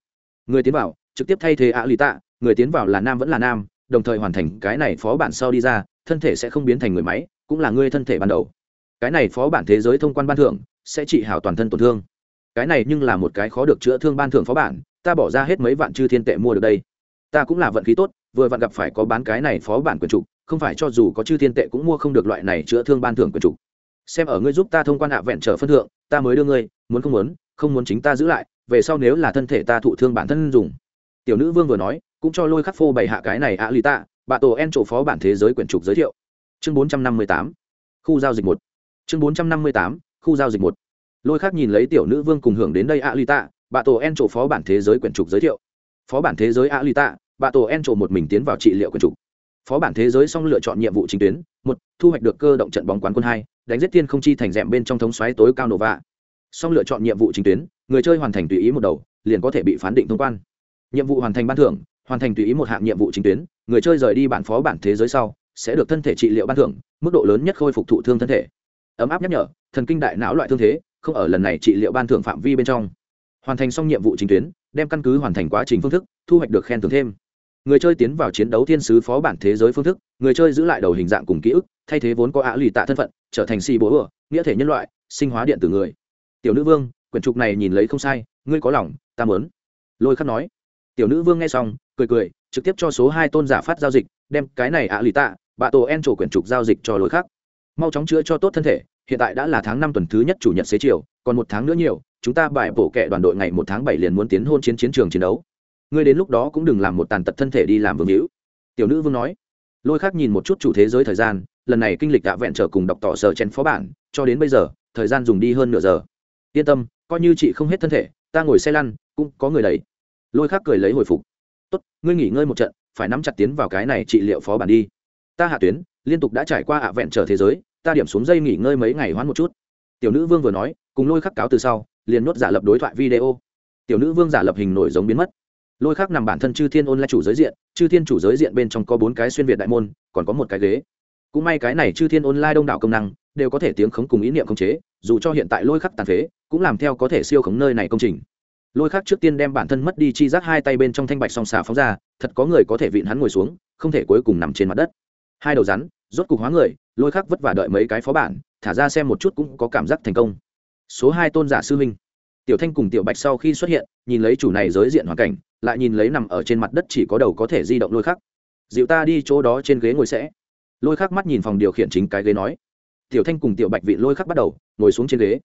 A: Người tiến vào, trực tiếp thay thế a lì tạ, người tiến vào là nam vẫn là nam, đồng thời hoàn thành cái này phó bản sau đi ra, thân thể sẽ không biến thành người máy cũng là ngươi thân thể ban đầu. Cái này phó bản thế giới thông quan ban thưởng sẽ trị hảo toàn thân tổn thương. Cái này nhưng là một cái khó được chữa thương ban thưởng phó bản, ta bỏ ra hết mấy vạn chư thiên tệ mua được đây. Ta cũng là vận khí tốt, vừa vặn gặp phải có bán cái này phó bản quyền trục không phải cho dù có chư thiên tệ cũng mua không được loại này chữa thương ban thưởng quyền trục xem ở ngươi giúp ta thông quan hạ vẹn trở phân thượng, ta mới đưa ngươi, muốn không muốn không muốn chính ta giữ lại, về sau nếu là thân thể ta thụ thương bản thân dùng. Tiểu nữ vương vừa nói, cũng cho lôi khắc phô bày hạ cái này ạ lì tạ, bà tổ en chỗ phó bản thế giới quyển trục giới thiệu chương bốn trăm năm mươi tám khu giao dịch một. Chương bốn trăm năm mươi tám khu giao dịch một. Lôi khác nhìn lấy tiểu nữ vương cùng hưởng đến đây Alita, lì tạ tổ en chỗ phó bản thế giới quyển trục giới thiệu. Phó bản thế giới Alita, lì tạ tổ en chỗ một mình tiến vào trị liệu quyển trục. Phó bản thế giới xong lựa chọn nhiệm vụ chính tuyến một thu hoạch được cơ động trận bóng quán quân hai đánh giết tiên không chi thành rèm bên trong thống xoáy tối cao nổ vạ. Xong lựa chọn nhiệm vụ chính tuyến người chơi hoàn thành tùy ý một đầu liền có thể bị phán định thông quan. Nhiệm vụ hoàn thành ban thưởng hoàn thành tùy ý một hạng nhiệm vụ chính tuyến người chơi rời đi bản phó bản thế giới sau sẽ được thân thể trị liệu ban thưởng, mức độ lớn nhất khôi phục thụ thương thân thể. Ấm áp nhắc nhở, thần kinh đại não loại thương thế, không ở lần này trị liệu ban thưởng phạm vi bên trong. Hoàn thành xong nhiệm vụ chính tuyến, đem căn cứ hoàn thành quá trình phương thức, thu hoạch được khen thưởng thêm. Người chơi tiến vào chiến đấu thiên sứ phó bản thế giới phương thức, người chơi giữ lại đầu hình dạng cùng ký ức, thay thế vốn có ạ lì tạ thân phận, trở thành xì bố ửa nghĩa thể nhân loại, sinh hóa điện tử người. Tiểu nữ vương, quyển trục này nhìn lấy không sai, ngươi có lòng, ta mớn lôi khắc nói. Tiểu nữ vương nghe xong, cười cười, trực tiếp cho số hai tôn giả phát giao dịch đem cái này ạ lì tạ bạ tổ en trổ quyển trục giao dịch cho lối khác. Mau chóng chữa cho tốt thân thể, hiện tại đã là tháng năm tuần thứ nhất chủ nhật xế chiều, còn một tháng nữa nhiều, chúng ta bài bổ kệ đoàn đội ngày một tháng bảy liền muốn tiến hôn chiến chiến trường chiến đấu. Ngươi đến lúc đó cũng đừng làm một tàn tật thân thể đi làm vương hữu. Tiểu nữ vương nói. Lôi khác nhìn một chút chủ thế giới thời gian, lần này kinh lịch đã vẹn trở cùng đọc tỏ sở chén phó bản, cho đến bây giờ, thời gian dùng đi hơn nửa giờ. Yên tâm, coi như chị không hết thân thể, ta ngồi xe lăn, cũng có người đẩy. Lôi khác cười lấy hồi phục. Tốt, ngươi nghỉ ngơi một trận phải nắm chặt tiến vào cái này trị liệu phó bản đi. Ta hạ tuyến, liên tục đã trải qua ạ vẹn trở thế giới, ta điểm xuống dây nghỉ ngơi mấy ngày hoãn một chút. Tiểu nữ vương vừa nói, cùng lôi khắc cáo từ sau, liền nuốt giả lập đối thoại video. Tiểu nữ vương giả lập hình nổi giống biến mất. Lôi khắc nằm bản thân chư thiên ôn là chủ giới diện, chư thiên chủ giới diện bên trong có bốn cái xuyên việt đại môn, còn có một cái ghế. Cũng may cái này chư thiên online đông đảo công năng, đều có thể tiếng khống cùng ý niệm khống chế, dù cho hiện tại lôi khắc tàn phế, cũng làm theo có thể siêu khống nơi này công trình lôi khác trước tiên đem bản thân mất đi chi giác hai tay bên trong thanh bạch song xà phóng ra, thật có người có thể vịn hắn ngồi xuống, không thể cuối cùng nằm trên mặt đất. Hai đầu rắn, rốt cục hóa người, lôi khác vất vả đợi mấy cái phó bản, thả ra xem một chút cũng có cảm giác thành công. Số hai tôn giả sư huynh. Tiểu thanh cùng tiểu bạch sau khi xuất hiện, nhìn lấy chủ này giới diện hoàn cảnh, lại nhìn lấy nằm ở trên mặt đất chỉ có đầu có thể di động lôi khắc dịu ta đi chỗ đó trên ghế ngồi sẽ. Lôi khắc mắt nhìn phòng điều khiển chính cái ghế nói. Tiểu thanh cùng tiểu bạch vị lôi khắc bắt đầu, ngồi xuống trên ghế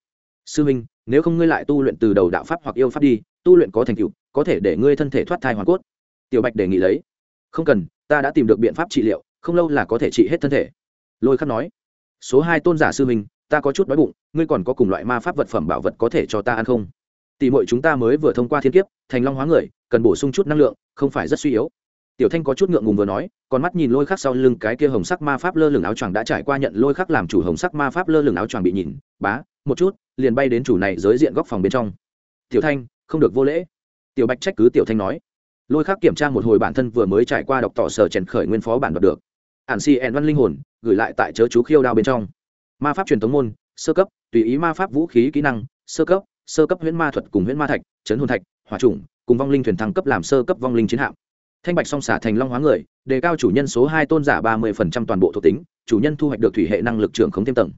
A: sư minh nếu không ngươi lại tu luyện từ đầu đạo pháp hoặc yêu pháp đi, tu luyện có thành tựu, có thể để ngươi thân thể thoát thai hoàn cốt. Tiểu bạch đề nghị lấy. Không cần, ta đã tìm được biện pháp trị liệu, không lâu là có thể trị hết thân thể. Lôi khắc nói. Số hai tôn giả sư minh ta có chút đói bụng, ngươi còn có cùng loại ma pháp vật phẩm bảo vật có thể cho ta ăn không? Tỷ muội chúng ta mới vừa thông qua thiên kiếp, thành long hóa người, cần bổ sung chút năng lượng, không phải rất suy yếu tiểu thanh có chút ngượng ngùng vừa nói còn mắt nhìn lôi khắc sau lưng cái kia hồng sắc ma pháp lơ lửng áo choàng đã trải qua nhận lôi khắc làm chủ hồng sắc ma pháp lơ lửng áo choàng bị nhìn, bá, một chút, liền bay đến chủ này giới diện góc phòng bên trong. Tiểu thanh, không được vô lễ. Tiểu bạch trách cứ tiểu thanh nói. Lôi khắc kiểm tra một hồi bản thân vừa mới trải qua đọc tỏ sở chèn khởi nguyên phó bản đoạt được. Ản si ẹn văn linh hồn, gửi lại tại chớ chú khiêu đao bên trong. Ma pháp truyền thống môn, sơ cấp, tùy ý ma pháp vũ khí kỹ năng, sơ cấp sơ cấp huyễn ma thuật cùng huyễn ma thạch, chấn hồn thạch, hỏa trùng cùng vong linh thuyền thăng cấp làm sơ cấp vong linh chiến hạm thanh bạch song xả thành long hóa người, đề cao chủ nhân số hai tôn giả ba mươi toàn bộ thuộc tính, chủ nhân thu hoạch được thủy hệ năng lực trưởng không thêm tầng.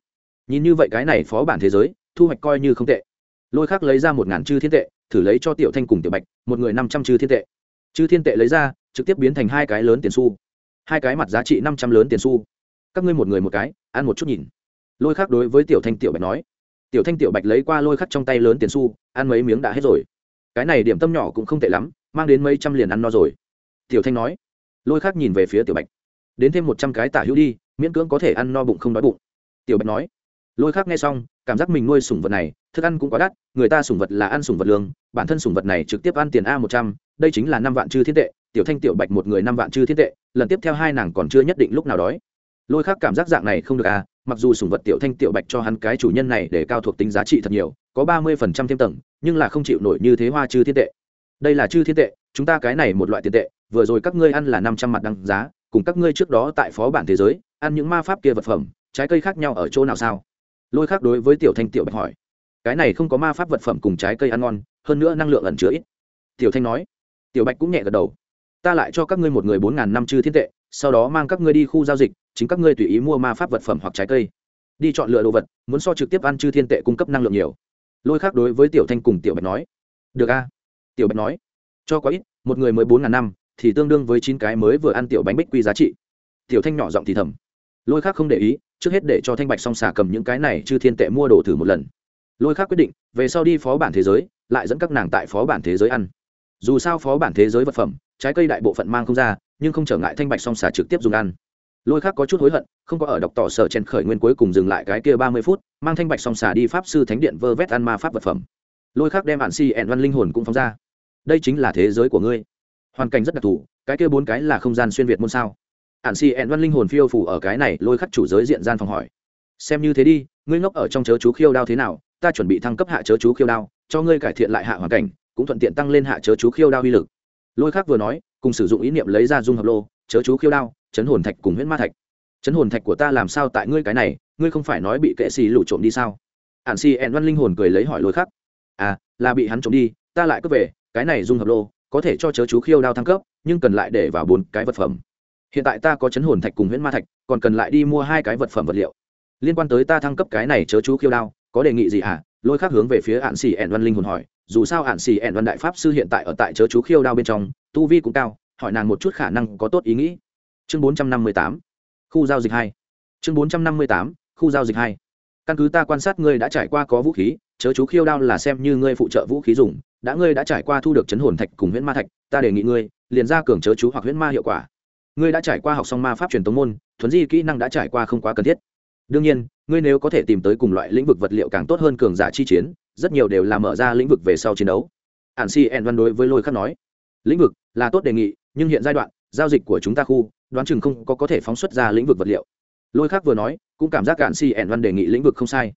A: Nhìn như vậy cái này phó bản thế giới, thu hoạch coi như không tệ. Lôi khác lấy ra một ngàn chư thiên tệ, thử lấy cho tiểu thanh cùng tiểu bạch, một người năm trăm chư thiên tệ. Chư thiên tệ lấy ra, trực tiếp biến thành hai cái lớn tiền xu. Hai cái mặt giá trị năm trăm lớn tiền xu. Các ngươi một người một cái, ăn một chút nhìn. Lôi khác đối với tiểu thanh tiểu bạch nói. Tiểu thanh tiểu bạch lấy qua lôi khắc trong tay lớn tiền xu, ăn mấy miếng đã hết rồi. Cái này điểm tâm nhỏ cũng không tệ lắm, mang đến mấy trăm liền ăn no rồi tiểu thanh nói. Lôi khắc nhìn về phía tiểu bạch. Đến thêm một trăm cái tả hữu đi, miễn cưỡng có thể ăn no bụng không đói bụng. Tiểu bạch nói. Lôi khắc nghe xong, cảm giác mình nuôi sủng vật này, thức ăn cũng quá đắt, người ta sủng vật là ăn sủng vật lương, bản thân sủng vật này trực tiếp ăn tiền a một trăm, đây chính là năm vạn chư thiên tệ. Tiểu thanh, tiểu bạch một người năm vạn chư thiên tệ, lần tiếp theo hai nàng còn chưa nhất định lúc nào đói. Lôi khắc cảm giác dạng này không được à mặc dù sủng vật tiểu thanh, tiểu bạch cho hắn cái chủ nhân này để cao thuộc tính giá trị thật nhiều, có ba mươi phần trăm thêm tầng, nhưng là không chịu nổi như thế hoa chư thiên tệ. Đây là chư thiên tệ, chúng ta cái này một loại tiền tệ vừa rồi các ngươi ăn là năm trăm mặt đăng giá, cùng các ngươi trước đó tại phó bản thế giới, ăn những ma pháp kia vật phẩm, trái cây khác nhau ở chỗ nào sao? Lôi khác đối với tiểu thanh tiểu bạch hỏi. Cái này không có ma pháp vật phẩm cùng trái cây ăn ngon, hơn nữa năng lượng ẩn chứa ít. Tiểu thanh nói. Tiểu bạch cũng nhẹ gật đầu. Ta lại cho các ngươi một người bốn ngàn năm chư thiên tệ, sau đó mang các ngươi đi khu giao dịch, chính các ngươi tùy ý mua ma pháp vật phẩm hoặc trái cây. Đi chọn lựa đồ vật, muốn so trực tiếp ăn chư thiên tệ cung cấp năng lượng nhiều. Lôi khác đối với tiểu thanh cùng tiểu bạch nói. Được a. Tiểu bạch nói. Cho quá ít, một người mới bốn ngàn năm thì tương đương với chín cái mới vừa ăn tiểu bánh bích quy giá trị. Tiểu thanh nhỏ giọng thì thầm. Lôi khác không để ý, trước hết để cho thanh bạch song xà cầm những cái này, chư thiên tệ mua đồ thử một lần. Lôi khác quyết định, về sau đi phó bản thế giới, lại dẫn các nàng tại phó bản thế giới ăn. Dù sao phó bản thế giới vật phẩm, trái cây đại bộ phận mang không ra, nhưng không trở ngại thanh bạch song xà trực tiếp dùng ăn. Lôi khác có chút hối hận, không có ở đọc tỏ sở chen khởi nguyên cuối cùng dừng lại cái kia ba mươi phút, mang thanh bạch song xà đi pháp sư thánh điện vơ vét ăn ma pháp vật phẩm. Lôi khác đem bạn si ẹn văn linh hồn cũng phóng ra. Đây chính là thế giới của ngươi hoàn cảnh rất đặc thù, cái kia bốn cái là không gian xuyên việt môn sao? Hạn si ẹn văn linh hồn phiêu phủ ở cái này lôi khắc chủ giới diện gian phòng hỏi. Xem như thế đi, ngươi ngốc ở trong chớ chú khiêu đao thế nào, ta chuẩn bị thăng cấp hạ chớ chú khiêu đao, cho ngươi cải thiện lại hạ hoàn cảnh, cũng thuận tiện tăng lên hạ chớ chú khiêu đao uy lực. Lôi khắc vừa nói, cùng sử dụng ý niệm lấy ra dung hợp lô, chớ chú khiêu đao, chấn hồn thạch cùng huyễn ma thạch. Chấn hồn thạch của ta làm sao tại ngươi cái này, ngươi không phải nói bị kệ xì lụ trộm đi sao? Ạn xì ẹn văn linh hồn cười lấy hỏi lôi khắc. À là bị hắn trộm đi, ta lại cướp về, cái này dung hợp lô có thể cho chớ chú khiêu đao thăng cấp, nhưng cần lại để vào bốn cái vật phẩm. Hiện tại ta có chấn hồn thạch cùng huyễn ma thạch, còn cần lại đi mua hai cái vật phẩm vật liệu. Liên quan tới ta thăng cấp cái này chớ chú khiêu đao, có đề nghị gì hả? Lôi khác hướng về phía hạn xì ẻn văn linh hồn hỏi, dù sao hạn xì ẻn văn đại pháp sư hiện tại ở tại chớ chú khiêu đao bên trong, tu vi cũng cao, hỏi nàng một chút khả năng có tốt ý nghĩ. Chương bốn trăm năm mươi tám, khu giao dịch hai. Chương bốn trăm năm mươi tám, khu giao dịch hai. Căn cứ ta quan sát ngươi đã trải qua có vũ khí, chớ chú khiêu đao là xem như ngươi phụ trợ vũ khí dùng đã ngươi đã trải qua thu được chấn hồn thạch cùng huyễn ma thạch, ta đề nghị ngươi, liền ra cường chớ chú hoặc huyễn ma hiệu quả. Ngươi đã trải qua học xong ma pháp truyền tống môn thuấn di kỹ năng đã trải qua không quá cần thiết. Đương nhiên, ngươi nếu có thể tìm tới cùng loại lĩnh vực vật liệu càng tốt hơn cường giả chi chiến, rất nhiều đều là mở ra lĩnh vực về sau chiến đấu. Ản si En văn đối với lôi khắc nói, lĩnh vực là tốt đề nghị, nhưng hiện giai đoạn, giao dịch của chúng ta khu, đoán chừng không có có thể phóng xuất ra lĩnh vực vật liệu. Lôi khắc vừa nói, cũng cảm giác cạn si En văn đề nghị lĩnh vực không sai.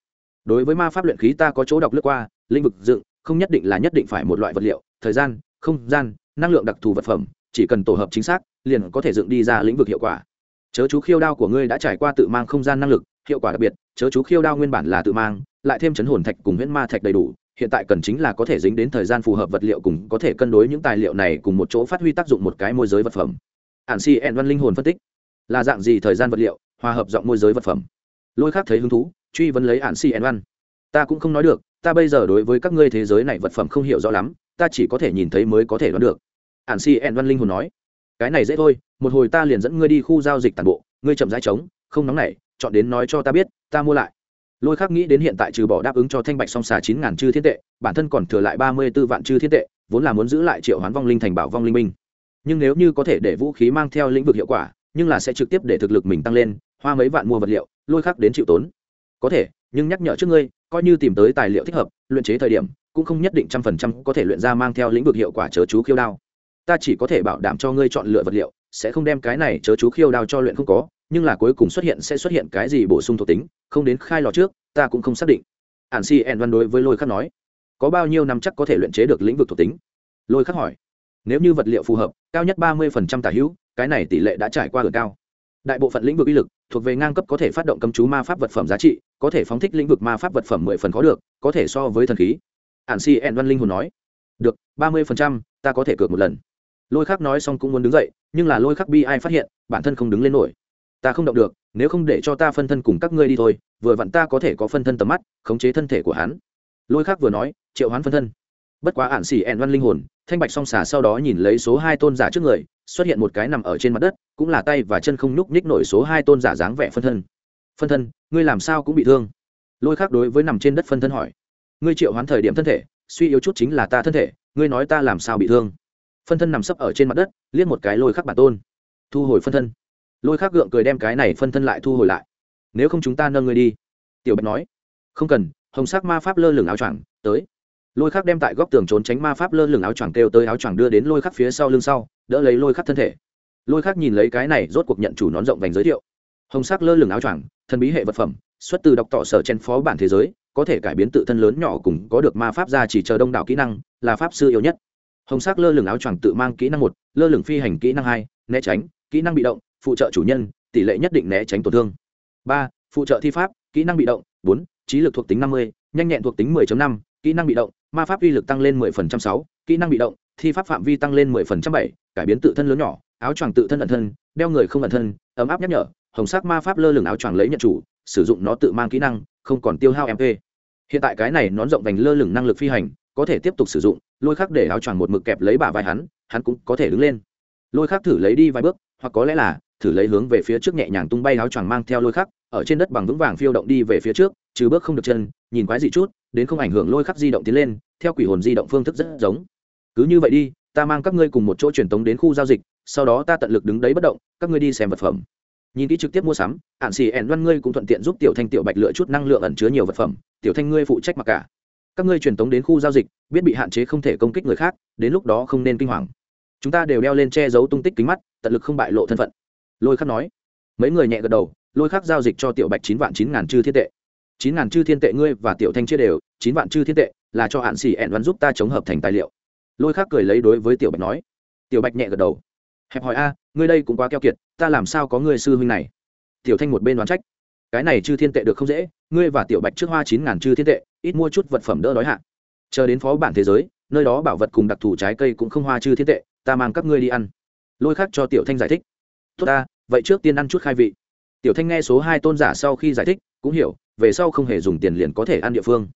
A: Đối với ma pháp luyện khí ta có chỗ đọc lướt qua, lĩnh vực dựng không nhất định là nhất định phải một loại vật liệu, thời gian, không gian, năng lượng đặc thù vật phẩm, chỉ cần tổ hợp chính xác, liền có thể dựng đi ra lĩnh vực hiệu quả. Chớ chú khiêu đao của ngươi đã trải qua tự mang không gian năng lực, hiệu quả đặc biệt, chớ chú khiêu đao nguyên bản là tự mang, lại thêm chấn hồn thạch cùng huyễn ma thạch đầy đủ, hiện tại cần chính là có thể dính đến thời gian phù hợp vật liệu cùng có thể cân đối những tài liệu này cùng một chỗ phát huy tác dụng một cái môi giới vật phẩm. Ản si ẹn văn linh hồn phân tích. Là dạng gì thời gian vật liệu, hòa hợp giọng môi giới vật phẩm? Lôi khác thấy hứng thú, truy vấn lấy ản si ẹn văn. Ta cũng không nói được ta bây giờ đối với các ngươi thế giới này vật phẩm không hiểu rõ lắm, ta chỉ có thể nhìn thấy mới có thể đoán được. Ạn si ẹn văn linh hồn nói. Cái này dễ thôi, một hồi ta liền dẫn ngươi đi khu giao dịch tàn bộ, ngươi chậm rãi trống, không nóng nảy, chọn đến nói cho ta biết, ta mua lại. Lôi khắc nghĩ đến hiện tại trừ bỏ đáp ứng cho thanh bạch song xà chín ngàn chư thiên tệ, bản thân còn thừa lại ba mươi b ố vạn chư thiên tệ, vốn là muốn giữ lại triệu hoán vong linh thành bảo vong linh minh. Nhưng nếu như có thể để vũ khí mang theo lĩnh vực hiệu quả, nhưng là sẽ trực tiếp để thực lực mình tăng lên, hoa mấy vạn mua vật liệu, lôi khắc đến chịu tốn có thể, nhưng nhắc nhở trước ngươi, coi như tìm tới tài liệu thích hợp, luyện chế thời điểm, cũng không nhất định trăm phần trăm có thể luyện ra mang theo lĩnh vực hiệu quả chớ chú khiêu đao. Ta chỉ có thể bảo đảm cho ngươi chọn lựa vật liệu, sẽ không đem cái này chớ chú khiêu đao cho luyện không có, nhưng là cuối cùng xuất hiện sẽ xuất hiện cái gì bổ sung thuộc tính, không đến khai lò trước, ta cũng không xác định. Ản si ẹn văn đối với lôi khắc nói, có bao nhiêu năm chắc có thể luyện chế được lĩnh vực thuộc tính? Lôi khắc hỏi, nếu như vật liệu phù hợp, cao nhất ba mươi phần trăm tả hữu, cái này tỷ lệ đã trải qua gần cao. Đại bộ phận lĩnh vực uy lực thuộc về ngang cấp có thể phát động cấm chú ma pháp vật phẩm giá trị có thể phóng thích lĩnh vực ma pháp vật phẩm mười phần khó được có thể so với thần khí. Ản si ẹn văn linh hồn nói được ba mươi phần trăm, ta có thể cược một lần. Lôi khắc nói xong cũng muốn đứng dậy nhưng là lôi khắc bi ai phát hiện bản thân không đứng lên nổi. Ta không động được nếu không để cho ta phân thân cùng các ngươi đi thôi vừa vặn ta có thể có phân thân tầm mắt khống chế thân thể của hắn. Lôi khắc vừa nói triệu hoán phân thân. Bất quá ạn xỉ ẹn văn linh hồn thanh bạch song xà sau đó nhìn lấy số hai tôn giả trước người xuất hiện một cái nằm ở trên mặt đất cũng là tay và chân không nhúc nhích nổi số hai tôn giả dáng vẻ phân thân phân thân, ngươi làm sao cũng bị thương. Lôi khắc đối với nằm trên đất phân thân hỏi. Ngươi triệu hoán thời điểm thân thể, suy yếu chút chính là ta thân thể, ngươi nói ta làm sao bị thương. Phân thân nằm sấp ở trên mặt đất, liếc một cái lôi khắc bản tôn. Thu hồi phân thân. Lôi khắc gượng cười đem cái này phân thân lại thu hồi lại. Nếu không chúng ta nâng ngươi đi. Tiểu bạch nói. Không cần, hồng sắc ma pháp lơ lửng áo choàng, tới. Lôi khắc đem tại góc tường trốn tránh ma pháp lơ lửng áo choàng kêu tới áo choàng đưa đến lôi khắc phía sau lưng sau, đỡ lấy lôi khắc thân thể. Lôi khắc nhìn lấy cái này, rốt cuộc nhận chủ nón rộng vành giới thiệu hồng sắc lơ lửng áo choàng, thần bí hệ vật phẩm, xuất từ đọc tỏ sở chen phó bản thế giới, có thể cải biến tự thân lớn nhỏ cùng có được ma pháp ra chỉ chờ đông đảo kỹ năng, là pháp sư yếu nhất. Hồng sắc lơ lửng áo choàng tự mang kỹ năng một, lơ lửng phi hành kỹ năng hai, né tránh, kỹ năng bị động, phụ trợ chủ nhân, tỷ lệ nhất định né tránh tổn thương. Ba, phụ trợ thi pháp, kỹ năng bị động, bốn, trí lực thuộc tính năm mươi, nhanh nhẹn thuộc tính 10 năm, kỹ năng bị động, ma pháp uy lực tăng lên 10% sáu, kỹ năng bị động, thi pháp phạm vi tăng lên 10% bảy, cải biến tự thân lớn nhỏ, áo choàng tự thân ẩn thân, đeo người không ẩn thân, ấm áp nhắc nhở hồng sắc ma pháp lơ lửng áo choàng lấy nhận chủ, sử dụng nó tự mang kỹ năng, không còn tiêu hao mp hiện tại cái này nón rộng vành lơ lửng năng lực phi hành, có thể tiếp tục sử dụng, lôi khắc để áo choàng một mực kẹp lấy bả vai hắn hắn cũng có thể đứng lên. Lôi khắc thử lấy đi vài bước, hoặc có lẽ là, thử lấy hướng về phía trước nhẹ nhàng tung bay áo choàng mang theo lôi khắc, ở trên đất bằng vững vàng phiêu động đi về phía trước, trừ bước không được chân, nhìn quái dị chút, đến không ảnh hưởng lôi khắc di động tiến lên, theo quỷ hồn di động phương thức rất giống. Cứ như vậy đi, ta mang các ngươi cùng một chỗ truyền tống đến khu giao dịch, sau đó ta tận lực đứng đấy bất động, các ngươi đi xem vật phẩm nhìn kỹ trực tiếp mua sắm ạn xì ẻn văn ngươi cũng thuận tiện giúp tiểu thanh tiểu bạch lựa chút năng lượng ẩn chứa nhiều vật phẩm, tiểu thanh ngươi phụ trách mặc cả. Các ngươi truyền tống đến khu giao dịch, biết bị hạn chế không thể công kích người khác, đến lúc đó không nên kinh hoàng. Chúng ta đều đeo lên che giấu tung tích kính mắt, tận lực không bại lộ thân phận. Lôi khắc nói. Mấy người nhẹ gật đầu, lôi khắc giao dịch cho tiểu bạch chín vạn chín ngàn chư thiên tệ. Chín ngàn chư thiên tệ ngươi và tiểu thanh chia đều, chín vạn chư thiên tệ là cho hạn xì ẻn văn giúp ta chống hợp thành tài liệu. Lôi khắc cười lấy đối với tiểu bạch nói. Tiểu bạch nhẹ gật đầu. Hẹp hỏi a, ngươi đây cũng quá keo kiệt ta làm sao có ngươi sư huynh này? Tiểu thanh một bên đoán trách. Cái này chư thiên tệ được không dễ, ngươi và tiểu bạch trước hoa chín ngàn chư thiên tệ, ít mua chút vật phẩm đỡ đói hạn chờ đến phó bản thế giới, nơi đó bảo vật cùng đặc thù trái cây cũng không hoa chư thiên tệ, ta mang các ngươi đi ăn. Lôi khắc cho tiểu thanh giải thích. Tốt ta, vậy trước tiên ăn chút khai vị. Tiểu thanh nghe số hai tôn giả sau khi giải thích, cũng hiểu, về sau không hề dùng tiền liền có thể ăn địa phương.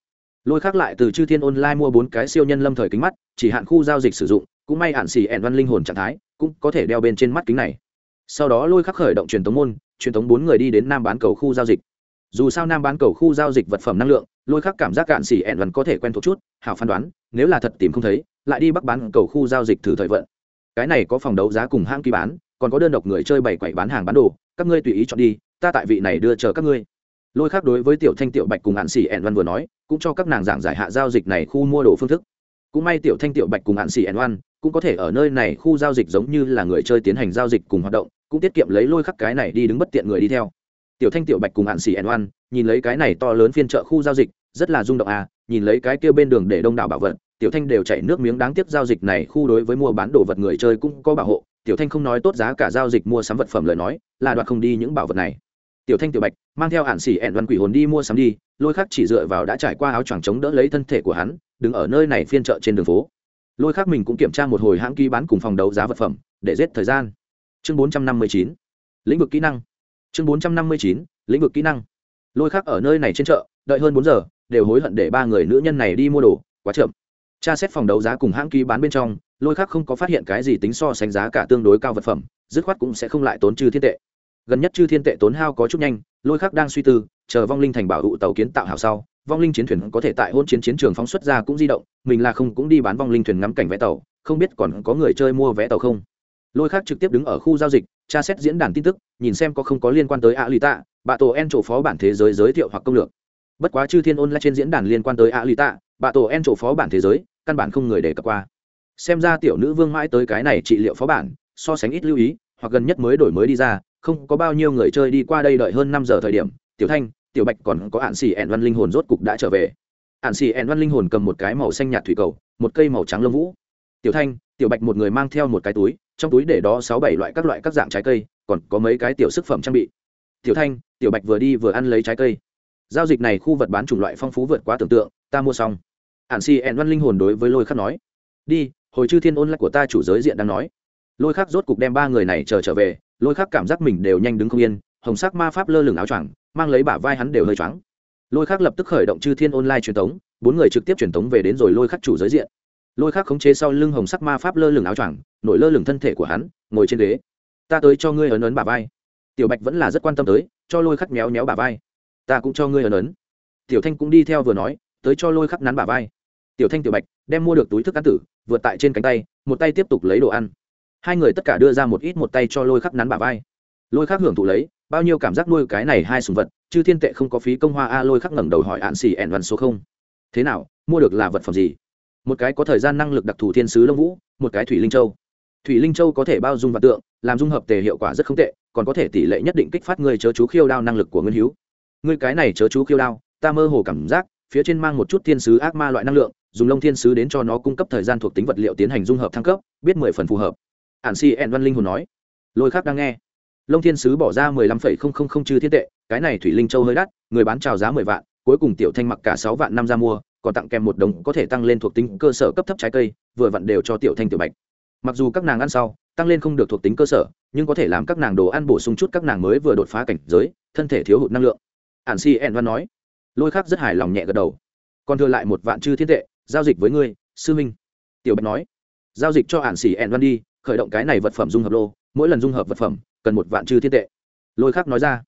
A: Lôi khác lại từ chư thiên online mua bốn cái siêu nhân lâm thời kính mắt, chỉ hạn khu giao dịch sử dụng, cũng may hạn xì ẹn văn linh hồn trạng thái, cũng có thể đeo bên trên mắt kính này sau đó lôi khắc khởi động truyền thống môn, truyền thống bốn người đi đến nam bán cầu khu giao dịch. Dù sao nam bán cầu khu giao dịch vật phẩm năng lượng, lôi khắc cảm giác cạn xỉ ẹn vẫn có thể quen thuộc chút, hảo phán đoán, nếu là thật tìm không thấy, lại đi bắc bán cầu khu giao dịch thử thời vận. Cái này có phòng đấu giá cùng hãng ký bán, còn có đơn độc người chơi bày quậy bán hàng bán đồ, các ngươi tùy ý chọn đi, ta tại vị này đưa chờ các ngươi. Lôi khác đối với tiểu thanh, tiểu bạch cùng hạn xỉ ẹn văn vừa nói, cũng cho các nàng giảng giải hạ giao dịch này khu mua đồ phương thức. Cũng may tiểu thanh, tiểu bạch cùng hạn xỉ ẹn văn cũng có thể ở nơi này khu giao dịch giống như là người chơi tiến hành giao dịch cùng hoạt động cũng tiết kiệm lấy lôi khắc cái này đi đứng bất tiện người đi theo. Tiểu thanh, tiểu bạch cùng hạn xỉ ẻn oan, nhìn lấy cái này to lớn phiên chợ khu giao dịch, rất là rung động à nhìn lấy cái kia bên đường để đông đảo bảo vật, tiểu thanh đều chảy nước miếng đáng tiếc giao dịch này khu đối với mua bán đồ vật người chơi cũng có bảo hộ. Tiểu thanh không nói tốt giá cả giao dịch mua sắm vật phẩm lời nói, là đoạt không đi những bảo vật này. Tiểu thanh, tiểu bạch, mang theo hạn xỉ ẻn oan quỷ hồn đi mua sắm đi, lôi khắc chỉ dựa vào đã trải qua áo choàng chống đỡ lấy thân thể của hắn, đứng ở nơi này phiên chợ trên đường phố. Lôi khắc mình cũng kiểm tra một hồi hãng ký bán cùng phòng đấu giá vật phẩm, để giết thời gian chương bốn trăm năm mươi chín, lĩnh vực kỹ năng. chương bốn trăm năm mươi chín, lĩnh vực kỹ năng. lôi khắc ở nơi này trên chợ, đợi hơn bốn giờ, đều hối hận để ba người nữ nhân này đi mua đồ, quá chậm. tra xét phòng đấu giá cùng hãng ký bán bên trong, lôi khác không có phát hiện cái gì tính so sánh giá cả tương đối cao vật phẩm, dứt khoát cũng sẽ không lại tốn chư thiên tệ. gần nhất chư thiên tệ tốn hao có chút nhanh, lôi khác đang suy tư, chờ vong linh thành bảo hụ tàu kiến tạo hảo sau, vong linh chiến thuyền có thể tại hôn chiến chiến trường phóng xuất ra cũng di động, mình là không cũng đi bán vong linh thuyền ngắm cảnh vé tàu, không biết còn có người chơi mua vé tàu không lôi khác trực tiếp đứng ở khu giao dịch, tra xét diễn đàn tin tức, nhìn xem có không có liên quan tới a lì tạ bạ tổ en chỗ phó bản thế giới giới thiệu hoặc công lược. Bất quá chư thiên ôn lại trên diễn đàn liên quan tới a lì tạ bạ tổ en chỗ phó bản thế giới, căn bản không người để cập qua. Xem ra tiểu nữ vương mãi tới cái này trị liệu phó bản, so sánh ít lưu ý, hoặc gần nhất mới đổi mới đi ra, không có bao nhiêu người chơi đi qua đây đợi hơn năm giờ thời điểm, tiểu thanh, tiểu bạch còn có ạn xì ẹn văn linh hồn rốt cục đã trở về. Ạn xì ẹn văn linh hồn cầm một cái màu xanh nhạt thủy cầu, một cây màu trắng lông vũ. Tiểu thanh, tiểu bạch một người mang theo một cái túi trong túi để đó sáu bảy loại các loại các dạng trái cây, còn có mấy cái tiểu sức phẩm trang bị. Tiểu thanh, tiểu bạch vừa đi vừa ăn lấy trái cây. Giao dịch này khu vật bán chủng loại phong phú vượt quá tưởng tượng, ta mua xong. Ạn xì ẹn văn linh hồn đối với lôi khắc nói. Đi, hồi chư thiên ôn lại của ta chủ giới diện đang nói. Lôi khắc rốt cục đem ba người này chờ trở về, lôi khắc cảm giác mình đều nhanh đứng không yên, hồng sắc ma pháp lơ lửng áo choàng, mang lấy bả vai hắn đều hơi choáng. Lôi khắc lập tức khởi động chư thiên online truyền tống bốn người trực tiếp truyền tống về đến rồi lôi khắc chủ giới diện lôi khắc khống chế sau lưng hồng sắc ma pháp lơ lửng áo choàng, nổi lơ lửng thân thể của hắn, ngồi trên ghế. Ta tới cho ngươi ấn ấn bà vai. Tiểu bạch vẫn là rất quan tâm tới, cho lôi khắc méo méo bà vai. Ta cũng cho ngươi ấn ấn. Tiểu thanh cũng đi theo vừa nói, tới cho lôi khắc nắn bà vai. Tiểu thanh, tiểu bạch, đem mua được túi thức ăn tử, vượt tại trên cánh tay, một tay tiếp tục lấy đồ ăn. Hai người tất cả đưa ra một ít một tay cho lôi khắc nắn bà vai. Lôi khắc hưởng thụ lấy, bao nhiêu cảm giác nuôi cái này hai sùng vật, chứ thiên tệ không có phí công hoa a, lôi khắc ngẩng đầu hỏi ạn xì ẻn văn số không. Thế nào, mua được là vật phẩm gì? Một cái có thời gian năng lực đặc thù thiên sứ lông vũ, một cái thủy linh châu. Thủy linh châu có thể bao dung vật tượng, làm dung hợp tề hiệu quả rất không tệ, còn có thể tỷ lệ nhất định kích phát người chớ chú khiêu đao năng lực của nguyên hữu người cái này chớ chú khiêu đao, ta mơ hồ cảm giác, phía trên mang một chút thiên sứ ác ma loại năng lượng, dùng lông thiên sứ đến cho nó cung cấp thời gian thuộc tính vật liệu tiến hành dung hợp thăng cấp, biết mười phần phù hợp. Ản si ẹn văn linh hồn nói. Lôi khác đang nghe. Lông thiên sứ bỏ ra mười lăm phẩy không không không chư thiên tệ, cái này thủy linh châu hơi đắt, người bán trào giá mười vạn, cuối cùng tiểu thanh mặc cả sáu vạn năm ra mua còn tặng kèm một đồng có thể tăng lên thuộc tính cơ sở cấp thấp trái cây, vừa vặn đều cho tiểu thanh tiểu bạch. Mặc dù các nàng ăn sau, tăng lên không được thuộc tính cơ sở, nhưng có thể làm các nàng đồ ăn bổ sung chút các nàng mới vừa đột phá cảnh giới, thân thể thiếu hụt năng lượng. Ản si ẹn văn nói. Lôi khác rất hài lòng nhẹ gật đầu. Còn thừa lại một vạn chư thiên tệ, giao dịch với ngươi, sư minh. Tiểu bạch nói. Giao dịch cho ản xỉ ẹn văn đi, khởi động cái này vật phẩm dung hợp lô, mỗi lần dung hợp vật phẩm, cần một vạn chư thiên tệ. Lôi khắc nói ra.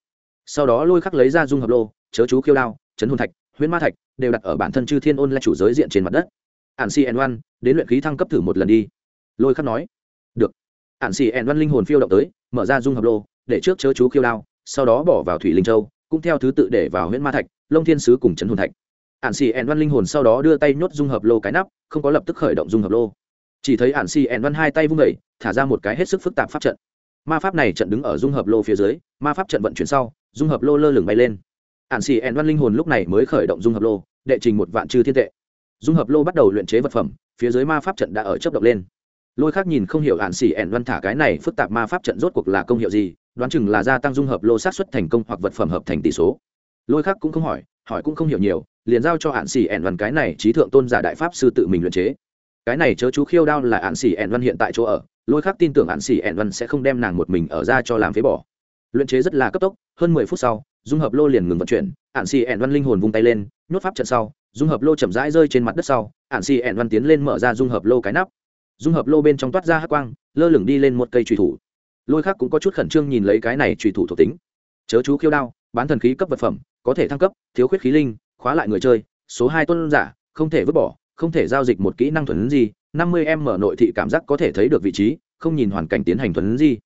A: Sau đó lôi khắc lấy ra dung hợp lô, chớ chú khiêu đao, chấn hồn thạch, huyễn ma thạch đều đặt ở bản thân chư thiên ôn là chủ giới diện trên mặt đất. Ản xì ẹn văn đến luyện khí thăng cấp thử một lần đi. Lôi khắc nói, được. Ản xì ẹn văn linh hồn phiêu động tới, mở ra dung hợp lô, để trước chớ chú khiêu đao, sau đó bỏ vào thủy linh châu, cũng theo thứ tự để vào huyễn ma thạch lông thiên sứ cùng trấn hồn thạch. Ạn xì ẹn văn linh hồn sau đó đưa tay nhốt dung hợp lô cái nắp, không có lập tức khởi động dung hợp lô. Chỉ thấy ạn xì ẹn văn hai tay vung đẩy thả ra một cái hết sức phức tạp pháp trận. Ma pháp này trận đứng ở dung hợp lô phía dưới, ma pháp trận vận chuyển sau, dung hợp lô lơ lửng bay lên ạn xì ẹn văn linh hồn lúc này mới khởi động dung hợp lô, đệ trình một vạn chư thiên tệ. Dung hợp lô bắt đầu luyện chế vật phẩm, phía dưới ma pháp trận đã ở chấp động lên. Lôi khác nhìn không hiểu ạn xì ẻn văn thả cái này phức tạp ma pháp trận rốt cuộc là công hiệu gì, đoán chừng là gia tăng dung hợp lô sát xuất thành công hoặc vật phẩm hợp thành tỷ số. Lôi khác cũng không hỏi hỏi cũng không hiểu nhiều, liền giao cho hạn xỉ ẻn văn cái này trí thượng tôn giả đại pháp sư tự mình luyện chế. Cái này chớ chú khiêu đao là hạn xỉ ẻn văn hiện tại chỗ ở, lôi khác tin tưởng hạn xỉ ẻn văn sẽ không đem nàng một mình ở ra cho làm phế bỏ. Luyện chế rất là cấp tốc, hơn mười phút sau dung hợp lô liền ngừng vận chuyển hạn xì ẻn văn linh hồn vung tay lên, nhốt pháp trận sau, dung hợp lô chậm rãi rơi trên mặt đất sau hạn xì ẻn văn tiến lên mở ra dung hợp lô cái nắp. Dung hợp lô bên trong toát ra hắc quang, lơ lửng đi lên một cây trùy thủ. Lôi khác cũng có chút khẩn trương nhìn lấy cái này trùy thủ thuộc tính. Chớ chú khiêu đao, bán thần khí cấp vật phẩm, có thể thăng cấp, thiếu khuyết khí linh, khóa lại người chơi, số hai tôn giả, không thể vứt bỏ, không thể giao dịch một kỹ năng thuần gì năm mươi em mở nội thị cảm giác có thể thấy được vị trí, không nhìn hoàn cảnh tiến hành thuần di.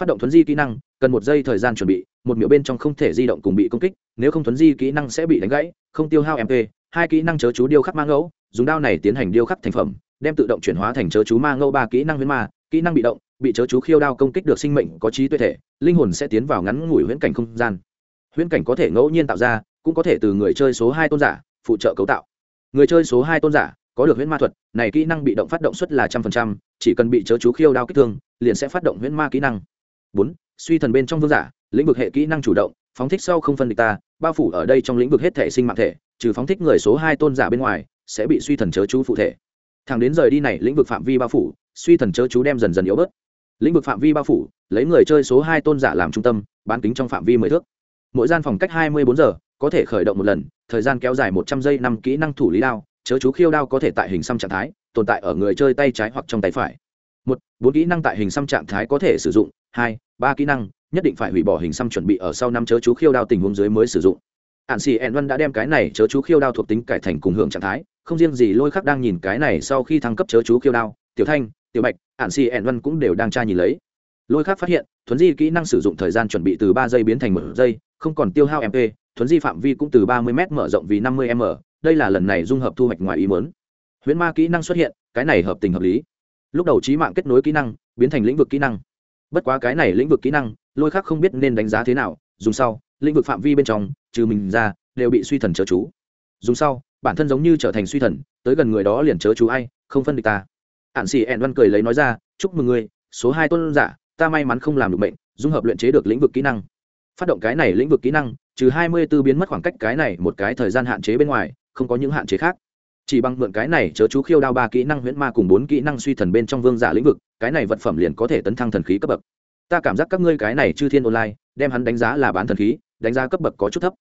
A: Phát động thuần di kỹ năng cần một giây thời gian chuẩn bị, một miểu bên trong không thể di động cùng bị công kích, nếu không thuấn di kỹ năng sẽ bị đánh gãy, không tiêu hao mp hai kỹ năng chớ chú điêu khắc ma ngẫu, dùng đao này tiến hành điêu khắc thành phẩm, đem tự động chuyển hóa thành chớ chú ma ngẫu ba kỹ năng huyễn ma, kỹ năng bị động, bị chớ chú khiêu đao công kích được sinh mệnh có trí tuệ thể, linh hồn sẽ tiến vào ngắn ngủi huyễn cảnh không gian. Huyễn cảnh có thể ngẫu nhiên tạo ra, cũng có thể từ người chơi số hai tôn giả, phụ trợ cấu tạo. Người chơi số hai tôn giả, có được huyễn ma thuật, này kỹ năng bị động phát động suất là trăm phần trăm, chỉ cần bị chớ chú khiêu đao kích thương, liền sẽ phát động huyễn ma kỹ năng. Bốn suy thần bên trong vương giả, lĩnh vực hệ kỹ năng chủ động, phóng thích sau không phân địch ta, bao phủ ở đây trong lĩnh vực hết thể sinh mạng thể, trừ phóng thích người số hai tôn giả bên ngoài, sẽ bị suy thần chớ chú phụ thể. Thẳng đến rời đi này, lĩnh vực phạm vi bao phủ, suy thần chớ chú đem dần dần yếu bớt. Lĩnh vực phạm vi bao phủ, lấy người chơi số hai tôn giả làm trung tâm, bán kính trong phạm vi mười thước. Mỗi gian phòng cách hai mươi bốn giờ, có thể khởi động một lần, thời gian kéo dài một trăm giây năm kỹ năng thủ lý đao, chớ chú khiêu đao có thể tại hình xăm trạng thái, tồn tại ở người chơi tay trái hoặc trong tay phải. Một, bốn kỹ năng tại hình xăm trạng thái có thể sử dụng hai, ba kỹ năng, nhất định phải hủy bỏ hình xăm chuẩn bị ở sau năm chớ chú khiêu đao tình huống dưới mới sử dụng. Ạn xì ẹn văn đã đem cái này chớ chú khiêu đao thuộc tính cải thành cùng hưởng trạng thái, không riêng gì lôi khắc đang nhìn cái này sau khi thăng cấp chớ chú khiêu đao, tiểu thanh, tiểu bạch ạn xì ẹn văn cũng đều đang tra nhìn lấy. Lôi khắc phát hiện, thuấn di kỹ năng sử dụng thời gian chuẩn bị từ ba giây biến thành một giây, không còn tiêu hao mp, thuấn di phạm vi cũng từ ba mươi m mở rộng vì năm mươi m, đây là lần này dung hợp thu hoạch ngoài ý mớn huyễn ma kỹ năng xuất hiện, cái này hợp tình hợp lý. Lúc đầu trí mạng kết nối kỹ năng, biến thành lĩnh vực kỹ năng bất quá cái này lĩnh vực kỹ năng, lôi khác không biết nên đánh giá thế nào, dùng sau, lĩnh vực phạm vi bên trong, trừ mình ra, đều bị suy thần chớ chú. Dùng sau, bản thân giống như trở thành suy thần, tới gần người đó liền chớ chú ai, không phân địch ta. Ạn xì ẹn văn cười lấy nói ra, chúc mừng người số hai tôn giả, ta may mắn không làm được bệnh, dung hợp luyện chế được lĩnh vực kỹ năng. Phát động cái này lĩnh vực kỹ năng, trừ hai mươi b ố biến mất khoảng cách cái này một cái thời gian hạn chế bên ngoài, không có những hạn chế khác chỉ bằng mượn cái này chớ chú khiêu đao ba kỹ năng huyễn ma cùng bốn kỹ năng suy thần bên trong vương giả lĩnh vực, cái này vật phẩm liền có thể tấn thăng thần khí cấp bậc. Ta cảm giác các ngươi cái này chư thiên online, đem hắn đánh giá là bán thần khí, đánh giá cấp bậc có chút thấp.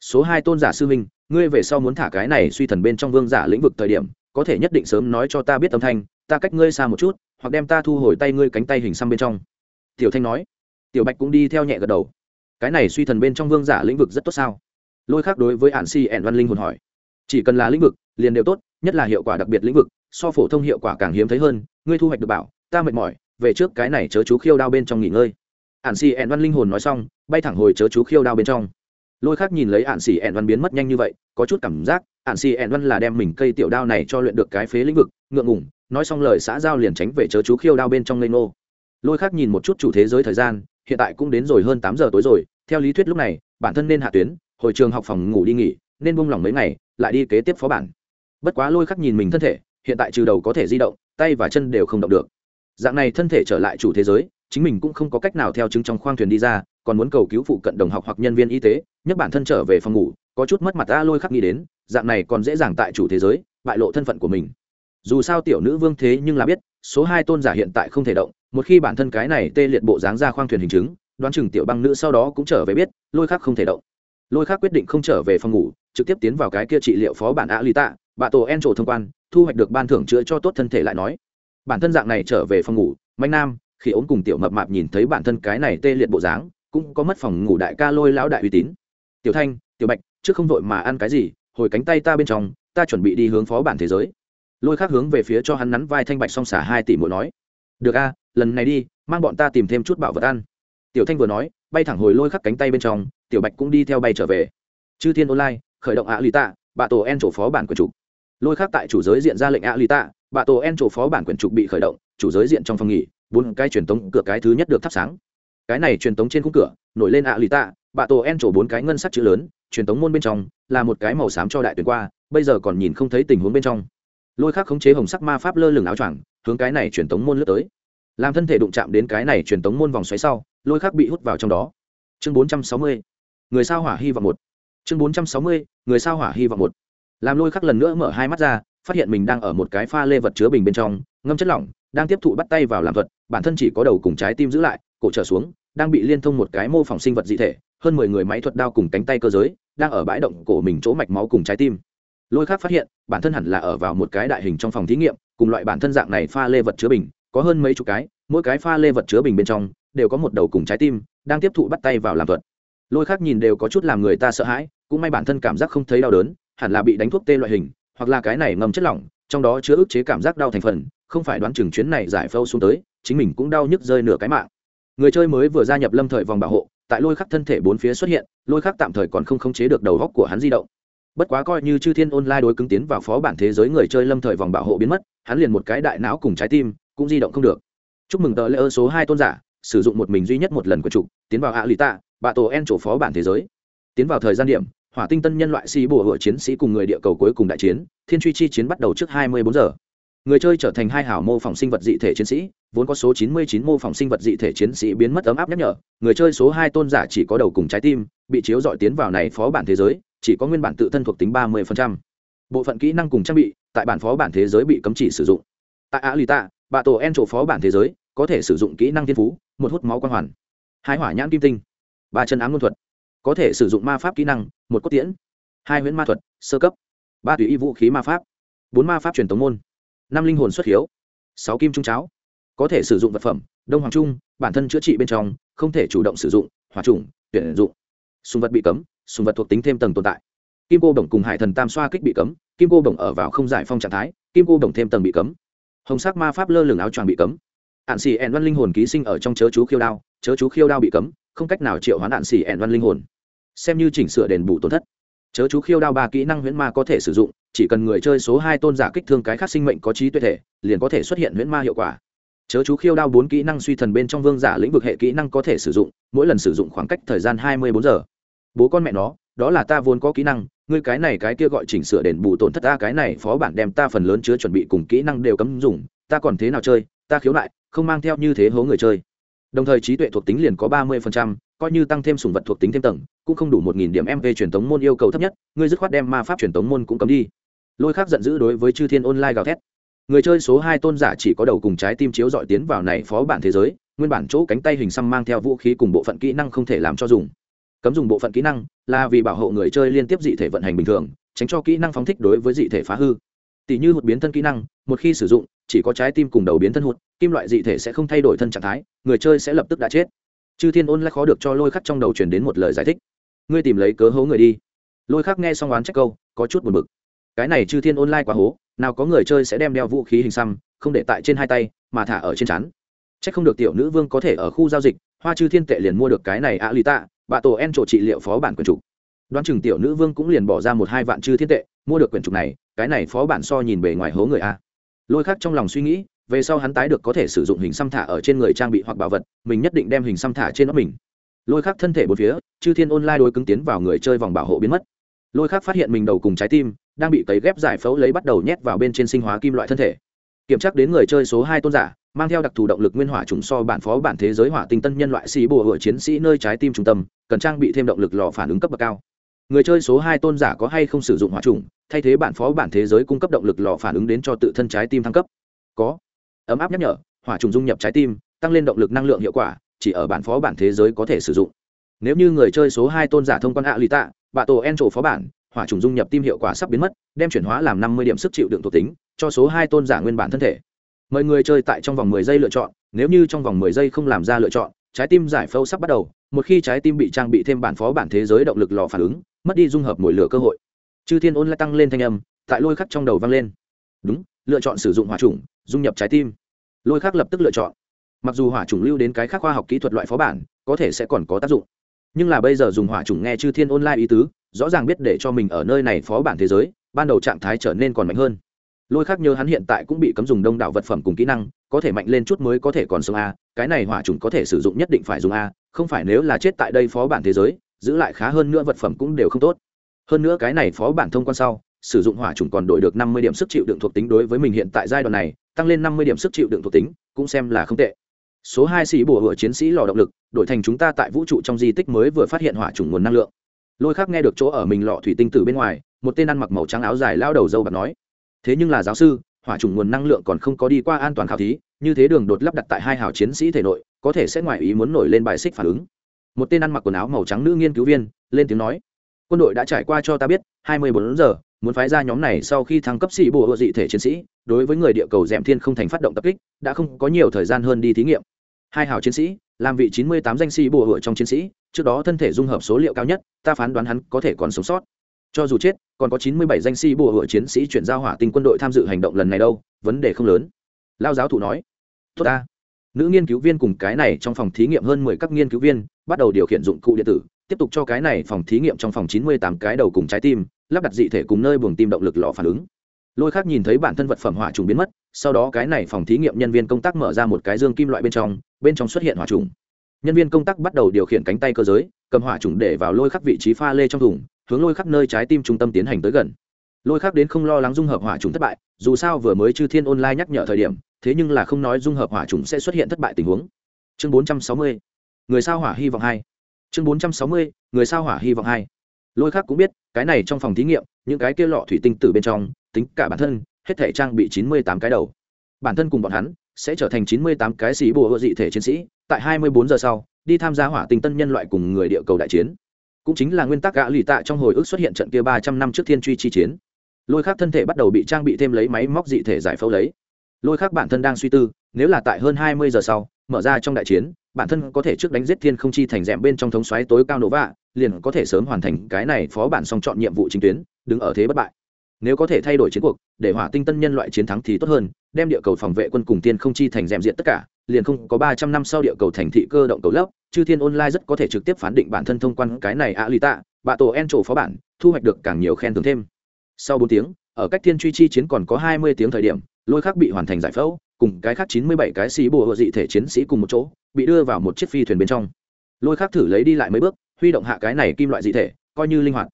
A: Số hai tôn giả sư minh ngươi về sau muốn thả cái này suy thần bên trong vương giả lĩnh vực thời điểm, có thể nhất định sớm nói cho ta biết âm thanh, ta cách ngươi xa một chút, hoặc đem ta thu hồi tay ngươi cánh tay hình xăm bên trong. Tiểu thanh nói. Tiểu bạch cũng đi theo nhẹ gật đầu. Cái này suy thần bên trong vương giả lĩnh vực rất tốt sao? Lôi khác đối với ạn si ẻn văn linh hồn hỏi. Chỉ cần là lĩnh vực liền đều tốt, nhất là hiệu quả đặc biệt lĩnh vực, so phổ thông hiệu quả càng hiếm thấy hơn, ngươi thu hoạch được bảo, ta mệt mỏi, về trước cái này chớ chú khiêu đao bên trong nghỉ ngơi. Ạn xì ẹn văn linh hồn nói xong, bay thẳng hồi chớ chú khiêu đao bên trong. Lôi khác nhìn lấy ạn xì ẹn văn biến mất nhanh như vậy, có chút cảm giác ạn xì ẹn văn là đem mình cây tiểu đao này cho luyện được cái phế lĩnh vực, ngượng ngủng nói xong lời xã giao liền tránh về chớ chú khiêu đao bên trong lây nô lôi khác nhìn một chút chủ thế giới thời gian, hiện tại cũng đến rồi hơn tám giờ tối rồi, theo lý thuyết lúc này, bản thân nên hạ tuyến, hồi trường học phòng ngủ đi nghỉ, nên buông lỏng mấy ngày, lại đi kế tiếp phó bản bất quá lôi khắc nhìn mình thân thể, hiện tại trừ đầu có thể di động, tay và chân đều không động được. Dạng này thân thể trở lại chủ thế giới, chính mình cũng không có cách nào theo chứng trong khoang thuyền đi ra, còn muốn cầu cứu phụ cận đồng học hoặc nhân viên y tế nhắc bản thân trở về phòng ngủ, có chút mất mặt ta lôi khắc nghĩ đến, dạng này còn dễ dàng tại chủ thế giới, bại lộ thân phận của mình. Dù sao tiểu nữ vương thế nhưng là biết, số hai tôn giả hiện tại không thể động, một khi bản thân cái này tê liệt bộ dáng ra khoang thuyền hình chứng, đoán chừng tiểu băng nữ sau đó cũng trở về biết, lôi khắc không thể động. Lôi khắc quyết định không trở về phòng ngủ, trực tiếp tiến vào cái kia trị liệu phó bản ạ lì tạ bà tổ en trổ thông quan, thu hoạch được ban thưởng chữa cho tốt thân thể lại nói. Bản thân dạng này trở về phòng ngủ manh nam, khi ốm cùng tiểu mập mạp nhìn thấy bản thân cái này tê liệt bộ dáng, cũng có mất phòng ngủ đại ca lôi lão đại uy tín. Tiểu thanh, tiểu bạch, trước không vội mà ăn cái gì, hồi cánh tay ta bên trong, ta chuẩn bị đi hướng phó bản thế giới. Lôi khác hướng về phía cho hắn nắn vai thanh bạch song xả hai tỷ mỗi nói. Được a, lần này đi, mang bọn ta tìm thêm chút bảo vật ăn. Tiểu thanh vừa nói, bay thẳng hồi lôi khắc cánh tay bên trong, tiểu bạch cũng đi theo bay trở về. Chư thiên online, khởi động ạ lì tạ bạ tổ en chỗ phó bản của chủ lôi khác tại chủ giới diện ra lệnh ạ lì tạ bạ tổ en chỗ phó bản quyền trục bị khởi động, chủ giới diện trong phòng nghỉ, bốn cái truyền tống cửa cái thứ nhất được thắp sáng. Cái này truyền tống trên khung cửa, nổi lên ạ lì tạ bạ tổ en chỗ bốn cái ngân sắc chữ lớn, truyền tống môn bên trong, là một cái màu xám cho đại tuyển qua, bây giờ còn nhìn không thấy tình huống bên trong. Lôi khác khống chế hồng sắc ma pháp lơ lửng áo choàng, hướng cái này truyền tống môn lướt tới. Làm thân thể đụng chạm đến cái này truyền tống môn vòng xoáy sau, lôi khác bị hút vào trong đó. Chương bốn trăm sáu mươi, người sao hỏa hy vọng một. Chương bốn trăm sáu mươi, người sao hỏa hy vọng một làm lôi khắc lần nữa mở hai mắt ra, phát hiện mình đang ở một cái pha lê vật chứa bình bên trong, ngâm chất lỏng, đang tiếp thụ bắt tay vào làm vật bản thân chỉ có đầu cùng trái tim giữ lại, cổ trở xuống, đang bị liên thông một cái mô phỏng sinh vật dị thể, hơn mười người máy thuật đao cùng cánh tay cơ giới, đang ở bãi động cổ mình chỗ mạch máu cùng trái tim. Lôi khác phát hiện, bản thân hẳn là ở vào một cái đại hình trong phòng thí nghiệm, cùng loại bản thân dạng này pha lê vật chứa bình, có hơn mấy chục cái, mỗi cái pha lê vật chứa bình bên trong, đều có một đầu cùng trái tim, đang tiếp thụ bắt tay vào làm thuật. Lôi khác nhìn đều có chút làm người ta sợ hãi, cũng may bản thân cảm giác không thấy đau đớn hẳn là bị đánh thuốc tê loại hình, hoặc là cái này ngâm chất lỏng, trong đó chứa ức chế cảm giác đau thành phần, không phải đoán chừng chuyến này giải phâu xuống tới, chính mình cũng đau nhức rơi nửa cái mạng. Người chơi mới vừa gia nhập lâm thời vòng bảo hộ, tại lôi khắc thân thể bốn phía xuất hiện, lôi khắc tạm thời còn không khống chế được đầu góc của hắn di động. Bất quá coi như chư thiên online đối cứng tiến vào phó bản thế giới người chơi lâm thời vòng bảo hộ biến mất, hắn liền một cái đại não cùng trái tim, cũng di động không được. Chúc mừng tờ lễ ơn số hai tôn giả, sử dụng một mình duy nhất một lần của trục tiến vào hạ lì tạ bạ tổ en chỗ phó bản thế giới. Tiến vào thời gian điểm hỏa tinh tân nhân loại sĩ bùa hựa chiến sĩ cùng người địa cầu cuối cùng đại chiến, thiên truy chi chiến bắt đầu trước 24 giờ. Người chơi trở thành hai hảo mô phỏng sinh vật dị thể chiến sĩ, vốn có số 99 mô phỏng sinh vật dị thể chiến sĩ biến mất ấm áp nhắc nhở, người chơi số hai tôn giả chỉ có đầu cùng trái tim, bị chiếu dọi tiến vào này phó bản thế giới, chỉ có nguyên bản tự thân thuộc tính 30%. bộ phận kỹ năng cùng trang bị, tại bản phó bản thế giới bị cấm chỉ sử dụng. Tại alita, bà tổ en chỗ phó bản thế giới, có thể sử dụng kỹ năng thiên phú, một hút máu quan hoàn. Hai hỏa nhãn kim tinh. Ba chân ám luân thuật có thể sử dụng ma pháp kỹ năng, một cốt tiễn, hai huyễn ma thuật, sơ cấp, ba tùy y vũ khí ma pháp, bốn ma pháp truyền tống môn, năm linh hồn xuất hiếu, sáu kim trung cháo. Có thể sử dụng vật phẩm, đông hoàng trung, bản thân chữa trị bên trong, không thể chủ động sử dụng hòa trùng, tuyển dụng. Sùng vật bị cấm, sùng vật thuộc tính thêm tầng tồn tại. Kim cô đồng cùng hải thần tam xoa kích bị cấm, kim cô đồng ở vào không giải phong trạng thái, kim cô đồng thêm tầng bị cấm. Hồng sắc ma pháp lơ lửng áo choàng bị cấm ạn xì ẹn văn linh hồn ký sinh ở trong chớ chú khiêu đao, chớ chú khiêu đao bị cấm, không cách nào triệu hoán ạn xì ẹn văn linh hồn. Xem như chỉnh sửa đền bù tổn thất. Chớ chú khiêu đao ba kỹ năng huyễn ma có thể sử dụng, chỉ cần người chơi số hai tôn giả kích thương cái khác sinh mệnh có trí tuệ thể, liền có thể xuất hiện huyễn ma hiệu quả. Chớ chú khiêu đao bốn kỹ năng suy thần bên trong vương giả lĩnh vực hệ kỹ năng có thể sử dụng, mỗi lần sử dụng khoảng cách thời gian hai mươi bốn giờ. Bố con mẹ nó, đó là ta vốn có kỹ năng, ngươi cái này cái kia gọi chỉnh sửa đền bù tổn thất ta, cái này phó bản đem ta phần lớn chứa chuẩn bị cùng kỹ năng đều cấm dùng, ta còn thế nào chơi, ta khiếu nại không mang theo như thế hố người chơi. Đồng thời trí tuệ thuộc tính liền có ba mươi coi như tăng thêm sủng vật thuộc tính thêm tầng, cũng không đủ một nghìn điểm mv truyền tống môn yêu cầu thấp nhất, ngươi dứt khoát đem ma pháp truyền tống môn cũng cấm đi. Lôi khác giận dữ đối với chư thiên online gào thét. Người chơi số hai tôn giả chỉ có đầu cùng trái tim chiếu dọi tiến vào này phó bản thế giới, nguyên bản chỗ cánh tay hình xăm mang theo vũ khí cùng bộ phận kỹ năng không thể làm cho dùng. Cấm dùng bộ phận kỹ năng là vì bảo hộ người chơi liên tiếp dị thể vận hành bình thường, tránh cho kỹ năng phóng thích đối với dị thể phá hư. Tỷ như một biến thân kỹ năng, một khi sử dụng chỉ có trái tim cùng đầu biến thân hụt, kim loại dị thể sẽ không thay đổi thân trạng thái, người chơi sẽ lập tức đã chết. Chư thiên ôn lại khó được cho lôi khắc trong đầu truyền đến một lời giải thích. Ngươi tìm lấy cớ hố người đi. Lôi khắc nghe xong oán trách câu, có chút buồn bực. Cái này chư thiên online quá hố, nào có người chơi sẽ đem đeo vũ khí hình xăm, không để tại trên hai tay, mà thả ở trên chắn c h ắ c không được tiểu nữ vương có thể ở khu giao dịch, hoa chư thiên tệ liền mua được cái này ạ lì tạ bạ tổ en trộ trị liệu phó bản quyền trục. Đoán chừng tiểu nữ vương cũng liền bỏ ra một hai vạn chư thiên tệ, mua được quyền trục này, cái này phó bản so nhìn bề ngoài hố người a lôi khác trong lòng suy nghĩ, về sau hắn tái được có thể sử dụng hình xăm thả ở trên người trang bị hoặc bảo vật, mình nhất định đem hình xăm thả trên nó mình. Lôi khác thân thể bốn phía, chư thiên online đôi cứng tiến vào người chơi vòng bảo hộ biến mất. Lôi khác phát hiện mình đầu cùng trái tim đang bị cấy ghép giải phẫu lấy bắt đầu nhét vào bên trên sinh hóa kim loại thân thể. Kiểm tra đến người chơi số hai tôn giả, mang theo đặc thù động lực nguyên hỏa trùng so bản phó bản thế giới hỏa tinh tân nhân loại sĩ bùa hựa chiến sĩ nơi trái tim trung tâm, cần trang bị thêm động lực lò phản ứng cấp bậc cao người chơi số hai tôn giả có hay không sử dụng hỏa trùng thay thế bản phó bản thế giới cung cấp động lực lò phản ứng đến cho tự thân trái tim thăng cấp? Có. Ấm áp nhắc nhở, hỏa trùng dung nhập trái tim, tăng lên động lực năng lượng hiệu quả, chỉ ở bản phó bản thế giới có thể sử dụng. Nếu như người chơi số hai tôn giả thông quan ạ lì tạ bạ tổ en trổ phó bản, hỏa trùng dung nhập tim hiệu quả sắp biến mất, đem chuyển hóa làm năm mươi điểm sức chịu đựng thuộc tính, cho số hai tôn giả nguyên bản thân thể. Mời người chơi tại trong vòng mười giây lựa chọn, nếu như trong vòng mười giây không làm ra lựa chọn trái tim giải phẫu sắp bắt đầu, một khi trái tim bị trang bị thêm bản phó bản thế giới động lực lò phản ứng, mất đi dung hợp mồi lửa cơ hội. Chư thiên ôn lại tăng lên thanh âm, tại lôi khắc trong đầu vang lên. Đúng, lựa chọn sử dụng hỏa trùng dung nhập trái tim. Lôi khắc lập tức lựa chọn. Mặc dù hỏa trùng lưu đến cái khác khoa học kỹ thuật loại phó bản, có thể sẽ còn có tác dụng. Nhưng là bây giờ dùng hỏa trùng nghe chư thiên online ý tứ, rõ ràng biết để cho mình ở nơi này phó bản thế giới, ban đầu trạng thái trở nên còn mạnh hơn lôi khác nhớ hắn hiện tại cũng bị cấm dùng đông đảo vật phẩm cùng kỹ năng, có thể mạnh lên chút mới có thể còn sống a, cái này hỏa trùng có thể sử dụng nhất định phải dùng a, không phải nếu là chết tại đây phó bản thế giới, giữ lại khá hơn nữa vật phẩm cũng đều không tốt. Hơn nữa cái này phó bản thông quan sau, sử dụng hỏa trùng còn đổi được năm mươi điểm sức chịu đựng thuộc tính đối với mình hiện tại giai đoạn này, tăng lên năm mươi điểm sức chịu đựng thuộc tính, cũng xem là không tệ. Số hai sĩ bùa hựa chiến sĩ lò động lực, đổi thành chúng ta tại vũ trụ trong di tích mới vừa phát hiện hỏa trùng nguồn năng lượng. Lôi khác nghe được chỗ ở mình lọ thủy tinh từ bên ngoài, một tên ăn mặc màu trắng áo dài lao đầu dâu bạc nói thế nhưng là giáo sư, hỏa trùng nguồn năng lượng còn không có đi qua an toàn khảo thí, như thế đường đột lắp đặt tại hai hào chiến sĩ thể nội, có thể sẽ ngoài ý muốn nổi lên bài xích phản ứng. Một tên ăn mặc quần áo màu trắng nữ nghiên cứu viên, lên tiếng nói, quân đội đã trải qua cho ta biết, hai mươi bốn giờ, muốn phái ra nhóm này sau khi thăng cấp sĩ bùa dị thể chiến sĩ, đối với người địa cầu d thiên không thành phát động tập kích, đã không có nhiều thời gian hơn đi thí nghiệm. Hai hào chiến sĩ, làm vị chín mươi tám danh sĩ bùa hựa trong chiến sĩ, trước đó thân thể dung hợp số liệu cao nhất, ta phán đoán hắn có thể còn sống sót cho dù chết, còn có chín mươi bảy danh sĩ bùa hựa chiến sĩ chuyển giao hỏa tinh quân đội tham dự hành động lần này đâu, vấn đề không lớn. Lao giáo thủ nói, tốt ta. Nữ nghiên cứu viên cùng cái này trong phòng thí nghiệm hơn mười các nghiên cứu viên bắt đầu điều khiển dụng cụ điện tử, tiếp tục cho cái này phòng thí nghiệm trong phòng chín mươi tám cái đầu cùng trái tim, lắp đặt dị thể cùng nơi buồng tim động lực lò phản ứng. Lôi khác nhìn thấy bản thân vật phẩm hỏa trùng biến mất, sau đó cái này phòng thí nghiệm nhân viên công tác mở ra một cái dương kim loại bên trong bên trong xuất hiện hỏa trùng. Nhân viên công tác bắt đầu điều khiển cánh tay cơ giới, cầm hỏa trùng để vào lôi khắc vị trí pha lê trong thùng hướng lôi khắc nơi trái tim trung tâm tiến hành tới gần lôi khắc đến không lo lắng dung hợp hỏa trùng thất bại, dù sao vừa mới chư thiên online nhắc nhở thời điểm, thế nhưng là không nói dung hợp hỏa trùng sẽ xuất hiện thất bại tình huống chương 460. người sao hỏa hy vọng hai chương 460. người sao hỏa hy vọng hai lôi khắc cũng biết, cái này trong phòng thí nghiệm, những cái kia lọ thủy tinh từ bên trong, tính cả bản thân, hết thể trang bị chín mươi tám cái đầu bản thân cùng bọn hắn, sẽ trở thành chín mươi tám cái sĩ bùa dị thể chiến sĩ, tại hai mươi bốn giờ sau, đi tham gia hỏa tinh tân nhân loại cùng người địa cầu đại chiến cũng chính là nguyên tắc gã lì tạ trong hồi ức xuất hiện trận kia ba trăm năm trước thiên truy chi chiến. Lôi khác thân thể bắt đầu bị trang bị thêm lấy máy móc dị thể giải phẫu lấy. Lôi khác bản thân đang suy tư, nếu là tại hơn hai mươi giờ sau, mở ra trong đại chiến, bản thân có thể trước đánh giết thiên không chi thành rẽm bên trong thống xoáy tối cao nổ vạ, liền có thể sớm hoàn thành cái này phó bản song chọn nhiệm vụ chính tuyến, đứng ở thế bất bại. Nếu có thể thay đổi chiến cuộc, để hỏa tinh tân nhân loại chiến thắng thì tốt hơn, đem địa cầu phòng vệ quân cùng tiên không chi thành rèm diện tất cả liền không có ba trăm năm sau địa cầu thành thị cơ động cầu lốc chư thiên online rất có thể trực tiếp phán định bản thân thông quan cái này ạ lì tạ bạ tổ en trổ phó bản, thu hoạch được càng nhiều khen thưởng thêm. Sau bốn tiếng, ở cách thiên truy chi chiến còn có hai mươi tiếng thời điểm, lôi khác bị hoàn thành giải phẫu, cùng cái khác chín mươi bảy cái xí bùa hộ dị thể chiến sĩ cùng một chỗ, bị đưa vào một chiếc phi thuyền bên trong. Lôi khác thử lấy đi lại mấy bước, huy động hạ cái này kim loại dị thể, coi như linh hoạt.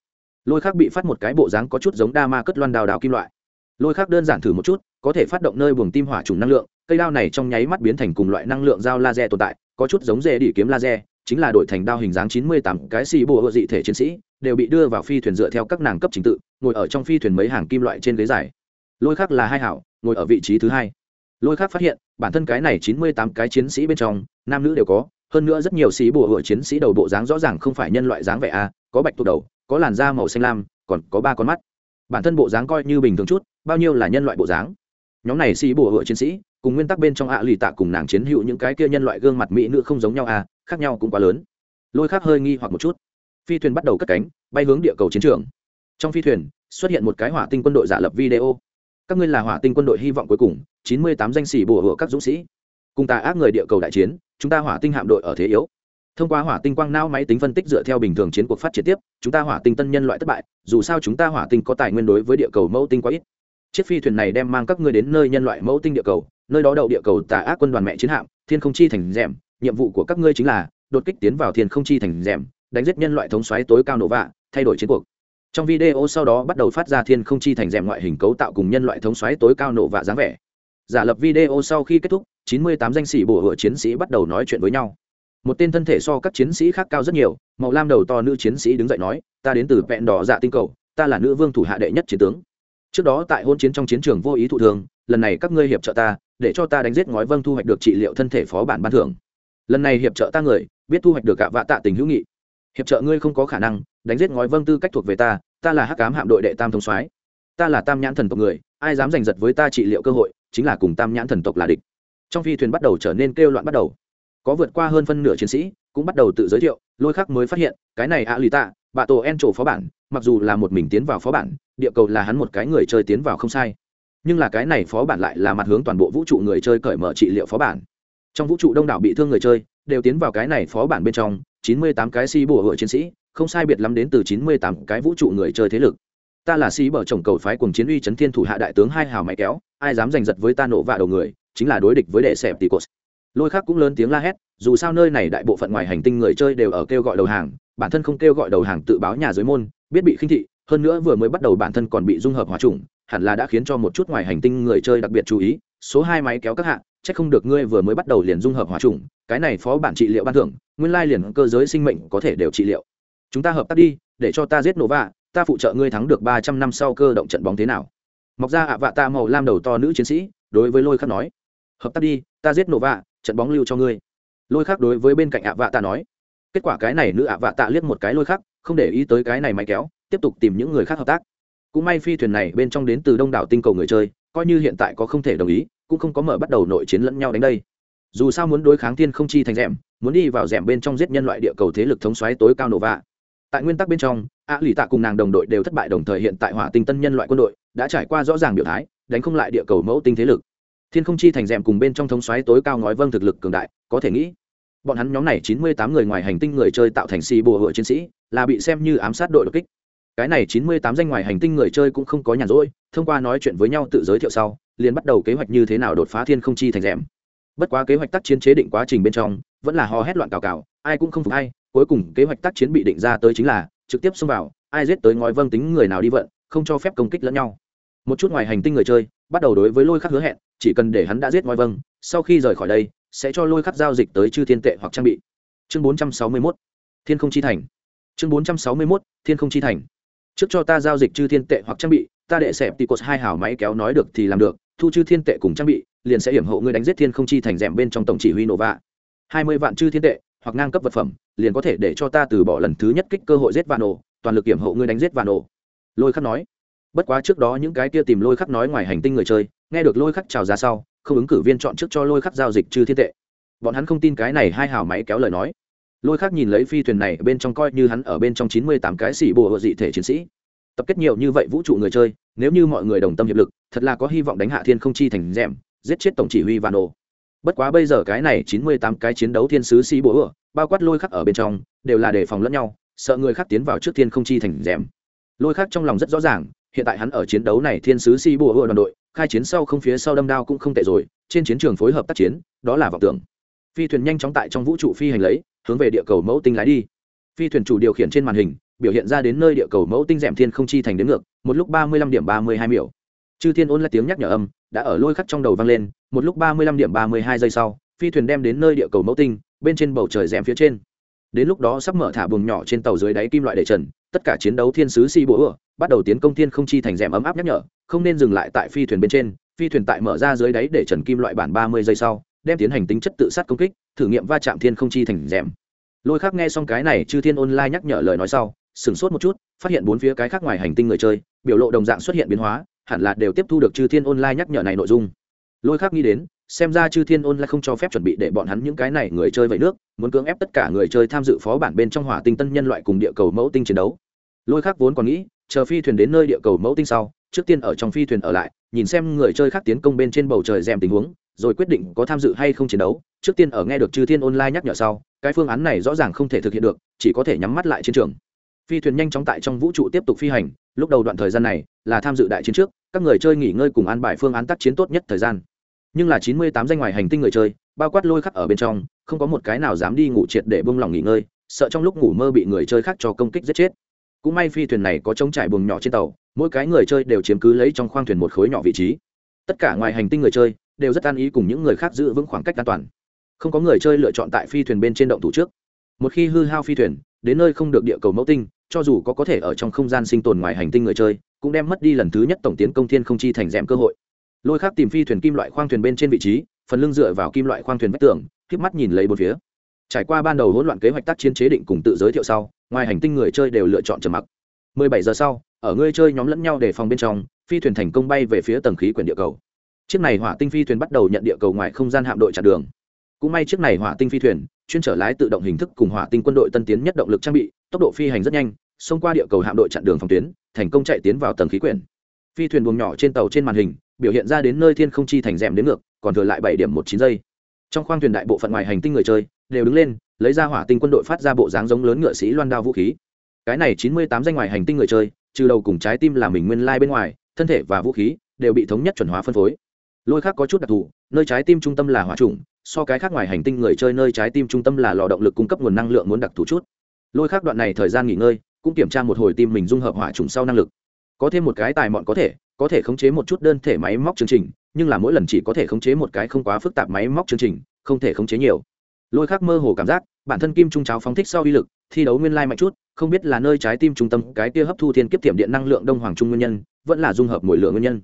A: Lôi khác bị phát một cái bộ dáng có chút giống đa ma cất loan đào đào kim loại. Lôi khác đơn giản thử một chút có thể phát động nơi buồng tim hỏa trùng năng lượng, cây đao này trong nháy mắt biến thành cùng loại năng lượng dao laser tồn tại, có chút giống dê đỉ kiếm laser, chính là đổi thành đao hình dáng chín mươi tám, cái xì bộ hộ dị thể chiến sĩ, đều bị đưa vào phi thuyền dựa theo các nàng cấp trình tự, ngồi ở trong phi thuyền mấy hàng kim loại trên ghế dài. Lôi khác là hai hảo, ngồi ở vị trí thứ hai. Lôi khác phát hiện, bản thân cái này chín mươi tám cái chiến sĩ bên trong, nam nữ đều có, hơn nữa rất nhiều sĩ bùa hựa chiến sĩ đầu bộ dáng rõ ràng không phải nhân loại dáng vẻ a, có bạch tuộc đầu, có làn da màu xanh lam, còn có ba con mắt. Bản thân bộ dáng coi như bình thường chút, bao nhiêu là nhân loại bộ dáng? Nhóm này sĩ bùa hựa chiến sĩ, cùng nguyên tắc bên trong ạ lì tạ cùng nàng chiến hữu những cái kia nhân loại gương mặt mỹ nữ không giống nhau à khác nhau cũng quá lớn. Lôi khác hơi nghi hoặc một chút. Phi thuyền bắt đầu cất cánh, bay hướng địa cầu chiến trường. Trong phi thuyền, xuất hiện một cái hỏa tinh quân đội giả lập video. Các ngươi là hỏa tinh quân đội hy vọng cuối cùng, chín mươi tám danh sĩ bùa hựa các dũng sĩ. Cùng tà ác người địa cầu đại chiến, chúng ta hỏa tinh hạm đội ở thế yếu. Thông qua hỏa tinh quang não máy tính phân tích dựa theo bình thường chiến cuộc phát triển tiếp, chúng ta hỏa tinh tân nhân loại thất bại, dù sao chúng ta hỏa tinh có tài nguyên đối với địa cầu mẫu tinh quá ít chiếc phi thuyền này đem mang các ngươi đến nơi nhân loại mẫu tinh địa cầu, nơi đó đậu địa cầu tà ác quân đoàn mẹ chiến hạm, thiên không chi thành rèm, nhiệm vụ của các ngươi chính là đột kích tiến vào thiên không chi thành rèm, đánh giết nhân loại thống xoáy tối cao nổ vạ, thay đổi chiến cuộc. Trong video sau đó bắt đầu phát ra thiên không chi thành rèm ngoại hình cấu tạo cùng nhân loại thống xoáy tối cao nổ vạ dáng vẻ. Giả lập video sau khi kết thúc, chín mươi tám danh sĩ bổ hựa chiến sĩ bắt đầu nói chuyện với nhau. Một tên thân thể so các chiến sĩ khác cao rất nhiều, màu lam đầu to nữ chiến sĩ đứng dậy nói, ta đến từ vẹn đỏ dạ tinh cầu, ta là nữ vương thủ hạ đệ nhất chiến tướng trước đó tại hôn chiến trong chiến trường vô ý thụ thường lần này các ngươi hiệp trợ ta, để cho ta đánh giết ngói vâng thu hoạch được trị liệu thân thể phó bản ban thưởng. Lần này hiệp trợ ta người, biết thu hoạch được cả vạ tạ tình hữu nghị. Hiệp trợ ngươi không có khả năng, đánh giết ngói vâng tư cách thuộc về ta ta là hắc cám hạm đội đệ tam thông soái. Ta là tam nhãn thần tộc người, ai dám giành giật với ta trị liệu cơ hội, chính là cùng tam nhãn thần tộc là địch. Trong phi thuyền bắt đầu trở nên kêu loạn bắt đầu. Có vượt qua hơn phân nửa chiến sĩ, cũng bắt đầu tự giới thiệu, lôi khắc mới phát hiện, cái này ạ lì tạ bạ tổ en trổ phó bản, mặc dù là một mình tiến vào phó bản, địa cầu là hắn một cái người chơi tiến vào không sai. Nhưng là cái này phó bản lại là mặt hướng toàn bộ vũ trụ người chơi cởi mở trị liệu phó bản. Trong vũ trụ đông đảo bị thương người chơi, đều tiến vào cái này phó bản bên trong, chín mươi tám cái si bùa hựa chiến sĩ, không sai biệt lắm đến từ chín mươi tám cái vũ trụ người chơi thế lực. Ta là si bờ chồng cầu phái cùng chiến uy chấn thiên thủ hạ đại tướng hai hào máy kéo, ai dám giành giật với ta nổ vạ đầu người, chính là đối địch với đệ sẹp tỷ cột. Lôi khác cũng lớn tiếng la hét, dù sao nơi này đại bộ phận ngoài hành tinh người chơi đều ở kêu gọi đầu hàng bản thân không kêu gọi đầu hàng tự báo nhà giới môn, biết bị khinh thị, hơn nữa vừa mới bắt đầu bản thân còn bị dung hợp hòa trùng, hẳn là đã khiến cho một chút ngoài hành tinh người chơi đặc biệt chú ý, số hai máy kéo các hạng chắc không được ngươi vừa mới bắt đầu liền dung hợp hòa trùng, cái này phó bản trị liệu ban thưởng, nguyên lai liền cơ giới sinh mệnh có thể đều trị liệu. Chúng ta hợp tác đi, để cho ta giết nổ vạ, ta phụ trợ ngươi thắng được ba trăm năm sau cơ động trận bóng thế nào. Mọc ra ạ vạ ta màu lam đầu to nữ chiến sĩ, đối với lôi khắc nói. Hợp tác đi, ta giết nổ vạ, trận bóng lưu cho ngươi. Lôi khắc đối với bên cạnh ạ vạ ta nói kết quả cái này nữ ạ vạ tạ liếc một cái lôi khắc, không để ý tới cái này máy kéo, tiếp tục tìm những người khác hợp tác. Cũng may phi thuyền này bên trong đến từ đông đảo tinh cầu người chơi, coi như hiện tại có không thể đồng ý, cũng không có mở bắt đầu nội chiến lẫn nhau đánh đây. Dù sao muốn đối kháng thiên không chi thành rèm, muốn đi vào rèm bên trong giết nhân loại địa cầu thế lực thống xoáy tối cao nổ vạ. Tại nguyên tắc bên trong, ạ lì tạ cùng nàng đồng đội đều thất bại đồng thời hiện tại hỏa tinh tân nhân loại quân đội đã trải qua rõ ràng biểu thái, đánh không lại địa cầu mẫu tinh thế lực. Thiên không chi thành rèm cùng bên trong thống xoáy tối cao ngói vâng thực lực cường đại, có thể nghĩ bọn hắn nhóm này chín mươi tám người ngoài hành tinh người chơi tạo thành xì bùa hựa chiến sĩ, là bị xem như ám sát đội đột kích cái này chín mươi tám danh ngoài hành tinh người chơi cũng không có nhàn rỗi, thông qua nói chuyện với nhau tự giới thiệu sau, liền bắt đầu kế hoạch như thế nào đột phá thiên không chi thành rẽm. bất quá kế hoạch tác chiến chế định quá trình bên trong, vẫn là hò hét loạn cào cào, ai cũng không phục ai, cuối cùng kế hoạch tác chiến bị định ra tới chính là, trực tiếp xông vào, ai giết tới ngói vâng tính người nào đi vận, không cho phép công kích lẫn nhau một chút ngoài hành tinh người chơi, bắt đầu đối với lôi khắc hứa hẹn, chỉ cần để hắn đã giết ngói vâng sau khi rời khỏi đây sẽ cho lôi khắc giao dịch tới chư thiên tệ hoặc trang bị. Chương bốn trăm sáu mươi mốt, thiên không chi thành. Chương bốn trăm sáu mươi mốt, thiên không chi thành. Trước cho ta giao dịch chư thiên tệ hoặc trang bị, ta đệ xẹp tì cột hai hảo máy kéo nói được thì làm được, thu chư thiên tệ cùng trang bị, liền sẽ hiểm hộ ngươi đánh giết thiên không chi thành rèm bên trong tổng chỉ huy nổ vạ. Hai mươi vạn chư thiên tệ, hoặc ngang cấp vật phẩm, liền có thể để cho ta từ bỏ lần thứ nhất kích cơ hội giết vạn nổ, toàn lực kiểm hộ ngươi đánh giết vạn nổ. Lôi khắc nói. Bất quá trước đó những cái kia tìm lôi khắc nói ngoài hành tinh người chơi, nghe được lôi khắc trào ra sau không ứng cử viên chọn trước cho lôi khắc giao dịch trừ thiên tệ. Bọn hắn không tin cái này hai hào máy kéo lời nói. Lôi khắc nhìn lấy phi thuyền này bên trong coi như hắn ở bên trong chín mươi tám cái xỉ bồ dị thể chiến sĩ. Tập kết nhiều như vậy vũ trụ người chơi, nếu như mọi người đồng tâm hiệp lực, thật là có hy vọng đánh hạ thiên không chi thành rèm, giết chết tổng chỉ huy và nổ bất quá bây giờ cái này chín mươi tám cái chiến đấu thiên sứ xỉ bồ hộ, bao quát lôi khắc ở bên trong, đều là đề phòng lẫn nhau, sợ người khác tiến vào trước thiên không chi thành rèm. Lôi khắc trong lòng rất rõ ràng hiện tại hắn ở chiến đấu này thiên sứ si bùa ửa đoàn đội, khai chiến sau không phía sau đâm đao cũng không tệ rồi, trên chiến trường phối hợp tác chiến, đó là vọng tưởng. Phi thuyền nhanh chóng tại trong vũ trụ phi hành lấy, hướng về địa cầu mẫu tinh lái đi. Phi thuyền chủ điều khiển trên màn hình, biểu hiện ra đến nơi địa cầu mẫu tinh rèm thiên không chi thành đến ngược, một lúc ba mươi lăm điểm ba mươi hai miểu. Chư thiên ôn là tiếng nhắc nhở âm, đã ở lôi khắc trong đầu vang lên, một lúc ba mươi lăm điểm ba mươi hai giây sau, phi thuyền đem đến nơi địa cầu mẫu tinh, bên trên bầu trời rèm phía trên đến lúc đó sắp mở thả buồng nhỏ trên tàu dưới đáy kim loại để trần, tất cả chiến đấu thiên sứ si bố ửa bắt đầu tiến công thiên không chi thành rèm ấm áp nhắc nhở, không nên dừng lại tại phi thuyền bên trên, phi thuyền tại mở ra dưới đáy để trần kim loại bản ba mươi giây sau, đem tiến hành tính chất tự sát công kích, thử nghiệm va chạm thiên không chi thành rèm. Lôi khác nghe xong cái này, chư thiên online nhắc nhở lời nói sau, sửng sốt một chút, phát hiện bốn phía cái khác ngoài hành tinh người chơi, biểu lộ đồng dạng xuất hiện biến hóa, hẳn là đều tiếp thu được chư thiên online nhắc nhở này nội dung. Lôi khác nghĩ đến xem ra chư thiên ôn lại không cho phép chuẩn bị để bọn hắn những cái này người chơi vậy nước, muốn cưỡng ép tất cả người chơi tham dự phó bản bên trong hỏa tinh tân nhân loại cùng địa cầu mẫu tinh chiến đấu. Lôi khác vốn còn nghĩ, chờ phi thuyền đến nơi địa cầu mẫu tinh sau, trước tiên ở trong phi thuyền ở lại, nhìn xem người chơi khác tiến công bên trên bầu trời rèm tình huống, rồi quyết định có tham dự hay không chiến đấu. Trước tiên ở nghe được chư thiên online nhắc nhở sau, cái phương án này rõ ràng không thể thực hiện được, chỉ có thể nhắm mắt lại chiến trường. Phi thuyền nhanh chóng tại trong vũ trụ tiếp tục phi hành, lúc đầu đoạn thời gian này là tham dự đại chiến trước, các người chơi nghỉ ngơi cùng an bài phương án tác chiến tốt nhất thời gian nhưng là chín mươi tám danh ngoài hành tinh người chơi, bao quát lôi khắc ở bên trong, không có một cái nào dám đi ngủ triệt để bông lòng nghỉ ngơi, sợ trong lúc ngủ mơ bị người chơi khác cho công kích giết chết. Cũng may phi thuyền này có trống trải buồng nhỏ trên tàu, mỗi cái người chơi đều chiếm cứ lấy trong khoang thuyền một khối nhỏ vị trí. Tất cả ngoài hành tinh người chơi đều rất an ý cùng những người khác giữ vững khoảng cách an toàn. Không có người chơi lựa chọn tại phi thuyền bên trên động thủ trước. Một khi hư hao phi thuyền, đến nơi không được địa cầu mẫu tinh, cho dù có có thể ở trong không gian sinh tồn ngoài hành tinh người chơi, cũng đem mất đi lần thứ nhất tổng tiến công thiên không chi thành rèm cơ hội lôi khác tìm phi thuyền kim loại khoang thuyền bên trên vị trí, phần lưng dựa vào kim loại khoang thuyền vách tường k mắt nhìn lấy bốn phía. Trải qua ban đầu hỗn loạn kế hoạch tác chiến chế định cùng tự giới thiệu sau, ngoài hành tinh người chơi đều lựa chọn trầm mặc. 17 giờ sau, ở người chơi nhóm lẫn nhau để phòng bên trong, phi thuyền thành công bay về phía tầng khí quyển địa cầu. Chiếc này hỏa tinh phi thuyền bắt đầu nhận địa cầu ngoài không gian hạm đội chặn đường. Cũng may chiếc này hỏa tinh phi thuyền, chuyên trở lái tự động hình thức cùng hỏa tinh quân đội tân tiến nhất động lực trang bị, tốc độ phi hành rất nhanh, xông qua địa cầu hạm đội chặn đường phòng tuyến, thành công chạy tiến vào tầng khí quyển phi thuyền buồng nhỏ trên tàu trên màn hình, biểu hiện ra đến nơi thiên không chi thành rèm đến ngược, còn thừa lại bảy điểm một chín giây. Trong khoang thuyền đại bộ phận ngoài hành tinh người chơi, đều đứng lên, lấy ra hỏa tinh quân đội phát ra bộ dáng giống lớn ngựa sĩ loan đao vũ khí. Cái này chín mươi tám danh ngoài hành tinh người chơi, trừ đầu cùng trái tim là mình nguyên lai bên ngoài, thân thể và vũ khí đều bị thống nhất chuẩn hóa phân phối. Lôi khác có chút đặc thù, nơi trái tim trung tâm là hỏa trùng, so cái khác ngoài hành tinh người chơi nơi trái tim trung tâm là lò động lực cung cấp nguồn năng lượng muốn đặc thù chút. Lôi khác đoạn này thời gian nghỉ ngơi, cũng kiểm tra một hồi tim mình dung hợp hỏa trùng sau năng lực có thêm một cái tài mọn có thể có thể khống chế một chút đơn thể máy móc chương trình, nhưng là mỗi lần chỉ có thể khống chế một cái không quá phức tạp máy móc chương trình, không thể khống chế nhiều. Lôi khác mơ hồ cảm giác, bản thân kim trung cháo phóng thích sau uy lực, thi đấu nguyên lai mạnh chút, không biết là nơi trái tim trung tâm, cái kia hấp thu thiên kiếp tiệm điện năng lượng đông hoàng trung nguyên nhân, vẫn là dung hợp mỗi lượng nguyên nhân.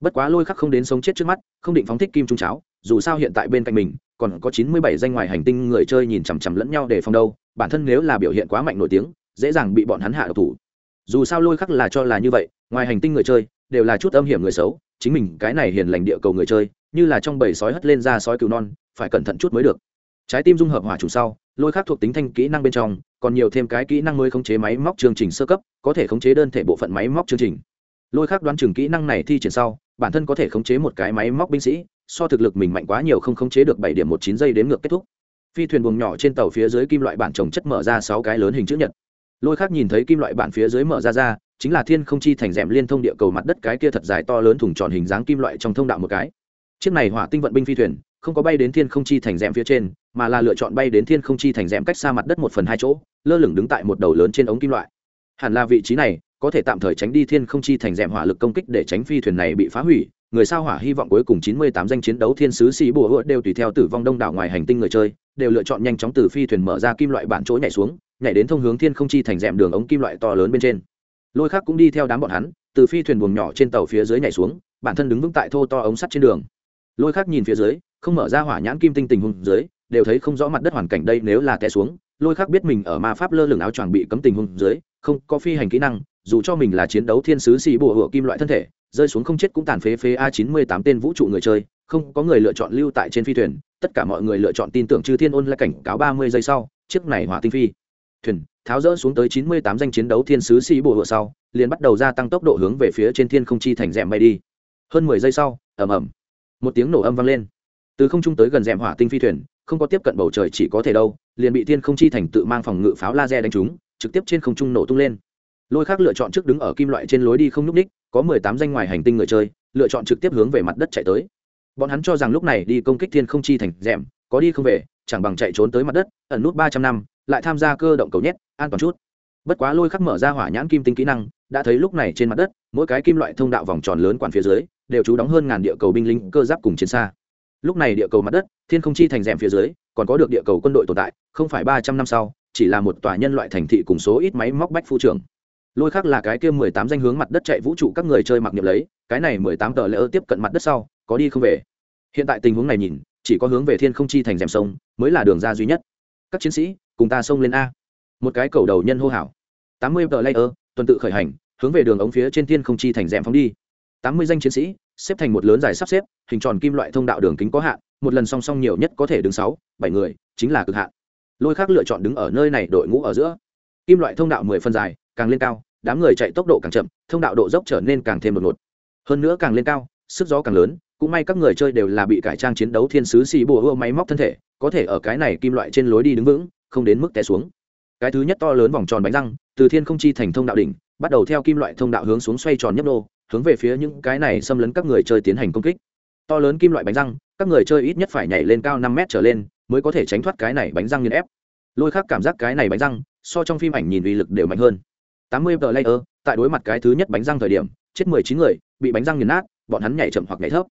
A: Bất quá lôi khắc không đến sống chết trước mắt, không định phóng thích kim trung cháo, dù sao hiện tại bên cạnh mình, còn có chín mươi bảy danh ngoài hành tinh người chơi nhìn chằm chằm lẫn nhau để phòng đâu, bản thân nếu là biểu hiện quá mạnh nổi tiếng, dễ dàng bị bọn hắn hạ độc thủ dù sao lôi khắc là cho là như vậy, ngoài hành tinh người chơi, đều là chút âm hiểm người xấu, chính mình cái này hiền lành địa cầu người chơi, như là trong bầy sói hất lên ra sói cứu non, phải cẩn thận chút mới được. Trái tim dung hợp hỏa chủ sau, lôi khắc thuộc tính thanh kỹ năng bên trong, còn nhiều thêm cái kỹ năng mới khống chế máy móc chương trình sơ cấp, có thể khống chế đơn thể bộ phận máy móc chương trình. Lôi khắc đoán chừng kỹ năng này thi triển sau, bản thân có thể khống chế một cái máy móc binh sĩ, so thực lực mình mạnh quá nhiều không khống chế được bảy điểm một chín giây đến ngược kết thúc. Phi thuyền buồng nhỏ trên tàu phía dưới kim loại bản trồng chất mở ra sáu cái lớn hình chữ nhật lôi khác nhìn thấy kim loại bản phía dưới mở ra ra, chính là thiên không chi thành rèm liên thông địa cầu mặt đất cái kia thật dài to lớn thùng tròn hình dáng kim loại trong thông đạo một cái. Chiếc này hỏa tinh vận binh phi thuyền, không có bay đến thiên không chi thành rèm phía trên, mà là lựa chọn bay đến thiên không chi thành rèm cách xa mặt đất một phần hai chỗ, lơ lửng đứng tại một đầu lớn trên ống kim loại. Hẳn là vị trí này, có thể tạm thời tránh đi thiên không chi thành rèm hỏa lực công kích để tránh phi thuyền này bị phá hủy, người sao hỏa hy vọng cuối cùng chín mươi tám danh chiến đấu thiên sứ sĩ bùa hựa đều tùy theo tử vong đông đảo ngoài hành tinh người chơi, đều lựa chọn nhanh chóng từ phi thuyền mở ra kim loại bản chỗ nhảy xuống nhảy đến thông hướng thiên không chi thành rèm đường ống kim loại to lớn bên trên. Lôi khác cũng đi theo đám bọn hắn, từ phi thuyền buồng nhỏ trên tàu phía dưới nhảy xuống, bản thân đứng vững tại thô to ống sắt trên đường. Lôi khác nhìn phía dưới, không mở ra hỏa nhãn kim tinh tình hùng dưới, đều thấy không rõ mặt đất hoàn cảnh đây nếu là té xuống, lôi khác biết mình ở ma pháp lơ lửng áo choàng bị cấm tình hùng dưới, không có phi hành kỹ năng, dù cho mình là chiến đấu thiên sứ xì bùa hựa kim loại thân thể, rơi xuống không chết cũng tàn phế phế a chín mươi tám tên vũ trụ người chơi, không có người lựa chọn lưu tại trên phi thuyền, tất cả mọi người lựa chọn tin tưởng chư thiên ôn là cảnh cáo ba mươi giây sau, chiếc này hỏa tinh phi thuyền, tháo rỡ xuống tới chín mươi tám danh chiến đấu thiên sứ xì bùa hựa sau, liền bắt đầu gia tăng tốc độ hướng về phía trên thiên không chi thành rèm bay đi. Hơn mười giây sau, ầm ầm, một tiếng nổ âm vang lên. Từ không trung tới gần rèm hỏa tinh phi thuyền, không có tiếp cận bầu trời chỉ có thể đâu, liền bị thiên không chi thành tự mang phòng ngự pháo laser đánh trúng, trực tiếp trên không trung nổ tung lên. Lôi khác lựa chọn trước đứng ở kim loại trên lối đi không nhúc ních có mười tám danh ngoài hành tinh người chơi, lựa chọn trực tiếp hướng về mặt đất chạy tới. Bọn hắn cho rằng lúc này đi công kích thiên không chi thành rèm, có đi không về, chẳng bằng chạy trốn tới mặt đất, ẩn nút ba trăm năm lại tham gia cơ động cầu nhét, an toàn chút. Bất quá lôi khắc mở ra hỏa nhãn kim tinh kỹ năng, đã thấy lúc này trên mặt đất, mỗi cái kim loại thông đạo vòng tròn lớn quản phía dưới, đều trú đóng hơn ngàn địa cầu binh lính cơ giáp cùng chiến xa. Lúc này địa cầu mặt đất, thiên không chi thành rèm phía dưới, còn có được địa cầu quân đội tồn tại, không phải ba trăm năm sau, chỉ là một tòa nhân loại thành thị cùng số ít máy móc bách phu trưởng. Lôi khác là cái kia mười tám danh hướng mặt đất chạy vũ trụ các người chơi mặc niệm lấy, cái này mười tám tờ lỡ tiếp cận mặt đất sau, có đi không về. Hiện tại tình huống này nhìn, chỉ có hướng về thiên không chi thành rèm sông, mới là đường ra duy nhất. Các chiến sĩ cùng ta xông lên a. Một cái cầu đầu nhân hô hào. Tám mươi tờ layer, tuần tự khởi hành, hướng về đường ống phía trên thiên không chi thành rèm phóng đi. Tám mươi danh chiến sĩ, xếp thành một lớn dài sắp xếp, hình tròn kim loại thông đạo đường kính có hạn, một lần song song nhiều nhất có thể đứng sáu, bảy người, chính là cực hạn. Lôi khác lựa chọn đứng ở nơi này đội ngũ ở giữa. Kim loại thông đạo mười phân dài, càng lên cao, đám người chạy tốc độ càng chậm, thông đạo độ dốc trở nên càng thêm đột ngột. Hơn nữa càng lên cao, sức gió càng lớn, cũng may các người chơi đều là bị cải trang chiến đấu thiên sứ xì bùa ưa máy móc thân thể, có thể ở cái này kim loại trên lối đi đứng vững không đến mức té xuống. Cái thứ nhất to lớn vòng tròn bánh răng, từ thiên không chi thành thông đạo đỉnh, bắt đầu theo kim loại thông đạo hướng xuống xoay tròn nhấp nô, hướng về phía những cái này xâm lấn các người chơi tiến hành công kích. To lớn kim loại bánh răng, các người chơi ít nhất phải nhảy lên cao năm mét trở lên, mới có thể tránh thoát cái này bánh răng nghiền ép. Lôi khác cảm giác cái này bánh răng, so trong phim ảnh nhìn uy lực đều mạnh hơn. Tám mươi tờ layer, tại đối mặt cái thứ nhất bánh răng thời điểm, chết mười chín người, bị bánh răng nghiền nát, bọn hắn nhảy chậm hoặc nhảy thấp.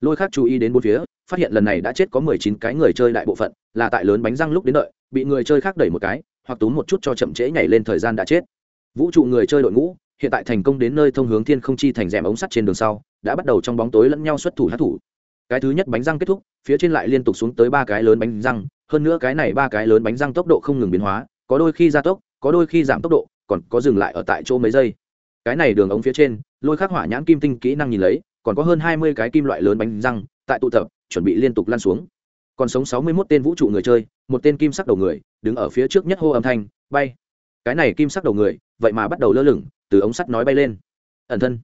A: Lôi khác chú ý đến bốn phía, phát hiện lần này đã chết có mười chín cái người chơi đại bộ phận, là tại lớn bánh răng lúc đến đợi bị người chơi khác đẩy một cái, hoặc túm một chút cho chậm trễ nhảy lên thời gian đã chết. Vũ trụ người chơi đội ngũ, hiện tại thành công đến nơi thông hướng thiên không chi thành rèm ống sắt trên đường sau, đã bắt đầu trong bóng tối lẫn nhau xuất thủ hát thủ cái thứ nhất bánh răng kết thúc, phía trên lại liên tục xuống tới ba cái lớn bánh răng, hơn nữa cái này ba cái lớn bánh răng tốc độ không ngừng biến hóa, có đôi khi gia tốc, có đôi khi giảm tốc độ, còn có dừng lại ở tại chỗ mấy giây. Cái này đường ống phía trên, lôi khắc hỏa nhãn kim tinh kỹ năng nhìn lấy, còn có hơn hai mươi cái kim loại lớn bánh răng, tại tụ tập, chuẩn bị liên tục lan xuống còn sống sáu mươi mốt tên vũ trụ người chơi, một tên kim sắc đầu người, đứng ở phía trước nhất hô âm thanh, bay. Cái này kim sắc đầu người, vậy mà bắt đầu lơ lửng, từ ống sắt nói bay lên. Ẩn thân.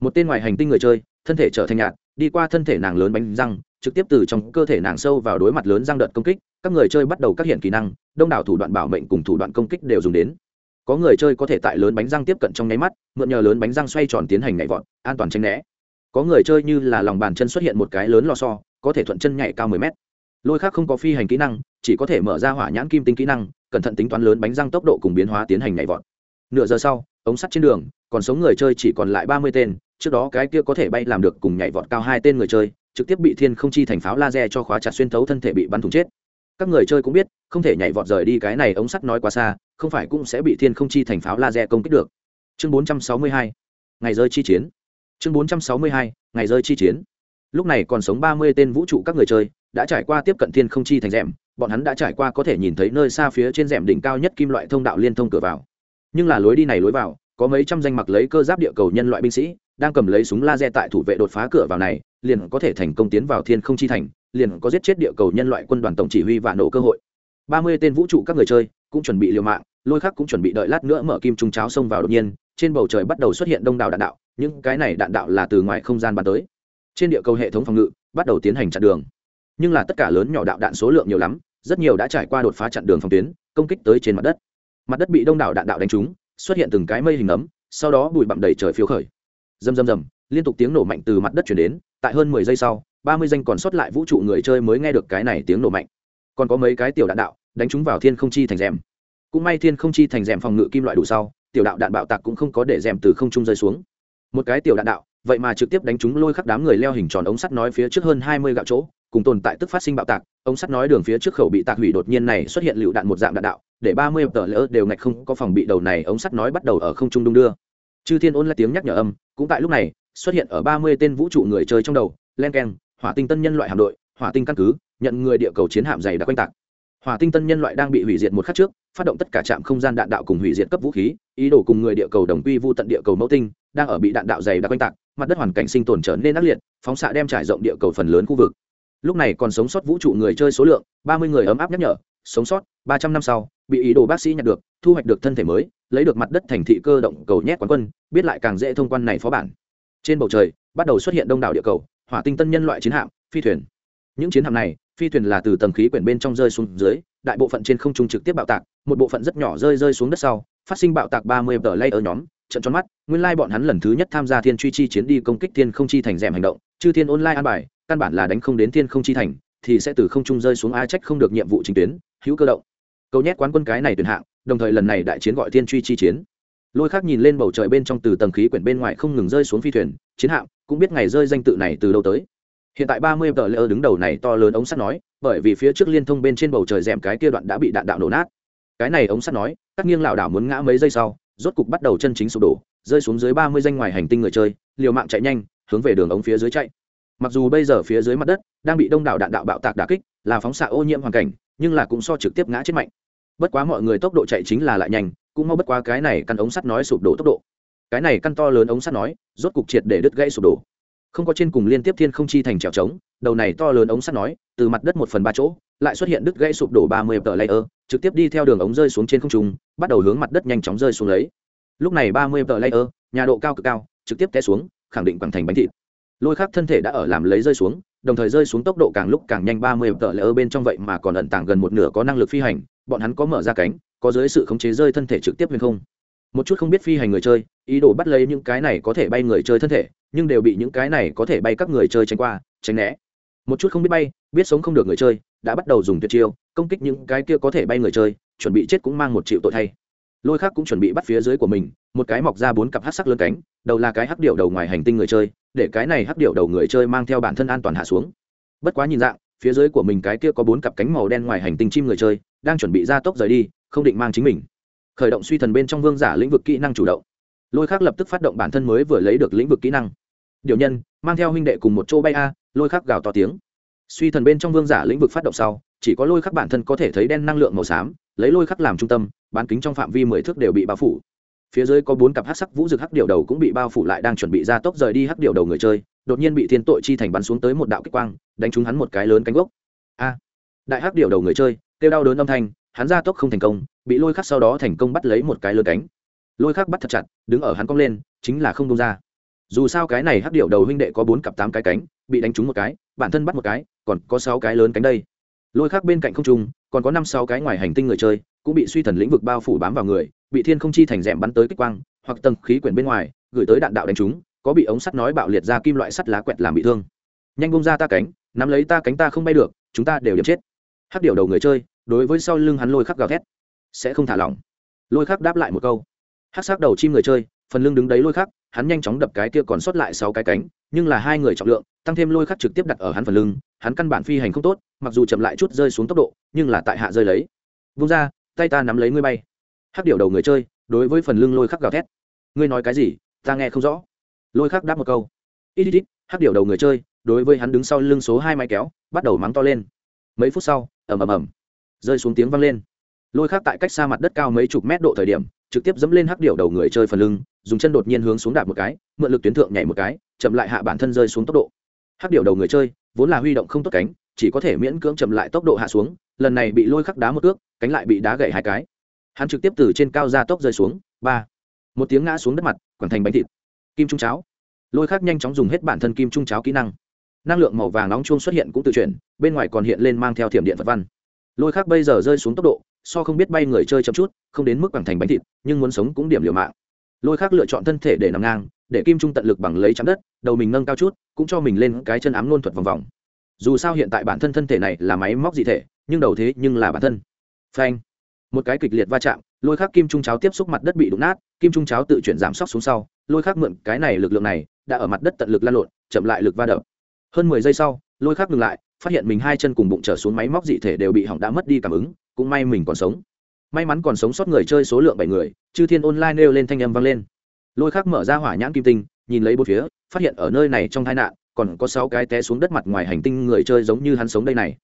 A: Một tên ngoài hành tinh người chơi, thân thể trở thành nhạt, đi qua thân thể nàng lớn bánh răng, trực tiếp từ trong cơ thể nàng sâu vào đối mặt lớn răng đợt công kích, các người chơi bắt đầu các hiện kỹ năng, đông đảo thủ đoạn bảo mệnh cùng thủ đoạn công kích đều dùng đến. Có người chơi có thể tại lớn bánh răng tiếp cận trong nháy mắt, mượn nhờ lớn bánh răng xoay tròn tiến hành nhảy vọt, an toàn tránh né. Có người chơi như là lòng bàn chân xuất hiện một cái lớn lò xo, có thể thuận chân nhảy cao 10 mét lôi khác không có phi hành kỹ năng, chỉ có thể mở ra hỏa nhãn kim tinh kỹ năng, cẩn thận tính toán lớn bánh răng tốc độ cùng biến hóa tiến hành nhảy vọt. Nửa giờ sau, ống sắt trên đường, còn sống người chơi chỉ còn lại ba mươi tên, trước đó cái kia có thể bay làm được cùng nhảy vọt cao hai tên người chơi, trực tiếp bị thiên không chi thành pháo laser cho khóa chặt xuyên thấu thân thể bị bắn thủng chết. Các người chơi cũng biết, không thể nhảy vọt rời đi cái này ống sắt nói quá xa, không phải cũng sẽ bị thiên không chi thành pháo laser công kích được. Chương bốn trăm sáu mươi hai, ngày rơi chi chiến. Chương bốn trăm sáu mươi hai, ngày rơi chi chiến. Lúc này còn sống ba mươi tên vũ trụ các người chơi đã trải qua tiếp cận thiên không chi thành rèm, bọn hắn đã trải qua có thể nhìn thấy nơi xa phía trên rèm đỉnh cao nhất kim loại thông đạo liên thông cửa vào. Nhưng là lối đi này lối vào, có mấy trăm danh mặc lấy cơ giáp địa cầu nhân loại binh sĩ, đang cầm lấy súng laser tại thủ vệ đột phá cửa vào này, liền có thể thành công tiến vào thiên không chi thành, liền có giết chết địa cầu nhân loại quân đoàn tổng chỉ huy và nổ cơ hội. Ba mươi tên vũ trụ các người chơi cũng chuẩn bị liều mạng, lôi khắc cũng chuẩn bị đợi lát nữa mở kim trung cháo xông vào đột nhiên, trên bầu trời bắt đầu xuất hiện đông đảo đạn đạo, những cái này đạn đạo là từ ngoài không gian bắn tới. Trên địa cầu hệ thống phòng ngự bắt đầu tiến hành chặn đường nhưng là tất cả lớn nhỏ đạo đạn số lượng nhiều lắm, rất nhiều đã trải qua đột phá chặn đường phòng tuyến, công kích tới trên mặt đất. Mặt đất bị đông đảo đạn đạo đánh trúng, xuất hiện từng cái mây hình ấm, sau đó bụi bặm đầy trời phiếu khởi. Rầm rầm rầm, liên tục tiếng nổ mạnh từ mặt đất chuyển đến, tại hơn mười giây sau, ba mươi danh còn sót lại vũ trụ người chơi mới nghe được cái này tiếng nổ mạnh. Còn có mấy cái tiểu đạn đạo, đánh trúng vào thiên không chi thành rèm. Cũng may thiên không chi thành rèm phòng ngự kim loại đủ sau, tiểu đạo đạn bạo tạc cũng không có để rèm từ không trung rơi xuống. Một cái tiểu đạn đạo, vậy mà trực tiếp đánh trúng lôi khắc đám người leo hình tròn ống sắt nói phía trước hơn hai mươi gạo chỗ cùng tồn tại tức phát sinh bạo tạc ống sắt nói đường phía trước khẩu bị tạc hủy đột nhiên này xuất hiện lựu đạn một dạng đạn đạo, để ba mươi tờ lỡ đều ngạch không có phòng bị đầu này ống sắt nói bắt đầu ở không trung đung đưa. Chư thiên ôn là tiếng nhắc nhở âm, cũng tại lúc này, xuất hiện ở ba mươi tên vũ trụ người chơi trong đầu, len keng, hỏa tinh tân nhân loại hạm đội, hỏa tinh căn cứ, nhận người địa cầu chiến hạm dày đã quanh tạc. Hỏa tinh tân nhân loại đang bị hủy diệt một khắc trước, phát động tất cả trạm không gian đạn đạo cùng hủy diệt cấp vũ khí, ý đồ cùng người địa cầu đồng quy vu tận địa cầu mẫu tinh, đang ở bị đạn đạo dày đã quanh tạc, mặt đất hoàn cảnh sinh tồn trở nên ác liệt, phóng xạ đem trải rộng địa cầu phần lớn khu vực lúc này còn sống sót vũ trụ người chơi số lượng, ba mươi người ấm áp nhắc nhở, sống sót, ba trăm năm sau, bị ý đồ bác sĩ nhặt được, thu hoạch được thân thể mới, lấy được mặt đất thành thị cơ động cầu nhét quán quân, biết lại càng dễ thông quan này phó bản. Trên bầu trời, bắt đầu xuất hiện đông đảo địa cầu, hỏa tinh tân nhân loại chiến hạm, phi thuyền. Những chiến hạm này, phi thuyền là từ tầng khí quyển bên trong rơi xuống dưới, đại bộ phận trên không trung trực tiếp bạo tạc, một bộ phận rất nhỏ rơi rơi xuống đất sau, phát sinh bạo tạc ba mươi tờ lay ở nhóm, trận tròn mắt, nguyên lai bọn hắn lần thứ nhất tham gia thiên truy chi chiến đi công kích thiên không chi thành rèm hành động, chư thiên online an bài căn bản là đánh không đến thiên không chi thành, thì sẽ từ không trung rơi xuống a trách không được nhiệm vụ chính tuyến, hữu cơ động. Câu nhét quán quân cái này tuyển hạng, đồng thời lần này đại chiến gọi thiên truy chi chiến. Lôi khác nhìn lên bầu trời bên trong từ tầng khí quyển bên ngoài không ngừng rơi xuống phi thuyền, chiến hạm cũng biết ngày rơi danh tự này từ đâu tới. Hiện tại ba mươi tờ lỡ đứng đầu này to lớn ống sắt nói, bởi vì phía trước liên thông bên trên bầu trời rèm cái kia đoạn đã bị đạn đạo nổ nát. Cái này ống sắt nói, các nghiêng lảo đảo muốn ngã mấy giây sau, rốt cục bắt đầu chân chính sụp đổ, rơi xuống dưới ba mươi danh ngoài hành tinh người chơi, liều mạng chạy nhanh, hướng về đường ống phía dưới chạy mặc dù bây giờ phía dưới mặt đất đang bị đông đảo đạn đạo bạo tạc đà kích, là phóng xạ ô nhiễm hoàn cảnh, nhưng là cũng so trực tiếp ngã chết mạnh. Bất quá mọi người tốc độ chạy chính là lại nhanh, cũng mau bất quá cái này căn ống sắt nói sụp đổ tốc độ. Cái này căn to lớn ống sắt nói, rốt cục triệt để đứt gãy sụp đổ. Không có trên cùng liên tiếp thiên không chi thành trèo trống, đầu này to lớn ống sắt nói, từ mặt đất một phần ba chỗ, lại xuất hiện đứt gãy sụp đổ ba mươi tờ layer, trực tiếp đi theo đường ống rơi xuống trên không trung, bắt đầu hướng mặt đất nhanh chóng rơi xuống lấy. Lúc này ba mươi tờ layer, nhà độ cao cực cao, trực tiếp té xuống, khẳng định bằng thành bánh thịt lôi khác thân thể đã ở làm lấy rơi xuống, đồng thời rơi xuống tốc độ càng lúc càng nhanh, ba mươi tờ lỡ bên trong vậy mà còn ẩn tàng gần một nửa có năng lực phi hành, bọn hắn có mở ra cánh, có dưới sự khống chế rơi thân thể trực tiếp lên không. Một chút không biết phi hành người chơi, ý đồ bắt lấy những cái này có thể bay người chơi thân thể, nhưng đều bị những cái này có thể bay các người chơi tránh qua, tránh né. Một chút không biết bay, biết sống không được người chơi, đã bắt đầu dùng tuyệt chiêu, công kích những cái kia có thể bay người chơi, chuẩn bị chết cũng mang một triệu tội thay lôi khác cũng chuẩn bị bắt phía dưới của mình, một cái mọc ra bốn cặp hát sắc lớn cánh, đầu là cái hắc điệu đầu ngoài hành tinh người chơi, để cái này hắc điệu đầu người chơi mang theo bản thân an toàn hạ xuống. Bất quá nhìn dạng, phía dưới của mình cái kia có bốn cặp cánh màu đen ngoài hành tinh chim người chơi, đang chuẩn bị ra tốc rời đi, không định mang chính mình. Khởi động suy thần bên trong vương giả lĩnh vực kỹ năng chủ động. Lôi khác lập tức phát động bản thân mới vừa lấy được lĩnh vực kỹ năng. Điều nhân, mang theo huynh đệ cùng một chỗ bay a, lôi khác gào to tiếng. Suy thần bên trong vương giả lĩnh vực phát động sau, chỉ có lôi khắc bản thân có thể thấy đen năng lượng màu xám lấy lôi khắc làm trung tâm, bán kính trong phạm vi mười thước đều bị bao phủ. Phía dưới có bốn cặp hát sắc vũ rực hắc điệu đầu cũng bị bao phủ lại đang chuẩn bị ra tốc rời đi hắc điệu đầu người chơi, đột nhiên bị thiên tội chi thành bắn xuống tới một đạo kích quang, đánh trúng hắn một cái lớn cánh gốc. A! Đại hắc điệu đầu người chơi, kêu đau đớn âm thanh, hắn ra tốc không thành công, bị lôi khắc sau đó thành công bắt lấy một cái lớn cánh. Lôi khắc bắt thật chặt, đứng ở hắn cong lên, chính là không đông ra. Dù sao cái này hắc điệu đầu huynh đệ có bốn cặp tám cái cánh, bị đánh trúng một cái, bản thân bắt một cái, còn có sáu cái lớn cánh đây. Lôi khắc bên cạnh không trung còn có năm sáu cái ngoài hành tinh người chơi, cũng bị suy thần lĩnh vực bao phủ bám vào người, bị thiên không chi thành rèm bắn tới kích quang, hoặc tầng khí quyển bên ngoài, gửi tới đạn đạo đánh trúng có bị ống sắt nói bạo liệt ra kim loại sắt lá quẹt làm bị thương. Nhanh bông ra ta cánh, nắm lấy ta cánh ta không bay được, chúng ta đều điểm chết. Hắc điệu đầu người chơi, đối với sau lưng hắn lôi khắc gào thét, sẽ không thả lỏng. Lôi khắc đáp lại một câu. Hắc xác đầu chim người chơi, phần lưng đứng đấy lôi khắc, hắn nhanh chóng đập cái kia còn sót lại sáu cái cánh, nhưng là hai người trọng lượng, tăng thêm lôi khắc trực tiếp đặt ở hắn phần lưng hắn căn bản phi hành không tốt, mặc dù chậm lại chút rơi xuống tốc độ, nhưng là tại hạ rơi lấy. Vung ra, tay ta nắm lấy ngươi bay. Hắc điệu đầu người chơi, đối với phần lưng lôi khắc gào thét. Ngươi nói cái gì, ta nghe không rõ. Lôi khắc đáp một câu. Ít ít ít, hắc điệu đầu người chơi, đối với hắn đứng sau lưng số hai máy kéo, bắt đầu mắng to lên. Mấy phút sau, ầm ầm ầm. Rơi xuống tiếng vang lên. Lôi khắc tại cách xa mặt đất cao mấy chục mét độ thời điểm, trực tiếp dẫm lên hắc điệu đầu người chơi phần lưng, dùng chân đột nhiên hướng xuống đạp một cái, mượn lực tuyến thượng nhảy một cái, chậm lại hạ bản thân rơi xuống tốc độ. Hắc điệu đầu người chơi vốn là huy động không tốt cánh, chỉ có thể miễn cưỡng chậm lại tốc độ hạ xuống, lần này bị lôi khắc đá một ước cánh lại bị đá gậy hai cái. Hắn trực tiếp từ trên cao ra tốc rơi xuống, ba. Một tiếng ngã xuống đất mặt, quẳng thành bánh thịt. Kim trung cháo. Lôi khắc nhanh chóng dùng hết bản thân kim trung cháo kỹ năng. Năng lượng màu vàng nóng chuông xuất hiện cũng tự chuyển, bên ngoài còn hiện lên mang theo thiểm điện vật văn. Lôi khắc bây giờ rơi xuống tốc độ, so không biết bay người chơi chậm chút, không đến mức bằng thành bánh thịt, nhưng muốn sống cũng điểm liều mạng. Lôi khác lựa chọn thân thể để nằm ngang, để kim trung tận lực bằng lấy chắn đất, đầu mình nâng cao chút cũng cho mình lên cái chân ám luôn thuật vòng vòng. Dù sao hiện tại bản thân thân thể này là máy móc dị thể, nhưng đầu thế nhưng là bản thân. Phanh. Một cái kịch liệt va chạm, lôi khắc kim trung cháo tiếp xúc mặt đất bị đụng nát, kim trung cháo tự chuyển giảm sóc xuống sau, lôi khắc mượn cái này lực lượng này đã ở mặt đất tận lực lan lộn, chậm lại lực va đập. Hơn mười giây sau, lôi khắc ngừng lại, phát hiện mình hai chân cùng bụng trở xuống máy móc dị thể đều bị hỏng đã mất đi cảm ứng, cũng may mình còn sống. May mắn còn sống sót người chơi số lượng bảy người, chư thiên online nêu lên thanh âm vang lên. Lôi khắc mở ra hỏa nhãn kim tinh nhìn lấy bốn phía, phát hiện ở nơi này trong tai nạn, còn có sáu cái té xuống đất mặt ngoài hành tinh người chơi giống như hắn sống đây này.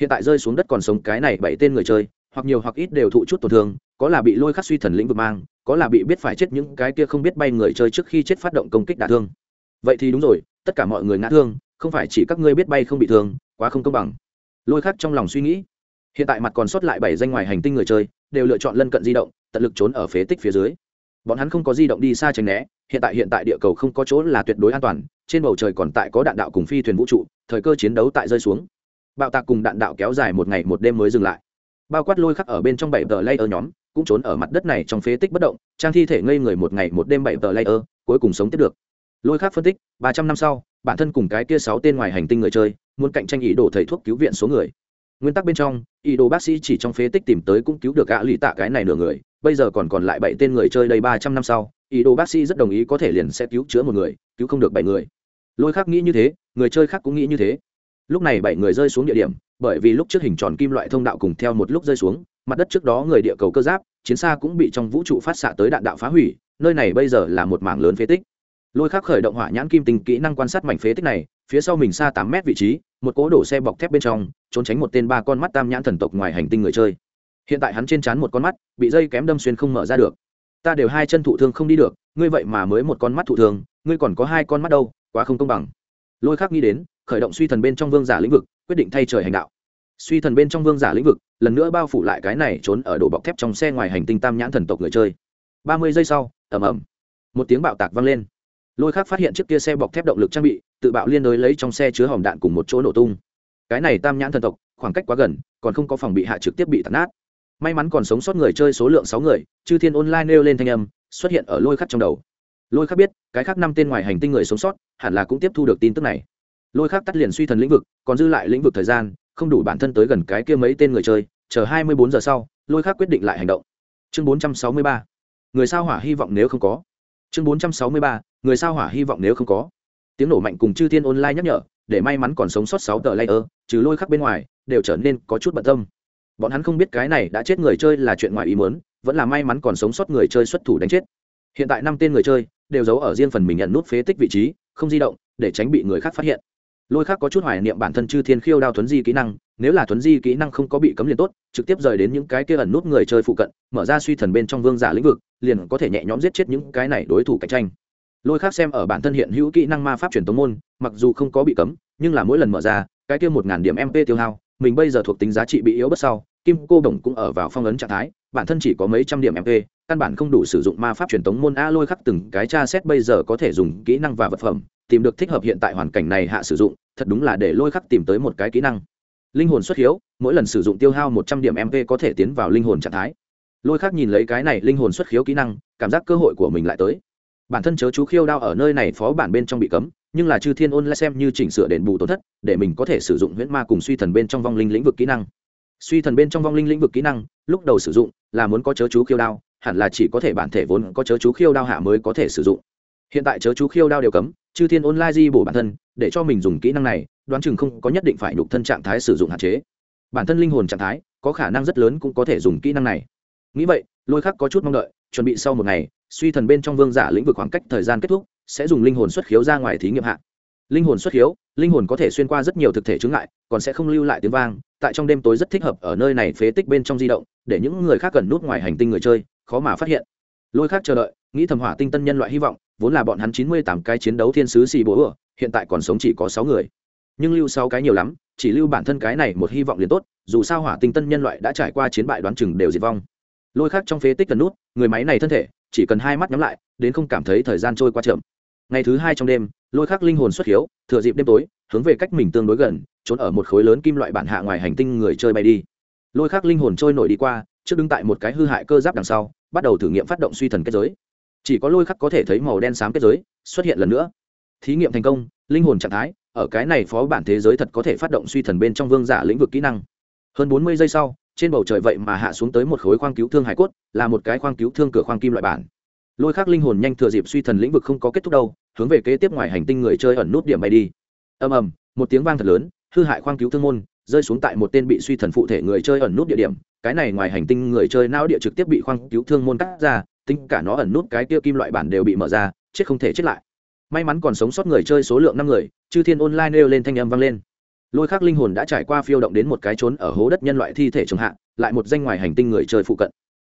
A: Hiện tại rơi xuống đất còn sống cái này bảy tên người chơi, hoặc nhiều hoặc ít đều thụ chút tổn thương, có là bị lôi khắc suy thần lĩnh vực mang, có là bị biết phải chết những cái kia không biết bay người chơi trước khi chết phát động công kích đả thương. Vậy thì đúng rồi, tất cả mọi người ngã thương, không phải chỉ các ngươi biết bay không bị thương, quá không công bằng. Lôi khắc trong lòng suy nghĩ. Hiện tại mặt còn sót lại bảy danh ngoài hành tinh người chơi, đều lựa chọn lân cận di động, tận lực trốn ở phế tích phía dưới. Bọn hắn không có di động đi xa tránh né hiện tại hiện tại địa cầu không có chỗ là tuyệt đối an toàn, trên bầu trời còn tại có đạn đạo cùng phi thuyền vũ trụ, thời cơ chiến đấu tại rơi xuống. Bạo tạc cùng đạn đạo kéo dài một ngày một đêm mới dừng lại. Bao quát lôi khắc ở bên trong bảy tờ lay ở nhóm, cũng trốn ở mặt đất này trong phế tích bất động, trang thi thể ngây người một ngày một đêm bảy tờ lay cuối cùng sống tiếp được. Lôi khắc phân tích, ba trăm năm sau, bản thân cùng cái kia sáu tên ngoài hành tinh người chơi, muốn cạnh tranh ý đồ thầy thuốc cứu viện số người. Nguyên tắc bên trong, ý đồ bác sĩ chỉ trong phế tích tìm tới cũng cứu được gã lì tạ cái này nửa người, bây giờ còn còn lại bảy tên người chơi đây ba trăm năm sau ý đồ bác sĩ rất đồng ý có thể liền sẽ cứu chữa một người, cứu không được bảy người. Lôi khác nghĩ như thế, người chơi khác cũng nghĩ như thế. Lúc này bảy người rơi xuống địa điểm, bởi vì lúc trước hình tròn kim loại thông đạo cùng theo một lúc rơi xuống, mặt đất trước đó người địa cầu cơ giáp, chiến xa cũng bị trong vũ trụ phát xạ tới đạn đạo phá hủy, nơi này bây giờ là một mảng lớn phế tích. Lôi khắc khởi động hỏa nhãn kim tình kỹ năng quan sát mảnh phế tích này, phía sau mình xa tám mét vị trí, một cố đổ xe bọc thép bên trong, trốn tránh một tên ba con mắt tam nhãn thần tộc ngoài hành tinh người chơi. Hiện tại hắn trên trán một con mắt, bị dây kém đâm xuyên không mở ra được ta đều hai chân thụ thương không đi được, ngươi vậy mà mới một con mắt thụ thương, ngươi còn có hai con mắt đâu, quá không công bằng. Lôi khắc nghĩ đến, khởi động suy thần bên trong vương giả lĩnh vực, quyết định thay trời hành đạo. Suy thần bên trong vương giả lĩnh vực, lần nữa bao phủ lại cái này trốn ở đổ bọc thép trong xe ngoài hành tinh tam nhãn thần tộc người chơi. Ba mươi giây sau ẩm ẩm một tiếng bạo tạc vang lên. Lôi khác phát hiện chiếc kia xe bọc thép động lực trang bị, tự bạo liên đối lấy trong xe chứa hòm đạn cùng một chỗ nổ tung. Cái này tam nhãn thần tộc, khoảng cách quá gần, còn không có phòng bị hạ trực tiếp bị tàn nát may mắn còn sống sót người chơi số lượng sáu người, chư thiên online nêu lên thanh âm, xuất hiện ở lôi khắc trong đầu. Lôi khắc biết, cái khác năm tên ngoài hành tinh người sống sót, hẳn là cũng tiếp thu được tin tức này. Lôi khắc tắt liền suy thần lĩnh vực, còn dư lại lĩnh vực thời gian, không đủ bản thân tới gần cái kia mấy tên người chơi, chờ hai mươi bốn giờ sau, lôi khắc quyết định lại hành động. Chương bốn trăm sáu mươi ba. Người sao hỏa hy vọng nếu không có. Chương bốn trăm sáu mươi ba. Người sao hỏa hy vọng nếu không có. Tiếng nổ mạnh cùng chư thiên online nhắc nhở, để may mắn còn sống sót sáu tờ layer, trừ lôi khắc bên ngoài, đều trở nên có chút bận tâm bọn hắn không biết cái này đã chết người chơi là chuyện ngoài ý muốn, vẫn là may mắn còn sống sót người chơi xuất thủ đánh chết. Hiện tại năm tên người chơi đều giấu ở riêng phần mình nhận nút phế tích vị trí, không di động, để tránh bị người khác phát hiện. Lôi khác có chút hoài niệm bản thân chư thiên khiêu đao thuấn di kỹ năng, nếu là thuấn di kỹ năng không có bị cấm liền tốt, trực tiếp rời đến những cái kia ẩn nút người chơi phụ cận, mở ra suy thần bên trong vương giả lĩnh vực, liền có thể nhẹ nhõm giết chết những cái này đối thủ cạnh tranh. Lôi khác xem ở bản thân hiện hữu kỹ năng ma pháp truyền tống môn, mặc dù không có bị cấm, nhưng là mỗi lần mở ra, cái kia một ngàn điểm mp tiêu hao mình bây giờ thuộc tính giá trị bị yếu bất sau, kim cô đồng cũng ở vào phong ấn trạng thái, bản thân chỉ có mấy trăm điểm mp căn bản không đủ sử dụng ma pháp truyền tống môn a lôi khắc từng cái tra xét bây giờ có thể dùng kỹ năng và vật phẩm, tìm được thích hợp hiện tại hoàn cảnh này hạ sử dụng, thật đúng là để lôi khắc tìm tới một cái kỹ năng. Linh hồn xuất hiếu, mỗi lần sử dụng tiêu hao một trăm điểm mp có thể tiến vào linh hồn trạng thái. Lôi khắc nhìn lấy cái này linh hồn xuất khiếu kỹ năng, cảm giác cơ hội của mình lại tới. Bản thân chớ chú khiêu đao ở nơi này phó bản bên trong bị cấm nhưng là chư thiên ôn lại xem như chỉnh sửa đền bù tổn thất, để mình có thể sử dụng huyễn ma cùng suy thần bên trong vong linh lĩnh vực kỹ năng. Suy thần bên trong vong linh lĩnh vực kỹ năng, lúc đầu sử dụng là muốn có chớ chú khiêu đao, hẳn là chỉ có thể bản thể vốn có chớ chú khiêu đao hạ mới có thể sử dụng. Hiện tại chớ chú khiêu đao đều cấm, chư thiên online di bổ bản thân, để cho mình dùng kỹ năng này, đoán chừng không có nhất định phải nhục thân trạng thái sử dụng hạn chế. Bản thân linh hồn trạng thái, có khả năng rất lớn cũng có thể dùng kỹ năng này. Nghĩ vậy, lôi khắc có chút mong đợi, chuẩn bị sau một ngày, suy thần bên trong vương giả lĩnh vực khoảng cách thời gian kết thúc sẽ dùng linh hồn xuất khiếu ra ngoài thí nghiệm hạ. Linh hồn xuất khiếu, linh hồn có thể xuyên qua rất nhiều thực thể chứng ngại, còn sẽ không lưu lại tiếng vang, tại trong đêm tối rất thích hợp ở nơi này phế tích bên trong di động, để những người khác cần nút ngoài hành tinh người chơi, khó mà phát hiện. Lôi khác chờ đợi, nghĩ thầm hỏa tinh tân nhân loại hy vọng, vốn là bọn hắn chín mươi tám cái chiến đấu thiên sứ xì bố ửa hiện tại còn sống chỉ có sáu người. Nhưng lưu sáu cái nhiều lắm, chỉ lưu bản thân cái này một hy vọng liền tốt, dù sao hỏa tinh tân nhân loại đã trải qua chiến bại đoán chừng đều diệt vong. Lôi khác trong phế tích cần nút, người máy này thân thể, chỉ cần hai mắt nhắm lại, đến không cảm thấy thời gian trôi qua chậm ngày thứ hai trong đêm, lôi khắc linh hồn xuất hiếu, thừa dịp đêm tối, hướng về cách mình tương đối gần, trốn ở một khối lớn kim loại bản hạ ngoài hành tinh người chơi bay đi. Lôi khắc linh hồn trôi nổi đi qua, trước đứng tại một cái hư hại cơ giáp đằng sau, bắt đầu thử nghiệm phát động suy thần kết giới. Chỉ có lôi khắc có thể thấy màu đen xám kết giới xuất hiện lần nữa. Thí nghiệm thành công, linh hồn trạng thái, ở cái này phó bản thế giới thật có thể phát động suy thần bên trong vương giả lĩnh vực kỹ năng. Hơn bốn mươi giây sau, trên bầu trời vậy mà hạ xuống tới một khối khoang cứu thương hải cốt, là một cái khoang cứu thương cửa khoang kim loại bản lôi khác linh hồn nhanh thừa dịp suy thần lĩnh vực không có kết thúc đâu, hướng về kế tiếp ngoài hành tinh người chơi ẩn nút điểm bay đi. Ầm ầm, một tiếng vang thật lớn, hư hại khoang cứu thương môn, rơi xuống tại một tên bị suy thần phụ thể người chơi ẩn nút địa điểm. Cái này ngoài hành tinh người chơi não địa trực tiếp bị khoang cứu thương môn cắt ra, tính cả nó ẩn nút cái kia kim loại bản đều bị mở ra, chết không thể chết lại. May mắn còn sống sót người chơi số lượng năm người, chư thiên online nêu lên thanh âm vang lên. Lôi khác linh hồn đã trải qua phiêu động đến một cái trốn ở hố đất nhân loại thi thể trồng hạ, lại một danh ngoài hành tinh người chơi phụ cận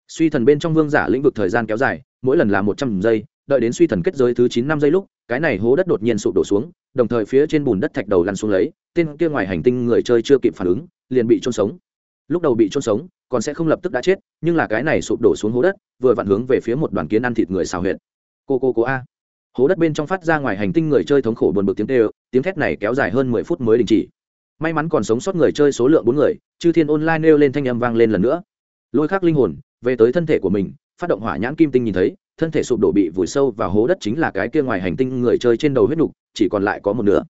A: suy thần bên trong vương giả lĩnh vực thời gian kéo dài, mỗi lần là một trăm giây, đợi đến suy thần kết giới thứ chín năm giây lúc, cái này hố đất đột nhiên sụp đổ xuống, đồng thời phía trên bùn đất thạch đầu lăn xuống lấy, tên kia ngoài hành tinh người chơi chưa kịp phản ứng, liền bị trôn sống. Lúc đầu bị trôn sống, còn sẽ không lập tức đã chết, nhưng là cái này sụp đổ xuống hố đất, vừa vặn hướng về phía một đoàn kiến ăn thịt người xào huyệt. Cô cô cô a. Hố đất bên trong phát ra ngoài hành tinh người chơi thống khổ buồn bực tiếng tê tiếng thét này kéo dài hơn mười phút mới đình chỉ. May mắn còn sống sót người chơi số lượng bốn người, chư thiên online nêu lên thanh âm vang lên lần nữa. Lôi khắc linh hồn về tới thân thể của mình, phát động hỏa nhãn kim tinh nhìn thấy, thân thể sụp đổ bị vùi sâu và hố đất chính là cái kia ngoài hành tinh người chơi trên đầu huyết nục, chỉ còn lại có một nửa.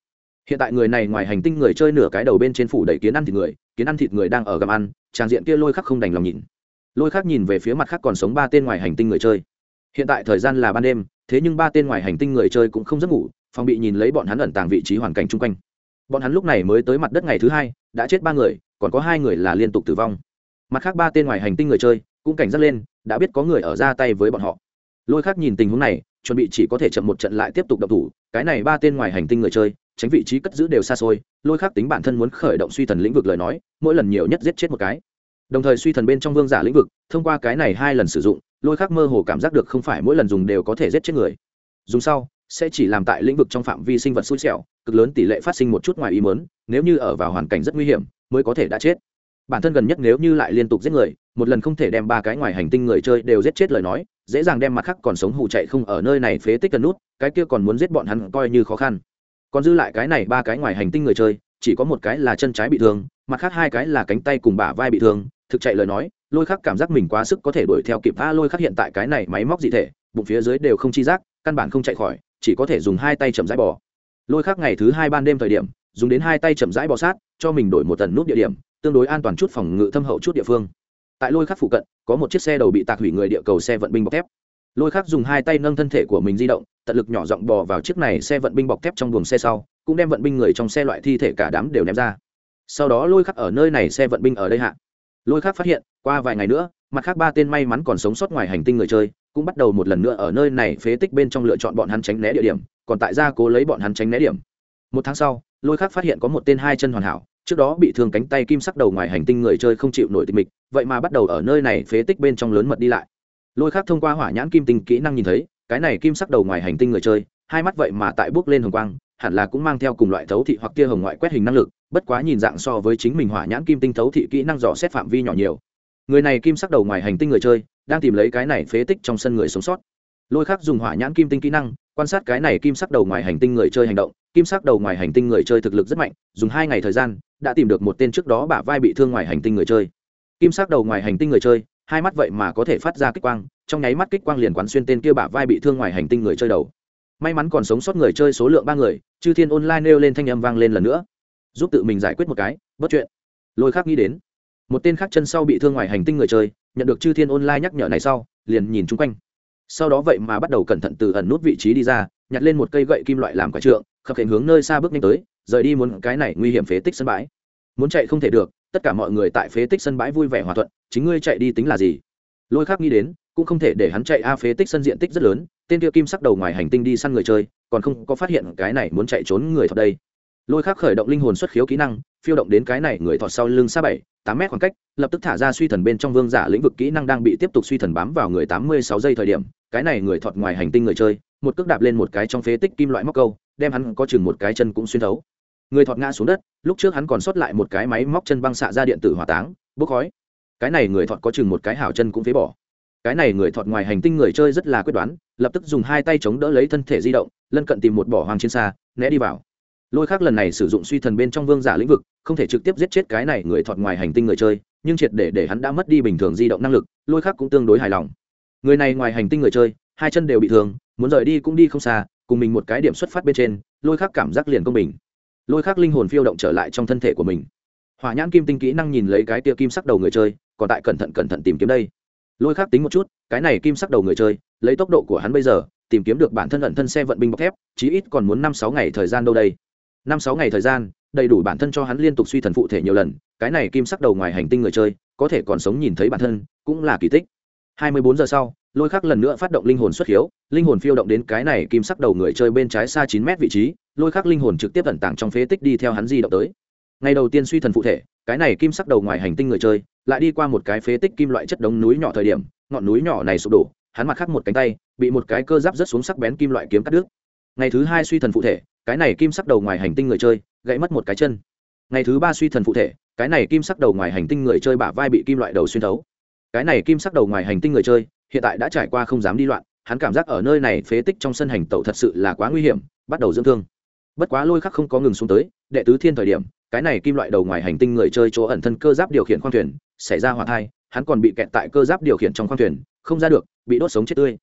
A: Hiện tại người này ngoài hành tinh người chơi nửa cái đầu bên trên phủ đầy kiến ăn thịt người, kiến ăn thịt người đang ở gầm ăn tràng diện kia lôi khắc không đành lòng nhìn. Lôi khắc nhìn về phía mặt khác còn sống ba tên ngoài hành tinh người chơi. Hiện tại thời gian là ban đêm, thế nhưng ba tên ngoài hành tinh người chơi cũng không giấc ngủ, phòng bị nhìn lấy bọn hắn ẩn tàng vị trí hoàn cảnh chung quanh. Bọn hắn lúc này mới tới mặt đất ngày thứ hai, đã chết ba người, còn có hai người là liên tục tử vong. Mặt khác ba tên ngoài hành tinh người chơi cũng cảnh giác lên, đã biết có người ở ra tay với bọn họ. Lôi khác nhìn tình huống này, chuẩn bị chỉ có thể chậm một trận lại tiếp tục đập thủ, cái này ba tên ngoài hành tinh người chơi, tránh vị trí cất giữ đều xa xôi, lôi khác tính bản thân muốn khởi động suy thần lĩnh vực lời nói, mỗi lần nhiều nhất giết chết một cái. Đồng thời suy thần bên trong vương giả lĩnh vực, thông qua cái này hai lần sử dụng, lôi khác mơ hồ cảm giác được không phải mỗi lần dùng đều có thể giết chết người. Dùng sau, sẽ chỉ làm tại lĩnh vực trong phạm vi sinh vật xui xẻo, cực lớn tỷ lệ phát sinh một chút ngoài ý mớn nếu như ở vào hoàn cảnh rất nguy hiểm, mới có thể đã chết bản thân gần nhất nếu như lại liên tục giết người, một lần không thể đem ba cái ngoài hành tinh người chơi đều giết chết lời nói, dễ dàng đem mặt khác còn sống hù chạy không ở nơi này phế tích cần nút, cái kia còn muốn giết bọn hắn coi như khó khăn. Còn dư lại cái này ba cái ngoài hành tinh người chơi, chỉ có một cái là chân trái bị thương, mặt khác hai cái là cánh tay cùng bả vai bị thương, thực chạy lời nói, lôi khắc cảm giác mình quá sức có thể đuổi theo kịp a lôi khắc hiện tại cái này máy móc dị thể, bụng phía dưới đều không chi giác, căn bản không chạy khỏi, chỉ có thể dùng hai tay chậm rãi bỏ lôi khắc ngày thứ hai ban đêm thời điểm, dùng đến hai tay chậm rãi bò sát, cho mình đổi một tần nút địa điểm tương đối an toàn chút phòng ngự thâm hậu chút địa phương. Tại lôi khắc phụ cận, có một chiếc xe đầu bị tạc hủy người địa cầu xe vận binh bọc thép. Lôi khắc dùng hai tay nâng thân thể của mình di động, tận lực nhỏ giọng bò vào chiếc này xe vận binh bọc thép trong buồng xe sau, cũng đem vận binh người trong xe loại thi thể cả đám đều ném ra. Sau đó lôi khắc ở nơi này xe vận binh ở đây hạ. Lôi khắc phát hiện, qua vài ngày nữa, mặt khác ba tên may mắn còn sống sót ngoài hành tinh người chơi, cũng bắt đầu một lần nữa ở nơi này phế tích bên trong lựa chọn bọn hắn tránh né địa điểm, còn tại gia cố lấy bọn hắn tránh né điểm. Một tháng sau, lôi khắc phát hiện có một tên hai chân hoàn hảo trước đó bị thương cánh tay kim sắc đầu ngoài hành tinh người chơi không chịu nổi tịch mịch, vậy mà bắt đầu ở nơi này phế tích bên trong lớn mật đi lại. Lôi khác thông qua hỏa nhãn kim tinh kỹ năng nhìn thấy, cái này kim sắc đầu ngoài hành tinh người chơi, hai mắt vậy mà tại bước lên hồng quang, hẳn là cũng mang theo cùng loại thấu thị hoặc kia hồng ngoại quét hình năng lực, bất quá nhìn dạng so với chính mình hỏa nhãn kim tinh thấu thị kỹ năng dò xét phạm vi nhỏ nhiều. Người này kim sắc đầu ngoài hành tinh người chơi, đang tìm lấy cái này phế tích trong sân người sống sót. Lôi khác dùng hỏa nhãn kim tinh kỹ năng, quan sát cái này kim sắc đầu ngoài hành tinh người chơi hành động kim sắc đầu ngoài hành tinh người chơi thực lực rất mạnh, dùng hai ngày thời gian, đã tìm được một tên trước đó bả vai bị thương ngoài hành tinh người chơi. Kim sắc đầu ngoài hành tinh người chơi, hai mắt vậy mà có thể phát ra kích quang, trong nháy mắt kích quang liền quán xuyên tên kia bả vai bị thương ngoài hành tinh người chơi đầu. May mắn còn sống sót người chơi số lượng ba người, chư thiên online nêu lên thanh âm vang lên lần nữa. Giúp tự mình giải quyết một cái, bất chuyện. Lôi khác nghĩ đến, một tên khác chân sau bị thương ngoài hành tinh người chơi, nhận được chư thiên online nhắc nhở này sau, liền nhìn chung quanh. Sau đó vậy mà bắt đầu cẩn thận từ ẩn nút vị trí đi ra, nhặt lên một cây gậy kim loại làm quả trượng khập hiện hướng nơi xa bước nhanh tới, rời đi muốn cái này nguy hiểm phế tích sân bãi. Muốn chạy không thể được, tất cả mọi người tại phế tích sân bãi vui vẻ hòa thuận, chính ngươi chạy đi tính là gì? Lôi khác nghĩ đến, cũng không thể để hắn chạy, a, phế tích sân diện tích rất lớn, tên kia kim sắc đầu ngoài hành tinh đi săn người chơi, còn không có phát hiện cái này muốn chạy trốn người thật đây. Lôi khác khởi động linh hồn xuất khiếu kỹ năng, phiêu động đến cái này người thọt sau lưng xa bảy, tám mét khoảng cách, lập tức thả ra suy thần bên trong vương giả lĩnh vực kỹ năng đang bị tiếp tục suy thần bám vào người tám mươi sáu giây thời điểm, cái này người thọt ngoài hành tinh người chơi, một cước đạp lên một cái trong phế tích kim loại móc câu đem hắn có chừng một cái chân cũng xuyên thấu. Người thọt ngã xuống đất, lúc trước hắn còn sót lại một cái máy móc chân băng xạ ra điện tử hỏa táng, bốc khói. Cái này người thọt có chừng một cái hảo chân cũng phế bỏ. Cái này người thọt ngoài hành tinh người chơi rất là quyết đoán, lập tức dùng hai tay chống đỡ lấy thân thể di động, lân cận tìm một bỏ hoàng trên xa, né đi vào. Lôi khác lần này sử dụng suy thần bên trong vương giả lĩnh vực, không thể trực tiếp giết chết cái này người thọt ngoài hành tinh người chơi, nhưng triệt để để hắn đã mất đi bình thường di động năng lực, lôi khác cũng tương đối hài lòng. Người này ngoài hành tinh người chơi, hai chân đều bị thương, muốn rời đi cũng đi không xa cùng mình một cái điểm xuất phát bên trên, lôi khắc cảm giác liền công bình. Lôi khắc linh hồn phiêu động trở lại trong thân thể của mình. Hỏa nhãn kim tinh kỹ năng nhìn lấy cái tia kim sắc đầu người chơi, còn tại cẩn thận cẩn thận tìm kiếm đây. Lôi khắc tính một chút, cái này kim sắc đầu người chơi, lấy tốc độ của hắn bây giờ, tìm kiếm được bản thân ẩn thân xe vận binh bọc thép, chí ít còn muốn năm sáu ngày thời gian đâu đây. Năm sáu ngày thời gian, đầy đủ bản thân cho hắn liên tục suy thần phụ thể nhiều lần, cái này kim sắc đầu ngoài hành tinh người chơi, có thể còn sống nhìn thấy bản thân, cũng là kỳ tích. Hai mươi bốn giờ sau lôi khắc lần nữa phát động linh hồn xuất hiếu linh hồn phiêu động đến cái này kim sắc đầu người chơi bên trái xa chín mét vị trí, lôi khắc linh hồn trực tiếp ẩn tàng trong phế tích đi theo hắn di động tới. Ngày đầu tiên suy thần phụ thể, cái này kim sắc đầu ngoài hành tinh người chơi, lại đi qua một cái phế tích kim loại chất đống núi nhỏ thời điểm, ngọn núi nhỏ này sụp đổ, hắn mặt khắc một cánh tay, bị một cái cơ giáp rất xuống sắc bén kim loại kiếm cắt đứt. Ngày thứ hai suy thần phụ thể, cái này kim sắc đầu ngoài hành tinh người chơi, gãy mất một cái chân. Ngày thứ ba suy thần phụ thể, cái này kim sắc đầu ngoài hành tinh người chơi bả vai bị kim loại đầu xuyên thấu. Cái này kim sắc đầu ngoài hành tinh người chơi hiện tại đã trải qua không dám đi loạn, hắn cảm giác ở nơi này phế tích trong sân hành tẩu thật sự là quá nguy hiểm, bắt đầu dưỡng thương. Bất quá lôi khắc không có ngừng xuống tới, đệ tứ thiên thời điểm, cái này kim loại đầu ngoài hành tinh người chơi chỗ ẩn thân cơ giáp điều khiển khoang thuyền, xảy ra hỏa thai, hắn còn bị kẹt tại cơ giáp điều khiển trong khoang thuyền, không ra được, bị đốt sống chết tươi.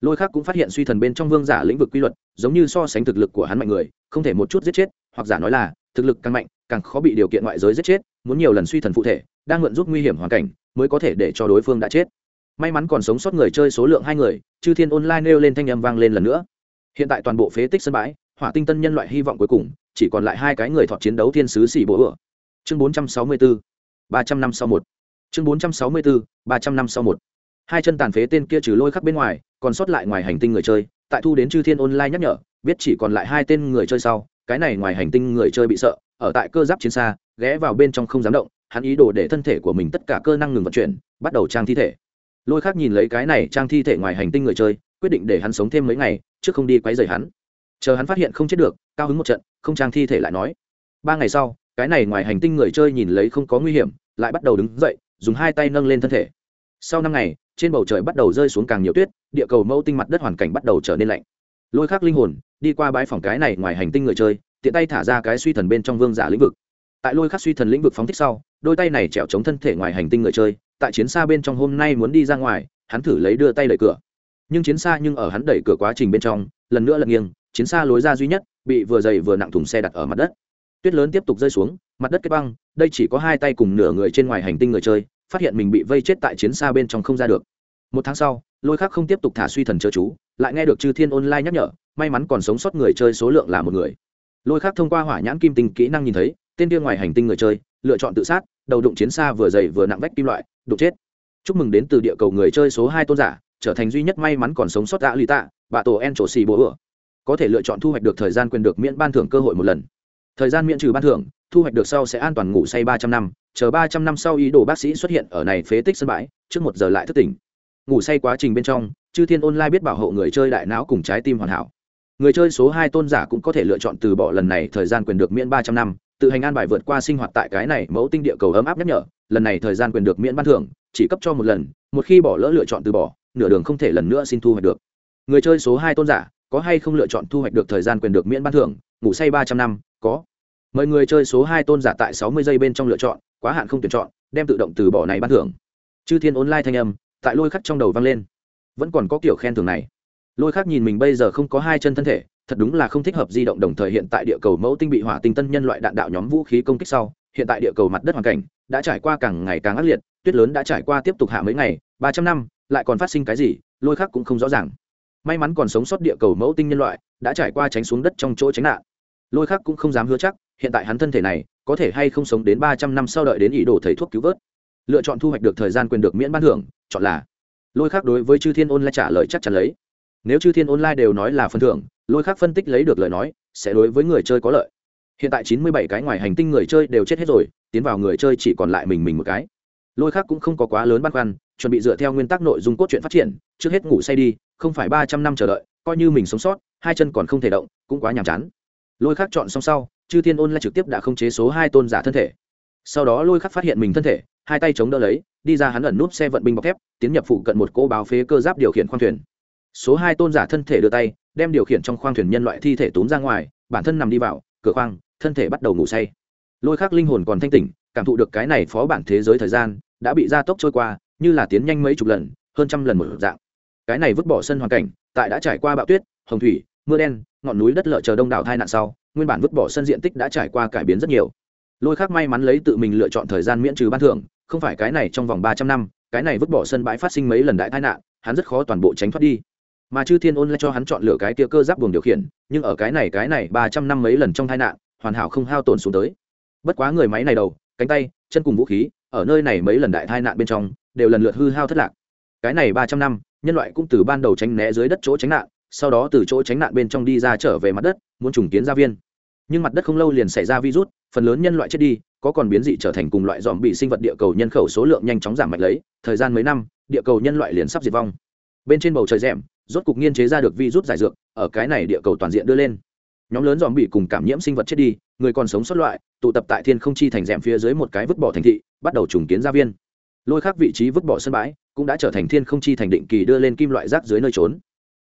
A: Lôi khắc cũng phát hiện suy thần bên trong vương giả lĩnh vực quy luật, giống như so sánh thực lực của hắn mạnh người, không thể một chút giết chết, hoặc giả nói là, thực lực càng mạnh, càng khó bị điều kiện ngoại giới giết chết, muốn nhiều lần suy thần phụ thể, đang mượn giúp nguy hiểm hoàn cảnh, mới có thể để cho đối phương đã chết may mắn còn sống sót người chơi số lượng hai người, chư thiên online nêu lên thanh âm vang lên lần nữa. Hiện tại toàn bộ phế tích sân bãi, hỏa tinh tân nhân loại hy vọng cuối cùng, chỉ còn lại hai cái người thọt chiến đấu thiên sứ xỉ bố ửa chương bốn trăm sáu mươi bốn ba trăm năm sau một chương bốn trăm sáu mươi bốn ba trăm năm sau một hai chân tàn phế tên kia trừ lôi khắc bên ngoài, còn sót lại ngoài hành tinh người chơi, tại thu đến chư thiên online nhắc nhở, biết chỉ còn lại hai tên người chơi sau, cái này ngoài hành tinh người chơi bị sợ, ở tại cơ giáp chiến xa, ghé vào bên trong không dám động, hắn ý đồ để thân thể của mình tất cả cơ năng ngừng vận chuyển, bắt đầu trang thi thể lôi khác nhìn lấy cái này trang thi thể ngoài hành tinh người chơi, quyết định để hắn sống thêm mấy ngày trước không đi quấy rầy hắn. Chờ hắn phát hiện không chết được, cao hứng một trận, không trang thi thể lại nói. Ba ngày sau, cái này ngoài hành tinh người chơi nhìn lấy không có nguy hiểm, lại bắt đầu đứng dậy, dùng hai tay nâng lên thân thể. Sau năm ngày, trên bầu trời bắt đầu rơi xuống càng nhiều tuyết, địa cầu mẫu tinh mặt đất hoàn cảnh bắt đầu trở nên lạnh. Lôi khắc linh hồn, đi qua bãi phòng cái này ngoài hành tinh người chơi, tiện tay thả ra cái suy thần bên trong vương giả lĩnh vực. Tại lôi khắc suy thần lĩnh vực phóng thích sau, đôi tay này trèo chống thân thể ngoài hành tinh người chơi tại chiến xa bên trong hôm nay muốn đi ra ngoài, hắn thử lấy đưa tay đẩy cửa. Nhưng chiến xa nhưng ở hắn đẩy cửa quá trình bên trong, lần nữa lật nghiêng, chiến xa lối ra duy nhất, bị vừa dày vừa nặng thùng xe đặt ở mặt đất. Tuyết lớn tiếp tục rơi xuống, mặt đất kết băng, đây chỉ có hai tay cùng nửa người trên ngoài hành tinh người chơi, phát hiện mình bị vây chết tại chiến xa bên trong không ra được. Một tháng sau, lôi khác không tiếp tục thả suy thần chớ chú, lại nghe được chư thiên online nhắc nhở, may mắn còn sống sót người chơi số lượng là một người. Lôi khác thông qua hỏa nhãn kim tinh kỹ năng nhìn thấy, tên kia ngoài hành tinh người chơi lựa chọn tự sát, đầu đụng chiến xa vừa dày vừa nặng vách kim loại, đụng chết. Chúc mừng đến từ địa cầu người chơi số hai tôn giả, trở thành duy nhất may mắn còn sống sót đã lì tạ bà tổ en trổ xì bố ửa có thể lựa chọn thu hoạch được thời gian quyền được miễn ban thưởng cơ hội một lần. Thời gian miễn trừ ban thưởng, thu hoạch được sau sẽ an toàn ngủ say ba trăm năm, chờ ba trăm năm sau ý đồ bác sĩ xuất hiện ở này phế tích sân bãi, trước một giờ lại thức tỉnh. Ngủ say quá trình bên trong, chư thiên online biết bảo hộ người chơi đại não cùng trái tim hoàn hảo. Người chơi số hai tôn giả cũng có thể lựa chọn từ bỏ lần này thời gian quyền được miễn ba trăm năm tự hành an bài vượt qua sinh hoạt tại cái này mẫu tinh địa cầu ấm áp nhắc nhở, lần này thời gian quyền được miễn ban thưởng, chỉ cấp cho một lần, một khi bỏ lỡ lựa chọn từ bỏ, nửa đường không thể lần nữa xin thu hoạch được. Người chơi số hai tôn giả, có hay không lựa chọn thu hoạch được thời gian quyền được miễn ban thưởng, ngủ say ba trăm năm, có. Mời người chơi số hai tôn giả tại sáu mươi giây bên trong lựa chọn, quá hạn không tuyển chọn, đem tự động từ bỏ này ban thưởng. Chư thiên online thanh âm, tại lôi khắc trong đầu vang lên. Vẫn còn có kiểu khen thưởng này. Lôi khắc nhìn mình bây giờ không có hai chân thân thể thật đúng là không thích hợp di động đồng thời hiện tại địa cầu mẫu tinh bị hỏa tinh tân nhân loại đạn đạo nhóm vũ khí công kích sau, hiện tại địa cầu mặt đất hoàn cảnh đã trải qua càng ngày càng ác liệt, tuyết lớn đã trải qua tiếp tục hạ mấy ngày, ba trăm năm, lại còn phát sinh cái gì, lôi khắc cũng không rõ ràng. May mắn còn sống sót địa cầu mẫu tinh nhân loại đã trải qua tránh xuống đất trong chỗ tránh nạn. Lôi khắc cũng không dám hứa chắc, hiện tại hắn thân thể này có thể hay không sống đến ba trăm năm sau đợi đến ý đồ thầy thuốc cứu vớt. Lựa chọn thu hoạch được thời gian quyền được miễn ban thưởng, chọn là. Lôi khắc đối với chư thiên ôn lại trả lời chắc chắn lấy. Nếu chư thiên online đều nói là phần thưởng lôi khác phân tích lấy được lời nói, sẽ đối với người chơi có lợi. Hiện tại chín mươi bảy cái ngoài hành tinh người chơi đều chết hết rồi, tiến vào người chơi chỉ còn lại mình mình một cái. Lôi khác cũng không có quá lớn băn khoăn, chuẩn bị dựa theo nguyên tắc nội dung cốt truyện phát triển, trước hết ngủ say đi, không phải ba trăm năm chờ đợi, coi như mình sống sót, hai chân còn không thể động, cũng quá nhàm chán. Lôi khác chọn xong sau, chư thiên ôn lại trực tiếp đã không chế số hai tôn giả thân thể. Sau đó lôi khắc phát hiện mình thân thể, hai tay chống đỡ lấy, đi ra hắn ẩn núp xe vận binh bọc thép, tiến nhập phụ cận một cô báo phế cơ giáp điều khiển khoang thuyền. Số hai tôn giả thân thể đưa tay đem điều khiển trong khoang thuyền nhân loại thi thể tốn ra ngoài, bản thân nằm đi vào, cửa khoang, thân thể bắt đầu ngủ say. Lôi khác linh hồn còn thanh tỉnh, cảm thụ được cái này phó bản thế giới thời gian, đã bị gia tốc trôi qua, như là tiến nhanh mấy chục lần, hơn trăm lần một dạng. Cái này vứt bỏ sân hoàn cảnh, tại đã trải qua bão tuyết, hồng thủy, mưa đen, ngọn núi đất lợ chờ đông đảo tai nạn sau, nguyên bản vứt bỏ sân diện tích đã trải qua cải biến rất nhiều. Lôi khác may mắn lấy tự mình lựa chọn thời gian miễn trừ ban thưởng, không phải cái này trong vòng ba trăm năm, cái này vứt bỏ sân bãi phát sinh mấy lần đại tai nạn, hắn rất khó toàn bộ tránh thoát đi mà chư thiên ôn lại cho hắn chọn lựa cái tia cơ giáp buồng điều khiển, nhưng ở cái này cái này ba trăm năm mấy lần trong tai nạn, hoàn hảo không hao tổn xuống tới. Bất quá người máy này đầu, cánh tay, chân cùng vũ khí, ở nơi này mấy lần đại tai nạn bên trong, đều lần lượt hư hao thất lạc. Cái này ba trăm năm, nhân loại cũng từ ban đầu tránh né dưới đất chỗ tránh nạn, sau đó từ chỗ tránh nạn bên trong đi ra trở về mặt đất, muốn trùng kiến gia viên. Nhưng mặt đất không lâu liền xảy ra virus, phần lớn nhân loại chết đi, có còn biến dị trở thành cùng loại dòm bị sinh vật địa cầu nhân khẩu số lượng nhanh chóng giảm mạnh lấy, thời gian mấy năm, địa cầu nhân loại liền sắp diệt vong. Bên trên bầu trời rẻm rốt cục nghiên chế ra được virus giải dược, ở cái này địa cầu toàn diện đưa lên. Nhóm lớn dòm bị cùng cảm nhiễm sinh vật chết đi, người còn sống sót loại, tụ tập tại thiên không chi thành rèm phía dưới một cái vứt bỏ thành thị, bắt đầu trùng kiến gia viên. Lôi khác vị trí vứt bỏ sân bãi, cũng đã trở thành thiên không chi thành định kỳ đưa lên kim loại rác dưới nơi trốn.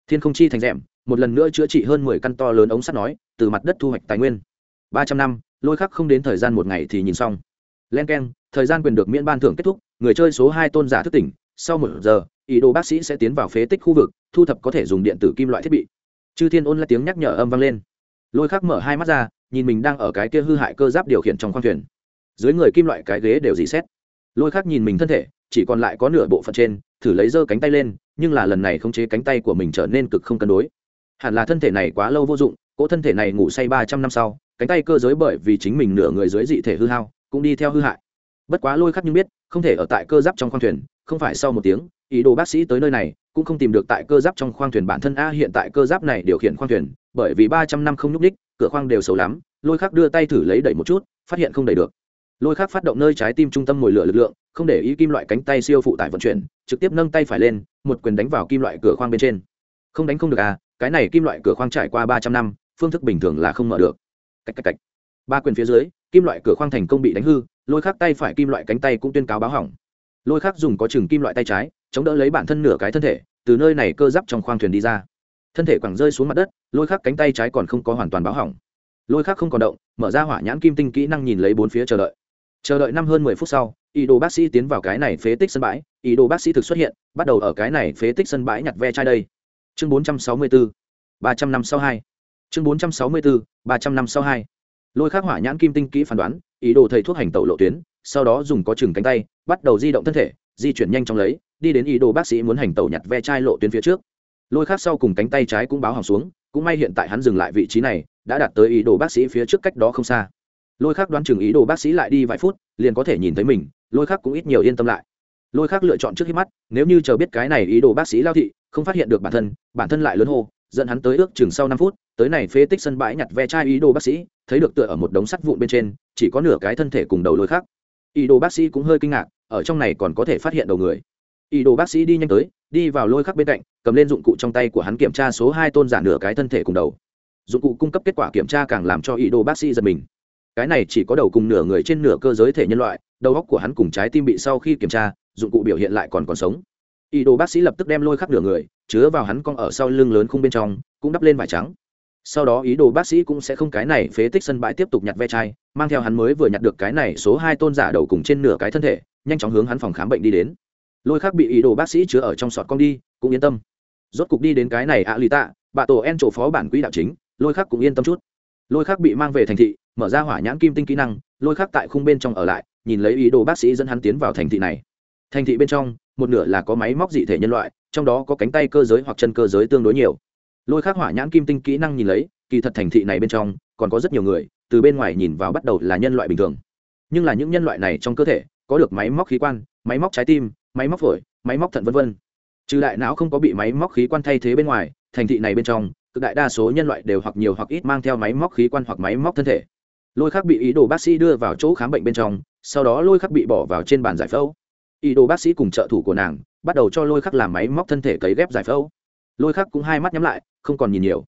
A: Thiên không chi thành rèm, một lần nữa chữa trị hơn mười căn to lớn ống sắt nói, từ mặt đất thu hoạch tài nguyên. Ba trăm năm, lôi khắc không đến thời gian một ngày thì nhìn xong. Len k thời gian quyền được miễn ban thưởng kết thúc, người chơi số hai tôn giả thức tỉnh, sau một giờ ý đồ bác sĩ sẽ tiến vào phế tích khu vực, thu thập có thể dùng điện tử kim loại thiết bị. Chư thiên ôn là tiếng nhắc nhở âm vang lên. Lôi khắc mở hai mắt ra, nhìn mình đang ở cái kia hư hại cơ giáp điều khiển trong khoang thuyền. Dưới người kim loại cái ghế đều dì xét. Lôi khắc nhìn mình thân thể, chỉ còn lại có nửa bộ phận trên, thử lấy giơ cánh tay lên, nhưng là lần này khống chế cánh tay của mình trở nên cực không cân đối. Hẳn là thân thể này quá lâu vô dụng, cỗ thân thể này ngủ say ba trăm năm sau, cánh tay cơ giới bởi vì chính mình nửa người dưới dị thể hư hao, cũng đi theo hư hại bất quá lôi khắc nhưng biết, không thể ở tại cơ giáp trong khoang thuyền, không phải sau một tiếng, ý đồ bác sĩ tới nơi này, cũng không tìm được tại cơ giáp trong khoang thuyền bản thân a hiện tại cơ giáp này điều khiển khoang thuyền, bởi vì ba trăm năm không nhúc ních cửa khoang đều xấu lắm, lôi khắc đưa tay thử lấy đẩy một chút, phát hiện không đẩy được. Lôi khắc phát động nơi trái tim trung tâm mồi lửa lực lượng, không để ý kim loại cánh tay siêu phụ tải vận chuyển, trực tiếp nâng tay phải lên, một quyền đánh vào kim loại cửa khoang bên trên. Không đánh không được à cái này kim loại cửa khoang trải qua ba trăm năm, phương thức bình thường là không mở được. Cách cách cách. Ba quyền phía dưới kim loại cửa khoang thành công bị đánh hư, lôi khắc tay phải kim loại cánh tay cũng tuyên cáo báo hỏng. Lôi khắc dùng có chừng kim loại tay trái, chống đỡ lấy bản thân nửa cái thân thể, từ nơi này cơ giáp trong khoang thuyền đi ra. Thân thể quẳng rơi xuống mặt đất, lôi khắc cánh tay trái còn không có hoàn toàn báo hỏng. Lôi khắc không còn động, mở ra hỏa nhãn kim tinh kỹ năng nhìn lấy bốn phía chờ đợi. Chờ đợi năm hơn mười phút sau, ý đồ bác sĩ tiến vào cái này phế tích sân bãi, ý đồ bác sĩ thực xuất hiện, bắt đầu ở cái này phế tích sân bãi nhặt ve chai đây. Chương bốn trăm sáu mươi bốn ba trăm năm sau hai. Chương bốn trăm sáu mươi bốn ba trăm năm sau hai lôi khắc hỏa nhãn kim tinh kỹ phán đoán, ý đồ thầy thuốc hành tẩu lộ tuyến, sau đó dùng có chừng cánh tay, bắt đầu di động thân thể, di chuyển nhanh chóng lấy, đi đến ý đồ bác sĩ muốn hành tẩu nhặt ve chai lộ tuyến phía trước. Lôi khắc sau cùng cánh tay trái cũng báo hỏng xuống, cũng may hiện tại hắn dừng lại vị trí này, đã đạt tới ý đồ bác sĩ phía trước cách đó không xa. Lôi khắc đoán chừng ý đồ bác sĩ lại đi vài phút, liền có thể nhìn thấy mình, lôi khắc cũng ít nhiều yên tâm lại. Lôi khắc lựa chọn trước khi mắt, nếu như chờ biết cái này ý đồ bác sĩ lao thị, không phát hiện được bản thân bản thân lại lớn hô dẫn hắn tới ước chừng sau năm phút, tới này phế tích sân bãi nhặt ve chai ý đồ bác sĩ, thấy được tựa ở một đống sắt vụn bên trên, chỉ có nửa cái thân thể cùng đầu lôi khắc ý đồ bác sĩ cũng hơi kinh ngạc, ở trong này còn có thể phát hiện đầu người. Ý đồ bác sĩ đi nhanh tới, đi vào lôi khắc bên cạnh, cầm lên dụng cụ trong tay của hắn kiểm tra số hai tôn giả nửa cái thân thể cùng đầu. Dụng cụ cung cấp kết quả kiểm tra càng làm cho ý đồ bác sĩ giật mình. Cái này chỉ có đầu cùng nửa người trên nửa cơ giới thể nhân loại, đầu óc của hắn cùng trái tim bị sau khi kiểm tra, dụng cụ biểu hiện lại còn còn sống ý đồ bác sĩ lập tức đem lôi khắc nửa người, chứa vào hắn cong ở sau lưng lớn khung bên trong, cũng đắp lên vải trắng. Sau đó ý đồ bác sĩ cũng sẽ không cái này phế tích sân bãi tiếp tục nhặt ve chai, mang theo hắn mới vừa nhặt được cái này số hai tôn giả đầu cùng trên nửa cái thân thể, nhanh chóng hướng hắn phòng khám bệnh đi đến. Lôi khắc bị ý đồ bác sĩ chứa ở trong sọt con đi, cũng yên tâm. Rốt cục đi đến cái này ạ à lì tạ, bà tổ en chỗ phó bản quỹ đạo chính, lôi khắc cũng yên tâm chút. Lôi khắc bị mang về thành thị, mở ra hỏa nhãn kim tinh kỹ năng, lôi khắc tại khung bên trong ở lại, nhìn lấy ý đồ bác sĩ dẫn hắn tiến vào thành thị này. Thành thị bên trong một nửa là có máy móc dị thể nhân loại, trong đó có cánh tay cơ giới hoặc chân cơ giới tương đối nhiều. Lôi khắc hỏa nhãn kim tinh kỹ năng nhìn lấy, kỳ thật thành thị này bên trong, còn có rất nhiều người, từ bên ngoài nhìn vào bắt đầu là nhân loại bình thường. Nhưng là những nhân loại này trong cơ thể, có được máy móc khí quan, máy móc trái tim, máy móc phổi, máy móc thận v v trừ đại não không có bị máy móc khí quan thay thế bên ngoài, thành thị này bên trong, cực đại đa số nhân loại đều hoặc nhiều hoặc ít mang theo máy móc khí quan hoặc máy móc thân thể. Lôi khắc bị ý đồ bác sĩ đưa vào chỗ khám bệnh bên trong, sau đó lôi khắc bị bỏ vào trên bàn giải phẫu ý đồ bác sĩ cùng trợ thủ của nàng, bắt đầu cho lôi khắc làm máy móc thân thể cấy ghép giải phẫu. Lôi khắc cũng hai mắt nhắm lại, không còn nhìn nhiều.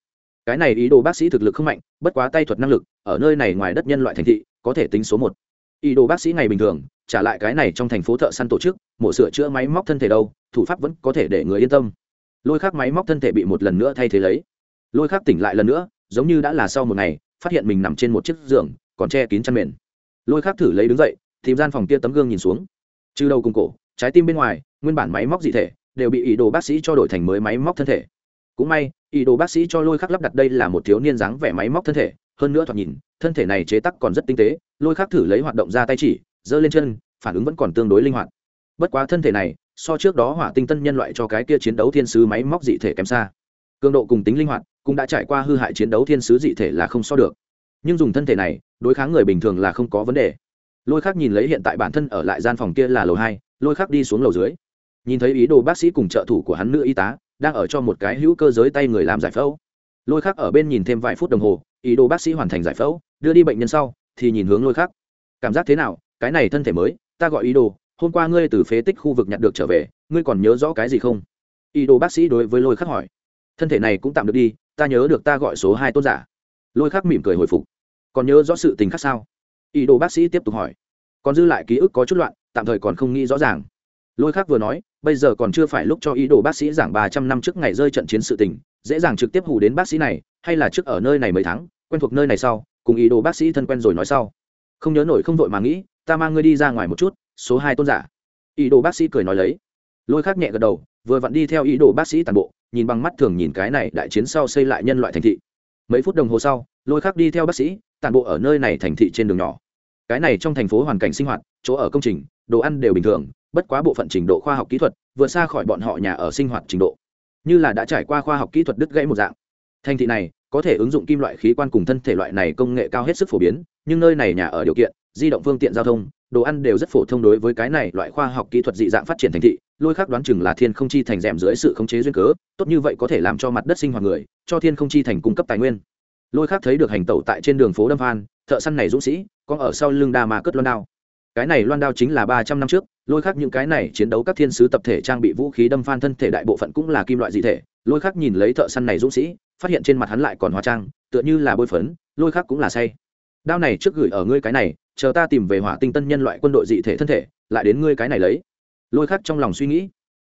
A: Cái này ý đồ bác sĩ thực lực không mạnh, bất quá tay thuật năng lực, ở nơi này ngoài đất nhân loại thành thị, có thể tính số một. Ý đồ bác sĩ ngày bình thường, trả lại cái này trong thành phố thợ săn tổ chức, mổ sửa chữa máy móc thân thể đâu, thủ pháp vẫn có thể để người yên tâm. Lôi khắc máy móc thân thể bị một lần nữa thay thế lấy. Lôi khắc tỉnh lại lần nữa, giống như đã là sau một ngày, phát hiện mình nằm trên một chiếc giường, còn che kín chăn mền. Lôi khắc thử lấy đứng dậy, tìm gian phòng kia tấm gương nhìn xuống trừ đầu cùng cổ, trái tim bên ngoài, nguyên bản máy móc dị thể đều bị ý đồ bác sĩ cho đổi thành mới máy móc thân thể. Cũng may, ý đồ bác sĩ cho lôi khắc lắp đặt đây là một thiếu niên dáng vẻ máy móc thân thể, hơn nữa thoạt nhìn, thân thể này chế tắc còn rất tinh tế, lôi khắc thử lấy hoạt động ra tay chỉ, giơ lên chân, phản ứng vẫn còn tương đối linh hoạt. Bất quá thân thể này, so trước đó hỏa tinh tân nhân loại cho cái kia chiến đấu thiên sứ máy móc dị thể kém xa. Cường độ cùng tính linh hoạt, cũng đã trải qua hư hại chiến đấu thiên sứ dị thể là không so được. Nhưng dùng thân thể này, đối kháng người bình thường là không có vấn đề lôi khác nhìn lấy hiện tại bản thân ở lại gian phòng kia là lầu hai, lôi khác đi xuống lầu dưới. Nhìn thấy ý đồ bác sĩ cùng trợ thủ của hắn nữ y tá đang ở cho một cái hữu cơ giới tay người làm giải phẫu. Lôi khác ở bên nhìn thêm vài phút đồng hồ, ý đồ bác sĩ hoàn thành giải phẫu, đưa đi bệnh nhân sau, thì nhìn hướng lôi khác cảm giác thế nào? Cái này thân thể mới, ta gọi ý đồ, hôm qua ngươi từ phế tích khu vực nhặt được trở về, ngươi còn nhớ rõ cái gì không? Ý đồ bác sĩ đối với lôi khắc hỏi. Thân thể này cũng tạm được đi, ta nhớ được ta gọi số hai tôn giả. Lôi khắc mỉm cười hồi phục. Còn nhớ rõ sự tình khác sao? Ý đồ bác sĩ tiếp tục hỏi. Còn dư lại ký ức có chút loạn, tạm thời còn không nghĩ rõ ràng. Lôi khắc vừa nói, bây giờ còn chưa phải lúc cho ý đồ bác sĩ giảng ba trăm năm trước ngày rơi trận chiến sự tình, dễ dàng trực tiếp hù đến bác sĩ này, hay là trước ở nơi này mấy tháng, quen thuộc nơi này sau, cùng ý đồ bác sĩ thân quen rồi nói sau. Không nhớ nổi không vội mà nghĩ, ta mang ngươi đi ra ngoài một chút, số hai tôn giả. Ý đồ bác sĩ cười nói lấy. Lôi khắc nhẹ gật đầu, vừa vặn đi theo ý đồ bác sĩ toàn bộ, nhìn bằng mắt thường nhìn cái này đại chiến sau xây lại nhân loại thành thị. Mấy phút đồng hồ sau, lôi khắc đi theo bác sĩ Tản bộ ở nơi này thành thị trên đường nhỏ. Cái này trong thành phố hoàn cảnh sinh hoạt, chỗ ở công trình, đồ ăn đều bình thường, bất quá bộ phận trình độ khoa học kỹ thuật vượt xa khỏi bọn họ nhà ở sinh hoạt trình độ. Như là đã trải qua khoa học kỹ thuật đứt gãy một dạng. Thành thị này có thể ứng dụng kim loại khí quan cùng thân thể loại này công nghệ cao hết sức phổ biến, nhưng nơi này nhà ở điều kiện, di động phương tiện giao thông, đồ ăn đều rất phổ thông đối với cái này loại khoa học kỹ thuật dị dạng phát triển thành thị, lôi khác đoán chừng là thiên không chi thành rèm dưới sự khống chế duyên cớ, tốt như vậy có thể làm cho mặt đất sinh hoạt người, cho thiên không chi thành cung cấp tài nguyên lôi khác thấy được hành tẩu tại trên đường phố đâm phan, thợ săn này dũng sĩ, có ở sau lưng đa mà cất loan đao. Cái này loan đao chính là ba trăm năm trước, lôi khác những cái này chiến đấu các thiên sứ tập thể trang bị vũ khí đâm phan thân thể đại bộ phận cũng là kim loại dị thể. Lôi khác nhìn lấy thợ săn này dũng sĩ, phát hiện trên mặt hắn lại còn hóa trang, tựa như là bôi phấn, lôi khác cũng là say. Đao này trước gửi ở ngươi cái này, chờ ta tìm về hỏa tinh tân nhân loại quân đội dị thể thân thể, lại đến ngươi cái này lấy. Lôi khắc trong lòng suy nghĩ.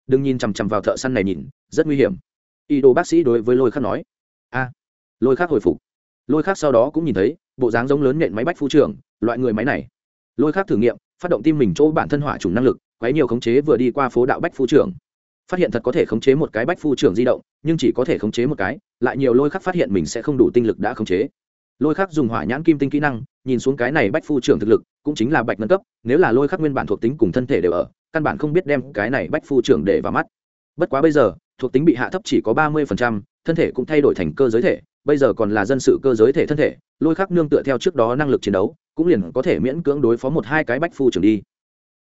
A: Đừng nhìn chằm chằm vào thợ săn này nhìn, rất nguy hiểm. Ý đồ bác sĩ đối với lôi khắc nói. A. Lôi khắc hồi phục lôi khắc sau đó cũng nhìn thấy, bộ dáng giống lớn nện máy bách phu trưởng, loại người máy này. Lôi khắc thử nghiệm, phát động tim mình chỗ bản thân hỏa trùng năng lực, quấy nhiều khống chế vừa đi qua phố đạo bách phu trưởng. Phát hiện thật có thể khống chế một cái bách phu trưởng di động, nhưng chỉ có thể khống chế một cái, lại nhiều lôi khắc phát hiện mình sẽ không đủ tinh lực đã khống chế. Lôi khắc dùng hỏa nhãn kim tinh kỹ năng, nhìn xuống cái này bách phu trưởng thực lực, cũng chính là bạch nâng cấp, nếu là lôi khắc nguyên bản thuộc tính cùng thân thể đều ở, căn bản không biết đem cái này bách phu trưởng để vào mắt. Bất quá bây giờ, thuộc tính bị hạ thấp chỉ có ba mươi thân thể cũng thay đổi thành cơ giới thể bây giờ còn là dân sự cơ giới thể thân thể, lôi khắc nương tựa theo trước đó năng lực chiến đấu, cũng liền có thể miễn cưỡng đối phó một hai cái bách phu trưởng đi.